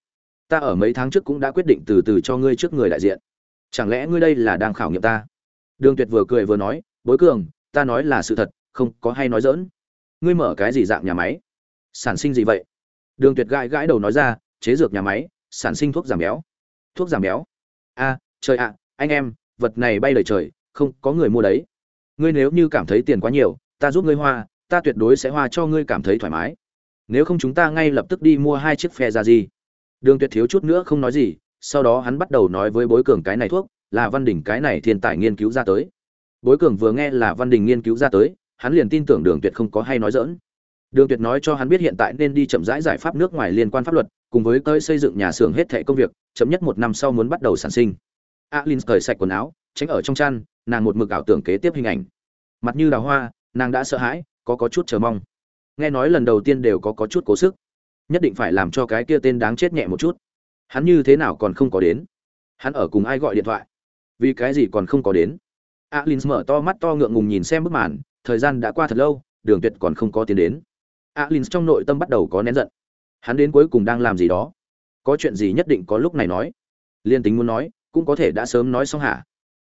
Ta ở mấy tháng trước cũng đã quyết định từ từ cho ngươi trước người đại diện. Chẳng lẽ ngươi đây là đang khảo nghiệm ta? Đường tuyệt vừa cười vừa nói, bối cường, ta nói là sự thật, không có hay nói dỡn ngươi mở cái gì dạng nhà máy? Sản sinh gì vậy? Đường tuyệt gãi gãi đầu nói ra, chế dược nhà máy, sản sinh thuốc giảm béo. Thuốc giảm béo? A, trời ạ, anh em, vật này bay lời trời, không có người mua đấy. Ngươi nếu như cảm thấy tiền quá nhiều, ta giúp ngươi hoa, ta tuyệt đối sẽ hoa cho ngươi cảm thấy thoải mái nếu không chúng ta ngay lập tức đi mua hai chiếc phe ra gì đường tuyệt thiếu chút nữa không nói gì, sau đó hắn bắt đầu nói với bối cường cái này thuốc, là văn đỉnh cái này thiên tài nghiên cứu ra tới. Bối cường vừa nghe là văn đình nghiên cứu ra tới, hắn liền tin tưởng đường tuyệt không có hay nói dỡn đường tuyệt nói cho hắn biết hiện tại nên đi chậm rãi giải pháp nước ngoài liên quan pháp luật, cùng với tới xây dựng nhà xưởng hết thệ công việc, chậm nhất một năm sau muốn bắt đầu sản sinh. Alin cởi sạch quần áo, tránh ở trong chăn, nàng một mực ảo tưởng kế tiếp hình ảnh. Mặt như đào hoa, nàng đã sợ hãi, có có chút chờ mong nghe nói lần đầu tiên đều có có chút cố sức. Nhất định phải làm cho cái kia tên đáng chết nhẹ một chút. Hắn như thế nào còn không có đến? Hắn ở cùng ai gọi điện thoại? Vì cái gì còn không có đến? Alin mở to mắt to ngượng ngùng nhìn xem bức màn, thời gian đã qua thật lâu, đường tuyệt còn không có tiến đến. Alin trong nội tâm bắt đầu có nén giận. Hắn đến cuối cùng đang làm gì đó? Có chuyện gì nhất định có lúc này nói. Liên tính muốn nói, cũng có thể đã sớm nói xong hả?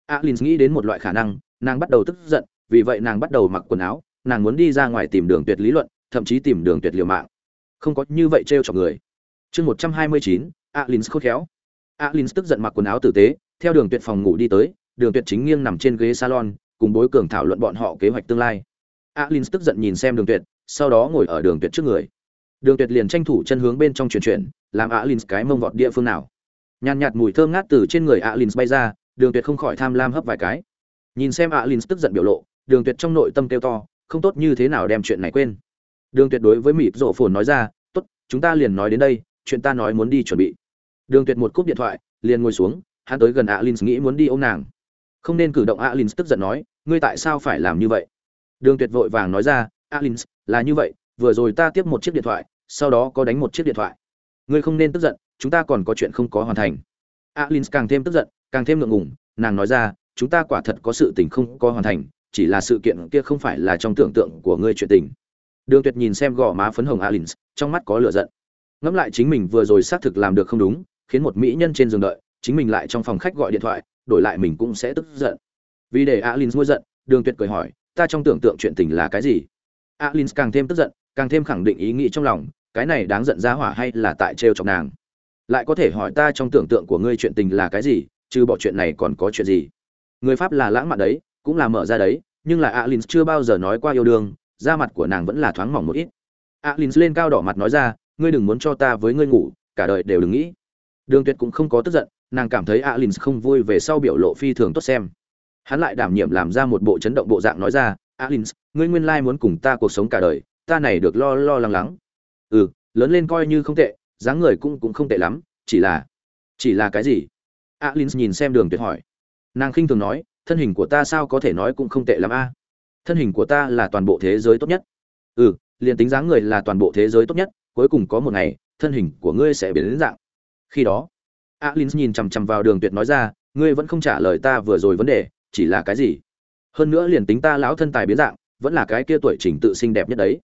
Alin nghĩ đến một loại khả năng, nàng bắt đầu tức giận, vì vậy nàng bắt đầu mặc quần áo, nàng muốn đi ra ngoài tìm đường tuyệt lý luận thậm chí tìm đường tuyệt liều mạng. Không có như vậy trêu chọc người. Chương một trăm hai mươi chín khôn khéo. Alins tức giận mặc quần áo tử tế, theo đường tuyệt phòng ngủ đi tới, đường tuyệt chính nghiêng nằm trên ghế salon, cùng bối cường thảo luận bọn họ kế hoạch tương lai. Alins tức giận nhìn xem đường tuyệt, sau đó ngồi ở đường tuyệt trước người. Đường tuyệt liền tranh thủ chân hướng bên trong chuyển chuyển, làm Alins cái mông vọt địa phương nào. Nhàn nhạt mùi thơm ngát từ trên người Alins bay ra, đường tuyệt không khỏi tham lam hấp vài cái. Nhìn xem Alins tức giận biểu lộ, đường tuyệt trong nội tâm kêu to, không tốt như thế nào đem chuyện này quên đường tuyệt đối với mịp rộ phồn nói ra, tốt, chúng ta liền nói đến đây, chuyện ta nói muốn đi chuẩn bị. Đường tuyệt một cúp điện thoại, liền ngồi xuống, hắn tới gần alin nghĩ muốn đi ôm nàng. Không nên cử động alin tức giận nói, ngươi tại sao phải làm như vậy? Đường tuyệt vội vàng nói ra alin là như vậy, vừa rồi ta tiếp một chiếc điện thoại, sau đó có đánh một chiếc điện thoại. Ngươi không nên tức giận, chúng ta còn có chuyện không có hoàn thành. Alin càng thêm tức giận, càng thêm ngượng ngùng, nàng nói ra, chúng ta quả thật có sự tình không có hoàn thành, chỉ là sự kiện kia không phải là trong tưởng tượng của ngươi chuyện tình đường tuyệt nhìn xem gò má phấn hồng Alins, trong mắt có lửa giận. Ngẫm lại chính mình vừa rồi xác thực làm được không đúng khiến một mỹ nhân trên giường đợi chính mình lại trong phòng khách gọi điện thoại đổi lại mình cũng sẽ tức giận. Vì để Alins ngôi giận đường tuyệt cười hỏi ta trong tưởng tượng chuyện tình là cái gì? Alins càng thêm tức giận càng thêm khẳng định ý nghĩ trong lòng cái này đáng giận ra hỏa hay là tại trêu chọc nàng? Lại có thể hỏi ta trong tưởng tượng của ngươi chuyện tình là cái gì chứ bỏ chuyện này còn có chuyện gì? Người pháp là lãng mạn đấy cũng là mở ra đấy nhưng là Alins chưa bao giờ nói qua yêu đương da mặt của nàng vẫn là thoáng mỏng một ít. Alin lên cao đỏ mặt nói ra, ngươi đừng muốn cho ta với ngươi ngủ, cả đời đều đừng nghĩ. Đường tuyệt cũng không có tức giận, nàng cảm thấy alin không vui về sau biểu lộ phi thường tốt xem. Hắn lại đảm nhiệm làm ra một bộ chấn động bộ dạng nói ra alin ngươi nguyên lai muốn cùng ta cuộc sống cả đời, ta này được lo lo lắng lắng. Ừ lớn lên coi như không tệ, dáng người cũng cũng không tệ lắm, chỉ là chỉ là cái gì? Alin nhìn xem đường tuyệt hỏi. Nàng khinh thường nói, thân hình của ta sao có thể nói cũng không tệ lắm a? Thân hình của ta là toàn bộ thế giới tốt nhất. Ừ liền tính dáng người là toàn bộ thế giới tốt nhất cuối cùng có một ngày thân hình của ngươi sẽ biến đến dạng. Khi đó alin nhìn chằm chằm vào đường tuyệt nói ra ngươi vẫn không trả lời ta vừa rồi vấn đề chỉ là cái gì? Hơn nữa liền tính ta lão thân tài biến dạng vẫn là cái kia tuổi trình tự xinh đẹp nhất đấy.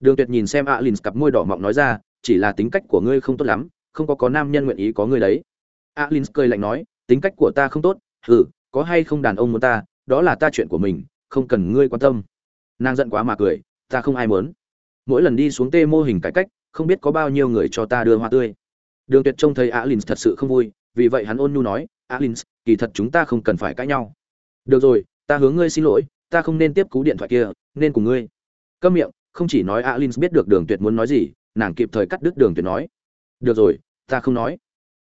Đường tuyệt nhìn xem alin cặp môi đỏ mọng nói ra chỉ là tính cách của ngươi không tốt lắm không có có nam nhân nguyện ý có ngươi đấy. Alin cười lạnh nói tính cách của ta không tốt Ừ, có hay không đàn ông muốn ta đó là ta chuyện của mình không cần ngươi quan tâm. Nàng giận quá mà cười, ta không ai muốn. Mỗi lần đi xuống tê mô hình cải cách, không biết có bao nhiêu người cho ta đưa hoa tươi. Đường tuyệt trông thấy alin thật sự không vui, vì vậy hắn ôn nhu nói alin kỳ thật chúng ta không cần phải cãi nhau. Được rồi, ta hướng ngươi xin lỗi, ta không nên tiếp cú điện thoại kia, nên cùng ngươi. Câm miệng, không chỉ nói alin biết được đường tuyệt muốn nói gì, nàng kịp thời cắt đứt đường tuyệt nói, được rồi, ta không nói.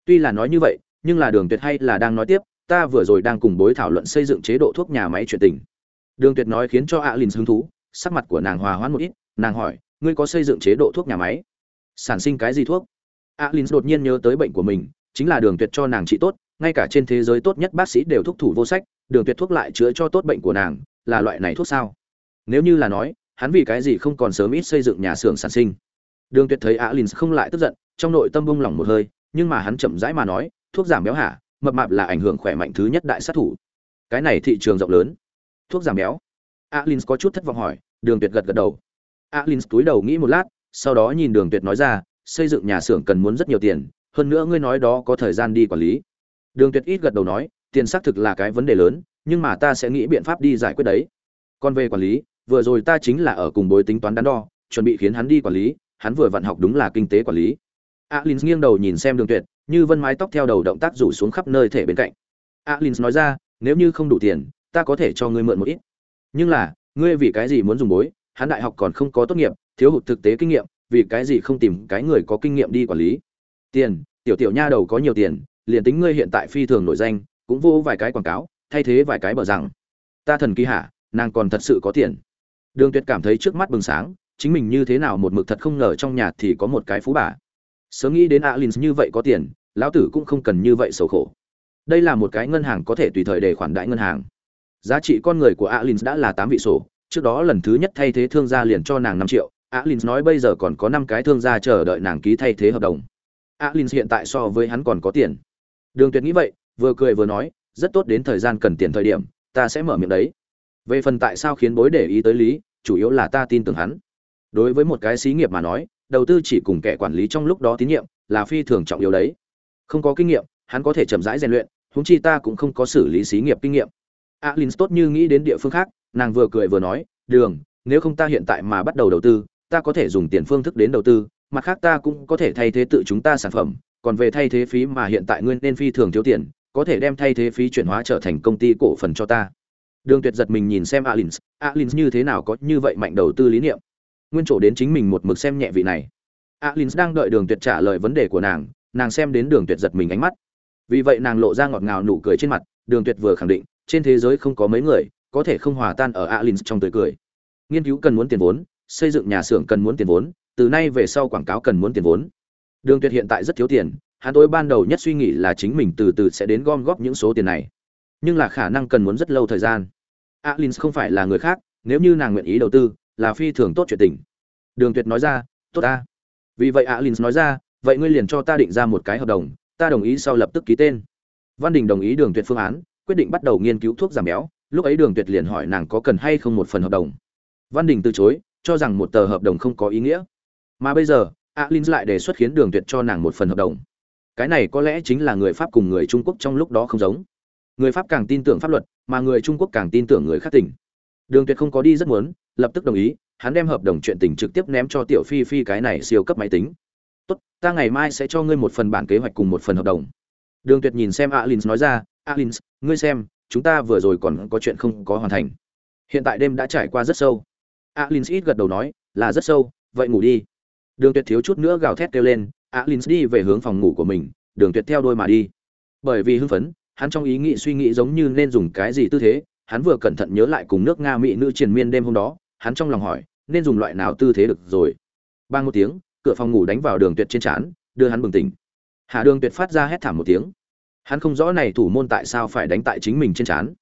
Tuy là nói như vậy, nhưng là đường tuyệt hay là đang nói tiếp, ta vừa rồi đang cùng bối thảo luận xây dựng chế độ thuốc nhà máy chuyện tình đường tuyệt nói khiến cho alin hứng thú, sắc mặt của nàng hòa hoãn một ít, nàng hỏi, ngươi có xây dựng chế độ thuốc nhà máy? Sản sinh cái gì thuốc? Alin đột nhiên nhớ tới bệnh của mình, chính là đường tuyệt cho nàng trị tốt, ngay cả trên thế giới tốt nhất bác sĩ đều thúc thủ vô sách, đường tuyệt thuốc lại chữa cho tốt bệnh của nàng, là loại này thuốc sao? Nếu như là nói, hắn vì cái gì không còn sớm ít xây dựng nhà xưởng sản sinh? Đường tuyệt thấy alin không lại tức giận, trong nội tâm bùng lòng một hơi, nhưng mà hắn chậm rãi mà nói, thuốc giảm béo hả? Mập mạp là ảnh hưởng khỏe mạnh thứ nhất đại sát thủ. Cái này thị trường rộng lớn thuốc giảm béo. Alin có chút thất vọng hỏi, đường tuyệt gật gật đầu. Alin túi đầu nghĩ một lát, sau đó nhìn đường tuyệt nói ra, xây dựng nhà xưởng cần muốn rất nhiều tiền, hơn nữa ngươi nói đó có thời gian đi quản lý. Đường tuyệt ít gật đầu nói, tiền xác thực là cái vấn đề lớn, nhưng mà ta sẽ nghĩ biện pháp đi giải quyết đấy. Còn về quản lý, vừa rồi ta chính là ở cùng bối tính toán đắn đo, chuẩn bị khiến hắn đi quản lý, hắn vừa vặn học đúng là kinh tế quản lý. Alin nghiêng đầu nhìn xem đường tuyệt, như vân mái tóc theo đầu động tác rủ xuống khắp nơi thể bên cạnh. Alin nói ra, nếu như không đủ tiền ta có thể cho ngươi mượn một ít. Nhưng là, ngươi vì cái gì muốn dùng bối? Hắn đại học còn không có tốt nghiệp, thiếu hụt thực tế kinh nghiệm, vì cái gì không tìm cái người có kinh nghiệm đi quản lý? Tiền, tiểu tiểu nha đầu có nhiều tiền, liền tính ngươi hiện tại phi thường nổi danh, cũng vô vài cái quảng cáo, thay thế vài cái bờ rằng ta thần kỳ hả? Nàng còn thật sự có tiền. Đường tuyệt cảm thấy trước mắt bừng sáng, chính mình như thế nào một mực thật không ngờ trong nhà thì có một cái phú bà. Sớm nghĩ đến alin như vậy có tiền, lão tử cũng không cần như vậy xấu khổ. Đây là một cái ngân hàng có thể tùy thời để khoản đại ngân hàng giá trị con người của alin đã là tám vị sổ. Trước đó lần thứ nhất thay thế thương gia liền cho nàng năm triệu. Alin nói bây giờ còn có năm cái thương gia chờ đợi nàng ký thay thế hợp đồng. Alin hiện tại so với hắn còn có tiền. Đường tuyệt nghĩ vậy, vừa cười vừa nói, rất tốt đến thời gian cần tiền thời điểm, ta sẽ mở miệng đấy. Về phần tại sao khiến bối để ý tới lý, chủ yếu là ta tin tưởng hắn. Đối với một cái xí nghiệp mà nói, đầu tư chỉ cùng kẻ quản lý trong lúc đó tín nhiệm là phi thường trọng yếu đấy. Không có kinh nghiệm, hắn có thể chậm rãi rèn luyện húng chi ta cũng không có xử lý xí nghiệp kinh nghiệm alin tốt như nghĩ đến địa phương khác, nàng vừa cười vừa nói, đường, nếu không ta hiện tại mà bắt đầu đầu tư, ta có thể dùng tiền phương thức đến đầu tư, mặt khác ta cũng có thể thay thế tự chúng ta sản phẩm, còn về thay thế phí mà hiện tại ngươi nên phi thường thiếu tiền, có thể đem thay thế phí chuyển hóa trở thành công ty cổ phần cho ta. Đường tuyệt giật mình nhìn xem alins alins như thế nào có như vậy mạnh đầu tư lý niệm? Nguyên chỗ đến chính mình một mực xem nhẹ vị này. Alins đang đợi đường tuyệt trả lời vấn đề của nàng nàng xem đến đường tuyệt giật mình ánh mắt. Vì vậy nàng lộ ra ngọt ngào nụ cười trên mặt, đường tuyệt vừa khẳng định trên thế giới không có mấy người, có thể không hòa tan ở alin trong tươi cười. Nghiên cứu cần muốn tiền vốn, xây dựng nhà xưởng cần muốn tiền vốn, từ nay về sau quảng cáo cần muốn tiền vốn. Đường tuyệt hiện tại rất thiếu tiền, hắn tối ban đầu nhất suy nghĩ là chính mình từ từ sẽ đến gom góp những số tiền này. Nhưng là khả năng cần muốn rất lâu thời gian. Alin không phải là người khác, nếu như nàng nguyện ý đầu tư, là phi thường tốt chuyện tình. Đường tuyệt nói ra, tốt ta. Vì vậy alin nói ra, vậy ngươi liền cho ta định ra một cái hợp đồng, ta đồng ý sau lập tức ký tên. Văn đình đồng ý đường tuyệt phương án quyết định bắt đầu nghiên cứu thuốc giảm béo, lúc ấy đường tuyệt liền hỏi nàng có cần hay không một phần hợp đồng. Văn đình từ chối, cho rằng một tờ hợp đồng không có ý nghĩa. Mà bây giờ, alin lại đề xuất khiến đường tuyệt cho nàng một phần hợp đồng. Cái này có lẽ chính là người pháp cùng người trung quốc trong lúc đó không giống. Người pháp càng tin tưởng pháp luật, mà người trung quốc càng tin tưởng người khác tỉnh đường tuyệt không có đi rất muốn, lập tức đồng ý, hắn đem hợp đồng chuyện tình trực tiếp ném cho tiểu phi phi cái này siêu cấp máy tính. Tốt, ta ngày mai sẽ cho ngươi một phần bản kế hoạch cùng một phần hợp đồng. Đường tuyệt nhìn xem alin nói ra alins ngươi xem, chúng ta vừa rồi còn có chuyện không có hoàn thành. Hiện tại đêm đã trải qua rất sâu. Alins ít gật đầu nói, là rất sâu, vậy ngủ đi. Đường tuyệt thiếu chút nữa gào thét kêu lên alins đi về hướng phòng ngủ của mình, đường tuyệt theo đôi mà đi. Bởi vì hưng phấn, hắn trong ý nghĩ suy nghĩ giống như nên dùng cái gì tư thế, hắn vừa cẩn thận nhớ lại cùng nước nga mỹ nữ triền miên đêm hôm đó, hắn trong lòng hỏi, nên dùng loại nào tư thế được rồi? Bang một tiếng, cửa phòng ngủ đánh vào đường tuyệt trên trán, đưa hắn bừng tỉnh. Hạ đường tuyệt phát ra hét thảm một tiếng hắn không rõ này thủ môn tại sao phải đánh tại chính mình trên trán.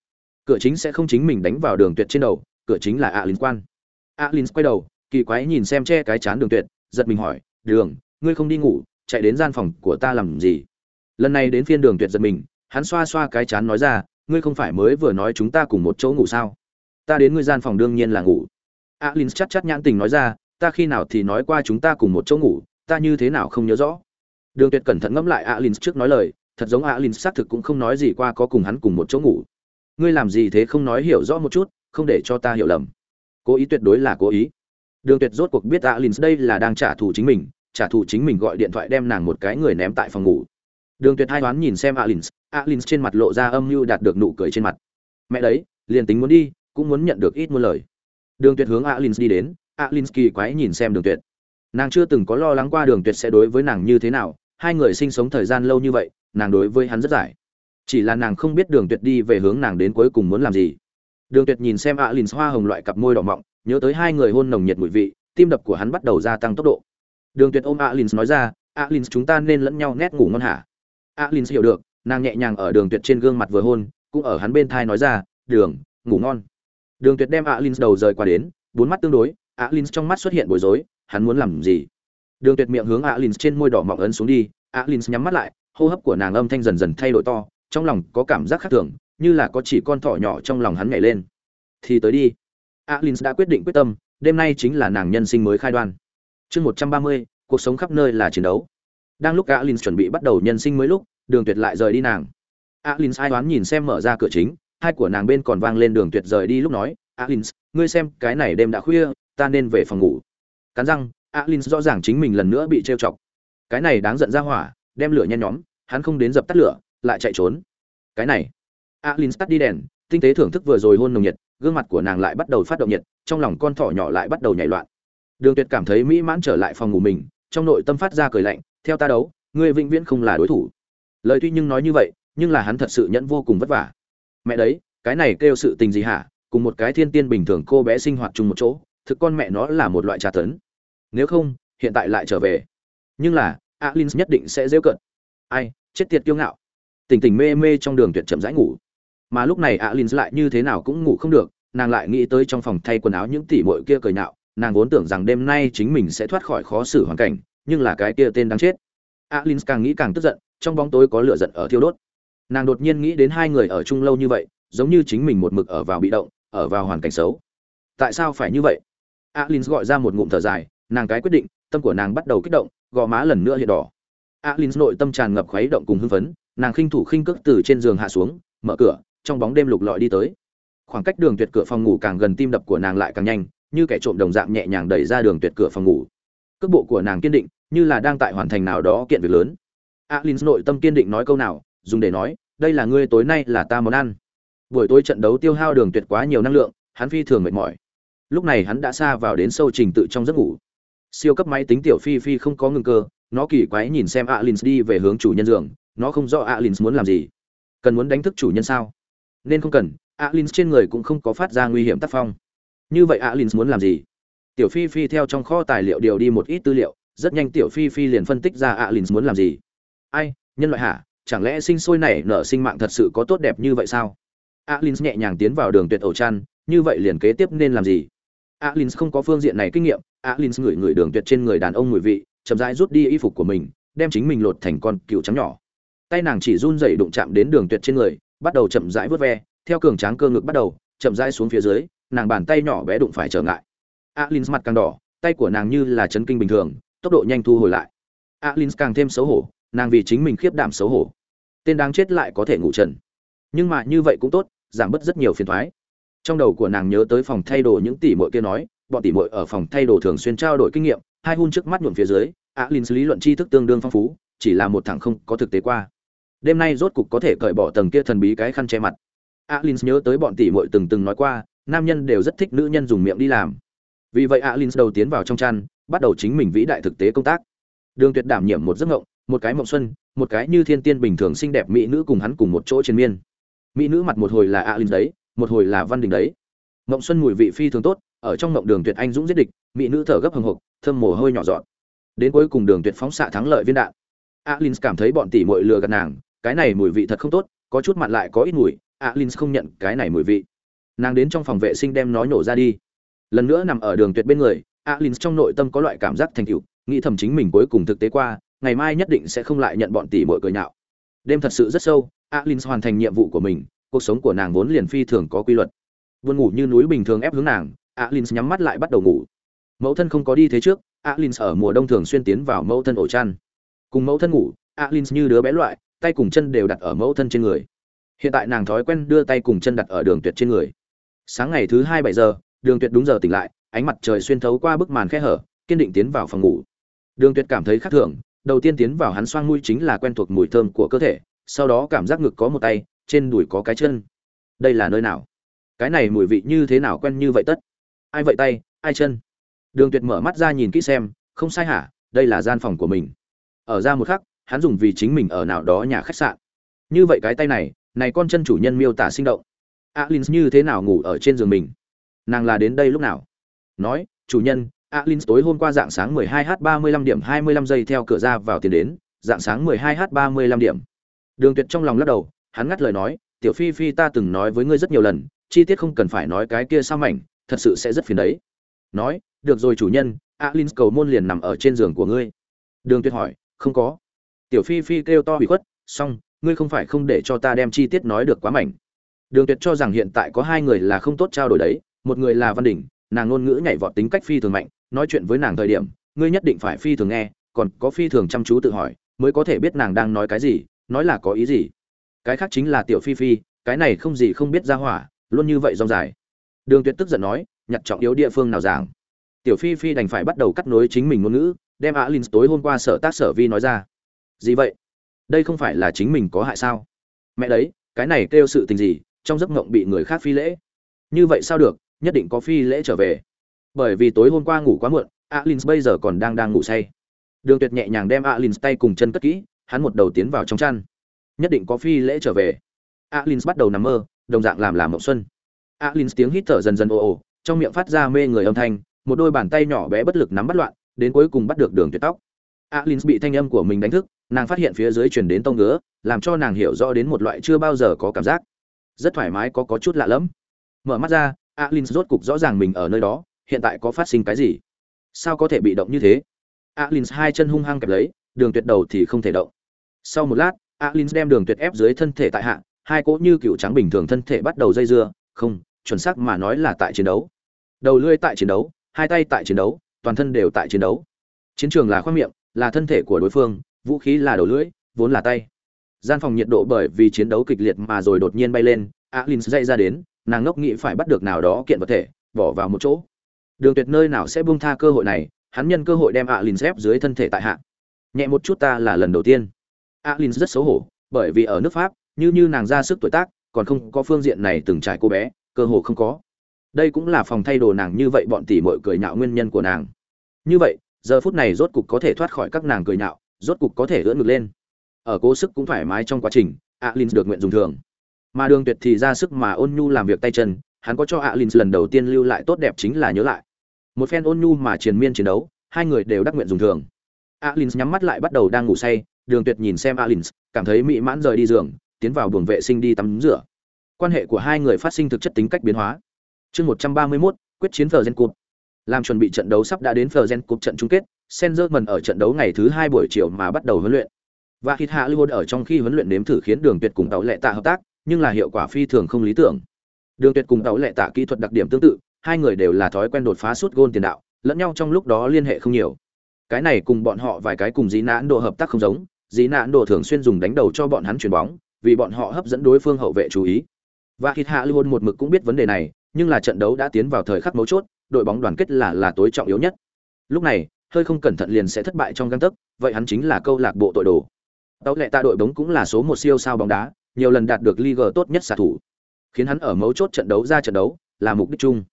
Cửa chính sẽ không chính mình đánh vào đường tuyệt trên đầu, cửa chính là a linh quan. A linh quay đầu, kỳ quái nhìn xem che cái chán đường tuyệt, giật mình hỏi, đường, ngươi không đi ngủ, chạy đến gian phòng của ta làm gì? Lần này đến phiên đường tuyệt giật mình, hắn xoa xoa cái chán nói ra, ngươi không phải mới vừa nói chúng ta cùng một chỗ ngủ sao? Ta đến ngươi gian phòng đương nhiên là ngủ. Alin chắc chắc nhãn tình nói ra, ta khi nào thì nói qua chúng ta cùng một chỗ ngủ, ta như thế nào không nhớ rõ? Đường tuyệt cẩn thận ngẫm lại alin trước nói lời thật giống alin xác thực cũng không nói gì qua có cùng hắn cùng một chỗ ngủ. Ngươi làm gì thế không nói hiểu rõ một chút, không để cho ta hiểu lầm. Cố ý tuyệt đối là cố ý. Đường tuyệt rốt cuộc biết alin đây là đang trả thù chính mình, trả thù chính mình gọi điện thoại đem nàng một cái người ném tại phòng ngủ. Đường tuyệt hai đoán nhìn xem alin alin trên mặt lộ ra âm mưu đạt được nụ cười trên mặt. Mẹ đấy, liền tính muốn đi, cũng muốn nhận được ít muôn lời. Đường tuyệt hướng alin đi đến, alin kỳ quái nhìn xem đường tuyệt. Nàng chưa từng có lo lắng qua đường tuyệt sẽ đối với nàng như thế nào, hai người sinh sống thời gian lâu như vậy nàng đối với hắn rất giải. Chỉ là nàng không biết đường tuyệt đi về hướng nàng đến cuối cùng muốn làm gì. Đường tuyệt nhìn xem alin hoa hồng loại cặp môi đỏ mọng, nhớ tới hai người hôn nồng nhiệt mùi vị, tim đập của hắn bắt đầu gia tăng tốc độ. Đường tuyệt ôm alin nói ra, alin, chúng ta nên lẫn nhau nét ngủ ngon hả? Alin hiểu được, nàng nhẹ nhàng ở đường tuyệt trên gương mặt vừa hôn, cũng ở hắn bên thai nói ra, đường, ngủ ngon. Đường tuyệt đem alin đầu rời qua đến, bốn mắt tương đối, alin trong mắt xuất hiện bối rối, hắn muốn làm gì? Đường tuyệt miệng hướng alin trên môi đỏ mọng ấn xuống đi, alin nhắm mắt lại hô hấp của nàng âm thanh dần dần thay đổi to, trong lòng có cảm giác khác thường, như là có chỉ con thỏ nhỏ trong lòng hắn nhảy lên. Thì tới đi. Alin đã quyết định quyết tâm, đêm nay chính là nàng nhân sinh mới khai đoan. Chương một trăm ba mươi, cuộc sống khắp nơi là chiến đấu. Đang lúc alin chuẩn bị bắt đầu nhân sinh mới lúc, đường tuyệt lại rời đi nàng. Alin ai đoán nhìn xem mở ra cửa chính, hai của nàng bên còn vang lên đường tuyệt rời đi lúc nói, alin, ngươi xem, cái này đêm đã khuya, ta nên về phòng ngủ. Cắn răng, alin rõ ràng chính mình lần nữa bị trêu chọc. Cái này đáng giận ra hỏa đem lửa nhen nhóm, hắn không đến dập tắt lửa, lại chạy trốn. Cái này, alin tắt đi đèn, tinh tế thưởng thức vừa rồi hôn nồng nhiệt, gương mặt của nàng lại bắt đầu phát động nhiệt, trong lòng con thỏ nhỏ lại bắt đầu nhảy loạn. Đường tuyệt cảm thấy mỹ mãn trở lại phòng ngủ mình, trong nội tâm phát ra cười lạnh, theo ta đấu, ngươi vĩnh viễn không là đối thủ. Lời tuy nhưng nói như vậy, nhưng là hắn thật sự nhẫn vô cùng vất vả. Mẹ đấy, cái này kêu sự tình gì hả? Cùng một cái thiên tiên bình thường cô bé sinh hoạt chung một chỗ, thực con mẹ nó là một loại trà tấn. Nếu không, hiện tại lại trở về. Nhưng là alin nhất định sẽ rêu cận ai, chết tiệt kiêu ngạo. Tỉnh tỉnh mê mê trong đường tuyệt chậm rãi ngủ. Mà lúc này alin lại như thế nào cũng ngủ không được, nàng lại nghĩ tới trong phòng thay quần áo những tỷ muội kia cười nhạo, nàng vốn tưởng rằng đêm nay chính mình sẽ thoát khỏi khó xử hoàn cảnh, nhưng là cái kia tên đáng chết. Alin càng nghĩ càng tức giận, trong bóng tối có lửa giận ở thiêu đốt. Nàng đột nhiên nghĩ đến hai người ở chung lâu như vậy, giống như chính mình một mực ở vào bị động, ở vào hoàn cảnh xấu. Tại sao phải như vậy? Alin gọi ra một ngụm thở dài nàng cái quyết định, tâm của nàng bắt đầu kích động, gò má lần nữa hiện đỏ. Alin nội tâm tràn ngập khuấy động cùng hưng phấn, nàng khinh thủ khinh cước từ trên giường hạ xuống, mở cửa, trong bóng đêm lục lọi đi tới. Khoảng cách đường tuyệt cửa phòng ngủ càng gần tim đập của nàng lại càng nhanh, như kẻ trộm đồng dạng nhẹ nhàng đẩy ra đường tuyệt cửa phòng ngủ. Cước bộ của nàng kiên định, như là đang tại hoàn thành nào đó kiện việc lớn. Alin nội tâm kiên định nói câu nào, dùng để nói, đây là ngươi tối nay là ta món ăn. Buổi tối trận đấu tiêu hao đường tuyệt quá nhiều năng lượng, hắn phi thường mệt mỏi. Lúc này hắn đã xa vào đến sâu trình tự trong giấc ngủ siêu cấp máy tính tiểu phi phi không có ngừng cơ, nó kỳ quái nhìn xem alin đi về hướng chủ nhân giường, nó không rõ alin muốn làm gì. Cần muốn đánh thức chủ nhân sao? Nên không cần alin trên người cũng không có phát ra nguy hiểm tác phong. Như vậy alin muốn làm gì? Tiểu phi phi theo trong kho tài liệu điều đi một ít tư liệu, rất nhanh tiểu phi phi liền phân tích ra alin muốn làm gì. Ai, nhân loại hả? Chẳng lẽ sinh sôi nảy nở sinh mạng thật sự có tốt đẹp như vậy sao? Alin nhẹ nhàng tiến vào đường tuyệt ổ chăn, như vậy liền kế tiếp nên làm gì? Alin không có phương diện này kinh nghiệm alin ngửi ngửi đường tuyệt trên người đàn ông mùi vị, chậm rãi rút đi y phục của mình, đem chính mình lột thành con cựu trắng nhỏ. Tay nàng chỉ run rẩy đụng chạm đến đường tuyệt trên người, bắt đầu chậm rãi vớt ve, theo cường tráng cơ ngực bắt đầu, chậm rãi xuống phía dưới, nàng bàn tay nhỏ bé đụng phải trở ngại. Alin mặt càng đỏ, tay của nàng như là chấn kinh bình thường, tốc độ nhanh thu hồi lại. Alin càng thêm xấu hổ, nàng vì chính mình khiếp đảm xấu hổ. Tên đáng chết lại có thể ngủ trần. Nhưng mà như vậy cũng tốt, giảm bớt rất nhiều phiền thoái. Trong đầu của nàng nhớ tới phòng thay đồ những tỷ muội kia nói bọn tỷ muội ở phòng thay đồ thường xuyên trao đổi kinh nghiệm hai hun trước mắt nhuộm phía dưới alin lý luận tri thức tương đương phong phú chỉ là một thằng không có thực tế qua. Đêm nay rốt cục có thể cởi bỏ tầng kia thần bí cái khăn che mặt. alin nhớ tới bọn tỷ muội từng từng nói qua nam nhân đều rất thích nữ nhân dùng miệng đi làm. Vì vậy alin đầu tiến vào trong chăn bắt đầu chính mình vĩ đại thực tế công tác. Đường tuyệt đảm nhiệm một giấc mộng, một cái mộng xuân một cái như thiên tiên bình thường xinh đẹp mỹ nữ cùng hắn cùng một chỗ trên miên. Mỹ nữ mặt một hồi là alin đấy một hồi là văn đình đấy. Mộng xuân mùi vị phi thường tốt ở trong mộng đường tuyệt anh dũng giết địch, mỹ nữ thở gấp hừng hực, thơm mồ hôi nhỏ dọn đến cuối cùng đường tuyệt phóng xạ thắng lợi viên đạn. Alin cảm thấy bọn tỷ muội lừa gạt nàng, cái này mùi vị thật không tốt, có chút mặn lại có ít mùi alin không nhận cái này mùi vị. Nàng đến trong phòng vệ sinh đem nó nhổ ra đi. Lần nữa nằm ở đường tuyệt bên người alin trong nội tâm có loại cảm giác thành tựu, nghĩ thầm chính mình cuối cùng thực tế qua, ngày mai nhất định sẽ không lại nhận bọn tỷ muội cười nhạo. Đêm thật sự rất sâu alin hoàn thành nhiệm vụ của mình, cuộc sống của nàng vốn liền phi thường có quy luật. Buồn ngủ như núi bình thường ép hướng nàng alin nhắm mắt lại bắt đầu ngủ. Mẫu thân không có đi thế trước alin ở mùa đông thường xuyên tiến vào mẫu thân ổ chăn. Cùng mẫu thân ngủ alin như đứa bé loại, tay cùng chân đều đặt ở mẫu thân trên người. Hiện tại nàng thói quen đưa tay cùng chân đặt ở đường tuyệt trên người. Sáng ngày thứ hai bảy giờ, đường tuyệt đúng giờ tỉnh lại, ánh mặt trời xuyên thấu qua bức màn khe hở, kiên định tiến vào phòng ngủ. Đường tuyệt cảm thấy khác thường, đầu tiên tiến vào hắn xoang mũi chính là quen thuộc mùi thơm của cơ thể, sau đó cảm giác ngực có một tay, trên đùi có cái chân. Đây là nơi nào? Cái này mùi vị như thế nào quen như vậy tất? Ai vậy tay, ai chân? Đường tuyệt mở mắt ra nhìn kỹ xem, không sai hả? Đây là gian phòng của mình. Ở ra một khắc, hắn dùng vì chính mình ở nào đó nhà khách sạn. Như vậy cái tay này này con chân chủ nhân miêu tả sinh động. Alin như thế nào ngủ ở trên giường mình? Nàng là đến đây lúc nào? Nói, chủ nhân, alin tối hôm qua dạng sáng 12 h 35 điểm 25 giây theo cửa ra vào tiền đến, dạng sáng 12 h 35 điểm. Đường tuyệt trong lòng lắc đầu, hắn ngắt lời nói, tiểu phi phi ta từng nói với ngươi rất nhiều lần, chi tiết không cần phải nói cái kia sao mảnh thật sự sẽ rất phiền đấy. Nói, được rồi chủ nhân, alin cầu môn liền nằm ở trên giường của ngươi. Đường tuyệt hỏi, không có. Tiểu phi phi kêu to bị khuất, xong, ngươi không phải không để cho ta đem chi tiết nói được quá mảnh. Đường tuyệt cho rằng hiện tại có hai người là không tốt trao đổi đấy, một người là văn đình, nàng ngôn ngữ nhảy vọt tính cách phi thường mạnh, nói chuyện với nàng thời điểm, ngươi nhất định phải phi thường nghe, còn có phi thường chăm chú tự hỏi, mới có thể biết nàng đang nói cái gì, nói là có ý gì. Cái khác chính là tiểu phi phi, cái này không gì không biết ra hỏa, luôn như vậy rong dài đường tuyệt tức giận nói, nhặt trọng yếu địa phương nào giảng? Tiểu phi phi đành phải bắt đầu cắt nối chính mình ngôn ngữ, đem á linh tối hôm qua sở tác sở vi nói ra. Gì vậy? Đây không phải là chính mình có hại sao? Mẹ đấy, cái này kêu sự tình gì, trong giấc mộng bị người khác phi lễ. Như vậy sao được, nhất định có phi lễ trở về. Bởi vì tối hôm qua ngủ quá muộn alin bây giờ còn đang đang ngủ say. Đường tuyệt nhẹ nhàng đem alin tay cùng chân cất kỹ, hắn một đầu tiến vào trong chăn. Nhất định có phi lễ trở về. Alin bắt đầu nằm mơ, đồng dạng làm làm mộng xuân alin tiếng hít thở dần dần ồ ồ, trong miệng phát ra mê người âm thanh, một đôi bàn tay nhỏ bé bất lực nắm bắt loạn, đến cuối cùng bắt được đường tuyệt tóc. Alin bị thanh âm của mình đánh thức, nàng phát hiện phía dưới truyền đến tông ngứa, làm cho nàng hiểu rõ đến một loại chưa bao giờ có cảm giác. Rất thoải mái có có chút lạ lẫm. Mở mắt ra, alin rốt cục rõ ràng mình ở nơi đó, hiện tại có phát sinh cái gì? Sao có thể bị động như thế? Alin hai chân hung hăng kẹp lấy, đường tuyệt đầu thì không thể động. Sau một lát, alin đem đường tuyệt ép dưới thân thể tại hạ, hai cỗ như cựu trắng bình thường thân thể bắt đầu dây dưa, không chuẩn xác mà nói là tại chiến đấu. Đầu lưỡi tại chiến đấu, hai tay tại chiến đấu, toàn thân đều tại chiến đấu. Chiến trường là khoác miệng, là thân thể của đối phương, vũ khí là đầu lưỡi, vốn là tay. Gian phòng nhiệt độ bởi vì chiến đấu kịch liệt mà rồi đột nhiên bay lên, alin dậy ra đến, nàng ngốc nghĩ phải bắt được nào đó kiện vật thể, bỏ vào một chỗ. Đường tuyệt nơi nào sẽ buông tha cơ hội này, hắn nhân cơ hội đem alin xếp dưới thân thể tại hạ. Nhẹ một chút ta là lần đầu tiên. Alin rất xấu hổ, bởi vì ở nước pháp, như như nàng ra sức tuổi tác, còn không có phương diện này từng trải cô bé cơ hồ không có. Đây cũng là phòng thay đồ nàng như vậy, bọn tỷ muội cười nhạo nguyên nhân của nàng. Như vậy, giờ phút này rốt cục có thể thoát khỏi các nàng cười nhạo, rốt cục có thể ưỡn ngực lên. Ở cố sức cũng thoải mái trong quá trình alin được nguyện dùng thường. Mà đường tuyệt thì ra sức mà ôn nhu làm việc tay chân, hắn có cho alin lần đầu tiên lưu lại tốt đẹp chính là nhớ lại. Một phen ôn nhu mà triền miên chiến đấu, hai người đều đắc nguyện dùng thường. Alin nhắm mắt lại bắt đầu đang ngủ say, đường tuyệt nhìn xem alin cảm thấy mỹ mãn rời đi giường, tiến vào buồng vệ sinh đi tắm rửa quan hệ của hai người phát sinh thực chất tính cách biến hóa. Chương một trăm ba mươi 131, quyết chiến phờ gen làm chuẩn bị trận đấu sắp đã đến phờ gen trận chung kết senzerman ở trận đấu ngày thứ hai buổi chiều mà bắt đầu huấn luyện. Và hít hạ lưu ở trong khi huấn luyện nếm thử khiến đường tuyệt cùng tàu lệ tạ hợp tác nhưng là hiệu quả phi thường không lý tưởng. Đường tuyệt cùng tàu lệ tạ kỹ thuật đặc điểm tương tự hai người đều là thói quen đột phá suốt gôn tiền đạo lẫn nhau trong lúc đó liên hệ không nhiều. Cái này cùng bọn họ vài cái cùng dí nãn độ hợp tác không giống dí nãn độ thường xuyên dùng đánh đầu cho bọn hắn chuyền bóng vì bọn họ hấp dẫn đối phương hậu vệ chú ý và Kịt hạ lưu một mực cũng biết vấn đề này, nhưng là trận đấu đã tiến vào thời khắc mấu chốt, đội bóng đoàn kết là là tối trọng yếu nhất. Lúc này, hơi không cẩn thận liền sẽ thất bại trong găng tấc, vậy hắn chính là câu lạc bộ tội đồ. Tấu lệ tạ đội bóng cũng là số một siêu sao bóng đá, nhiều lần đạt được Liga tốt nhất xạ thủ, khiến hắn ở mấu chốt trận đấu ra trận đấu là mục đích chung.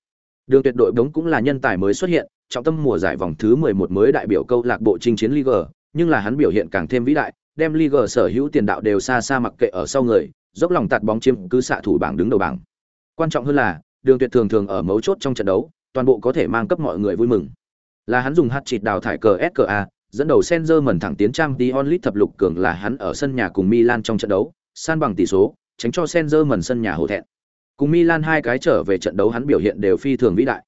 Đường tuyệt đội bóng cũng là nhân tài mới xuất hiện, trọng tâm mùa giải vòng thứ 11 mới đại biểu câu lạc bộ chinh chiến Liga, nhưng là hắn biểu hiện càng thêm vĩ đại, đem Liga sở hữu tiền đạo đều xa xa mặc kệ ở sau người dốc lòng tạt bóng chiếm cứ xạ thủ bảng đứng đầu bảng quan trọng hơn là đường tuyệt thường thường ở mấu chốt trong trận đấu toàn bộ có thể mang cấp mọi người vui mừng là hắn dùng hạt chịt đào thải cờ SKA, dẫn đầu Senzer mẩn thẳng tiến trang Dion Lit thập lục cường là hắn ở sân nhà cùng Milan trong trận đấu, san bằng tỷ số, tránh cho Senzer mẩn sân nhà hổ thẹn. Cùng Milan hai cái trở về trận đấu hắn biểu hiện đều phi thường vĩ đại.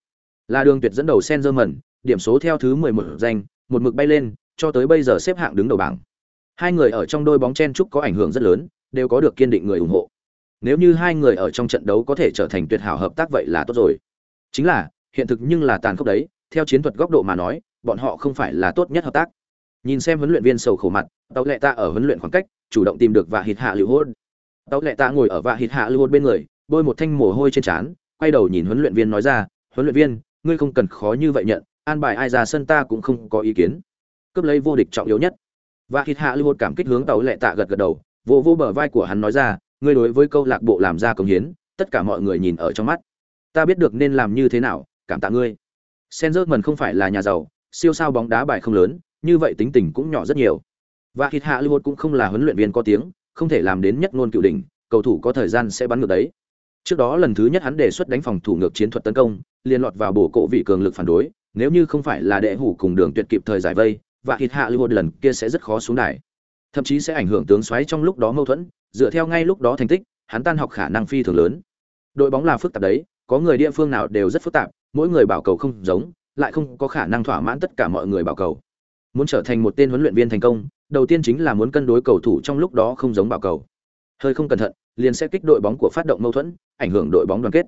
Là đường tuyệt dẫn đầu Senzer mẩn, điểm số theo thứ 11 danh, một mực bay lên, cho tới bây giờ xếp hạng đứng đầu bảng. Hai người ở trong đôi bóng chen chúc có ảnh hưởng rất lớn, đều có được kiên định người ủng hộ. Nếu như hai người ở trong trận đấu có thể trở thành tuyệt hảo hợp tác vậy là tốt rồi. Chính là, hiện thực nhưng là tàn khốc đấy, theo chiến thuật góc độ mà nói bọn họ không phải là tốt nhất hợp tác nhìn xem huấn luyện viên sầu khổ mặt tàu lệ tạ ở huấn luyện khoảng cách chủ động tìm được và hít hạ lưu hốt. tàu lệ tạ ngồi ở và hít hạ lưu hốt bên người bôi một thanh mồ hôi trên trán quay đầu nhìn huấn luyện viên nói ra huấn luyện viên ngươi không cần khó như vậy nhận an bài ai ra sân ta cũng không có ý kiến cướp lấy vô địch trọng yếu nhất và hít hạ lưu hốt cảm kích hướng tàu lệ tạ gật gật đầu vô vô bờ vai của hắn nói ra ngươi đối với câu lạc bộ làm ra công hiến tất cả mọi người nhìn ở trong mắt ta biết được nên làm như thế nào cảm tạ ngươi Sengerman không phải là nhà giàu, siêu sao bóng đá bài không lớn, như vậy tính tình cũng nhỏ rất nhiều. Và Hít Hạ Lưu cũng không là huấn luyện viên có tiếng, không thể làm đến nhất ngôn cựu đỉnh, cầu thủ có thời gian sẽ bắn ngược đấy. Trước đó lần thứ nhất hắn đề xuất đánh phòng thủ ngược chiến thuật tấn công, liên lọt vào bổ cổ vị cường lực phản đối, nếu như không phải là đệ hủ cùng đường tuyệt kịp thời giải vây, và Hít Hạ Lưu lần kia sẽ rất khó xuống đài. Thậm chí sẽ ảnh hưởng tướng xoáy trong lúc đó mâu thuẫn, dựa theo ngay lúc đó thành tích, hắn tan học khả năng phi thường lớn. Đội bóng là phức tạp đấy, có người địa phương nào đều rất phức tạp, mỗi người bảo cầu không giống, lại không có khả năng thỏa mãn tất cả mọi người bảo cầu. Muốn trở thành một tên huấn luyện viên thành công, đầu tiên chính là muốn cân đối cầu thủ trong lúc đó không giống bảo cầu. Hơi không cẩn thận, liền sẽ kích đội bóng của phát động mâu thuẫn, ảnh hưởng đội bóng đoàn kết.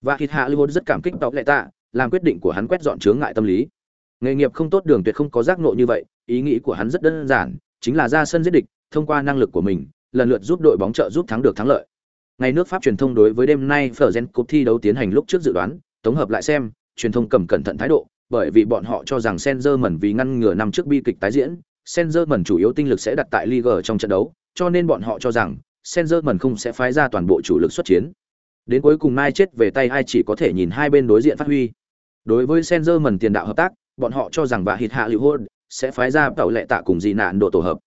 Và thịt Hạ Lưu rất cảm kích tóc lệ tạ, làm quyết định của hắn quét dọn chướng ngại tâm lý. Nghề nghiệp không tốt đường tuyệt không có giác ngộ như vậy, ý nghĩ của hắn rất đơn giản, chính là ra sân giết địch, thông qua năng lực của mình, lần lượt giúp đội bóng trợ giúp thắng được thắng lợi. Ngày nước Pháp truyền thông đối với đêm nay Fergen Cup thi đấu tiến hành lúc trước dự đoán, tổng hợp lại xem, truyền thông cầm cẩn thận thái độ, bởi vì bọn họ cho rằng Senzerman vì ngăn ngừa năm trước bi kịch tái diễn, Senzerman chủ yếu tinh lực sẽ đặt tại Liga trong trận đấu, cho nên bọn họ cho rằng Senzerman không sẽ phái ra toàn bộ chủ lực xuất chiến. Đến cuối cùng mai chết về tay ai chỉ có thể nhìn hai bên đối diện phát huy. Đối với Senzerman tiền đạo hợp tác, bọn họ cho rằng và hít hạ lưu hôn sẽ phái ra tàu lệ tạ cùng dị nạn độ tổ hợp.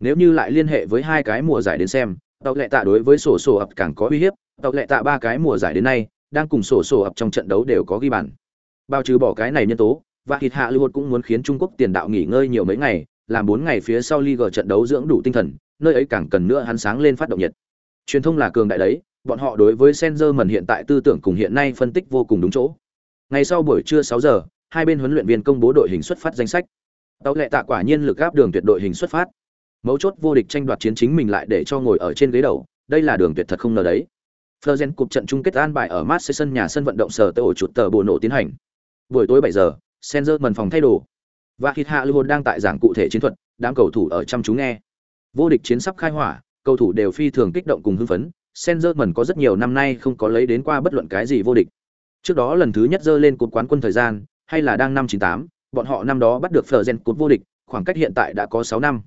Nếu như lại liên hệ với hai cái mùa giải đến xem, tàu lệ tạ đối với sổ sổ ập càng có uy hiếp, tàu lệ tạ ba cái mùa giải đến nay đang cùng sổ sổ ập trong trận đấu đều có ghi bàn. Bao trừ bỏ cái này nhân tố, và thịt hạ lưu cũng muốn khiến Trung Quốc tiền đạo nghỉ ngơi nhiều mấy ngày, làm bốn ngày phía sau Liga trận đấu dưỡng đủ tinh thần, nơi ấy càng cần nữa hắn sáng lên phát động nhiệt. Truyền thông là cường đại đấy, bọn họ đối với Sengerman hiện tại tư tưởng cùng hiện nay phân tích vô cùng đúng chỗ. Ngày sau buổi trưa 6 giờ, hai bên huấn luyện viên công bố đội hình xuất phát danh sách. Tàu lệ tạ quả nhiên lực áp đường tuyệt đội hình xuất phát. Mấu chốt vô địch tranh đoạt chiến chính mình lại để cho ngồi ở trên ghế đầu, đây là đường tuyệt thật không ngờ đấy. Fleuren cục trận chung kết an bài ở Marseille sân nhà sân vận động sở tới ổ chuột tờ bộ nổ tiến hành. Buổi tối 7 giờ, Senzer mần phòng thay đồ. Và Kit Hạ Lưu đang tại giảng cụ thể chiến thuật, đám cầu thủ ở chăm chú nghe. Vô địch chiến sắp khai hỏa, cầu thủ đều phi thường kích động cùng hưng phấn. Senzer mần có rất nhiều năm nay không có lấy đến qua bất luận cái gì vô địch. Trước đó lần thứ nhất giơ lên cột quán quân thời gian, hay là đang năm 98, bọn họ năm đó bắt được Fleuren cột vô địch, khoảng cách hiện tại đã có sáu năm.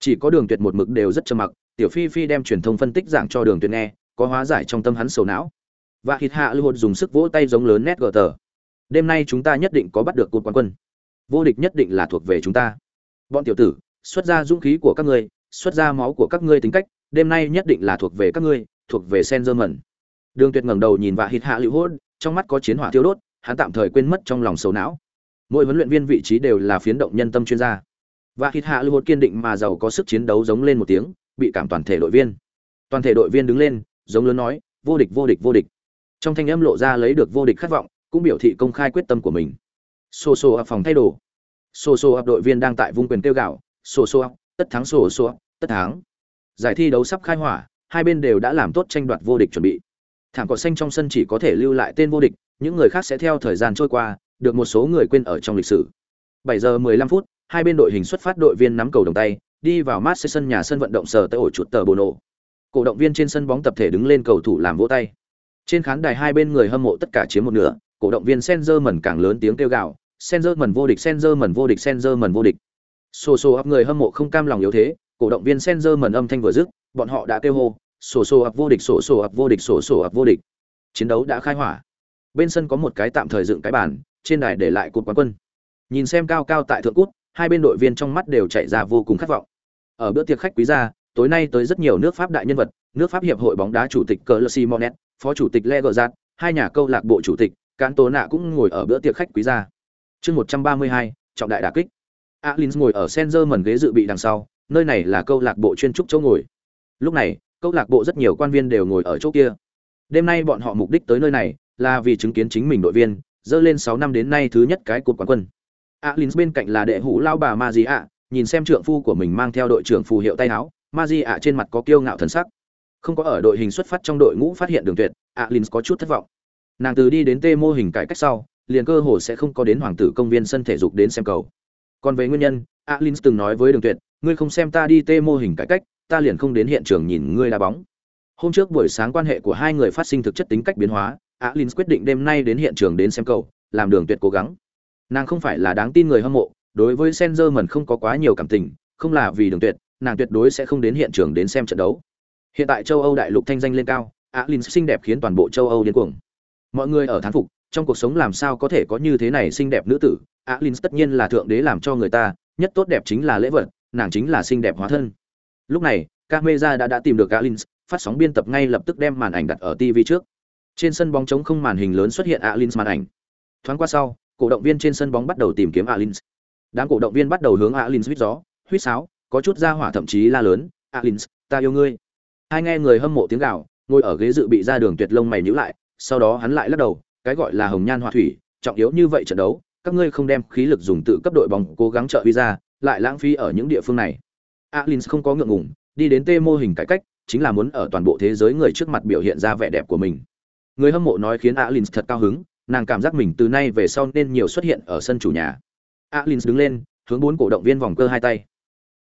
Chỉ có Đường Tuyệt một mực đều rất trầm mặc, Tiểu Phi Phi đem truyền thông phân tích giảng cho Đường Tuyệt nghe, có hóa giải trong tâm hắn sầu não. Và Hít Hạ Lưu dùng sức vỗ tay giống lớn nét gờ tờ. Đêm nay chúng ta nhất định có bắt được cột quán quân. Vô địch nhất định là thuộc về chúng ta. Bọn tiểu tử, xuất ra dũng khí của các ngươi, xuất ra máu của các ngươi tính cách, đêm nay nhất định là thuộc về các ngươi, thuộc về Sengerman. Đường Tuyệt ngẩng đầu nhìn và hít hạ Lưu Hốt, trong mắt có chiến hỏa thiêu đốt, hắn tạm thời quên mất trong lòng sầu não. Mỗi huấn luyện viên vị trí đều là phiến động nhân tâm chuyên gia. Và hít hạ Lưu Hốt kiên định mà giàu có sức chiến đấu giống lên một tiếng, bị cảm toàn thể đội viên. Toàn thể đội viên đứng lên, giống lớn nói, vô địch vô địch vô địch. Trong thanh âm lộ ra lấy được vô địch khát vọng, cũng biểu thị công khai quyết tâm của mình. Sô sô ập phòng thay đồ. Sô sô ập đội viên đang tại vung quyền tiêu gạo, sô sô ập, tất thắng sô sô ập, tất thắng. Giải thi đấu sắp khai hỏa, hai bên đều đã làm tốt tranh đoạt vô địch chuẩn bị. Thảm cỏ xanh trong sân chỉ có thể lưu lại tên vô địch, những người khác sẽ theo thời gian trôi qua, được một số người quên ở trong lịch sử. 7 giờ 15 phút, hai bên đội hình xuất phát đội viên nắm cầu đồng tay, đi vào mát sân nhà sân vận động sở tới ổ chuột tờ Bono. Cổ động viên trên sân bóng tập thể đứng lên cầu thủ làm vỗ tay. Trên khán đài hai bên người hâm mộ tất cả chiếm một nửa, cổ động viên Senzerman càng lớn tiếng kêu gào, Senzerman vô địch, Senzerman vô địch, Senzerman vô địch. Sô sô ấp người hâm mộ không cam lòng yếu thế, cổ động viên Senzerman âm thanh vừa dứt, bọn họ đã kêu hô, sổ sổ ập vô địch, sổ sổ ập vô địch, sổ sổ ập vô địch. Chiến đấu đã khai hỏa. Bên sân có một cái tạm thời dựng cái bàn, trên đài để lại cột quán quân. Nhìn xem cao cao tại thượng cút, hai bên đội viên trong mắt đều chạy ra vô cùng khát vọng. Ở bữa tiệc khách quý gia, tối nay tới rất nhiều nước Pháp đại nhân vật, nước Pháp hiệp hội bóng đá chủ tịch Cờ Simonet, phó chủ tịch Legerzat, hai nhà câu lạc bộ chủ tịch, cán tố nạ cũng ngồi ở bữa tiệc khách quý gia chương một trăm ba mươi hai trọng đại đà kích alin ngồi ở senzer mần ghế dự bị đằng sau nơi này là câu lạc bộ chuyên trúc chỗ ngồi lúc này câu lạc bộ rất nhiều quan viên đều ngồi ở chỗ kia đêm nay bọn họ mục đích tới nơi này là vì chứng kiến chính mình đội viên dơ lên sáu năm đến nay thứ nhất cái cột quán quân. Alin bên cạnh là đệ hủ lao bà ma nhìn xem trượng phu của mình mang theo đội trưởng phù hiệu tay áo ma trên mặt có kiêu ngạo thần sắc. Không có ở đội hình xuất phát trong đội ngũ phát hiện đường tuyệt alin có chút thất vọng. Nàng từ đi đến tê mô hình cải cách sau, liền cơ hồ sẽ không có đến hoàng tử công viên sân thể dục đến xem cầu. Còn về nguyên nhân alin từng nói với đường tuyệt, ngươi không xem ta đi tê mô hình cải cách, ta liền không đến hiện trường nhìn ngươi đá bóng. Hôm trước buổi sáng quan hệ của hai người phát sinh thực chất tính cách biến hóa alin quyết định đêm nay đến hiện trường đến xem cầu, làm đường tuyệt cố gắng. Nàng không phải là đáng tin người hâm mộ, đối với senzer mần không có quá nhiều cảm tình, không là vì đường tuyệt, nàng tuyệt đối sẽ không đến hiện trường đến xem trận đấu. Hiện tại châu âu đại lục thanh danh lên cao, alin xinh đẹp khiến toàn bộ châu âu điên cuồng. Mọi người ở thán phục, trong cuộc sống làm sao có thể có như thế này xinh đẹp nữ tử, alin tất nhiên là thượng đế làm cho người ta, nhất tốt đẹp chính là lễ vật, nàng chính là xinh đẹp hóa thân. Lúc này camera đã đã tìm được alin, phát sóng biên tập ngay lập tức đem màn ảnh đặt ở tv trước trên sân bóng trống không màn hình lớn xuất hiện Alins màn ảnh. Thoáng qua sau cổ động viên trên sân bóng bắt đầu tìm kiếm Alins. đám cổ động viên bắt đầu hướng Alins huýt gió huýt sáo có chút ra hỏa thậm chí la lớn "Alins, ta yêu ngươi. Hai nghe người hâm mộ tiếng gào ngồi ở ghế dự bị ra đường tuyệt lông mày nhíu lại sau đó hắn lại lắc đầu cái gọi là hồng nhan họa thủy trọng yếu như vậy trận đấu các ngươi không đem khí lực dùng tự cấp đội bóng cố gắng trợ visa lại lãng phí ở những địa phương này. Alins không có ngượng ngùng đi đến tê mô hình cải cách chính là muốn ở toàn bộ thế giới người trước mặt biểu hiện ra vẻ đẹp của mình người hâm mộ nói khiến Alins thật cao hứng, nàng cảm giác mình từ nay về sau nên nhiều xuất hiện ở sân chủ nhà. Alins đứng lên, hướng bốn cổ động viên vòng cơ hai tay.